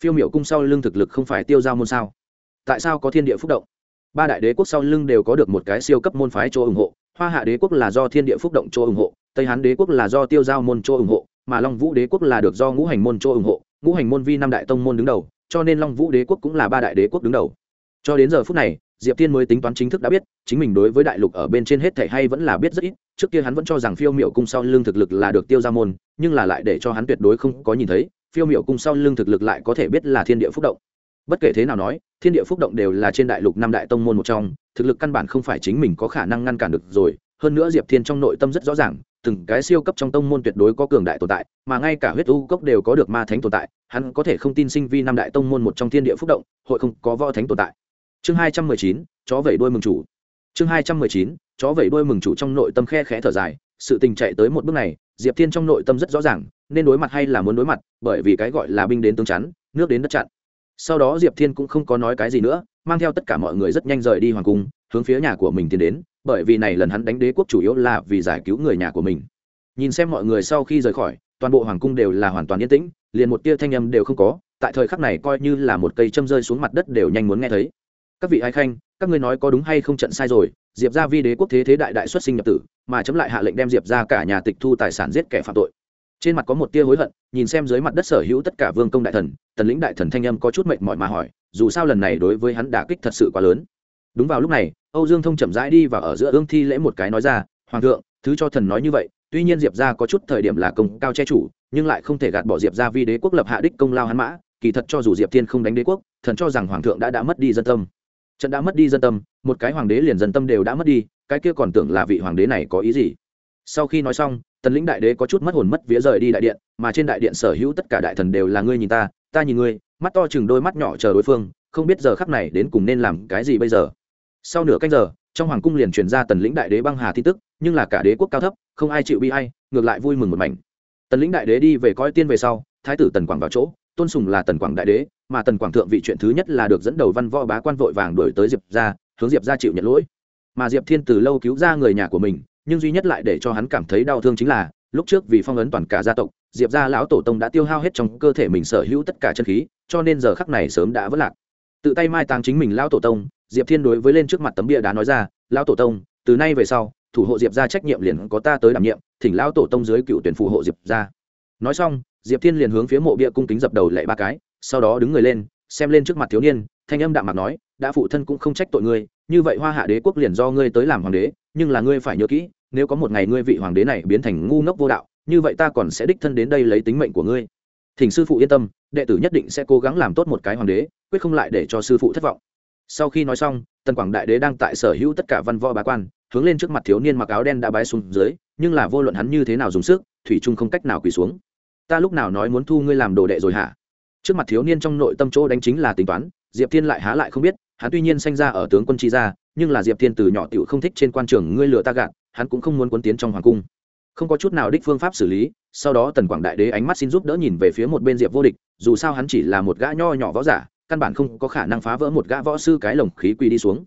Phiêu miểu cung sau lưng thực lực không phải tiêu giao môn sao? Tại sao có thiên địa phúc động? Ba đại đế quốc sau lưng đều có được một cái siêu cấp môn phái chỗ ủng hộ hoa hạ đế quốc là do thiên địa phúc động chỗ ủng hộ, tây hán đế quốc là do tiêu giao môn chỗ ủng hộ, mà long vũ đế quốc là được do ngũ hành môn chỗ ủng hộ. Ngũ hành môn vi năm đại tông môn đứng đầu, cho nên long vũ đế quốc cũng là ba đại đế quốc đứng đầu. Cho đến giờ phút này, diệp tiên mới tính toán chính thức đã biết, chính mình đối với đại lục ở bên trên hết thể hay vẫn là biết rất ít. Trước kia hắn vẫn cho rằng phiêu miệu cung sau lưng thực lực là được tiêu ra môn, nhưng là lại để cho hắn tuyệt đối không có nhìn thấy, phiêu miệu cung sau lưng thực lực lại có thể biết là thiên địa phúc động. Bất kể thế nào nói thiên địa phúc động đều là trên đại lục năm đại tông môn một trong, thực lực căn bản không phải chính mình có khả năng ngăn cản được rồi. Hơn nữa diệp thiên trong nội tâm rất rõ ràng, từng cái siêu cấp trong tông môn tuyệt đối có cường đại tồn tại, mà ngay cả huyết u cốc đều có được ma thánh tồn tại, hắn có thể không tin sinh vi năm đại tông môn một trong thiên địa phúc động, hội không có võ thánh tồn tại. Chương hai trăm mười chín, chó vẩy đuôi mừng chủ. Chương hai trăm mười chín, chó vẩy đuôi mừng chủ trong nội tâm khe khẽ thở dài, sự tình chạy tới một bước này, diệp thiên trong nội tâm rất rõ ràng, nên đối mặt hay là muốn đối mặt, bởi vì cái gọi là binh đến tương chắn, nước đến đất chặn sau đó diệp thiên cũng không có nói cái gì nữa, mang theo tất cả mọi người rất nhanh rời đi hoàng cung, hướng phía nhà của mình tiến đến, bởi vì này lần hắn đánh đế quốc chủ yếu là vì giải cứu người nhà của mình. Nhìn xem mọi người sau khi rời khỏi, toàn bộ hoàng cung đều là hoàn toàn yên tĩnh, liền một tia thanh âm đều không có, tại thời khắc này coi như là một cây châm rơi xuống mặt đất đều nhanh muốn nghe thấy. Các vị ái khanh, các ngươi nói có đúng hay không trận sai rồi, diệp ra vi đế quốc thế thế đại đại xuất sinh nhập tử, mà chấm lại hạ lệnh đem diệp ra cả nhà tịch thu tài sản giết kẻ phạm tội trên mặt có một tia hối hận, nhìn xem dưới mặt đất sở hữu tất cả vương công đại thần, tần lĩnh đại thần thanh âm có chút mệnh mỏi mà hỏi, dù sao lần này đối với hắn đả kích thật sự quá lớn. Đúng vào lúc này, âu dương thông chậm rãi đi và ở giữa ương thi lễ một cái nói ra, hoàng thượng, thứ cho thần nói như vậy, tuy nhiên diệp ra có chút thời điểm là công cao che chủ, nhưng lại không thể gạt bỏ diệp ra vi đế quốc lập hạ đích công lao hắn mã, kỳ thật cho dù diệp thiên không đánh đế quốc, thần cho rằng hoàng thượng đã đã mất đi dân tâm. Trận đã mất đi dân tâm, một cái hoàng đế liền dân tâm đều đã mất đi, cái kia còn tưởng là vị hoàng đế này có ý gì? Sau khi nói xong tần lĩnh đại đế có chút mất hồn mất vía rời đi đại điện, mà trên đại điện sở hữu tất cả đại thần đều là ngươi nhìn ta ta nhìn ngươi, mắt to chừng đôi mắt nhỏ chờ đối phương, không biết giờ khắc này đến cùng nên làm cái gì bây giờ. Sau nửa canh giờ, trong hoàng cung liền truyền ra tần lĩnh đại đế băng hà tin tức, nhưng là cả đế quốc cao thấp, không ai chịu bi hay ngược lại vui mừng một mảnh. Tần lĩnh đại đế đi về coi tiên về sau, thái tử tần quảng vào chỗ, tôn sùng là tần quảng đại đế, mà tần quảng thượng vị chuyện thứ nhất là được dẫn đầu văn võ bá quan vội vàng đuổi tới diệp ra hướng diệp ra chịu nhận lỗi. Mà diệp thiên từ lâu cứu ra người nhà của mình nhưng duy nhất lại để cho hắn cảm thấy đau thương chính là, lúc trước vì phong ấn toàn cả gia tộc, diệp gia lão tổ tông đã tiêu hao hết trong cơ thể mình sở hữu tất cả chân khí, cho nên giờ khắc này sớm đã vất lạc. Tự tay mai táng chính mình lão tổ tông, diệp thiên đối với lên trước mặt tấm bia đá nói ra, lão tổ tông, từ nay về sau, thủ hộ diệp gia trách nhiệm liền có ta tới đảm nhiệm, thỉnh lão tổ tông dưới cựu tuyển phù hộ diệp gia. Nói xong, diệp thiên liền hướng phía mộ bia cung kính dập đầu lệ ba cái, sau đó đứng người lên, xem lên trước mặt thiếu niên, thanh âm đạm mặt nói, đã phụ thân cũng không trách tội ngươi, như vậy hoa hạ đế quốc liền do ngươi tới làm hoàng đế nhưng là ngươi phải nhớ kỹ, nếu có một ngày ngươi vị hoàng đế này biến thành ngu ngốc vô đạo, như vậy ta còn sẽ đích thân đến đây lấy tính mệnh của ngươi. Thỉnh sư phụ yên tâm, đệ tử nhất định sẽ cố gắng làm tốt một cái hoàng đế, quyết không lại để cho sư phụ thất vọng. Sau khi nói xong, tần quảng đại đế đang tại sở hữu tất cả văn võ bá quan, hướng lên trước mặt thiếu niên mặc áo đen đã bái xuống dưới, nhưng là vô luận hắn như thế nào dùng sức, thủy trung không cách nào quỳ xuống. Ta lúc nào nói muốn thu ngươi làm đồ đệ rồi hả? Trước mặt thiếu niên trong nội tâm chỗ đánh chính là tính toán, diệp thiên lại há lại không biết hắn tuy nhiên sanh ra ở tướng quân chi gia, nhưng là diệp thiên từ nhỏ tiểu không thích trên quan trường ngươi lựa ta gạt, hắn cũng không muốn quân tiến trong hoàng cung. Không có chút nào đích phương pháp xử lý, sau đó tần quảng đại đế ánh mắt xin giúp đỡ nhìn về phía một bên diệp vô địch, dù sao hắn chỉ là một gã nho nhỏ võ giả, căn bản không có khả năng phá vỡ một gã võ sư cái lồng khí quy đi xuống.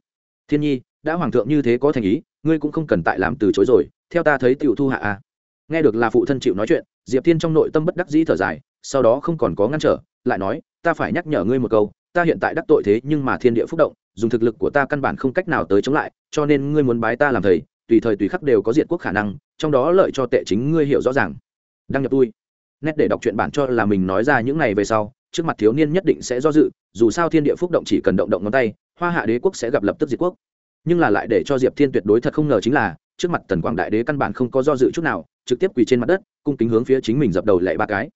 Thiên nhi, đã hoàng thượng như thế có thành ý, ngươi cũng không cần tại làm từ chối rồi, theo ta thấy tiểu thu hạ a. Nghe được là phụ thân chịu nói chuyện, diệp thiên trong nội tâm bất đắc dĩ thở dài, sau đó không còn có ngăn trở, lại nói, ta phải nhắc nhở ngươi một câu ta hiện tại đắc tội thế nhưng mà thiên địa phúc động, dùng thực lực của ta căn bản không cách nào tới chống lại, cho nên ngươi muốn bái ta làm thầy, tùy thời tùy khắc đều có diện quốc khả năng, trong đó lợi cho tệ chính ngươi hiểu rõ ràng. Đăng nhập tôi. Nét để đọc truyện bản cho là mình nói ra những này về sau, trước mặt thiếu niên nhất định sẽ do dự, dù sao thiên địa phúc động chỉ cần động động ngón tay, hoa hạ đế quốc sẽ gặp lập tức diệt quốc. Nhưng là lại để cho diệp thiên tuyệt đối thật không ngờ chính là, trước mặt tần Quang đại đế căn bản không có do dự chút nào, trực tiếp quỳ trên mặt đất, cung kính hướng phía chính mình dập đầu lệ ba cái.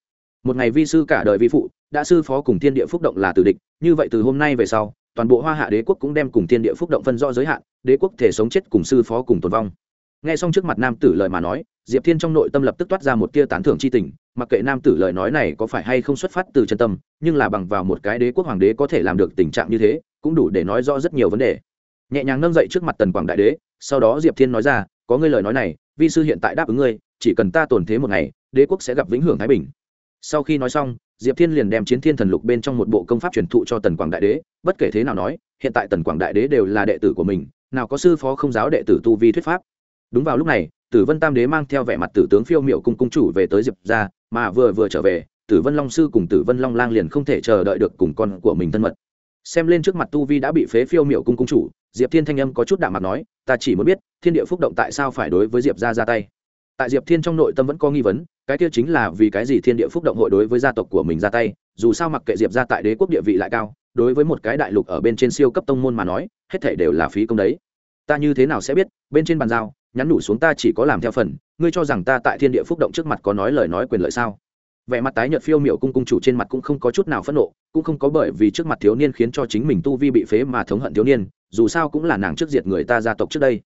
Một ngày vi sư cả đời vi phụ đã sư phó cùng thiên địa phúc động là tử địch, như vậy từ hôm nay về sau, toàn bộ hoa hạ đế quốc cũng đem cùng thiên địa phúc động phân rõ giới hạn, đế quốc thể sống chết cùng sư phó cùng tồn vong. Nghe xong trước mặt nam tử lời mà nói, diệp thiên trong nội tâm lập tức toát ra một tia tán thưởng c h i tình, mặc kệ nam tử lời nói này có phải hay không xuất phát từ chân tâm, nhưng là bằng vào một cái đế quốc hoàng đế có thể làm được tình trạng như thế, cũng đủ để nói rõ rất nhiều vấn đề. Nhẹ nhàng nâng dậy trước mặt tần quảng đại đế, sau đó diệp thiên nói ra, có ngươi lời nói này, vi sư hiện tại đáp ứng ngươi, chỉ cần ta tồn thế một ngày, đế quốc sẽ gặp vĩnh hưởng thái bình. Sau khi nói xong diệp thiên liền đem chiến thiên thần lục bên trong một bộ công pháp truyền thụ cho tần quảng đại đế, bất kể thế nào nói, hiện tại tần quảng đại đế đều là đệ tử của mình, nào có sư phó không giáo đệ tử tu vi thuyết pháp. Đúng vào lúc này, tử vân tam đế mang theo vẻ mặt tử tướng phiêu m i ệ u cung cung chủ về tới diệp ra mà vừa vừa trở về, tử vân long sư cùng tử vân long lang liền không thể chờ đợi được cùng con của mình thân mật. Xem lên trước mặt tu vi đã bị phế phiêu m i ệ u cung cung chủ, diệp thiên thanh âm có chút đạm mặt nói, ta chỉ muốn biết, thiên địa phúc động tại sao phải đối với diệp ra ra tay? Tại diệp thiên trong nội tâm vẫn có nghi vấn cái kia chính là vì cái gì thiên địa phúc động hội đối với gia tộc của mình ra tay, dù sao mặc kệ diệp ra tại đế quốc địa vị lại cao, đối với một cái đại lục ở bên trên siêu cấp tông môn mà nói, hết thể đều là phí công đấy. Ta như thế nào sẽ biết, bên trên bàn giao, nhắn nhủ xuống ta chỉ có làm theo phần, ngươi cho rằng ta tại thiên địa phúc động trước mặt có nói lời nói quyền lợi sao? Vẻ mặt tái nhợt phiêu miểu cung cung chủ trên mặt cũng không có chút nào phẫn nộ, cũng không có bởi vì trước mặt thiếu niên khiến cho chính mình tu vi bị phế mà thống hận thiếu niên, dù sao cũng là nàng trước diệt người ta gia tộc trước đây.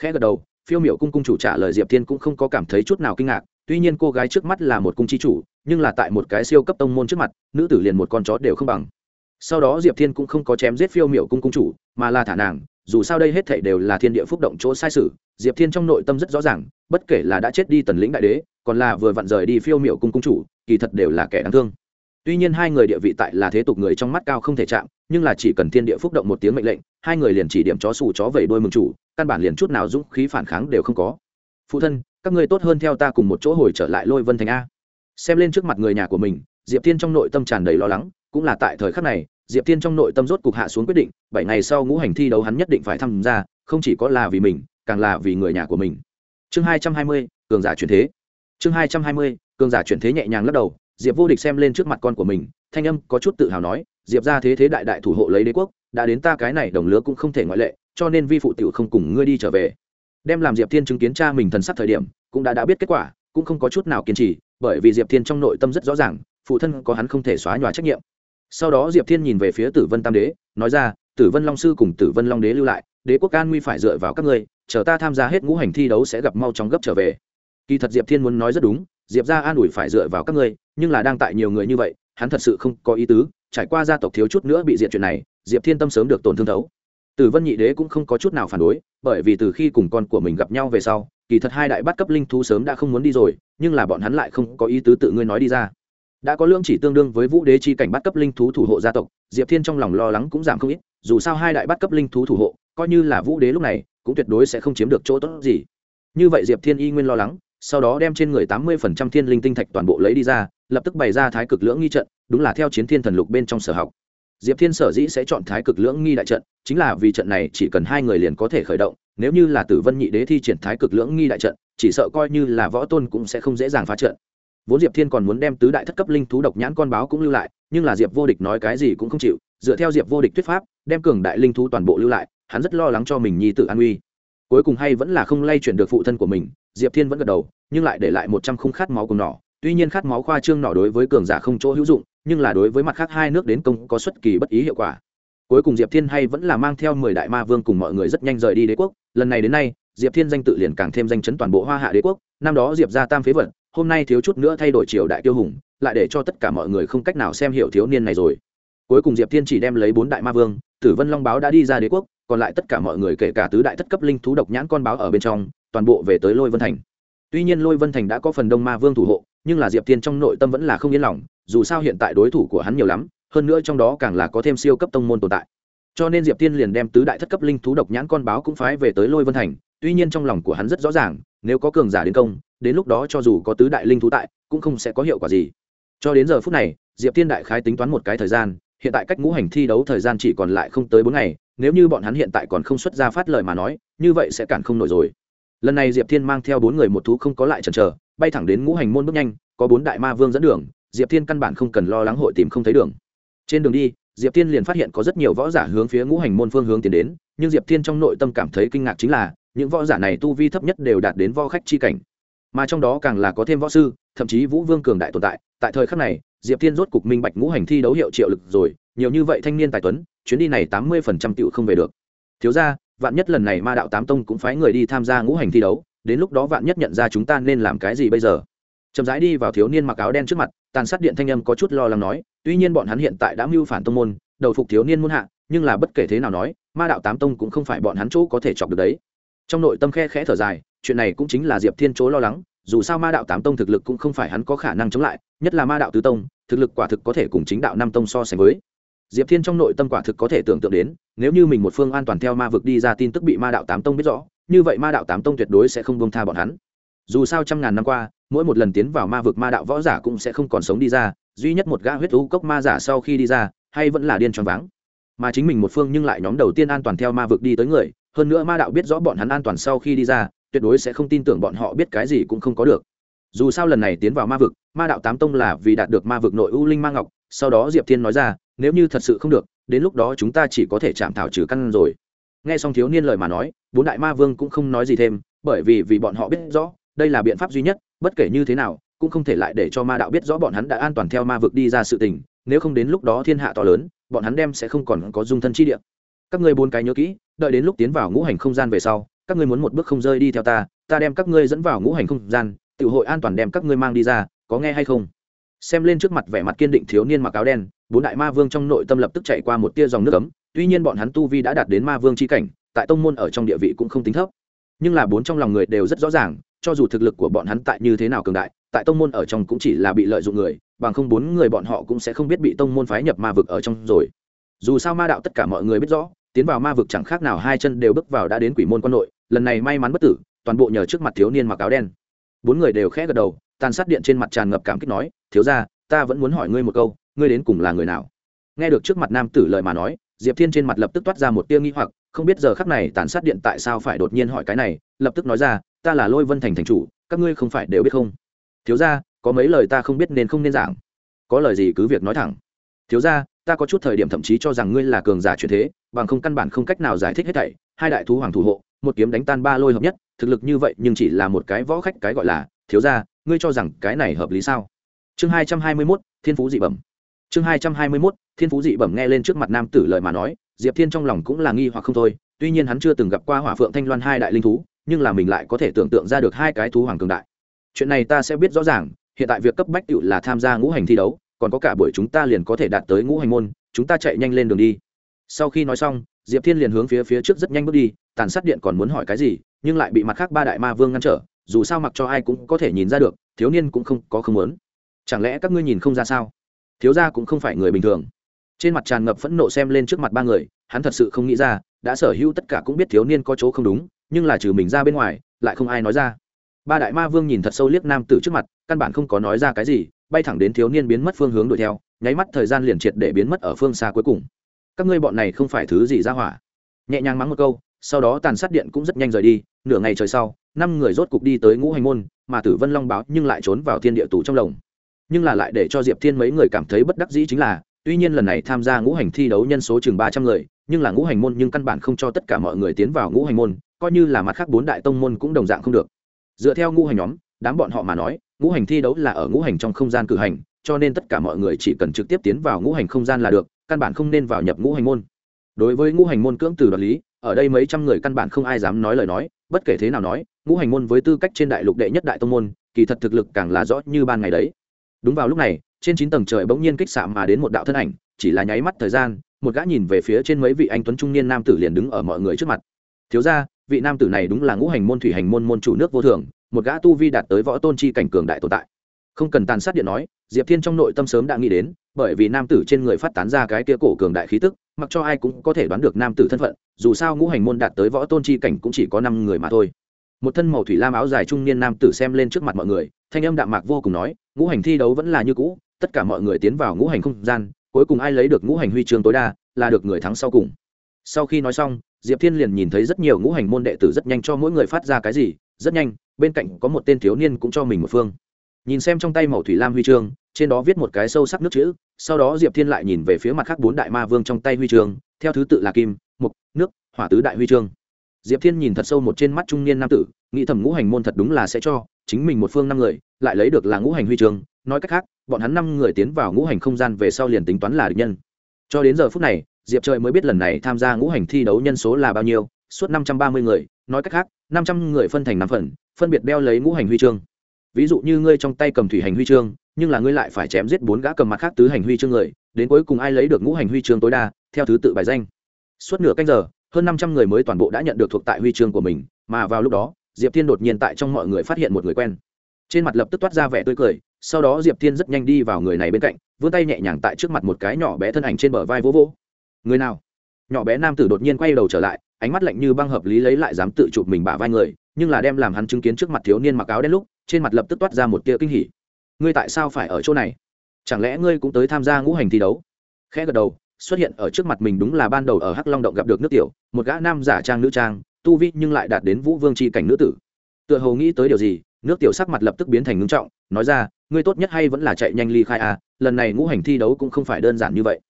Khẽ gật đầu, phiêu miểu cung cung chủ trả lời diệp thiên cũng không có cảm thấy chút nào kinh ngạc tuy nhiên cô gái trước mắt là một cung chi chủ, nhưng là tại một cái siêu cấp tông môn trước mặt, nữ tử liền một con chó đều không bằng. Sau đó diệp thiên cũng không có chém giết phiêu miểu cung cung chủ, mà là thả nàng, dù sao đây hết thảy đều là thiên địa phúc động chỗ sai sự, diệp thiên trong nội tâm rất rõ ràng, bất kể là đã chết đi tần lĩnh đại đế, còn là vừa vặn rời đi phiêu miểu cung cung chủ, kỳ thật đều là kẻ đáng thương. Tuy nhiên hai người địa vị tại là thế tục người trong mắt cao không thể chạm, nhưng là chỉ cần thiên địa phúc động một tiếng mệnh lệnh, hai người liền chỉ điểm chó xù chó vẩy đôi mừng chủ, căn bản liền chút nào dũng khí phản kháng đều không có. Phụ thân các ngươi tốt hơn theo ta cùng một chỗ hồi trở lại lôi vân thành a. Xem lên trước mặt người nhà của mình, diệp thiên trong nội tâm tràn đầy lo lắng, cũng là tại thời khắc này, diệp thiên trong nội tâm rốt cục hạ xuống quyết định, bảy ngày sau ngũ hành thi đấu hắn nhất định phải tham gia, không chỉ có là vì mình, càng là vì người nhà của mình. Chương hai trăm hai mươi, cường giả chuyển thế. Chương hai trăm hai mươi, cường giả chuyển thế nhẹ nhàng lắc đầu, diệp vô địch xem lên trước mặt con của mình, thanh âm có chút tự hào nói, diệp ra thế thế đại đại thủ hộ lấy đế quốc, đã đến ta cái này đồng lứa cũng không thể ngoại lệ, cho nên vi phụ tiểu không cùng ngươi đi trở về đem làm diệp thiên chứng kiến cha mình thần sắc thời điểm, cũng đã đã biết kết quả, cũng không có chút nào kiên trì, bởi vì diệp thiên trong nội tâm rất rõ ràng, phụ thân có hắn không thể xóa nhòa trách nhiệm. Sau đó diệp thiên nhìn về phía tử vân tam đế, nói ra, tử vân long sư cùng tử vân long đế lưu lại, đế quốc an nguy phải dựa vào các ngươi, chờ ta tham gia hết ngũ hành thi đấu sẽ gặp mau chóng gấp trở về. Kỳ thật diệp thiên muốn nói rất đúng, diệp ra an ủi phải dựa vào các ngươi, nhưng là đang tại nhiều người như vậy, hắn thật sự không có ý tứ, trải qua gia tộc thiếu chút nữa bị diện chuyện này, diệp thiên tâm sớm được tổn thương thấu tử vân nhị đế cũng không có chút nào phản đối, bởi vì từ khi cùng con của mình gặp nhau về sau, kỳ thật hai đại bắt cấp linh thú sớm đã không muốn đi rồi, nhưng là bọn hắn lại không có ý tứ tự ngươi nói đi ra. Đã có lương chỉ tương đương với vũ đế chi cảnh bắt cấp linh thú thủ hộ gia tộc, diệp thiên trong lòng lo lắng cũng giảm không ít, dù sao hai đại bắt cấp linh thú thủ hộ, coi như là vũ đế lúc này, cũng tuyệt đối sẽ không chiếm được chỗ tốt gì. Như vậy diệp thiên y nguyên lo lắng, sau đó đem trên người tám mươi phần trăm thiên linh tinh thạch toàn bộ lấy đi ra, lập tức bày ra thái cực lưỡng nghi trận, đúng là theo chiến thiên thần lục bên trong sở học diệp thiên sở dĩ sẽ chọn thái cực lưỡng nghi đại trận, chính là vì trận này chỉ cần hai người liền có thể khởi động, nếu như là tử vân nhị đế thi triển thái cực lưỡng nghi đại trận, chỉ sợ coi như là võ tôn cũng sẽ không dễ dàng phá trận. Vốn diệp thiên còn muốn đem tứ đại thất cấp linh thú độc nhãn con báo cũng lưu lại, nhưng là diệp vô địch nói cái gì cũng không chịu, dựa theo diệp vô địch thuyết pháp, đem cường đại linh thú toàn bộ lưu lại, hắn rất lo lắng cho mình nhi tự an uy. Cuối cùng hay vẫn là không lay chuyển được phụ thân của mình, diệp thiên vẫn gật đầu, nhưng lại để lại một trăm khung khát máu cùng nỏ. Tuy nhiên khát máu khoa trương nỏ đối với cường giả không chỗ hữu dụng nhưng là đối với mặt khác hai nước đến công có xuất kỳ bất ý hiệu quả. Cuối cùng diệp thiên hay vẫn là mang theo mười đại ma vương cùng mọi người rất nhanh rời đi đế quốc. Lần này đến nay, diệp thiên danh tự liền càng thêm danh chấn toàn bộ hoa hạ đế quốc. Năm đó diệp ra tam phế vật, hôm nay thiếu chút nữa thay đổi triều đại tiêu hùng, lại để cho tất cả mọi người không cách nào xem hiểu thiếu niên này rồi. Cuối cùng diệp thiên chỉ đem lấy bốn đại ma vương, tử vân long báo đã đi ra đế quốc, còn lại tất cả mọi người kể cả tứ đại thất cấp linh thú độc nhãn con báo ở bên trong, toàn bộ về tới lôi vân thành. Tuy nhiên lôi vân thành đã có phần đông ma vương thủ hộ, nhưng là diệp thiên trong nội tâm vẫn là không yên lòng dù sao hiện tại đối thủ của hắn nhiều lắm, hơn nữa trong đó càng là có thêm siêu cấp tông môn tồn tại. Cho nên diệp thiên liền đem tứ đại thất cấp linh thú độc nhãn con báo cũng phái về tới lôi vân thành, tuy nhiên trong lòng của hắn rất rõ ràng, nếu có cường giả đến công, đến lúc đó cho dù có tứ đại linh thú tại, cũng không sẽ có hiệu quả gì. Cho đến giờ phút này, diệp thiên đại khái tính toán một cái thời gian, hiện tại cách ngũ hành thi đấu thời gian chỉ còn lại không tới bốn ngày, nếu như bọn hắn hiện tại còn không xuất ra phát lời mà nói, như vậy sẽ cản không nổi rồi. Lần này diệp thiên mang theo bốn người một thú không có lại chần chờ, bay thẳng đến ngũ hành môn bước nhanh, có bốn đại ma vương dẫn đường diệp thiên căn bản không cần lo lắng hội tìm không thấy đường. Trên đường đi, diệp thiên liền phát hiện có rất nhiều võ giả hướng phía ngũ hành môn phương hướng tiến đến, nhưng diệp thiên trong nội tâm cảm thấy kinh ngạc chính là, những võ giả này tu vi thấp nhất đều đạt đến võ khách chi cảnh. Mà trong đó càng là có thêm võ sư, thậm chí vũ vương cường đại tồn tại. Tại thời khắc này, diệp thiên rốt cục minh bạch ngũ hành thi đấu hiệu triệu lực rồi, nhiều như vậy thanh niên tài tuấn, chuyến đi này tám mươi phần trăm tựu không về được. Thiếu ra vạn nhất lần này ma đạo tám tông cũng phái người đi tham gia ngũ hành thi đấu, đến lúc đó vạn nhất nhận ra chúng ta nên làm cái gì bây giờ? Chậm rãi đi vào thiếu niên mặc áo đen trước mặt, tàn sát điện thanh âm có chút lo lắng nói, tuy nhiên bọn hắn hiện tại đã mưu phản tông môn, đầu phục thiếu niên muôn hạ, nhưng là bất kể thế nào nói, ma đạo tám tông cũng không phải bọn hắn chỗ có thể chọc được đấy. Trong nội tâm khe khẽ thở dài, chuyện này cũng chính là diệp thiên chỗ lo lắng, dù sao ma đạo tám tông thực lực cũng không phải hắn có khả năng chống lại, nhất là ma đạo tứ tông, thực lực quả thực có thể cùng chính đạo năm tông so sánh với. Diệp thiên trong nội tâm quả thực có thể tưởng tượng đến, nếu như mình một phương an toàn theo ma vực đi ra tin tức bị ma đạo tám tông biết rõ, như vậy ma đạo tám tông tuyệt đối sẽ không bông tha bọn hắn. Dù sao trăm ngàn năm qua mỗi một lần tiến vào ma vực ma đạo võ giả cũng sẽ không còn sống đi ra, duy nhất một gã huyết thú cốc ma giả sau khi đi ra, hay vẫn là điên tròn váng. Mà chính mình một phương nhưng lại nhóm đầu tiên an toàn theo ma vực đi tới người, hơn nữa ma đạo biết rõ bọn hắn an toàn sau khi đi ra, tuyệt đối sẽ không tin tưởng bọn họ biết cái gì cũng không có được. Dù sao lần này tiến vào ma vực, ma đạo tám tông là vì đạt được ma vực nội u linh ma ngọc, sau đó diệp thiên nói ra, nếu như thật sự không được, đến lúc đó chúng ta chỉ có thể chạm thảo trừ căn rồi. Nghe xong thiếu niên lời mà nói, bốn đại ma vương cũng không nói gì thêm, bởi vì vì bọn họ biết rõ, đây là biện pháp duy nhất bất kể như thế nào, cũng không thể lại để cho ma đạo biết rõ bọn hắn đã an toàn theo ma vực đi ra sự tình, nếu không đến lúc đó thiên hạ to lớn, bọn hắn đem sẽ không còn có dung thân chi địa. Các ngươi bốn cái nhớ kỹ, đợi đến lúc tiến vào ngũ hành không gian về sau, các ngươi muốn một bước không rơi đi theo ta ta đem các ngươi dẫn vào ngũ hành không gian, tự hội an toàn đem các ngươi mang đi ra, có nghe hay không? Xem lên trước mặt vẻ mặt kiên định thiếu niên mặc áo đen, bốn đại ma vương trong nội tâm lập tức chạy qua một tia dòng nước ấm, tuy nhiên bọn hắn tu vi đã đạt đến ma vương c h i cảnh, tại tông môn ở trong địa vị cũng không tính thấp. Nhưng là bốn trong lòng người đều rất rõ ràng cho dù thực lực của bọn hắn tại như thế nào cường đại, tại tông môn ở trong cũng chỉ là bị lợi dụng người, bằng không bốn người bọn họ cũng sẽ không biết bị tông môn phái nhập ma vực ở trong rồi. Dù sao ma đạo tất cả mọi người biết rõ, tiến vào ma vực chẳng khác nào hai chân đều bước vào đã đến quỷ môn quân nội lần này may mắn bất tử, toàn bộ nhờ trước mặt thiếu niên mặc áo đen. Bốn người đều khẽ gật đầu, tàn sát điện trên mặt tràn ngập cảm kích nói, thiếu ra ta vẫn muốn hỏi ngươi một câu, ngươi đến cùng là người nào? Nghe được trước mặt nam tử lời mà nói, diệp thiên trên mặt lập tức toát ra một tia nghi hoặc, không biết giờ khắc này tàn sát điện tại sao phải đột nhiên hỏi cái này, lập tức nói ra ta là lôi vân thành thành chủ, các ngươi không phải đều biết không? Thiếu ra có mấy lời ta không biết nên không nên giảng. Có lời gì cứ việc nói thẳng. Thiếu ra ta có chút thời điểm thậm chí cho rằng ngươi là cường giả truyền thế, bằng không căn bản không cách nào giải thích hết thảy. Hai đại thú hoàng thủ hộ, một kiếm đánh tan ba lôi hợp nhất, thực lực như vậy nhưng chỉ là một cái võ khách cái gọi là. Thiếu ra ngươi cho rằng cái này hợp lý sao? Chương hai trăm hai mươi mốt, thiên phú dị bẩm. Chương hai trăm hai mươi mốt, thiên phú dị bẩm nghe lên trước mặt nam tử lời mà nói, diệp thiên trong lòng cũng là nghi hoặc không thôi, tuy nhiên hắn chưa từng gặp qua hỏa phượng thanh loan hai đại linh thú nhưng là mình lại có thể tưởng tượng ra được hai cái thú hoàng cường đại. Chuyện này ta sẽ biết rõ ràng, hiện tại việc cấp bách tựu là tham gia ngũ hành thi đấu, còn có cả buổi chúng ta liền có thể đạt tới ngũ hành môn, chúng ta chạy nhanh lên đường đi. Sau khi nói xong, diệp thiên liền hướng phía phía trước rất nhanh bước đi, tàn sát điện còn muốn hỏi cái gì, nhưng lại bị mặt khác ba đại ma vương ngăn trở, dù sao mặc cho ai cũng có thể nhìn ra được, thiếu niên cũng không có không muốn. Chẳng lẽ các ngươi nhìn không ra sao? Thiếu gia cũng không phải người bình thường. Trên mặt tràn ngập phẫn nộ xem lên trước mặt ba người, hắn thật sự không nghĩ ra, đã sở hữu tất cả cũng biết thiếu niên có chỗ không đúng nhưng là trừ mình ra bên ngoài, lại không ai nói ra. Ba đại ma vương nhìn thật sâu liếc nam tử trước mặt, căn bản không có nói ra cái gì, bay thẳng đến thiếu niên biến mất phương hướng đuổi theo, nháy mắt thời gian liền triệt để biến mất ở phương xa cuối cùng. Các ngươi bọn này không phải thứ gì ra hỏa. Nhẹ nhàng mắng một câu, sau đó tàn sát điện cũng rất nhanh rời đi, nửa ngày trời sau, năm người rốt cục đi tới ngũ hành môn, mà tử vân long báo nhưng lại trốn vào thiên địa tù trong lồng. Nhưng là lại để cho diệp thiên mấy người cảm thấy bất đắc dĩ chính là, tuy nhiên lần này tham gia ngũ hành thi đấu nhân số chừng ba trăm người, nhưng là ngũ hành môn nhưng căn bản không cho tất cả mọi người tiến vào ngũ hành môn coi như là mặt khác bốn đại tông môn cũng đồng dạng không được. Dựa theo ngũ hành nhóm, đám bọn họ mà nói, ngũ hành thi đấu là ở ngũ hành trong không gian cử hành, cho nên tất cả mọi người chỉ cần trực tiếp tiến vào ngũ hành không gian là được, căn bản không nên vào nhập ngũ hành môn. Đối với ngũ hành môn cưỡng từ đoạt lý, ở đây mấy trăm người căn bản không ai dám nói lời nói, bất kể thế nào nói, ngũ hành môn với tư cách trên đại lục đệ nhất đại tông môn, kỳ thật thực lực càng là rõ như ban ngày đấy. Đúng vào lúc này, trên chín tầng trời bỗng nhiên kích xạ mà đến một đạo thân ảnh, chỉ là nháy mắt thời gian, một gã nhìn về phía trên mấy vị anh tuấn trung niên nam tử liền đứng ở mọi người trước mặt. Thiếu ra vị nam tử này đúng là ngũ hành môn thủy hành môn môn chủ nước vô thường, một gã tu vi đạt tới võ tôn chi cảnh cường đại tồn tại. Không cần tàn sát điện nói, diệp thiên trong nội tâm sớm đã nghĩ đến, bởi vì nam tử trên người phát tán ra cái kia cổ cường đại khí tức, mặc cho ai cũng có thể đoán được nam tử thân phận, dù sao ngũ hành môn đạt tới võ tôn chi cảnh cũng chỉ có năm người mà thôi. Một thân màu thủy lam áo dài trung niên nam tử xem lên trước mặt mọi người, thanh âm đạm mạc vô cùng nói, ngũ hành thi đấu vẫn là như cũ, tất cả mọi người tiến vào ngũ hành không gian, cuối cùng ai lấy được ngũ hành huy chương tối đa, là được người thắng sau cùng. Sau khi nói xong diệp thiên liền nhìn thấy rất nhiều ngũ hành môn đệ tử rất nhanh cho mỗi người phát ra cái gì, rất nhanh, bên cạnh có một tên thiếu niên cũng cho mình một phương. Nhìn xem trong tay màu thủy lam huy chương, trên đó viết một cái sâu sắc nước chữ, sau đó diệp thiên lại nhìn về phía mặt khác bốn đại ma vương trong tay huy chương, theo thứ tự là kim, mục, nước, hỏa tứ đại huy chương. Diệp thiên nhìn thật sâu một trên mắt trung niên nam tử, nghĩ thầm ngũ hành môn thật đúng là sẽ cho, chính mình một phương năm người, lại lấy được là ngũ hành huy chương, nói cách khác, bọn hắn năm người tiến vào ngũ hành không gian về sau liền tính toán là địch nhân. Cho đến giờ phút này diệp trời mới biết lần này tham gia ngũ hành thi đấu nhân số là bao nhiêu, suốt năm trăm ba mươi người, nói cách khác, năm trăm người phân thành năm phần, phân biệt đeo lấy ngũ hành huy chương. Ví dụ như ngươi trong tay cầm thủy hành huy chương, nhưng là ngươi lại phải chém giết bốn gã cầm mặt khác tứ hành huy chương người, đến cuối cùng ai lấy được ngũ hành huy chương tối đa, theo thứ tự bài danh. Suốt nửa canh giờ, hơn năm trăm người mới toàn bộ đã nhận được thuộc tại huy chương của mình, mà vào lúc đó, diệp thiên đột nhiên tại trong mọi người phát hiện một người quen. Trên mặt lập tức toát ra vẻ tươi cười, sau đó diệp thiên rất nhanh đi vào người này bên cạnh, vươn tay nhẹ nhàng tại trước mặt một cái nhỏ bé thân ảnh trên bờ vai vỗ vỗ người nào? Nhỏ bé nam tử đột nhiên quay đầu trở lại, ánh mắt lạnh như băng hợp lý lấy lại dám tự chụp mình bả vai người, nhưng là đem làm hắn chứng kiến trước mặt thiếu niên mặc áo đen lúc, trên mặt lập tức toát ra một tia kinh hỉ. Ngươi tại sao phải ở chỗ này? Chẳng lẽ ngươi cũng tới tham gia ngũ hành thi đấu? Khẽ gật đầu, xuất hiện ở trước mặt mình đúng là ban đầu ở hắc long động gặp được nước tiểu, một gã nam giả trang nữ trang, tu vi nhưng lại đạt đến vũ vương c h i cảnh nữ tử. Tựa hồ nghĩ tới điều gì, nước tiểu sắc mặt lập tức biến thành ngưng trọng, nói ra, ngươi tốt nhất hay vẫn là chạy nhanh ly khai à lần này ngũ hành thi đấu cũng không phải đơn giản như vậy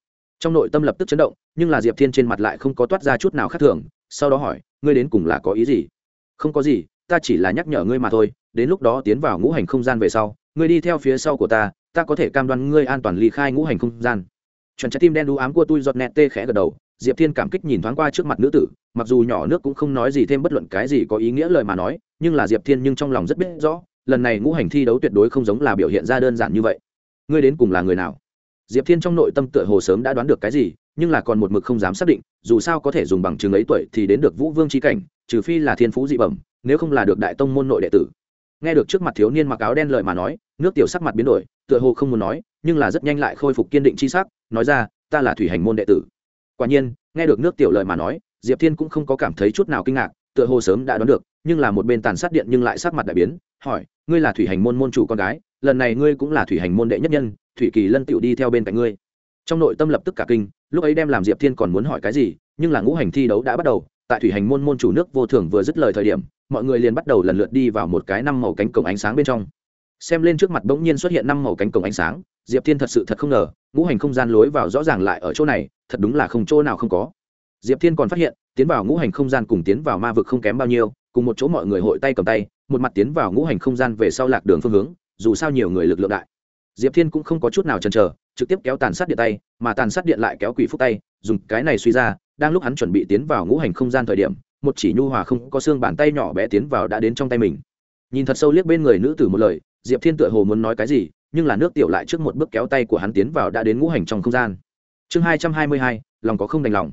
trong nội tâm lập tức chấn động, nhưng là diệp thiên trên mặt lại không có toát ra chút nào khác thường, sau đó hỏi, ngươi đến cùng là có ý gì? Không có gì, ta chỉ là nhắc nhở ngươi mà thôi, đến lúc đó tiến vào ngũ hành không gian về sau, ngươi đi theo phía sau của ta ta có thể cam đoan ngươi an toàn ly khai ngũ hành không gian. Chuẩn trái tim đen đu ám của tôi giọt nẹt tê khẽ gật đầu, diệp thiên cảm kích nhìn thoáng qua trước mặt nữ tử, mặc dù nhỏ nước cũng không nói gì thêm bất luận cái gì có ý nghĩa lời mà nói, nhưng là diệp thiên nhưng trong lòng rất biết rõ, lần này ngũ hành thi đấu tuyệt đối không giống là biểu hiện ra đơn giản như vậy. Ngươi đến cùng là người nào? Diệp thiên trong nội tâm tựa hồ sớm đã đoán được cái gì, nhưng là còn một mực không dám xác định, dù sao có thể dùng bằng chứng ấy tuổi thì đến được vũ vương trí cảnh, trừ phi là thiên phú dị bẩm, nếu không là được đại tông môn nội đệ tử. Nghe được trước mặt thiếu niên mặc áo đen lời mà nói, nước tiểu sắc mặt biến đổi, tựa hồ không muốn nói, nhưng là rất nhanh lại khôi phục kiên định chi sắc, nói ra, ta là thủy hành môn đệ tử. Quả nhiên, nghe được nước tiểu lời mà nói, diệp thiên cũng không có cảm thấy chút nào kinh ngạc, tựa hồ sớm đã đoán được, nhưng là một bên tàn sát điện nhưng lại sắc mặt đại biến, hỏi, ngươi là thủy hành môn môn chủ con gái, lần này ngươi cũng là thủy hành môn đệ nhất nhân thủy kỳ lân tựu đi theo bên cạnh ngươi. Trong nội tâm lập tức cả kinh, lúc ấy đem làm diệp thiên còn muốn hỏi cái gì, nhưng là ngũ hành thi đấu đã bắt đầu, tại thủy hành môn môn chủ nước vô thường vừa dứt lời thời điểm, mọi người liền bắt đầu lần lượt đi vào một cái năm màu cánh cổng ánh sáng bên trong. Xem lên trước mặt bỗng nhiên xuất hiện năm màu cánh cổng ánh sáng, diệp thiên thật sự thật không ngờ, ngũ hành không gian lối vào rõ ràng lại ở chỗ này, thật đúng là không chỗ nào không có. Diệp thiên còn phát hiện, tiến vào ngũ hành không gian cùng tiến vào ma vực không kém bao nhiêu, cùng một chỗ mọi người hội tay cầm tay, một mặt tiến vào ngũ hành không gian về sau lạc đường phương hướng, dù sao nhiều người lực lượng đại diệp thiên cũng không có chút nào chần chờ, trực tiếp kéo tàn sát điện tay, mà tàn sát điện lại kéo quỷ phúc tay, dùng cái này suy ra, đang lúc hắn chuẩn bị tiến vào ngũ hành không gian thời điểm, một chỉ nhu hòa không có xương bàn tay nhỏ bé tiến vào đã đến trong tay mình. Nhìn thật sâu liếc bên người nữ tử một lời, diệp thiên tựa hồ muốn nói cái gì, nhưng là nước tiểu lại trước một bước kéo tay của hắn tiến vào đã đến ngũ hành trong không gian. Chương hai trăm hai mươi hai, lòng có không đành lòng.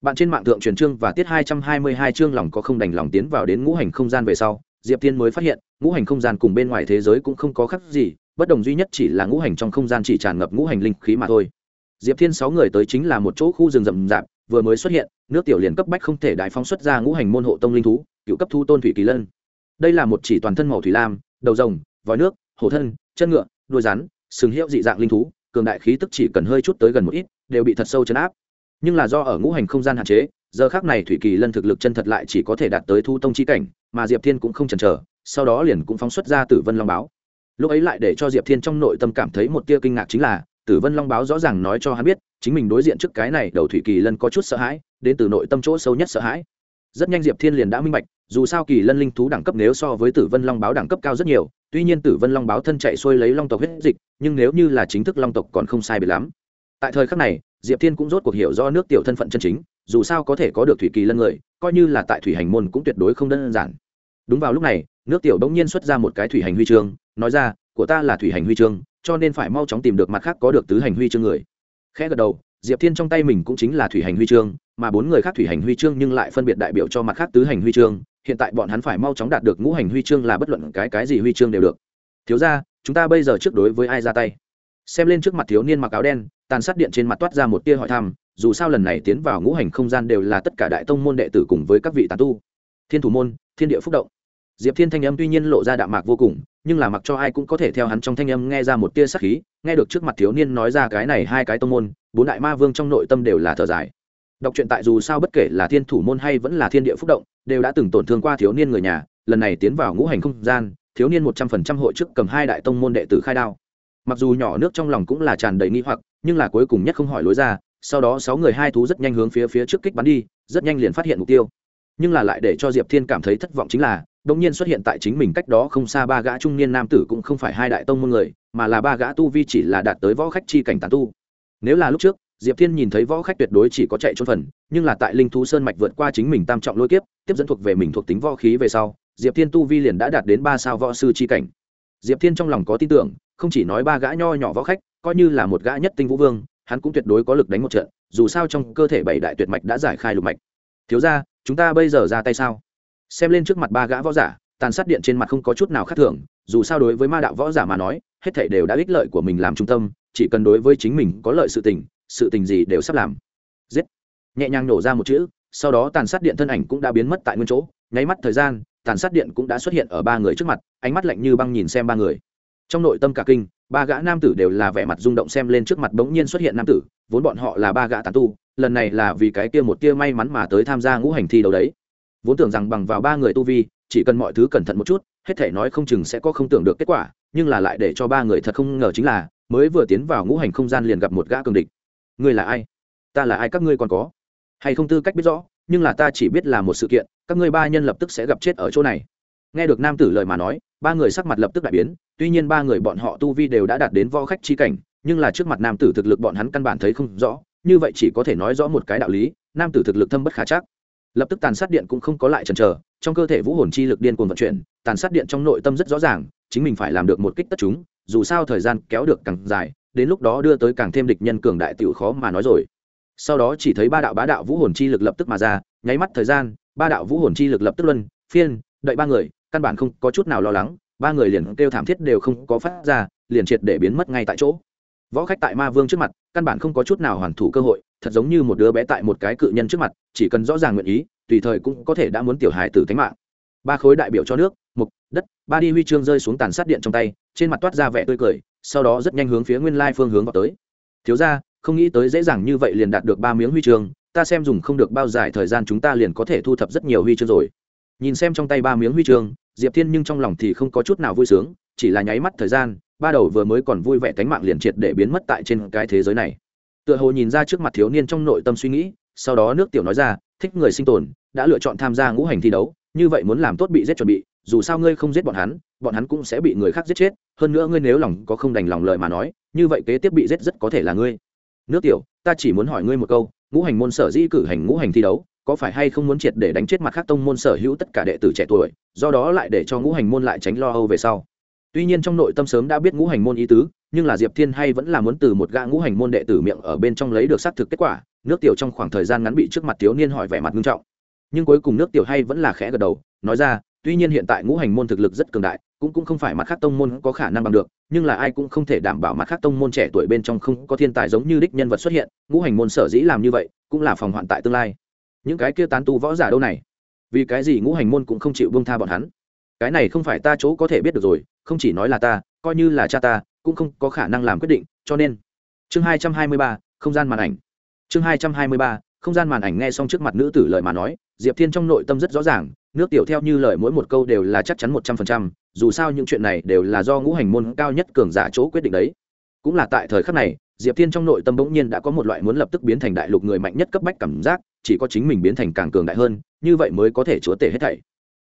Bạn trên mạng thượng truyền chương và tiết hai trăm hai mươi hai chương lòng có không đành lòng tiến vào đến ngũ hành không gian về sau, diệp thiên mới phát hiện, ngũ hành không gian cùng bên ngoài thế giới cũng không có khác gì bất đồng duy nhất chỉ là ngũ hành trong không gian chỉ tràn ngập ngũ hành linh khí mà thôi. Diệp thiên sáu người tới chính là một chỗ khu rừng rậm rạp, vừa mới xuất hiện, nước tiểu liền cấp bách không thể đại phóng xuất ra ngũ hành môn hộ tông linh thú, cựu cấp thu tôn thủy kỳ lân. Đây là một chỉ toàn thân màu thủy lam, đầu rồng, vòi nước hổ thân, chân ngựa, đuôi rắn, sừng hiệu dị dạng linh thú, cường đại khí tức chỉ cần hơi chút tới gần một ít, đều bị thật sâu chấn áp. Nhưng là do ở ngũ hành không gian hạn chế, giờ khác này thủy kỳ lân thực lực chân thật lại chỉ có thể đạt tới thu tông chi cảnh, mà diệp thiên cũng không chần chờ, sau đó liền cũng phóng xuất ra tử vân long báo lúc ấy lại để cho diệp thiên trong nội tâm cảm thấy một tia kinh ngạc chính là, tử vân long báo rõ ràng nói cho hắn biết, chính mình đối diện trước cái này đầu thủy kỳ lân có chút sợ hãi, đến từ nội tâm chỗ sâu nhất sợ hãi. Rất nhanh diệp thiên liền đã minh bạch, dù sao kỳ lân linh thú đẳng cấp nếu so với tử vân long báo đẳng cấp cao rất nhiều, tuy nhiên tử vân long báo thân chạy xuôi lấy long tộc huyết dịch, nhưng nếu như là chính thức long tộc còn không sai bị lắm. Tại thời khắc này, diệp thiên cũng rốt cuộc hiểu do nước tiểu thân phận chân chính, dù sao có thể có được thủy kỳ lân người, coi như là tại thủy hành môn cũng tuyệt đối không đơn giản. Đúng vào lúc này nước tiểu bỗng nhiên xuất ra một cái thủy hành huy chương, nói ra, của ta là thủy hành huy chương, cho nên phải mau chóng tìm được mặt khác có được tứ hành huy chương người. Khẽ gật đầu, diệp thiên trong tay mình cũng chính là thủy hành huy chương, mà bốn người khác thủy hành huy chương nhưng lại phân biệt đại biểu cho mặt khác tứ hành huy chương. Hiện tại bọn hắn phải mau chóng đạt được ngũ hành huy chương là bất luận cái cái gì huy chương đều được. Thiếu ra chúng ta bây giờ trước đối với ai ra tay? Xem lên trước mặt thiếu niên mặc áo đen, tàn sát điện trên mặt toát ra một tia hỏi thăm, dù sao lần này tiến vào ngũ hành không gian đều là tất cả đại tông môn đệ tử cùng với các vị tàn tu. Thiên thủ môn, thiên địa phúc động diệp thiên thanh âm tuy nhiên lộ ra đạm mạc vô cùng, nhưng là mặc cho ai cũng có thể theo hắn trong thanh âm nghe ra một tia sắc khí, nghe được trước mặt thiếu niên nói ra cái này hai cái tông môn, bốn đại ma vương trong nội tâm đều là thở dài. Đọc truyện tại dù sao bất kể là thiên thủ môn hay vẫn là thiên địa phúc động, đều đã từng tổn thương qua thiếu niên người nhà, lần này tiến vào ngũ hành không gian, thiếu niên một trăm phần trăm hội chức cầm hai đại tông môn đệ tử khai đao. Mặc dù nhỏ nước trong lòng cũng là tràn đầy nghi hoặc, nhưng là cuối cùng nhất không hỏi lối ra, sau đó sáu người hai thú rất nhanh hướng phía phía trước kích bắn đi, rất nhanh liền phát hiện mục tiêu. Nhưng là lại để cho diệp thiên cảm thấy thất vọng chính là đông nhiên xuất hiện tại chính mình cách đó không xa ba gã trung niên nam tử cũng không phải hai đại tông môn người, mà là ba gã tu vi chỉ là đạt tới võ khách chi cảnh tàn tu. Nếu là lúc trước, diệp thiên nhìn thấy võ khách tuyệt đối chỉ có chạy trốn phần, nhưng là tại linh thú sơn mạch vượt qua chính mình tam trọng lôi kiếp, tiếp dẫn thuộc về mình thuộc tính võ khí về sau, diệp thiên tu vi liền đã đạt đến ba sao võ sư chi cảnh. Diệp thiên trong lòng có tin tưởng, không chỉ nói ba gã nho nhỏ võ khách, coi như là một gã nhất tinh vũ vương, hắn cũng tuyệt đối có lực đánh một trận, dù sao trong cơ thể bảy đại tuyệt mạch đã giải khai lục mạch. Thiếu ra chúng ta bây giờ ra tay sao? Xem lên trước mặt ba gã võ giả, tàn sát điện trên mặt không có chút nào khác thường, dù sao đối với ma đạo võ giả mà nói, hết thảy đều đã ích lợi của mình làm trung tâm, chỉ cần đối với chính mình có lợi sự tình sự tình gì đều sắp làm. Giết. Nhẹ nhàng nổ ra một chữ, sau đó tàn sát điện thân ảnh cũng đã biến mất tại nguyên chỗ. Nháy mắt thời gian, tàn sát điện cũng đã xuất hiện ở ba người trước mặt, ánh mắt lạnh như băng nhìn xem ba người. Trong nội tâm cả kinh, ba gã nam tử đều là vẻ mặt rung động xem lên trước mặt bỗng nhiên xuất hiện nam tử, vốn bọn họ là ba gã tàn tu, lần này là vì cái kia một tia may mắn mà tới tham gia ngũ hành thi đấu đấy vốn tưởng rằng bằng vào ba người tu vi, chỉ cần mọi thứ cẩn thận một chút, hết thể nói không chừng sẽ có không tưởng được kết quả, nhưng là lại để cho ba người thật không ngờ chính là, mới vừa tiến vào ngũ hành không gian liền gặp một gã cường địch. Ngươi là ai? Ta là ai các ngươi còn có? Hay không tư cách biết rõ, nhưng là ta chỉ biết là một sự kiện, các ngươi ba nhân lập tức sẽ gặp chết ở chỗ này. Nghe được nam tử lời mà nói, ba người sắc mặt lập tức đại biến, tuy nhiên ba người bọn họ tu vi đều đã đạt đến vo khách chi cảnh, nhưng là trước mặt nam tử thực lực bọn hắn căn bản thấy không rõ, như vậy chỉ có thể nói rõ một cái đạo lý, nam tử thực lực thâm bất khả chắc lập tức tàn sát điện cũng không có lại chần chờ, trong cơ thể vũ hồn chi lực điên cuồng vận chuyển, tàn sát điện trong nội tâm rất rõ ràng, chính mình phải làm được một kích tất chúng, dù sao thời gian kéo được càng dài, đến lúc đó đưa tới càng thêm địch nhân cường đại tiểu khó mà nói rồi. Sau đó chỉ thấy ba đạo bá đạo vũ hồn chi lực lập tức mà ra, nháy mắt thời gian, ba đạo vũ hồn chi lực lập tức luân, phiên, đợi ba người, căn bản không có chút nào lo lắng, ba người liền kêu thảm thiết đều không có phát ra, liền triệt để biến mất ngay tại chỗ võ khách tại ma vương trước mặt, căn bản không có chút nào hoàn thủ cơ hội, thật giống như một đứa bé tại một cái cự nhân trước mặt, chỉ cần rõ ràng nguyện ý, tùy thời cũng có thể đã muốn tiểu hài tử thánh mạng. Ba khối đại biểu cho nước, mục, đất, ba đi huy chương rơi xuống tàn sát điện trong tay, trên mặt toát ra vẻ tươi cười, sau đó rất nhanh hướng phía nguyên lai phương hướng vào tới. Thiếu ra không nghĩ tới dễ dàng như vậy liền đạt được ba miếng huy chương, ta xem dùng không được bao dài thời gian chúng ta liền có thể thu thập rất nhiều huy chương rồi. Nhìn xem trong tay ba miếng huy chương, diệp thiên nhưng trong lòng thì không có chút nào vui sướng, chỉ là nháy mắt thời gian ba đầu vừa mới còn vui vẻ tánh mạng liền triệt để biến mất tại trên cái thế giới này. Tựa hồ nhìn ra trước mặt thiếu niên trong nội tâm suy nghĩ, sau đó nước tiểu nói ra, thích người sinh tồn, đã lựa chọn tham gia ngũ hành thi đấu, như vậy muốn làm tốt bị giết chuẩn bị, dù sao ngươi không giết bọn hắn bọn hắn cũng sẽ bị người khác giết chết, hơn nữa ngươi nếu lòng có không đành lòng lời mà nói, như vậy kế tiếp bị giết rất có thể là ngươi. Nước tiểu, ta chỉ muốn hỏi ngươi một câu, ngũ hành môn sở dĩ cử hành ngũ hành thi đấu, có phải hay không muốn triệt để đánh chết mặt khác tông môn sở hữu tất cả đệ tử trẻ tuổi, do đó lại để cho ngũ hành môn lại tránh lo âu về sau? Tuy nhiên trong nội tâm sớm đã biết ngũ hành môn ý tứ, nhưng là diệp thiên hay vẫn là muốn từ một gã ngũ hành môn đệ tử miệng ở bên trong lấy được xác thực kết quả, nước tiểu trong khoảng thời gian ngắn bị trước mặt thiếu niên hỏi vẻ mặt nghiêm trọng. Nhưng cuối cùng nước tiểu hay vẫn là khẽ gật đầu, nói ra, tuy nhiên hiện tại ngũ hành môn thực lực rất cường đại, cũng cũng không phải mặt khác tông môn có khả năng bằng được, nhưng là ai cũng không thể đảm bảo mặt khác tông môn trẻ tuổi bên trong không có thiên tài giống như đích nhân vật xuất hiện, ngũ hành môn sở dĩ làm như vậy, cũng là phòng hoạn tại tương lai. Những cái kia tán tu võ giả đâu này? Vì cái gì ngũ hành môn cũng không chịu bông tha bọn hắn? Cái này không phải ta chỗ có thể biết được rồi, không chỉ nói là ta, coi như là cha ta, cũng không có khả năng làm quyết định, cho nên. Chương hai trăm hai mươi ba, không gian màn ảnh. Chương hai trăm hai mươi ba, không gian màn ảnh nghe xong trước mặt nữ tử lời mà nói, diệp thiên trong nội tâm rất rõ ràng, nước tiểu theo như lời mỗi một câu đều là chắc chắn một trăm phần trăm, dù sao những chuyện này đều là do ngũ hành môn cao nhất cường giả chỗ quyết định đấy. Cũng là tại thời khắc này, diệp thiên trong nội tâm bỗng nhiên đã có một loại muốn lập tức biến thành đại lục người mạnh nhất cấp bách cảm giác, chỉ có chính mình biến thành càng cường đại hơn, như vậy mới có thể chúa tể hết thảy.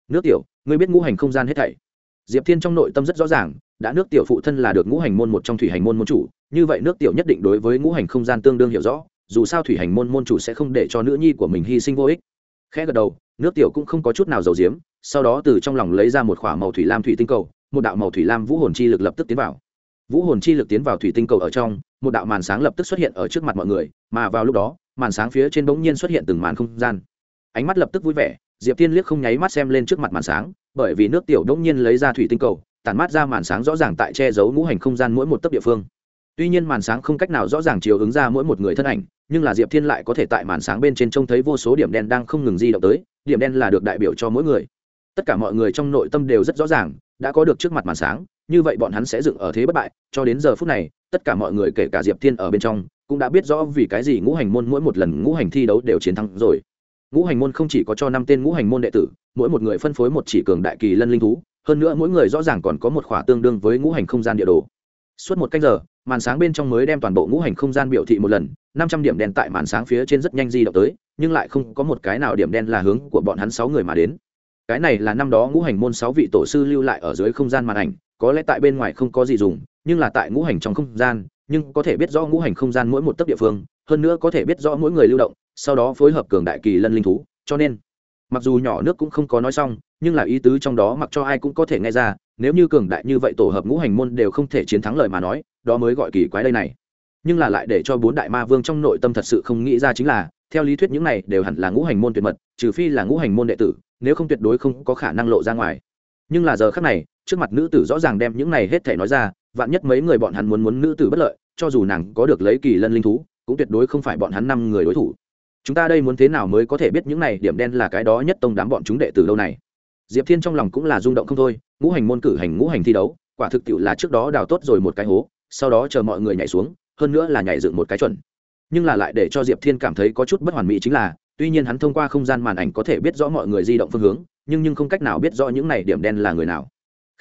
Nước tiểu ngươi biết ngũ hành không gian hết thảy. Diệp thiên trong nội tâm rất rõ ràng, đã nước tiểu phụ thân là được ngũ hành môn một trong thủy hành môn môn chủ, như vậy nước tiểu nhất định đối với ngũ hành không gian tương đương hiểu rõ, dù sao thủy hành môn môn chủ sẽ không để cho nữ nhi của mình hy sinh vô ích. Khẽ gật đầu, nước tiểu cũng không có chút nào dầu diếm sau đó từ trong lòng lấy ra một k h ỏ a màu thủy lam thủy tinh cầu, một đạo màu thủy lam vũ hồn chi lực lập tức tiến vào. Vũ hồn chi lực tiến vào thủy tinh cầu ở trong, một đạo màn sáng lập tức xuất hiện ở trước mặt mọi người, mà vào lúc đó, màn sáng phía trên bỗng nhiên xuất hiện từng màn không gian. Ánh mắt lập tức vui vẻ diệp tiên liếc không nháy mắt xem lên trước mặt màn sáng, bởi vì nước tiểu đông nhiên lấy ra thủy tinh cầu, tản mát ra màn sáng rõ ràng tại che giấu ngũ hành không gian mỗi một tấc địa phương. Tuy nhiên màn sáng không cách nào rõ ràng chiếu ứng ra mỗi một người thân ảnh, nhưng là diệp thiên lại có thể tại màn sáng bên trên trông thấy vô số điểm đen đang không ngừng di động tới, điểm đen là được đại biểu cho mỗi người. Tất cả mọi người trong nội tâm đều rất rõ ràng, đã có được trước mặt màn sáng, như vậy bọn hắn sẽ dựng ở thế bất bại, cho đến giờ phút này, tất cả mọi người kể cả diệp thiên ở bên trong, cũng đã biết rõ vì cái gì ngũ hành môn mỗi một lần ngũ hành thi đấu đều chiến thắng rồi ngũ hành môn không chỉ có cho năm tên ngũ hành môn đệ tử, mỗi một người phân phối một chỉ cường đại kỳ lân linh thú, hơn nữa mỗi người rõ ràng còn có một khỏa tương đương với ngũ hành không gian địa đồ. Suốt một canh giờ, màn sáng bên trong mới đem toàn bộ ngũ hành không gian biểu thị một lần, năm trăm điểm đen tại màn sáng phía trên rất nhanh di động tới, nhưng lại không có một cái nào điểm đen là hướng của bọn hắn sáu người mà đến. Cái này là năm đó ngũ hành môn sáu vị tổ sư lưu lại ở dưới không gian màn ảnh, có lẽ tại bên ngoài không có gì dùng, nhưng là tại ngũ hành trong không gian nhưng có thể biết rõ ngũ hành không gian mỗi một tấc địa phương, hơn nữa có thể biết rõ mỗi người lưu động, sau đó phối hợp cường đại kỳ lân linh thú, cho nên, mặc dù nhỏ nước cũng không có nói xong, nhưng là ý tứ trong đó mặc cho ai cũng có thể nghe ra, nếu như cường đại như vậy tổ hợp ngũ hành môn đều không thể chiến thắng lời mà nói, đó mới gọi kỳ quái đây này. Nhưng là lại để cho bốn đại ma vương trong nội tâm thật sự không nghĩ ra chính là, theo lý thuyết những này đều hẳn là ngũ hành môn tuyệt mật, trừ phi là ngũ hành môn đệ tử, nếu không tuyệt đối không có khả năng lộ ra ngoài. Nhưng là giờ khác này, trước mặt nữ tử rõ ràng đem những này hết thể nói ra vạn nhất mấy người bọn hắn muốn muốn nữ tử bất lợi, cho dù nàng có được lấy kỳ lân linh thú, cũng tuyệt đối không phải bọn hắn năm người đối thủ. Chúng ta đây muốn thế nào mới có thể biết những này, điểm đen là cái đó nhất tông đám bọn chúng đệ từ lâu này. Diệp thiên trong lòng cũng là rung động không thôi, ngũ hành môn cử hành, ngũ hành thi đấu, quả thực tiệu là trước đó đào tốt rồi một cái hố, sau đó chờ mọi người nhảy xuống, hơn nữa là nhảy dựng một cái chuẩn. Nhưng là lại để cho diệp thiên cảm thấy có chút bất hoàn mỹ chính là, tuy nhiên hắn thông qua không gian màn ảnh có thể biết rõ mọi người di động phương hướng, nhưng nhưng không cách nào biết rõ những này điểm đen là người nào.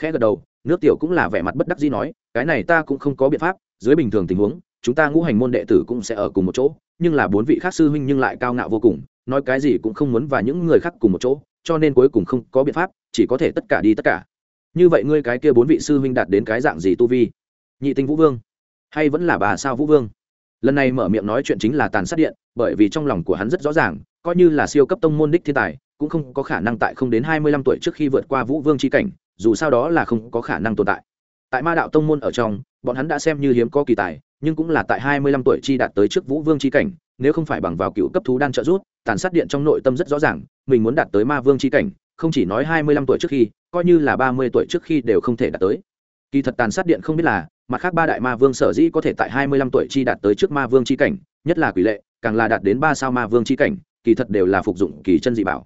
Khẽ gật đầu nước tiểu cũng là vẻ mặt bất đắc dĩ nói, cái này ta cũng không có biện pháp, dưới bình thường tình huống, chúng ta ngũ hành môn đệ tử cũng sẽ ở cùng một chỗ, nhưng là bốn vị khác sư huynh nhưng lại cao ngạo vô cùng, nói cái gì cũng không muốn và những người khác cùng một chỗ, cho nên cuối cùng không có biện pháp, chỉ có thể tất cả đi tất cả. Như vậy ngươi cái kia bốn vị sư huynh đạt đến cái dạng gì tu vi? Nhị tinh vũ vương. Hay vẫn là bà sao vũ vương? Lần này mở miệng nói chuyện chính là tàn sát điện, bởi vì trong lòng của hắn rất rõ ràng, coi như là siêu cấp tông môn đích thiên tài, cũng không có khả năng tại không đến hai mươi lăm tuổi trước khi vượt qua vũ vương c h i cảnh dù sao đó là không có khả năng tồn tại. Tại ma đạo tông môn ở trong, bọn hắn đã xem như hiếm có kỳ tài, nhưng cũng là tại hai mươi lăm tuổi chi đạt tới trước vũ vương chi cảnh, nếu không phải bằng vào cựu cấp thú đang trợ giúp, tàn sát điện trong nội tâm rất rõ ràng, mình muốn đạt tới ma vương chi cảnh, không chỉ nói hai mươi lăm tuổi trước khi, coi như là ba mươi tuổi trước khi đều không thể đạt tới. Kỳ thật tàn sát điện không biết là, mặt khác ba đại ma vương sở dĩ có thể tại hai mươi lăm tuổi chi đạt tới trước ma vương chi cảnh, nhất là quỷ lệ, càng là đạt đến ba sao ma vương chi cảnh, kỳ thật đều là phục dụng kỳ chân dị bảo.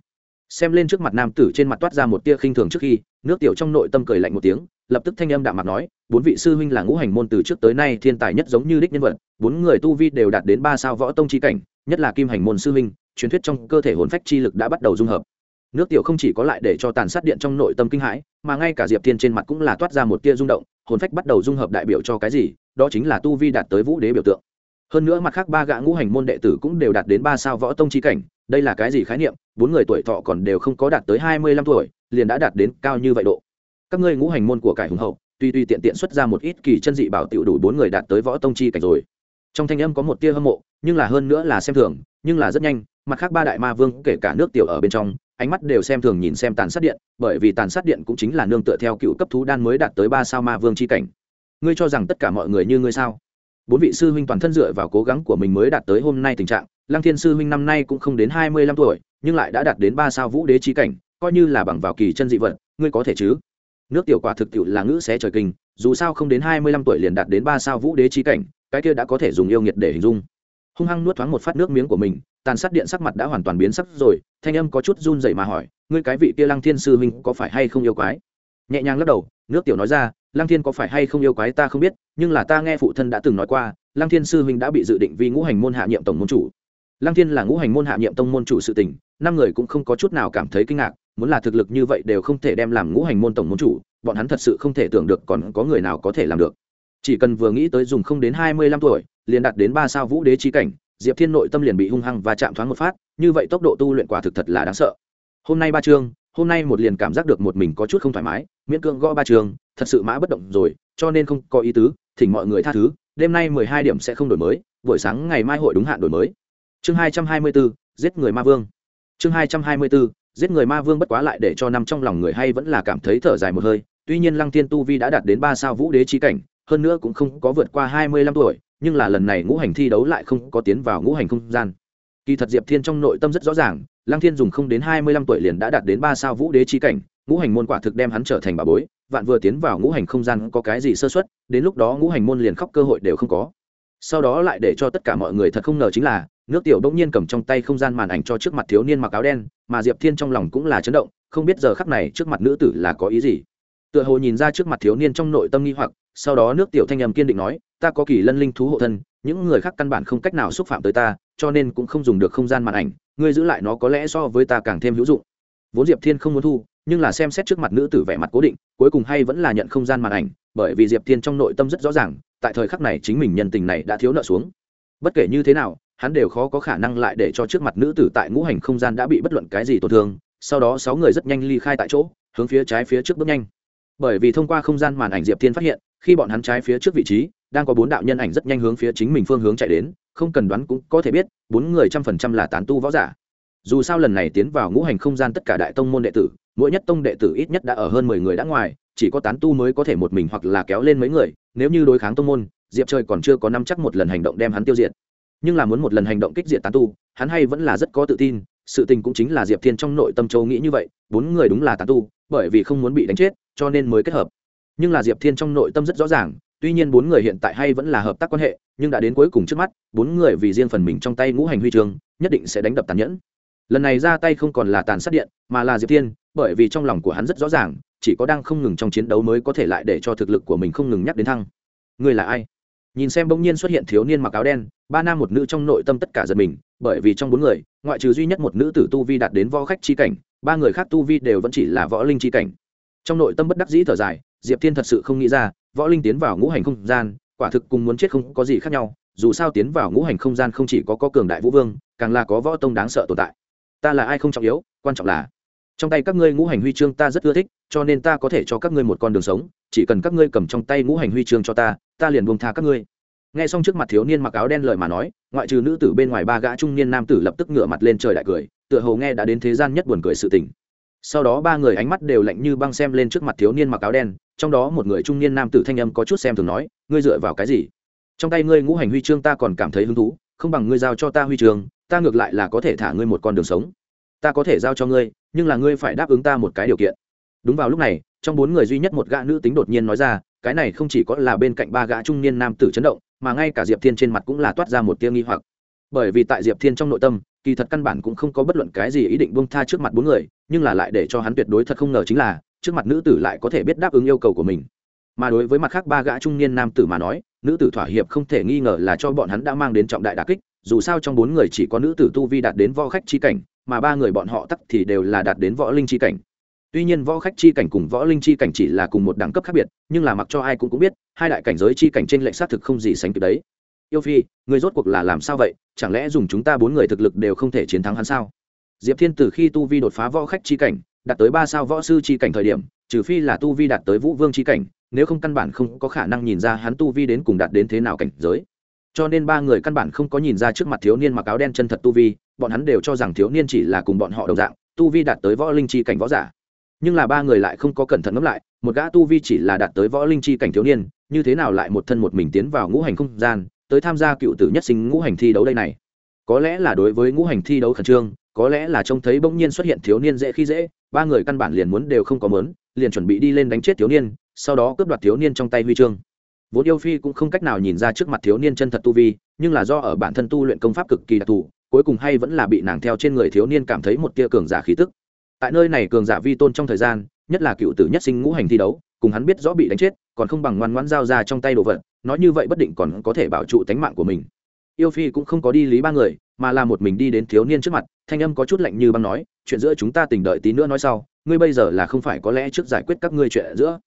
Xem lên trước mặt nam tử trên mặt toát ra một tia khinh thường trước khi nước tiểu trong nội tâm cười lạnh một tiếng, lập tức thanh âm đạm mặt nói, bốn vị sư huynh là ngũ hành môn từ trước tới nay thiên tài nhất giống như đích nhân vật, bốn người tu vi đều đạt đến ba sao võ tông chi cảnh, nhất là kim hành môn sư huynh, truyền thuyết trong cơ thể hồn phách chi lực đã bắt đầu dung hợp. Nước tiểu không chỉ có lại để cho tàn sát điện trong nội tâm kinh hãi, mà ngay cả diệp thiên trên mặt cũng là toát ra một tia rung động, hồn phách bắt đầu dung hợp đại biểu cho cái gì, đó chính là tu vi đạt tới vũ đế biểu tượng. Hơn nữa mặt khác ba gã ngũ hành môn đệ tử cũng đều đạt đến ba sao võ tông chi cảnh, đây là cái gì khái niệm? Bốn người tuổi thọ còn đều không có đạt tới hai mươi lăm tuổi liền đã đạt đến cao như vậy độ. Các ngươi ngũ hành môn của cải hùng hậu, tuy tuy tiện tiện xuất ra một ít kỳ chân dị bảo tiểu đủ bốn người đạt tới võ tông chi cảnh rồi. Trong thanh âm có một tia hâm mộ, nhưng là hơn nữa là xem thường, nhưng là rất nhanh, mặt khác ba đại ma vương, kể cả nước tiểu ở bên trong, ánh mắt đều xem thường nhìn xem tàn sát điện, bởi vì tàn sát điện cũng chính là nương tựa theo cựu cấp thú đan mới đạt tới ba sao ma vương c h i cảnh. Ngươi cho rằng tất cả mọi người như ngươi sao? Bốn vị sư huynh toàn thân dựa vào cố gắng của mình mới đạt tới hôm nay tình trạng, lăng thiên sư huynh năm nay cũng không đến hai mươi lăm tuổi, nhưng lại đã đạt đến ba sao vũ đế chi cảnh coi như là bằng vào kỳ chân dị vật, ngươi có thể chứ? Nước tiểu quả thực tiểu là ngữ xé trời kinh, dù sao không đến hai mươi lăm tuổi liền đạt đến ba sao vũ đế chi cảnh, cái kia đã có thể dùng yêu nghiệt để hình dung. Hung hăng nuốt thoáng một phát nước miếng của mình, tàn sát điện sắc mặt đã hoàn toàn biến sắc rồi, thanh âm có chút run dậy mà hỏi, ngươi cái vị kia lăng thiên sư huynh có phải hay không yêu quái? Nhẹ nhàng lắc đầu, nước tiểu nói ra, lăng thiên có phải hay không yêu quái ta không biết, nhưng là ta nghe phụ thân đã từng nói qua, lăng thiên sư huynh đã bị dự định vì ngũ hành môn hạ nhiệm tổng môn chủ. Lăng thiên là ngũ hành môn hạ nhiệm tông môn chủ sự tình năm người cũng không có chút nào cảm thấy kinh ngạc, muốn là thực lực như vậy đều không thể đem làm ngũ hành môn tổng môn chủ, bọn hắn thật sự không thể tưởng được còn có người nào có thể làm được. Chỉ cần vừa nghĩ tới dùng không đến hai mươi lăm tuổi, liền đạt đến ba sao vũ đế chi cảnh, diệp thiên nội tâm liền bị hung hăng và chạm thoáng một phát, như vậy tốc độ tu luyện quả thực thật là đáng sợ. Hôm nay ba chương, hôm nay một liền cảm giác được một mình có chút không thoải mái, miễn cưỡng gõ ba chương, thật sự mã bất động rồi, cho nên không có ý tứ, thỉnh mọi người tha thứ, đêm nay mười hai điểm sẽ không đổi mới, buổi sáng ngày mai hội đúng hạn đổi mới. Chương hai trăm hai mươi bốn giết người ma vương chương hai trăm hai mươi bốn giết người ma vương bất quá lại để cho nằm trong lòng người hay vẫn là cảm thấy thở dài một hơi, tuy nhiên lăng Thiên tu vi đã đạt đến ba sao vũ đế chi cảnh, hơn nữa cũng không có vượt qua hai mươi lăm tuổi, nhưng là lần này ngũ hành thi đấu lại không có tiến vào ngũ hành không gian. Kỳ thật diệp thiên trong nội tâm rất rõ ràng, lăng thiên dùng không đến hai mươi lăm tuổi liền đã đạt đến ba sao vũ đế chi cảnh, ngũ hành môn quả thực đem hắn trở thành bà bối, vạn vừa tiến vào ngũ hành không gian có cái gì sơ xuất đến lúc đó ngũ hành môn liền khóc cơ hội đều không có. Sau đó lại để cho tất cả mọi người thật không ngờ chính là nước tiểu bỗng nhiên cầm trong tay không gian màn ảnh cho trước mặt thiếu niên mặc áo đen, mà diệp thiên trong lòng cũng là chấn động, không biết giờ khắc này trước mặt nữ tử là có ý gì. Tựa hồ nhìn ra trước mặt thiếu niên trong nội tâm nghi hoặc, sau đó nước tiểu thanh âm kiên định nói, ta có kỳ lân linh thú hộ thân, những người khác căn bản không cách nào xúc phạm tới ta, cho nên cũng không dùng được không gian màn ảnh, ngươi giữ lại nó có lẽ so với ta càng thêm hữu dụng. Vốn diệp thiên không muốn thu, nhưng là xem xét trước mặt nữ tử vẻ mặt cố định, cuối cùng hay vẫn là nhận không gian màn ảnh, bởi vì diệp thiên trong nội tâm rất rõ ràng, tại thời khắc này chính mình nhân tình này đã thiếu nợ xuống. Bất kể như thế nào hắn đều khó có khả năng lại để cho trước mặt nữ tử tại ngũ hành không gian đã bị bất luận cái gì tổn thương, sau đó sáu người rất nhanh ly khai tại chỗ, hướng phía trái phía trước bước nhanh. Bởi vì thông qua không gian màn ảnh diệp thiên phát hiện, khi bọn hắn trái phía trước vị trí, đang có bốn đạo nhân ảnh rất nhanh hướng phía chính mình phương hướng chạy đến, không cần đoán cũng có thể biết, bốn người trăm phần trăm là tán tu võ giả. Dù sao lần này tiến vào ngũ hành không gian tất cả đại tông môn đệ tử, mỗi nhất tông đệ tử ít nhất đã ở hơn mười người đã ngoài, chỉ có tán tu mới có thể một mình hoặc là kéo lên mấy người, nếu như đối kháng tông môn, diệp trời còn chưa có năm chắc một lần hành động đem hắn tiêu diệt nhưng là muốn một lần hành động kích diệt tán tu, hắn hay vẫn là rất có tự tin, sự tình cũng chính là diệp thiên trong nội tâm châu nghĩ như vậy, bốn người đúng là tán tu, bởi vì không muốn bị đánh chết, cho nên mới kết hợp. Nhưng là diệp thiên trong nội tâm rất rõ ràng, tuy nhiên bốn người hiện tại hay vẫn là hợp tác quan hệ, nhưng đã đến cuối cùng trước mắt, bốn người vì riêng phần mình trong tay ngũ hành huy trường nhất định sẽ đánh đập tàn nhẫn. Lần này ra tay không còn là tàn sát điện, mà là diệp thiên, bởi vì trong lòng của hắn rất rõ ràng, chỉ có đang không ngừng trong chiến đấu mới có thể lại để cho thực lực của mình không ngừng nhắc đến thăng. Người là ai? Nhìn xem bỗng nhiên xuất hiện thiếu niên mặc áo đen, ba nam một nữ trong nội tâm tất cả giật mình, bởi vì trong bốn người, ngoại trừ duy nhất một nữ tử tu vi đạt đến võ khách chi cảnh, ba người khác tu vi đều vẫn chỉ là võ linh chi cảnh. Trong nội tâm bất đắc dĩ thở dài, diệp thiên thật sự không nghĩ ra, võ linh tiến vào ngũ hành không gian, quả thực cùng muốn chết không có gì khác nhau, dù sao tiến vào ngũ hành không gian không chỉ có có cường đại vũ vương, càng là có võ tông đáng sợ tồn tại. Ta là ai không trọng yếu, quan trọng là trong tay các ngươi ngũ hành huy chương ta rất ưa thích, cho nên ta có thể cho các ngươi một con đường sống, chỉ cần các ngươi cầm trong tay ngũ hành huy chương cho ta ta liền buông tha các ngươi. Nghe xong trước mặt thiếu niên mặc áo đen lời mà nói, ngoại trừ nữ tử bên ngoài ba gã trung niên nam tử lập tức ngửa mặt lên trời đại cười, tựa hồ nghe đã đến thế gian nhất buồn cười sự tình. Sau đó ba người ánh mắt đều lạnh như băng xem lên trước mặt thiếu niên mặc áo đen, trong đó một người trung niên nam tử thanh âm có chút xem thường nói, ngươi dựa vào cái gì? Trong tay ngươi ngũ hành huy chương ta còn cảm thấy hứng thú, không bằng ngươi giao cho ta huy chương, ta ngược lại là có thể thả ngươi một con đường sống ta có thể giao cho ngươi, nhưng là ngươi phải đáp ứng ta một cái điều kiện. Đúng vào lúc này, trong bốn người duy nhất một gã nữ tính đột nhiên nói ra, cái này không chỉ có là bên cạnh ba gã trung niên nam tử chấn động, mà ngay cả diệp thiên trên mặt cũng là toát ra một tia nghi hoặc. Bởi vì tại diệp thiên trong nội tâm, kỳ thật căn bản cũng không có bất luận cái gì ý định buông tha trước mặt bốn người, nhưng là lại để cho hắn tuyệt đối thật không ngờ chính là, trước mặt nữ tử lại có thể biết đáp ứng yêu cầu của mình. Mà đối với mặt khác ba gã trung niên nam tử mà nói, nữ tử thỏa hiệp không thể nghi ngờ là cho bọn hắn đã mang đến trọng đại đà kích, dù sao trong bốn người chỉ có nữ tử tu vi đạt đến võ khách chi cảnh mà ba người bọn họ tắc thì đều là đạt đến võ linh chi cảnh. Tuy nhiên võ khách chi cảnh cùng võ linh chi cảnh chỉ là cùng một đẳng cấp khác biệt, nhưng là mặc cho ai cũng cũng biết, hai đại cảnh giới chi cảnh trên lệnh xác thực không gì sánh kịp đấy. Yêu phi, người rốt cuộc là làm sao vậy? Chẳng lẽ dùng chúng ta bốn người thực lực đều không thể chiến thắng hắn sao? Diệp thiên từ khi tu vi đột phá võ khách chi cảnh, đạt tới ba sao võ sư chi cảnh thời điểm, trừ phi là tu vi đạt tới vũ vương chi cảnh, nếu không căn bản không có khả năng nhìn ra hắn tu vi đến cùng đạt đến thế nào cảnh giới. Cho nên ba người căn bản không có nhìn ra trước mặt thiếu niên mặc áo đen chân thật tu vi bọn hắn đều cho rằng thiếu niên chỉ là cùng bọn họ đồng dạng, tu vi đạt tới võ linh chi cảnh võ giả. Nhưng là ba người lại không có cẩn thận ngẫm lại, một gã tu vi chỉ là đạt tới võ linh chi cảnh thiếu niên, như thế nào lại một thân một mình tiến vào ngũ hành không gian, tới tham gia cựu tử nhất sinh ngũ hành thi đấu đây này? Có lẽ là đối với ngũ hành thi đấu khẩn trương, có lẽ là trông thấy bỗng nhiên xuất hiện thiếu niên dễ khi dễ, ba người căn bản liền muốn đều không có mớn liền chuẩn bị đi lên đánh chết thiếu niên, sau đó cướp đoạt thiếu niên trong tay huy chương. Vốn yêu phi cũng không cách nào nhìn ra trước mặt thiếu niên chân thật tu vi, nhưng là do ở bản thân tu luyện công pháp cực kỳ đặc thù cuối cùng hay vẫn là bị nàng theo trên người thiếu niên cảm thấy một tia cường giả khí tức. Tại nơi này cường giả vi tôn trong thời gian, nhất là cựu tử nhất sinh ngũ hành thi đấu, cùng hắn biết rõ bị đánh chết, còn không bằng ngoan ngoãn giao ra trong tay đồ vật, nói như vậy bất định còn có thể bảo trụ tánh mạng của mình. Yêu phi cũng không có đi lý ba người, mà là một mình đi đến thiếu niên trước mặt, thanh âm có chút lạnh như băng nói, chuyện giữa chúng ta tình đợi tí nữa nói sau, ngươi bây giờ là không phải có lẽ trước giải quyết các ngươi chuyện giữa.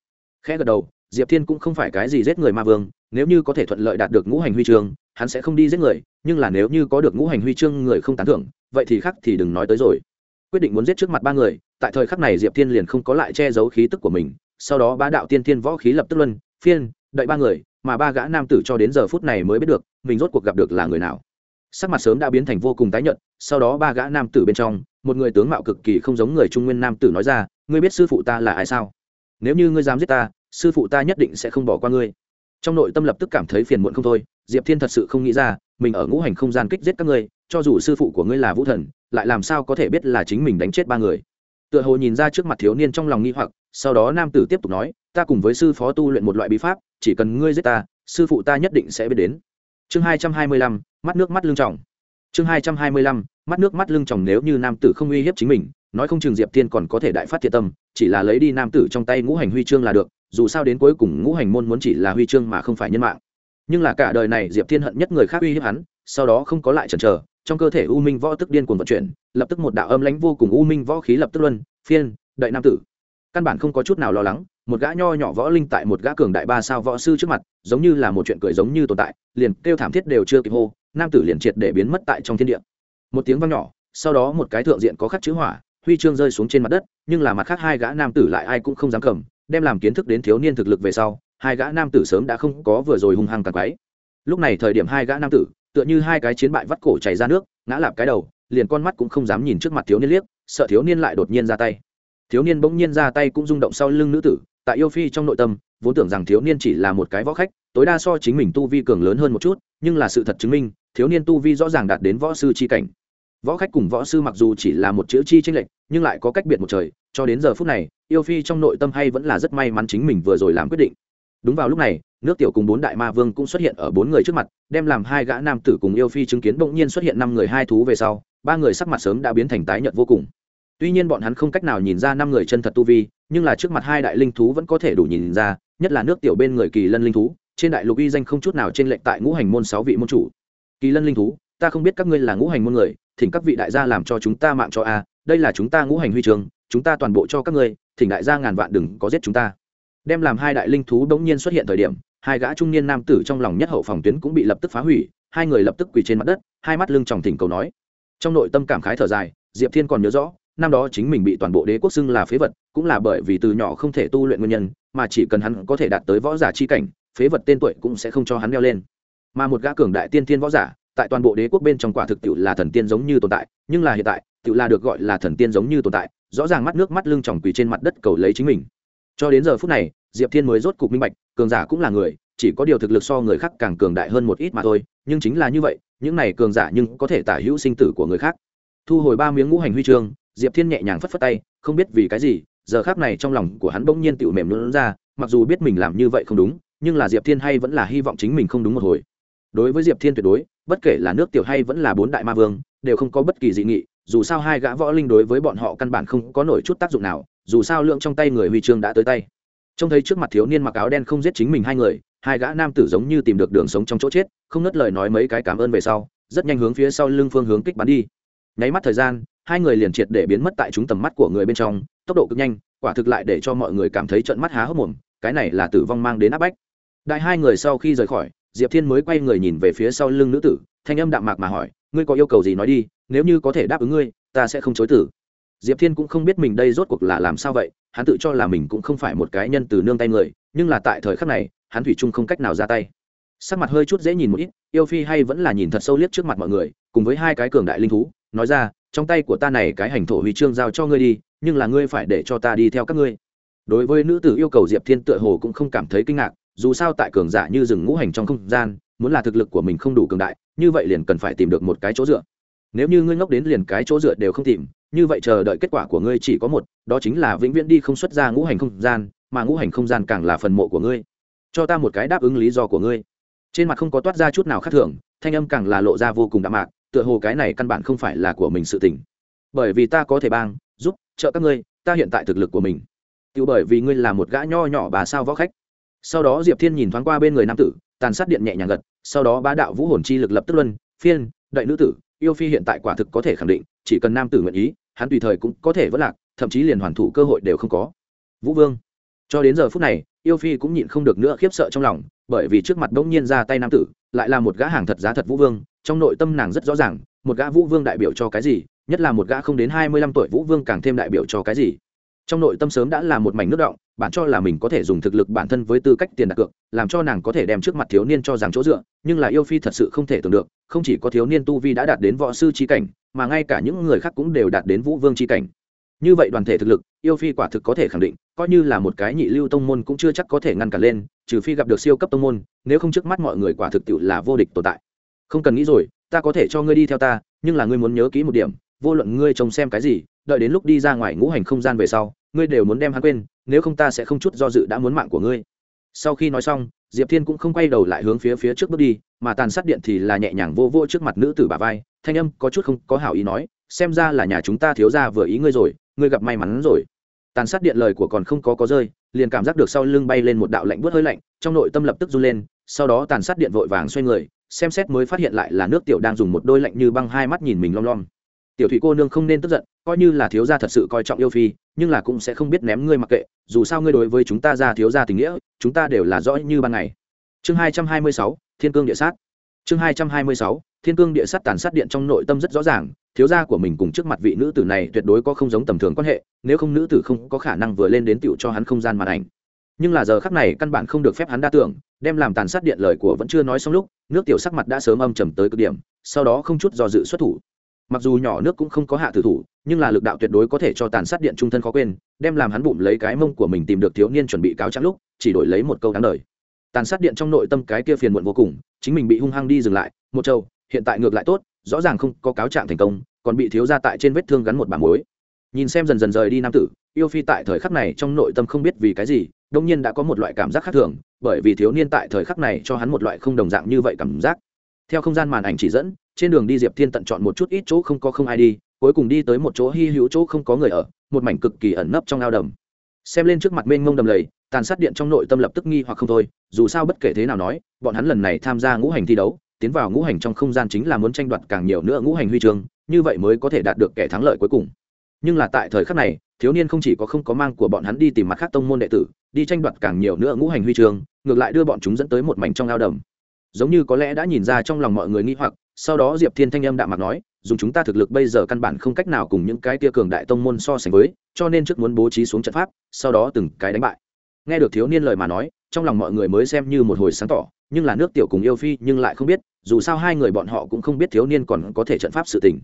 Khẽ gật đầu, diệp thiên cũng không phải cái gì giết người ma vương, nếu như có thể thuận lợi đạt được ngũ hành huy chương, hắn sẽ không đi giết người nhưng là nếu như có được ngũ hành huy chương người không tán thưởng, vậy thì khác thì đừng nói tới rồi. Quyết định muốn giết trước mặt ba người, tại thời khắc này diệp thiên liền không có lại che giấu khí tức của mình. Sau đó ba đạo tiên thiên võ khí lập tức luân, phiên, đợi ba người, mà ba gã nam tử cho đến giờ phút này mới biết được, mình rốt cuộc gặp được là người nào. Sắc mặt sớm đã biến thành vô cùng tái nhợt, sau đó ba gã nam tử bên trong, một người tướng mạo cực kỳ không giống người trung nguyên nam tử nói ra, ngươi biết sư phụ ta là ai sao? Nếu như ngươi dám giết ta, sư phụ ta nhất định sẽ không bỏ qua ngươi. Trong nội tâm lập tức cảm thấy phiền muộn không thôi diệp thiên thật sự không nghĩ ra, mình ở ngũ hành không gian kích giết các ngươi, cho dù sư phụ của ngươi là vũ thần, lại làm sao có thể biết là chính mình đánh chết ba người. Tựa hồ nhìn ra trước mặt thiếu niên trong lòng nghi hoặc, sau đó nam tử tiếp tục nói, ta cùng với sư phó tu luyện một loại bí pháp, chỉ cần ngươi giết ta, sư phụ ta nhất định sẽ biết đến. Chương hai trăm hai mươi lăm, mắt nước mắt lưng trọng chương hai trăm hai mươi lăm, mắt nước mắt lưng trọng nếu như nam tử không uy hiếp chính mình, nói không chừng diệp thiên còn có thể đại phát thiệt tâm, chỉ là lấy đi nam tử trong tay ngũ hành huy chương là được, dù sao đến cuối cùng ngũ hành môn muốn chỉ là huy chương mà không phải nhân mạng nhưng là cả đời này diệp thiên hận nhất người khác uy hiếp hắn, sau đó không có lại chần chờ, trong cơ thể u minh võ tức điên cuồng vận chuyển, lập tức một đạo âm lãnh vô cùng u minh võ khí lập tức luân, phiên đợi nam tử. Căn bản không có chút nào lo lắng, một gã nho nhỏ võ linh tại một gã cường đại ba sao võ sư trước mặt, giống như là một chuyện cười giống như tồn tại, liền kêu thảm thiết đều chưa kịp hô, nam tử liền triệt để biến mất tại trong thiên địa. Một tiếng vang nhỏ, sau đó một cái thượng diện có khắc chữ hỏa, huy chương rơi xuống trên mặt đất, nhưng là mặt khác hai gã nam tử lại ai cũng không dám cầm, đem làm kiến thức đến thiếu niên thực lực về sau hai gã nam tử sớm đã không có vừa rồi hung hăng tàn quái. Lúc này thời điểm hai gã nam tử, tựa như hai cái chiến bại vắt cổ chảy ra nước, ngã lạp cái đầu, liền con mắt cũng không dám nhìn trước mặt thiếu niên liếc, sợ thiếu niên lại đột nhiên ra tay. Thiếu niên bỗng nhiên ra tay cũng rung động sau lưng nữ tử, tại yêu phi trong nội tâm, vốn tưởng rằng thiếu niên chỉ là một cái võ khách, tối đa so chính mình tu vi cường lớn hơn một chút, nhưng là sự thật chứng minh, thiếu niên tu vi rõ ràng đạt đến võ sư c h i cảnh. Võ khách cùng võ sư mặc dù chỉ là một chữ chi tranh lệch, nhưng lại có cách biệt một trời, cho đến giờ phút này, yêu phi trong nội tâm hay vẫn là rất may mắn chính mình vừa rồi làm quyết định đúng vào lúc này, nước tiểu cùng bốn đại ma vương cũng xuất hiện ở bốn người trước mặt, đem làm hai gã nam tử cùng yêu phi chứng kiến bỗng nhiên xuất hiện năm người hai thú về sau, ba người sắc mặt sớm đã biến thành tái nhợt vô cùng. Tuy nhiên bọn hắn không cách nào nhìn ra năm người chân thật tu vi, nhưng là trước mặt hai đại linh thú vẫn có thể đủ nhìn ra, nhất là nước tiểu bên người kỳ lân linh thú, trên đại lục uy danh không chút nào trên lệnh tại ngũ hành môn sáu vị môn chủ. Kỳ lân linh thú, ta không biết các ngươi là ngũ hành môn người, thỉnh các vị đại gia làm cho chúng ta mạng cho a, đây là chúng ta ngũ hành huy trường, chúng ta toàn bộ cho các ngươi, thỉnh đại gia ngàn vạn đừng có giết chúng ta đem làm hai đại linh thú đống nhiên xuất hiện thời điểm, hai gã trung niên nam tử trong lòng nhất hậu phòng tuyến cũng bị lập tức phá hủy, hai người lập tức quỳ trên mặt đất, hai mắt lưng tròng thỉnh cầu nói. Trong nội tâm cảm khái thở dài, diệp thiên còn nhớ rõ, năm đó chính mình bị toàn bộ đế quốc xưng là phế vật, cũng là bởi vì từ nhỏ không thể tu luyện nguyên nhân, mà chỉ cần hắn có thể đạt tới võ giả chi cảnh, phế vật tên tuổi cũng sẽ không cho hắn leo lên. Mà một gã cường đại tiên tiên võ giả, tại toàn bộ đế quốc bên trong quả thực tiệu là thần tiên giống như tồn tại, nhưng là hiện tại tiệu là được gọi là thần tiên giống như tồn tại, rõ ràng mắt nước mắt lưng tròng quỳ trên mặt đất cầu lấy chính mình cho đến giờ phút này, diệp thiên mới rốt cục minh bạch, cường giả cũng là người, chỉ có điều thực lực so người khác càng cường đại hơn một ít mà thôi, nhưng chính là như vậy, những này cường giả nhưng có thể tả hữu sinh tử của người khác. Thu hồi ba miếng ngũ hành huy chương, diệp thiên nhẹ nhàng phất phất tay, không biết vì cái gì, giờ khác này trong lòng của hắn bỗng nhiên tựu mềm luôn ra, mặc dù biết mình làm như vậy không đúng, nhưng là diệp thiên hay vẫn là hy vọng chính mình không đúng một hồi. Đối với diệp thiên tuyệt đối, bất kể là nước tiểu hay vẫn là bốn đại ma vương, đều không có bất kỳ dị nghị, dù sao hai gã võ linh đối với bọn họ căn bản không có nổi chút tác dụng nào dù sao lượng trong tay người huy chương đã tới tay. Trông thấy trước mặt thiếu niên mặc áo đen không giết chính mình hai người, hai gã nam tử giống như tìm được đường sống trong chỗ chết, không ngất lời nói mấy cái cảm ơn về sau, rất nhanh hướng phía sau lưng phương hướng kích bắn đi. Nháy mắt thời gian, hai người liền triệt để biến mất tại chúng tầm mắt của người bên trong, tốc độ cực nhanh, quả thực lại để cho mọi người cảm thấy trận mắt há hốc mồm, cái này là tử vong mang đến áp bách. Đại hai người sau khi rời khỏi, diệp thiên mới quay người nhìn về phía sau lưng nữ tử, thanh âm đạm mạc mà hỏi, ngươi có yêu cầu gì nói đi, nếu như có thể đáp ứng ngươi, ta sẽ không chối tử diệp thiên cũng không biết mình đây rốt cuộc là làm sao vậy, hắn tự cho là mình cũng không phải một cái nhân từ nương tay người, nhưng là tại thời khắc này, hắn thủy chung không cách nào ra tay. Sắc mặt hơi chút dễ nhìn một ít, yêu phi hay vẫn là nhìn thật sâu liếc trước mặt mọi người, cùng với hai cái cường đại linh thú, nói ra, trong tay của ta này cái hành thổ huy chương giao cho ngươi đi, nhưng là ngươi phải để cho ta đi theo các ngươi. Đối với nữ tử yêu cầu diệp thiên tựa hồ cũng không cảm thấy kinh ngạc, dù sao tại cường giả như rừng ngũ hành trong không gian, muốn là thực lực của mình không đủ cường đại, như vậy liền cần phải tìm được một cái chỗ dựa. Nếu như ngươi ngốc đến liền cái chỗ dựa đều không tìm như vậy chờ đợi kết quả của ngươi chỉ có một, đó chính là vĩnh viễn đi không xuất ra ngũ hành không gian, mà ngũ hành không gian càng là phần mộ của ngươi. Cho ta một cái đáp ứng lý do của ngươi. Trên mặt không có toát ra chút nào khác thường, thanh âm càng là lộ ra vô cùng đạm mạc, tựa hồ cái này căn bản không phải là của mình sự tình. Bởi vì ta có thể bang, giúp, trợ các ngươi, ta hiện tại thực lực của mình. Tự bởi vì ngươi là một gã nho nhỏ bà sao võ khách. Sau đó diệp thiên nhìn thoáng qua bên người nam tử, tàn sát điện nhẹ nhàng gật, sau đó bá đạo vũ hồn chi lực lập tức luân, phiên, đợi nữ tử, yêu phi hiện tại quả thực có thể khẳng định, chỉ cần nam tử nguyện ý hắn tùy thời cũng có thể vất lạc, thậm chí liền hoàn thủ cơ hội đều không có. Vũ vương, cho đến giờ phút này, yêu phi cũng nhịn không được nữa khiếp sợ trong lòng, bởi vì trước mặt bỗng nhiên ra tay nam tử, lại là một gã hàng thật giá thật vũ vương, trong nội tâm nàng rất rõ ràng, một gã vũ vương đại biểu cho cái gì, nhất là một gã không đến hai mươi lăm tuổi vũ vương càng thêm đại biểu cho cái gì. Trong nội tâm sớm đã là một mảnh nước động bạn cho là mình có thể dùng thực lực bản thân với tư cách tiền đặt cược, làm cho nàng có thể đem trước mặt thiếu niên cho rằng chỗ dựa, nhưng là yêu phi thật sự không thể tưởng được, không chỉ có thiếu niên tu vi đã đạt đến võ sư trí cảnh mà ngay cả những người khác cũng đều đạt đến vũ vương trí cảnh. Như vậy đoàn thể thực lực, yêu phi quả thực có thể khẳng định, coi như là một cái nhị lưu tông môn cũng chưa chắc có thể ngăn cản lên, trừ phi gặp được siêu cấp tông môn, nếu không trước mắt mọi người quả thực tiệu là vô địch tồn tại. Không cần nghĩ rồi, ta có thể cho ngươi đi theo ta, nhưng là ngươi muốn nhớ kỹ một điểm, vô luận ngươi trông xem cái gì, đợi đến lúc đi ra ngoài ngũ hành không gian về sau, ngươi đều muốn đem hắn quên, nếu không ta sẽ không chút do dự đã muốn mạng của ngươi. Sau khi nói xong, diệp thiên cũng không quay đầu lại hướng phía phía trước bước đi mà tàn sát điện thì là nhẹ nhàng vô vô trước mặt nữ tử bà vai, thanh âm có chút không có hảo ý nói, xem ra là nhà chúng ta thiếu ra vừa ý ngươi rồi, ngươi gặp may mắn rồi. Tàn sát điện lời của còn không có có rơi, liền cảm giác được sau lưng bay lên một đạo lạnh bớt hơi lạnh, trong nội tâm lập tức run lên, sau đó tàn sát điện vội vàng xoay người, xem xét mới phát hiện lại là nước tiểu đang dùng một đôi lạnh như băng hai mắt nhìn mình lom lom. Tiểu thủy cô nương không nên tức giận, coi như là thiếu gia thật sự coi trọng yêu phi, nhưng là cũng sẽ không biết ném ngươi mặc kệ, dù sao ngươi đối với chúng ta ra thiếu gia tình nghĩa, chúng ta đều là rõ như ban ngày. Chương hai trăm hai mươi sáu thiên cương địa sát. Chương hai trăm hai mươi sáu, thiên cương địa sát tàn sát điện trong nội tâm rất rõ ràng, thiếu gia của mình cùng trước mặt vị nữ tử này tuyệt đối có không giống tầm thường quan hệ, nếu không nữ tử không có khả năng vừa lên đến tựu cho hắn không gian màn ảnh. Nhưng là giờ khắc này căn bản không được phép hắn đa tưởng, đem làm tàn sát điện lời của vẫn chưa nói xong lúc, nước tiểu sắc mặt đã sớm âm trầm tới cực điểm, sau đó không chút do dự xuất thủ. Mặc dù nhỏ nước cũng không có hạ tử thủ, nhưng là lực đạo tuyệt đối có thể cho tàn sát điện trung thân khó quên, đem làm hắn bụng lấy cái mông của mình tìm được thiếu niên chuẩn bị cáo trắng lúc, chỉ đổi lấy một câu đáng lời tàn sát điện trong nội tâm cái kia phiền muộn vô cùng, chính mình bị hung hăng đi dừng lại, một châu hiện tại ngược lại tốt, rõ ràng không có cáo trạng thành công, còn bị thiếu ra tại trên vết thương gắn một bảng mối nhìn xem dần dần rời đi nam tử, yêu phi tại thời khắc này trong nội tâm không biết vì cái gì đông nhiên đã có một loại cảm giác khác thường, bởi vì thiếu niên tại thời khắc này cho hắn một loại không đồng dạng như vậy cảm giác. Theo không gian màn ảnh chỉ dẫn, trên đường đi diệp thiên tận chọn một chút ít chỗ không có không ai đi, cuối cùng đi tới một chỗ hy hữu chỗ không có người ở, một mảnh cực kỳ ẩn nấp trong ao đầm. Xem lên trước mặt mênh mông đầm lầy, tàn sát điện trong nội tâm lập tức nghi hoặc không thôi dù sao bất kể thế nào nói, bọn hắn lần này tham gia ngũ hành thi đấu, tiến vào ngũ hành trong không gian chính là muốn tranh đoạt càng nhiều nữa ngũ hành huy chương, như vậy mới có thể đạt được kẻ thắng lợi cuối cùng. Nhưng là tại thời khắc này, thiếu niên không chỉ có không có mang của bọn hắn đi tìm mặt khác tông môn đệ tử, đi tranh đoạt càng nhiều nữa ngũ hành huy chương, ngược lại đưa bọn chúng dẫn tới một mảnh trong ao đầm. Giống như có lẽ đã nhìn ra trong lòng mọi người nghi hoặc, sau đó diệp thiên thanh âm đạm mặt nói, dùng chúng ta thực lực bây giờ căn bản không cách nào cùng những cái tia cường đại tông môn so sánh với, cho nên trước muốn bố trí xuống trận pháp, sau đó từng cái đánh bại. Nghe được thiếu niên lời mà nói trong lòng mọi người mới xem như một hồi sáng tỏ, nhưng là nước tiểu cùng yêu phi nhưng lại không biết, dù sao hai người bọn họ cũng không biết thiếu niên còn có thể trận pháp sự tình.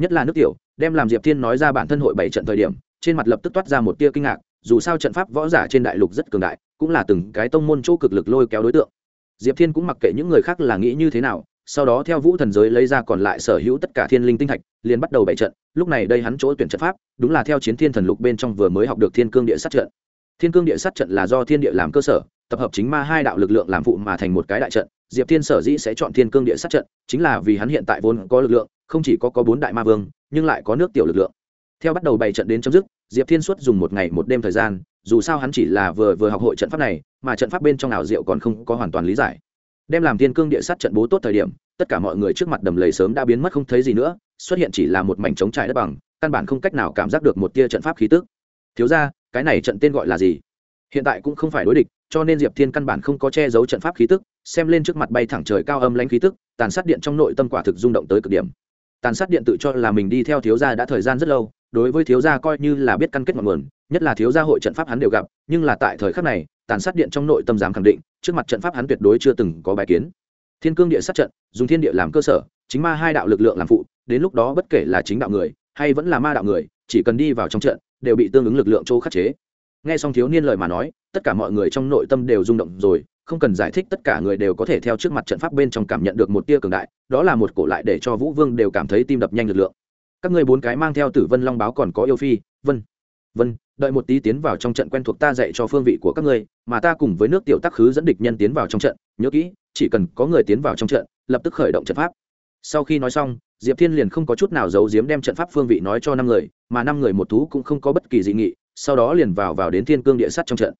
Nhất là nước tiểu, đem làm diệp thiên nói ra bản thân hội bảy trận thời điểm, trên mặt lập tức toát ra một tia kinh ngạc, dù sao trận pháp võ giả trên đại lục rất cường đại, cũng là từng cái tông môn chỗ cực lực lôi kéo đối tượng. Diệp thiên cũng mặc kệ những người khác là nghĩ như thế nào, sau đó theo vũ thần giới lấy ra còn lại sở hữu tất cả thiên linh tinh thạch, liền bắt đầu bảy trận, lúc này đây hắn chỗ tuyển trận pháp, đúng là theo chiến thiên thần lục bên trong vừa mới học được thiên cương địa sát trận. Thiên cương địa sát trận là do thiên địa làm cơ sở tập hợp chính ma hai đạo lực lượng làm phụ mà thành một cái đại trận, diệp thiên sở dĩ sẽ chọn thiên cương địa sát trận, chính là vì hắn hiện tại vốn có lực lượng, không chỉ có có bốn đại ma vương, nhưng lại có nước tiểu lực lượng. Theo bắt đầu bày trận đến chấm dứt, diệp thiên suốt dùng một ngày một đêm thời gian, dù sao hắn chỉ là vừa vừa học hội trận pháp này, mà trận pháp bên trong ảo diệu còn không có hoàn toàn lý giải. Đem làm thiên cương địa sát trận bố tốt thời điểm, tất cả mọi người trước mặt đầm lầy sớm đã biến mất không thấy gì nữa, xuất hiện chỉ là một mảnh trống trải đất bằng, căn bản không cách nào cảm giác được một tia trận pháp khí tức. Thiếu ra cái này trận tên gọi là gì? Hiện tại cũng không phải đối địch cho nên diệp thiên căn bản không có che giấu trận pháp khí tức, xem lên trước mặt bay thẳng trời cao âm lãnh khí tức, tàn sát điện trong nội tâm quả thực rung động tới cực điểm. Tàn sát điện tự cho là mình đi theo thiếu gia đã thời gian rất lâu, đối với thiếu gia coi như là biết căn kết ngọn nguồn, nhất là thiếu gia hội trận pháp hắn đều gặp, nhưng là tại thời khắc này, tàn sát điện trong nội tâm dám khẳng định, trước mặt trận pháp hắn tuyệt đối chưa từng có bài kiến. Thiên cương địa sát trận, dùng thiên địa làm cơ sở, chính ma hai đạo lực lượng làm phụ, đến lúc đó bất kể là chính đạo người, hay vẫn là ma đạo người, chỉ cần đi vào trong trận, đều bị tương ứng lực lượng chỗ khắc chế nghe xong thiếu niên lời mà nói, tất cả mọi người trong nội tâm đều rung động rồi, không cần giải thích tất cả người đều có thể theo trước mặt trận pháp bên trong cảm nhận được một tia cường đại, đó là một cổ lại để cho vũ vương đều cảm thấy tim đập nhanh lực lượng. Các ngươi bốn cái mang theo tử vân long báo còn có yêu phi, vân vân, đợi một tí tiến vào trong trận quen thuộc ta dạy cho phương vị của các ngươi, mà ta cùng với nước tiểu tắc khứ dẫn địch nhân tiến vào trong trận, nhớ kỹ, chỉ cần có người tiến vào trong trận, lập tức khởi động trận pháp. Sau khi nói xong, diệp thiên liền không có chút nào giấu giếm đem trận pháp phương vị nói cho năm người, mà năm người một thú cũng không có bất kỳ dị nghị sau đó liền vào vào đến thiên cương địa sắt trong trận.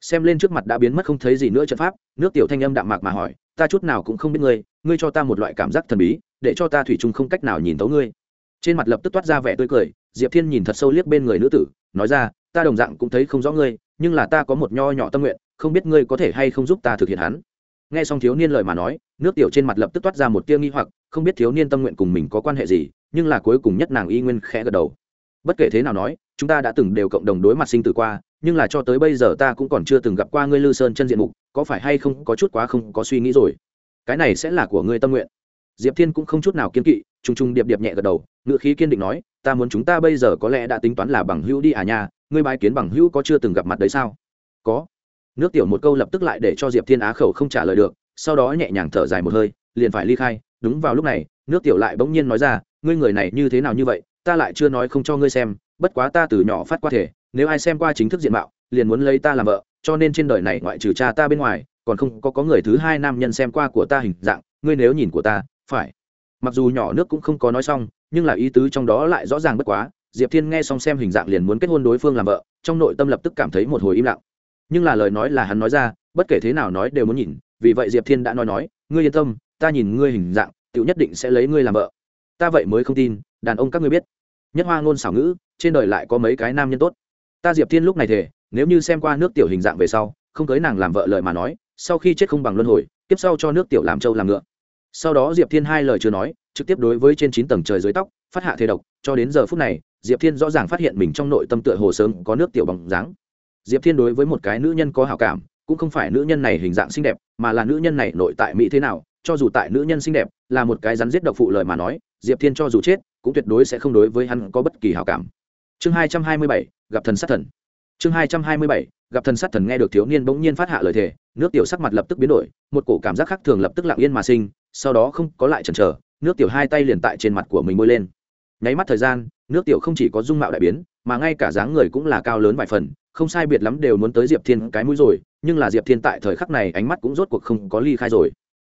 Xem lên trước mặt đã biến mất không thấy gì nữa trận pháp, nước tiểu thanh âm đạm mạc mà hỏi, ta chút nào cũng không biết ngươi ngươi cho ta một loại cảm giác thần bí, để cho ta thủy chung không cách nào nhìn tấu ngươi. Trên mặt lập tức toát ra vẻ tươi cười, diệp thiên nhìn thật sâu liếc bên người nữ tử, nói ra, ta đồng dạng cũng thấy không rõ ngươi, nhưng là ta có một nho nhỏ tâm nguyện, không biết ngươi có thể hay không giúp ta thực hiện hắn. Nghe xong thiếu niên lời mà nói, nước tiểu trên mặt lập tức toát ra một tia nghi hoặc, không biết thiếu niên tâm nguyện cùng mình có quan hệ gì, nhưng là cuối cùng nhất nàng y nguyên khẽ gật đầu. Bất kể thế nào nói chúng ta đã từng đều cộng đồng đối mặt sinh tử qua, nhưng là cho tới bây giờ ta cũng còn chưa từng gặp qua ngươi lư sơn chân diện mục, có phải hay không có chút quá không có suy nghĩ rồi? Cái này sẽ là của ngươi tâm nguyện. Diệp thiên cũng không chút nào kiên kỵ t r u n g t r u n g điệp điệp nhẹ gật đầu ngựa khí kiên định nói, ta muốn chúng ta bây giờ có lẽ đã tính toán là bằng hữu đi à nhà ngươi bái kiến bằng hữu có chưa từng gặp mặt đấy sao? Có. Nước tiểu một câu lập tức lại để cho diệp thiên á khẩu không trả lời được, sau đó nhẹ nhàng thở dài một hơi, liền phải ly khai. Đúng vào lúc này, nước tiểu lại bỗng nhiên nói ra, ngươi người này như thế nào như vậy, ta lại chưa nói không cho ngươi xem bất quá ta từ nhỏ phát qua thể, nếu ai xem qua chính thức diện mạo, liền muốn lấy ta làm vợ, cho nên trên đời này ngoại trừ cha ta bên ngoài, còn không có có người thứ hai nam nhân xem qua của ta hình dạng, ngươi nếu nhìn của ta, phải. Mặc dù nhỏ nước cũng không có nói xong, nhưng là ý tứ trong đó lại rõ ràng bất quá, diệp thiên nghe xong xem hình dạng liền muốn kết hôn đối phương làm vợ, trong nội tâm lập tức cảm thấy một hồi im lặng. Nhưng là lời nói là hắn nói ra, bất kể thế nào nói đều muốn nhìn, vì vậy diệp thiên đã nói nói, ngươi yên tâm, ta nhìn ngươi hình dạng tự nhất định sẽ lấy ngươi làm vợ. Ta vậy mới không tin, đàn ông các ngươi biết nhất hoa ngôn xảo ngữ, trên đời lại có mấy cái nam nhân tốt. Ta diệp thiên lúc này thể nếu như xem qua nước tiểu hình dạng về sau, không cưới nàng làm vợ lời mà nói, sau khi chết không bằng luân hồi, tiếp sau cho nước tiểu làm trâu làm ngựa. Sau đó diệp thiên hai lời chưa nói, trực tiếp đối với trên chín tầng trời dưới tóc, phát hạ thế độc, cho đến giờ phút này, diệp thiên rõ ràng phát hiện mình trong nội tâm tựa hồ sớm có nước tiểu bằng dáng. Diệp thiên đối với một cái nữ nhân có hảo cảm, cũng không phải nữ nhân này hình dạng xinh đẹp, mà là nữ nhân này nội tại mỹ thế nào cho dù tại nữ nhân xinh đẹp, là một cái rắn giết độc phụ lời mà nói, diệp thiên cho dù chết, cũng tuyệt đối sẽ không đối với hắn có bất kỳ hảo cảm. Chương hai trăm hai mươi bảy, gặp thần sát thần. Chương hai trăm hai mươi bảy, gặp thần sát thần nghe được thiếu niên bỗng nhiên phát hạ lời thề, nước tiểu sắc mặt lập tức biến đổi, một cổ cảm giác khác thường lập tức lặng yên mà sinh, sau đó không có lại chần chờ, nước tiểu hai tay liền tại trên mặt của mình bôi lên. Nháy mắt thời gian, nước tiểu không chỉ có dung mạo đại biến, mà ngay cả dáng người cũng là cao lớn vài phần, không sai biệt lắm đều muốn tới diệp thiên cái mũi rồi, nhưng là diệp thiên tại thời khắc này ánh mắt cũng rốt cuộc không có ly khai rồi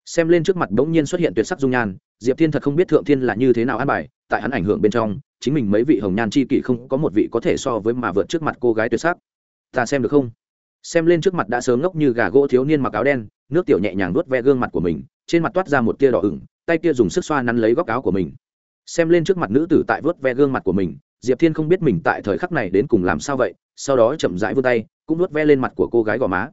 xem lên trước mặt bỗng nhiên xuất hiện tuyệt sắc dung nhan, diệp thiên thật không biết thượng thiên là như thế nào an bài, tại hắn ảnh hưởng bên trong, chính mình mấy vị hồng nhan chi kỷ không có một vị có thể so với mà vượt trước mặt cô gái tuyệt sắc. Ta xem được không? Xem lên trước mặt đã sớm ngốc như gà gỗ thiếu niên mặc áo đen, nước tiểu nhẹ nhàng nuốt ve gương mặt của mình, trên mặt toát ra một tia đỏ ửng, tay kia dùng sức xoa nắn lấy góc áo của mình. Xem lên trước mặt nữ tử tại vớt ve gương mặt của mình, diệp thiên không biết mình tại thời khắc này đến cùng làm sao vậy, sau đó chậm rãi vươn tay, cũng nuốt ve lên mặt của cô gái gò má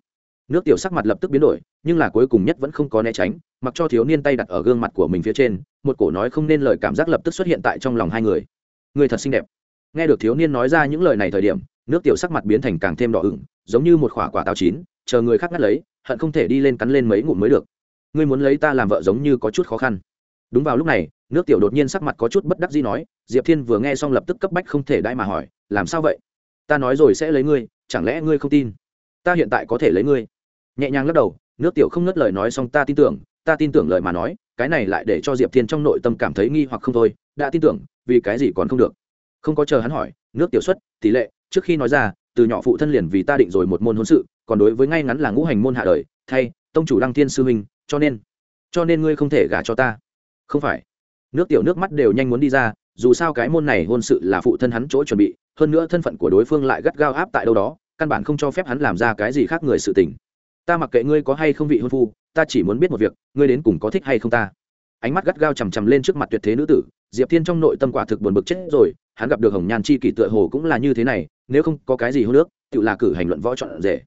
nước tiểu sắc mặt lập tức biến đổi, nhưng là cuối cùng nhất vẫn không có né tránh, mặc cho thiếu niên tay đặt ở gương mặt của mình phía trên, một cổ nói không nên lời cảm giác lập tức xuất hiện tại trong lòng hai người. Người thật xinh đẹp. Nghe được thiếu niên nói ra những lời này thời điểm, nước tiểu sắc mặt biến thành càng thêm đỏ ửng, giống như một quả quả táo chín, chờ người khác ngắt lấy, hận không thể đi lên cắn lên mấy ngụm mới được. Ngươi muốn lấy ta làm vợ giống như có chút khó khăn. Đúng vào lúc này, nước tiểu đột nhiên sắc mặt có chút bất đắc dĩ nói, diệp thiên vừa nghe xong lập tức cấp bách không thể đãi mà hỏi, làm sao vậy? Ta nói rồi sẽ lấy ngươi, chẳng lẽ ngươi không tin? Ta hiện tại có thể lấy ngươi? Nhẹ nhàng lắc đầu, nước tiểu không ngất lời nói xong ta tin tưởng, ta tin tưởng lời mà nói, cái này lại để cho diệp thiên trong nội tâm cảm thấy nghi hoặc không thôi, đã tin tưởng, vì cái gì còn không được. Không có chờ hắn hỏi, nước tiểu xuất, tỷ lệ, trước khi nói ra, từ nhỏ phụ thân liền vì ta định rồi một môn hôn sự, còn đối với ngay ngắn là ngũ hành môn hạ đời, thay, tông chủ đăng thiên sư huynh, cho nên cho nên ngươi không thể gả cho ta. Không phải. Nước tiểu nước mắt đều nhanh muốn đi ra, dù sao cái môn này hôn sự là phụ thân hắn chỗ chuẩn bị, hơn nữa thân phận của đối phương lại gắt gao áp tại đâu đó, căn bản không cho phép hắn làm ra cái gì khác người sự tình ta mặc kệ ngươi có hay không vị hôn phu, ta chỉ muốn biết một việc, ngươi đến cùng có thích hay không ta. Ánh mắt gắt gao chằm chằm lên trước mặt tuyệt thế nữ tử, diệp thiên trong nội tâm quả thực buồn bực chết rồi, hắn gặp được hồng nhan chi kỷ tựa hồ cũng là như thế này, nếu không có cái gì hô nước tự là cử hành luận võ chọn rể.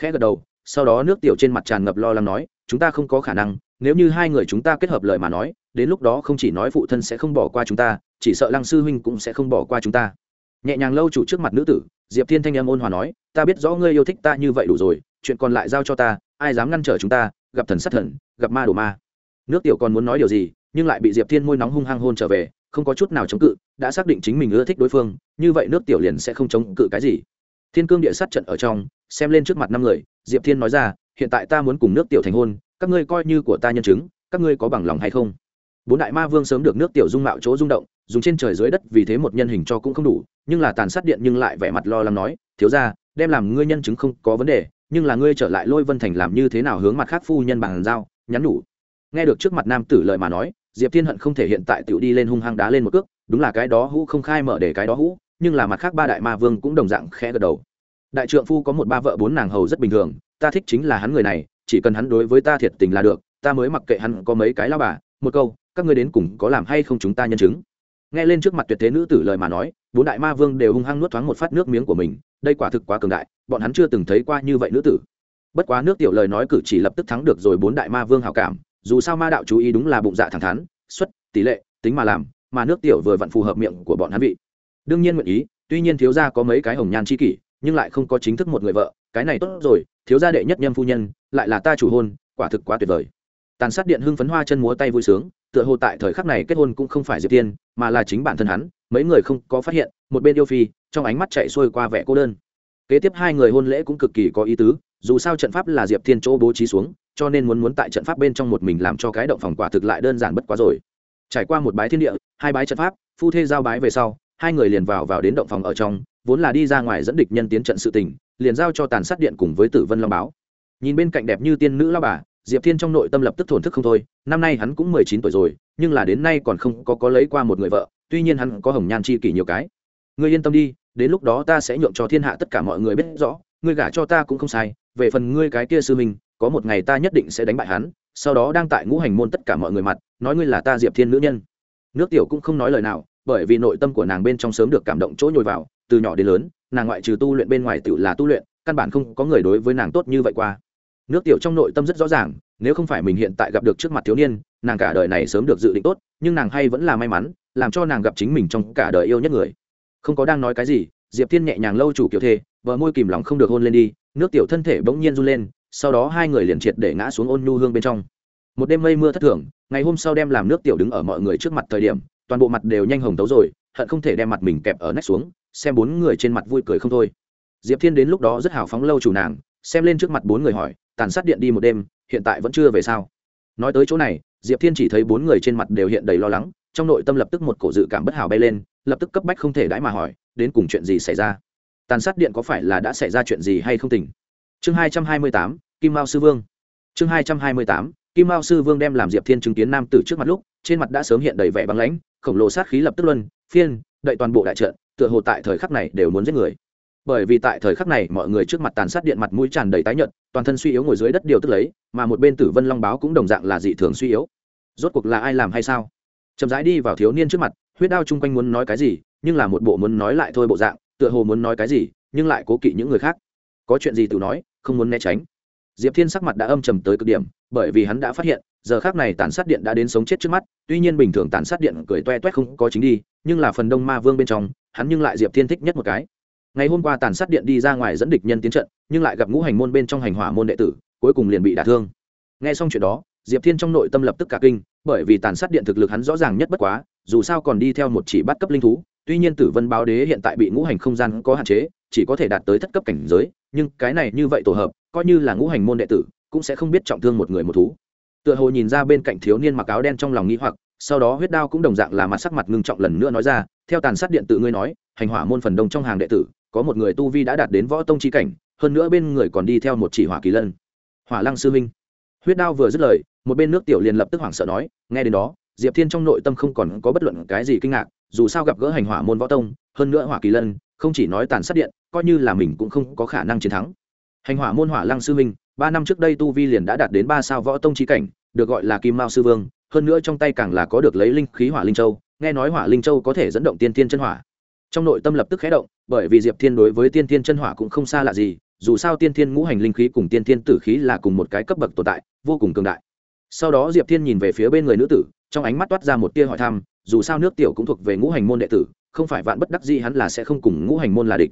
Khẽ gật đầu, sau đó nước tiểu trên mặt tràn ngập lo lắng nói, chúng ta không có khả năng, nếu như hai người chúng ta kết hợp lời mà nói, đến lúc đó không chỉ nói phụ thân sẽ không bỏ qua chúng ta, chỉ sợ lăng sư huynh cũng sẽ không bỏ qua chúng ta. Nhẹ nhàng lâu chủ trước mặt nữ tử, diệp thiên thanh em ôn hòa nói, ta biết rõ ngươi yêu thích ta như vậy đủ rồi chuyện còn lại giao cho ta, ai dám ngăn trở chúng ta, gặp thần sát thần, gặp ma đồ ma. Nước tiểu còn muốn nói điều gì, nhưng lại bị diệp thiên môi nóng hung hăng hôn trở về, không có chút nào chống cự, đã xác định chính mình ưa thích đối phương, như vậy nước tiểu liền sẽ không chống cự cái gì. Thiên cương địa sát trận ở trong, xem lên trước mặt năm người, diệp thiên nói ra, hiện tại ta muốn cùng nước tiểu thành hôn, các ngươi coi như của ta nhân chứng, các ngươi có bằng lòng hay không? Bốn đại ma vương sớm được nước tiểu dung mạo chỗ rung động, dùng trên trời dưới đất vì thế một nhân hình cho cũng không đủ, nhưng là tàn sát điện nhưng lại vẻ mặt lo lắng nói, thiếu ra đem làm ngươi nhân chứng không có vấn đề nhưng là ngươi trở lại lôi vân thành làm như thế nào hướng mặt khác phu nhân bằng dao, nhắn nhủ. Nghe được trước mặt nam tử lời mà nói, diệp thiên hận không thể hiện tại tựu đi lên hung hăng đá lên một cước, đúng là cái đó hũ không khai mở để cái đó hũ, nhưng là mặt khác ba đại ma vương cũng đồng dạng khẽ gật đầu. Đại trượng phu có một ba vợ bốn nàng hầu rất bình thường, ta thích chính là hắn người này, chỉ cần hắn đối với ta thiệt tình là được, ta mới mặc kệ hắn có mấy cái lao bà. Một câu, các ngươi đến cùng có làm hay không chúng ta nhân chứng? Nghe lên trước mặt tuyệt thế nữ tử lời mà nói, bốn đại ma vương đều hung hăng nuốt thoáng một phát nước miếng của mình đây quả thực quá cường đại, bọn hắn chưa từng thấy qua như vậy nữ tử. Bất quá nước tiểu lời nói cử chỉ lập tức thắng được rồi bốn đại ma vương hào cảm, dù sao ma đạo chú ý đúng là bụng dạ thẳng thắn, xuất, tỷ lệ, tính mà làm, mà nước tiểu vừa vặn phù hợp miệng của bọn hắn vị. Đương nhiên nguyện ý, tuy nhiên thiếu gia có mấy cái hồng nhan chi kỷ, nhưng lại không có chính thức một người vợ, cái này tốt rồi, thiếu gia đệ nhất nhâm phu nhân, lại là ta chủ hôn, quả thực quá tuyệt vời. Tàn sát điện hưng phấn hoa chân múa tay vui sướng, tựa hồ tại thời khắc này kết hôn cũng không phải diệp tiên, mà là chính bản thân hắn, mấy người không có phát hiện, một bên yêu phi trong ánh mắt chạy xuôi qua vẻ cô đơn. Kế tiếp hai người hôn lễ cũng cực kỳ có ý tứ, dù sao trận pháp là diệp thiên chỗ bố trí xuống, cho nên muốn muốn tại trận pháp bên trong một mình làm cho cái động phòng quả thực lại đơn giản bất quá rồi. Trải qua một bái thiên địa, hai bái trận pháp, phu thê giao bái về sau, hai người liền vào vào đến động phòng ở trong, vốn là đi ra ngoài dẫn địch nhân tiến trận sự tình, liền giao cho tàn sát điện cùng với tử vân long báo. Nhìn bên cạnh đẹp như tiên nữ lao bà, diệp thiên trong nội tâm lập tức thổn thức không thôi, năm nay hắn cũng mười chín tuổi rồi, nhưng là đến nay còn không có có lấy qua một người vợ, tuy nhiên hắn có hồng nhan chi kỷ nhiều cái. Ngươi yên tâm đi đến lúc đó ta sẽ nhượng cho thiên hạ tất cả mọi người biết rõ ngươi gả cho ta cũng không sai về phần ngươi cái kia sư mình, có một ngày ta nhất định sẽ đánh bại hắn sau đó đang tại ngũ hành môn tất cả mọi người mặt nói ngươi là ta diệp thiên nữ nhân. Nước tiểu cũng không nói lời nào bởi vì nội tâm của nàng bên trong sớm được cảm động chỗ nhồi vào từ nhỏ đến lớn nàng ngoại trừ tu luyện bên ngoài tự là tu luyện căn bản không có người đối với nàng tốt như vậy qua. Nước tiểu trong nội tâm rất rõ ràng nếu không phải mình hiện tại gặp được trước mặt thiếu niên nàng cả đời này sớm được dự định tốt nhưng nàng hay vẫn là may mắn làm cho nàng gặp chính mình trong cả đời yêu nhất người không có đang nói cái gì, diệp thiên nhẹ nhàng lâu chủ kiểu thê vợ môi kìm lòng không được hôn lên đi, nước tiểu thân thể bỗng nhiên run lên, sau đó hai người liền triệt để ngã xuống ôn nhu hương bên trong. Một đêm mây mưa thất thường, ngày hôm sau đem làm nước tiểu đứng ở mọi người trước mặt thời điểm, toàn bộ mặt đều nhanh hồng tấu rồi, hận không thể đem mặt mình kẹp ở nách xuống, xem bốn người trên mặt vui cười không thôi. Diệp thiên đến lúc đó rất hào phóng lâu chủ nàng, xem lên trước mặt bốn người hỏi, tàn sát điện đi một đêm, hiện tại vẫn chưa về sao? Nói tới chỗ này, diệp thiên chỉ thấy bốn người trên mặt đều hiện đầy lo lắng trong nội tâm lập tức một cổ dự cảm bất hảo bay lên, lập tức cấp bách không thể đãi mà hỏi, đến cùng chuyện gì xảy ra? Tàn sát điện có phải là đã xảy ra chuyện gì hay không tỉnh? Chương hai trăm hai mươi tám, kim mao sư vương. Chương hai trăm hai mươi tám, kim mao sư vương đem làm diệp thiên chứng kiến nam tử trước mặt lúc, trên mặt đã sớm hiện đầy vẻ băng lãnh, khổng lồ sát khí lập tức luân, phiên, đậy toàn bộ đại trận, tựa hồ tại thời khắc này đều muốn giết người. Bởi vì tại thời khắc này mọi người trước mặt tàn sát điện mặt mũi tràn đầy tái nhợt, toàn thân suy yếu ngồi dưới đất điều tức lấy, mà một bên tử vân long báo cũng đồng dạng là dị thường suy yếu. Rốt cuộc là ai làm hay sao? Chậm rãi đi vào thiếu niên trước mặt, huyết đao chung quanh muốn nói cái gì, nhưng là một bộ muốn nói lại thôi bộ dạng, tựa hồ muốn nói cái gì, nhưng lại cố kỵ những người khác. Có chuyện gì tự nói, không muốn né tránh. Diệp thiên sắc mặt đã âm trầm tới cực điểm, bởi vì hắn đã phát hiện, giờ khác này tàn sát điện đã đến sống chết trước mắt, tuy nhiên bình thường tàn sát điện cười toe toét không có chính đi, nhưng là phần đông ma vương bên trong, hắn nhưng lại diệp thiên thích nhất một cái. Ngày hôm qua tàn sát điện đi ra ngoài dẫn địch nhân tiến trận, nhưng lại gặp ngũ hành môn bên trong hành hỏa môn đệ tử, cuối cùng liền bị đả thương. Nghe xong chuyện đó, diệp thiên trong nội tâm lập tức cả kinh bởi vì tàn sát điện thực lực hắn rõ ràng nhất bất quá, dù sao còn đi theo một chỉ bắt cấp linh thú, tuy nhiên tử vân báo đế hiện tại bị ngũ hành không gian có hạn chế, chỉ có thể đạt tới thất cấp cảnh giới, nhưng cái này như vậy tổ hợp, coi như là ngũ hành môn đệ tử, cũng sẽ không biết trọng thương một người một thú. Tựa hồ nhìn ra bên cạnh thiếu niên mặc áo đen trong lòng nghĩ hoặc, sau đó huyết đao cũng đồng dạng là mặt sắc mặt ngưng trọng lần nữa nói ra, theo tàn sát điện tự ngươi nói, hành hỏa môn phần đông trong hàng đệ tử, có một người tu vi đã đạt đến võ tông chi cảnh, hơn nữa bên người còn đi theo một chỉ hỏa kỳ lân. Hỏa lăng sư minh huyết đao vừa dứt lời một bên nước tiểu liền lập tức hoảng sợ nói, nghe đến đó, diệp thiên trong nội tâm không còn có bất luận cái gì kinh ngạc, dù sao gặp gỡ hành hỏa môn võ tông, hơn nữa hỏa kỳ lân, không chỉ nói tàn sát điện, coi như là mình cũng không có khả năng chiến thắng. Hành hỏa môn hỏa lăng sư minh ba năm trước đây tu vi liền đã đạt đến ba sao võ tông chi cảnh, được gọi là kim mao sư vương, hơn nữa trong tay càng là có được lấy linh khí hỏa linh châu, nghe nói hỏa linh châu có thể dẫn động tiên tiên chân hỏa. Trong nội tâm lập tức khé động, bởi vì diệp thiên đối với tiên tiên chân hỏa cũng không xa lạ gì, dù sao tiên thiên ngũ hành linh khí cùng tiên thiên tử khí là cùng một cái cấp bậc tồn tại, vô cùng cường đại sau đó diệp thiên nhìn về phía bên người nữ tử, trong ánh mắt toát ra một tia hỏi thăm, dù sao nước tiểu cũng thuộc về ngũ hành môn đệ tử, không phải vạn bất đắc gì hắn là sẽ không cùng ngũ hành môn là địch.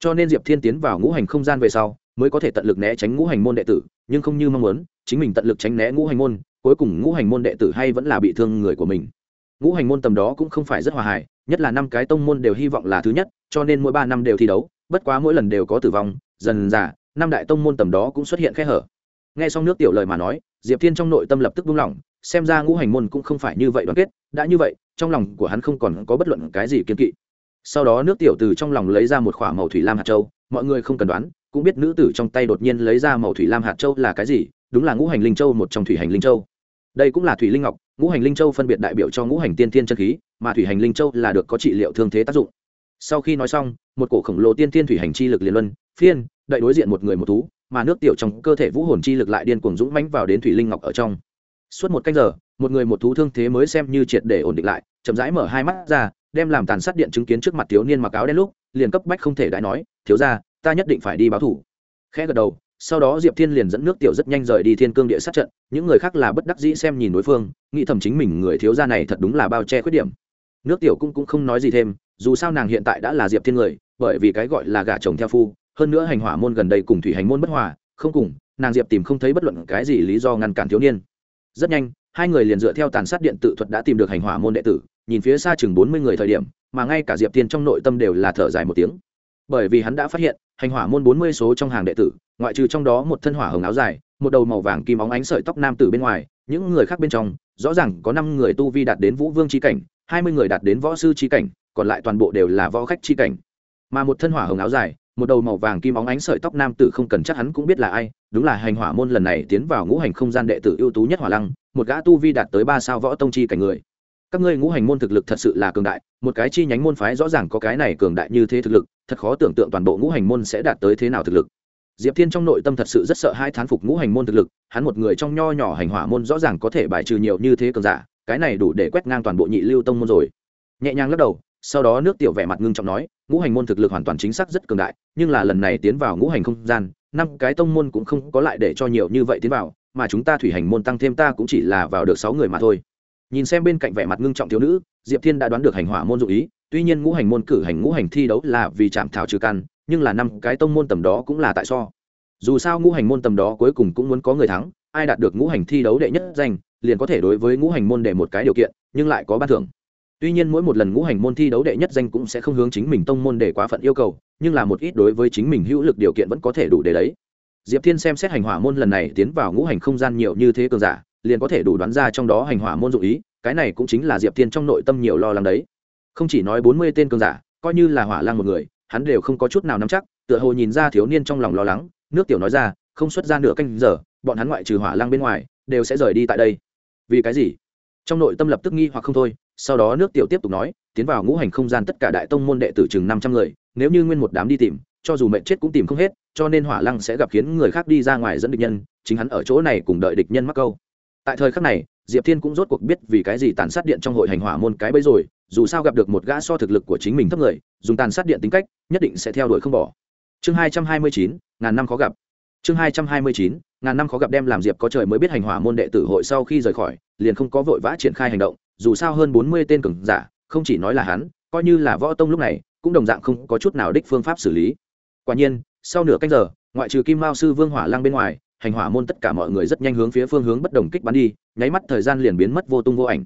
Cho nên diệp thiên tiến vào ngũ hành không gian về sau, mới có thể tận lực né tránh ngũ hành môn đệ tử, nhưng không như mong muốn, chính mình tận lực tránh né ngũ hành môn, cuối cùng ngũ hành môn đệ tử hay vẫn là bị thương người của mình. Ngũ hành môn tầm đó cũng không phải rất hòa hài, nhất là năm cái tông môn đều hy vọng là thứ nhất, cho nên mỗi ba năm đều thi đấu, bất quá mỗi lần đều có tử vong, dần dà, năm đại tông môn tầm đó cũng xuất hiện khe hở. Nghe xong nước tiểu lời mà nói diệp thiên trong nội tâm lập tức buông lỏng, xem ra ngũ hành môn cũng không phải như vậy đoàn kết, đã như vậy, trong lòng của hắn không còn có bất luận cái gì kiên kỵ. Sau đó nước tiểu từ trong lòng lấy ra một k h ỏ a màu thủy lam hạt châu, mọi người không cần đoán, cũng biết nữ tử trong tay đột nhiên lấy ra màu thủy lam hạt châu là cái gì, đúng là ngũ hành linh châu một trong thủy hành linh châu. Đây cũng là thủy linh ngọc, ngũ hành linh châu phân biệt đại biểu cho ngũ hành tiên thiên chân khí, mà thủy hành linh châu là được có trị liệu thương thế tác dụng. Sau khi nói xong, một cổ khổng lồ tiên tiên thủy hành chi lực liền luân, phiên đợi đối diện một người một thú mà nước tiểu trong cơ thể vũ hồn chi lực lại điên cuồng dũng mãnh vào đến thủy linh ngọc ở trong. Suốt một canh giờ, một người một thú thương thế mới xem như triệt để ổn định lại, chậm rãi mở hai mắt ra, đem làm tàn sát điện chứng kiến trước mặt thiếu niên mặc áo đen lúc, liền cấp bách không thể đại nói, thiếu ra ta nhất định phải đi báo thủ. Khẽ gật đầu, sau đó diệp thiên liền dẫn nước tiểu rất nhanh rời đi thiên cương địa sát trận, những người khác là bất đắc dĩ xem nhìn đối phương, nghĩ thầm chính mình người thiếu gia này thật đúng là bao che khuyết điểm. Nước tiểu cũng cũng không nói gì thêm, dù sao nàng hiện tại đã là diệp thiên người, bởi vì cái gọi là gả chồng theo phu hơn nữa hành hỏa môn gần đây cùng thủy hành môn bất hòa, không cùng, nàng diệp tìm không thấy bất luận cái gì lý do ngăn cản thiếu niên. Rất nhanh, hai người liền dựa theo tàn sát điện tự thuật đã tìm được hành hỏa môn đệ tử, nhìn phía xa chừng bốn mươi người thời điểm, mà ngay cả diệp tiên trong nội tâm đều là thở dài một tiếng. Bởi vì hắn đã phát hiện, hành hỏa môn bốn mươi số trong hàng đệ tử, ngoại trừ trong đó một thân hỏa hồng áo dài, một đầu màu vàng kim óng ánh sợi tóc nam tử bên ngoài, những người khác bên trong, rõ ràng có năm người tu vi đạt đến vũ vương chi cảnh, hai mươi người đạt đến võ sư chi cảnh, còn lại toàn bộ đều là võ khách chi cảnh. Mà một thân hỏa hồng áo dài một đầu màu vàng kim óng ánh sợi tóc nam tử không cần chắc hắn cũng biết là ai, đúng là hành hỏa môn lần này tiến vào ngũ hành không gian đệ tử ưu tú nhất hỏa lăng, một gã tu vi đạt tới ba sao võ tông chi cảnh người. Các ngươi ngũ hành môn thực lực thật sự là cường đại, một cái chi nhánh môn phái rõ ràng có cái này cường đại như thế thực lực, thật khó tưởng tượng toàn bộ ngũ hành môn sẽ đạt tới thế nào thực lực. Diệp thiên trong nội tâm thật sự rất sợ hai thán phục ngũ hành môn thực lực, hắn một người trong nho nhỏ hành hỏa môn rõ ràng có thể bài trừ nhiều như thế cường giả, cái này đủ để quét ngang toàn bộ nhị lưu tông môn rồi. Nhẹ nhàng lắc đầu sau đó nước tiểu vẻ mặt ngưng trọng nói, ngũ hành môn thực lực hoàn toàn chính xác rất cường đại, nhưng là lần này tiến vào ngũ hành không gian, năm cái tông môn cũng không có lại để cho nhiều như vậy tiến vào, mà chúng ta thủy hành môn tăng thêm ta cũng chỉ là vào được sáu người mà thôi. Nhìn xem bên cạnh vẻ mặt ngưng trọng thiếu nữ, diệp thiên đã đoán được hành hỏa môn dụ ý, tuy nhiên ngũ hành môn cử hành ngũ hành thi đấu là vì chạm thảo trừ căn, nhưng là năm cái tông môn tầm đó cũng là tại so. Dù sao ngũ hành môn tầm đó cuối cùng cũng muốn có người thắng, ai đạt được ngũ hành thi đấu đệ nhất danh, liền có thể đối với ngũ hành môn để một cái điều kiện, nhưng lại có ban thưởng tuy nhiên mỗi một lần ngũ hành môn thi đấu đệ nhất danh cũng sẽ không hướng chính mình tông môn để quá phận yêu cầu, nhưng là một ít đối với chính mình hữu lực điều kiện vẫn có thể đủ để đấy. Diệp thiên xem xét hành hỏa môn lần này tiến vào ngũ hành không gian nhiều như thế cường giả, liền có thể đủ đoán ra trong đó hành hỏa môn dụ ý, cái này cũng chính là diệp thiên trong nội tâm nhiều lo lắng đấy. Không chỉ nói bốn mươi tên cường giả, coi như là hỏa lang một người, hắn đều không có chút nào nắm chắc, tựa hồ nhìn ra thiếu niên trong lòng lo lắng, nước tiểu nói ra, không xuất ra nửa canh giờ, bọn hắn ngoại trừ hỏa lang bên ngoài, đều sẽ rời đi tại đây. Vì cái gì? Trong nội tâm lập tức nghi hoặc không thôi, sau đó nước tiểu tiếp tục nói, tiến vào ngũ hành không gian tất cả đại tông môn đệ tử chừng năm trăm người, nếu như nguyên một đám đi tìm, cho dù mệnh chết cũng tìm không hết, cho nên hỏa lăng sẽ gặp khiến người khác đi ra ngoài dẫn địch nhân, chính hắn ở chỗ này cùng đợi địch nhân mắc câu. Tại thời khắc này, diệp thiên cũng rốt cuộc biết vì cái gì tàn sát điện trong hội hành hỏa môn cái bấy rồi, dù sao gặp được một gã so thực lực của chính mình thấp người, dùng tàn sát điện tính cách, nhất định sẽ theo đuổi không bỏ. Chương hai trăm hai mươi chín, ngàn năm khó gặp. Chương hai trăm hai mươi chín ngàn năm khó gặp đem làm diệp có trời mới biết hành hỏa môn đệ tử hội sau khi rời khỏi, liền không có vội vã triển khai hành động, dù sao hơn bốn mươi tên cường giả, không chỉ nói là hắn, coi như là võ tông lúc này, cũng đồng dạng không có chút nào đích phương pháp xử lý. Quả nhiên, sau nửa canh giờ, ngoại trừ kim mao sư vương hỏa lang bên ngoài, hành hỏa môn tất cả mọi người rất nhanh hướng phía phương hướng bất đồng kích bắn đi, nháy mắt thời gian liền biến mất vô tung vô ảnh.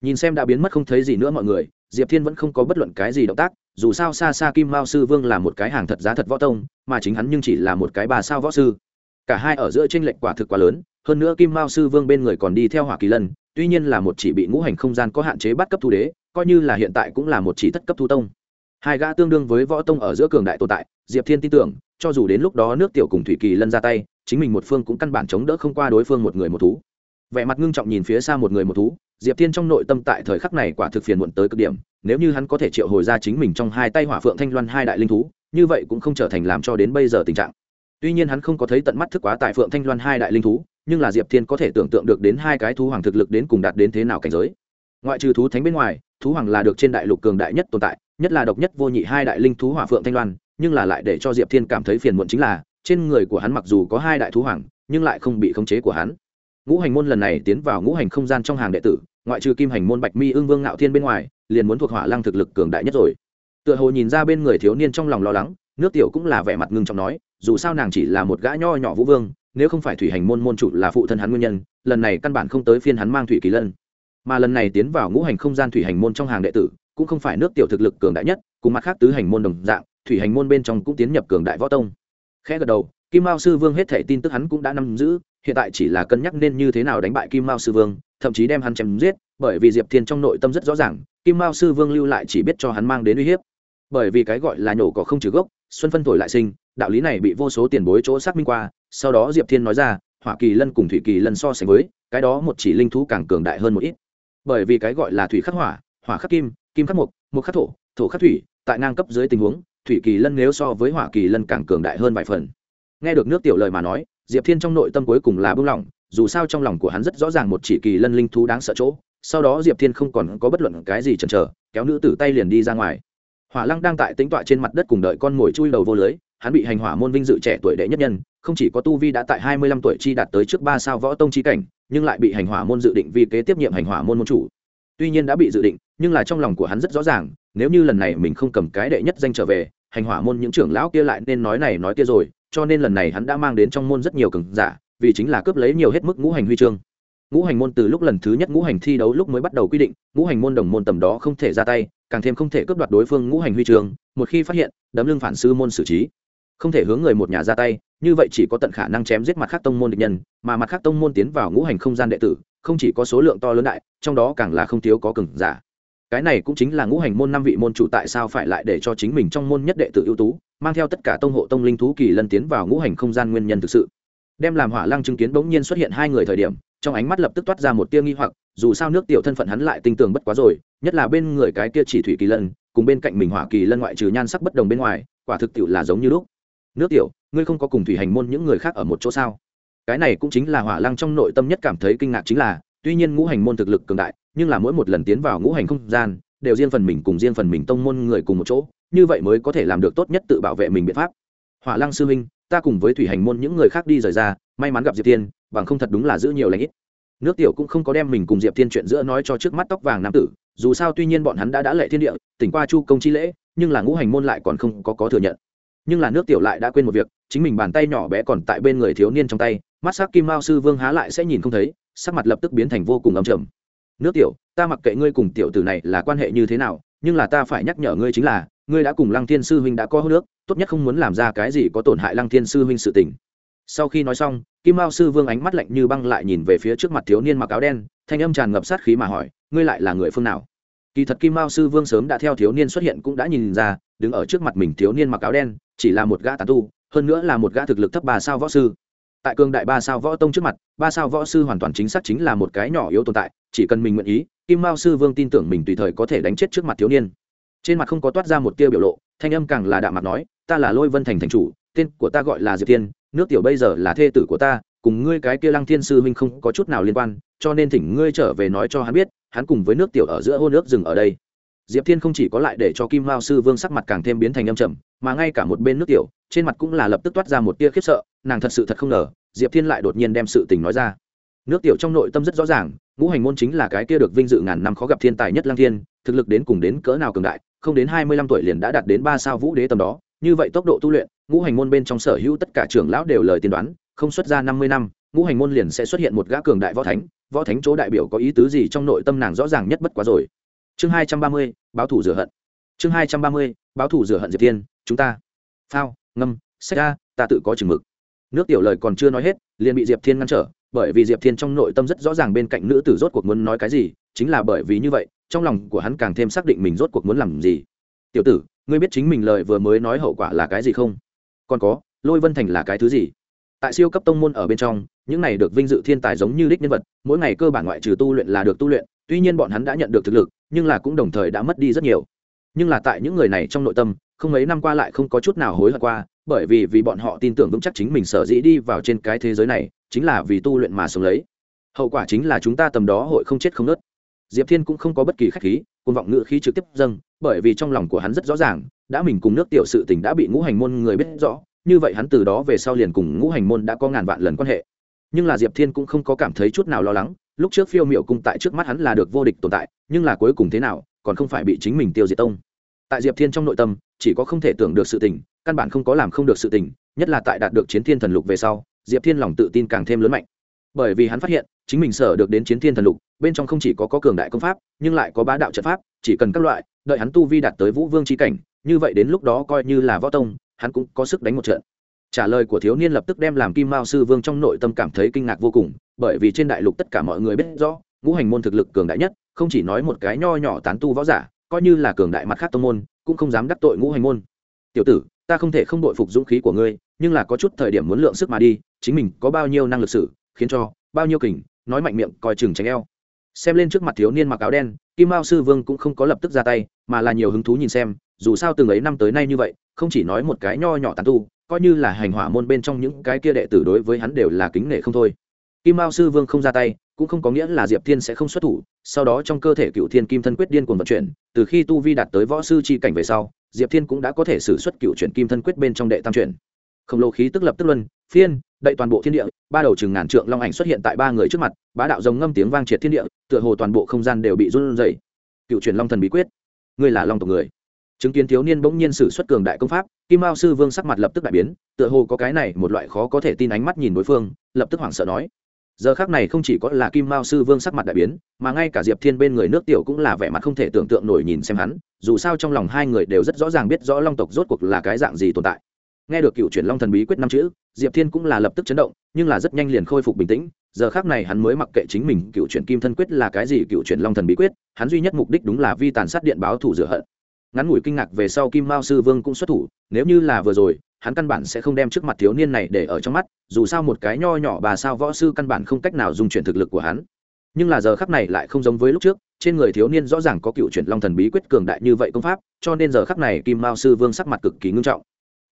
Nhìn xem đã biến mất không thấy gì nữa mọi người, diệp thiên vẫn không có bất luận cái gì động tác, dù sao xa xa kim mao sư vương là một cái hàng thật giá thật võ tông, mà chính hắn nhưng chỉ là một cái bà sao võ sư cả hai ở giữa t r ê n lệch quả thực quá lớn, hơn nữa kim mao sư vương bên người còn đi theo hỏa kỳ lân, tuy nhiên là một chỉ bị ngũ hành không gian có hạn chế bắt cấp thu đế, coi như là hiện tại cũng là một chỉ thất cấp thu tông. Hai gã tương đương với võ tông ở giữa cường đại tồn tại, diệp thiên tin tưởng, cho dù đến lúc đó nước tiểu cùng thủy kỳ lân ra tay, chính mình một phương cũng căn bản chống đỡ không qua đối phương một người một thú. Vẻ mặt ngưng trọng nhìn phía xa một người một thú, diệp thiên trong nội tâm tại thời khắc này quả thực phiền muộn tới cực điểm, nếu như hắn có thể triệu hồi ra chính mình trong hai tay hỏa phượng thanh loan hai đại linh thú, như vậy cũng không trở thành làm cho đến bây giờ tình trạng tuy nhiên hắn không có thấy tận mắt thức quá tại phượng thanh loan hai đại linh thú, nhưng là diệp thiên có thể tưởng tượng được đến hai cái thú hoàng thực lực đến cùng đạt đến thế nào cảnh giới. Ngoại trừ thú thánh bên ngoài, thú hoàng là được trên đại lục cường đại nhất tồn tại, nhất là độc nhất vô nhị hai đại linh thú hỏa phượng thanh loan, nhưng là lại để cho diệp thiên cảm thấy phiền muộn chính là, trên người của hắn mặc dù có hai đại thú hoàng, nhưng lại không bị khống chế của hắn. Ngũ hành môn lần này tiến vào ngũ hành không gian trong hàng đệ tử, ngoại trừ kim hành môn bạch mi ương vương ngạo thiên bên ngoài, liền muốn thuộc hỏa lăng thực lực cường đại nhất rồi. Tựa hồ nhìn ra bên người thiếu niên trong lòng lo lắng, nước tiểu cũng là vẻ mặt ngưng trọng nói dù sao nàng chỉ là một gã nho nhỏ vũ vương, nếu không phải thủy hành môn môn chủ là phụ thân hắn nguyên nhân, lần này căn bản không tới phiên hắn mang thủy kỳ lân. Mà lần này tiến vào ngũ hành không gian thủy hành môn trong hàng đệ tử, cũng không phải nước tiểu thực lực cường đại nhất, cùng mặt khác tứ hành môn đồng dạng, thủy hành môn bên trong cũng tiến nhập cường đại võ tông. Khẽ gật đầu, kim mao sư vương hết thể tin tức hắn cũng đã nắm giữ, hiện tại chỉ là cân nhắc nên như thế nào đánh bại kim mao sư vương, thậm chí đem hắn chém giết, bởi vì diệp thiên trong nội tâm rất rõ ràng, kim mao sư vương lưu lại chỉ biết cho hắn mang đến uy hiếp. Bởi vì cái gọi là nhổ có không trừ gốc, xuân phân thổi lại sinh đạo lý này bị vô số tiền bối chỗ xác minh qua, sau đó diệp thiên nói ra, hỏa kỳ lân cùng thủy kỳ lân so sánh với, cái đó một chỉ linh thú càng cường đại hơn một ít. Bởi vì cái gọi là thủy khắc hỏa hỏa khắc kim kim khắc mộc mộc khắc thổ thổ khắc thủy, tại ngang cấp dưới tình huống, thủy kỳ lân nếu so với hỏa kỳ lân càng cường đại hơn vài phần. Nghe được nước tiểu lời mà nói, diệp thiên trong nội tâm cuối cùng là bưng lỏng dù sao trong lòng của hắn rất rõ ràng một chỉ kỳ lân linh thú đáng sợ chỗ, sau đó diệp thiên không còn có bất luận cái gì chần chờ, kéo nữ tử tay liền đi ra ngoài. Hỏa lăng đang tại tính tọa trên mặt đất cùng đợi con mồi chui đầu vô lưới hắn bị hành hỏa môn vinh dự trẻ tuổi đệ nhất nhân, không chỉ có tu vi đã tại hai mươi lăm tuổi chi đạt tới trước ba sao võ tông chi cảnh, nhưng lại bị hành hỏa môn dự định vì kế tiếp nhiệm hành hỏa môn môn chủ. Tuy nhiên đã bị dự định, nhưng là trong lòng của hắn rất rõ ràng, nếu như lần này mình không cầm cái đệ nhất danh trở về, hành hỏa môn những trưởng lão kia lại nên nói này nói kia rồi, cho nên lần này hắn đã mang đến trong môn rất nhiều cường giả, vì chính là cướp lấy nhiều hết mức ngũ hành huy chương. Ngũ hành môn từ lúc lần thứ nhất ngũ hành thi đấu lúc mới bắt đầu quy định, ngũ hành môn đồng môn tầm đó không thể ra tay, càng thêm không thể cướp đoạt đối phương ngũ hành huy chương, một khi phát hiện, đấm lưng phản sư môn xử trí không thể hướng người một nhà ra tay, như vậy chỉ có tận khả năng chém giết mặt khác tông môn địch nhân, mà mặt khác tông môn tiến vào ngũ hành không gian đệ tử, không chỉ có số lượng to lớn đại, trong đó càng là không thiếu có cường giả. Cái này cũng chính là ngũ hành môn năm vị môn chủ tại sao phải lại để cho chính mình trong môn nhất đệ tử ưu tú, mang theo tất cả tông hộ tông linh thú kỳ lân tiến vào ngũ hành không gian nguyên nhân thực sự. Đem làm hỏa lăng chứng kiến bỗng nhiên xuất hiện hai người thời điểm, trong ánh mắt lập tức toát ra một tia nghi hoặc, dù sao nước tiểu thân phận hắn lại tinh tường bất quá rồi, nhất là bên người cái kia chỉ thủy kỳ lân, cùng bên cạnh mình hỏa kỳ lân ngoại trừ nhan sắc bất đồng bên ngoài, quả thực tiểu là giống như lúc nước tiểu, ngươi không có cùng thủy hành môn những người khác ở một chỗ sao? Cái này cũng chính là hỏa lăng trong nội tâm nhất cảm thấy kinh ngạc chính là, tuy nhiên ngũ hành môn thực lực cường đại, nhưng là mỗi một lần tiến vào ngũ hành không gian, đều riêng phần mình cùng riêng phần mình tông môn người cùng một chỗ, như vậy mới có thể làm được tốt nhất tự bảo vệ mình biện pháp. Hỏa lăng sư huynh, ta cùng với thủy hành môn những người khác đi rời ra, may mắn gặp diệp tiên bằng không thật đúng là giữ nhiều lãnh ít. Nước tiểu cũng không có đem mình cùng diệp tiên chuyện giữa nói cho trước mắt tóc vàng nam tử, dù sao tuy nhiên bọn hắn đã đã lệ thiên địa, tỉnh qua chu công chi lễ, nhưng là ngũ hành môn lại còn không có có thừa nhận nhưng là nước tiểu lại đã quên một việc, chính mình bàn tay nhỏ bé còn tại bên người thiếu niên trong tay, mắt sắc kim mao sư vương há lại sẽ nhìn không thấy, sắc mặt lập tức biến thành vô cùng âm trầm. Nước tiểu, ta mặc kệ ngươi cùng tiểu tử này là quan hệ như thế nào, nhưng là ta phải nhắc nhở ngươi chính là, ngươi đã cùng lăng thiên sư huynh đã có hô nước tốt nhất không muốn làm ra cái gì có tổn hại lăng thiên sư huynh sự tình. Sau khi nói xong, kim mao sư vương ánh mắt lạnh như băng lại nhìn về phía trước mặt thiếu niên mặc áo đen, thanh âm tràn ngập sát khí mà hỏi, ngươi lại là người phương nào? Kỳ thật kim mao sư vương sớm đã theo thiếu niên xuất hiện cũng đã nhìn ra, đứng ở trước mặt mình thiếu niên mặc áo đen chỉ là một gã tán tu, hơn nữa là một gã thực lực thấp ba sao võ sư. Tại cương đại ba sao võ tông trước mặt, ba sao võ sư hoàn toàn chính xác chính là một cái nhỏ yếu tồn tại, chỉ cần mình nguyện ý, kim mao sư vương tin tưởng mình tùy thời có thể đánh chết trước mặt thiếu niên. Trên mặt không có toát ra một tiêu biểu lộ, thanh âm càng là đạm mặt nói, ta là lôi vân thành thành chủ, tên của ta gọi là diệp tiên nước tiểu bây giờ là thê tử của ta, cùng ngươi cái kia lăng thiên sư huynh không có chút nào liên quan, cho nên thỉnh ngươi trở về nói cho hắn biết, hắn cùng với nước tiểu ở giữa hôn nước dừng ở đây diệp thiên không chỉ có lại để cho kim mao sư vương sắc mặt càng thêm biến thành âm trầm, mà ngay cả một bên nước tiểu, trên mặt cũng là lập tức toát ra một tia khiếp sợ, nàng thật sự thật không ngờ, diệp thiên lại đột nhiên đem sự tình nói ra. Nước tiểu trong nội tâm rất rõ ràng, ngũ hành môn chính là cái kia được vinh dự ngàn năm khó gặp thiên tài nhất lang thiên, thực lực đến cùng đến cỡ nào cường đại, không đến hai mươi lăm tuổi liền đã đạt đến ba sao vũ đế tầm đó, như vậy tốc độ tu luyện, ngũ hành môn bên trong sở hữu tất cả trưởng lão đều lời tiên đoán, không xuất ra năm mươi năm, ngũ hành môn liền sẽ xuất hiện một gã cường đại võ thánh võ thánh chỗ đại biểu có ý tứ gì trong nội tâm nàng rõ ràng nhất bất quá rồi chương hai trăm ba mươi, báo thủ rửa hận. Chương hai trăm ba mươi, báo thủ rửa hận diệp thiên, chúng ta. Phao, ngâm sách ra, ta tự có chừng mực. Nước tiểu lời còn chưa nói hết, liền bị diệp thiên ngăn trở, bởi vì diệp thiên trong nội tâm rất rõ ràng bên cạnh nữ tử rốt cuộc muốn nói cái gì, chính là bởi vì như vậy, trong lòng của hắn càng thêm xác định mình rốt cuộc muốn làm gì. Tiểu tử, ngươi biết chính mình lời vừa mới nói hậu quả là cái gì không? Còn có, lôi vân thành là cái thứ gì? Tại siêu cấp tông môn ở bên trong, những này được vinh dự thiên tài giống như đích nhân vật, mỗi ngày cơ bản ngoại trừ tu luyện là được tu luyện tuy nhiên bọn hắn đã nhận được thực lực, nhưng là cũng đồng thời đã mất đi rất nhiều. Nhưng là tại những người này trong nội tâm, không mấy năm qua lại không có chút nào hối hận qua, bởi vì vì bọn họ tin tưởng vững chắc chính mình sở dĩ đi vào trên cái thế giới này, chính là vì tu luyện mà sống lấy. Hậu quả chính là chúng ta tầm đó hội không chết không nớt diệp thiên cũng không có bất kỳ khách khí côn vọng ngự khí trực tiếp dâng, bởi vì trong lòng của hắn rất rõ ràng, đã mình cùng nước tiểu sự tình đã bị ngũ hành môn người biết rõ, như vậy hắn từ đó về sau liền cùng ngũ hành môn đã có ngàn vạn lần quan hệ. Nhưng là diệp thiên cũng không có cảm thấy chút nào lo lắng lúc trước phiêu miệu cung tại trước mắt hắn là được vô địch tồn tại nhưng là cuối cùng thế nào còn không phải bị chính mình tiêu diệt tông. Tại diệp thiên trong nội tâm chỉ có không thể tưởng được sự tình căn bản không có làm không được sự tình nhất là tại đạt được chiến thiên thần lục về sau diệp thiên lòng tự tin càng thêm lớn mạnh. Bởi vì hắn phát hiện chính mình sở được đến chiến thiên thần lục bên trong không chỉ có, có cường đại công pháp nhưng lại có bá đạo trận pháp chỉ cần các loại đợi hắn tu vi đạt tới vũ vương c cảnh như vậy đến lúc đó coi như là võ tông hắn cũng có sức đánh một trận trả lời của thiếu niên lập tức đem làm kim mao sư vương trong nội tâm cảm thấy kinh ngạc vô cùng, bởi vì trên đại lục tất cả mọi người biết rõ, ngũ hành môn thực lực cường đại nhất, không chỉ nói một cái nho nhỏ tán tu võ giả, coi như là cường đại mặt khác tông môn, cũng không dám đắc tội ngũ hành môn. Tiểu tử, ta không thể không đội phục dũng khí của ngươi, nhưng là có chút thời điểm muốn lượng sức mà đi, chính mình có bao nhiêu năng lực sử khiến cho bao nhiêu kình, nói mạnh miệng, coi chừng tránh eo. Xem lên trước mặt thiếu niên mặc áo đen, kim mao sư vương cũng không có lập tức ra tay, mà là nhiều hứng thú nhìn xem, dù sao từng ấy năm tới nay như vậy, không chỉ nói một cái nho nhỏ tàn tu coi như là hành hỏa môn bên trong những cái kia đệ tử đối với hắn đều là kính nể không thôi. Kim mao sư vương không ra tay, cũng không có nghĩa là diệp thiên sẽ không xuất thủ, sau đó trong cơ thể cựu thiên kim thân quyết điên cuồng vận chuyển, từ khi tu vi đạt tới võ sư c h i cảnh về sau, diệp thiên cũng đã có thể xử xuất cựu chuyển kim thân quyết bên trong đệ tam chuyển. Khổng lồ khí tức lập tức luân, phiên, đậy toàn bộ thiên địa, ba đầu chừng ngàn trượng long ảnh xuất hiện tại ba người trước mặt, bá đạo giống ngâm tiếng vang triệt thiên địa, tựa hồ toàn bộ không gian đều bị run dậy cựu truyền long thần bí quyết, ngươi là long tộc người chứng kiến thiếu niên bỗng nhiên sử xuất cường đại công pháp, kim mao sư vương sắc mặt lập tức đại biến, tựa hồ có cái này một loại khó có thể tin ánh mắt nhìn đối phương, lập tức hoảng sợ nói. Giờ khác này không chỉ có là kim mao sư vương sắc mặt đại biến, mà ngay cả diệp thiên bên người nước tiểu cũng là vẻ mặt không thể tưởng tượng nổi nhìn xem hắn, dù sao trong lòng hai người đều rất rõ ràng biết rõ long tộc rốt cuộc là cái dạng gì tồn tại. Nghe được cựu truyền long thần bí quyết năm chữ, diệp thiên cũng là lập tức chấn động, nhưng là rất nhanh liền khôi phục bình tĩnh, giờ khác này hắn mới mặc kệ chính mình cựu truyền kim thân quyết là cái gì cựu truyền long thần bí quyết, hắn duy nhất mục đích đúng là vi tàn sát điện báo thủ rửa hận ngắn ngủi kinh ngạc về sau kim mao sư vương cũng xuất thủ, nếu như là vừa rồi, hắn căn bản sẽ không đem trước mặt thiếu niên này để ở trong mắt, dù sao một cái nho nhỏ bà sao võ sư căn bản không cách nào dùng chuyển thực lực của hắn. Nhưng là giờ khắc này lại không giống với lúc trước, trên người thiếu niên rõ ràng có cựu chuyển long thần bí quyết cường đại như vậy công pháp, cho nên giờ khắc này kim mao sư vương sắc mặt cực kỳ ngưng trọng.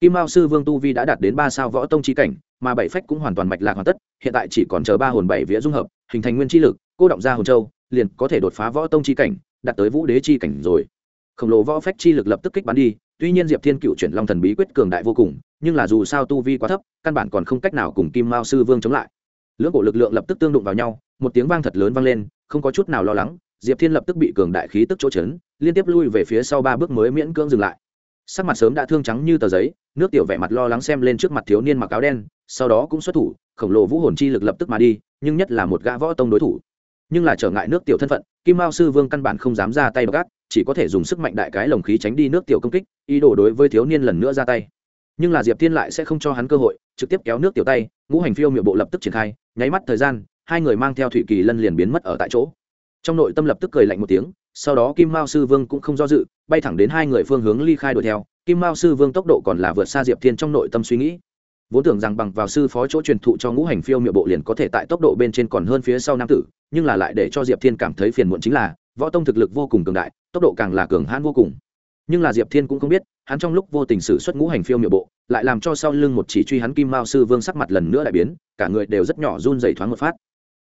Kim mao sư vương tu vi đã đạt đến ba sao võ tông chi cảnh, mà bảy phách cũng hoàn toàn mạch lạc hoàn tất, hiện tại chỉ còn chờ ba hồn bảy vía dung hợp, hình thành nguyên chi lực, cô động ra hồn châu, liền có thể đột phá võ tông chi cảnh, đạt tới vũ đế chi cảnh rồi khổng lồ võ phách chi lực lập tức kích bắn đi, tuy nhiên diệp thiên cựu chuyển long thần bí quyết cường đại vô cùng, nhưng là dù sao tu vi quá thấp, căn bản còn không cách nào cùng kim mao sư vương chống lại. Lưỡng bộ lực lượng lập tức tương đụng vào nhau, một tiếng vang thật lớn vang lên, không có chút nào lo lắng, diệp thiên lập tức bị cường đại khí tức chỗ chấn, liên tiếp lui về phía sau ba bước mới miễn cưỡng dừng lại. Sắc mặt sớm đã thương trắng như tờ giấy, nước tiểu vẻ mặt lo lắng xem lên trước mặt thiếu niên mặc áo đen, sau đó cũng xuất thủ, khổng lồ vũ hồn chi lực lập tức mà đi, nhưng nhất là một gã võ tông đối thủ. Nhưng là trở ngại nước tiểu thân phận, kim mao sư vương căn bản không dám ra tay gác chỉ có thể dùng sức mạnh đại cái lồng khí tránh đi nước tiểu công kích, ý đồ đối với thiếu niên lần nữa ra tay. Nhưng là diệp thiên lại sẽ không cho hắn cơ hội, trực tiếp kéo nước tiểu tay, ngũ hành phiêu miệng bộ lập tức triển khai, nháy mắt thời gian, hai người mang theo thủy kỳ lân liền biến mất ở tại chỗ. Trong nội tâm lập tức cười lạnh một tiếng, sau đó kim mao sư vương cũng không do dự, bay thẳng đến hai người phương hướng ly khai đuổi theo. Kim mao sư vương tốc độ còn là vượt xa diệp thiên trong nội tâm suy nghĩ. Vốn tưởng rằng bằng vào sư phó chỗ truyền thụ cho ngũ hành phiêu miệng bộ liền có thể tại tốc độ bên trên còn hơn phía sau nam tử, nhưng là lại để cho diệp thiên cảm thấy phiền muộn chính là võ tông thực lực vô cùng cường đại, tốc độ càng là cường hãn vô cùng. Nhưng là diệp thiên cũng không biết, hắn trong lúc vô tình sử xuất ngũ hành phiêu miệng bộ, lại làm cho sau lưng một chỉ truy hắn kim mao sư vương sắc mặt lần nữa đại biến, cả người đều rất nhỏ run dày thoáng một phát.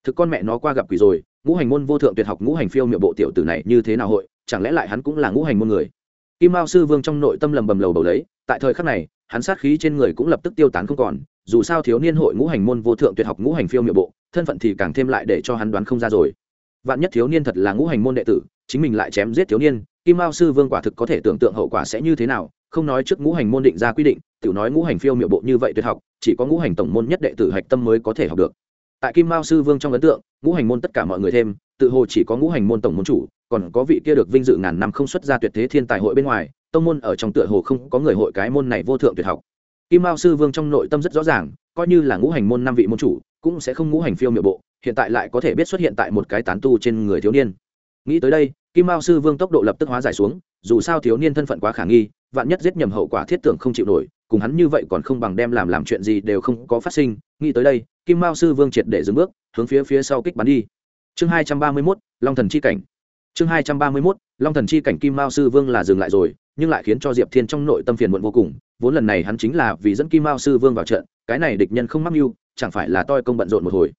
Thực con mẹ nó qua gặp quỷ rồi, ngũ hành môn vô thượng tuyệt học ngũ hành phiêu miệng bộ tiểu tử này như thế nào hội, chẳng lẽ lại hắn cũng là ngũ hành môn người? Kim mao sư vương trong nội tâm lầm bầm lầu bầu lấy, tại thời khắc này, hắn sát khí trên người cũng lập tức tiêu tán không còn, dù sao thiếu niên hội ngũ hành môn vô thượng tuyệt học ngũ hành phiêu miệng bộ, thân phận thì càng thêm lại để cho hắn đoán không ra rồi vạn nhất thiếu niên thật là ngũ hành môn đệ tử, chính mình lại chém giết thiếu niên, kim mao sư vương quả thực có thể tưởng tượng hậu quả sẽ như thế nào, không nói trước ngũ hành môn định ra quy định, tiểu nói ngũ hành phiêu miệng bộ như vậy tuyệt học, chỉ có ngũ hành tổng môn nhất đệ tử hạch tâm mới có thể học được. Tại kim mao sư vương trong ấn tượng, ngũ hành môn tất cả mọi người thêm, tự hồ chỉ có ngũ hành môn tổng môn chủ, còn có vị kia được vinh dự ngàn năm không xuất ra tuyệt thế thiên tài hội bên ngoài, tông môn ở trong tựa hồ không có người hội cái môn này vô thượng tuyệt học. Kim mao sư vương trong nội tâm rất rõ ràng, coi như là ngũ hành môn năm vị môn chủ, cũng sẽ không ngũ hành phiêu miệng bộ hiện tại lại có thể biết xuất hiện tại một cái tán tu trên người thiếu niên. Nghĩ tới đây, kim mao sư vương tốc độ lập tức hóa giải xuống, dù sao thiếu niên thân phận quá khả nghi, vạn nhất giết nhầm hậu quả thiết tưởng không chịu nổi, cùng hắn như vậy còn không bằng đem làm làm chuyện gì đều không có phát sinh, nghĩ tới đây, kim mao sư vương triệt để dừng bước, hướng phía phía sau kích bắn đi. Chương hai trăm ba mươi mốt, long thần chi cảnh. Chương hai trăm ba mươi mốt, long thần chi cảnh kim mao sư vương là dừng lại rồi, nhưng lại khiến cho diệp thiên trong nội tâm phiền muộn vô cùng, vốn lần này hắn chính là vì dẫn kim mao sư vương vào trận, cái này địch nhân không mắc mưu, chẳng phải là toi công bận rộn một hồi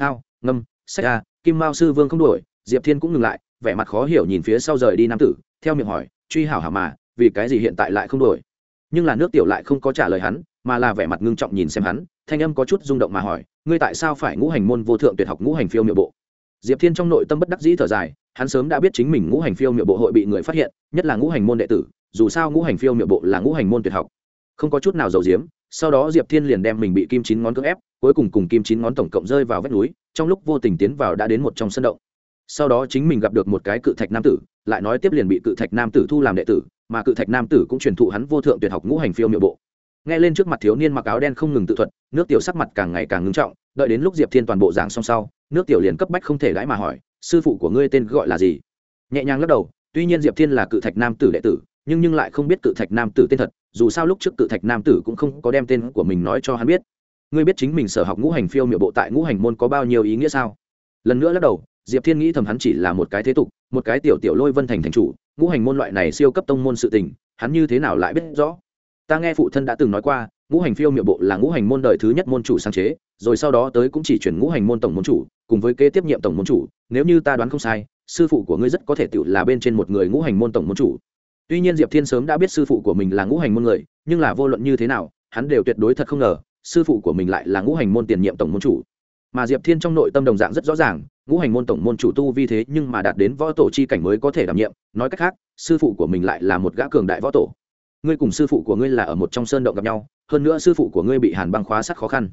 phao, ngâm, sách a, kim mao sư vương không đuổi, diệp thiên cũng ngừng lại, vẻ mặt khó hiểu nhìn phía sau rời đi nam tử, theo miệng hỏi, truy hảo hảo mà, vì cái gì hiện tại lại không đổi nhưng là nước tiểu lại không có trả lời hắn, mà là vẻ mặt ngưng trọng nhìn xem hắn, thanh âm có chút rung động mà hỏi, ngươi tại sao phải ngũ hành môn vô thượng tuyệt học ngũ hành phiêu miệng bộ? Diệp thiên trong nội tâm bất đắc dĩ thở dài, hắn sớm đã biết chính mình ngũ hành phiêu miệng bộ hội bị người phát hiện, nhất là ngũ hành môn đệ tử, dù sao ngũ hành phiêu miệng bộ là ngũ hành môn tuyệt học. Không có chút nào giàu diếm sau đó diệp thiên liền đem mình bị kim chín ngón cưỡng ép cuối cùng cùng kim chín ngón tổng cộng rơi vào vách núi, trong lúc vô tình tiến vào đã đến một trong sân động. Sau đó chính mình gặp được một cái cự thạch nam tử, lại nói tiếp liền bị cự thạch nam tử thu làm đệ tử, mà cự thạch nam tử cũng truyền thụ hắn vô thượng tuyệt học ngũ hành phiêu miệu bộ. Nghe lên trước mặt thiếu niên mặc áo đen không ngừng tự thuật, nước tiểu sắc mặt càng ngày càng ngưng trọng, đợi đến lúc diệp thiên toàn bộ giảng xong sau, nước tiểu liền cấp bách không thể gãi mà hỏi, sư phụ của ngươi tên gọi là gì? Nhẹ nhàng lắc đầu, tuy nhiên diệp thiên là cự thạch nam tử đệ tử, nhưng nhưng lại không biết cự thạch nam tử tên thật, dù sao lúc trước cự thạch nam tử cũng không có đem tên của mình nói cho hắn biết ngươi biết chính mình sở học ngũ hành phiêu miệu bộ tại ngũ hành môn có bao nhiêu ý nghĩa sao? Lần nữa lắc đầu, diệp thiên nghĩ thầm hắn chỉ là một cái thế tục, một cái tiểu tiểu lôi vân thành thành chủ, ngũ hành môn loại này siêu cấp tông môn sự tình, hắn như thế nào lại biết rõ? Ta nghe phụ thân đã từng nói qua, ngũ hành phiêu miệu bộ là ngũ hành môn đời thứ nhất môn chủ sáng chế, rồi sau đó tới cũng chỉ chuyển ngũ hành môn tổng môn chủ, cùng với kế tiếp nhiệm tổng môn chủ. Nếu như ta đoán không sai, sư phụ của ngươi rất có thể tự là bên trên một người ngũ hành môn tổng môn chủ. Tuy nhiên diệp thiên sớm đã biết sư phụ của mình là ngũ hành môn người, nhưng là vô luận như thế nào, hắn đều tuyệt đối thật không ngờ sư phụ của mình lại là ngũ hành môn tiền nhiệm tổng môn chủ. Mà diệp thiên trong nội tâm đồng dạng rất rõ ràng, ngũ hành môn tổng môn chủ tu vi thế nhưng mà đạt đến võ tổ chi cảnh mới có thể đảm nhiệm. Nói cách khác, sư phụ của mình lại là một gã cường đại võ tổ. Ngươi cùng sư phụ của ngươi là ở một trong sơn động gặp nhau, hơn nữa sư phụ của ngươi bị hàn băng khóa sắt khó khăn.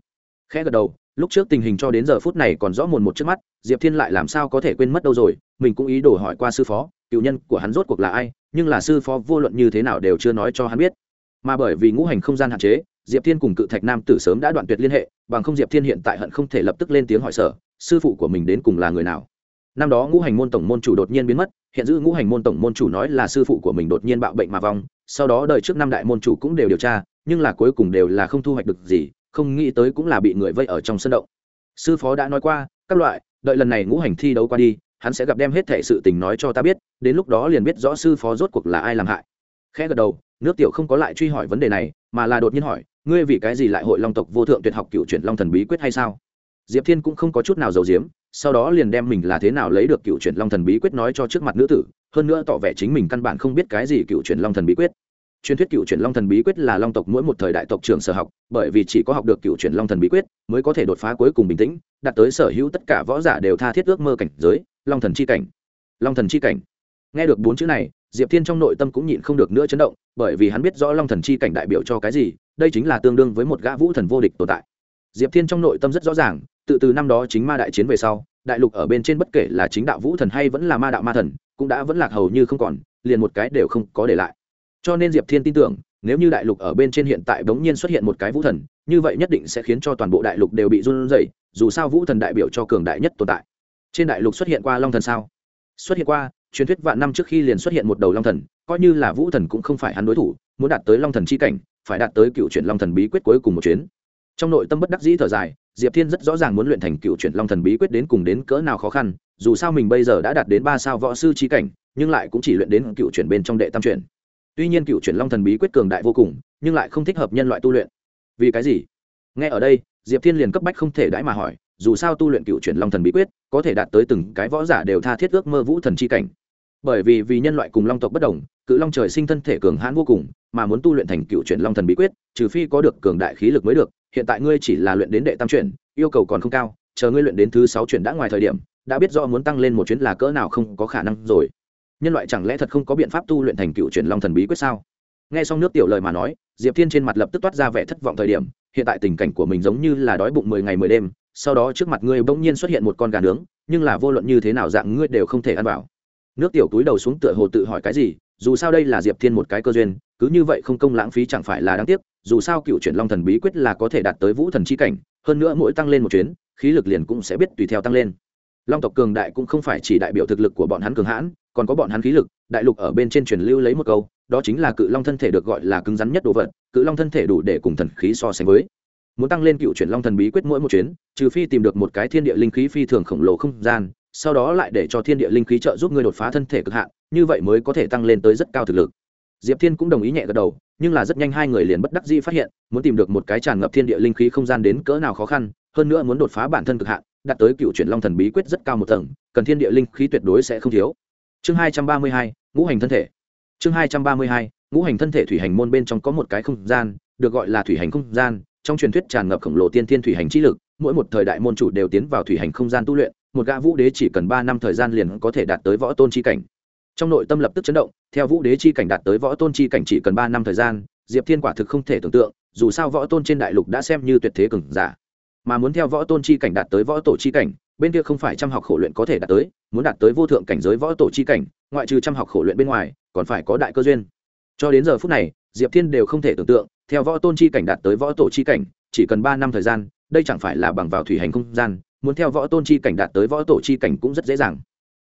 Khẽ gật đầu, lúc trước tình hình cho đến giờ phút này còn rõ mồn một trước mắt, diệp thiên lại làm sao có thể quên mất đâu rồi, mình cũng ý đồ hỏi qua sư phó, cựu nhân của hắn rốt cuộc là ai, nhưng là sư phó vô luận như thế nào đều chưa nói cho hắn biết mà bởi vì ngũ hành không gian hạn chế, diệp thiên cùng cự thạch nam tử sớm đã đoạn tuyệt liên hệ, bằng không diệp thiên hiện tại hận không thể lập tức lên tiếng hỏi sở, sư phụ của mình đến cùng là người nào. Năm đó ngũ hành môn tổng môn chủ đột nhiên biến mất, hiện giữ ngũ hành môn tổng môn chủ nói là sư phụ của mình đột nhiên bạo bệnh mà vong, sau đó đời trước năm đại môn chủ cũng đều điều tra, nhưng là cuối cùng đều là không thu hoạch được gì, không nghĩ tới cũng là bị người vây ở trong sân động. Sư phó đã nói qua, các loại, đợi lần này ngũ hành thi đấu qua đi, hắn sẽ gặp đem hết thể sự tình nói cho ta biết, đến lúc đó liền biết rõ sư phó rốt cuộc là ai làm hại. Khẽ gật đầu nước tiểu không có lại truy hỏi vấn đề này, mà là đột nhiên hỏi, ngươi vì cái gì lại hội long tộc vô thượng tuyệt học cựu chuyển long thần bí quyết hay sao? Diệp thiên cũng không có chút nào giàu diếm sau đó liền đem mình là thế nào lấy được cựu chuyển long thần bí quyết nói cho trước mặt nữ tử, hơn nữa tỏ vẻ chính mình căn bản không biết cái gì cựu chuyển long thần bí quyết. Truyền thuyết cựu chuyển long thần bí quyết là long tộc mỗi một thời đại tộc trưởng sở học, bởi vì chỉ có học được cựu chuyển long thần bí quyết mới có thể đột phá cuối cùng bình tĩnh, đạt tới sở hữu tất cả võ giả đều tha thiết ước mơ cảnh giới, long thần c h i cảnh. Long thần c h i cảnh. Nghe được bốn chữ này diệp thiên trong nội tâm cũng nhịn không được nữa chấn động, bởi vì hắn biết rõ long thần Chi cảnh đại biểu cho cái gì, đây chính là tương đương với một gã vũ thần vô địch tồn tại. Diệp thiên trong nội tâm rất rõ ràng, tự từ năm đó chính ma đại chiến về sau, đại lục ở bên trên bất kể là chính đạo vũ thần hay vẫn là ma đạo ma thần, cũng đã vẫn lạc hầu như không còn, liền một cái đều không có để lại. Cho nên diệp thiên tin tưởng, nếu như đại lục ở bên trên hiện tại bỗng nhiên xuất hiện một cái vũ thần, như vậy nhất định sẽ khiến cho toàn bộ đại lục đều bị run rẩy, dù sao vũ thần đại biểu cho cường đại nhất tồn tại. Trên đại lục xuất hiện qua long thần sao? Xuất hiện qua truyền thuyết vạn năm trước khi liền xuất hiện một đầu long thần, coi như là vũ thần cũng không phải hắn đối thủ, muốn đạt tới long thần c h i cảnh, phải đạt tới cựu chuyển long thần bí quyết cuối cùng một chuyến. Trong nội tâm bất đắc dĩ thở dài, diệp thiên rất rõ ràng muốn luyện thành cựu chuyển long thần bí quyết đến cùng đến cỡ nào khó khăn, dù sao mình bây giờ đã đạt đến ba sao võ sư trí cảnh, nhưng lại cũng chỉ luyện đến cựu chuyển bên trong đệ tam chuyển. Tuy nhiên cựu chuyển long thần bí quyết cường đại vô cùng, nhưng lại không thích hợp nhân loại tu luyện. Vì cái gì? Nghe ở đây, diệp thiên liền cấp bách không thể đãi mà hỏi, dù sao tu luyện cựu chuyển long thần bí quyết, có thể đạt tới từng cái võ giả đều tha thiết ước mơ vũ thần c h i cảnh bởi vì vì nhân loại cùng long tộc bất đồng, cự long trời sinh thân thể cường hãn vô cùng, mà muốn tu luyện thành cựu chuyển long thần bí quyết, trừ phi có được cường đại khí lực mới được, hiện tại ngươi chỉ là luyện đến đệ tam chuyển, yêu cầu còn không cao, chờ ngươi luyện đến thứ sáu chuyển đã ngoài thời điểm, đã biết do muốn tăng lên một chuyến là cỡ nào không có khả năng rồi. Nhân loại chẳng lẽ thật không có biện pháp tu luyện thành cựu chuyển long thần bí quyết sao? Nghe xong nước tiểu lời mà nói, diệp thiên trên mặt lập tức toát ra vẻ thất vọng thời điểm, hiện tại tình cảnh của mình giống như là đói bụng mười ngày mười đêm, sau đó trước mặt ngươi bỗng nhiên xuất hiện một con gà nướng, nhưng là vô luận như thế nào dạng ngươi đều không thể ăn vào nước tiểu túi đầu xuống tựa hồ tự hỏi cái gì, dù sao đây là diệp thiên một cái cơ duyên, cứ như vậy không công lãng phí chẳng phải là đáng tiếc, dù sao cựu chuyển long thần bí quyết là có thể đạt tới vũ thần chi cảnh, hơn nữa mỗi tăng lên một chuyến, khí lực liền cũng sẽ biết tùy theo tăng lên. Long tộc cường đại cũng không phải chỉ đại biểu thực lực của bọn hắn cường hãn, còn có bọn hắn khí lực, đại lục ở bên trên truyền lưu lấy một câu, đó chính là cự long thân thể được gọi là cứng rắn nhất đồ vật, cự long thân thể đủ để cùng thần khí so sánh với. Muốn tăng lên cựu chuyển long thần bí quyết mỗi một chuyến, trừ phi tìm được một cái thiên địa linh khí phi thường khổng lồ không gian sau đó lại để cho thiên địa linh khí trợ giúp ngươi đột phá thân thể cực hạn, như vậy mới có thể tăng lên tới rất cao thực lực. Diệp thiên cũng đồng ý nhẹ gật đầu, nhưng là rất nhanh hai người liền bất đắc dĩ phát hiện, muốn tìm được một cái tràn ngập thiên địa linh khí không gian đến cỡ nào khó khăn, hơn nữa muốn đột phá bản thân cực hạn, đạt tới cựu chuyển long thần bí quyết rất cao một tầng, cần thiên địa linh khí tuyệt đối sẽ không thiếu. Chương hai trăm ba mươi hai, ngũ hành thân thể. Chương hai trăm ba mươi hai, ngũ hành thân thể thủy hành môn bên trong có một cái không gian, được gọi là thủy hành không gian, trong truyền thuyết tràn ngập khổng lồ tiên thiên thủy hành trí lực, mỗi một thời đại môn chủ đều tiến vào thủy hành không gian tu luyện một gã vũ đế chỉ cần ba năm thời gian liền có thể đạt tới võ tôn chi cảnh. Trong nội tâm lập tức chấn động, theo vũ đế chi cảnh đạt tới võ tôn chi cảnh chỉ cần ba năm thời gian, diệp thiên quả thực không thể tưởng tượng, dù sao võ tôn trên đại lục đã xem như tuyệt thế cường giả. Mà muốn theo võ tôn chi cảnh đạt tới võ tổ chi cảnh, bên kia không phải trăm học khổ luyện có thể đạt tới, muốn đạt tới vô thượng cảnh giới võ tổ chi cảnh, ngoại trừ trăm học khổ luyện bên ngoài, còn phải có đại cơ duyên. Cho đến giờ phút này, diệp thiên đều không thể tưởng tượng, theo võ tôn chi cảnh đạt tới võ tổ chi cảnh, chỉ cần ba năm thời gian, đây chẳng phải là bằng vào thủy hành không gian muốn theo võ tôn chi cảnh đạt tới võ tổ chi cảnh cũng rất dễ dàng.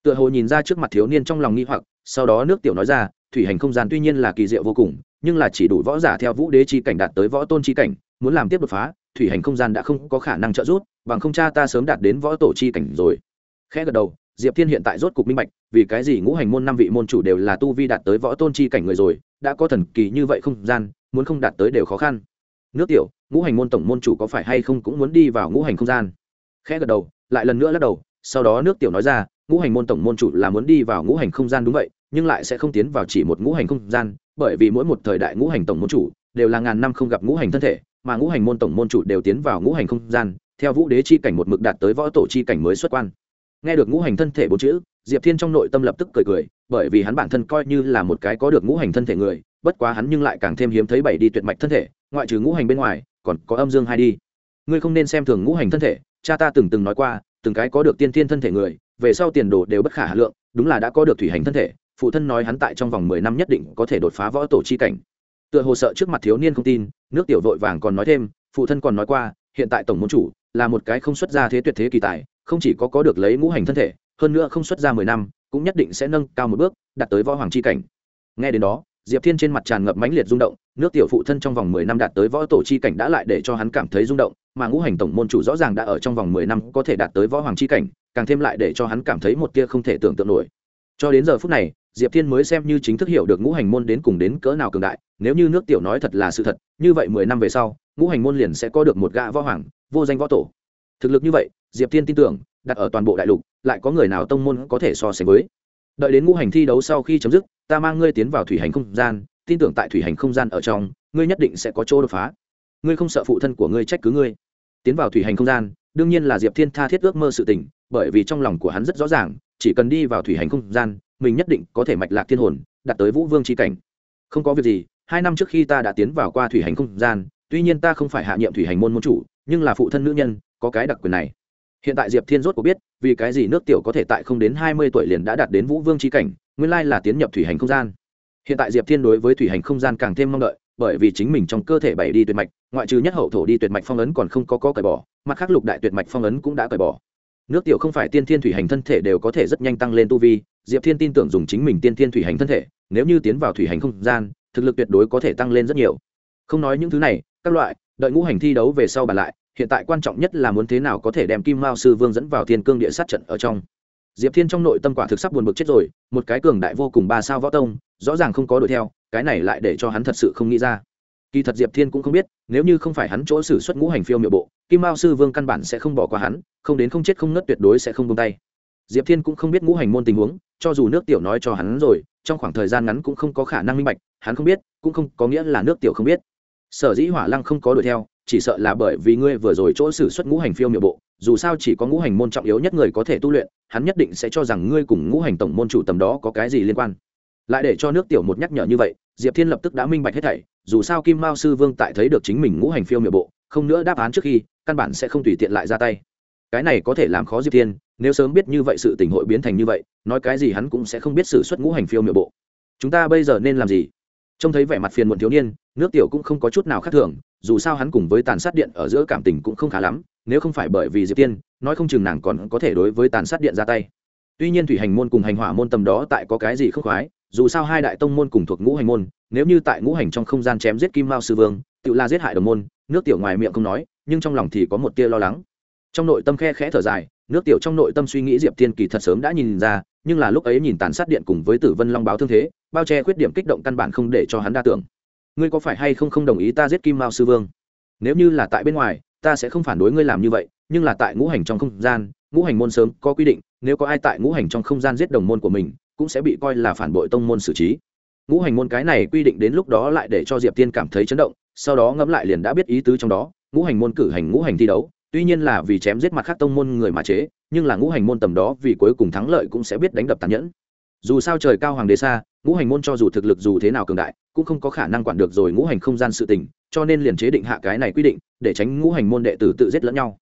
Tựa hồ nhìn ra trước mặt thiếu niên trong lòng nghi hoặc, sau đó nước tiểu nói ra, thủy hành không gian tuy nhiên là kỳ diệu vô cùng, nhưng là chỉ đủ võ giả theo vũ đế chi cảnh đạt tới võ tôn chi cảnh, muốn làm tiếp đột phá, thủy hành không gian đã không có khả năng trợ giúp, bằng không cha ta sớm đạt đến võ tổ chi cảnh rồi. Khẽ gật đầu, diệp thiên hiện tại rốt cục minh bạch, vì cái gì ngũ hành môn năm vị môn chủ đều là tu vi đạt tới võ tôn chi cảnh người rồi, đã có thần kỳ như vậy không gian, muốn không đạt tới đều khó khăn. Nước tiểu, ngũ hành môn tổng môn chủ có phải hay không cũng muốn đi vào ngũ hành không gian? Khẽ gật đầu lại lần nữa lắc đầu sau đó nước tiểu nói ra ngũ hành môn tổng môn chủ là muốn đi vào ngũ hành không gian đúng vậy nhưng lại sẽ không tiến vào chỉ một ngũ hành không gian bởi vì mỗi một thời đại ngũ hành tổng môn chủ đều là ngàn năm không gặp ngũ hành thân thể mà ngũ hành môn tổng môn chủ đều tiến vào ngũ hành không gian theo vũ đế chi cảnh một mực đạt tới võ tổ chi cảnh mới xuất quan nghe được ngũ hành thân thể bốn chữ diệp thiên trong nội tâm lập tức cười cười bởi vì hắn bản thân coi như là một cái có được ngũ hành thân thể người bất quá hắn nhưng lại càng thêm hiếm thấy bảy đi tuyệt mạch thân thể ngoại trừ ngũ hành bên ngoài còn có âm dương hai đi ngươi không nên xem thường ngũ hành thân thể cha ta từng từng nói qua, từng cái có được tiên thiên thân thể người, về sau tiền đồ đều bất khả hà lượng, đúng là đã có được thủy hành thân thể, phụ thân nói hắn tại trong vòng mười năm nhất định có thể đột phá võ tổ chi cảnh. Tựa hồ sợ trước mặt thiếu niên không tin, nước tiểu vội vàng còn nói thêm, phụ thân còn nói qua, hiện tại tổng môn chủ là một cái không xuất ra thế tuyệt thế kỳ tài, không chỉ có có được lấy ngũ hành thân thể, hơn nữa không xuất ra mười năm, cũng nhất định sẽ nâng cao một bước, đạt tới võ hoàng chi cảnh. Nghe đến đó, diệp thiên trên mặt tràn ngập mãnh liệt rung động, nước tiểu phụ thân trong vòng mười năm đạt tới võ tổ chi cảnh đã lại để cho hắn cảm thấy rung động mà ngũ hành tổng môn chủ rõ ràng đã ở trong vòng mười năm có thể đạt tới võ hoàng chi cảnh, càng thêm lại để cho hắn cảm thấy một tia không thể tưởng tượng nổi. Cho đến giờ phút này, diệp thiên mới xem như chính thức hiểu được ngũ hành môn đến cùng đến cỡ nào cường đại, nếu như nước tiểu nói thật là sự thật, như vậy mười năm về sau, ngũ hành môn liền sẽ có được một gã võ hoàng, vô danh võ tổ. Thực lực như vậy, diệp thiên tin tưởng, đặt ở toàn bộ đại lục, lại có người nào tông môn có thể so sánh với. Đợi đến ngũ hành thi đấu sau khi chấm dứt, ta mang ngươi tiến vào thủy hành không gian, tin tưởng tại thủy hành không gian ở trong, ngươi nhất định sẽ có chỗ đột phá. Ngươi không sợ phụ thân của ngươi trách cứ ngươi tiến vào thủy hành không gian, đương nhiên là diệp thiên tha thiết ước mơ sự tình, bởi vì trong lòng của hắn rất rõ ràng, chỉ cần đi vào thủy hành không gian, mình nhất định có thể mạch lạc thiên hồn, đạt tới vũ vương c cảnh. Không có việc gì, hai năm trước khi ta đã tiến vào qua thủy hành không gian, tuy nhiên ta không phải hạ nhiệm thủy hành môn môn chủ, nhưng là phụ thân nữ nhân, có cái đặc quyền này. Hiện tại diệp thiên rốt có biết, vì cái gì nước tiểu có thể tại không đến hai mươi tuổi liền đã đạt đến vũ vương c cảnh, nguyên lai là tiến nhập thủy hành không gian. Hiện tại diệp thiên đối với thủy hành không gian càng thêm mong đợi bởi vì chính mình trong cơ thể bảy đi tuyệt mạch, ngoại trừ nhất hậu thổ đi tuyệt mạch phong ấn còn không có có cởi bỏ, mặt khác lục đại tuyệt mạch phong ấn cũng đã cởi bỏ. Nước tiểu không phải tiên thiên thủy hành thân thể đều có thể rất nhanh tăng lên tu vi, diệp thiên tin tưởng dùng chính mình tiên thiên thủy hành thân thể, nếu như tiến vào thủy hành không gian, thực lực tuyệt đối có thể tăng lên rất nhiều. Không nói những thứ này, các loại, đợi ngũ hành thi đấu về sau bàn lại, hiện tại quan trọng nhất là muốn thế nào có thể đem kim mao sư vương dẫn vào thiên cương địa sát trận ở trong. Diệp thiên trong nội tâm quả thực sắp buồn bực chết rồi, một cái cường đại vô cùng ba sao võ tông, rõ ràng không có đuổi theo cái này lại để cho hắn thật sự không nghĩ ra. Kỳ thật diệp thiên cũng không biết, nếu như không phải hắn chỗ xử suất ngũ hành phiêu miệu bộ, kim mao sư vương căn bản sẽ không bỏ qua hắn, không đến không chết không nứt tuyệt đối sẽ không tung tay. Diệp thiên cũng không biết ngũ hành môn tình huống, cho dù nước tiểu nói cho hắn rồi, trong khoảng thời gian ngắn cũng không có khả năng minh bạch, hắn không biết, cũng không có nghĩa là nước tiểu không biết. Sở dĩ hỏa lăng không có đuổi theo, chỉ sợ là bởi vì ngươi vừa rồi chỗ xử suất ngũ hành phiêu miệu bộ, dù sao chỉ có ngũ hành môn trọng yếu nhất người có thể tu luyện, hắn nhất định sẽ cho rằng ngươi cùng ngũ hành tổng môn chủ tầm đó có cái gì liên quan lại để cho nước tiểu một nhắc nhở như vậy, diệp thiên lập tức đã minh bạch hết thảy, dù sao kim mao sư vương tại thấy được chính mình ngũ hành phiêu miệng bộ, không nữa đáp án trước khi, căn bản sẽ không tùy tiện lại ra tay. Cái này có thể làm khó diệp thiên, nếu sớm biết như vậy sự tình hội biến thành như vậy, nói cái gì hắn cũng sẽ không biết sự xuất ngũ hành phiêu miệng bộ. Chúng ta bây giờ nên làm gì? Trông thấy vẻ mặt phiền muộn thiếu niên, nước tiểu cũng không có chút nào khác thường, dù sao hắn cùng với tàn sát điện ở giữa cảm tình cũng không khá lắm, nếu không phải bởi vì diệp tiên nói không chừng nàng còn có thể đối với tàn sát điện ra tay. Tuy nhiên thủy hành môn cùng hành hỏa môn tầm đó tại có cái gì không khoái dù sao hai đại tông môn cùng thuộc ngũ hành môn, nếu như tại ngũ hành trong không gian chém giết kim mao sư vương, tự la giết hại đồng môn, nước tiểu ngoài miệng không nói, nhưng trong lòng thì có một tia lo lắng. Trong nội tâm khe khẽ thở dài, nước tiểu trong nội tâm suy nghĩ diệp thiên kỳ thật sớm đã nhìn ra, nhưng là lúc ấy nhìn tàn sát điện cùng với tử vân long báo thương thế, bao che khuyết điểm kích động căn bản không để cho hắn đa tưởng. Ngươi có phải hay không không đồng ý ta giết kim mao sư vương? Nếu như là tại bên ngoài, ta sẽ không phản đối ngươi làm như vậy, nhưng là tại ngũ hành trong không gian, ngũ hành môn sớm có quy định nếu có ai tại ngũ hành trong không gian giết đồng môn của mình, cũng sẽ bị coi là phản bội tông môn xử trí. Ngũ hành môn cái này quy định đến lúc đó lại để cho diệp tiên cảm thấy chấn động, sau đó ngẫm lại liền đã biết ý tứ trong đó, ngũ hành môn cử hành ngũ hành thi đấu, tuy nhiên là vì chém giết mặt khác tông môn người mà chế, nhưng là ngũ hành môn tầm đó vì cuối cùng thắng lợi cũng sẽ biết đánh đập tàn nhẫn. Dù sao trời cao hoàng đế xa, ngũ hành môn cho dù thực lực dù thế nào cường đại, cũng không có khả năng quản được rồi ngũ hành không gian sự tình, cho nên liền chế định hạ cái này quy định, để tránh ngũ hành môn đệ tử tự giết lẫn nhau.